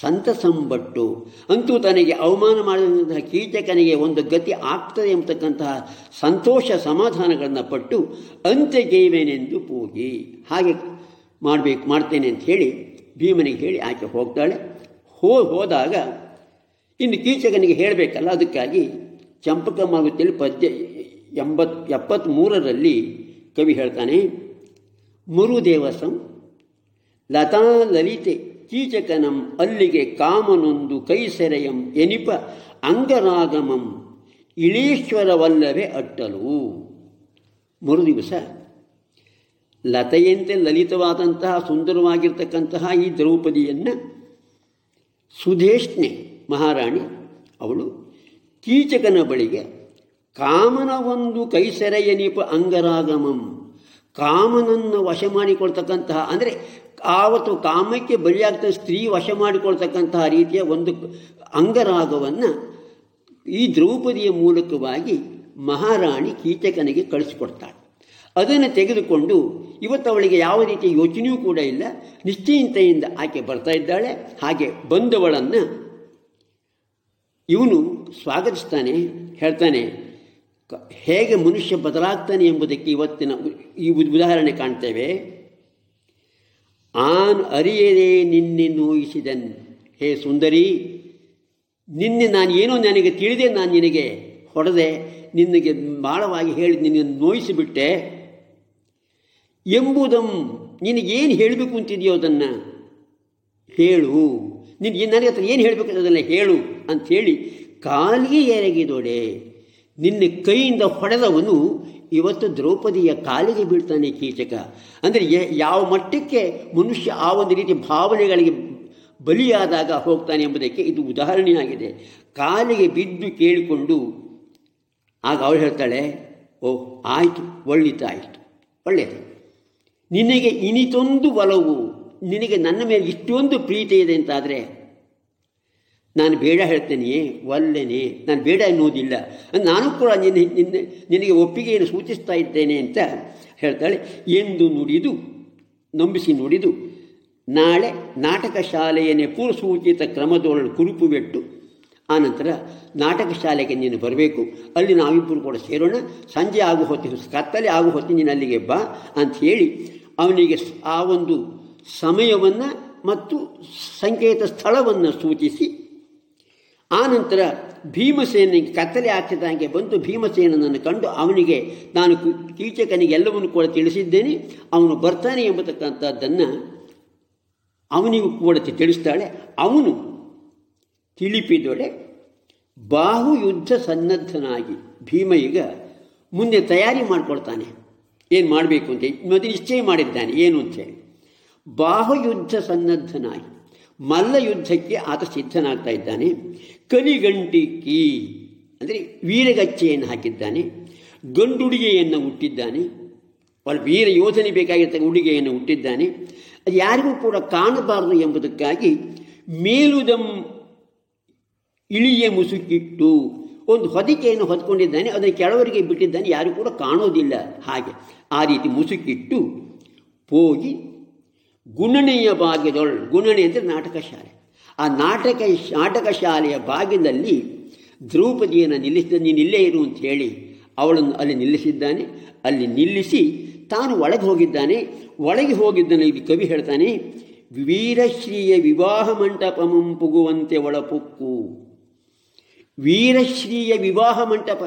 ಸಂತಸಂಬಟ್ಟು ಅಂತೂ ತನಗೆ ಅವಮಾನ ಮಾಡಿದಂತಹ ಕೀಟಕನಿಗೆ ಒಂದು ಗತಿ ಆಗ್ತದೆ ಎಂಬತಕ್ಕಂತಹ ಸಂತೋಷ ಸಮಾಧಾನಗಳನ್ನು ಪಟ್ಟು ಅಂತ್ಯಗೈವೇನೆಂದು ಪೂಗಿ. ಹಾಗೆ ಮಾಡಬೇಕು, ಮಾಡ್ತೇನೆ ಅಂತ ಹೇಳಿ ಭೀಮನಿಗೆ ಹೇಳಿ ಆಕೆ ಹೋಗ್ತಾಳೆ. ಹೋ, ಹೋದಾಗ ಇನ್ನು ಕೀಚಕನಿಗೆ ಹೇಳಬೇಕಲ್ಲ, ಅದಕ್ಕಾಗಿ ಚಂಪಕ ಪದ್ಯ ಎಂಬತ್ ಎಪ್ಪತ್ತ್ಮೂರರಲ್ಲಿ ಕವಿ ಹೇಳ್ತಾನೆ, ಮುರುದೇವಸಂ ಲತಾ ಲಲಿತೆ ಕೀಚಕನಂ ಅಲ್ಲಿಗೆ ಕಾಮನೊಂದು ಕೈಸೆರೆಯಂ ಎನಿಪ ಅಂಗರಾಗಮಂ ಇಳೀಶ್ವರವಲ್ಲವೇ ಅಟ್ಟಲು. ಮರುದಿವಸ ಲತೆಯಂತೆ ಲಲಿತವಾದಂತಹ ಸುಂದರವಾಗಿರ್ತಕ್ಕಂತಹ ಈ ದ್ರೌಪದಿಯನ್ನು ಸುಧೇಷ್ಣೆ ಮಹಾರಾಣಿ, ಅವಳು ಕೀಚಕನ ಬಳಿಗೆ, ಕಾಮನ ಒಂದು ಕೈಸೆರೆಯನಿಪ ಅಂಗರಾಗಮಂ. ಕಾಮನನ್ನು ವಶ ಮಾಡಿಕೊಳ್ತಕ್ಕಂತಹ, ಅಂದರೆ ಆವತ್ತು ಕಾಮಕ್ಕೆ ಬಲಿಯಾಗ್ತ ಸ್ತ್ರೀ ವಶ ಮಾಡಿಕೊಳ್ತಕ್ಕಂತಹ ರೀತಿಯ ಒಂದು ಅಂಗರಾಗವನ್ನು ಈ ದ್ರೌಪದಿಯ ಮೂಲಕವಾಗಿ ಮಹಾರಾಣಿ ಕೀಚಕನಿಗೆ ಕಳಿಸಿಕೊಡ್ತಾಳೆ. ಅದನ್ನು ತೆಗೆದುಕೊಂಡು ಇವತ್ತು ಅವಳಿಗೆ ಯಾವ ರೀತಿಯ ಯೋಚನೆಯೂ ಕೂಡ ಇಲ್ಲ. ನಿಶ್ಚಿಂತೆಯಿಂದ ಆಕೆ ಬರ್ತಾ ಇದ್ದಾಳೆ. ಹಾಗೆ ಬಂದವಳನ್ನು ಇವನು ಸ್ವಾಗತಿಸ್ತಾನೆ, ಹೇಳ್ತಾನೆ ಹೇಗೆ ಮನುಷ್ಯ ಬದಲಾಗ್ತಾನೆ ಎಂಬುದಕ್ಕೆ ಇವತ್ತಿನ ಈ ಉದಾಹರಣೆ ಕಾಣ್ತೇವೆ. ಆನ್ ಅರಿಯದೇ ನಿನ್ನೆ ನೋಯಿಸಿದನ್. ಹೇ ಸುಂದರಿ, ನಿನ್ನೆ ನಾನು ಏನೋ ನನಗೆ ತಿಳಿದೆ, ನಾನು ನಿನಗೆ ಹೊಡೆದೆ. ನಿನಗೆ ಭಾಳವಾಗಿ ಹೇಳಿ ನಿನ್ನನ್ನು ನೋಯಿಸಿಬಿಟ್ಟೆ. ಎಂಬುದಂ ನಿನಗೇನು ಹೇಳಬೇಕು ಅಂತಿದೆಯೋ ಅದನ್ನು? ಹೇಳು. ನಿನಗೆ ನನಗೆ ಹತ್ರ ಏನು ಹೇಳಬೇಕು ಅದನ್ನು ಹೇಳು ಅಂಥೇಳಿ ಕಾಲಿಗೆ ಎರಗಿದೋಡೆ ನಿನ್ನ ಕೈಯಿಂದ ಹೊಡೆದವನು ಇವತ್ತು ದ್ರೌಪದಿಯ ಕಾಲಿಗೆ ಬೀಳ್ತಾನೆ ಕೀಚಕ. ಅಂದರೆ ಯಾವ ಮಟ್ಟಕ್ಕೆ ಮನುಷ್ಯ ಆ ಒಂದು ರೀತಿ ಭಾವನೆಗಳಿಗೆ ಬಲಿಯಾದಾಗ ಹೋಗ್ತಾನೆ ಎಂಬುದಕ್ಕೆ ಇದು ಉದಾಹರಣೆಯಾಗಿದೆ. ಕಾಲಿಗೆ ಬಿದ್ದು ಕೇಳಿಕೊಂಡು ಆಗ ಅವಳು ಹೇಳ್ತಾಳೆ, ಓಹ್, ಆಯಿತು ಒಳ್ಳಿತಾಯಿತು ಒಳ್ಳೆಯದು. ನಿನಗೆ ಇನಿತೊಂದು ಒಲವು, ನಿನಗೆ ನನ್ನ ಮೇಲೆ ಇಷ್ಟೊಂದು ಪ್ರೀತಿ ಇದೆ ಅಂತಾದರೆ, ನಾನು ಬೇಡ ಹೇಳ್ತೇನೆಯೇ? ಒಲ್ಲೆನೆ. ನಾನು ಬೇಡ ಎನ್ನುವುದಿಲ್ಲ ನಾನು ಕೂಡ ನಿನ್ನ ನಿನ್ನ, ನಿನಗೆ ಒಪ್ಪಿಗೆಯನ್ನು ಸೂಚಿಸ್ತಾ ಇದ್ದೇನೆ ಅಂತ ಹೇಳ್ತಾಳೆ. ಎಂದು ನುಡಿದು, ನಂಬಿಸಿ ನುಡಿದು, ನಾಳೆ ನಾಟಕ ಶಾಲೆಯನ್ನೇ ಪೂರ್ವಸೂಚಿತ ಕುರುಪು ಬಿಟ್ಟು ಆನಂತರ ನಾಟಕ ಶಾಲೆಗೆ ನೀನು ಬರಬೇಕು. ಅಲ್ಲಿ ನಾವಿಬ್ಬರು ಕೂಡ ಸೇರೋಣ. ಸಂಜೆ ಆಗು ಹೊತ್ತಿ ಕತ್ತಲೆ ಆಗು ಹೊತ್ತಿ ನೀನು ಅಲ್ಲಿಗೆ ಬಾ ಅಂತ ಹೇಳಿ ಅವನಿಗೆ ಆ ಒಂದು ಸಮಯವನ್ನು ಮತ್ತು ಸಂಕೇತ ಸ್ಥಳವನ್ನು ಸೂಚಿಸಿ. ಆನಂತರ ಭೀಮಸೇನಿಗೆ ಕತ್ತಲೆ ಹಾಕಿದಂಗೆ ಬಂದು ಭೀಮಸೇನನನ್ನು ಕಂಡು ಅವನಿಗೆ ನಾನು ಕೀಚಕನಿಗೆ ಎಲ್ಲವನ್ನು ಕೂಡ ತಿಳಿಸಿದ್ದೇನೆ, ಅವನು ಬರ್ತಾನೆ ಎಂಬತಕ್ಕಂಥದ್ದನ್ನು ಅವನಿಗೂ ಕೂಡ ತಿಳಿಸ್ತಾಳೆ. ಅವನು ತಿಳಿಪಿದೊಡೆ ಬಾಹುಯುದ್ಧ ಸನ್ನದ್ಧನಾಗಿ ಭೀಮ ಈಗ ಮುಂದೆ ತಯಾರಿ ಮಾಡಿಕೊಳ್ತಾನೆ. ಏನು ಮಾಡಬೇಕು ಅಂತ ಮತ್ತೆ ನಿಶ್ಚಯ ಮಾಡಿದ್ದಾನೆ, ಏನು ಅಂತೇಳಿ ಬಾಹುಯುದ್ಧ ಸನ್ನದ್ಧನಾಗಿ, ಮಲ್ಲ ಯುದ್ಧಕ್ಕೆ ಆತ ಸಿದ್ಧನಾಗ್ತಾ ಇದ್ದಾನೆ. ಕಲಿಗಂಟಿಕಿ ಅಂದರೆ ವೀರಗಚ್ಚೆಯನ್ನು ಹಾಕಿದ್ದಾನೆ. ಗಂಡುಡಿಗೆಯನ್ನು ಹುಟ್ಟಿದ್ದಾನೆ. ಅವರ ವೀರ ಯೋಧನೆ ಬೇಕಾಗಿರ್ತಕ್ಕ ಉಡುಗೆಯನ್ನು ಹುಟ್ಟಿದ್ದಾನೆ. ಅದು ಯಾರಿಗೂ ಕೂಡ ಕಾಣಬಾರದು ಎಂಬುದಕ್ಕಾಗಿ ಮೇಲುದಂ ಇಳಿಯ ಮುಸುಕಿಟ್ಟು ಒಂದು ಹೊದಿಕೆಯನ್ನು ಹೊತ್ಕೊಂಡಿದ್ದಾನೆ. ಅದನ್ನು ಕೆಳವರಿಗೆ ಬಿಟ್ಟಿದ್ದಾನೆ. ಯಾರು ಕೂಡ ಕಾಣೋದಿಲ್ಲ ಹಾಗೆ. ಆ ರೀತಿ ಮುಸುಕಿಟ್ಟು ಹೋಗಿ ಗುಣನೆಯ ಭಾಗ್ಯದೊಳ, ಗುಣನೆ ಅಂದರೆ ನಾಟಕ ಶಾಲೆ. ಆ ನಾಟಕ ನಾಟಕ ಶಾಲೆಯ ಭಾಗ್ಯದಲ್ಲಿ ದ್ರೌಪದಿಯನ್ನು ನಿಲ್ಲಿಸಿದ, ನೀನು ಇಲ್ಲೇ ಇರು ಅಂತ ಹೇಳಿ ಅವಳನ್ನು ಅಲ್ಲಿ ನಿಲ್ಲಿಸಿದ್ದಾನೆ. ಅಲ್ಲಿ ನಿಲ್ಲಿಸಿ ತಾನು ಒಳಗೆ ಹೋಗಿದ್ದಾನೆ. ಒಳಗೆ ಹೋಗಿದ್ದನ್ನು ಇಲ್ಲಿ ಕವಿ ಹೇಳ್ತಾನೆ ವೀರಶ್ರೀಯ ವಿವಾಹ ಮಂಟಪಮಂ ಪುಗುವಂತೆ ಒಳಪುಕ್ಕು ವೀರಶ್ರೀಯ ವಿವಾಹ ಮಂಟಪ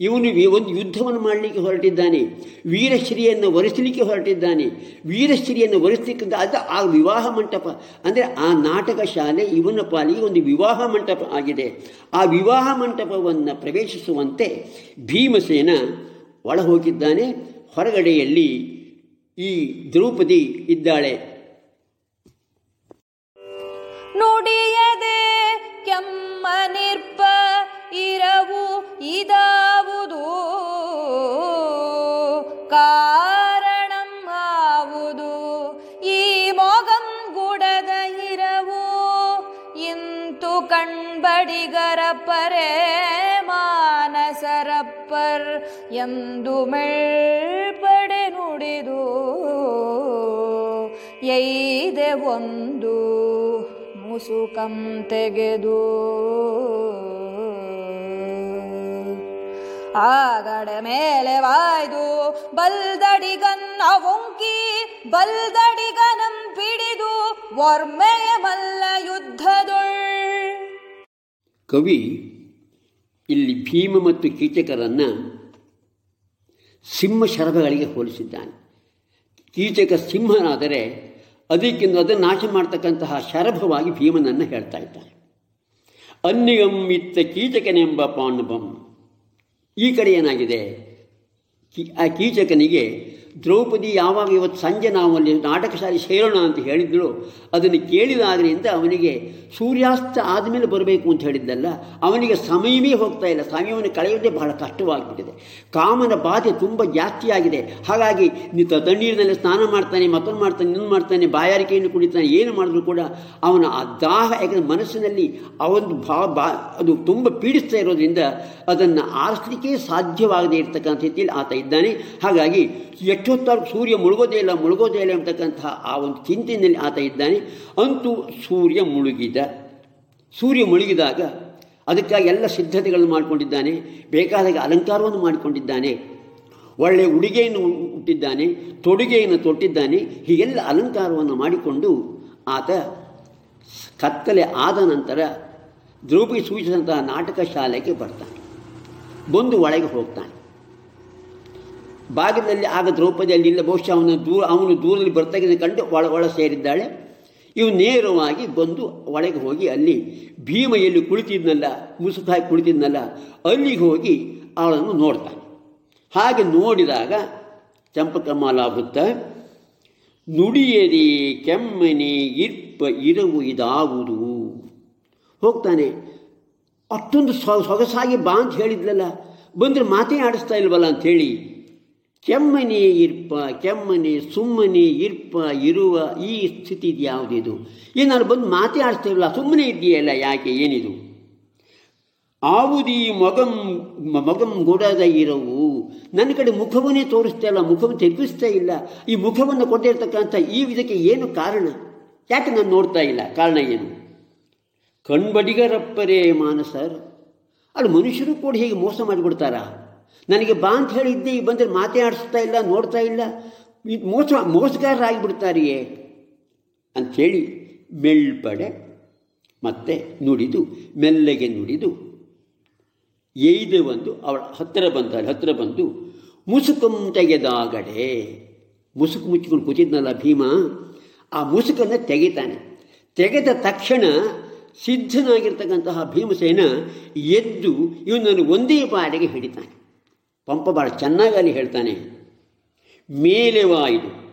ಇವನು ಒಂದು ಯುದ್ಧವನ್ನು ಮಾಡಲಿಕ್ಕೆ ಹೊರಟಿದ್ದಾನೆ. ವೀರಶ್ರೀಯನ್ನು ಒರೆಸಲಿಕ್ಕೆ ಹೊರಟಿದ್ದಾನೆ. ವೀರಶ್ರೀಯನ್ನು ಒರೆಸಲಿಕ್ಕೆ ಅದು ಆ ವಿವಾಹ ಮಂಟಪ. ಅಂದರೆ ಆ ನಾಟಕ ಶಾಲೆ ಇವನ ಪಾಲಿಗೆ ಒಂದು ವಿವಾಹ ಮಂಟಪ ಆಗಿದೆ. ಆ ವಿವಾಹ ಮಂಟಪವನ್ನು ಪ್ರವೇಶಿಸುವಂತೆ ಭೀಮಸೇನ ಒಳ ಹೋಗಿದ್ದಾನೆ ಹೊರಗಡೆಯಲ್ಲಿ ಈ ದ್ರೌಪದಿ ಇದ್ದಾಳೆ. ನೋಡಿಯದೆ ಕೆಮ್ಮ ನಿರ್ಪ ಇರವು ಇದಾವುದು ಕಾರಣಂ ಆವುದು ಈ ಮೊಗಂ ಗುಡದ ಇರವು ಇಂತು ಕಣ್ಬಡಿಗರ ಪರೇ ಮಾನಸರಪ್ಪರ್ ಎಂದು ಮೆಳ್ಪಡೆ ನುಡಿದು? ಎಯ್ದೆ ಒಂದು ಮುಸುಕಂ ತೆಗೆದು? ಆಗಡೆ ಮೇಲೆ ವಾಯ್ದು ಬಲ್ದಡಿಗನ್ನ ಒಂಕಿ ಬಲ್ದಡಿಗನಂ ಪಿಡಿದು ವರ್ಮೆಯ ಮಲ್ಲ ಯುದ್ಧದೊಳ್. ಕವಿ, ಇಲ್ಲಿ ಭೀಮ ಮತ್ತು ಕೀಚಕರನ್ನು ಸಿಂಹ ಶರಭಗಳಿಗೆ ಹೋಲಿಸಿದ್ದಾನೆ. ಕೀಚಕ ಸಿಂಹನಾದರೆ ಅದಕ್ಕಿಂತ ಅದನ್ನು ನಾಶ ಮಾಡ್ತಕ್ಕಂತಹ ಶರಭವಾಗಿ ಭೀಮನನ್ನು ಹೇಳ್ತಾ ಇದ್ದಾನೆ. ಅನ್ಯಗಂ ಇತ್ತ ಕೀಚಕನೆಂಬ ಪಾಂಡವಂ ಈ ಕಡೆ ಏನಾಗಿದೆ? ಆ ಕೀಚಕನಿಗೆ ದ್ರೌಪದಿ ಯಾವಾಗ ಇವತ್ತು ಸಂಜೆ ನಾವು ಅಲ್ಲಿ ನಾಟಕ ಶಾಲೆ ಸೇರೋಣ ಅಂತ ಹೇಳಿದ್ದಳು ಅದನ್ನು ಕೇಳಿದಾಗಲಿಂದ ಅವನಿಗೆ ಸೂರ್ಯಾಸ್ತ ಆದಮೇಲೆ ಬರಬೇಕು ಅಂತ ಹೇಳಿದ್ದಲ್ಲ, ಅವನಿಗೆ ಸಮಯವೇ ಹೋಗ್ತಾ ಇಲ್ಲ. ಸಮಯವನ್ನು ಕಳೆಯೋದೇ ಬಹಳ ಕಷ್ಟವಾಗಿಬಿಟ್ಟಿದೆ. ಕಾಮನ ಬಾಧೆ ತುಂಬ ಜಾಸ್ತಿಯಾಗಿದೆ ಹಾಗಾಗಿ ತಣ್ಣೀರಿನಲ್ಲಿ ಸ್ನಾನ ಮಾಡ್ತಾನೆ, ಮತ್ತೊಂದು ಮಾಡ್ತಾನೆ, ಇನ್ನೊಂದು ಮಾಡ್ತಾನೆ, ಬಾಯಾರಿಕೆಯನ್ನು ಕುಡಿತಾನೆ, ಏನು ಮಾಡಿದ್ರು ಕೂಡ ಅವನ ಆ ದಾಹ ಯಾಕಂದರೆ ಮನಸ್ಸಿನಲ್ಲಿ ಅವನು ಭಾವ ಬಾ ಅದು ತುಂಬ ಪೀಡಿಸ್ತಾ ಇರೋದ್ರಿಂದ ಅದನ್ನು ಆರಿಸಲಿಕ್ಕೆ ಸಾಧ್ಯವಾಗದೇ ಇರತಕ್ಕಂಥ ರೀತಿಯಲ್ಲಿ ಆತ ಇದ್ದಾನೆ. ಹಾಗಾಗಿ ಎಷ್ಟೊತ್ತಾದ್ರೂ ಸೂರ್ಯ ಮುಳುಗೋದೇ ಇಲ್ಲ ಮುಳುಗೋದೇ ಇಲ್ಲ ಅಂತಕ್ಕಂತಹ ಆ ಒಂದು ಚಿಂತೆಯಲ್ಲಿ ಆತ ಇದ್ದಾನೆ. ಅಂತೂ ಸೂರ್ಯ ಮುಳುಗಿದ. ಸೂರ್ಯ ಮುಳುಗಿದಾಗ ಅದಕ್ಕಾಗಿ ಎಲ್ಲ ಸಿದ್ಧತೆಗಳನ್ನು ಮಾಡಿಕೊಂಡಿದ್ದಾನೆ, ಬೇಕಾದಾಗ ಅಲಂಕಾರವನ್ನು ಮಾಡಿಕೊಂಡಿದ್ದಾನೆ. ಒಳ್ಳೆಯ ಉಡುಗೆಯನ್ನು ಹುಟ್ಟಿದ್ದಾನೆ ತೊಡುಗೆಯನ್ನು ತೊಟ್ಟಿದ್ದಾನೆ, ಹೀಗೆಲ್ಲ ಅಲಂಕಾರವನ್ನು ಮಾಡಿಕೊಂಡು ಆತ ಕತ್ತಲೆ ಆದ ನಂತರ ದ್ರೌಪದಿ ಸೂಚಿಸಿದಂತಹ ನಾಟಕ ಶಾಲೆಗೆ ಬರ್ತಾನೆ. ಬಂದು ಒಳಗೆ ಹೋಗ್ತಾನೆ. ಬಾಗಿಲಲ್ಲಿ ಆಗ ದ್ರೌಪದಿ ಅಲ್ಲಿ ಇಲ್ಲ, ಬಹುಶಃ ಅವನ ದೂರ, ಅವನು ದೂರದಲ್ಲಿ ಬರ್ತಾಗಿದ್ದ ಕಂಡು ಒಳ ಒಳ ಸೇರಿದ್ದಾಳೆ. ಇವು ನೇರವಾಗಿ ಬಂದು ಒಳಗೆ ಹೋಗಿ ಅಲ್ಲಿ ಭೀಮ ಎಲ್ಲಿ ಕುಳಿತಿದ್ನಲ್ಲ ಮುಸುಕು ಹಾಕಿ ಕುಳಿತಿದ್ನಲ್ಲ, ಅಲ್ಲಿಗೆ ಹೋಗಿ ಅವಳನ್ನು ನೋಡ್ತಾನೆ. ಹಾಗೆ ನೋಡಿದಾಗ ಚಂಪಕಮಾಲಾಭುತ್ತ ನುಡಿಯರಿ ಕೆಮ್ಮನೆ ಇರ್ಪ ಇರವು ಇದಾವುದು. ಹೋಗ್ತಾನೆ ಅಷ್ಟೊಂದು ಸೊಗಸಾಗಿ ಬಾ ಅಂತ ಹೇಳಿದ್ಲಲ್ಲ, ಬಂದರೆ ಮಾತೇ ಆಡಿಸ್ತಾ ಇಲ್ವಲ್ಲ ಅಂಥೇಳಿ ಕೆಮ್ಮನೆ ಇರ್ಪ, ಕೆಮ್ಮನೆ, ಸುಮ್ಮನೆ ಇರ್ಪ, ಇರುವ ಈ ಸ್ಥಿತಿ ಯಾವುದಿದು? ಏನು ನಾನು ಬಂದು ಮಾತೇ ಆಡಿಸ್ತಿರಲ್ಲ ಸುಮ್ಮನೆ ಇದೆಯಲ್ಲ ಯಾಕೆ, ಏನಿದು? ಆವುದೀ ಮಗಂ ಮಗಂ ಗುಡದ ಇರವು. ನನ್ನ ಕಡೆ ಮುಖವನ್ನೇ ತೋರಿಸ್ತಾ ಇಲ್ಲ, ಮುಖವನ್ನು ತೆಗೆಸ್ತಾ ಇಲ್ಲ. ಈ ಮುಖವನ್ನು ಕೊಟ್ಟಿರ್ತಕ್ಕಂಥ ಈ ವಿಧಕ್ಕೆ ಏನು ಕಾರಣ? ಯಾಕೆ ನಾನು ನೋಡ್ತಾ ಇಲ್ಲ? ಕಾರಣ ಏನು? ಕಣ್ಬಡಿಗರಪ್ಪರೇ ಮಾನಸರ್ ಅಲ್ಲಿ ಮನುಷ್ಯರು ಕೂಡ ಹೀಗೆ ಮೋಸ ಮಾಡಿಬಿಡ್ತಾರಾ ನನಗೆ ಬಾ ಅಂತ ಹೇಳಿದ್ದೆ ಈ ಬಂದರೆ ಮಾತೇ ಆಡಿಸ್ತಾ ಇಲ್ಲ, ನೋಡ್ತಾ ಇಲ್ಲ. ಇದು ಮೋಸ, ಮೋಸಗಾರರಾಗಿಬಿಡ್ತಾರೆಯೇ? ಅಂಥೇಳಿ ಮೆಳ್ಪಡೆ ಮತ್ತೆ ನುಡಿದು, ಮೆಲ್ಲಗೆ ನುಡಿದು, ಎಯ್ದು ಬಂದು, ಅವಳ ಹತ್ತಿರ ಬಂದಾಳೆ, ಹತ್ತಿರ ಬಂದು, ಮುಸುಕಂ ತೆಗೆದಾಗಡೆ. ಮುಸುಕು ಮುಚ್ಚಿಕೊಂಡು ಕೂತಿದ್ನಲ್ಲ ಭೀಮ? ಆ ಮುಸುಕನ್ನು ತೆಗಿತಾನೆ. ತೆಗೆದ ತಕ್ಷಣ ಸಿದ್ಧನಾಗಿರ್ತಕ್ಕಂತಹ ಭೀಮಸೇನ ಎದ್ದು ಇವನನ್ನು ಒಂದೇ ಬಾರಿಗೆ ಹಿಡಿತಾನೆ. ಪಂಪ ಭಾಳ ಚೆನ್ನಾಗಿ ಅಲ್ಲಿ ಹೇಳ್ತಾನೆ. ಮೇಲೆವಾಯಿದು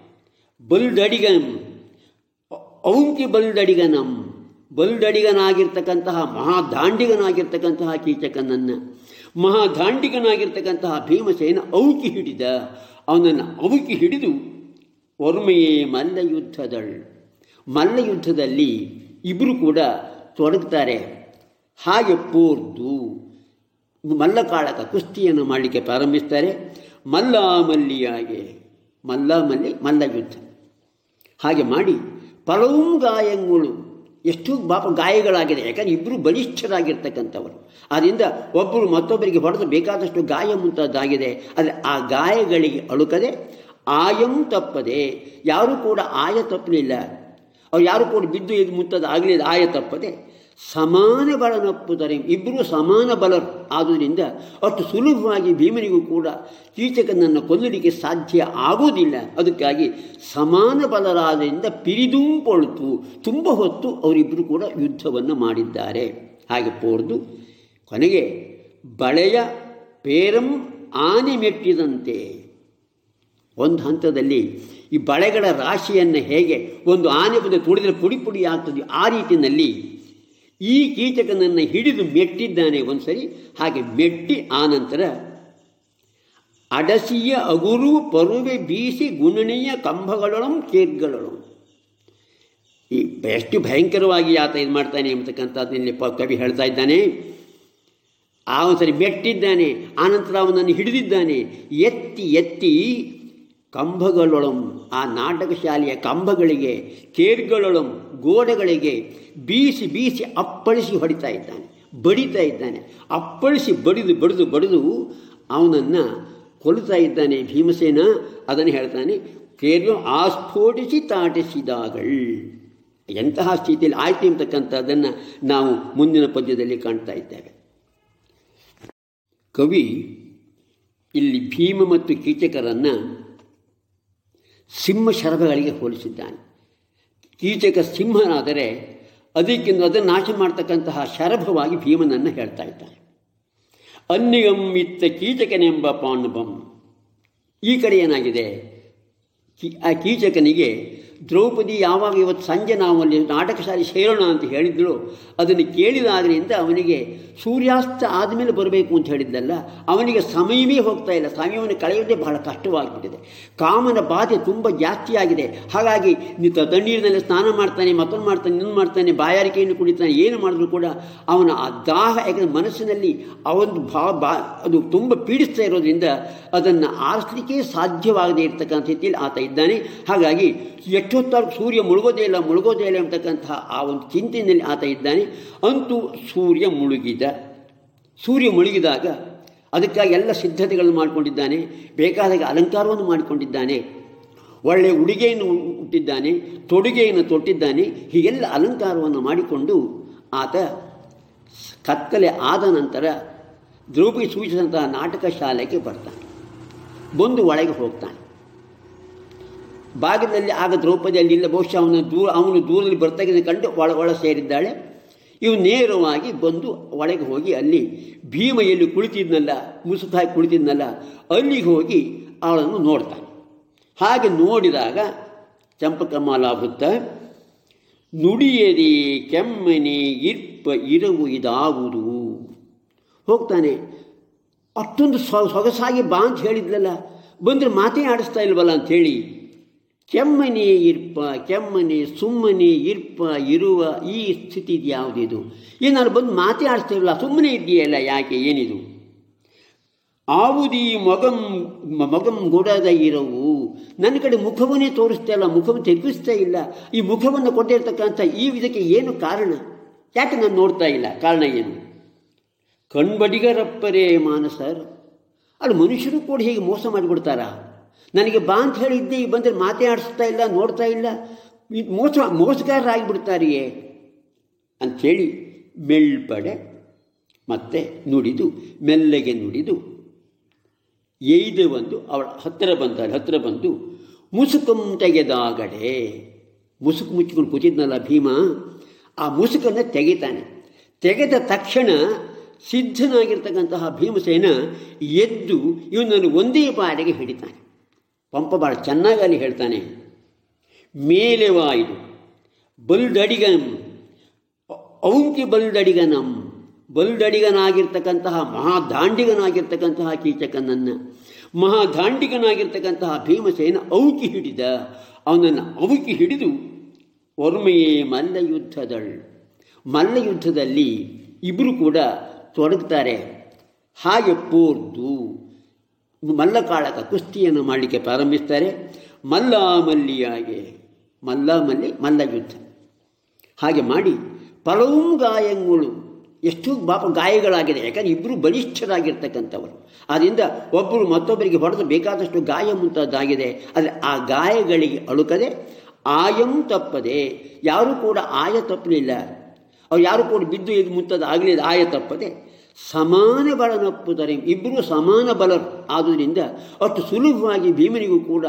ಬಲ್ದಡಿಗಂ ಔಂಕಿ ಬಲ್ದಡಿಗನಂ, ಬಲ್ದಡಿಗನಾಗಿರ್ತಕ್ಕಂತಹ ಮಹಾದಾಂಡಿಗನಾಗಿರ್ತಕ್ಕಂತಹ ಕೀಚಕನನ್ನು, ಮಹಾದಾಂಡಿಗನಾಗಿರ್ತಕ್ಕಂತಹ ಭೀಮಸೇನ ಔಕಿ ಹಿಡಿದ, ಅವನನ್ನು ಔಕಿ ಹಿಡಿದು ಒರ್ಮೆಯೇ ಮಲ್ಲಯುದ್ಧದಳ್. ಮಲ್ಲಯುದ್ಧದಲ್ಲಿ ಇಬ್ಬರು ಕೂಡ ತೊಡಗ್ತಾರೆ. ಹಾಗೆ ಪೋರ್ದು. ಮಲ್ಲಕಾಳಕ ಕುಸ್ತಿಯನ್ನು ಮಾಡಲಿಕ್ಕೆ ಪ್ರಾರಂಭಿಸ್ತಾರೆ. ಮಲ್ಲ ಮಲ್ಲಿಯಾಗೆ ಮಲ್ಲ ಮಲ್ಲಿ ಮಲ್ಲ ಯುದ್ಧ ಹಾಗೆ ಮಾಡಿ ಪಲವು ಗಾಯಗಳು, ಎಷ್ಟು ಪಾಪ ಗಾಯಗಳಾಗಿದೆ ಯಾಕಂದರೆ ಇಬ್ಬರು ಬಲಿಷ್ಠರಾಗಿರ್ತಕ್ಕಂಥವರು. ಆದ್ದರಿಂದ ಒಬ್ಬರು ಮತ್ತೊಬ್ಬರಿಗೆ ಹೊಡೆದು ಬೇಕಾದಷ್ಟು ಗಾಯ ಮುಂತಾದಾಗಿದೆ. ಆದರೆ ಆ ಗಾಯಗಳಿಗೆ ಅಳುಕದೆ ಆಯಂ ತಪ್ಪದೆ, ಯಾರೂ ಕೂಡ ಆಯ ತಪ್ಪಲಿಲ್ಲ ಅವ್ರು ಯಾರು ಕೂಡ ಬಿದ್ದು ಇದು ಮುಂತಾದ ಆಗಲಿಲ್ಲ ಆಯ ತಪ್ಪದೆ ಸಮಾನ ಬಲನಪ್ಪುತ್ತಾರೆ ಇಬ್ಬರೂ ಸಮಾನ ಬಲರು. ಆದುದರಿಂದ ಅಷ್ಟು ಸುಲಭವಾಗಿ ಭೀಮನಿಗೂ ಕೂಡ ಕೀಚಕನನ್ನು ಕೊಲ್ಲಲಿಕ್ಕೆ ಸಾಧ್ಯ ಆಗುವುದಿಲ್ಲ. ಅದಕ್ಕಾಗಿ ಸಮಾನ ಬಲರಾದ್ದರಿಂದ ಪಿರಿದುಂಪೊಳಿತು, ತುಂಬ ಹೊತ್ತು ಅವರಿಬ್ಬರು ಕೂಡ ಯುದ್ಧವನ್ನು ಮಾಡಿದ್ದಾರೆ. ಹಾಗೆ ಪೋರ್ದು, ಕೊನೆಗೆ ಬಳೆಯ ಪೇರಂ ಆನೆ ಮೆಟ್ಟಿದಂತೆ. ಒಂದು ಹಂತದಲ್ಲಿ ಈ ಬಳೆಗಳ ರಾಶಿಯನ್ನು ಹೇಗೆ ಒಂದು ಆನೆ ಬಂದು ತುಳಿದರೆ ಪುಡಿ ಪುಡಿ ಆಗ್ತದೆ, ಆ ರೀತಿಯಲ್ಲಿ ಈ ಕೀಚಕನನ್ನು ಹಿಡಿದು ಮೆಟ್ಟಿದ್ದಾನೆ ಒಂದ್ಸರಿ, ಹಾಗೆ ಮೆಟ್ಟಿ ಆನಂತರ ಅಡಸಿಯ ಅಗುರು ಪರುವೆ ಬೀಸಿ ಗುಣನೀಯ ಕಂಬಗಳೊಳಂ ಕೇರ್ಗಳೊಳಂ. ಈ ಎಷ್ಟು ಭಯಂಕರವಾಗಿ ಆತ ಇದು ಮಾಡ್ತಾನೆ ಎಂಬತಕ್ಕಂಥದ್ದು ಪ ಕವಿ ಹೇಳ್ತಾ ಇದ್ದಾನೆ. ಆ ಒಂದ್ಸರಿ ಮೆಟ್ಟಿದ್ದಾನೆ, ಆನಂತರ ಅವನನ್ನು ಹಿಡಿದಿದ್ದಾನೆ. ಎತ್ತಿ ಎತ್ತಿ ಕಂಬಗಳೊಳಂ ಆ ನಾಟಕ ಶಾಲೆಯ ಕಂಬಗಳಿಗೆ ಕೇರ್ಗಳೊಳಂ ಗೋಡೆಗಳಿಗೆ ಬೀಸಿ ಬೀಸಿ ಅಪ್ಪಳಿಸಿ ಹೊಡಿತಾ ಇದ್ದಾನೆ, ಬಡಿತಾ ಇದ್ದಾನೆ. ಅಪ್ಪಳಿಸಿ ಬಡಿದು ಬಡಿದು ಬಡಿದು ಅವನನ್ನು ಕೊಲ್ತಾ ಇದ್ದಾನೆ ಭೀಮಸೇನ. ಅದನ್ನು ಹೇಳ್ತಾನೆ ಕೇರ್ಗಳು ಆಸ್ಫೋಟಿಸಿ ತಾಟಿಸಿದಾಗಳ್. ಎಂತಹ ಸ್ಥಿತಿಯಲ್ಲಿ ಆಯ್ತು ಎಂಬತಕ್ಕಂಥದ್ದನ್ನು ನಾವು ಮುಂದಿನ ಪದ್ಯದಲ್ಲಿ ಕಾಣ್ತಾ ಇದ್ದೇವೆ. ಕವಿ ಇಲ್ಲಿ ಭೀಮ ಮತ್ತು ಕೀಚಕರನ್ನು ಸಿಂಹ ಶರಭಗಳಿಗೆ ಹೋಲಿಸಿದ್ದಾನೆ. ಕೀಚಕ ಸಿಂಹನಾದರೆ ಅದಕ್ಕಿಂತ ಅದನ್ನು ನಾಶ ಮಾಡ್ತಕ್ಕಂತಹ ಶರಭವಾಗಿ ಭೀಮನನ್ನು ಹೇಳ್ತಾ ಇದ್ದಾನೆ. ಅನ್ಯಗಂ ಇತ್ತ ಕೀಚಕನೆಂಬ ಪಾಂಡುಬಂ ಈ ಕಡೆ ಏನಾಗಿದೆ? ಆ ಕೀಚಕನಿಗೆ ದ್ರೌಪದಿ ಯಾವಾಗ ಇವತ್ತು ಸಂಜೆ ನಾವು ಅಲ್ಲಿ ನಾಟಕ ಶಾಲೆ ಸೇರೋಣ ಅಂತ ಹೇಳಿದ್ದಳು ಅದನ್ನು ಕೇಳಿದಾದ್ರಿಂದ ಅವನಿಗೆ ಸೂರ್ಯಾಸ್ತ ಆದಮೇಲೆ ಬರಬೇಕು ಅಂತ ಹೇಳಿದ್ದಲ್ಲ ಅವನಿಗೆ ಸಮಯವೇ ಹೋಗ್ತಾ ಇಲ್ಲ. ಸಮಯವನ್ನು ಕಳೆಯೋದೇ ಬಹಳ ಕಷ್ಟವಾಗಿಬಿಟ್ಟಿದೆ. ಕಾಮನ ಬಾಧೆ ತುಂಬ ಜಾಸ್ತಿಯಾಗಿದೆ ಹಾಗಾಗಿ ತಣ್ಣೀರಿನಲ್ಲಿ ಸ್ನಾನ ಮಾಡ್ತಾನೆ, ಮತ್ತೊಂದು ಮಾಡ್ತಾನೆ, ಇನ್ನೊಂದು ಮಾಡ್ತಾನೆ, ಬಾಯಾರಿಕೆಯನ್ನು ಕುಡಿತಾನೆ, ಏನು ಮಾಡಿದ್ರು ಕೂಡ ಅವನ ಆ ದಾಹ ಯಾಕಂದರೆ ಮನಸ್ಸಿನಲ್ಲಿ ಅವೊಂದು ಭಾ ಬಾ ಅದು ತುಂಬ ಪೀಡಿಸ್ತಾ ಇರೋದ್ರಿಂದ ಅದನ್ನು ಆರಿಸಲಿಕ್ಕೆ ಸಾಧ್ಯವಾಗದೇ ಇರತಕ್ಕಂಥ ಸ್ಥಿತಿಯಲ್ಲಿ ಆತ ಇದ್ದಾನೆ. ಹಾಗಾಗಿ ಎಷ್ಟೊತ್ತಾದ್ರೂ ಸೂರ್ಯ ಮುಳುಗೋದೇ ಇಲ್ಲ ಮುಳುಗೋದೇ ಇಲ್ಲ ಅಂತಕ್ಕಂತಹ ಆ ಒಂದು ಚಿಂತೆಯಲ್ಲಿ ಆತ ಇದ್ದಾನೆ. ಅಂತೂ ಸೂರ್ಯ ಮುಳುಗಿದ. ಸೂರ್ಯ ಮುಳುಗಿದಾಗ ಅದಕ್ಕಾಗಿ ಎಲ್ಲ ಸಿದ್ಧತೆಗಳನ್ನು ಮಾಡಿಕೊಂಡಿದ್ದಾನೆ, ಬೇಕಾದಾಗ ಅಲಂಕಾರವನ್ನು ಮಾಡಿಕೊಂಡಿದ್ದಾನೆ. ಒಳ್ಳೆಯ ಉಡುಗೆಯನ್ನು ಹುಟ್ಟಿದ್ದಾನೆ ತೊಡುಗೆಯನ್ನು ತೊಟ್ಟಿದ್ದಾನೆ, ಹೀಗೆಲ್ಲ ಅಲಂಕಾರವನ್ನು ಮಾಡಿಕೊಂಡು ಆತ ಕತ್ತಲೆ ಆದ ನಂತರ ದ್ರೌಪದಿ ಸೂಚಿಸಿದಂತಹ ನಾಟಕ ಶಾಲೆಗೆ ಬರ್ತಾನೆ. ಬಂದು ಒಳಗೆ ಹೋಗ್ತಾನೆ. ಭಾಗದಲ್ಲಿ ಆಗ ದ್ರೌಪದಿ ಅಲ್ಲಿಲ್ಲ ಬಹುಶಃ ಅವನ ದೂರ, ಅವನು ದೂರದಲ್ಲಿ ಬರ್ತಾಗಿದ್ದ ಕಂಡು ಒಳ ಒಳ ಸೇರಿದ್ದಾಳೆ. ಇವು ನೇರವಾಗಿ ಬಂದು ಒಳಗೆ ಹೋಗಿ ಅಲ್ಲಿ ಭೀಮ ಎಲ್ಲಿ ಕುಳಿತಿದ್ನಲ್ಲ ಹಾಕಿ ಕುಳಿತಿದ್ನಲ್ಲ, ಅಲ್ಲಿಗೆ ಹೋಗಿ ಅವಳನ್ನು ನೋಡ್ತಾನೆ. ಹಾಗೆ ನೋಡಿದಾಗ ಚಂಪಕಮಾಲಾಭುತ್ತ ನುಡಿಯದಿ ಕೆಮ್ಮನೆ ಇರ್ಪ ಇರವು ಇದಾವುದು. ಹೋಗ್ತಾನೆ, ಅಷ್ಟೊಂದು ಸೊಗಸಾಗಿ ಬಾ ಅಂತ ಹೇಳಿದ್ಲಲ್ಲ, ಬಂದರೆ ಮಾತೇ ಆಡಿಸ್ತಾ ಇಲ್ವಲ್ಲ ಅಂಥೇಳಿ ಕೆಮ್ಮನೆ ಇರ್ಪ, ಕೆಮ್ಮನೆ ಸುಮ್ಮನೆ ಇರ್ಪ, ಇರುವ ಈ ಸ್ಥಿತಿ ಯಾವುದಿದು? ಏನಾದ್ರು ಬಂದು ಮಾತೇ ಆಡಿಸ್ತಿರಲ್ಲ ಸುಮ್ಮನೆ ಇದೆಯಲ್ಲ ಯಾಕೆ, ಏನಿದು? ಆವುದೀ ಮಗಂ ಮಗಂ ಗೊಡದ ಇರವು. ನನ್ನ ಕಡೆ ಮುಖವನ್ನೇ ತೋರಿಸ್ತಾ ಇಲ್ಲ, ಮುಖವನ್ನು ತೆಗೆಸ್ತಾ ಇಲ್ಲ. ಈ ಮುಖವನ್ನು ಕೊಟ್ಟಿರ್ತಕ್ಕಂಥ ಈ ಇದಕ್ಕೆ ಏನು ಕಾರಣ? ಯಾಕೆ ನಾನು ನೋಡ್ತಾ ಇಲ್ಲ? ಕಾರಣ ಏನು? ಕಣ್ಬಡಿಗರಪ್ಪರೇ ಮಾನಸರ್ ಅಲ್ಲಿ ಮನುಷ್ಯರು ಕೂಡ ಹೀಗೆ ಮೋಸ ಮಾಡಿಬಿಡ್ತಾರಾ ನನಗೆ ಬಾ ಅಂತ ಹೇಳಿದ್ದೆ ಈ ಬಂದರೆ ಮಾತೇ ಆಡಿಸ್ತಾ ಇಲ್ಲ, ನೋಡ್ತಾ ಇಲ್ಲ. ಮೋಸ, ಮೋಸಗಾರರಾಗಿಬಿಡ್ತಾರೆಯೇ? ಅಂಥೇಳಿ ಮೆಲ್ಪಡೆ ಮತ್ತೆ ನುಡಿದು, ಮೆಲ್ಲಗೆ ನುಡಿದು, ಎಯ್ದು ಬಂದು ಅವಳ ಹತ್ತಿರ ಬಂದಾಳೆ, ಹತ್ತಿರ ಬಂದು, ಮುಸುಕಂ ತೆಗೆದಾಗಡೆ. ಮುಸುಕು ಮುಚ್ಚಿಕೊಂಡು ಕೂತಿದ್ನಲ್ಲ ಭೀಮ? ಆ ಮುಸುಕನ್ನು ತೆಗಿತಾನೆ. ತೆಗೆದ ತಕ್ಷಣ ಸಿದ್ಧನಾಗಿರ್ತಕ್ಕಂತಹ ಭೀಮಸೇನ ಎದ್ದು ಇವನನ್ನು ಒಂದೇ ಬಾರಿಗೆ ಹಿಡಿತಾನೆ. ಪಂಪ ಭಾಳ ಚೆನ್ನಾಗಿ ಅಲ್ಲಿ ಹೇಳ್ತಾನೆ ಮೇಲೆವಾಯಿದು ಬಲ್ದಡಿಗಂ ಔಂಕಿ ಬಲ್ದಡಿಗನಂ ಬಲ್ದಡಿಗನಾಗಿರ್ತಕ್ಕಂತಹ ಮಹಾದಾಂಡಿಗನಾಗಿರ್ತಕ್ಕಂತಹ ಕೀಚಕನನ್ನು, ಮಹಾದಾಂಡಿಗನಾಗಿರ್ತಕ್ಕಂತಹ ಭೀಮಸೇನ ಔಕಿ ಹಿಡಿದ, ಅವನನ್ನು ಔಕಿ ಹಿಡಿದು ಒರ್ಮೆಯೇ ಮಲ್ಲಯುದ್ಧದಳ್. ಮಲ್ಲಯುದ್ಧದಲ್ಲಿ ಇಬ್ಬರು ಕೂಡ ತೊಡಗ್ತಾರೆ, ಹಾಗೆ ಪೋರ್ದು ಮಲ್ಲಕಾಳಕ ಕುಸ್ತಿಯನ್ನು ಮಾಡಲಿಕ್ಕೆ ಪ್ರಾರಂಭಿಸ್ತಾರೆ. ಮಲ್ಲ ಮಲ್ಲಿಯಾಗೆ ಮಲ್ಲ ಮಲ್ಲಿ ಮಲ್ಲ ಯುದ್ಧ ಹಾಗೆ ಮಾಡಿ ಪಲವು ಗಾಯಗಳು, ಎಷ್ಟು ಪಾಪ ಗಾಯಗಳಾಗಿದೆ. ಯಾಕಂದರೆ ಇಬ್ಬರು ಬಲಿಷ್ಠರಾಗಿರ್ತಕ್ಕಂಥವರು. ಆದ್ದರಿಂದ ಒಬ್ಬರು ಮತ್ತೊಬ್ಬರಿಗೆ ಹೊಡೆದು ಬೇಕಾದಷ್ಟು ಗಾಯ ಮುಂತಾದಾಗಿದೆ. ಆದರೆ ಆ ಗಾಯಗಳಿಗೆ ಅಳುಕದೆ ಆಯಂ ತಪ್ಪದೆ, ಯಾರೂ ಕೂಡ ಆಯ ತಪ್ಪಲಿಲ್ಲ ಅವ್ರು ಯಾರು ಕೂಡ ಬಿದ್ದು ಇದು ಮುಂತಾದ ಆಗಲಿಲ್ಲ ಆಯ ತಪ್ಪದೆ ಸಮಾನ ಬಲನಪ್ಪುತ್ತಾರೆ ಇಬ್ಬರೂ ಸಮಾನ ಬಲರು ಆದುದರಿಂದ ಅಷ್ಟು ಸುಲಭವಾಗಿ ಭೀಮನಿಗೂ ಕೂಡ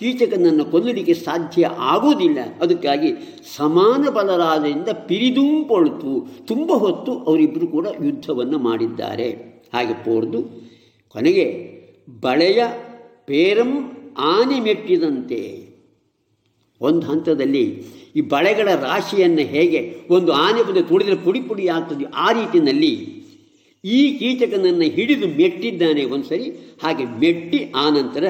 ಕೀಚಕನನ್ನು ಕೊಲ್ಲಲಿಕ್ಕೆ ಸಾಧ್ಯ ಆಗುವುದಿಲ್ಲ. ಅದಕ್ಕಾಗಿ ಸಮಾನ ಬಲರಾದ್ದರಿಂದ ಪಿರಿದುಂಪೊಳಿತು. ತುಂಬ ಹೊತ್ತು ಅವರಿಬ್ಬರು ಕೂಡ ಯುದ್ಧವನ್ನು ಮಾಡಿದ್ದಾರೆ. ಹಾಗೆ ಪೋರ್ದು, ಕೊನೆಗೆ ಬಳೆಯ ಪೇರಂ ಆನೆ ಮೆಟ್ಟಿದಂತೆ. ಒಂದು ಹಂತದಲ್ಲಿ ಈ ಬಳೆಗಳ ರಾಶಿಯನ್ನು ಹೇಗೆ ಒಂದು ಆನೆ ಬಂದು ತುಳಿದರೆ ಪುಡಿ ಪುಡಿ ಆಗ್ತದೆ. ಆ ರೀತಿಯಲ್ಲಿ ಈ ಕೀಚಕನನ್ನು ಹಿಡಿದು ಮೆಟ್ಟಿದ್ದಾನೆ ಒಂದು ಸರಿ ಹಾಗೆ ಮೆಟ್ಟಿ ಆನಂತರ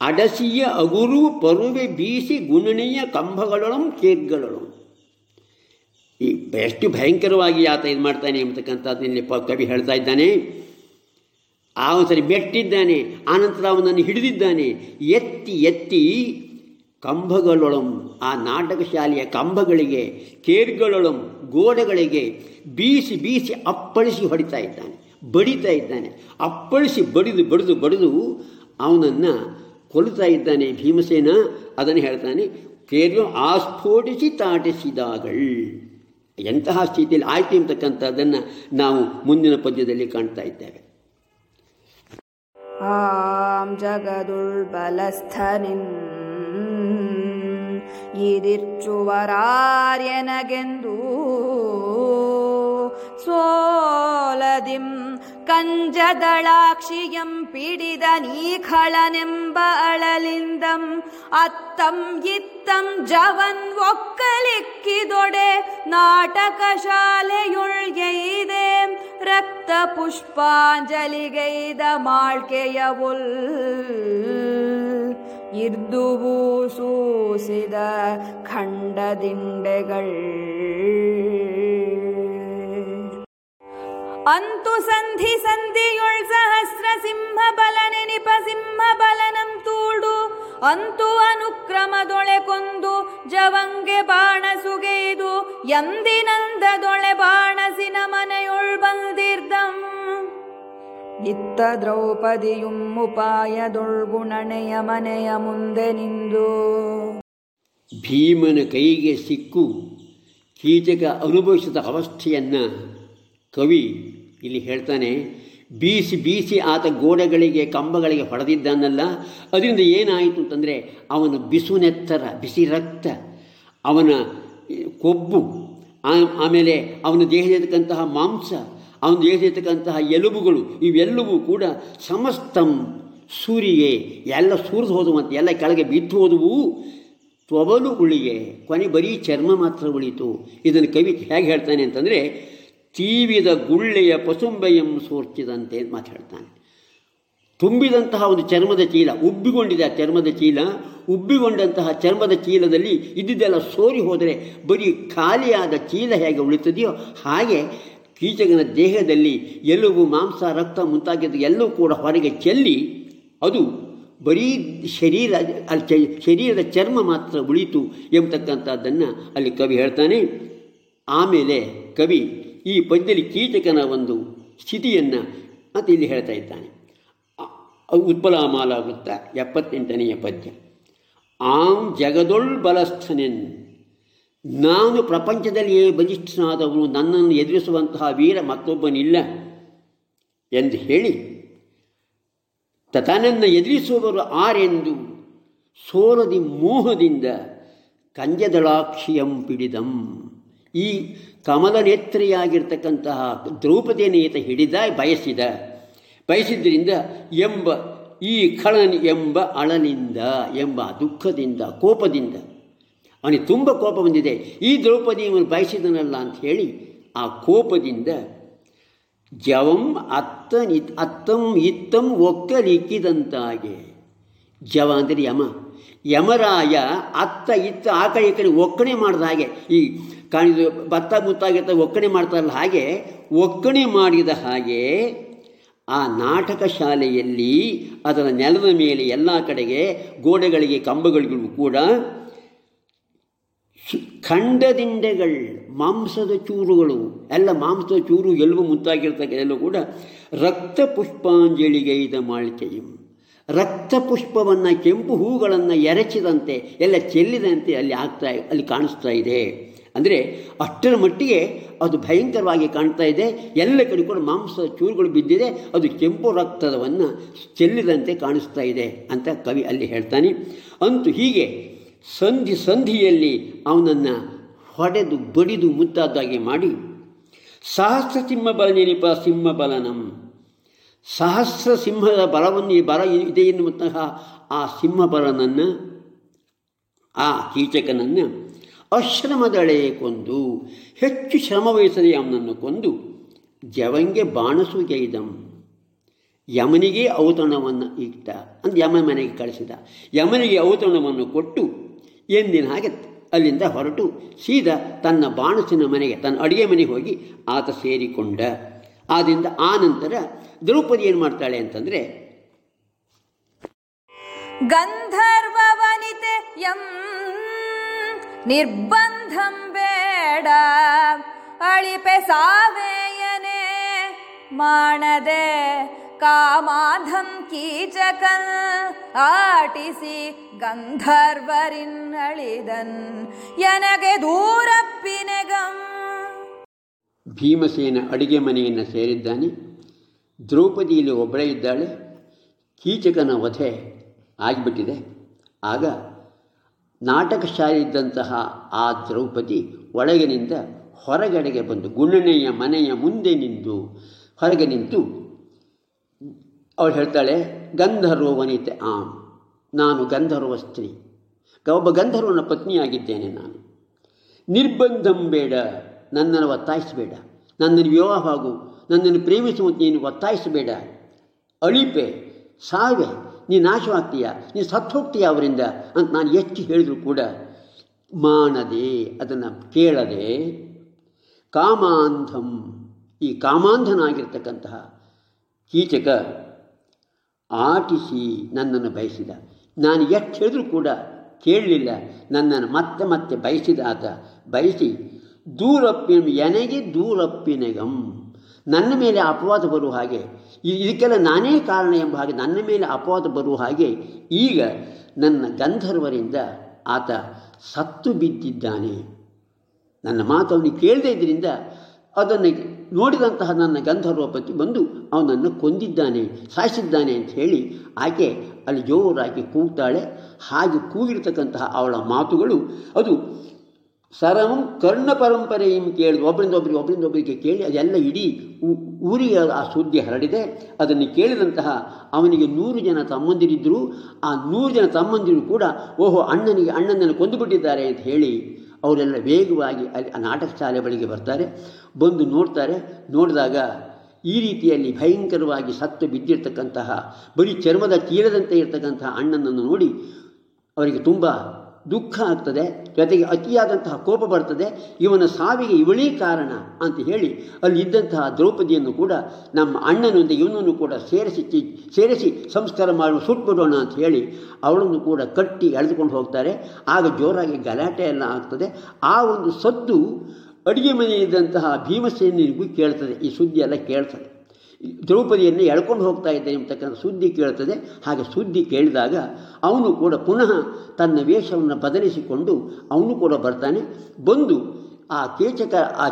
ಅಡಸಿಯ ಅಗುರು ಪರುವೆ ಬೀಸಿ ಗುಣನೀಯ ಕಂಬಗಳೊಳಂ ಕೇರ್ಗಳೊಳಂ ಈ ಎಷ್ಟು ಭಯಂಕರವಾಗಿ ಆತ ಇದು ಮಾಡ್ತಾನೆ ಎಂಬತಕ್ಕಂಥದ್ದು ಇಲ್ಲಿ ಕವಿ ಹೇಳ್ತಾ ಇದ್ದಾನೆ. ಆ ಸರಿ ಮೆಟ್ಟಿದ್ದಾನೆ, ಆನಂತರ ಅವನನ್ನು ಹಿಡಿದಿದ್ದಾನೆ. ಎತ್ತಿ ಎತ್ತಿ ಕಂಬಗಳೊಳಂ, ಆ ನಾಟಕ ಶಾಲೆಯ ಕಂಬಗಳಿಗೆ ಕೇರ್ಗಳೊಳಂ ಗೋಡೆಗಳಿಗೆ ಬೀಸಿ ಬೀಸಿ ಅಪ್ಪಳಿಸಿ ಹೊಡಿತಾ ಇದ್ದಾನೆ, ಬಡಿತಾ ಇದ್ದಾನೆ. ಅಪ್ಪಳಿಸಿ ಬಡಿದು ಬಡಿದು ಬಡಿದು ಅವನನ್ನು ಕೊಲ್ತಾ ಇದ್ದಾನೆ ಭೀಮಸೇನ. ಅದನ್ನು ಹೇಳ್ತಾನೆ ಕೇರ್ಗಳು ಆಸ್ಫೋಟಿಸಿ ತಾಟಿಸಿದಾಗಳು. ಎಂತಹ ಸ್ಥಿತಿಯಲ್ಲಿ ಆಯ್ತು ಎಂಬತಕ್ಕಂಥದ್ದನ್ನು ನಾವು ಮುಂದಿನ ಪದ್ಯದಲ್ಲಿ ಕಾಣ್ತಾ ಇದ್ದೇವೆ. ആം எதிர்ச்சுவரார் எனகெந்தூ ಸೋಲದಿಂ ಕಂಜದಳಾಕ್ಷಿಯಂ ಪಿಡಿದ ನೀಖಳನೆಂಬ ಅಳಲಿಂದಂ ಅತ್ತಂ ಇತ್ತಂ ಜವನ್ ಒಕ್ಕಲಿಕ್ಕಿದೊಡೆ ನಾಟಕ ಶಾಲೆಯುಳ್ಗೆಯ್ದೆ ರಕ್ತ ಪುಷ್ಪಾಂಜಲಿಗೈದ ಮಾಳ್ಕೆಯ ಉಲ್ ಇರ್ದುವು ಸೂಸಿದ ಖಂಡದಿಂಡೆಗಳ್. ಅಂತು ಸಂಧಿ ಸಂಧಿಯೊಳ್ ಸಹಸ್ರ ಸಿಂಹ ಬಲನೆನಿಪ ಸಿಂಹ ಬಲನಂ ತೂಡು. ಅಂತು ಅನುಕ್ರಮದೊಳೆ ಕೊಂದು ಜವಂಗೆ ಬಾಣ ಸುಗೆಯದು ಎಂದಿನಂದದೊಳೆ ಬಾಣಸಿನ ಮನೆಯೊಳ್ ಬಂದಿರ್ದಂ. ಇತ್ತ ದ್ರೌಪದಿಯುಮ್ಮುಪಾಯದೊಳ್ಗುಣನೆಯ ಮನೆಯ ಮುಂದೆ ನಿಂದು. ಭೀಮನ ಕೈಗೆ ಸಿಕ್ಕು ಕೀಚಕ ಅನುಭವಿಸಿದ ಅವಸ್ಥೆಯನ್ನು ಕವಿ ಇಲ್ಲಿ ಹೇಳ್ತಾನೆ, ಬೀಸಿ ಬೀಸಿ ಆತ ಗೋಡೆಗಳಿಗೆ ಕಂಬಗಳಿಗೆ ಹೊಡೆದಿದ್ದಾನಲ್ಲ, ಅದರಿಂದ ಏನಾಯಿತು ಅಂತಂದರೆ ಅವನ ಬಿಸುನೆತ್ತರ ಬಿಸಿ ರಕ್ತ, ಅವನ ಕೊಬ್ಬು ಆಮೇಲೆ ಅವನ ದೇಹದಲ್ಲಿರ್ತಕ್ಕಂತಹ ಮಾಂಸ ಅವನ ಏಸಿರ್ತಕ್ಕಂತಹ ಎಲುಬುಗಳು, ಇವೆಲ್ಲವೂ ಕೂಡ ಸಮಸ್ತಂ ಸೂರಿಗೆ ಎಲ್ಲ ಸೂರ್ದು ಹೋದವಂತೆ ಎಲ್ಲ ಕೆಳಗೆ ಬಿದ್ದು ಹೋದವು. ತೊಬಲು ಉಳಿಗೆ, ಕೊನೆ ಬರೀ ಚರ್ಮ ಮಾತ್ರ ಉಳಿತು. ಇದನ್ನು ಕವಿ ಹೇಗೆ ಹೇಳ್ತಾನೆ ಅಂತಂದರೆ, ತೀವಿದ ಗುಳ್ಳೆಯ ಪಸುಂಬೆಯಂ ಸೋರ್ಚಿದಂತೆ ಅಂತ ಹೇಳ್ತಾನೆ ತುಂಬಿದಂತಹ ಒಂದು ಚರ್ಮದ ಚೀಲ, ಉಬ್ಬಿಕೊಂಡಿದೆ ಆ ಚರ್ಮದ ಚೀಲ ಉಬ್ಬಿಗೊಂಡಂತಹ ಚರ್ಮದ ಚೀಲದಲ್ಲಿ ಇದ್ದಿದ್ದೆಲ್ಲ ಸೋರಿ ಹೋದರೆ ಬರೀ ಖಾಲಿಯಾದ ಚೀಲ ಹೇಗೆ ಉಳಿತದೆಯೋ ಹಾಗೆ ಕೀಚಕನ ದೇಹದಲ್ಲಿ ಎಲುಬು, ಮಾಂಸ, ರಕ್ತ ಮುಂತಾಗಿದ್ದು ಎಲ್ಲವೂ ಕೂಡ ಹೊರಗೆ ಚೆಲ್ಲಿ ಅದು ಬರೀ ಶರೀರ, ಅಲ್ಲಿ ಶರೀರದ ಚರ್ಮ ಮಾತ್ರ ಉಳಿತು ಎಂಬತಕ್ಕಂಥದ್ದನ್ನು ಅಲ್ಲಿ ಕವಿ ಹೇಳ್ತಾನೆ. ಆಮೇಲೆ ಕವಿ ಈ ಪದ್ಯದಲ್ಲಿ ಕೀಚಕನ ಒಂದು ಸ್ಥಿತಿಯನ್ನು ಮತ್ತು ಇಲ್ಲಿ ಹೇಳ್ತಾ ಇದ್ದಾನೆ. ಅ- ಉತ್ಪಲಾಮಾಲ ವೃತ್ತ ಎಪ್ಪತ್ತೆಂಟನೆಯ ಪದ್ಯ. ಆಂ ಜಗದೊಳ್ ಬಲಸ್ಥನೆನ್ ನಾನು ಪ್ರಪಂಚದಲ್ಲಿಯೇ ಬಲಿಷ್ಠನಾದವನು, ನನ್ನನ್ನು ಎದುರಿಸುವಂತಹ ವೀರ ಮತ್ತೊಬ್ಬನಿಲ್ಲ ಎಂದು ಹೇಳಿ, ತನ್ನನ್ನು ಎದುರಿಸುವವರು ಆರೆಂದು ಸೋಲದಿ ಮೋಹದಿಂದ ಕಂಜದಳಾಕ್ಷಿಯಂ ಪಿಡಿದಂ. ಈ ಕಮಲ ನೇತ್ರಿಯಾಗಿರ್ತಕ್ಕಂತಹ ದ್ರೌಪದಿಯನ್ನು ಈತ ಹಿಡಿದ, ಬಯಸಿದ. ಬಯಸಿದ್ದರಿಂದ ಎಂಬ ಈ ಖಳನ್ ಎಂಬ ಅಳಲಿಂದ, ಎಂಬ ದುಃಖದಿಂದ, ಕೋಪದಿಂದ ಅವನಿಗೆ ತುಂಬ ಕೋಪ ಬಂದಿದೆ. ಈ ದ್ರೌಪದಿ ಇವನು ಬಯಸಿದನಲ್ಲ ಅಂತ ಹೇಳಿ ಆ ಕೋಪದಿಂದ ಜವಂ ಅತ್ತನ್ ಇತ್ ಅತ್ತಂ ಇತ್ತಂ ಒಕ್ಕಲಿಕ್ಕಿದಂತಾಗೆ. ಜವ ಅಂದರೆ ಯಮ. ಯಮರಾಯ ಅತ್ತ ಇತ್ತ ಆ ಕಡೆ ಈ ಕಡೆ ಒಕ್ಕಣೆ ಮಾಡಿದ ಹಾಗೆ. ಈ ಕಾಣಿದ ಭತ್ತ ಮುತ್ತಾಗಿರ್ತ ಒಕ್ಕಣೆ ಮಾಡ್ತಾರಲ್ಲ ಹಾಗೆ, ಒಕ್ಕಣೆ ಮಾಡಿದ ಹಾಗೆ ಆ ನಾಟಕ ಶಾಲೆಯಲ್ಲಿ ಅದರ ನೆಲದ ಮೇಲೆ ಎಲ್ಲ ಕಡೆಗೆ ಗೋಡೆಗಳಿಗೆ ಕಂಬಗಳಿಗೂ ಕೂಡ ಖಂಡದಿಂಡೆಗಳು, ಮಾಂಸದ ಚೂರುಗಳು, ಎಲ್ಲ ಮಾಂಸದ ಚೂರು ಎಲ್ಲವೂ ಮುತ್ತಾಗಿರ್ತಕ್ಕ ಎಲ್ಲವೂ ಕೂಡ ರಕ್ತ ಪುಷ್ಪಾಂಜಲಿಗೈದ ಮಾಳಿಕೆಯಂ. ರಕ್ತ ಪುಷ್ಪವನ್ನು, ಕೆಂಪು ಹೂಗಳನ್ನು ಎರಚಿದಂತೆ, ಎಲ್ಲ ಚೆಲ್ಲಿದಂತೆ ಅಲ್ಲಿ ಆಗ್ತಾ, ಅಲ್ಲಿ ಕಾಣಿಸ್ತಾ ಇದೆ. ಅಂದರೆ ಅಷ್ಟರ ಮಟ್ಟಿಗೆ ಅದು ಭಯಂಕರವಾಗಿ ಕಾಣ್ತಾ ಇದೆ. ಎಲ್ಲ ಕಡೆ ಕೂಡ ಮಾಂಸದ ಚೂರುಗಳು ಬಿದ್ದಿದೆ. ಅದು ಕೆಂಪು ರಕ್ತದವನ್ನು ಚೆಲ್ಲಿದಂತೆ ಕಾಣಿಸ್ತಾ ಇದೆ ಅಂತ ಕವಿ ಅಲ್ಲಿ ಹೇಳ್ತಾನೆ. ಅಂತೂ ಹೀಗೆ ಸಂಧಿ ಸಂಧಿಯಲ್ಲಿ ಅವನನ್ನು ಹೊಡೆದು ಬಡಿದು ಮುದ್ದಾದಾಗಿ ಮಾಡಿ, ಸಹಸ್ರ ಸಿಂಹ ಬಲನೆನಿಪ ಸಿಂಹ ಬಲನಂ. ಸಹಸ್ರ ಸಿಂಹದ ಬಲವನ್ನು ಬಲ ಇದೆ ಎನ್ನುವಂತಹ ಆ ಸಿಂಹಬಲನನ್ನು ಆ ಕೀಚಕನನ್ನು ಅಶ್ರಮದಳೆ ಕೊಂದು, ಹೆಚ್ಚು ಶ್ರಮ ವಹಿಸದೆ ಅವನನ್ನು ಕೊಂದು, ಜವಂಗೆ ಬಾಣಸುಗೆಯ್ದಂ ಯಮನಿಗೆ ಔತಣವನ್ನು ಇಟ್ಟ, ಅಂದ್ರೆ ಯಮನ ಮನೆಗೆ ಕಳಿಸಿದ. ಯಮನಿಗೆ ಔತಣವನ್ನು ಕೊಟ್ಟು ಎಂದಿನ ಹಾಗೆ ಅಲ್ಲಿಂದ ಹೊರಟು ಸೀದಾ ತನ್ನ ಬಾಣಸಿನ ಮನೆಗೆ, ತನ್ನ ಅಡುಗೆ ಮನೆಗೆ ಹೋಗಿ ಆತ ಸೇರಿಕೊಂಡ. ಆದ್ದರಿಂದ ಆ ನಂತರ ದ್ರೌಪದಿ ಏನು ಮಾಡ್ತಾಳೆ ಅಂತಂದರೆ ಗಂಧರ್ವನಿತೆ ಯಂ ನಿರ್ಬಂಧಂ ಬೇಡ, ಅಳಿಪೆ ಸಾವೇಯನೆ ಮಾಡದೆ ಕಾಮಾಧಂ ಕೀಚಕನ್ ಆಟಿಸಿ ಗಂಧರ್ವರಿನ್ನಳಿದನ್ ಎನಗೆ ದೂರಪ್ಪಿನೆಗಂ ಭೀಮಸೇನ ಅಡಿಗೆ ಮನೆಯನ್ನು ಸೇರಿದ್ದಾನೆ. ದ್ರೌಪದಿಯಲ್ಲಿ ಒಬ್ಬಳೇ ಇದ್ದಾಳೆ. ಕೀಚಕನ ವಧೆ ಆಗಿಬಿಟ್ಟಿದೆ. ಆಗ ನಾಟಕ ಶಾಲೆ ಇದ್ದಂತಹ ಆ ದ್ರೌಪದಿ ಒಳಗಿನಿಂದ ಹೊರಗಡೆಗೆ ಬಂದು ಗುಣನೆಯ ಮನೆಯ ಮುಂದೆ ನಿಂತು ಹೊರಗೆ ನಿಂತು ಅವಳು ಹೇಳ್ತಾಳೆ ಗಂಧರ್ವ ವನಿತೆ ಆಮ್ ನಾನು ಗಂಧರ್ವ ಸ್ತ್ರೀ ಒಬ್ಬ ಗಂಧರ್ವನ ಪತ್ನಿಯಾಗಿದ್ದೇನೆ ನಾನು. ನಿರ್ಬಂಧಂ ಬೇಡ, ನನ್ನನ್ನು ಒತ್ತಾಯಿಸಬೇಡ. ನನ್ನನ್ನು ವಿವಾಹ ಆಗು, ನನ್ನನ್ನು ಪ್ರೇಮಿಸುವಂತೆ ನೀನು ಒತ್ತಾಯಿಸಬೇಡ. ಅಳಿಪೆ, ಸಾವೆ, ನೀ ನಾಶವಾಗ್ತೀಯ ನೀನು ಸತ್ತು ಹೋಗ್ತೀಯ ಅವರಿಂದ ಅಂತ ನಾನು ಎಷ್ಟು ಹೇಳಿದರೂ ಕೂಡ ಮಾಡದೆ ಅದನ್ನು ಕೇಳದೆ, ಕಾಮಾಂಧಂ. ಈ ಕಾಮಾಂಧನಾಗಿರ್ತಕ್ಕಂತಹ ಕೀಚಕ ಆಟಿಸಿ ನನ್ನನ್ನು ಬಯಸಿದ. ನಾನು ಎಷ್ಟು ಹೇಳಿದ್ರೂ ಕೂಡ ಕೇಳಲಿಲ್ಲ. ನನ್ನನ್ನು ಮತ್ತೆ ಮತ್ತೆ ಬಯಸಿದ ಆತ, ಬಯಸಿ, ದೂರಪ್ಪಿನ ಎನಗೆ ದೂರಪ್ಪಿನಗಂ. ನನ್ನ ಮೇಲೆ ಅಪವಾದ ಬರುವ ಹಾಗೆ ಇದಕ್ಕೆಲ್ಲ ನಾನೇ ಕಾರಣ ಎಂಬ ಹಾಗೆ ನನ್ನ ಮೇಲೆ ಅಪವಾದ ಬರುವ ಹಾಗೆ, ಈಗ ನನ್ನ ಗಂಧರ್ವರಿಂದ ಆತ ಸತ್ತು ಬಿದ್ದಿದ್ದಾನೆ. ನನ್ನ ಮಾತು ಕೇಳದೇ ಇದರಿಂದ ಅದನ್ನು ನೋಡಿದಂತಹ ನನ್ನ ಗಂಧರ್ವ ಪತಿ ಬಂದು ಅವನನ್ನು ಕೊಂದಿದ್ದಾನೆ, ಸಾಯಿಸಿದ್ದಾನೆ ಅಂತ ಹೇಳಿ ಆಕೆ ಅಲ್ಲಿ ಜೋರಾಗಿ ಕೂಗ್ತಾಳೆ. ಹಾಗೆ ಕೂಗಿರ್ತಕ್ಕಂತಹ ಅವಳ ಮಾತುಗಳು, ಅದು ಸರಮಂ ಕರ್ಣ ಪರಂಪರೆಯನ್ನು ಕೇಳಿ ಒಬ್ಬರಿಂದ ಒಬ್ಬರಿಗೆ ಒಬ್ಬರಿಂದ ಒಬ್ಬರಿಗೆ ಕೇಳಿ ಅದೆಲ್ಲ ಇಡೀ ಊರಿ ಊರಿಗೆ ಆ ಸುದ್ದಿ ಹರಡಿದೆ. ಅದನ್ನು ಕೇಳಿದಂತಹ ಅವನಿಗೆ ನೂರು ಜನ ತಮ್ಮಂದಿರಿದ್ದರು. ಆ ನೂರು ಜನ ತಮ್ಮಂದಿರು ಕೂಡ, ಓಹೋ, ಅಣ್ಣನಿಗೆ, ಅಣ್ಣನನ್ನು ಕೊಂದುಬಿಟ್ಟಿದ್ದಾರೆ ಅಂತ ಹೇಳಿ ಅವರೆಲ್ಲ ವೇಗವಾಗಿ ಅಲ್ಲಿ ಆ ನಾಟಕ ಶಾಲೆ ಬಳಿಗೆ ಬರ್ತಾರೆ. ಬಂದು ನೋಡ್ತಾರೆ. ನೋಡಿದಾಗ ಈ ರೀತಿಯಲ್ಲಿ ಭಯಂಕರವಾಗಿ ಸತ್ತು ಬಿದ್ದಿರ್ತಕ್ಕಂತಹ, ಬರೀ ಚರ್ಮದ ತೀರದಂತೆ ಇರತಕ್ಕಂತಹ ಅಣ್ಣನನ್ನು ನೋಡಿ ಅವರಿಗೆ ತುಂಬ ದುಃಖ ಆಗ್ತದೆ, ಜೊತೆಗೆ ಅತಿಯಾದಂತಹ ಕೋಪ ಬರ್ತದೆ, ಇವನ ಸಾವಿಗೆ ಇವಳೇ ಕಾರಣ ಅಂತ ಹೇಳಿ ಅಲ್ಲಿ ಇದ್ದಂತಹ ದ್ರೌಪದಿಯನ್ನು ಕೂಡ ನಮ್ಮ ಅಣ್ಣನೊಂದಿಗೆ ಇವನನ್ನು ಕೂಡ ಸೇರಿಸಿ ಸೇರಿಸಿ ಸಂಸ್ಕಾರ ಮಾಡಿ ಸುಟ್ಬಿಡೋಣ ಅಂತ ಹೇಳಿ ಅವಳನ್ನು ಕೂಡ ಕಟ್ಟಿ ಎಳೆದುಕೊಂಡು ಹೋಗ್ತಾರೆ. ಆಗ ಜೋರಾಗಿ ಗಲಾಟೆ ಎಲ್ಲ ಆಗ್ತದೆ. ಆ ಒಂದು ಸದ್ದು ಅಡುಗೆ ಮನೆಯಲ್ಲಿದ್ದಂತಹ ಭೀಮಸೇನಿಗೂ ಕೇಳ್ತದೆ. ಈ ಸುದ್ದಿ ಎಲ್ಲ ಕೇಳ್ತದೆ. ದ್ರೌಪದಿಯನ್ನು ಎಳ್ಕೊಂಡು ಹೋಗ್ತಾ ಇದ್ದೆ ಎಂಬತಕ್ಕಂಥ ಸುದ್ದಿ ಕೇಳ್ತದೆ ಹಾಗೆ ಸುದ್ದಿ ಕೇಳಿದಾಗ ಅವನು ಕೂಡ ಪುನಃ ತನ್ನ ವೇಷವನ್ನು ಬದಲಿಸಿಕೊಂಡು ಅವನು ಕೂಡ ಬರ್ತಾನೆ. ಬಂದು ಆ ಕೀಚಕ ಆ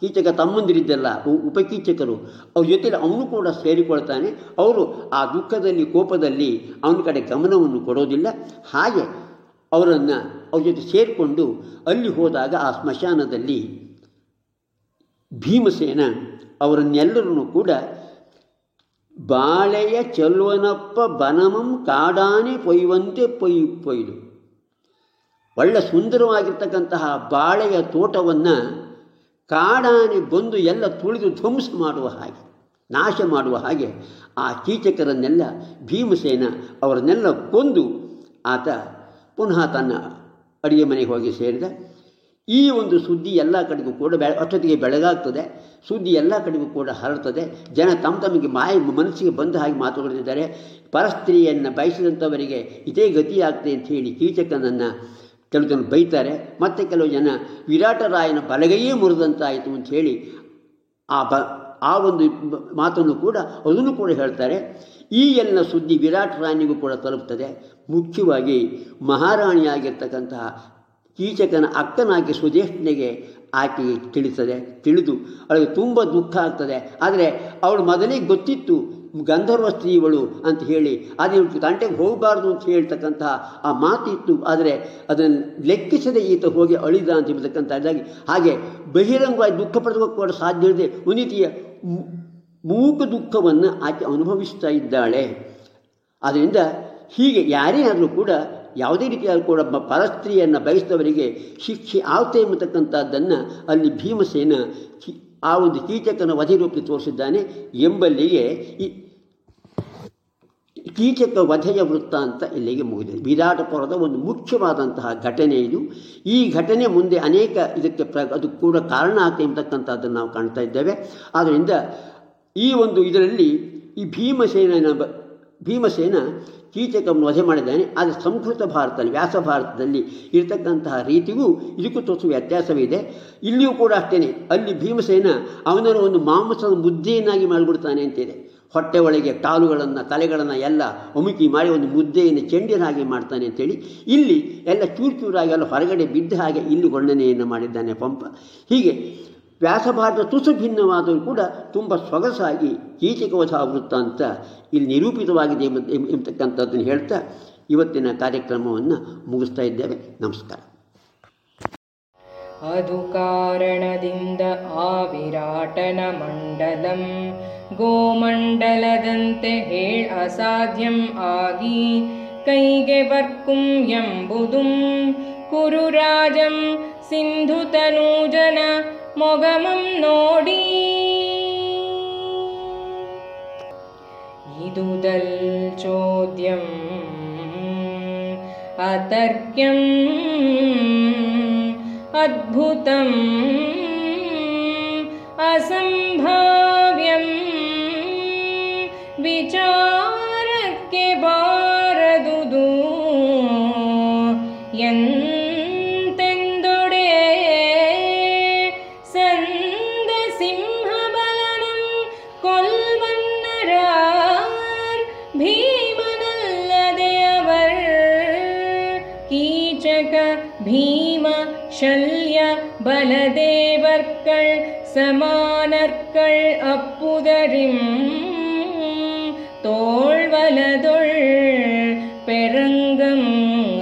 ಕೀಚಕ ತಮ್ಮಂದಿರಿದ್ದಲ್ಲ ಉಪಕೀಚಕರು ಅವ್ರ ಜೊತೆಯಲ್ಲಿ ಅವನು ಕೂಡ ಸೇರಿಕೊಳ್ತಾನೆ. ಅವರು ಆ ದುಃಖದಲ್ಲಿ, ಕೋಪದಲ್ಲಿ ಅವನ ಕಡೆ ಗಮನವನ್ನು ಕೊಡೋದಿಲ್ಲ. ಹಾಗೆ ಅವರನ್ನು ಅವ್ರ ಜೊತೆ ಸೇರಿಕೊಂಡು ಅಲ್ಲಿ ಹೋದಾಗ ಆ ಸ್ಮಶಾನದಲ್ಲಿ ಭೀಮಸೇನ ಅವರನ್ನೆಲ್ಲರನ್ನು ಕೂಡ ಬಾಳೆಯ ಚೆಲ್ವನಪ್ಪ ಬನಮಂ ಕಾಡಾನೆ ಪೊಯ್ಯುವಂತೆ ಪೊಯ್ ಪೊಯ್ದು ಒಳ್ಳೆ ಸುಂದರವಾಗಿರ್ತಕ್ಕಂತಹ ಬಾಳೆಯ ತೋಟವನ್ನು ಕಾಡಾನೆ ಬಂದು ಎಲ್ಲ ತುಳಿದು ಧ್ವಂಸ ಮಾಡುವ ಹಾಗೆ, ನಾಶ ಮಾಡುವ ಹಾಗೆ ಆ ಕೀಚಕರನ್ನೆಲ್ಲ ಭೀಮಸೇನ ಅವರನ್ನೆಲ್ಲ ಕೊಂದು ಆತ ಪುನಃ ತನ್ನ ಅಡುಗೆ ಮನೆಗೆ ಹೋಗಿ ಸೇರಿದ. ಈ ಒಂದು ಸುದ್ದಿ ಎಲ್ಲ ಕಡೆಗೂ ಕೂಡ ಬೆ ಅಷ್ಟೊತ್ತಿಗೆ ಬೆಳಗಾಗ್ತದೆ. ಸುದ್ದಿ ಎಲ್ಲ ಕಡೆಗೂ ಕೂಡ ಹರಡುತ್ತದೆ ಜನ ತಮ್ಮ ತಮಗೆ ಮಾಯ, ಮನಸ್ಸಿಗೆ ಬಂದ ಹಾಗೆ ಮಾತುಗಳಿದ್ದಾರೆ ಪರಸ್ತ್ರೀಯನ್ನು ಬಯಸಿದಂಥವರಿಗೆ ಇದೇ ಗತಿಯಾಗ್ತದೆ ಅಂತ ಹೇಳಿ ಕೀಚಕನನ್ನು ಕೆಲವು ಜನ ಬೈತಾರೆ. ಮತ್ತು ಕೆಲವು ಜನ ವಿರಾಟರಾಯನ ಬಲಗೈಯೇ ಮುರಿದಂತಾಯಿತು ಅಂತ ಹೇಳಿ ಆ ಬ, ಆ ಒಂದು ಮಾತನ್ನು ಕೂಡ ಅದನ್ನು ಕೂಡ ಹೇಳ್ತಾರೆ. ಈ ಎಲ್ಲ ಸುದ್ದಿ ವಿರಾಟ್ ರಾಣಿಗೂ ಕೂಡ ತಲುಪ್ತದೆ. ಮುಖ್ಯವಾಗಿ ಮಹಾರಾಣಿಯಾಗಿರ್ತಕ್ಕಂತಹ ಕೀಚಕನ ಅಕ್ಕನಾಗಿ ಸುದೇಶ್ನಿಗೆ ಆಕೆಗೆ ತಿಳಿತದೆ ತಿಳಿದು ಅವಳಿಗೆ ತುಂಬ ದುಃಖ ಆಗ್ತದೆ. ಆದರೆ ಅವಳು ಮೊದಲೇ ಗೊತ್ತಿತ್ತು, ಗಂಧರ್ವ ಸ್ತ್ರೀ ಇವಳು ಅಂತ ಹೇಳಿ. ಅದೇ ತಂಟೆಗೆ ಹೋಗಬಾರ್ದು ಅಂತ ಹೇಳ್ತಕ್ಕಂತಹ ಆ ಮಾತಿತ್ತು. ಆದರೆ ಅದನ್ನು ಲೆಕ್ಕಿಸದೆ ಈತ ಹೋಗಿ ಅಳಿದ ಅಂತ ಹೇಳ್ತಕ್ಕಂಥದ್ದಾಗಿ ಹಾಗೆ ಬಹಿರಂಗವಾಗಿ ದುಃಖ ಕೂಡ ಸಾಧ್ಯ ಇಲ್ಲದೆ ಉನಿತಿಯ ಮೂಕ ದುಃಖವನ್ನು ಆಕೆ ಅನುಭವಿಸ್ತಾ ಇದ್ದಾಳೆ. ಆದ್ದರಿಂದ ಹೀಗೆ ಯಾರೇ ಆದರೂ ಕೂಡ ಯಾವುದೇ ರೀತಿಯಾಗಿ ಕೂಡ ಪರಸ್ತ್ರೀಯನ್ನು ಬಯಸಿದವರಿಗೆ ಶಿಕ್ಷೆ ಆಗುತ್ತೆ ಎಂಬತಕ್ಕಂಥದ್ದನ್ನು ಅಲ್ಲಿ ಭೀಮಸೇನ ಆ ಒಂದು ಕೀಚಕನ ವಧೆ ರೂಪದಲ್ಲಿ ತೋರಿಸಿದ್ದಾನೆ ಎಂಬಲ್ಲಿಗೆ ಈ ಕೀಚಕ ವಧೆಯ ವೃತ್ತ ಅಂತ ಇಲ್ಲಿಗೆ ಮುಗಿದಿದೆ. ವಿರಾಟಪುರದ ಒಂದು ಮುಖ್ಯವಾದಂತಹ ಘಟನೆ ಇದು. ಈ ಘಟನೆ ಮುಂದೆ ಅನೇಕ ಇದಕ್ಕೆ ಪ್ರ ಅದು ಕೂಡ ಕಾರಣ ಆಗ್ತದೆ ಎಂಬತಕ್ಕಂಥದ್ದನ್ನು ನಾವು ಕಾಣ್ತಾ ಇದ್ದೇವೆ. ಆದ್ದರಿಂದ ಈ ಒಂದು ಇದರಲ್ಲಿ ಈ ಭೀಮಸೇನ ಭೀಮಸೇನ ಕೀಚಕವನ್ನು ವಧೆ ಮಾಡಿದ್ದಾನೆ. ಆದರೆ ಸಂಸ್ಕೃತ ಭಾರತದಲ್ಲಿ, ವ್ಯಾಸ ಭಾರತದಲ್ಲಿ ಇರತಕ್ಕಂತಹ ರೀತಿಗೂ ಇದಕ್ಕೂ ತೋರಿಸ ವ್ಯತ್ಯಾಸವಿದೆ. ಇಲ್ಲಿಯೂ ಕೂಡ ಅಷ್ಟೇ ಅಲ್ಲಿ ಭೀಮಸೇನ ಅವನನ್ನು ಒಂದು ಮಾಂಸದ ಮುದ್ದೆಯನ್ನಾಗಿ ಮಾಡಿಬಿಡ್ತಾನೆ ಅಂತಿದೆ. ಹೊಟ್ಟೆ ಒಳಗೆ ಕಾಲುಗಳನ್ನು ತಲೆಗಳನ್ನು ಎಲ್ಲ ಒಮುಕಿ ಮಾಡಿ ಒಂದು ಮುದ್ದೆಯನ್ನು ಚೆಂಡಿನ ಹಾಗೆ ಮಾಡ್ತಾನೆ ಅಂತೇಳಿ. ಇಲ್ಲಿ ಎಲ್ಲ ಚೂರು ಚೂರಾಗಿ, ಎಲ್ಲ ಹೊರಗಡೆ ಬಿದ್ದ ಹಾಗೆ ಇಲ್ಲಿ ವರ್ಣನೆಯನ್ನು ಮಾಡಿದ್ದಾನೆ ಪಂಪ. ಹೀಗೆ ವ್ಯಾಸಭಾರತ ತುಸು ಭಿನ್ನವಾದರೂ ಕೂಡ ತುಂಬ ಸೊಗಸಾಗಿ ಕೀಚಕವಧ ವೃತ್ತ ಅಂತ ಇಲ್ಲಿ ನಿರೂಪಿತವಾಗಿದೆ ಎಂಬ ಎಂಬ- ಎಂಬತಕ್ಕಂಥದ್ದನ್ನು ಹೇಳ್ತಾ ಇವತ್ತಿನ ಕಾರ್ಯಕ್ರಮವನ್ನು ಮುಗಿಸ್ತಾ ಇದ್ದೇವೆ. ನಮಸ್ಕಾರ. ಅದು ಕಾರಣದಿಂದ ಆ ವಿರಾಟನ ಮಂಡಲಂ ಗೋಮಂಡಲದಂತೆ ಹೇಳ್ ಅಸಾಧ್ಯಂ ಆಗಿ ಕೈಗೆ ಬರ್ಕುಂ ಎಂಬುದು ಕುರುರಾಜಂ ಸಿಂಧು ತನೂಜನ ಮೊಗಮಂ ನೋಡಿ ಇದುದಲ್ ಚೋದ್ಯಂ ಅತರ್ಕ್ಯಂ ಅದ್ಭುತಂ ಅಸಂಭಾವ್ಯಂ ವಿಚಾರಕ್ಕೆ ಬಾರದುದು ಎಂತೆಂದೊಡೆ ശല്യ ബലദേവർക്കൾ സമാനർക്കൾ അപ്പുതരും തോൾ വലതൊൾ പെരങ്കം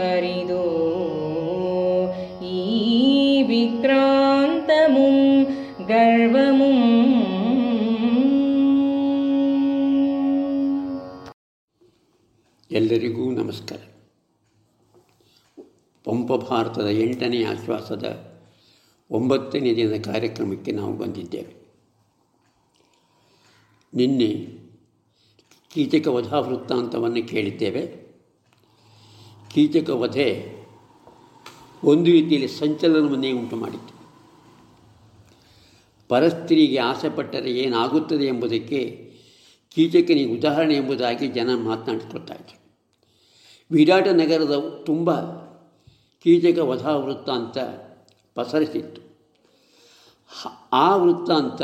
അറിതോ ഈ വിക്രാന്തമും ഗർവമും ಎಲ್ಲರಿಗೂ ನಮಸ್ಕಾರ ಪಂಪ ಭಾರತದ ಎಂಟನೇ ಆಶ್ವಾಸದ ಒಂಬತ್ತನೇ ದಿನದ ಕಾರ್ಯಕ್ರಮಕ್ಕೆ ನಾವು ಬಂದಿದ್ದೇವೆ. ನಿನ್ನೆ ಕೀಚಕ ವಧಾ ವೃತ್ತಾಂತವನ್ನು ಕೇಳಿದ್ದೇವೆ. ಕೀಚಕ ವಧೆ ಒಂದು ರೀತಿಯಲ್ಲಿ ಸಂಚಲನವನ್ನೇ ಉಂಟು ಮಾಡಿತು ಪರಸ್ತ್ರೀಗೆ ಆಸೆಪಟ್ಟರೆ ಏನಾಗುತ್ತದೆ ಎಂಬುದಕ್ಕೆ ಕೀಚಕನಿಗೆ ಉದಾಹರಣೆ ಎಂಬುದಾಗಿ ಜನ ಮಾತನಾಡಿಕೊಳ್ತಾ ಇದ್ದರು ವಿರಾಟ ನಗರದ ತುಂಬ ಕೀಚಕ ವಧಾ ವೃತ್ತಾಂತ ಪಸರಿಸಿತ್ತು. ಆ ವೃತ್ತಾಂತ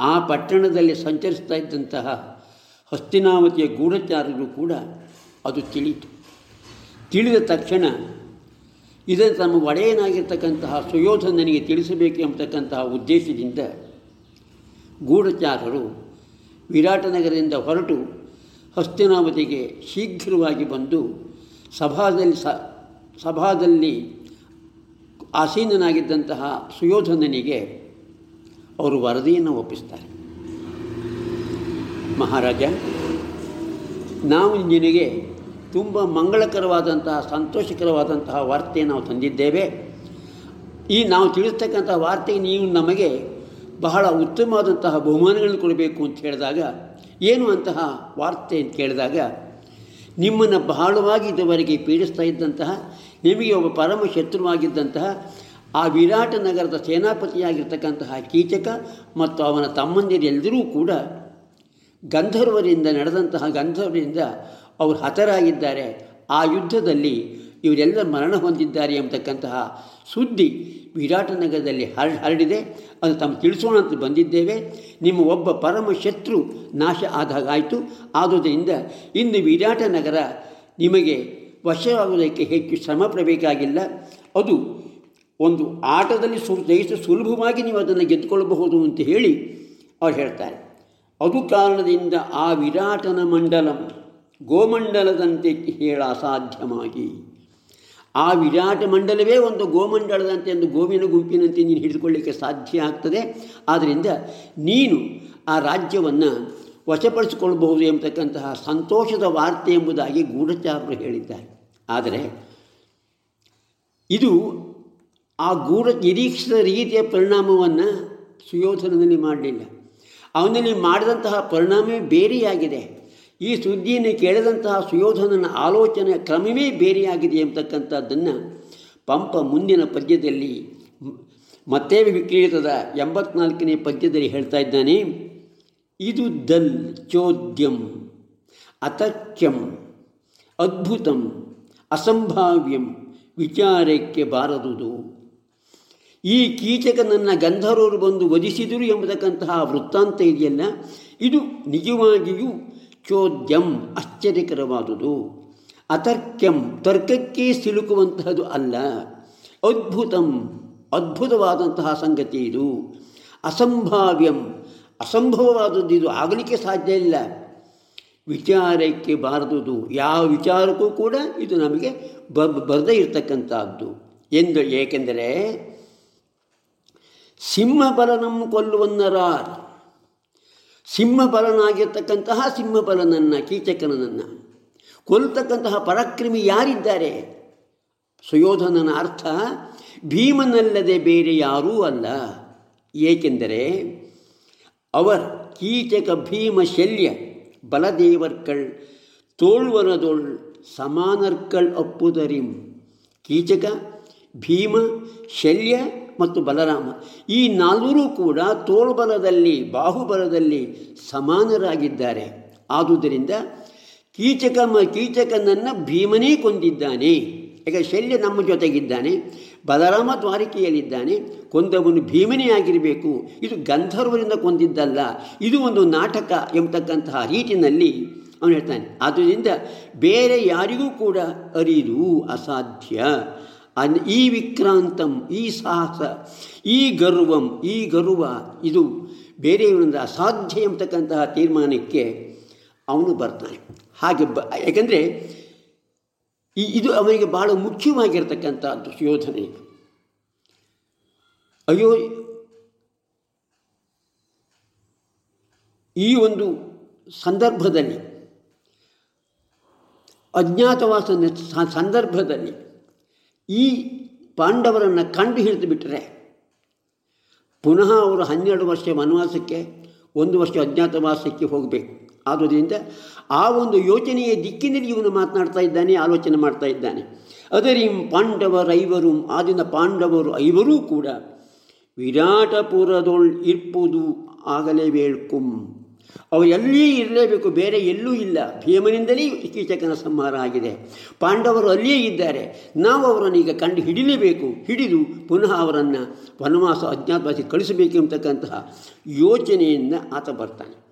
ಆ ಪಟ್ಟಣದಲ್ಲಿ ಸಂಚರಿಸ್ತಾ ಇದ್ದಂತಹ ಹಸ್ತಿನಾವತಿಯ ಗೂಢಚಾರರು ಕೂಡ ಅದು ತಿಳಿಯಿತು. ತಿಳಿದ ತಕ್ಷಣ ಇದನ್ನು ತಮ್ಮ ಒಡೆಯನಾಗಿರ್ತಕ್ಕಂತಹ ಸುಯೋಧನನಿಗೆ ತಿಳಿಸಬೇಕು ಎಂಬತಕ್ಕಂತಹ ಉದ್ದೇಶದಿಂದ ಗೂಢಚಾರರು ವಿರಾಟನಗರದಿಂದ ಹೊರಟು ಹಸ್ತಿನಾವತಿಗೆ ಶೀಘ್ರವಾಗಿ ಬಂದು ಸಭಾದಲ್ಲಿ ಸ ಸಭಾದಲ್ಲಿ ಆಸೀನನಾಗಿದ್ದಂತಹ ಸುಯೋಧನನಿಗೆ ಅವರು ವರದಿಯನ್ನು ಒಪ್ಪಿಸ್ತಾರೆ. ಮಹಾರಾಜ, ನಾವು ನಿನಗೆ ತುಂಬ ಮಂಗಳಕರವಾದಂತಹ, ಸಂತೋಷಕರವಾದಂತಹ ವಾರ್ತೆ ನಾವು ತಂದಿದ್ದೇವೆ. ಈ ನಾವು ತಿಳಿಸ್ತಕ್ಕಂತಹ ವಾರ್ತೆಗೆ ನೀವು ನಮಗೆ ಬಹಳ ಉತ್ತಮವಾದಂತಹ ಬಹುಮಾನಗಳನ್ನು ಕೊಡಬೇಕು ಅಂತ ಹೇಳಿದಾಗ, ಏನು ಅಂತಹ ವಾರ್ತೆ ಅಂತ ಕೇಳಿದಾಗ, ನಿಮ್ಮನ್ನು ಬಹಳವಾಗಿ ಇದುವರೆಗೆ ಪೀಡಿಸ್ತಾ ಇದ್ದಂತಹ ನಿಮಗೆ ಒಬ್ಬ ಪರಮ ಶತ್ರುವಾಗಿದ್ದಂತಹ ಆ ವಿರಾಟ ನಗರದ ಸೇನಾಪತಿಯಾಗಿರ್ತಕ್ಕಂತಹ ಕೀಚಕ ಮತ್ತು ಅವನ ತಮ್ಮಂದಿರೆಲ್ಲರೂ ಕೂಡ ಗಂಧರ್ವರಿಂದ ನಡೆದಂತಹ ಗಂಧರ್ವರಿಂದ ಅವರು ಹತರಾಗಿದ್ದಾರೆ. ಆ ಯುದ್ಧದಲ್ಲಿ ಇವರೆಲ್ಲ ಮರಣ ಹೊಂದಿದ್ದಾರೆ ಎಂಬತಕ್ಕಂತಹ ಸುದ್ದಿ ವಿರಾಟನಗರದಲ್ಲಿ ಹರ, ಹರಡಿದೆ. ಅದು ತಮ್ಮ ತಿಳಿಸೋಣ ಅಂತ ಬಂದಿದ್ದೇವೆ. ನಿಮ್ಮ ಒಬ್ಬ ಪರಮ ಶತ್ರು ನಾಶ ಆದಾಗಾಯಿತು ಆದುದರಿಂದ ಇಂದು ವಿರಾಟನಗರ ನಿಮಗೆ ವಶವಾಗುವುದಕ್ಕೆ ಹೆಚ್ಚು ಶ್ರಮ ಪಡಬೇಕಾಗಿಲ್ಲ ಅದು ಒಂದು ಆಟದಲ್ಲಿ ಸು ಜಯಿಸ ಸುಲಭವಾಗಿ ನೀವು ಅದನ್ನು ಗೆದ್ದುಕೊಳ್ಳಬಹುದು ಅಂತ ಹೇಳಿ ಅವ್ರು ಹೇಳ್ತಾರೆ. ಅದು ಕಾರಣದಿಂದ ಆ ವಿರಾಟನ ಮಂಡಲಂ ಗೋಮಂಡಲದಂತೆ ಹೇಳ ಅಸಾಧ್ಯವಾಗಿ. ಆ ವಿರಾಟ ಮಂಡಲವೇ ಒಂದು ಗೋಮಂಡಲದಂತೆ ಒಂದು ಗೋವಿನ ಗುಂಪಿನಂತೆ ನೀನು ಹಿಡಿದುಕೊಳ್ಳಿಕ್ಕೆ ಸಾಧ್ಯ ಆಗ್ತದೆ. ಆದ್ದರಿಂದ ನೀನು ಆ ರಾಜ್ಯವನ್ನು ವಶಪಡಿಸಿಕೊಳ್ಳಬಹುದು ಎಂಬತಕ್ಕಂತಹ ಸಂತೋಷದ ವಾರ್ತೆ ಎಂಬುದಾಗಿ ಗೂಢಚಾರರು ಹೇಳಿದ್ದಾರೆ. ಆದರೆ ಇದು ಆ ಗೂಢ ನಿರೀಕ್ಷಿತ ರೀತಿಯ ಪರಿಣಾಮವನ್ನು ಸುಯೋಧನದಲ್ಲಿ ಮಾಡಲಿಲ್ಲ. ಅವನಲ್ಲಿ ಮಾಡಿದಂತಹ ಪರಿಣಾಮವೇ ಬೇರೆಯಾಗಿದೆ. ಈ ಸುದ್ದಿಯನ್ನು ಕೇಳಿದಂತಹ ಸುಯೋಧನನ ಆಲೋಚನೆ ಕ್ರಮವೇ ಬೇರೆಯಾಗಿದೆ ಎಂಬತಕ್ಕಂಥದ್ದನ್ನು ಪಂಪ ಮುಂದಿನ ಪದ್ಯದಲ್ಲಿ ಮತ್ತೇ ವಿಕ್ರೀತದ ಎಂಬತ್ನಾಲ್ಕನೇ ಪದ್ಯದಲ್ಲಿ ಹೇಳ್ತಾ ಇದ್ದಾನೆ. ಇದು ದಲ್ ಚೋದ್ಯಂ, ಅತಕ್ಯಂ, ಅದ್ಭುತಂ ಅಸಂಭಾವ್ಯಂ ವಿಚಾರಕ್ಕೆ ಬಾರದುದು. ಈ ಕೀಚಕನನ್ನು ಗಂಧರ್ವರು ಬಂದು ವಧಿಸಿದರು ಎಂಬತಕ್ಕಂತಹ ವೃತ್ತಾಂತ ಇದೆಯಲ್ಲ? ಇದು ನಿಜವಾಗಿಯೂ ಚೋದ್ಯಂ ಆಶ್ಚರ್ಯಕರವಾದುದು. ಅತರ್ಕ್ಯಂ ತರ್ಕಕ್ಕೆ ಸಿಲುಕುವಂತಹದ್ದು ಅಲ್ಲ. ಅದ್ಭುತಂ, ಅದ್ಭುತವಾದಂತಹ ಸಂಗತಿ ಇದು. ಅಸಂಭಾವ್ಯಂ, ಅಸಂಭವವಾದದ್ದು ಇದು ಆಗಲಿಕ್ಕೆ ಸಾಧ್ಯ ಇಲ್ಲ. ವಿಚಾರಕ್ಕೆ ಬಾರದುದು. ಯಾವ ವಿಚಾರಕ್ಕೂ ಕೂಡ ಇದು ನಮಗೆ ಬ ಬರದೇ ಇರತಕ್ಕಂಥದ್ದು. ಎಂದು ಏಕೆಂದರೆ, ಸಿಂಹಬಲನಂ ಕೊಲ್ಲುವನ್ನರಾರ್. ಸಿಂಹಬಲನಾಗಿರ್ತಕ್ಕಂತಹ ಸಿಂಹಬಲನನ್ನು, ಕೀಚಕನನ್ನು. ಕೊಲ್ತಕ್ಕಂತಹ ಪರಾಕ್ರಮಿ ಯಾರಿದ್ದಾರೆ? ಸುಯೋಧನನ ಅರ್ಥ, ಭೀಮನಲ್ಲದೆ ಬೇರೆ ಯಾರೂ ಅಲ್ಲ. ಏಕೆಂದರೆ, ಅವರ್ ಕೀಚಕ ಭೀಮ ಶಲ್ಯ ಬಲದೇವರ್ಕಳ್, ತೋಳ್ವರದೊಳ್ ಸಮಾನರ್ಕಳ್ ಅಪ್ಪುದರಿಂ ಕೀಚಕ, ಭೀಮ, ಶಲ್ಯ ಮತ್ತು ಬಲರಾಮ. ಈ ನಾಲ್ವರೂ ಕೂಡ ತೋಳ್ಬಲದಲ್ಲಿ, ಬಾಹುಬಲದಲ್ಲಿ ಸಮಾನರಾಗಿದ್ದಾರೆ. ಆದುದರಿಂದ ಕೀಚಕ ಕೀಚಕನನ್ನು ಭೀಮನೇ ಕೊಂದಿದ್ದಾನೆ. ಈಗ ಶಲ್ಯ ನಮ್ಮ ಜೊತೆಗಿದ್ದಾನೆ. ಬಲರಾಮ ದ್ವಾರಿಕೆಯಲ್ಲಿದ್ದಾನೆ ಕೊಂದವನು ಭೀಮನೆಯಾಗಿರಬೇಕು. ಇದು ಗಂಧರ್ವರಿಂದ ಕೊಂದಿದ್ದಲ್ಲ. ಇದು ಒಂದು ನಾಟಕ ಎಂಬತಕ್ಕಂತಹ ರೀತಿನಲ್ಲಿ ಅವನು ಹೇಳ್ತಾನೆ. ಆದ್ದರಿಂದ ಬೇರೆ ಯಾರಿಗೂ ಕೂಡ ಅರಿದು ಅಸಾಧ್ಯ. ಅನ್ ಈ ವಿಕ್ರಾಂತಂ, ಈ ಸಾಹಸ, ಈ ಗರ್ವಂ, ಈ ಗರ್ವ, ಇದು ಬೇರೆಯವರಿಂದ ಅಸಾಧ್ಯ ಎಂಬತಕ್ಕಂತಹ ತೀರ್ಮಾನಕ್ಕೆ ಅವನು ಬರ್ತಾನೆ. ಹಾಗೆ ಬ, ಯಾಕೆಂದರೆ ಈ ಇದು ಅವನಿಗೆ ಬಹಳ ಮುಖ್ಯವಾಗಿರ್ತಕ್ಕಂಥದ್ದು ಯೋಧನೆ ಅಯ್ಯೋ, ಈ ಒಂದು ಸಂದರ್ಭದಲ್ಲಿ, ಅಜ್ಞಾತವಾಸ ಸಂದರ್ಭದಲ್ಲಿ ಈ ಪಾಂಡವರನ್ನು ಕಂಡು ಹಿಡಿದು ಬಿಟ್ಟರೆ ಪುನಃ ಅವರು ಹನ್ನೆರಡು ವರ್ಷ ವನವಾಸಕ್ಕೆ, ಒಂದು ವರ್ಷ ಅಜ್ಞಾತವಾಸಕ್ಕೆ ಹೋಗಬೇಕು. ಆದುದರಿಂದ ಆ ಒಂದು ಯೋಚನೆಯ ದಿಕ್ಕಿನಲ್ಲಿ ಇವನು ಮಾತನಾಡ್ತಾ ಇದ್ದಾನೆ, ಆಲೋಚನೆ ಮಾಡ್ತಾ ಇದ್ದಾನೆ. ಅದರಿಂ ಪಾಂಡವರೈವರು, ಆದಿನ ಪಾಂಡವರು ಐವರೂ ಕೂಡ ವಿರಾಟಪುರದೊಳ್ ಇರ್ಪುದು ಆಗಲೇ ವೇಳ್ಕುಂ ಅವರು ಎಲ್ಲಿಯೇ ಇರಲೇಬೇಕು, ಬೇರೆ ಎಲ್ಲೂ ಇಲ್ಲ. ಭೀಮನಿಂದಲೇ ಕೀಚಕನ ಸಂಹಾರ ಆಗಿದೆ. ಪಾಂಡವರು ಅಲ್ಲಿಯೇ ಇದ್ದಾರೆ. ನಾವು ಅವರನ್ನು ಈಗ ಕಂಡು ಹಿಡಿಲೇಬೇಕು. ಹಿಡಿದು ಪುನಃ ಅವರನ್ನು ವನವಾಸ ಅಜ್ಞಾತವಾಸಿ ಕಳಿಸಬೇಕು ಎಂಬತಕ್ಕಂತಹ ಯೋಚನೆಯಿಂದ ಆತ ಬರ್ತಾನೆ.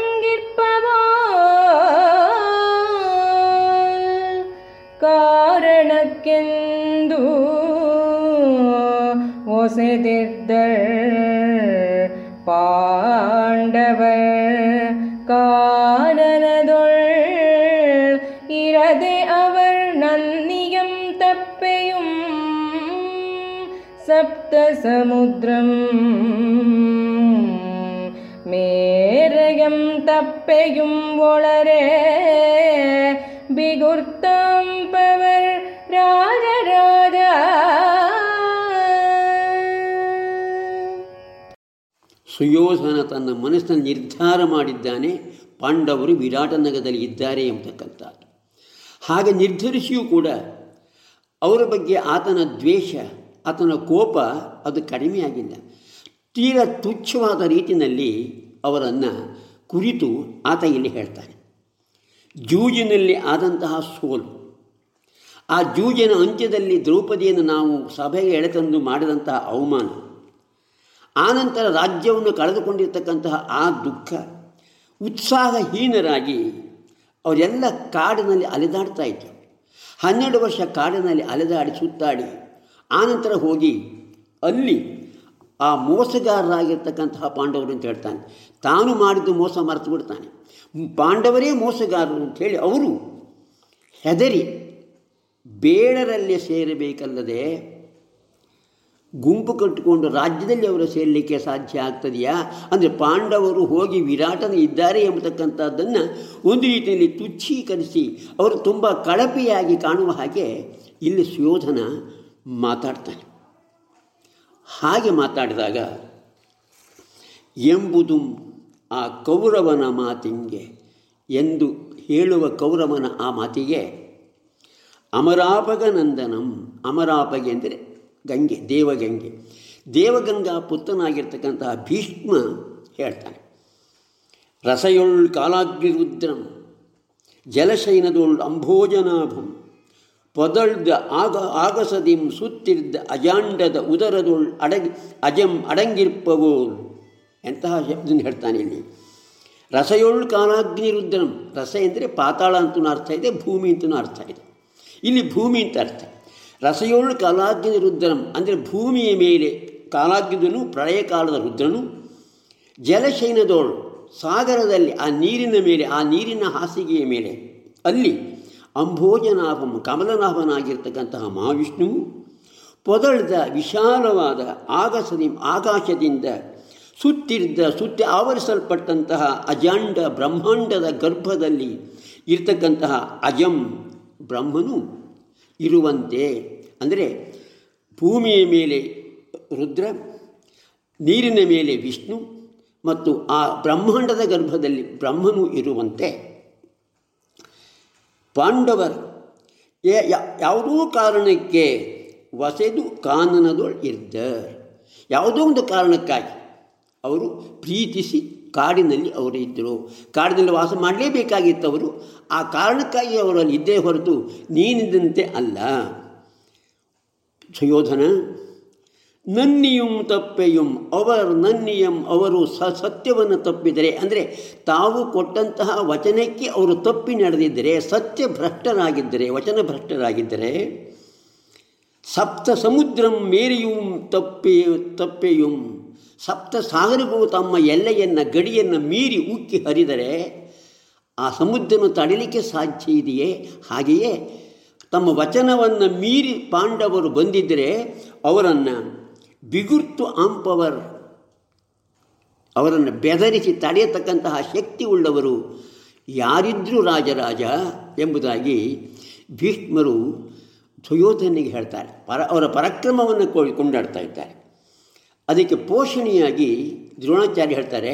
ಕಾರಣಕ್ಕೆಂದು ಒಸೆದಿದ್ದಳ್ ಪಾಂಡವರ್ ಕಾನನದೊಳ್ ಇರದೆ அவர் நன்னியம் தப்பையும் சப்த சமுத்திரம் மேரயம் தப்பையும் ஒளரே பிகுர்த்தாம்பவர் ರಾಜ ರಾಜ ಸುಯೋಧನ ತನ್ನ ಮನಸ್ಸನ್ನು ನಿರ್ಧಾರ ಮಾಡಿದ್ದಾನೆ, ಪಾಂಡವರು ವಿರಾಟನಗರದಲ್ಲಿ ಇದ್ದಾರೆ ಎಂಬತಕ್ಕಂಥದ್ದು ಹಾಗೆ ನಿರ್ಧರಿಸಿಯೂ ಕೂಡ ಅವರ ಬಗ್ಗೆ ಆತನ ದ್ವೇಷ, ಆತನ ಕೋಪ ಅದು ಕಡಿಮೆಯಾಗಿಲ್ಲ. ತೀರ ತುಚ್ಛವಾದ ರೀತಿಯಲ್ಲಿ ಅವರನ್ನು ಕುರಿತು ಆತ ಇಲ್ಲಿ ಹೇಳ್ತಾನೆ. ಜೂಜಿನಲ್ಲಿ ಆದಂತಹ ಸೋಲು. ಆ ಜೂಜಿನ ಅಂತ್ಯದಲ್ಲಿ ದ್ರೌಪದಿಯನ್ನು ನಾವು ಸಭೆಗೆ ಎಳೆತಂದು ಮಾಡಿದಂತಹ ಅವಮಾನ ಆನಂತರ ರಾಜ್ಯವನ್ನು ಕಳೆದುಕೊಂಡಿರ್ತಕ್ಕಂತಹ ಆ ದುಃಖ, ಉತ್ಸಾಹಹೀನರಾಗಿ ಅವರೆಲ್ಲ ಕಾಡಿನಲ್ಲಿ ಅಲೆದಾಡ್ತಾ ಇದ್ದರು ಹನ್ನೆರಡು ವರ್ಷ ಕಾಡಿನಲ್ಲಿ ಅಲೆದಾಡಿ ಸುತ್ತಾಡಿ ಆನಂತರ ಹೋಗಿ ಅಲ್ಲಿ ಆ ಮೋಸಗಾರರಾಗಿರ್ತಕ್ಕಂತಹ ಪಾಂಡವರು ಅಂತ ಹೇಳ್ತಾನೆ. ತಾನು ಮಾಡಿದ್ದು ಮೋಸ ಮರೆತು ಬಿಡ್ತಾನೆ ಪಾಂಡವರೇ ಮೋಸಗಾರರು ಅಂತ ಹೇಳಿ ಅವರು ಹೆದರಿ ಬೇಡರಲ್ಲಿ ಸೇರಬೇಕಲ್ಲದೆ ಗುಂಪು ಕಟ್ಟಿಕೊಂಡು ರಾಜ್ಯದಲ್ಲಿ ಅವರು ಸೇರಲಿಕ್ಕೆ ಸಾಧ್ಯ ಆಗ್ತದೆಯಾ? ಅಂದರೆ ಪಾಂಡವರು ಹೋಗಿ ವಿರಾಟನ ಇದ್ದಾರೆ ಎಂಬತಕ್ಕಂಥದ್ದನ್ನು ಒಂದು ರೀತಿಯಲ್ಲಿ ತುಚ್ಛೀಕರಿಸಿ ಅವರು ತುಂಬ ಕಳಪೆಯಾಗಿ ಕಾಣುವ ಹಾಗೆ ಇಲ್ಲಿ ಸುಯೋಧನ ಮಾತಾಡ್ತಾನೆ. ಹಾಗೆ ಮಾತಾಡಿದಾಗ ಎಂಬುದು ಆ ಕೌರವನ ಮಾತಿಂಗೆ ಎಂದು ಹೇಳುವ ಕೌರವನ ಆ ಮಾತಿಗೆ ಅಮರಾಪಗನಂದನಂ. ಅಮರಾಪಗೆ ಅಂದರೆ ಗಂಗೆ, ದೇವಗಂಗೆ. ದೇವಗಂಗಾ ಪುತ್ರನಾಗಿರ್ತಕ್ಕಂತಹ ಭೀಷ್ಮ ಹೇಳ್ತಾನೆ. ರಸಯೊಳ್ ಕಾಲಾಗ್ನಿರುದ್ರಂ ಜಲಶೈನದೊಳ್ ಅಂಭೋಜನಾಭಂ, ಪೊದಳ್ದ ಆಗ ಆಗಸದಿಂ ಸುತ್ತಿರ್ದ ಅಜಾಂಡದ ಉದರದೊಳ್ ಅಡಗಿ ಅಜಂ ಅಡಂಗಿರ್ಪವೋಲ್ ಎಂತಹ ಶಬ್ದನ ಹೇಳ್ತಾನೆ ಇಲ್ಲಿ. ರಸಯೊಳ್ ಕಾಲಾಗ್ನಿರುದ್ರಂ, ರಸ ಎಂದರೆ ಪಾತಾಳ ಅಂತಲೂ ಅರ್ಥ ಇದೆ, ಭೂಮಿ ಅಂತೂ ಅರ್ಥ ಇದೆ. ಇಲ್ಲಿ ಭೂಮಿ ಅಂತ ಅರ್ಥ. ರಸಯೋಳು ಕಾಲಾಗ್ನಿ ರುದ್ರಂ, ಅಂದರೆ ಭೂಮಿಯ ಮೇಲೆ ಕಾಲಾಗ್ನಿದನು, ಪ್ರಳಯ ಕಾಲದ ರುದ್ರನು. ಜಲಶೈನದೋಳು ಸಾಗರದಲ್ಲಿ ಆ ನೀರಿನ ಮೇಲೆ, ಆ ನೀರಿನ ಹಾಸಿಗೆಯ ಮೇಲೆ. ಅಲ್ಲಿ ಅಂಭೋಜನಾಭಂ, ಕಮಲನಾಭನಾಗಿರ್ತಕ್ಕಂತಹ ಮಹಾವಿಷ್ಣುವು ಪೊದಳ್ದ ವಿಶಾಲವಾದ ಆಗಸದಿ ಆಕಾಶದಿಂದ ಸುತ್ತಿದ್ದ, ಸುತ್ತಿ ಆವರಿಸಲ್ಪಟ್ಟಂತಹ ಅಜಾಂಡ ಬ್ರಹ್ಮಾಂಡದ ಗರ್ಭದಲ್ಲಿ ಇರ್ತಕ್ಕಂತಹ ಅಜಂ ಬ್ರಹ್ಮನು ಇರುವಂತೆ. ಅಂದರೆ ಭೂಮಿಯ ಮೇಲೆ ರುದ್ರ, ನೀರಿನ ಮೇಲೆ ವಿಷ್ಣು ಮತ್ತು ಆ ಬ್ರಹ್ಮಾಂಡದ ಗರ್ಭದಲ್ಲಿ ಬ್ರಹ್ಮನು ಇರುವಂತೆ. ಪಾಂಡವರು ಯಾವುದೋ ಕಾರಣಕ್ಕೆ ವಸೆದು ಕಾನನದೊಳ್ ಇದ್ದ ಯಾವುದೋ ಒಂದು ಕಾರಣಕ್ಕಾಗಿ ಅವರು ಪ್ರೀತಿಸಿ ಕಾಡಿನಲ್ಲಿ ಅವರು ಇದ್ದರು. ಕಾಡಿನಲ್ಲಿ ವಾಸ ಮಾಡಲೇಬೇಕಾಗಿತ್ತು ಅವರು ಆ ಕಾರಣಕ್ಕಾಗಿ ಅವರಲ್ಲಿ ಇದ್ದೇ ಹೊರತು ನೀನಿದ್ದಂತೆ ಅಲ್ಲ. ಸುಯೋಧನ, ನನ್ನಿಯುಂ ತಪ್ಪೆಯುಂ, ಅವರು ನನ್ನಿಯಂ, ಅವರು ಸ ಸತ್ಯವನ್ನು ತಪ್ಪಿದರೆ, ಅಂದರೆ ತಾವು ಕೊಟ್ಟಂತಹ ವಚನಕ್ಕೆ ಅವರು ತಪ್ಪಿ ನಡೆದಿದ್ದರೆ ಸತ್ಯ ಭ್ರಷ್ಟರಾಗಿದ್ದರೆ ವಚನ ಭ್ರಷ್ಟರಾಗಿದ್ದರೆ ಸಪ್ತ ಸಮುದ್ರಂ ಮೇರಿಯುಂ ತಪ್ಪೆ, ತಪ್ಪೆಯುಂ ಸಪ್ತ ಸಾಗರಗಳು ತಮ್ಮ ಎಲ್ಲೆಯನ್ನು ಗಡಿಯನ್ನು ಮೀರಿ ಉಕ್ಕಿ ಹರಿದರೆ ಆ ಸಮುದ್ರವನ್ನು ತಡಲಿಕ್ಕೆ ಸಾಧ್ಯ ಇದೆಯೇ? ಹಾಗೆಯೇ ತಮ್ಮ ವಚನವನ್ನು ಮೀರಿ ಪಾಂಡವರು ಬಂದಿದ್ದರೆ ಅವರನ್ನು ಬಿಗುರ್ತು ಆಂಪವರ್, ಅವರನ್ನು ಬೆದರಿಸಿ ತಡೆಯತಕ್ಕಂತಹ ಶಕ್ತಿ ಉಳ್ಳವರು ಯಾರಿದ್ರೂ ರಾಜರಾಜ ಎಂಬುದಾಗಿ ಭೀಷ್ಮರು ಸುಯೋಧನಿಗೆ ಹೇಳ್ತಾರೆ. ಪರ, ಅವರ ಪರಾಕ್ರಮವನ್ನು ಕೊಂಡಾಡ್ತಾ ಇದ್ದಾರೆ. ಅದಕ್ಕೆ ಪೋಷಣೆಯಾಗಿ ದ್ರೋಣಾಚಾರ್ಯ ಹೇಳ್ತಾರೆ,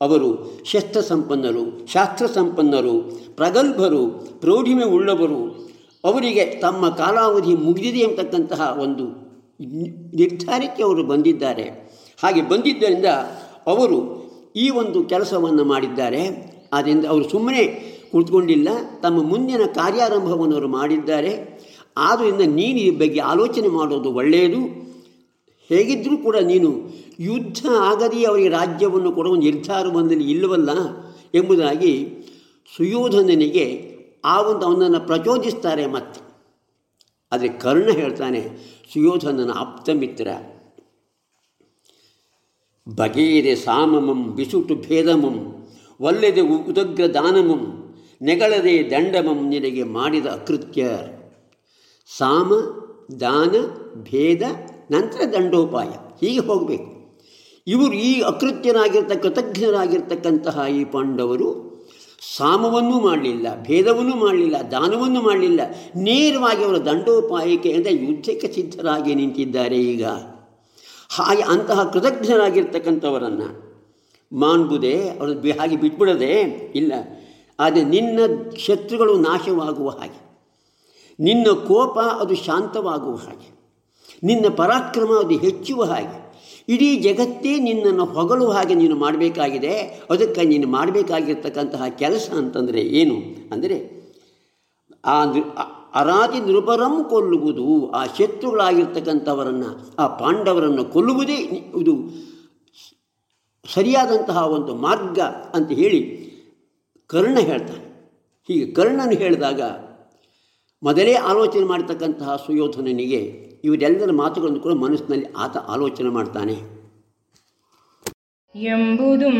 ಅವರು ಶಸ್ತ್ರ ಸಂಪನ್ನರು ಶಾಸ್ತ್ರ ಸಂಪನ್ನರು ಪ್ರಗಲ್ಭರು ಪ್ರೌಢಿಮೆ ಉಳ್ಳವರು ಅವರಿಗೆ ತಮ್ಮ ಕಾಲಾವಧಿ ಮುಗಿದಿದೆ ಎಂಬತಕ್ಕಂತಹ ಒಂದು ನಿರ್ಧಾರಕ್ಕೆ ಅವರು ಬಂದಿದ್ದಾರೆ. ಹಾಗೆ ಬಂದಿದ್ದರಿಂದ ಅವರು ಈ ಒಂದು ಕೆಲಸವನ್ನು ಮಾಡಿದ್ದಾರೆ. ಆದ್ದರಿಂದ ಅವರು ಸುಮ್ಮನೆ ಕುಳಿತುಕೊಂಡಿಲ್ಲ ತಮ್ಮ ಮುಂದಿನ ಕಾರ್ಯಾರಂಭವನ್ನು ಅವರು ಮಾಡಿದ್ದಾರೆ. ಆದ್ದರಿಂದ ನೀನು ಈ ಬಗ್ಗೆ ಆಲೋಚನೆ ಮಾಡೋದು ಒಳ್ಳೆಯದು. ಹೇಗಿದ್ದರೂ ಕೂಡ ನೀನು ಯುದ್ಧ ಆಗದೇ ಅವರಿಗೆ ರಾಜ್ಯವನ್ನು ಕೊಡುವ ನಿರ್ಧಾರ ಬಂದಲ್ಲಿ ಇಲ್ಲವಲ್ಲ ಎಂಬುದಾಗಿ ಸುಯೋಧನನಿಗೆ ಆ ಒಂದು ಅವನನ್ನು ಪ್ರಚೋದಿಸ್ತಾರೆ ಮತ್ತೆ. ಆದರೆ ಕರ್ಣ ಹೇಳ್ತಾನೆ ಸುಯೋಧನನ ಆಪ್ತ ಮಿತ್ರ. ಬಗೆಯದೆ ಸಾಮಮಂ ಬಿಸುಟು ಭೇದಮಂ, ಒಲ್ಲೆದೆ ಉದಗ್ರ ದಾನಮಂ, ನೆಗಳದೆ ದಂಡಮಂ ನಿನಗೆ ಮಾಡಿದ ಅಕೃತ್ಯ. ಸಾಮ, ದಾನ, ಭೇದ ನಂತರ ದಂಡೋಪಾಯ, ಹೀಗೆ ಹೋಗಬೇಕು. ಇವರು ಈ ಅಕೃತ್ಯನಾಗಿರ್ತ ಕೃತಜ್ಞರಾಗಿರ್ತಕ್ಕಂತಹ ಈ ಪಾಂಡವರು ಸಾಮವನ್ನೂ ಮಾಡಲಿಲ್ಲ, ಭೇದವನ್ನೂ ಮಾಡಲಿಲ್ಲ, ದಾನವನ್ನು ಮಾಡಲಿಲ್ಲ. ನೇರವಾಗಿ ಅವರ ದಂಡೋಪಾಯಕ್ಕೆ ಅಂದರೆ ಯುದ್ಧಕ್ಕೆ ಸಿದ್ಧರಾಗಿ ನಿಂತಿದ್ದಾರೆ ಈಗ. ಹಾಗೆ ಅಂತಹ ಕೃತಜ್ಞರಾಗಿರ್ತಕ್ಕಂಥವರನ್ನು ಮಾನ್ಬುದೆ ಅವರು ಹಾಗೆ ಬಿಟ್ಬಿಡದೆ, ಇಲ್ಲ. ಆದರೆ ನಿನ್ನ ಶತ್ರುಗಳು ನಾಶವಾಗುವ ಹಾಗೆ, ನಿನ್ನ ಕೋಪ ಅದು ಶಾಂತವಾಗುವ ಹಾಗೆ. ನಿನ್ನ ಪರಾಕ್ರಮ ಅದು ಹೆಚ್ಚುವ ಹಾಗೆ. ಇಡೀ ಜಗತ್ತೇ ನಿನ್ನನ್ನು ಹೊಗಳುವ ಹಾಗೆ ನೀನು ಮಾಡಬೇಕಾಗಿದೆ. ಅದಕ್ಕೆ ನೀನು ಮಾಡಬೇಕಾಗಿರ್ತಕ್ಕಂತಹ ಕೆಲಸ ಅಂತಂದರೆ ಏನು? ಅಂದರೆ ಆ ಅರಾತಿ ನೃಪರಂ ಕೊಲ್ಲುವುದು, ಆ ಶತ್ರುಗಳಾಗಿರ್ತಕ್ಕಂಥವರನ್ನು, ಆ ಪಾಂಡವರನ್ನು ಕೊಲ್ಲುವುದೇ ಇದು ಸರಿಯಾದಂತಹ ಒಂದು ಮಾರ್ಗ ಅಂತ ಹೇಳಿ ಕರ್ಣ ಹೇಳ್ತಾನೆ. ಹೀಗೆ ಕರ್ಣನು ಹೇಳಿದಾಗ ಮೊದಲೇ ಆಲೋಚನೆ ಮಾಡತಕ್ಕಂತಹ ಸುಯೋಧನನಿಗೆ ಇವರೆಲ್ಲರ ಮಾತುಗಳನ್ನು ಕೂಡ ಮನಸ್ಸಿನಲ್ಲಿ ಆತ ಆಲೋಚನೆ ಮಾಡ್ತಾನೆ. ಎಂಬುದು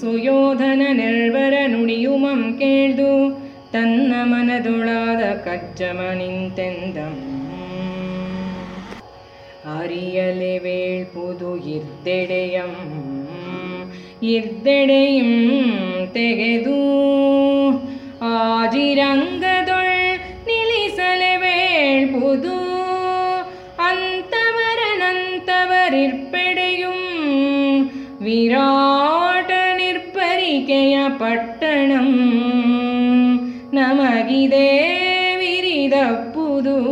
ಸುಯೋಧನ ನಿರ್ಬರ ನುಡಿಯುಮಂ ಕೇಳ್ದು ತನ್ನ ಮನದೊಳಾದ ಕಜ್ಜಮ ನಿಂತೆಂದ. ಅರಿಯಲೆ ವೇಳ್ಪುದು ಇರ್ದೆಡೆಯಂ ಇರ್ದೆಡೆಯಂ ತೆಗೆದು ಆಜಿರಂಗದೊಳ್ ನಿಲ್ಲಿಸಲೆ ವೇಳ್ಪುದು விராரிற்பெடையும் விராட நிற்பரிகய பட்டணம். நமகிதே விரித புது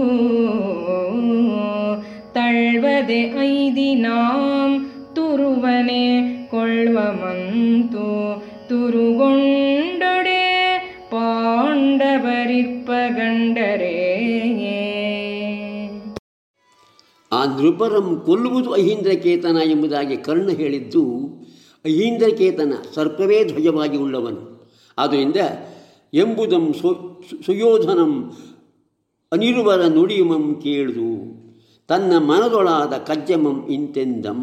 தழ்வதே ஐதினாம். துருவனே கொள்வமந்து. துருகொண்டொடே பாண்டவரிற்பகண்டரே. ಆ ನೃಪರಂ ಕೊಲ್ಲುವುದು ಅಹೀಂದ್ರಕೇತನ ಎಂಬುದಾಗಿ ಕರ್ಣ ಹೇಳಿದ್ದು, ಅಹೀಂದ್ರಕೇತನ ಸರ್ಪವೇ ಧ್ವಜವಾಗಿ ಉಳ್ಳವನು. ಆದ್ದರಿಂದ ಎಂಬುದಂ ಸು ಸುಯೋಧನಂ ಅನಿರುವರ ನುಡಿಯುಮಂ ಕೇಳಿದು, ತನ್ನ ಮನದೊಳಾದ ಕಜ್ಜಮಂ ಇಂತೆಂದಂ.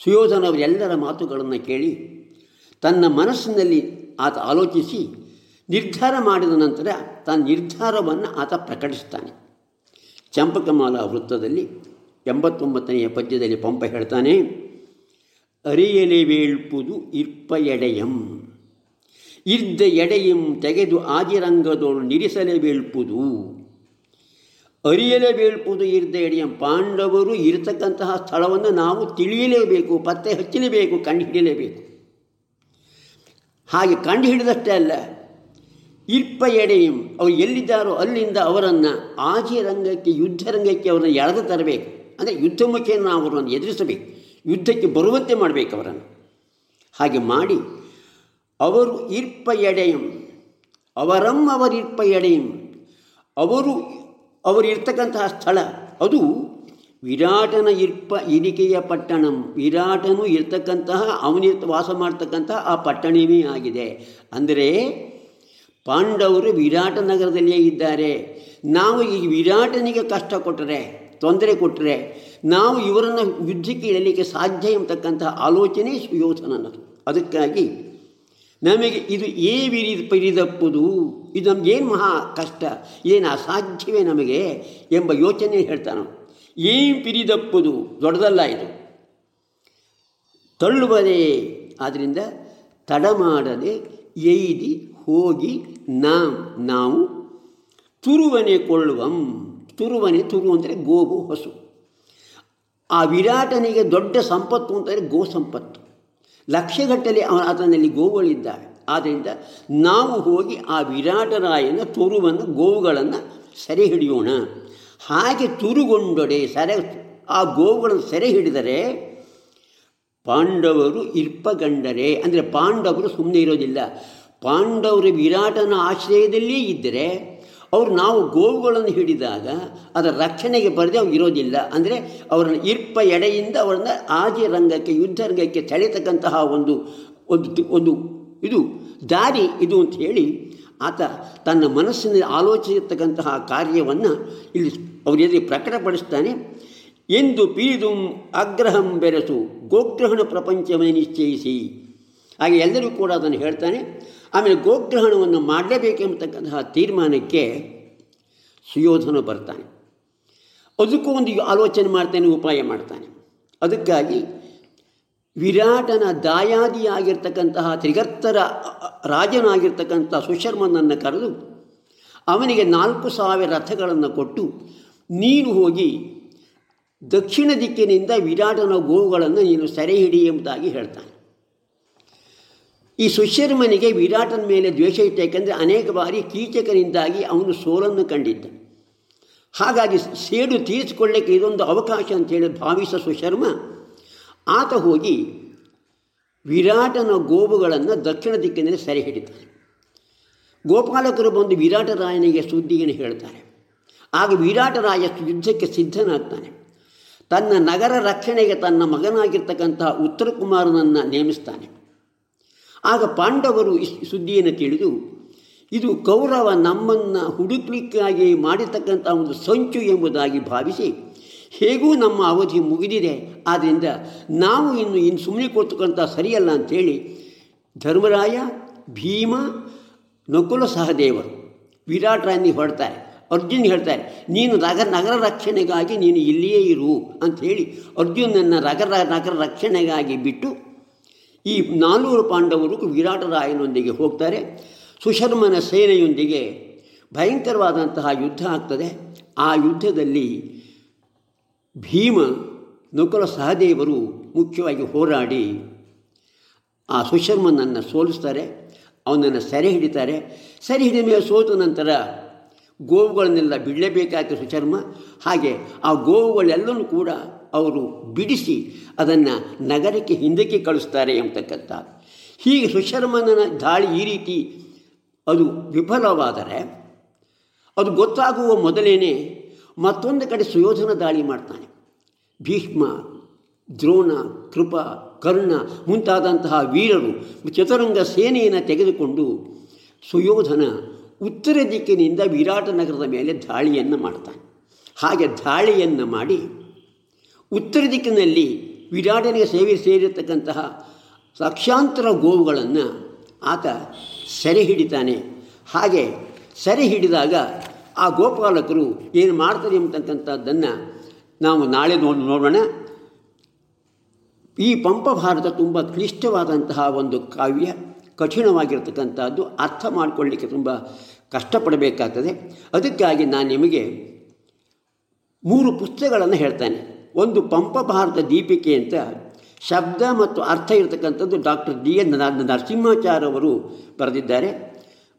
ಸುಯೋಧನವರೆಲ್ಲರ ಮಾತುಗಳನ್ನು ಕೇಳಿ, ತನ್ನ ಮನಸ್ಸಿನಲ್ಲಿ ಆತ ಆಲೋಚಿಸಿ, ನಿರ್ಧಾರ ಮಾಡಿದ ನಂತರ ತನ್ನ ನಿರ್ಧಾರವನ್ನು ಆತ ಪ್ರಕಟಿಸ್ತಾನೆ ಚಂಪಕಮಾಲ ವೃತ್ತದಲ್ಲಿ ಎಂಬತ್ತೊಂಬತ್ತನೆಯ ಪದ್ಯದಲ್ಲಿ ಪಂಪ ಹೇಳ್ತಾನೆ ಅರಿಯಲೆ ವೇಳ್ಪುದು ಇರ್ಪ ಎಡೆಯಂ ಇರ್ದ ಎಡೆಯಂ ತೆಗೆದು ಆದಿರಂಗದೋಳು ನಿರಿಸಲೆ ವೇಳ್ಪುದು ಅರಿಯಲೆ ಬೀಳ್ಪುದು ಇರ್ದ ಎಡೆಯಂ ಪಾಂಡವರು ಇರತಕ್ಕಂತಹ ಸ್ಥಳವನ್ನು ನಾವು ತಿಳಿಯಲೇಬೇಕು, ಪತ್ತೆ ಹಚ್ಚಲೇಬೇಕು ಕಂಡುಹಿಡಿಯಲೇಬೇಕು ಹಾಗೆ ಕಂಡು ಹಿಡಿದಷ್ಟೇ ಅಲ್ಲ ಇರ್ಪ ಎಡೆಯು ಅವರು ಎಲ್ಲಿದ್ದಾರೋ ಅಲ್ಲಿಂದ ಅವರನ್ನು ಆಜಿರಂಗಕ್ಕೆ ಯುದ್ಧ ರಂಗಕ್ಕೆ ಅವರನ್ನು ಎಳೆದು ತರಬೇಕು. ಅಂದರೆ ಯುದ್ಧ ಅವರನ್ನು ಎದುರಿಸಬೇಕು. ಯುದ್ಧಕ್ಕೆ ಬರುವಂತೆ ಮಾಡಬೇಕು ಅವರನ್ನು. ಹಾಗೆ ಮಾಡಿ, ಅವರು ಇರ್ಪ ಎಡೆಯಂ. ಅವರಂ ಅವರಿರ್ಪ ಎಡೆಯಂ. ಅವರು ಅವರು ಇರ್ತಕ್ಕಂತಹ ಸ್ಥಳ, ಅದು ವಿರಾಟನ ಇರ್ಪ ಇರಿಕೆಯ ಪಟ್ಟಣಂ. ವಿರಾಟನು ಇರ್ತಕ್ಕಂತಹ ಅವನಿರ್ತ ವಾಸ ಮಾಡ್ತಕ್ಕಂತಹ ಆ ಪಟ್ಟಣವೇ ಆಗಿದೆ. ಅಂದರೆ ಪಾಂಡವರು ವಿರಾಟ ನಗರದಲ್ಲಿಯೇ ಇದ್ದಾರೆ. ನಾವು ಈ ವಿರಾಟನಿಗೆ ಕಷ್ಟ ಕೊಟ್ಟರೆ, ತೊಂದರೆ ಕೊಟ್ಟರೆ, ನಾವು ಇವರನ್ನು ಯುದ್ಧಕ್ಕೆ ಇಡಲಿಕ್ಕೆ ಸಾಧ್ಯ ಎಂಬತಕ್ಕಂತಹ ಆಲೋಚನೆ ಸುಯೋಧನನ. ಅದಕ್ಕಾಗಿ ನಮಗೆ ಇದು ಏ ವಿರಿ ಪಿರಿದಪ್ಪುದು, ಇದು ನಮಗೇನು ಮಹಾ ಕಷ್ಟ, ಏನು ಅಸಾಧ್ಯವೇ ನಮಗೆ ಎಂಬ ಯೋಚನೆ ಹೇಳ್ತಾನೆ ಏನು ಪಿರಿದಪ್ಪುದು, ದೊಡ್ಡದಲ್ಲ ಇದು. ತಳ್ಳುವುದೇ ಆದ್ದರಿಂದ ತಡ ಮಾಡದೆ ಎಯ್ದಿ ಹೋಗಿ ನಾ, ನಾವು ತುರುವನೆ ಕೊಳ್ಳುವಂ. ತುರುವನೆ ತುರು ಅಂದರೆ ಗೋವು ಹಸು. ಆ ವಿರಾಟನಿಗೆ ದೊಡ್ಡ ಸಂಪತ್ತು ಅಂತಂದರೆ ಗೋ ಸಂಪತ್ತು. ಲಕ್ಷಗಟ್ಟಲೆ ಆತನಲ್ಲಿ ಗೋವುಗಳಿದ್ದಾವೆ ಆದ್ದರಿಂದ ನಾವು ಹೋಗಿ ಆ ವಿರಾಟರಾಯನ ತುರುವನ್ನು, ಗೋವುಗಳನ್ನು ಸೆರೆ ಹಿಡಿಯೋಣ. ಹಾಗೆ ತುರುಗೊಂಡೊಡೆ ಸೆರೆ, ಆ ಗೋವುಗಳನ್ನು ಸೆರೆ ಹಿಡಿದರೆ ಪಾಂಡವರು ಇರ್ಪಗಂಡರೆ. ಅಂದರೆ ಪಾಂಡವರು ಸುಮ್ಮನೆ ಇರೋದಿಲ್ಲ. ಪಾಂಡವರು ವಿರಾಟನ ಆಶ್ರಯದಲ್ಲಿಯೇ ಇದ್ದರೆ ಅವರು ನಾವು ಗೋವುಗಳನ್ನು ಹಿಡಿದಾಗ ಅದರ ರಕ್ಷಣೆಗೆ ಬರದೆ ಅವ್ರು ಇರೋದಿಲ್ಲ. ಅಂದರೆ ಅವರನ್ನು ಇರ್ಪ ಎಡೆಯಿಂದ ಅವರನ್ನು ಆದಿ ರಂಗಕ್ಕೆ, ಯುದ್ಧ ರಂಗಕ್ಕೆ ಸೆಳೆತಕ್ಕಂತಹ ಒಂದು ಒಂದು ಒಂದು ಇದು ದಾರಿ ಇದು ಅಂತ ಹೇಳಿ ಆತ ತನ್ನ ಮನಸ್ಸಿನಲ್ಲಿ ಆಲೋಚಿಸತಕ್ಕಂತಹ ಕಾರ್ಯವನ್ನು ಇಲ್ಲಿ ಅವ್ರ ಎದುರು ಪ್ರಕಟಪಡಿಸ್ತಾನೆ. ಎಂದು ಪೀದುಂ ಅಗ್ರಹಂ ಬೆರೆಸು, ಗೋಗ್ರಹಣ ಪ್ರಪಂಚವೇ ನಿಶ್ಚಯಿಸಿ. ಹಾಗೆ ಎಲ್ಲರೂ ಕೂಡ ಅದನ್ನು ಹೇಳ್ತಾನೆ. ಆಮೇಲೆ ಗೋಗ್ರಹಣವನ್ನು ಮಾಡಲೇಬೇಕೆಂಬತಕ್ಕಂತಹ ತೀರ್ಮಾನಕ್ಕೆ ಸುಯೋಧನ ಬರ್ತಾನೆ. ಅದಕ್ಕೂ ಒಂದು ಆಲೋಚನೆ ಮಾಡ್ತಾನೆ, ಉಪಾಯ ಮಾಡ್ತಾನೆ. ಅದಕ್ಕಾಗಿ ವಿರಾಟನ ದಾಯಾದಿಯಾಗಿರ್ತಕ್ಕಂತಹ ತ್ರಿಗರ್ತರ ರಾಜನಾಗಿರ್ತಕ್ಕಂಥ ಸುಶರ್ಮನನ್ನು ಕರೆದು ಅವನಿಗೆ ನಾಲ್ಕು ಸಾವಿರ ರಥಗಳನ್ನು ಕೊಟ್ಟು ನೀನು ಹೋಗಿ ದಕ್ಷಿಣ ದಿಕ್ಕಿನಿಂದ ವಿರಾಟನ ಗೋವುಗಳನ್ನು ನೀನು ಸೆರೆ ಹಿಡಿ ಎಂಬುದಾಗಿ ಹೇಳ್ತಾನೆ. ಈ ಸುಶರ್ಮನಿಗೆ ವಿರಾಟನ ಮೇಲೆ ದ್ವೇಷ ಇತ್ತು ಏಕೆಂದರೆ ಅನೇಕ ಬಾರಿ ಕೀಚಕರಿಂದಾಗಿ ಅವನು ಸೋಲನ್ನು ಕಂಡಿದ್ದ. ಹಾಗಾಗಿ ಸೇಡು ತೀರಿಸಿಕೊಳ್ಳಕ್ಕೆ ಇದೊಂದು ಅವಕಾಶ ಅಂತೇಳಿ ಭಾವಿಸ ಸುಶರ್ಮ, ಆತ ಹೋಗಿ ವಿರಾಟನ ಗೋವುಗಳನ್ನು ದಕ್ಷಿಣ ದಿಕ್ಕಿನಲ್ಲಿ ಸೆರೆ ಹಿಡಿತಾನೆ. ಗೋಪಾಲಕರು ಬಂದು ವಿರಾಟರಾಯನಿಗೆ ಸುದ್ದಿಯನ್ನು ಹೇಳ್ತಾರೆ? ಆಗ ವಿರಾಟರಾಯ ಯುದ್ಧಕ್ಕೆ ಸಿದ್ಧನಾಗ್ತಾನೆ. ತನ್ನ ನಗರ ರಕ್ಷಣೆಗೆ ತನ್ನ ಮಗನಾಗಿರ್ತಕ್ಕಂತಹ ಉತ್ತರ ಕುಮಾರನನ್ನು ನೇಮಿಸ್ತಾನೆ. ಆಗ ಪಾಂಡವರು ಸುದ್ದಿಯನ್ನು ತಿಳಿದು ಇದು ಕೌರವ ನಮ್ಮನ್ನು ಹುಡುಕ್ಲಿಕ್ಕಾಗಿ ಮಾಡಿರ್ತಕ್ಕಂಥ ಒಂದು ಸಂಚು ಎಂಬುದಾಗಿ ಭಾವಿಸಿ, ಹೇಗೂ ನಮ್ಮ ಅವಧಿ ಮುಗಿದಿದೆ ಆದ್ದರಿಂದ ನಾವು ಇನ್ನು ಇನ್ನು ಸುಮ್ಮನೆ ಕೊಡ್ತಕ್ಕಂಥ ಸರಿಯಲ್ಲ ಅಂಥೇಳಿ ಧರ್ಮರಾಯ, ಭೀಮ, ನಕುಲ ಸಹದೇವರು ವಿರಾಟರಾಯನಿಗೆ ಹೊರಡ್ತಾರೆ ಅರ್ಜುನ್ ಹೇಳ್ತಾರೆ, ನೀನು ನಗರ ನಗರ ರಕ್ಷಣೆಗಾಗಿ ನೀನು ಇಲ್ಲಿಯೇ ಇರು ಅಂಥೇಳಿ ಅರ್ಜುನನ್ನು ನಗರ ನಗರ ರಕ್ಷಣೆಗಾಗಿ ಬಿಟ್ಟು ಈ ನಾಲ್ವರು ಪಾಂಡವರು ವಿರಾಟರಾಯನೊಂದಿಗೆ ಹೋಗ್ತಾರೆ. ಸುಶರ್ಮನ ಸೇನೆಯೊಂದಿಗೆ ಭಯಂಕರವಾದಂತಹ ಯುದ್ಧ ಆಗ್ತದೆ. ಆ ಯುದ್ಧದಲ್ಲಿ ಭೀಮ, ನಕುಲ ಸಹದೇವರು ಮುಖ್ಯವಾಗಿ ಹೋರಾಡಿ ಆ ಸುಶರ್ಮನನ್ನು ಸೋಲಿಸ್ತಾರೆ. ಅವನನ್ನು ಸೆರೆ ಹಿಡಿತಾರೆ. ಸೆರೆ ಹಿಡಿದ ಮೇಲೆ ಸೋತ ನಂತರ ಗೋವುಗಳನ್ನೆಲ್ಲ ಬಿಡಲೇಬೇಕಾಯಿತು ಸುಶರ್ಮ. ಹಾಗೆ ಆ ಗೋವುಗಳೆಲ್ಲವೂ ಕೂಡ ಅವರು ಬಿಡಿಸಿ ಅದನ್ನು ನಗರಕ್ಕೆ ಹಿಂದಕ್ಕೆ ಕಳಿಸ್ತಾರೆ ಎಂಬತಕ್ಕಂಥ. ಹೀಗೆ ಸುಶರ್ಮನ ದಾಳಿ ಈ ರೀತಿ ಅದು ವಿಫಲವಾದರೆ ಅದು ಗೊತ್ತಾಗುವ ಮೊದಲೇ ಮತ್ತೊಂದು ಕಡೆ ಸುಯೋಧನ ದಾಳಿ ಮಾಡ್ತಾನೆ. ಭೀಷ್ಮ, ದ್ರೋಣ, ಕೃಪ, ಕರ್ಣ ಮುಂತಾದಂತಹ ವೀರರು ಚತುರಂಗ ಸೇನೆಯನ್ನು ತೆಗೆದುಕೊಂಡು ಸುಯೋಧನ ಉತ್ತರ ದಿಕ್ಕಿನಿಂದ ವಿರಾಟ ನಗರದ ಮೇಲೆ ದಾಳಿಯನ್ನು ಮಾಡ್ತಾನೆ. ಹಾಗೆ ದಾಳಿಯನ್ನು ಮಾಡಿ ಉತ್ತರ ದಿಕ್ಕಿನಲ್ಲಿ ವಿರಾಟನಿಗೆ ಸೇವೆ ಸೇರಿರತಕ್ಕಂತಹ ಲಕ್ಷಾಂತರ ಗೋವುಗಳನ್ನು ಆತ ಸೆರೆ ಹಿಡಿತಾನೆ. ಹಾಗೆ ಸೆರೆ ಹಿಡಿದಾಗ ಆ ಗೋಪಾಲಕರು ಏನು ಮಾಡ್ತಾರೆ ಎಂಬತಕ್ಕಂಥದ್ದನ್ನು ನಾವು ನಾಳೆ ನೋಡಿ ನೋಡೋಣ. ಈ ಪಂಪ ಭಾರತ ತುಂಬ ಕ್ಲಿಷ್ಟವಾದಂತಹ ಒಂದು ಕಾವ್ಯ, ಕಠಿಣವಾಗಿರತಕ್ಕಂಥದ್ದು, ಅರ್ಥ ಮಾಡಿಕೊಳ್ಳಿಕ್ಕೆ ತುಂಬ ಕಷ್ಟಪಡಬೇಕಾಗ್ತದೆ. ಅದಕ್ಕಾಗಿ ನಾನು ನಿಮಗೆ ಮೂರು ಪುಸ್ತಕಗಳನ್ನು ಹೇಳ್ತಾನೆ. ಒಂದು ಪಂಪ ಭಾರತ ದೀಪಿಕೆ ಅಂತ ಶಬ್ದ ಮತ್ತು ಅರ್ಥ ಇರತಕ್ಕಂಥದ್ದು ಡಾಕ್ಟರ್ ಡಿ ಎನ್ ನರಸಿಂಹಾಚಾರ್ಯ ಅವರು ಬರೆದಿದ್ದಾರೆ.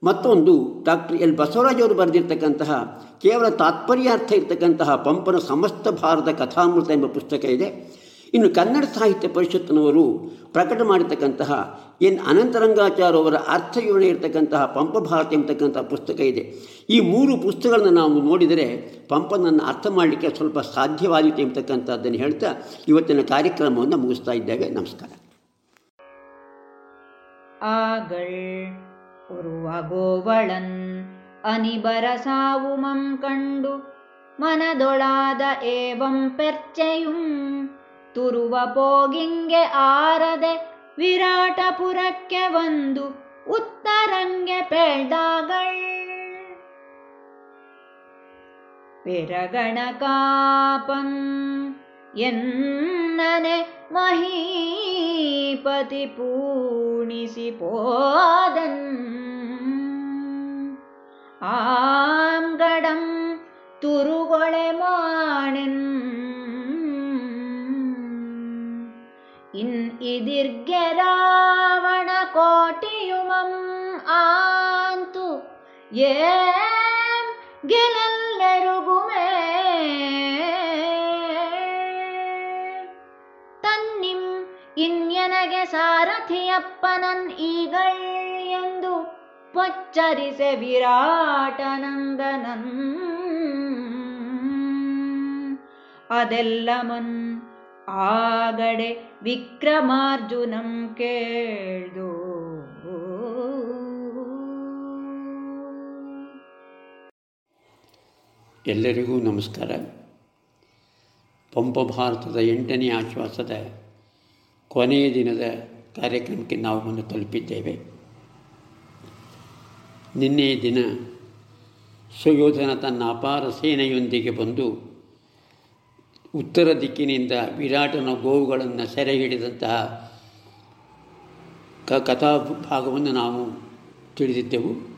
ಮತ್ತೊಂದು ಡಾಕ್ಟರ್ ಎಲ್ ಬಸವರಾಜ್ ಅವರು ಬರೆದಿರ್ತಕ್ಕಂತಹ ಕೇವಲ ತಾತ್ಪರ್ಯಾರ್ಥ ಇರತಕ್ಕಂತಹ ಪಂಪನ ಸಮಸ್ತ ಭಾರತ ಕಥಾಮೃತ ಎಂಬ ಪುಸ್ತಕ ಇದೆ. ಇನ್ನು ಕನ್ನಡ ಸಾಹಿತ್ಯ ಪರಿಷತ್ತಿನವರು ಪ್ರಕಟ ಮಾಡಿರ್ತಕ್ಕಂತಹ ಎನ್ ಅನಂತರಂಗಾಚಾರ್ಯ ಅವರ ಅರ್ಥ ವಿವರಣೆ ಇರತಕ್ಕಂತಹ ಪಂಪಭಾರತಿ ಎಂಬತಕ್ಕಂತಹ ಪುಸ್ತಕ ಇದೆ. ಈ ಮೂರು ಪುಸ್ತಕಗಳನ್ನು ನಾವು ನೋಡಿದರೆ ಪಂಪನನ್ನು ಅರ್ಥ ಮಾಡಲಿಕ್ಕೆ ಸ್ವಲ್ಪ ಸಾಧ್ಯವಾದೀತು ಎಂಬತಕ್ಕಂಥದ್ದನ್ನು ಹೇಳ್ತಾ ಇವತ್ತಿನ ಕಾರ್ಯಕ್ರಮವನ್ನು ಮುಗಿಸ್ತಾ ಇದ್ದೇವೆ. ನಮಸ್ಕಾರ. ಗೋವಳನ್ ಅನಿಬರ ಸಾವುಮಂ ಕಂಡು ಮನದೊಳಾದ ಏವಂ ಪೆರ್ಚೆಯುಂ ತುರುವ ಪೋಗಿಂಗೆ ಆರದೆ ವಿರಾಟಪುರಕ್ಕೆ ಒಂದು ಉತ್ತರಂಗೆ ಪೆಳ್ದಾಗಳ್. ವಿರಗಣ ಕಾಪನ್ ಎನ್ನನೆ ಮಹೀಪತಿ ಪೂಣಿಸಿ ಪೋದನ್. ಆಂ ಗಡಂ ತುರು ഇൻ ഇതിർഗെ രാവണ കോട്ടിയുമം ആന്തു ഏം ಗೆಲೆಲ್ಲರಿಗುಮೇ ತನ್ನಿಂ ಇನ್ಯನಗೆ ಸಾರಥಿಯಪ್ಪನನ್ ಈಗಳ್ ಎಂದು ಪಚ್ಚರಿಸೆ ವಿರಾಟನಂದನನ್ ಅದೆಲ್ಲಮನ್ ಆಗಡೆ ವಿಕ್ರಮಾರ್ಜುನಂ ಕೇಳ್ದು. ಎಲ್ಲರಿಗೂ ನಮಸ್ಕಾರ. ಪಂಪ ಭಾರತದ ಎಂಟನೇ ಆಶ್ವಾಸದ ಕೊನೆಯ ದಿನದ ಕಾರ್ಯಕ್ರಮಕ್ಕೆ ನಾವು ಬಂದು ತಲುಪಿದ್ದೇವೆ. ನಿನ್ನೆ ದಿನ ಸುಯೋಧನ ತನ್ನ ಅಪಾರ ಸೇನೆಯೊಂದಿಗೆ ಬಂದು ಉತ್ತರ ದಿಕ್ಕಿನಿಂದ ವಿರಾಟನ ಗೋವುಗಳನ್ನು ಸೆರೆ ಹಿಡಿದಂತಹ ಕ ಕಥಾ ಭಾಗವನ್ನು ನಾವು ತಿಳಿದಿದ್ದೆವು.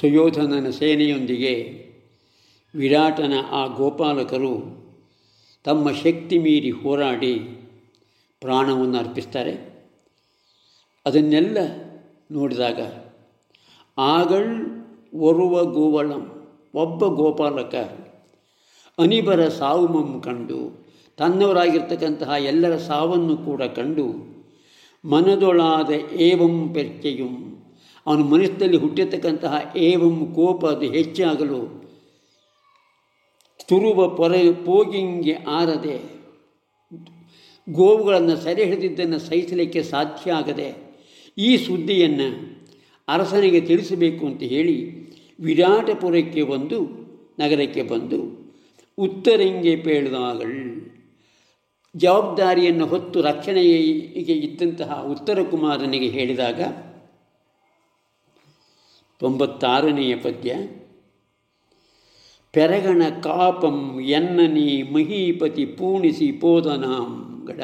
ಸುಯೋಧನನ ಸೇನೆಯೊಂದಿಗೆ ವಿರಾಟನ ಆ ಗೋಪಾಲಕರು ತಮ್ಮ ಶಕ್ತಿ ಮೀರಿ ಹೋರಾಡಿ ಪ್ರಾಣವನ್ನು ಅರ್ಪಿಸ್ತಾರೆ. ಅದನ್ನೆಲ್ಲ ನೋಡಿದಾಗ ಆಗಳ್ ಒರುವ ಗೋವಳಂ, ಒಬ್ಬ ಗೋಪಾಲಕ ಅನಿಬರ ಸಾವುಮಂ ಕಂಡು, ತನ್ನವರಾಗಿರ್ತಕ್ಕಂತಹ ಎಲ್ಲರ ಸಾವನ್ನು ಕೂಡ ಕಂಡು, ಮನದೊಳಾದ ಏವಂ ಪೆರ್ಚೆಯುಂ ಅವನು ಮನಸ್ಸಿನಲ್ಲಿ ಹುಟ್ಟಿರ್ತಕ್ಕಂತಹ ಏವಂ ಕೋಪ ಅದು ಹೆಚ್ಚಾಗಲು ತುರುವ ಪೊರೆ ಪೋಗಿಂಗೆ ಆರದೆ, ಗೋವುಗಳನ್ನು ಸೆರೆ ಹಿಡಿದಿದ್ದನ್ನು ಸಹಿಸಲಿಕ್ಕೆ ಸಾಧ್ಯ ಆಗದೆ, ಈ ಸುದ್ದಿಯನ್ನು ಅರಸನಿಗೆ ತಿಳಿಸಬೇಕು ಅಂತ ಹೇಳಿ ವಿರಾಟಪುರಕ್ಕೆ ಬಂದು, ನಗರಕ್ಕೆ ಬಂದು ಉತ್ತರಂಗೆ ಪೇಳಿದಾಗಳ್ ಜವಾಬ್ದಾರಿಯನ್ನು ಹೊತ್ತು ರಕ್ಷಣೆಗೆ ಇದ್ದಂತಹ ಉತ್ತರ ಕುಮಾರನಿಗೆ ಹೇಳಿದಾಗ, ತೊಂಬತ್ತಾರನೆಯ ಪದ್ಯ, ಪೆರಗಣ ಕಾಪಂ ಎನ್ನನಿ ಮಹೀಪತಿ ಪೂಣಿಸಿ ಪೋದನಾಂ ಗಡ.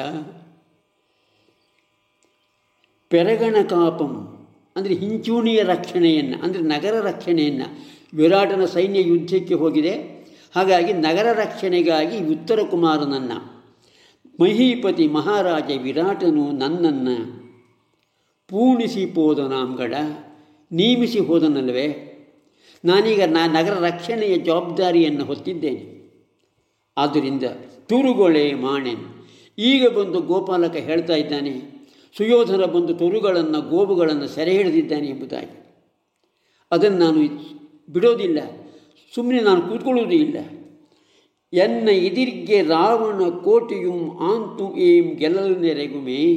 ಪೆರಗಣ ಕಾಪಂ ಅಂದರೆ ಹಿಂಚೂಣಿಯ ರಕ್ಷಣೆಯನ್ನು, ಅಂದರೆ ನಗರ ರಕ್ಷಣೆಯನ್ನು, ವಿರಾಟನ ಸೈನ್ಯ ಯುದ್ಧಕ್ಕೆ ಹೋಗಿದೆ. ಹಾಗಾಗಿ ನಗರ ರಕ್ಷಣೆಗಾಗಿ ಉತ್ತರ ಕುಮಾರನನ್ನು, ಮಹೀಪತಿ ಮಹಾರಾಜ ವಿರಾಟನು ನನ್ನನ್ನು ಪೂಣಿಸಿ ಹೋದನಾಂಗಡ ನೇಮಿಸಿ ಹೋದನಲ್ವೇ ನಾನೀಗ ನಾ ನಗರ ರಕ್ಷಣೆಯ ಜವಾಬ್ದಾರಿಯನ್ನು ಹೊತ್ತಿದ್ದೇನೆ. ಆದ್ದರಿಂದ ತುರುಗೊಳೆ ಮಾಣೆನ್. ಈಗ ಬಂದು ಗೋಪಾಲಕ ಹೇಳ್ತಾ ಇದ್ದಾನೆ, ಸುಯೋಧನ ಬಂದು ತುರುಗಳನ್ನು ಗೋಬುಗಳನ್ನು ಸೆರೆ ಹಿಡಿದಿದ್ದಾನೆ ಎಂಬುದಾಗಿ. ಅದನ್ನು ನಾನು ಬಿಡೋದಿಲ್ಲ. ಸುಮ್ಮನೆ ನಾನು ಕೂತ್ಕೊಳ್ಳುವುದೂ ಇಲ್ಲ. ಎನ್ನ ಎದಿರಿಗೆ ರಾವಣ ಕೋಟೆಯು ಆಂತು ಏಂ ಗೆಲ್ಲಲು ನೆರೆಗುಮೆ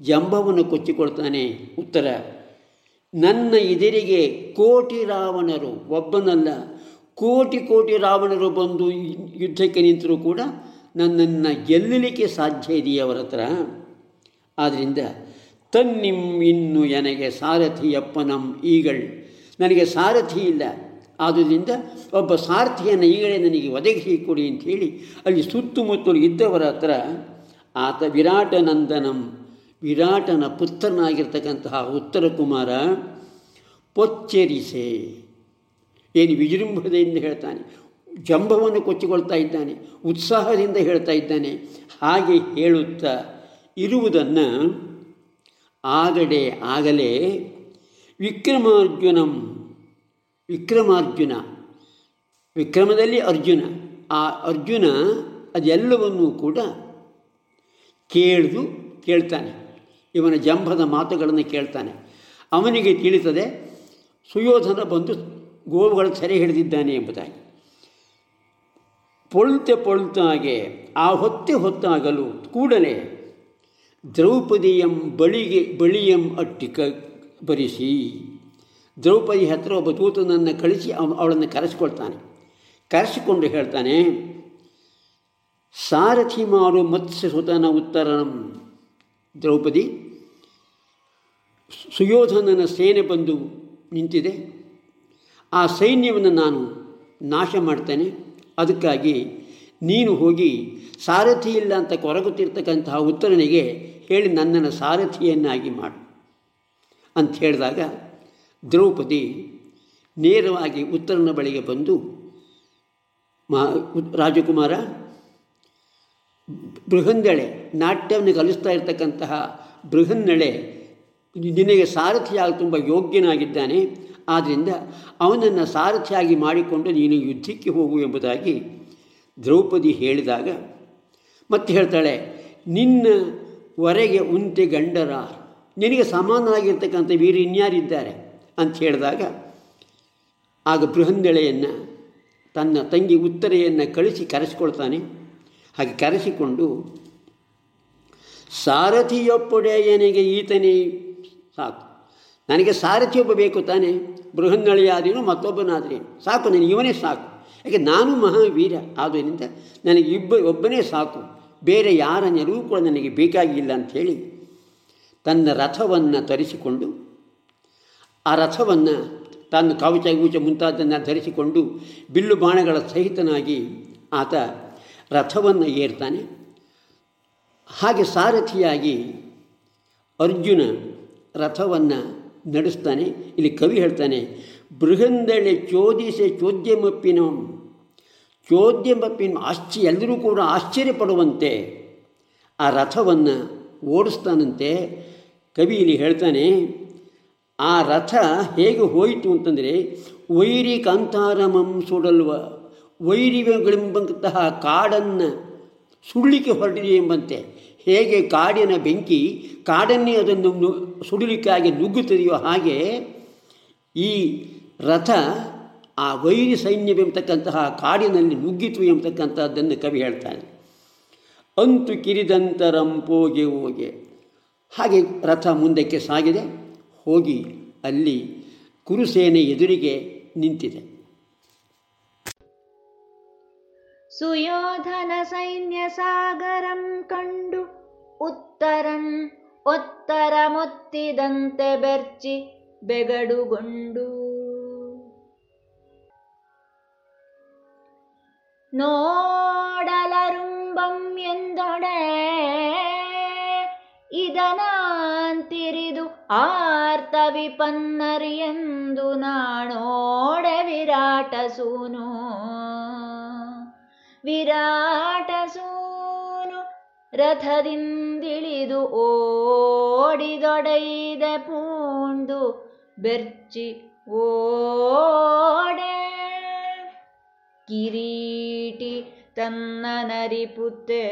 ಜಂಬವನ್ನು ಕೊಚ್ಚಿಕೊಳ್ತಾನೆ. ಉತ್ತರ, ನನ್ನ ಎದುರಿಗೆ ಕೋಟಿ ರಾವಣರು ಒಬ್ಬನಲ್ಲ. ಕೋಟಿ ಕೋಟಿ ರಾವಣರು ಬಂದು ಯುದ್ಧಕ್ಕೆ ನಿಂತರೂ ಕೂಡ ನನ್ನನ್ನು ಗೆಲ್ಲಲಿಕ್ಕೆ ಸಾಧ್ಯ ಇದೆಯೇ ಅವರ ಹತ್ರ? ಆದ್ದರಿಂದ ತನ್ನಿಂ ಇನ್ನು ನನಗೆ ಸಾರಥಿಯಪ್ಪನಂ ಈಗಳು. ನನಗೆ ಸಾರಥಿ ಇಲ್ಲ. ಆದುದರಿಂದ ಒಬ್ಬ ಸಾರಥಿಯನ್ನು ಈಗಲೇ ನನಗೆ ಒದಗಿಸಿ ಕೊಡಿ ಅಂಥೇಳಿ ಅಲ್ಲಿ ಸುತ್ತಮುತ್ತಲು ಇದ್ದವರ ಹತ್ರ ಆತ ವಿರಾಟನಂದನಂ, ವಿರಾಟನ ಪುತ್ರನಾಗಿರ್ತಕ್ಕಂತಹ ಉತ್ತರ ಕುಮಾರ ಪೊಚ್ಚೆರಿಸೆ. ಏನು ವಿಜೃಂಭಣೆಯಿಂದ ಹೇಳ್ತಾನೆ, ಜಂಬವನ್ನು ಕೊಚ್ಚಿಕೊಳ್ತಾ ಇದ್ದಾನೆ, ಉತ್ಸಾಹದಿಂದ ಹೇಳ್ತಾ ಇದ್ದಾನೆ, ಹಾಗೆ ಹೇಳುತ್ತಾ ಇರುವುದನ್ನು ಆಗಡೆ ಆಗಲೇ ವಿಕ್ರಮಾರ್ಜುನಂ ವಿಕ್ರಮಾರ್ಜುನ. ವಿಕ್ರಮದಲ್ಲಿ ಅರ್ಜುನ. ಆ ಅರ್ಜುನ ಅದೆಲ್ಲವನ್ನೂ ಕೂಡ ಕೇಳಿದು ಕೇಳ್ತಾನೆ. ಇವನ ಜಂಭದ ಮಾತುಗಳನ್ನು ಕೇಳ್ತಾನೆ. ಅವನಿಗೆ ತಿಳಿತದೆ, ಸುಯೋಧನ ಬಂದು ಗೋವುಗಳ ಸೆರೆ ಹಿಡಿದಿದ್ದಾನೆ ಎಂಬುದಾಗಿ. ಪೊಳ್ತೆ ಪೊಳ್ತಾಗೆ, ಆ ಹೊತ್ತೆ ಹೊತ್ತಾಗಲು ಕೂಡಲೇ ದ್ರೌಪದಿಯಂ ಬಳಿಗೆ, ಬಳಿಯಂ ಅಟ್ಟಿಕ ಬರಿಸಿ ದ್ರೌಪದಿ ಹತ್ತಿರ ಒಬ್ಬ ದೂತನನ್ನು ಕಳಿಸಿ ಅವ, ಅವಳನ್ನು ಕರೆಸಿಕೊಳ್ತಾನೆ. ಕರೆಸಿಕೊಂಡು ಹೇಳ್ತಾನೆ, ಸಾರಥಿ ಮಾರು ಮತ್ಸ್ಯ ಸುತನ ಉತ್ತರಂ ದ್ರೌಪದಿ, ಸುಯೋಧನನ ಸೇನೆ ಬಂದು ನಿಂತಿದೆ. ಆ ಸೈನ್ಯವನ್ನು ನಾನು ನಾಶ ಮಾಡ್ತೇನೆ. ಅದಕ್ಕಾಗಿ ನೀನು ಹೋಗಿ ಸಾರಥಿ ಇಲ್ಲ ಅಂತ ಕೊರಗುತ್ತಿರ್ತಕ್ಕಂತಹ ಉತ್ತರನಿಗೆ ಹೇಳಿ ನನ್ನನ್ನು ಸಾರಥಿಯನ್ನಾಗಿ ಮಾಡು. ಅಂತ ಹೇಳಿದಾಗ ದ್ರೌಪದಿ ನೇರವಾಗಿ ಉತ್ತರನ ಬಳಿಗೆ ಬಂದು ಮಾ ರಾಜಕುಮಾರ ಬೃಹಂದಳೆ ನಾಟ್ಯವನ್ನು ಕಲಿಸ್ತಾ ಇರತಕ್ಕಂತಹ ಬೃಹನ್ನಳೆ ನಿನಗೆ ಸಾರಥಿಯಾಗಿ ತುಂಬ ಯೋಗ್ಯನಾಗಿದ್ದಾನೆ. ಆದ್ದರಿಂದ ಅವನನ್ನು ಸಾರಥಿಯಾಗಿ ಮಾಡಿಕೊಂಡು ನೀನು ಯುದ್ಧಕ್ಕೆ ಹೋಗು ಎಂಬುದಾಗಿ ದ್ರೌಪದಿ ಹೇಳಿದಾಗ, ಮತ್ತೆ ಹೇಳ್ತಾಳೆ, ನಿನ್ನ ವರೆಗೆ ಉಂಟೆ ಗಂಡರ ನಿನಗೆ ಸಮಾನವಾಗಿರ್ತಕ್ಕಂಥ ವೀರ ಇನ್ಯಾರಿದ್ದಾರೆ ಅಂತ ಹೇಳಿದಾಗ, ಆಗ ಬೃಹಂದಳೆಯನ್ನು ತನ್ನ ತಂಗಿ ಉತ್ತರೆಯನ್ನು ಕಳಿಸಿ ಕರೆಸಿಕೊಳ್ತಾನೆ. ಹಾಗೆ ಕರೆಸಿಕೊಂಡು, ಸಾರಥಿಯೊಪ್ಪೊಡೆಯನಿಗೆ ಈತನೇ ಸಾಕು. ನನಗೆ ಸಾರಥಿಯೊಬ್ಬ ಬೇಕು ತಾನೆ, ಬೃಹನ್ನಳೆಯಾದೇನು ಮತ್ತೊಬ್ಬನಾದ್ರೇನು ಸಾಕು ನನಗೆ ಇವನೇ ಸಾಕು. ಯಾಕೆ, ನಾನು ಮಹಾವೀರ, ಆದ್ದರಿಂದ ನನಗೆ ಇಬ್ಬ, ಒಬ್ಬನೇ ಸಾಕು. ಬೇರೆ ಯಾರ ನೆರವು ಕೂಡ ನನಗೆ ಬೇಕಾಗಿಲ್ಲ ಅಂಥೇಳಿ ತನ್ನ ರಥವನ್ನು ತರಿಸಿಕೊಂಡು ಆ ರಥವನ್ನು ತಾನು ಕವಚ ಗೂಚ ಮುಂತಾದನ್ನು ಧರಿಸಿಕೊಂಡು ಬಿಲ್ಲು ಬಾಣಗಳ ಸಹಿತನಾಗಿ ಆತ ರಥವನ್ನು ಏರ್ತಾನೆ. ಹಾಗೆ ಸಾರಥಿಯಾಗಿ ಅರ್ಜುನ ರಥವನ್ನು ನಡೆಸ್ತಾನೆ. ಇಲ್ಲಿ ಕವಿ ಹೇಳ್ತಾನೆ, ಬೃಹಂದಳೆ ಚೋದಿಸೆ ಚೋದ್ಯಮಪ್ಪಿನ ಚೋದ್ಯಮಪ್ಪಿನ ಆಶ್ಚರ್ಯ, ಎಲ್ಲರೂ ಕೂಡ ಆಶ್ಚರ್ಯಪಡುವಂತೆ ಆ ರಥವನ್ನು ಓಡಿಸ್ತಾನಂತೆ. ಕವಿ ಇಲ್ಲಿ ಹೇಳ್ತಾನೆ ಆ ರಥ ಹೇಗೆ ಹೋಯಿತು ಅಂತಂದರೆ, ವೈರಿ ಕಾಂತಾರಮಂ ಸುಡಲ್ವ ವೈರಿಗಳೆಂಬಂತಹ ಕಾಡನ್ನು ಸುಡಲಿಕ್ಕೆ ಹೊರಟಿದೆ ಎಂಬಂತೆ. ಹೇಗೆ ಕಾಡಿನ ಬೆಂಕಿ ಕಾಡನ್ನೇ ಅದನ್ನು ಸುಡಲಿಕ್ಕಾಗಿ ನುಗ್ಗುತ್ತದೆಯೋ ಹಾಗೆ, ಈ ರಥ ಆ ವೈರಿ ಸೈನ್ಯವೆಂಬತಕ್ಕಂತಹ ಕಾಡಿನಲ್ಲಿ ನುಗ್ಗಿತು ಎಂಬತಕ್ಕಂಥದ್ದನ್ನು ಕವಿ ಹೇಳ್ತಾನೆ. ಅಂತು ಕಿರಿದಂತರಂ ಪೋಗೆ ಹೋಗೆ. ಹಾಗೆ ರಥ ಮುಂದಕ್ಕೆ ಸಾಗಿದೆ. ಹೋಗಿ ಅಲ್ಲಿ ಕುರುಸೇನೆ ಎದುರಿಗೆ ನಿಂತಿದೆ. ಸುಯೋಧನ ಸೈನ್ಯ ಸಾಗರಂ ಕಂಡು ಉತ್ತರಂ ಒತ್ತರಮೊತ್ತಿದಂತೆ ಬೆರ್ಚಿ ಬೆಗಡುಗೊಂಡು. ನೋಡಲರುಂಬಂ ಎಂದೊಡೆ ಇದನಾಂತಿರಿದು ಆರ್ತ ವಿಪನ್ನರಿಯೆಂದು ನಾಣೋಡೆ ವಿರಾಟ ಸೂನು. ವಿರಾಟ ಸೂನು ರಥದಿಂದಿಳಿದು ಓಡಿದೊಡೈದೆ ಪೂಂಡು ಬೆರ್ಚಿ ಓಡೆ. ಕಿರೀಟಿ ತನ್ನ ನರಿಪುತ್ತೆ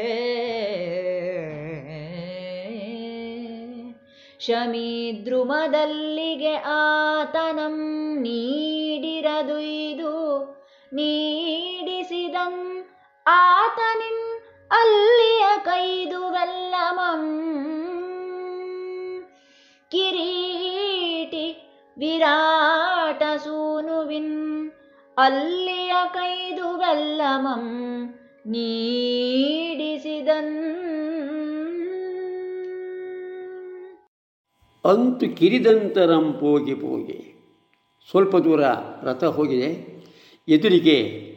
ಶಮೀದ್ರುಮದಲ್ಲಿಗೆ ಆತನಂ ನೀಡಿರದುಯ್ದು. ನೀಡಿಸಿದನ್ ಆತನಿನ್ ಅಲ್ಲಿಯ ಕೈದುವೆಲ್ಲಮಂ ಕಿರೀಟಿ ವಿರಾಟ ಸೂನುವಿನ್ ಅಲ್ಲಿಯ ಕೈದುವೆಲ್ಲಮಂ ನೀಡಿಸಿದನ್ ಅಂತು ಕಿರಿದಂತರಂ ಪೋಗಿ ಪೋಗಿ. ಸ್ವಲ್ಪ ದೂರ ರಥ ಹೋಗಿದೆ. ಎದುರಿಗೆ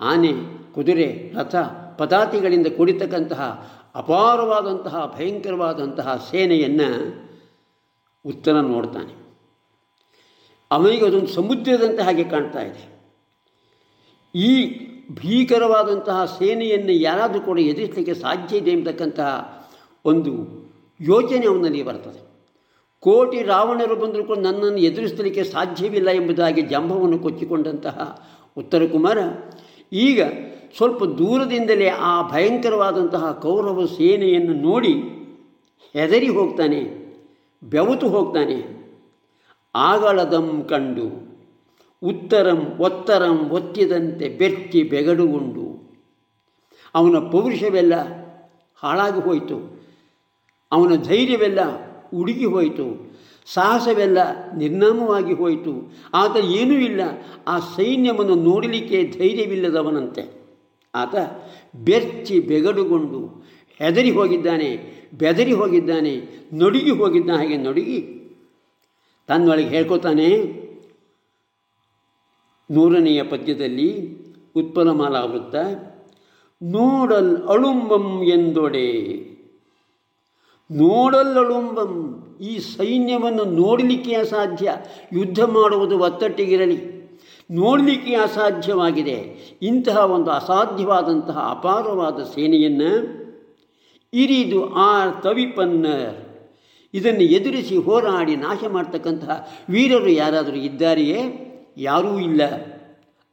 ಆನೆ, ಕುದುರೆ, ರಥ, ಪದಾತಿಗಳಿಂದ ಕುಡಿತಕ್ಕಂತಹ ಅಪಾರವಾದಂತಹ, ಭಯಂಕರವಾದಂತಹ ಸೇನೆಯನ್ನು ಉತ್ತರ ನೋಡ್ತಾನೆ. ಅವನಿಗೆ ಅದೊಂದು ಸಮುದ್ರದಂತೆ ಹಾಗೆ ಕಾಣ್ತಾ ಇದೆ. ಈ ಭೀಕರವಾದಂತಹ ಸೇನೆಯನ್ನು ಯಾರಾದರೂ ಕೂಡ ಎದುರಿಸಲಿಕ್ಕೆ ಸಾಧ್ಯ ಇದೆ ಎಂಬತಕ್ಕಂತಹ ಒಂದು ಯೋಚನೆ ಅವನಲ್ಲಿ ಬರ್ತದೆ. ಕೋಟಿ ರಾವಣರು ಬಂದರೂ ಕೂಡ ನನ್ನನ್ನು ಎದುರಿಸಲಿಕ್ಕೆ ಸಾಧ್ಯವಿಲ್ಲ ಎಂಬುದಾಗಿ ಜಂಬವನ್ನು ಕೊಚ್ಚಿಕೊಂಡಂತಹ ಉತ್ತರ ಕುಮಾರ, ಈಗ ಸ್ವಲ್ಪ ದೂರದಿಂದಲೇ ಆ ಭಯಂಕರವಾದಂತಹ ಕೌರವ ಸೇನೆಯನ್ನು ನೋಡಿ ಹೆದರಿ ಹೋಗ್ತಾನೆ, ಬೆವತು ಹೋಗ್ತಾನೆ. ಆಗಳದಂ ಕಂಡು, ಉತ್ತರಂ ಒತ್ತರಂ ಒತ್ತಿದಂತೆ ಬೆಚ್ಚಿ ಬೆಗಡುಗೊಂಡು, ಅವನ ಪೌರುಷವೆಲ್ಲ ಹಾಳಾಗಿ ಹೋಯಿತು. ಅವನ ಧೈರ್ಯವೆಲ್ಲ ಉಡುಗಿ ಹೋಯಿತು. ಸಾಹಸವೆಲ್ಲ ನಿರ್ನಾಮವಾಗಿ ಹೋಯಿತು. ಆತ ಏನೂ ಇಲ್ಲ. ಆ ಸೈನ್ಯವನ್ನು ನೋಡಲಿಕ್ಕೆ ಧೈರ್ಯವಿಲ್ಲದವನಂತೆ. ಆತ ಬೆರ್ಚಿ ಬೆಗಡುಗೊಂಡು ಹೆದರಿ ಹೋಗಿದ್ದಾನೆ, ಬೆದರಿ ಹೋಗಿದ್ದಾನೆ, ನಡುಗಿ ಹೋಗಿದ್ದ ಹಾಗೆ ನಡುಗಿ ತನ್ನೊಳಗೆ ಹೇಳ್ಕೊತಾನೆ, ನೂರನೆಯ ಪದ್ಯದಲ್ಲಿ ಉತ್ಪಲಮಾಲಾವೃತ್ತ, ನೋಡಲ್ ಅಳುಂಬಂ ಎಂದೊಡೆ. ನೋಡಲ್ಲಳುಂಬಂ. ಈ ಸೈನ್ಯವನ್ನು ನೋಡಲಿಕ್ಕೆ ಅಸಾಧ್ಯ. ಯುದ್ಧ ಮಾಡುವುದು ಒತ್ತಟ್ಟಿಗಿರಲಿ. ನೋಡಲಿಕ್ಕೆ ಅಸಾಧ್ಯವಾಗಿದೆ. ಇಂತಹ ಒಂದು ಅಸಾಧ್ಯವಾದಂತಹ ಅಪಾರವಾದ ಸೇನೆಯನ್ನು ಇರಿದು ಆ ತವಿಪನ್ನರ್. ಇದನ್ನು ಎದುರಿಸಿ ಹೋರಾಡಿ ನಾಶ ಮಾಡ್ತಕ್ಕಂತಹ ವೀರರು ಯಾರಾದರೂ ಇದ್ದಾರೆಯೇ? ಯಾರೂ ಇಲ್ಲ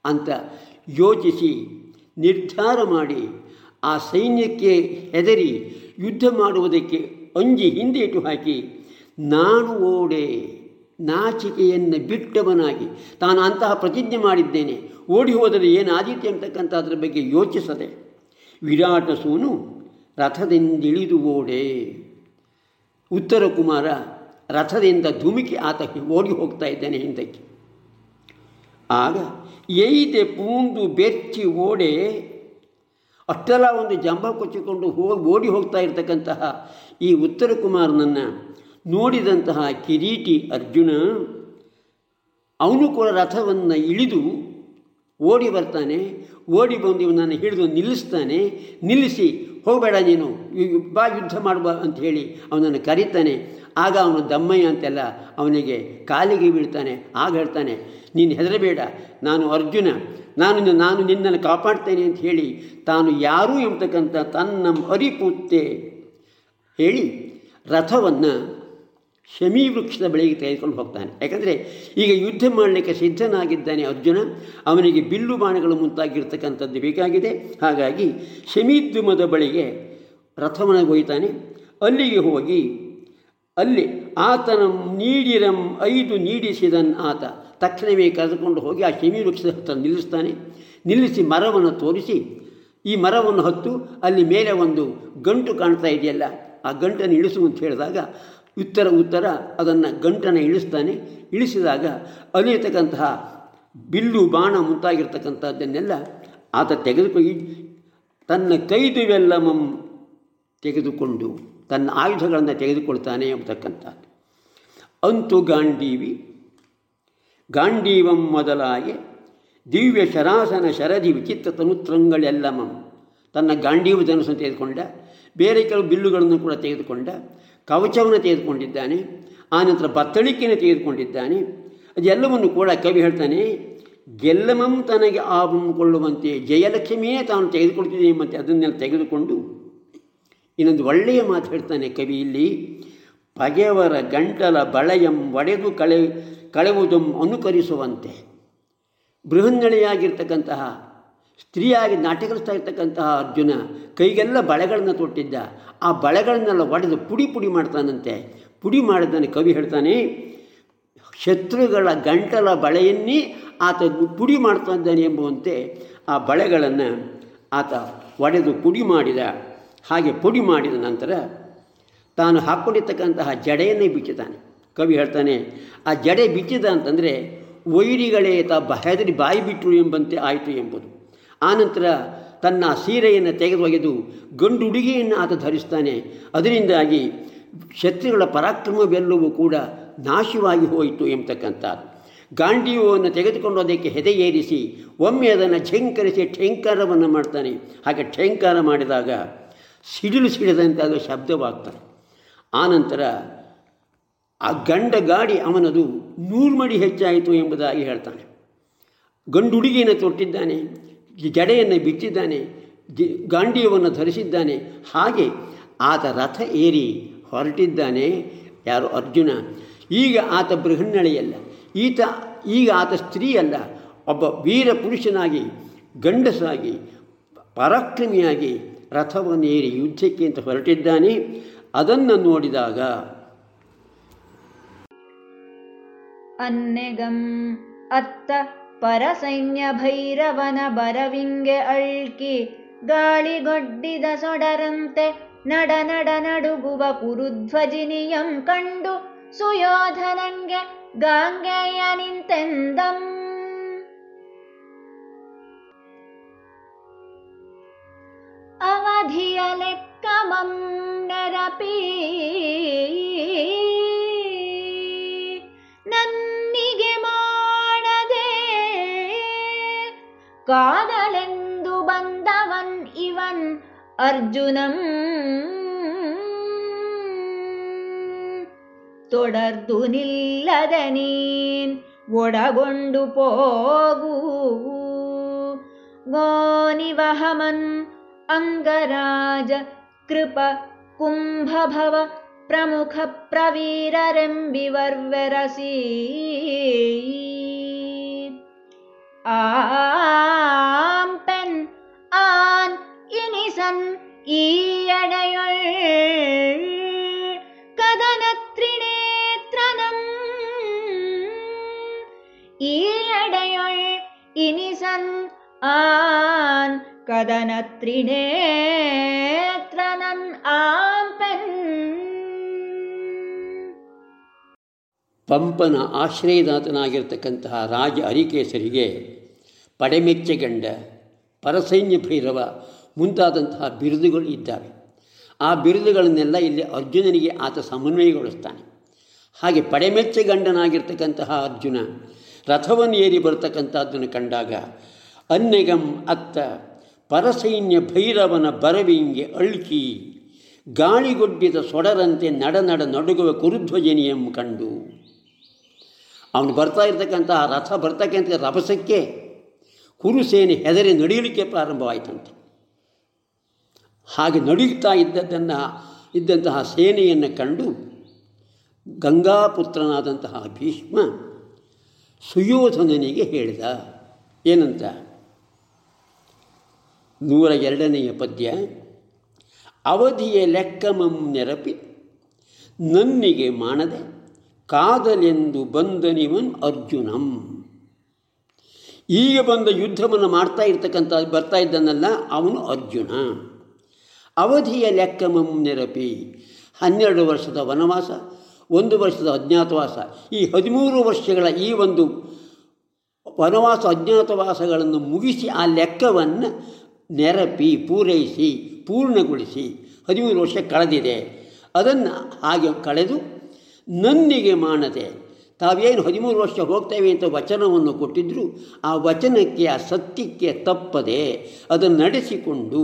ಅಂತ ಯೋಚಿಸಿ ನಿರ್ಧಾರ ಮಾಡಿ ಆ ಸೈನ್ಯಕ್ಕೆ ಹೆದರಿ ಯುದ್ಧ ಮಾಡುವುದಕ್ಕೆ ಅಂಜಿ ಹಿಂದೇಟು ಹಾಕಿ, ನಾನು ಓಡೆ, ನಾಚಿಕೆಯನ್ನು ಬಿಟ್ಟವನಾಗಿ, ತಾನು ಅಂತಹ ಪ್ರತಿಜ್ಞೆ ಮಾಡಿದ್ದೇನೆ, ಓಡಿ ಹೋದರೆ ಏನಾದೀತೆ ಅಂತಕ್ಕಂಥ ಅದರ ಬಗ್ಗೆ ಯೋಚಿಸದೆ, ವಿರಾಟ ಸೂನು ರಥದಿಂದಿಳಿದು ಓಡೆ. ಉತ್ತರ ಕುಮಾರ ರಥದಿಂದ ಧುಮುಕಿ ಆತ ಓಡಿ ಹೋಗ್ತಾ ಇದ್ದೇನೆ ಹಿಂದಕ್ಕೆ. ಆಗ ಎಯ್ದೆ ಪೂಂದು ಬೆಚ್ಚಿ ಓಡೆ ಅಷ್ಟೆಲ್ಲ ಒಂದು ಜಂಬ ಕೊಚ್ಚಿಕೊಂಡು ಹೋಗಿ ಓಡಿ ಹೋಗ್ತಾ ಇರತಕ್ಕಂತಹ ಈ ಉತ್ತರ ಕುಮಾರನನ್ನು ನೋಡಿದಂತಹ ಕಿರೀಟಿ ಅರ್ಜುನ, ಅವನು ಕೂಡ ರಥವನ್ನು ಇಳಿದು ಓಡಿ ಬರ್ತಾನೆ. ಓಡಿ ಬಂದು ಇವನನ್ನು ಹಿಡಿದು ನಿಲ್ಲಿಸ್ತಾನೆ. ನಿಲ್ಲಿಸಿ ಹೋಗಬೇಡ ನೀನು ಬಾ ಯುದ್ಧ ಮಾಡುವ ಅಂತ ಹೇಳಿ ಅವನನ್ನು ಕರೀತಾನೆ. ಆಗ ಅವನು ದಮ್ಮಯ್ಯ ಅಂತೆಲ್ಲ ಅವನಿಗೆ ಕಾಲಿಗೆ ಬೀಳ್ತಾನೆ, ಆಗ ಹೇಳ್ತಾನೆ, ನೀನು ಹೆದರಬೇಡ, ನಾನು ಅರ್ಜುನ, ನಾನು ನಾನು ನಿನ್ನನ್ನು ಕಾಪಾಡ್ತೇನೆ ಅಂತ ಹೇಳಿ ತಾನು ಯಾರೂ ಎಂಬತಕ್ಕಂಥ ತನ್ನ ಅರಿಪುತ್ತೆ ಹೇಳಿ ರಥವನ್ನು ಶಮಿ ವೃಕ್ಷದ ಬಳಿಗೆ ತೆಗೆದುಕೊಂಡು ಹೋಗ್ತಾನೆ. ಯಾಕಂದರೆ ಈಗ ಯುದ್ಧ ಮಾಡಲಿಕ್ಕೆ ಸಿದ್ಧನಾಗಿದ್ದಾನೆ ಅರ್ಜುನ. ಅವನಿಗೆ ಬಿಲ್ಲು ಬಾಣಗಳು ಮುಂತಾಗಿರ್ತಕ್ಕಂಥದ್ದು ಬೇಕಾಗಿದೆ. ಹಾಗಾಗಿ ಶಮೀದ್ಯುಮದ ಬಳಿಗೆ ರಥವನ್ನು ಒಯ್ತಾನೆ ಅಲ್ಲಿಗೆ ಹೋಗಿ ಅಲ್ಲಿ ಆತನ ನೀಡಿರಂ ಐದು ನೀಡಿಸಿದನ್ ಆತ. ತಕ್ಷಣವೇ ಕರೆದುಕೊಂಡು ಹೋಗಿ ಆ ಶಮಿ ವೃಕ್ಷದ ಹತ್ರ ನಿಲ್ಲಿಸ್ತಾನೆ. ನಿಲ್ಲಿಸಿ ಮರವನ್ನು ತೋರಿಸಿ. ಈ ಮರವನ್ನು ಹತ್ತು. ಅಲ್ಲಿ ಮೇಲೆ ಒಂದು ಗಂಟು ಕಾಣ್ತಾ ಇದೆಯಲ್ಲ. ಆ ಗಂಟನ್ನು ಇಳಿಸು ಅಂತ ಹೇಳಿದಾಗ ಉತ್ತರ ಉತ್ತರ ಅದನ್ನು ಗಂಟನ್ನು ಇಳಿಸ್ತಾನೆ. ಇಳಿಸಿದಾಗ ಅಲ್ಲಿರ್ತಕ್ಕಂತಹ ಬಿಲ್ಲು ಬಾಣ ಮುಂತಾಗಿರ್ತಕ್ಕಂಥದ್ದನ್ನೆಲ್ಲ ಆತ ತೆಗೆದುಕೊ ತನ್ನ ಕೈದುವೆಲ್ಲ ಮಂ ತೆಗೆದುಕೊಂಡು ತನ್ನ ಆಯುಧಗಳನ್ನು ತೆಗೆದುಕೊಳ್ತಾನೆ ಎಂಬತಕ್ಕಂಥದ್ದು. ಅಂತು ಗಾಂಡೀವಿ, ಗಾಂಡೀವಂ ಮೊದಲಾಗಿ ದಿವ್ಯ ಶರಾಸನ ಶರದಿ ವಿಚಿತ್ರ ತನುತ್ರಂಗಳೆಲ್ಲಮಂ ತನ್ನ ಗಾಂಡೀವ ಜನಸನ್ನು ತೆಗೆದುಕೊಂಡ, ಬೇರೆ ಕೆಲವು ಬಿಲ್ಲುಗಳನ್ನು ಕೂಡ ತೆಗೆದುಕೊಂಡ ಕವಚವನ್ನು ತೆಗೆದುಕೊಂಡಿದ್ದಾನೆ ಆನಂತರ ಬತ್ತಳಿಕೆಯನ್ನು ತೆಗೆದುಕೊಂಡಿದ್ದಾನೆ. ಅದೆಲ್ಲವನ್ನು ಕೂಡ ಕವಿ ಹೇಳ್ತಾನೆ, ಗೆಲ್ಲಮಂ ತನಗೆ ಆಬಂಕೊಳ್ಳುವಂತೆ ಜಯಲಕ್ಷ್ಮಿಯೇ ತಾನು ತೆಗೆದುಕೊಳ್ತಿದೆ ಎಂಬಂತೆ ಅದನ್ನೆಲ್ಲ ತೆಗೆದುಕೊಂಡು ಇನ್ನೊಂದು ಒಳ್ಳೆಯ ಮಾತು ಹೇಳ್ತಾನೆ ಕವಿ ಇಲ್ಲಿ ಪಗೆಯವರ ಗಂಟಲ ಬಳೆಯಂ ಒಡೆದು ಕಳೆ, ಕಳೆವುದಂ ಅನುಕರಿಸುವಂತೆ. ಬೃಹನ್ನಳೆಯಾಗಿರ್ತಕ್ಕಂತಹ ಸ್ತ್ರೀಯಾಗಿ ನಾಟ್ಯಕರಿಸ್ತಾ ಇರ್ತಕ್ಕಂತಹ ಅರ್ಜುನ ಕೈಗೆಲ್ಲ ಬಳೆಗಳನ್ನು ತೊಟ್ಟಿದ್ದ. ಆ ಬಳೆಗಳನ್ನೆಲ್ಲ ಒಡೆದು ಪುಡಿ ಪುಡಿ ಮಾಡ್ತಾನಂತೆ. ಪುಡಿ ಮಾಡಿದ್ದಾನೆ ಕವಿ ಹೇಳ್ತಾನೆ, ಶತ್ರುಗಳ ಗಂಟಲ ಬಳೆಯನ್ನೇ ಆತ ಪುಡಿ ಮಾಡ್ತಾ ಇದ್ದಾನೆ ಎಂಬುವಂತೆ ಆ ಬಳೆಗಳನ್ನು ಆತ ಒಡೆದು ಪುಡಿ ಮಾಡಿದ. ಹಾಗೆ ಪುಡಿ ಮಾಡಿದ ನಂತರ ತಾನು ಹಾಕ್ಕೊಂಡಿರ್ತಕ್ಕಂತಹ ಜಡೆಯನ್ನೇ ಬಿಚ್ಚುತ್ತಾನೆ ಕವಿ ಹೇಳ್ತಾನೆ, ಆ ಜಡೆ ಬಿಚ್ಚಿದ ಅಂತಂದರೆ ವೈರಿಗಳೇ ತ ಹೆದರಿ ಬಾಯಿ ಬಿಟ್ಟರು ಎಂಬಂತೆ ಆಯಿತು ಎಂಬುದು. ಆನಂತರ ತನ್ನ ಸೀರೆಯನ್ನು ತೆಗೆದೊಗೆದು ಗಂಡು ಉಡುಗೆಯನ್ನು ಆತ ಧರಿಸ್ತಾನೆ ಅದರಿಂದಾಗಿ ಶತ್ರುಗಳ ಪರಾಕ್ರಮವೆಲ್ಲವೂ ಕೂಡ ನಾಶವಾಗಿ ಹೋಯಿತು ಎಂಬತಕ್ಕಂಥದ್ದು ಗಾಂಡೀವವನ್ನು ತೆಗೆದುಕೊಂಡು ಅದಕ್ಕೆ ಹೆದೆಯೇರಿಸಿ ಒಮ್ಮೆ ಅದನ್ನು ಝಂಕರಿಸಿ ಠೇಂಕಾರವನ್ನು ಮಾಡ್ತಾನೆ. ಹಾಗೆ ಠೇಂಕಾರ ಮಾಡಿದಾಗ ಸಿಡಿಲು ಸಿಡಿದಂತೆ ಅದು ಶಬ್ದವಾಗ್ತಾನೆ ಆನಂತರ ಆ ಗಂಡ ಗಾಡಿ ಅವನದು ನೂರು ಮಡಿ ಹೆಚ್ಚಾಯಿತು ಎಂಬುದಾಗಿ ಹೇಳ್ತಾನೆ. ಗಂಡುಡುಗಿಯನ್ನು ತೊಟ್ಟಿದ್ದಾನೆ. ಜಡೆಯನ್ನು ಬಿಚ್ಚಿದ್ದಾನೆ ಗಾಂಡಿಯವನ್ನು ಧರಿಸಿದ್ದಾನೆ. ಹಾಗೆ ಆತ ರಥ ಏರಿ ಹೊರಟಿದ್ದಾನೆ ಯಾರು? ಅರ್ಜುನ. ಈಗ ಆತ ಬೃಹನ್ನಳೆಯಲ್ಲ. ಈತ, ಈಗ ಆತ ಸ್ತ್ರೀಯಲ್ಲ. ಒಬ್ಬ ವೀರ ಪುರುಷನಾಗಿ, ಗಂಡಸಾಗಿ, ಪರಾಕ್ರಮಿಯಾಗಿ ರಥವನ್ನೇರಿ ಯುದ್ಧಕ್ಕೆ ಅಂತ ಹೊರಟಿದ್ದಾನೆ. ಅದನ್ನು ನೋಡಿದಾಗ ಅನ್ನೆಗಂ ಅತ್ತ ಪರಸೈನ್ಯ ಭೈರವನ ಬರವಿಂಗೆ ಅಳ್ಕಿ ಗಾಳಿಗೊಡ್ಡಿದ ಸೊಡರಂತೆ ನಡ ನಡ ನಡುಗುವ ಕುರುಧ್ವಜಿನಿಯಂ ಕಂಡು ಸುಯೋಧನಂಗೆ ಗಾಂಗೆಯ ನಿಂತೆಂದಂ ಅವಧಿಯ ಲೆಕ್ಕಮಂ ನೆರಪಿ ನನ್ನಿಗೆ ಕಾದಲೆಂದು ಬಂದವನ್ ಇವನ್ ಅರ್ಜುನಂ ತೊಡರ್ದು ನಿಲ್ಲದೆ ನೀನ್ ಒಡಗೊಂಡು ಹೋಗು ಗೋನಿವಹಮನ್ ಅಂಗರಾಜ ಕೃಪ ಕುಂಭಭವ ಪ್ರಮುಖ ಇನಿಸನ್ ಈಯಡೆಯೊಳ್ ಕದನ ತ್ರಿನೇತ್ರನಂ ಈಯಡೆಯೊಳ್ ಇನಿಸನ್ ಆನ್ ಕದನ ತ್ರಿನೇತ್ರನನ್ ಆಂಪೆನ್ ಪಂಪನ ಆಶ್ರಯದಾತನಾಗಿರ್ತಕ್ಕಂತಹ ರಾಜ ಅರಿಕೇಸರಿಗೆ ಪಡೆಮೆಚ್ಚೆಗಂಡ ಪರಸೈನ್ಯ ಭೈರವ ಮುಂತಾದಂತಹ ಬಿರುದುಗಳು ಇದ್ದಾವೆ. ಆ ಬಿರುದುಗಳನ್ನೆಲ್ಲ ಇಲ್ಲಿ ಅರ್ಜುನನಿಗೆ ಆತ ಸಮನ್ವಯಗೊಳಿಸ್ತಾನೆ. ಹಾಗೆ ಪಡೆಮೆಚ್ಚೆಗಂಡನಾಗಿರ್ತಕ್ಕಂತಹ ಅರ್ಜುನ ರಥವನ್ನು ಏರಿ ಬರ್ತಕ್ಕಂಥದ್ದನ್ನು ಕಂಡಾಗ, ಅನ್ನೆಗಂ ಅತ್ತ ಪರಸೈನ್ಯ ಭೈರವನ ಬರವಿಂಗೆ ಅಳ್ಕಿ, ಗಾಳಿಗೊಡ್ಡಿದ ಸೊಡರಂತೆ ನಡ ನಡ ನಡುಗುವ ಕುರುಧ್ವಜನಿಯಂ ಕಂಡು. ಅವನು ಬರ್ತಾ ಇರತಕ್ಕಂತಹ ರಥ ಬರ್ತಕ್ಕಂಥ ರಭಸಕ್ಕೆ ಕುರುಸೇನೆ ಹೆದರಿ ನಡೆಯಲಿಕ್ಕೆ ಪ್ರಾರಂಭವಾಯಿತಂತೆ. ಹಾಗೆ ನಡೆಯುತ್ತಾ ಇದ್ದದ್ದನ್ನು, ಇದ್ದಂತಹ ಸೇನೆಯನ್ನು ಕಂಡು ಗಂಗಾಪುತ್ರನಾದಂತಹ ಭೀಷ್ಮ ಸುಯೋಧನನಿಗೆ ಹೇಳಿದ, ಏನಂತ? ನೂರ ಎರಡನೆಯ ಪದ್ಯ, ಅವಧಿಯ ಲೆಕ್ಕಮಂ ನೆರಪಿ, ನನ್ನಿಗೆ ಮಾಡದೆ ಕಾದಲೆಂದು ಬಂದನಿವನ್ ಅರ್ಜುನಂ. ಈಗ ಬಂದ ಯುದ್ಧವನ್ನು ಮಾಡ್ತಾ ಇರ್ತಕ್ಕಂಥ, ಬರ್ತಾ ಇದ್ದನಲ್ಲ, ಅವನು ಅರ್ಜುನ. ಅವಧಿಯ ಲೆಕ್ಕಮಂ ನೆರಪಿ ಹನ್ನೆರಡು ವರ್ಷದ ವನವಾಸ, ಒಂದು ವರ್ಷದ ಅಜ್ಞಾತವಾಸ. ಈ ಹದಿಮೂರು ವರ್ಷಗಳ ಈ ಒಂದು ವನವಾಸ, ಅಜ್ಞಾತವಾಸಗಳನ್ನು ಮುಗಿಸಿ ಆ ಲೆಕ್ಕವನ್ನು ನೆರಪಿ, ಪೂರೈಸಿ, ಪೂರ್ಣಗೊಳಿಸಿ ಹದಿಮೂರು ವರ್ಷ ಕಳೆದಿದೆ. ಅದನ್ನು ಹಾಗೆ ಕಳೆದು, ನನ್ನಿಗೆ ಮಾಡದೆ ತಾವೇನು ಹದಿಮೂರು ವರ್ಷ ಹೋಗ್ತೇವೆ ಅಂತ ವಚನವನ್ನು ಕೊಟ್ಟಿದ್ದರು ಆ ವಚನಕ್ಕೆ, ಆ ಸತ್ಯಕ್ಕೆ ತಪ್ಪದೆ ಅದನ್ನು ನಡೆಸಿಕೊಂಡು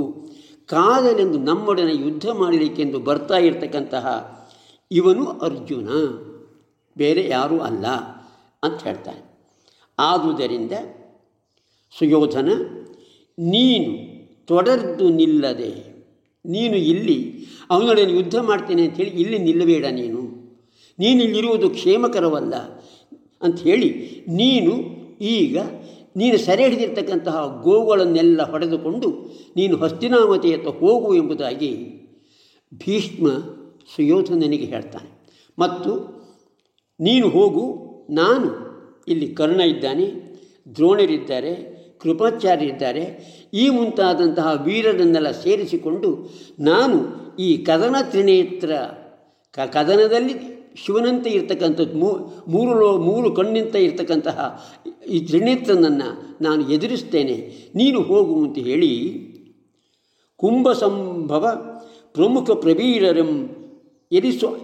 ಕಾದಲೆಂದು ನಮ್ಮೊಡನೆ ಯುದ್ಧ ಮಾಡಲಿಕ್ಕೆಂದು ಬರ್ತಾ ಇರತಕ್ಕಂತಹ ಇವನು ಅರ್ಜುನ. ಬೇರೆ ಯಾರೂ ಅಲ್ಲ ಅಂತ ಹೇಳ್ತಾನೆ. ಆದುದರಿಂದ ಸುಯೋಧನ, ನೀನು ತೊಡರ್ದು ನಿಲ್ಲದೆ, ನೀನು ಇಲ್ಲಿ ಅವನೊಡನೆ ಯುದ್ಧ ಮಾಡ್ತೇನೆ ಅಂಥೇಳಿ ಇಲ್ಲಿ ನಿಲ್ಲಬೇಡ ನೀನು. ನೀನು ಇಲ್ಲಿರುವುದು ಕ್ಷೇಮಕರವಲ್ಲ ಅಂಥೇಳಿ ನೀನು ಈಗ ನೀನು ಸೆರೆ ಹಿಡಿದಿರ್ತಕ್ಕಂತಹ ಗೋವುಗಳನ್ನೆಲ್ಲ ಹೊಡೆದುಕೊಂಡು ನೀನು ಹಸ್ತಿನಾಮತೆಯತ್ತ ಹೋಗು ಎಂಬುದಾಗಿ ಭೀಷ್ಮ ಸುಯೋಧನನಿಗೆ ಹೇಳ್ತಾನೆ. ಮತ್ತು ನೀನು ಹೋಗು, ನಾನು ಇಲ್ಲಿ ಕರ್ಣ ಇದ್ದಾನೆ, ದ್ರೋಣರಿದ್ದಾರೆ, ಕೃಪಾಚಾರ್ಯರಿದ್ದಾರೆ, ಈ ಮುಂತಾದಂತಹ ವೀರರನ್ನೆಲ್ಲ ಸೇರಿಸಿಕೊಂಡು ನಾನು ಈ ಕದನ ತ್ರಿನೇತ್ರ ಕದನದಲ್ಲಿ ಶಿವನಂತೆ ಇರ್ತಕ್ಕಂಥದ್ದು ಮೂರು ಲೋ, ಮೂರು ಕಣ್ಣಿಂತ ಇರ್ತಕ್ಕಂತಹ ಈ ತ್ರಿನೇತ್ರನನ್ನು ನಾನು ಎದುರಿಸ್ತೇನೆ. ನೀನು ಹೋಗು ಅಂತ ಹೇಳಿ ಕುಂಭ ಸಂಭವ ಪ್ರಮುಖ ಪ್ರವೀರರಂ ಎರಿಸು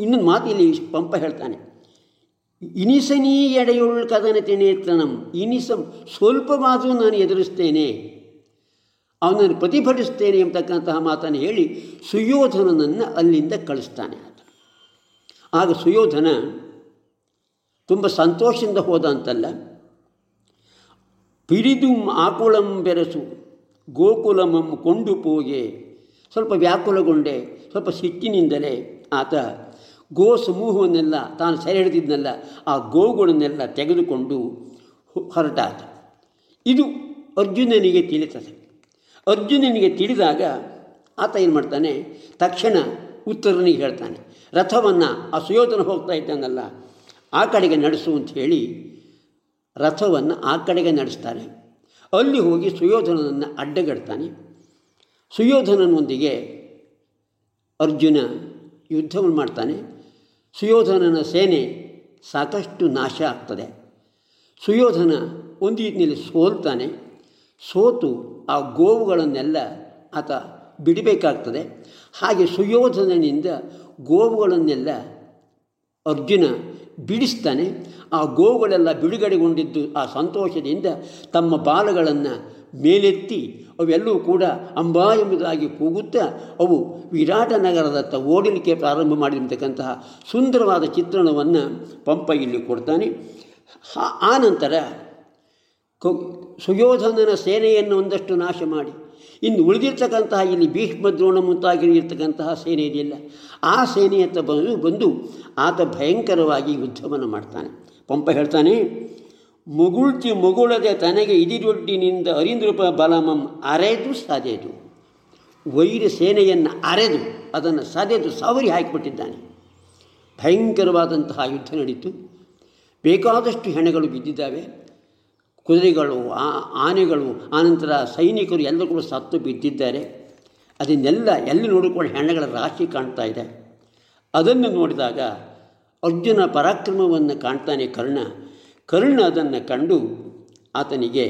ಇನ್ನೊಂದು ಮಾತು ಇಲ್ಲಿ ಪಂಪ ಹೇಳ್ತಾನೆ. ಇನಿಸನೀ ಎಡೆಯುಳ್ಳ ಕದನ ತ್ರಿನೇತ್ರನಂ, ಇನಿಸ ಸ್ವಲ್ಪವಾದರೂ ನಾನು ಎದುರಿಸ್ತೇನೆ. ಅವನನ್ನು ಪ್ರತಿಭಟಿಸ್ತೇನೆ ಎಂಬತಕ್ಕಂತಹ ಮಾತನ್ನು ಹೇಳಿ ಸುಯೋಧನನನ್ನು ಅಲ್ಲಿಂದ ಕಳಿಸ್ತಾನೆ. ಆಗ ಸುಯೋಧನ ತುಂಬ ಸಂತೋಷದಿಂದ ಹೋದ ಅಂತಲ್ಲ ಪಿರಿದು ಆಕುಳಂ ಬೆರಸು, ಗೋಕುಲಮಂ ಕೊಂಡು ಪೋಗೆ. ಸ್ವಲ್ಪ ವ್ಯಾಕುಲಗೊಂಡೆ, ಸ್ವಲ್ಪ ಸಿಟ್ಟಿನಿಂದಲೇ ಆತ ಗೋ ಸಮೂಹವನ್ನೆಲ್ಲ ತಾನು ಸೆರೆ ಹಿಡಿದಿದ್ನಲ್ಲ, ಆ ಗೋಗಳನ್ನೆಲ್ಲ ತೆಗೆದುಕೊಂಡು ಹೊರಟಾತ ಇದು ಅರ್ಜುನನಿಗೆ ತಿಳಿತದೆ. ಅರ್ಜುನನಿಗೆ ತಿಳಿದಾಗ ಆತ ಏನು ಮಾಡ್ತಾನೆ, ತಕ್ಷಣ ಉತ್ತರನಿಗೆ ಹೇಳ್ತಾನೆ ರಥವನ್ನು ಆ ಸುಯೋಧನ ಹೋಗ್ತಾ ಇದ್ದಾನಲ್ಲ, ಆ ಕಡೆಗೆ ನಡೆಸು ಅಂತ ಹೇಳಿ ರಥವನ್ನು ಆ ಕಡೆಗೆ ನಡೆಸ್ತಾರೆ. ಅಲ್ಲಿ ಹೋಗಿ ಸುಯೋಧನನನ್ನು ಅಡ್ಡಗಡ್ತಾನೆ. ಸುಯೋಧನನೊಂದಿಗೆ ಅರ್ಜುನ ಯುದ್ಧವನ್ನು ಮಾಡ್ತಾನೆ. ಸುಯೋಧನನ ಸೇನೆ ಸಾಕಷ್ಟು ನಾಶ ಆಗ್ತದೆ. ಸುಯೋಧನ ಒಂದು ರೀತಿಯಲ್ಲಿ ಸೋಲ್ತಾನೆ. ಸೋತು ಆ ಗೋವುಗಳನ್ನೆಲ್ಲ ಆತ ಬಿಡಬೇಕಾಗ್ತದೆ. ಹಾಗೆ ಸುಯೋಧನನಿಂದ ಗೋವುಗಳನ್ನೆಲ್ಲ ಅರ್ಜುನ ಬಿಡಿಸ್ತಾನೆ. ಆ ಗೋವುಗಳೆಲ್ಲ ಬಿಡುಗಡೆಗೊಂಡಿದ್ದು ಆ ಸಂತೋಷದಿಂದ ತಮ್ಮ ಬಾಲಗಳನ್ನು ಮೇಲೆತ್ತಿ ಅವೆಲ್ಲವೂ ಕೂಡ ಅಂಬಾ ಎಂಬುದಾಗಿ ಕೂಗುತ್ತಾ ಅವು ವಿರಾಟ ನಗರದತ್ತ ಓಡಲಿಕ್ಕೆ ಪ್ರಾರಂಭ ಮಾಡಿರ್ತಕ್ಕಂತಹ ಸುಂದರವಾದ ಚಿತ್ರಣವನ್ನು ಪಂಪ ಇಲ್ಲಿ ಕೊಡ್ತಾನೆ. ಆ ನಂತರ ಸುಯೋಧನನ ಸೇನೆಯನ್ನು ಒಂದಷ್ಟು ನಾಶ ಮಾಡಿ ಇನ್ನು ಉಳಿದಿರ್ತಕ್ಕಂತಹ ಇಲ್ಲಿ ಭೀಷ್ಮ ದ್ರೋಣ ಮುಂತಾಗಿರ್ತಕ್ಕಂತಹ ಸೇನೆ ಇದೆಯಲ್ಲ, ಆ ಸೇನೆ ಅಂತ ಬಂದು ಬಂದು ಆತ ಭಯಂಕರವಾಗಿ ಯುದ್ಧವನ್ನು ಮಾಡ್ತಾನೆ. ಪಂಪ ಹೇಳ್ತಾನೆ, ಮುಗುಳ್ತಿ ಮುಗುಳದೆ ತನಗೆ ಇದಿರೊಡ್ಡಿನಿಂದ ಅರಿಂದ್ರೂಪ ಬಲಮಂ ಅರೆದು ಸಾಧೆದು ವೈರ ಸೇನೆಯನ್ನು ಅರೆದು, ಅದನ್ನು ಸಾಧೆದು ಸವರಿ ಹಾಕಿಬಿಟ್ಟಿದ್ದಾನೆ. ಭಯಂಕರವಾದಂತಹ ಯುದ್ಧ ನಡೀತು. ಬೇಕಾದಷ್ಟು ಹೆಣಗಳು ಬಿದ್ದಿದ್ದಾವೆ. ಕುದುರೆಗಳು ಆನೆಗಳು, ಆನಂತರ ಸೈನಿಕರು ಎಲ್ಲರೂ ಕೂಡ ಸತ್ತು ಬಿದ್ದಿದ್ದಾರೆ. ಅದನ್ನೆಲ್ಲ ಎಲ್ಲಿ ನೋಡಿಕೊಂಡು ಹೆಣ್ಣಗಳ ರಾಶಿ ಕಾಣ್ತಾ ಇದೆ. ಅದನ್ನು ನೋಡಿದಾಗ ಅರ್ಜುನ ಪರಾಕ್ರಮವನ್ನು ಕಾಣ್ತಾನೆ ಕರ್ಣ. ಕರ್ಣ ಅದನ್ನು ಕಂಡು ಆತನಿಗೆ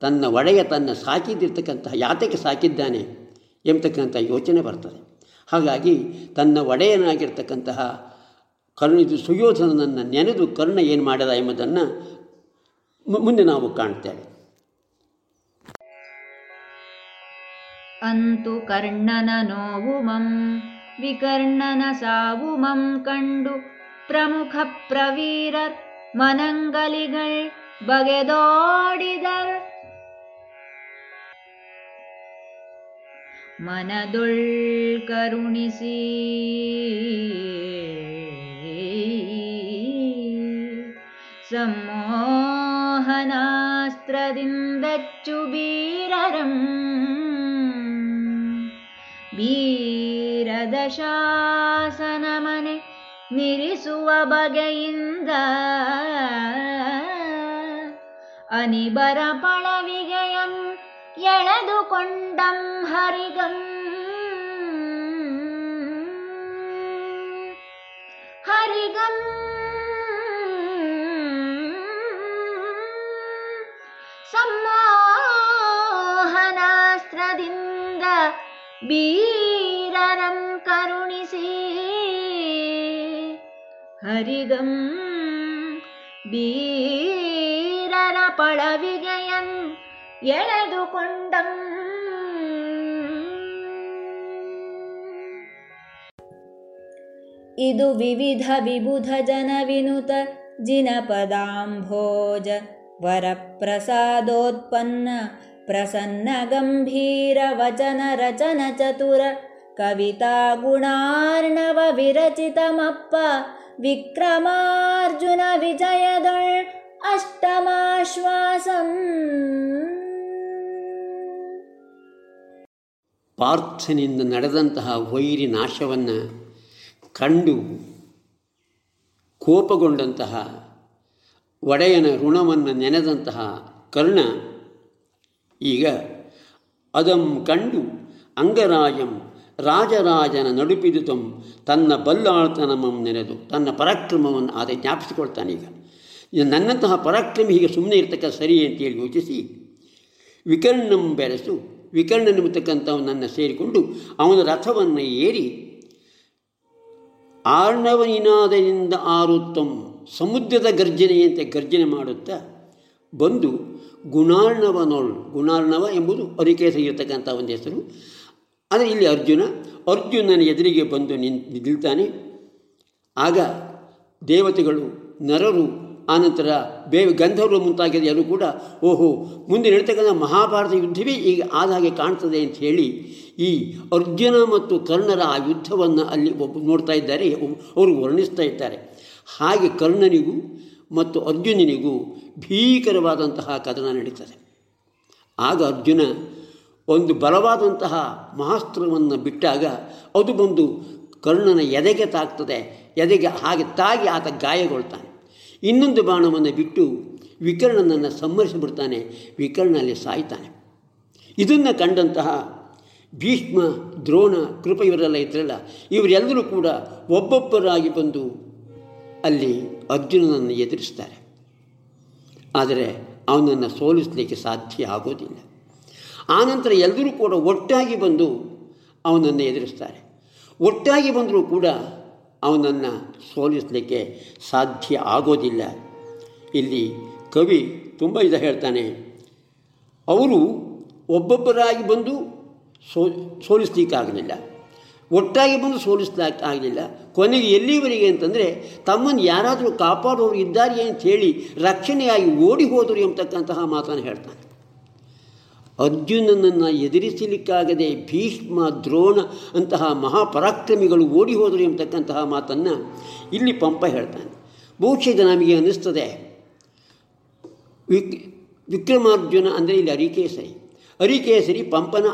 ತನ್ನ ಒಡೆಯ ತನ್ನ ಸಾಕಿದ್ದಿರ್ತಕ್ಕಂತಹ ಯಾತಕ್ಕೆ ಸಾಕಿದ್ದಾನೆ ಎಂಬತಕ್ಕಂಥ ಯೋಚನೆ ಬರ್ತದೆ. ಹಾಗಾಗಿ ತನ್ನ ಒಡೆಯನಾಗಿರ್ತಕ್ಕಂತಹ ಕರ್ಣ ಇದು ಸುಯೋಧನನನ್ನು ನೆನೆದು ಕರ್ಣ ಏನು ಮಾಡಿದ ಎಂಬುದನ್ನು ಮುಂದೆ ನಾವು ಕಾಣ್ತೇವೆ. ಅಂತು ಕರ್ಣನ ನೋವು ಮಂ ವಿಕರ್ಣನ ಸಾವು ಮಂ ಕಂಡು ಪ್ರಮುಖ ಪ್ರವೀರರ್ ಮನಂಗಲಿಗಳ್ ಬಗೆದೋಡಿದರ್. ಮನದೊಳ್ ಕರುಣಿಸಿ ಸಮ್ಮೋಹನಾಸ್ತ್ರದಿಂದಚ್ಚು ಬೀರರಂ ಬೀರದ ಶಾಸನ ಮನೆ ನಿರಿಸುವ ಬಗೆಯಿಂದ ಅನಿಬರ ಪಳವಿಗೆಯಂ ಎಳೆದುಕೊಂಡಂ ಹರಿಗಂ ಹರಿಗಂ ಸಮ್ಮೋಹನಾಸ್ತ್ರದಿಂದ ಬೀರರಂ ಕರುಣಿಸಿ. ಹರಿಗಂ ಬೀರರ ಪಳವಿಗೆಯನ್ ಎಳೆದುಕೊಂಡಂ. ಇದು ವಿವಿಧ ವಿಬುಧ ಜನ ವಿನುತ ಜಿನಪದಾಂಭೋಜ. ವರಪ್ರಸಾದೋತ್ಪನ್ನ ಪ್ರಸನ್ನ ಗಂಭೀರ ವಚನ ರಚನ ಚತುರ ಕವಿತಾ ಗುಣಾರ್ಣವ ವಿರಚಿತಮಪ್ಪ ವಿಕ್ರಮಾರ್ಜುನ ವಿಜಯದೊಳ್ ಅಷ್ಟಮಾಶ್ವಾಸಂ. ಪಾರ್ಥನಿಂದ ನಡೆದಂತಹ ವೈರಿ ನಾಶವನ್ನು ಕಂಡು ಕೋಪಗೊಂಡಂತಹ ಒಡೆಯನ ಋಣವನ್ನು ನೆನೆದಂತಹ ಕರ್ಣ ಈಗ ಅದಂ ಕಂಡು ಅಂಗರಾಜಂ ರಾಜರಾಜನ ನಡುಪಿದುತಂ ತನ್ನ ಬಲ್ಲಾಳ್ತನಮಂ ನೆನೆದು ತನ್ನ ಪರಾಕ್ರಮವನ್ನು ಆದ ಜ್ಞಾಪಿಸಿಕೊಳ್ತಾನೆ ಈಗ. ಇದು ನನ್ನಂತಹ ಪರಾಕ್ರಮಿ ಹೀಗೆ ಸುಮ್ಮನೆ ಇರ್ತಕ್ಕ ಸರಿ ಅಂತೇಳಿ ಯೋಚಿಸಿ ವಿಕರ್ಣಂ ಬೆರೆಸು ವಿಕರ್ಣನೆಂಬತಕ್ಕಂಥವನನ್ನು ಸೇರಿಕೊಂಡು ಅವನ ರಥವನ್ನು ಏರಿ ಆರ್ಣವನಿನಾದದಿಂದ ಆರುತ್ತಂ ಸಮುದ್ರದ ಗರ್ಜನೆಯಂತೆ ಗರ್ಜನೆ ಮಾಡುತ್ತಾ ಬಂದು ಗುಣಾರ್ಣವನೋಳ್, ಗುಣಾರ್ಣವ ಎಂಬುದು ಅರಿಕೇಸ ಇರತಕ್ಕಂಥ ಒಂದು ಹೆಸರು. ಆದರೆ ಇಲ್ಲಿ ಅರ್ಜುನ, ಅರ್ಜುನನ ಎದುರಿಗೆ ಬಂದು ನಿಲ್ತಾನೆ. ಆಗ ದೇವತೆಗಳು ನರರು ಆನಂತರ ಬೇ ಗಂಧರ್ವರು ಮುಂತಾಗಿದೆ ಎಲ್ಲರೂ ಕೂಡ, ಓಹೋ, ಮುಂದೆ ನಡೀತಕ್ಕಂಥ ಮಹಾಭಾರತ ಯುದ್ಧವೇ ಈಗ ಆದ ಹಾಗೆ ಕಾಣ್ತದೆ ಅಂತ ಹೇಳಿ ಈ ಅರ್ಜುನ ಮತ್ತು ಕರ್ಣರ ಆ ಯುದ್ಧವನ್ನು ಅಲ್ಲಿ ಒಬ್ಬ ನೋಡ್ತಾ ಇದ್ದಾರೆ ಅವರು ವರ್ಣಿಸ್ತಾ ಇದ್ದಾರೆ. ಹಾಗೆ ಕರ್ಣನಿಗೂ ಮತ್ತು ಅರ್ಜುನನಿಗೂ ಭೀಕರವಾದಂತಹ ಕದನ ನಡೀತದೆ. ಆಗ ಅರ್ಜುನ ಒಂದು ಬಲವಾದಂತಹ ಮಹಾಸ್ತ್ರವನ್ನು ಬಿಟ್ಟಾಗ ಅದು ಬಂದು ಕರ್ಣನ ಎದೆಗೆ ತಾಗ್ತದೆ, ಎದೆಗೆ ಹಾಗೆ ತಾಗಿ ಆತ ಗಾಯಗೊಳ್ತಾನೆ. ಇನ್ನೊಂದು ಬಾಣವನ್ನು ಬಿಟ್ಟು ವಿಕರ್ಣನನ್ನು ಸಂಹರಿಸಿಬಿಡ್ತಾನೆ ವಿಕರ್ಣಲ್ಲಿ ಸಾಯ್ತಾನೆ. ಇದನ್ನು ಕಂಡಂತಹ ಭೀಷ್ಮ, ದ್ರೋಣ, ಕೃಪ ಇವರೆಲ್ಲ ಇದ್ರಲ್ಲ, ಇವರೆಲ್ಲರೂ ಕೂಡ ಒಬ್ಬೊಬ್ಬರಾಗಿ ಬಂದು ಅಲ್ಲಿ ಅರ್ಜುನನನ್ನು ಎದುರಿಸ್ತಾರೆ. ಆದರೆ ಅವನನ್ನು ಸೋಲಿಸಲಿಕ್ಕೆ ಸಾಧ್ಯ ಆಗೋದಿಲ್ಲ. ಆನಂತರ ಎಲ್ಲರೂ ಕೂಡ ಒಟ್ಟಾಗಿ ಬಂದು ಅವನನ್ನು ಎದುರಿಸ್ತಾರೆ. ಒಟ್ಟಾಗಿ ಬಂದರೂ ಕೂಡ ಅವನನ್ನು ಸೋಲಿಸಲಿಕ್ಕೆ ಸಾಧ್ಯ ಆಗೋದಿಲ್ಲ. ಇಲ್ಲಿ ಕವಿ ತುಂಬ ಇದು ಹೇಳ್ತಾನೆ, ಅವರು ಒಬ್ಬೊಬ್ಬರಾಗಿ ಬಂದು ಸೋ, ಸೋಲಿಸ್ಲಿಕ್ಕಾಗಲಿಲ್ಲ. ಒಟ್ಟಾಗಿ ಬಂದು ಸೋಲಿಸ್ಲಿಕ್ಕೆ ಆಗಲಿಲ್ಲ. ಕೊನೆಗೆ ಎಲ್ಲಿವರೆಗೆ ಅಂತಂದರೆ, ತಮ್ಮನ್ನು ಯಾರಾದರೂ ಕಾಪಾಡೋರು ಇದ್ದಾರೆ ಅಂತ ಹೇಳಿ ರಕ್ಷಣೆಯಾಗಿ ಓಡಿ ಹೋದರು ಎಂಬತಕ್ಕಂತಹ ಮಾತನ್ನು ಹೇಳ್ತಾನೆ. ಅರ್ಜುನನನ್ನು ಎದುರಿಸಲಿಕ್ಕಾಗದೆ ಭೀಷ್ಮ, ದ್ರೋಣ ಅಂತಹ ಮಹಾಪರಾಕ್ರಮಿಗಳು ಓಡಿ ಹೋದರು ಎಂಬತಕ್ಕಂತಹ ಮಾತನ್ನು ಇಲ್ಲಿ ಪಂಪ ಹೇಳ್ತಾನೆ. ಬಹುಶಃ ಇದು ನಮಗೆ ಅನ್ನಿಸ್ತದೆ. ವಿಕ್ ವಿಕ್ರಮಾರ್ಜುನ ಅಂದರೆ ಇಲ್ಲಿ ಅರಿಕೇಸರಿ ಅರಿಕೇಸರಿ ಪಂಪನ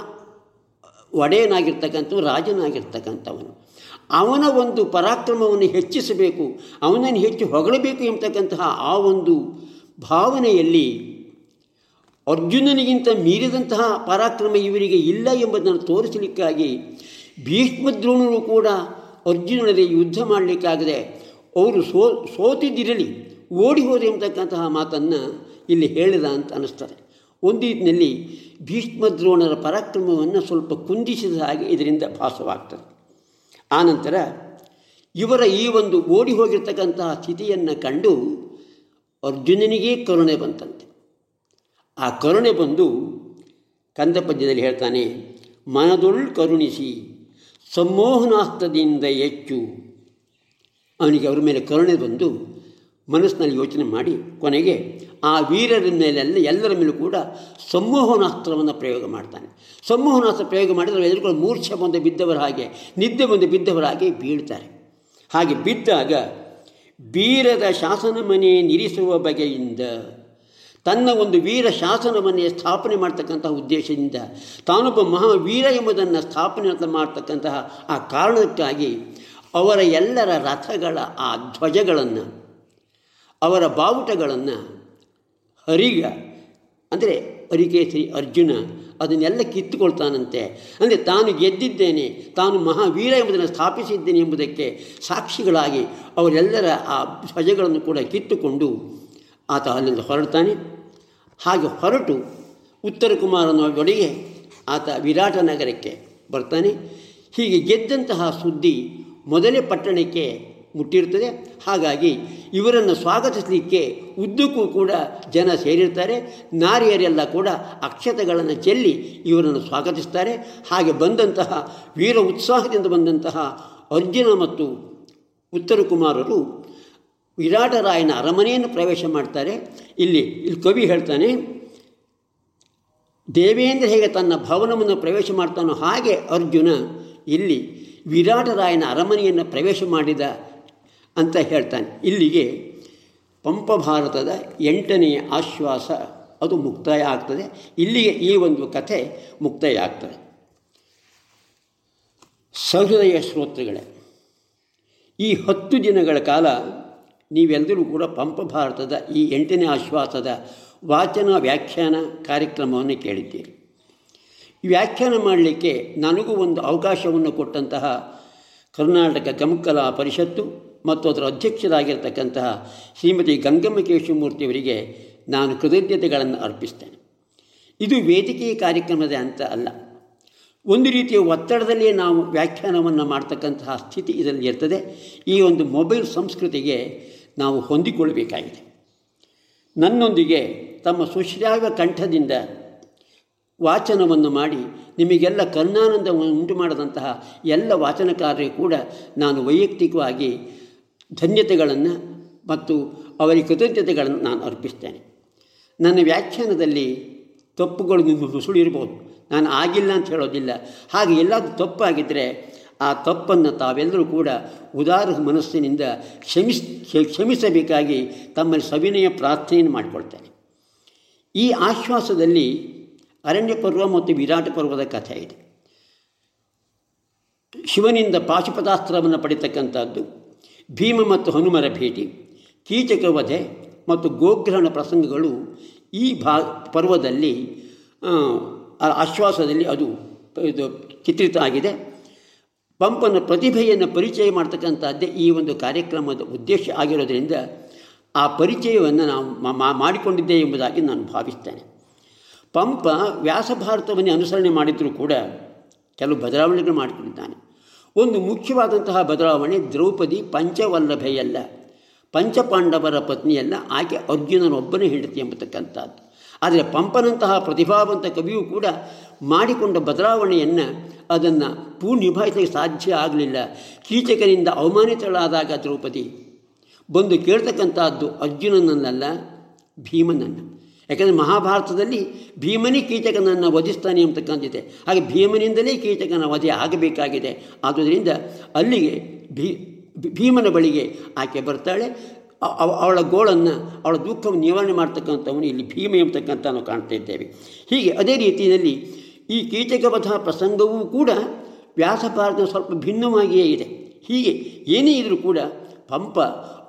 ಒಡೆಯನಾಗಿರ್ತಕ್ಕಂಥವು ರಾಜನಾಗಿರ್ತಕ್ಕಂಥವನು. ಅವನ ಒಂದು ಪರಾಕ್ರಮವನ್ನು ಹೆಚ್ಚಿಸಬೇಕು, ಅವನನ್ನು ಹೆಚ್ಚು ಹೊಗಳಬೇಕು ಎಂಬತಕ್ಕಂತಹ ಆ ಒಂದು ಭಾವನೆಯಲ್ಲಿ ಅರ್ಜುನನಿಗಿಂತ ಮೀರಿದಂತಹ ಪರಾಕ್ರಮ ಇವರಿಗೆ ಇಲ್ಲ ಎಂಬುದನ್ನು ತೋರಿಸಲಿಕ್ಕಾಗಿ ಭೀಷ್ಮದ್ರೋಣರು ಕೂಡ ಅರ್ಜುನನಿಗೆ ಯುದ್ಧ ಮಾಡಲಿಕ್ಕಾಗದೆ ಅವರು ಸೋ, ಸೋತಿದ್ದಿರಲಿ, ಓಡಿ ಹೋದೆ ಎಂಬತಕ್ಕಂತಹ ಮಾತನ್ನು ಇಲ್ಲಿ ಹೇಳಿದ ಅಂತ ಅನ್ನಿಸ್ತದೆ. ಒಂದು ಭೀಷ್ಮ ಭೀಷ್ಮದ್ರೋಣರ ಪರಾಕ್ರಮವನ್ನು ಸ್ವಲ್ಪ ಕುಂದಿಸಿದ ಹಾಗೆ ಇದರಿಂದ ಭಾಸವಾಗ್ತದೆ. ಆನಂತರ ಇವರ ಈ ಒಂದು ಓಡಿ ಹೋಗಿರ್ತಕ್ಕಂತಹ ಸ್ಥಿತಿಯನ್ನು ಕಂಡು ಅರ್ಜುನನಿಗೇ ಕರುಣೆ ಬಂತಂತೆ. ಆ ಕರುಣೆ ಬಂದು ಕಂದ ಪದ್ಯದಲ್ಲಿ ಹೇಳ್ತಾನೆ, ಮನದೊಳ್ ಕರುಣಿಸಿ ಸಂಮೋಹನಾಸ್ತದಿಂದ ಹೆಚ್ಚು. ಅವನಿಗೆ ಅವರ ಮೇಲೆ ಕರುಣೆ ಬಂದು ಮನಸ್ಸಿನಲ್ಲಿ ಯೋಚನೆ ಮಾಡಿ ಕೊನೆಗೆ ಆ ವೀರರ ಮೇಲೆಲ್ಲ ಎಲ್ಲರ ಮೇಲೂ ಕೂಡ ಸಂಮೋಹನಾಸ್ತ್ರವನ್ನು ಪ್ರಯೋಗ ಮಾಡ್ತಾನೆ. ಸಂಮೋಹನಾಸ್ತ್ರ ಪ್ರಯೋಗ ಮಾಡಿದರೆ ಎದುರುಗಳು ಮೂರ್ಛೆ ಬಂದು ಬಿದ್ದವರ ಹಾಗೆ, ನಿದ್ದೆ ಬಂದು ಬಿದ್ದವರ ಹಾಗೆ ಬೀಳ್ತಾರೆ. ಹಾಗೆ ಬಿದ್ದಾಗ ವೀರದ ಶಾಸನ ಮನೆ ನಿರಿಸುವ ಬಗೆಯಿಂದ ತನ್ನ ಒಂದು ವೀರ ಶಾಸನವನ್ನೇ ಸ್ಥಾಪನೆ ಮಾಡ್ತಕ್ಕಂತಹ ಉದ್ದೇಶದಿಂದ ತಾನೊಬ್ಬ ಮಹಾವೀರ ಎಂಬುದನ್ನು ಸ್ಥಾಪನೆ ಮಾಡ್ತಕ್ಕಂತಹ ಆ ಕಾರಣಕ್ಕಾಗಿ ಅವರ ಎಲ್ಲರ ರಥಗಳ ಆ ಧ್ವಜಗಳನ್ನು, ಅವರ ಬಾವುಟಗಳನ್ನು ಹರಿಗ ಅಂದರೆ ಹರಿಕೇಸರಿ ಅರ್ಜುನ ಅದನ್ನೆಲ್ಲ ಕಿತ್ತುಕೊಳ್ತಾನಂತೆ. ಅಂದರೆ ತಾನು ಗೆದ್ದಿದ್ದೇನೆ, ತಾನು ಮಹಾವೀರ ಎಂಬುದನ್ನು ಸ್ಥಾಪಿಸಿದ್ದೇನೆ ಎಂಬುದಕ್ಕೆ ಸಾಕ್ಷಿಗಳಾಗಿ ಅವರೆಲ್ಲರ ಆ ಧ್ವಜಗಳನ್ನು ಕೂಡ ಕಿತ್ತುಕೊಂಡು ಆತ ಅಲ್ಲಿಂದ ಹೊರಡ್ತಾನೆ. ಹಾಗೆ ಹೊರಟು ಉತ್ತರ ಕುಮಾರನೊಳಗೆ ಆತ ವಿರಾಟ ನಗರಕ್ಕೆ ಬರ್ತಾನೆ. ಹೀಗೆ ಗೆದ್ದಂತಹ ಸುದ್ದಿ ಮೊದಲೇ ಪಟ್ಟಣಕ್ಕೆ ಮುಟ್ಟಿರ್ತದೆ ಹಾಗಾಗಿ ಇವರನ್ನು ಸ್ವಾಗತಿಸಲಿಕ್ಕೆ ಉದ್ದಕ್ಕೂ ಕೂಡ ಜನ ಸೇರಿರ್ತಾರೆ. ನಾರಿಯರೆಲ್ಲ ಕೂಡ ಅಕ್ಷತೆಗಳನ್ನು ಚೆಲ್ಲಿ ಇವರನ್ನು ಸ್ವಾಗತಿಸ್ತಾರೆ. ಹಾಗೆ ಬಂದಂತಹ ವೀರ ಉತ್ಸಾಹದಿಂದ ಬಂದಂತಹ ಅರ್ಜುನ ಮತ್ತು ಉತ್ತರ ಕುಮಾರರು ವಿರಾಟರಾಯನ ಅರಮನೆಯನ್ನು ಪ್ರವೇಶ ಮಾಡ್ತಾರೆ. ಇಲ್ಲಿ ಇಲ್ಲಿ ಕವಿ ಹೇಳ್ತಾನೆ, ದೇವೇಂದ್ರ ಹೇಗೆ ತನ್ನ ಭವನವನ್ನು ಪ್ರವೇಶ ಮಾಡ್ತಾನೋ ಹಾಗೆ ಅರ್ಜುನ ಇಲ್ಲಿ ವಿರಾಟರಾಯನ ಅರಮನೆಯನ್ನು ಪ್ರವೇಶ ಮಾಡಿದ ಅಂತ ಹೇಳ್ತಾನೆ. ಇಲ್ಲಿಗೆ ಪಂಪ ಭಾರತದ ಎಂಟನೆಯ ಆಶ್ವಾಸ ಅದು ಮುಕ್ತಾಯ ಆಗ್ತದೆ. ಇಲ್ಲಿಗೆ ಈ ಒಂದು ಕಥೆ ಮುಕ್ತಾಯ ಆಗ್ತದೆ. ಸಹೃದಯ ಶ್ರೋತೃಗಳೇ, ಈ ಹತ್ತು ದಿನಗಳ ಕಾಲ ನೀವೆಲ್ಲರೂ ಕೂಡ ಪಂಪ ಭಾರತದ ಈ ಎಂಟನೇ ಆಶ್ವಾಸದ ವಾಚನ ವ್ಯಾಖ್ಯಾನ ಕಾರ್ಯಕ್ರಮವನ್ನು ಕೇಳಿದ್ದೀರಿ. ವ್ಯಾಖ್ಯಾನ ಮಾಡಲಿಕ್ಕೆ ನನಗೂ ಒಂದು ಅವಕಾಶವನ್ನು ಕೊಟ್ಟಂತಹ ಕರ್ನಾಟಕ ಗಮಕಲಾ ಪರಿಷತ್ತು ಮತ್ತು ಅದರ ಅಧ್ಯಕ್ಷರಾಗಿರ್ತಕ್ಕಂತಹ ಶ್ರೀಮತಿ ಗಂಗಮ್ಮ ಕೇಶವಮೂರ್ತಿಯವರಿಗೆ ನಾನು ಕೃತಜ್ಞತೆಗಳನ್ನು ಅರ್ಪಿಸ್ತೇನೆ. ಇದು ವೇದಿಕೆಯ ಕಾರ್ಯಕ್ರಮದ ಅಂತ ಅಲ್ಲ. ಒಂದು ರೀತಿಯ ಒತ್ತಡದಲ್ಲಿಯೇ ನಾವು ವ್ಯಾಖ್ಯಾನವನ್ನು ಮಾಡ್ತಕ್ಕಂತಹ ಸ್ಥಿತಿ ಇದರಲ್ಲಿ ಇರ್ತದೆ. ಈ ಒಂದು ಮೊಬೈಲ್ ಸಂಸ್ಕೃತಿಗೆ ನಾವು ಹೊಂದಿಕೊಳ್ಳಬೇಕಾಗಿದೆ. ನನ್ನೊಂದಿಗೆ ತಮ್ಮ ಸುಶ್ರಾವ್ಯ ಕಂಠದಿಂದ ವಾಚನವನ್ನು ಮಾಡಿ ನಿಮಗೆಲ್ಲ ಕರ್ಣಾನಂದವನ್ನು ಉಂಟು ಮಾಡಿದಂತಹ ಎಲ್ಲ ವಾಚನಕಾರರಿಗೂ ಕೂಡ ನಾನು ವೈಯಕ್ತಿಕವಾಗಿ ಧನ್ಯತೆಗಳನ್ನು ಮತ್ತು ಅವರಿಗೆ ಕೃತಜ್ಞತೆಗಳನ್ನು ನಾನು ಅರ್ಪಿಸ್ತೇನೆ. ನನ್ನ ವ್ಯಾಖ್ಯಾನದಲ್ಲಿ ತಪ್ಪುಗಳು ನಿಮ್ಮ ನುಸುಳಿರ್ಬೋದು ನಾನು ಆಗಿಲ್ಲ ಅಂತ ಹೇಳೋದಿಲ್ಲ. ಹಾಗೆ ಎಲ್ಲಾದರೂ ತಪ್ಪಾಗಿದ್ದರೆ ಆ ತಪ್ಪನ್ನು ತಾವೆಲ್ಲರೂ ಕೂಡ ಉದಾರ ಮನಸ್ಸಿನಿಂದ ಕ್ಷಮಿಸ್, ಕ್ಷಮಿಸಬೇಕಾಗಿ ತಮ್ಮಲ್ಲಿ ಸವಿನಯ ಪ್ರಾರ್ಥನೆಯನ್ನು ಮಾಡಿಕೊಳ್ತೇನೆ. ಈ ಆಶ್ವಾಸದಲ್ಲಿ ಅರಣ್ಯ ಪರ್ವ ಮತ್ತು ವಿರಾಟ ಪರ್ವದ ಕಥೆ ಇದೆ. ಶಿವನಿಂದ ಪಾಶುಪದಾಸ್ತ್ರವನ್ನು ಪಡಿತಕ್ಕಂಥದ್ದು ಭೀಮ ಮತ್ತು ಹನುಮರ ಭೇಟಿ, ಕೀಚಕ ವಧೆ ಮತ್ತು ಗೋಗ್ರಹಣ ಪ್ರಸಂಗಗಳು ಈ ಭಾ, ಪರ್ವದಲ್ಲಿ ಆಶ್ವಾಸದಲ್ಲಿ ಅದು ಇದು ಚಿತ್ರಿತ ಆಗಿದೆ. ಪಂಪನ ಪ್ರತಿಭೆಯನ್ನು ಪರಿಚಯ ಮಾಡ್ತಕ್ಕಂಥದ್ದೇ ಈ ಒಂದು ಕಾರ್ಯಕ್ರಮದ ಉದ್ದೇಶ ಆಗಿರೋದರಿಂದ ಆ ಪರಿಚಯವನ್ನು ನಾವು ಮಾಡಿಕೊಂಡಿದ್ದೆ ಎಂಬುದಾಗಿ ನಾನು ಭಾವಿಸ್ತೇನೆ. ಪಂಪ ವ್ಯಾಸಭಾರತವನ್ನೇ ಅನುಸರಣೆ ಮಾಡಿದರೂ ಕೂಡ ಕೆಲವು ಬದಲಾವಣೆಗಳು ಮಾಡಿಕೊಂಡಿದ್ದಾನೆ. ಒಂದು ಮುಖ್ಯವಾದಂತಹ ಬದಲಾವಣೆ ದ್ರೌಪದಿ ಪಂಚವಲ್ಲಭೆಯಲ್ಲ. ಪಂಚಪಾಂಡವರ ಪತ್ನಿಯಲ್ಲ, ಆಕೆ ಅರ್ಜುನನೊಬ್ಬನೇ ಹೆಂಡತಿ ಎಂಬತಕ್ಕಂಥದ್ದು. ಆದರೆ ಪಂಪನಂತಹ ಪ್ರತಿಭಾವಂತ ಕವಿಯೂ ಕೂಡ ಮಾಡಿಕೊಂಡ ಬದಲಾವಣೆಯನ್ನು ಅದನ್ನು ಪೂರ್ಣ ನಿಭಾಯಿಸಲಿಕ್ಕೆ ಸಾಧ್ಯ ಆಗಲಿಲ್ಲ. ಕೀಚಕನಿಂದ ಅವಮಾನಿತಳಾದಾಗ ದ್ರೌಪದಿ, ಬಂದು ಕೇಳ್ತಕ್ಕಂಥದ್ದು ಅರ್ಜುನನನ್ನಲ್ಲ, ಭೀಮನನ್ನು. ಯಾಕಂದರೆ ಮಹಾಭಾರತದಲ್ಲಿ ಭೀಮನಿ ಕೀಚಕನನ್ನು ವಧಿಸ್ತಾನೆ ಅಂತಕ್ಕಂಥದ್ದಿದೆ. ಹಾಗೆ ಭೀಮನಿಂದಲೇ ಕೀಚಕನ ವಧೆ ಆಗಬೇಕಾಗಿದೆ. ಆದುದರಿಂದ ಅಲ್ಲಿಗೆ ಭೀ, ಭೀಮನ ಬಳಿಗೆ ಆಕೆ ಬರ್ತಾಳೆ. ಅವಳ ಗೋಳನ್ನು, ಅವಳ ದುಃಖವನ್ನು ನಿವಾರಣೆ ಮಾಡ್ತಕ್ಕಂಥವನು ಇಲ್ಲಿ ಭೀಮ ಎಂಬತಕ್ಕಂಥ ನಾವು ಕಾಣ್ತಾ ಇದ್ದೇವೆ. ಹೀಗೆ ಅದೇ ರೀತಿಯಲ್ಲಿ ಈ ಕೀಚಕವಧ ಪ್ರಸಂಗವೂ ಕೂಡ ವ್ಯಾಸಭಾರತ ಸ್ವಲ್ಪ ಭಿನ್ನವಾಗಿಯೇ ಇದೆ. ಹೀಗೆ ಏನೇ ಇದ್ದರೂ ಕೂಡ ಪಂಪ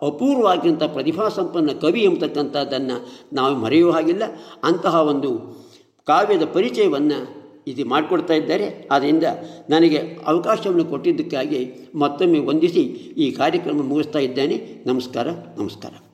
ಅಪೂರ್ವವಾಗಿಂಥ ಪ್ರತಿಭಾಸಂಪನ್ನ ಕವಿ ಎಂಬತಕ್ಕಂಥದ್ದನ್ನು ನಾವು ಮರೆಯುವ ಹಾಗಿಲ್ಲ. ಅಂತಹ ಒಂದು ಕಾವ್ಯದ ಪರಿಚಯವನ್ನು ಇದು ಮಾಡಿಕೊಡ್ತಾ ಇದ್ದಾರೆ. ಆದ್ದರಿಂದ ನನಗೆ ಅವಕಾಶವನ್ನು ಕೊಟ್ಟಿದ್ದಕ್ಕಾಗಿ ಮತ್ತೊಮ್ಮೆ ವಂದಿಸಿ ಈ ಕಾರ್ಯಕ್ರಮ ಮುಗಿಸ್ತಾ ಇದ್ದೇನೆ. ನಮಸ್ಕಾರ ನಮಸ್ಕಾರ.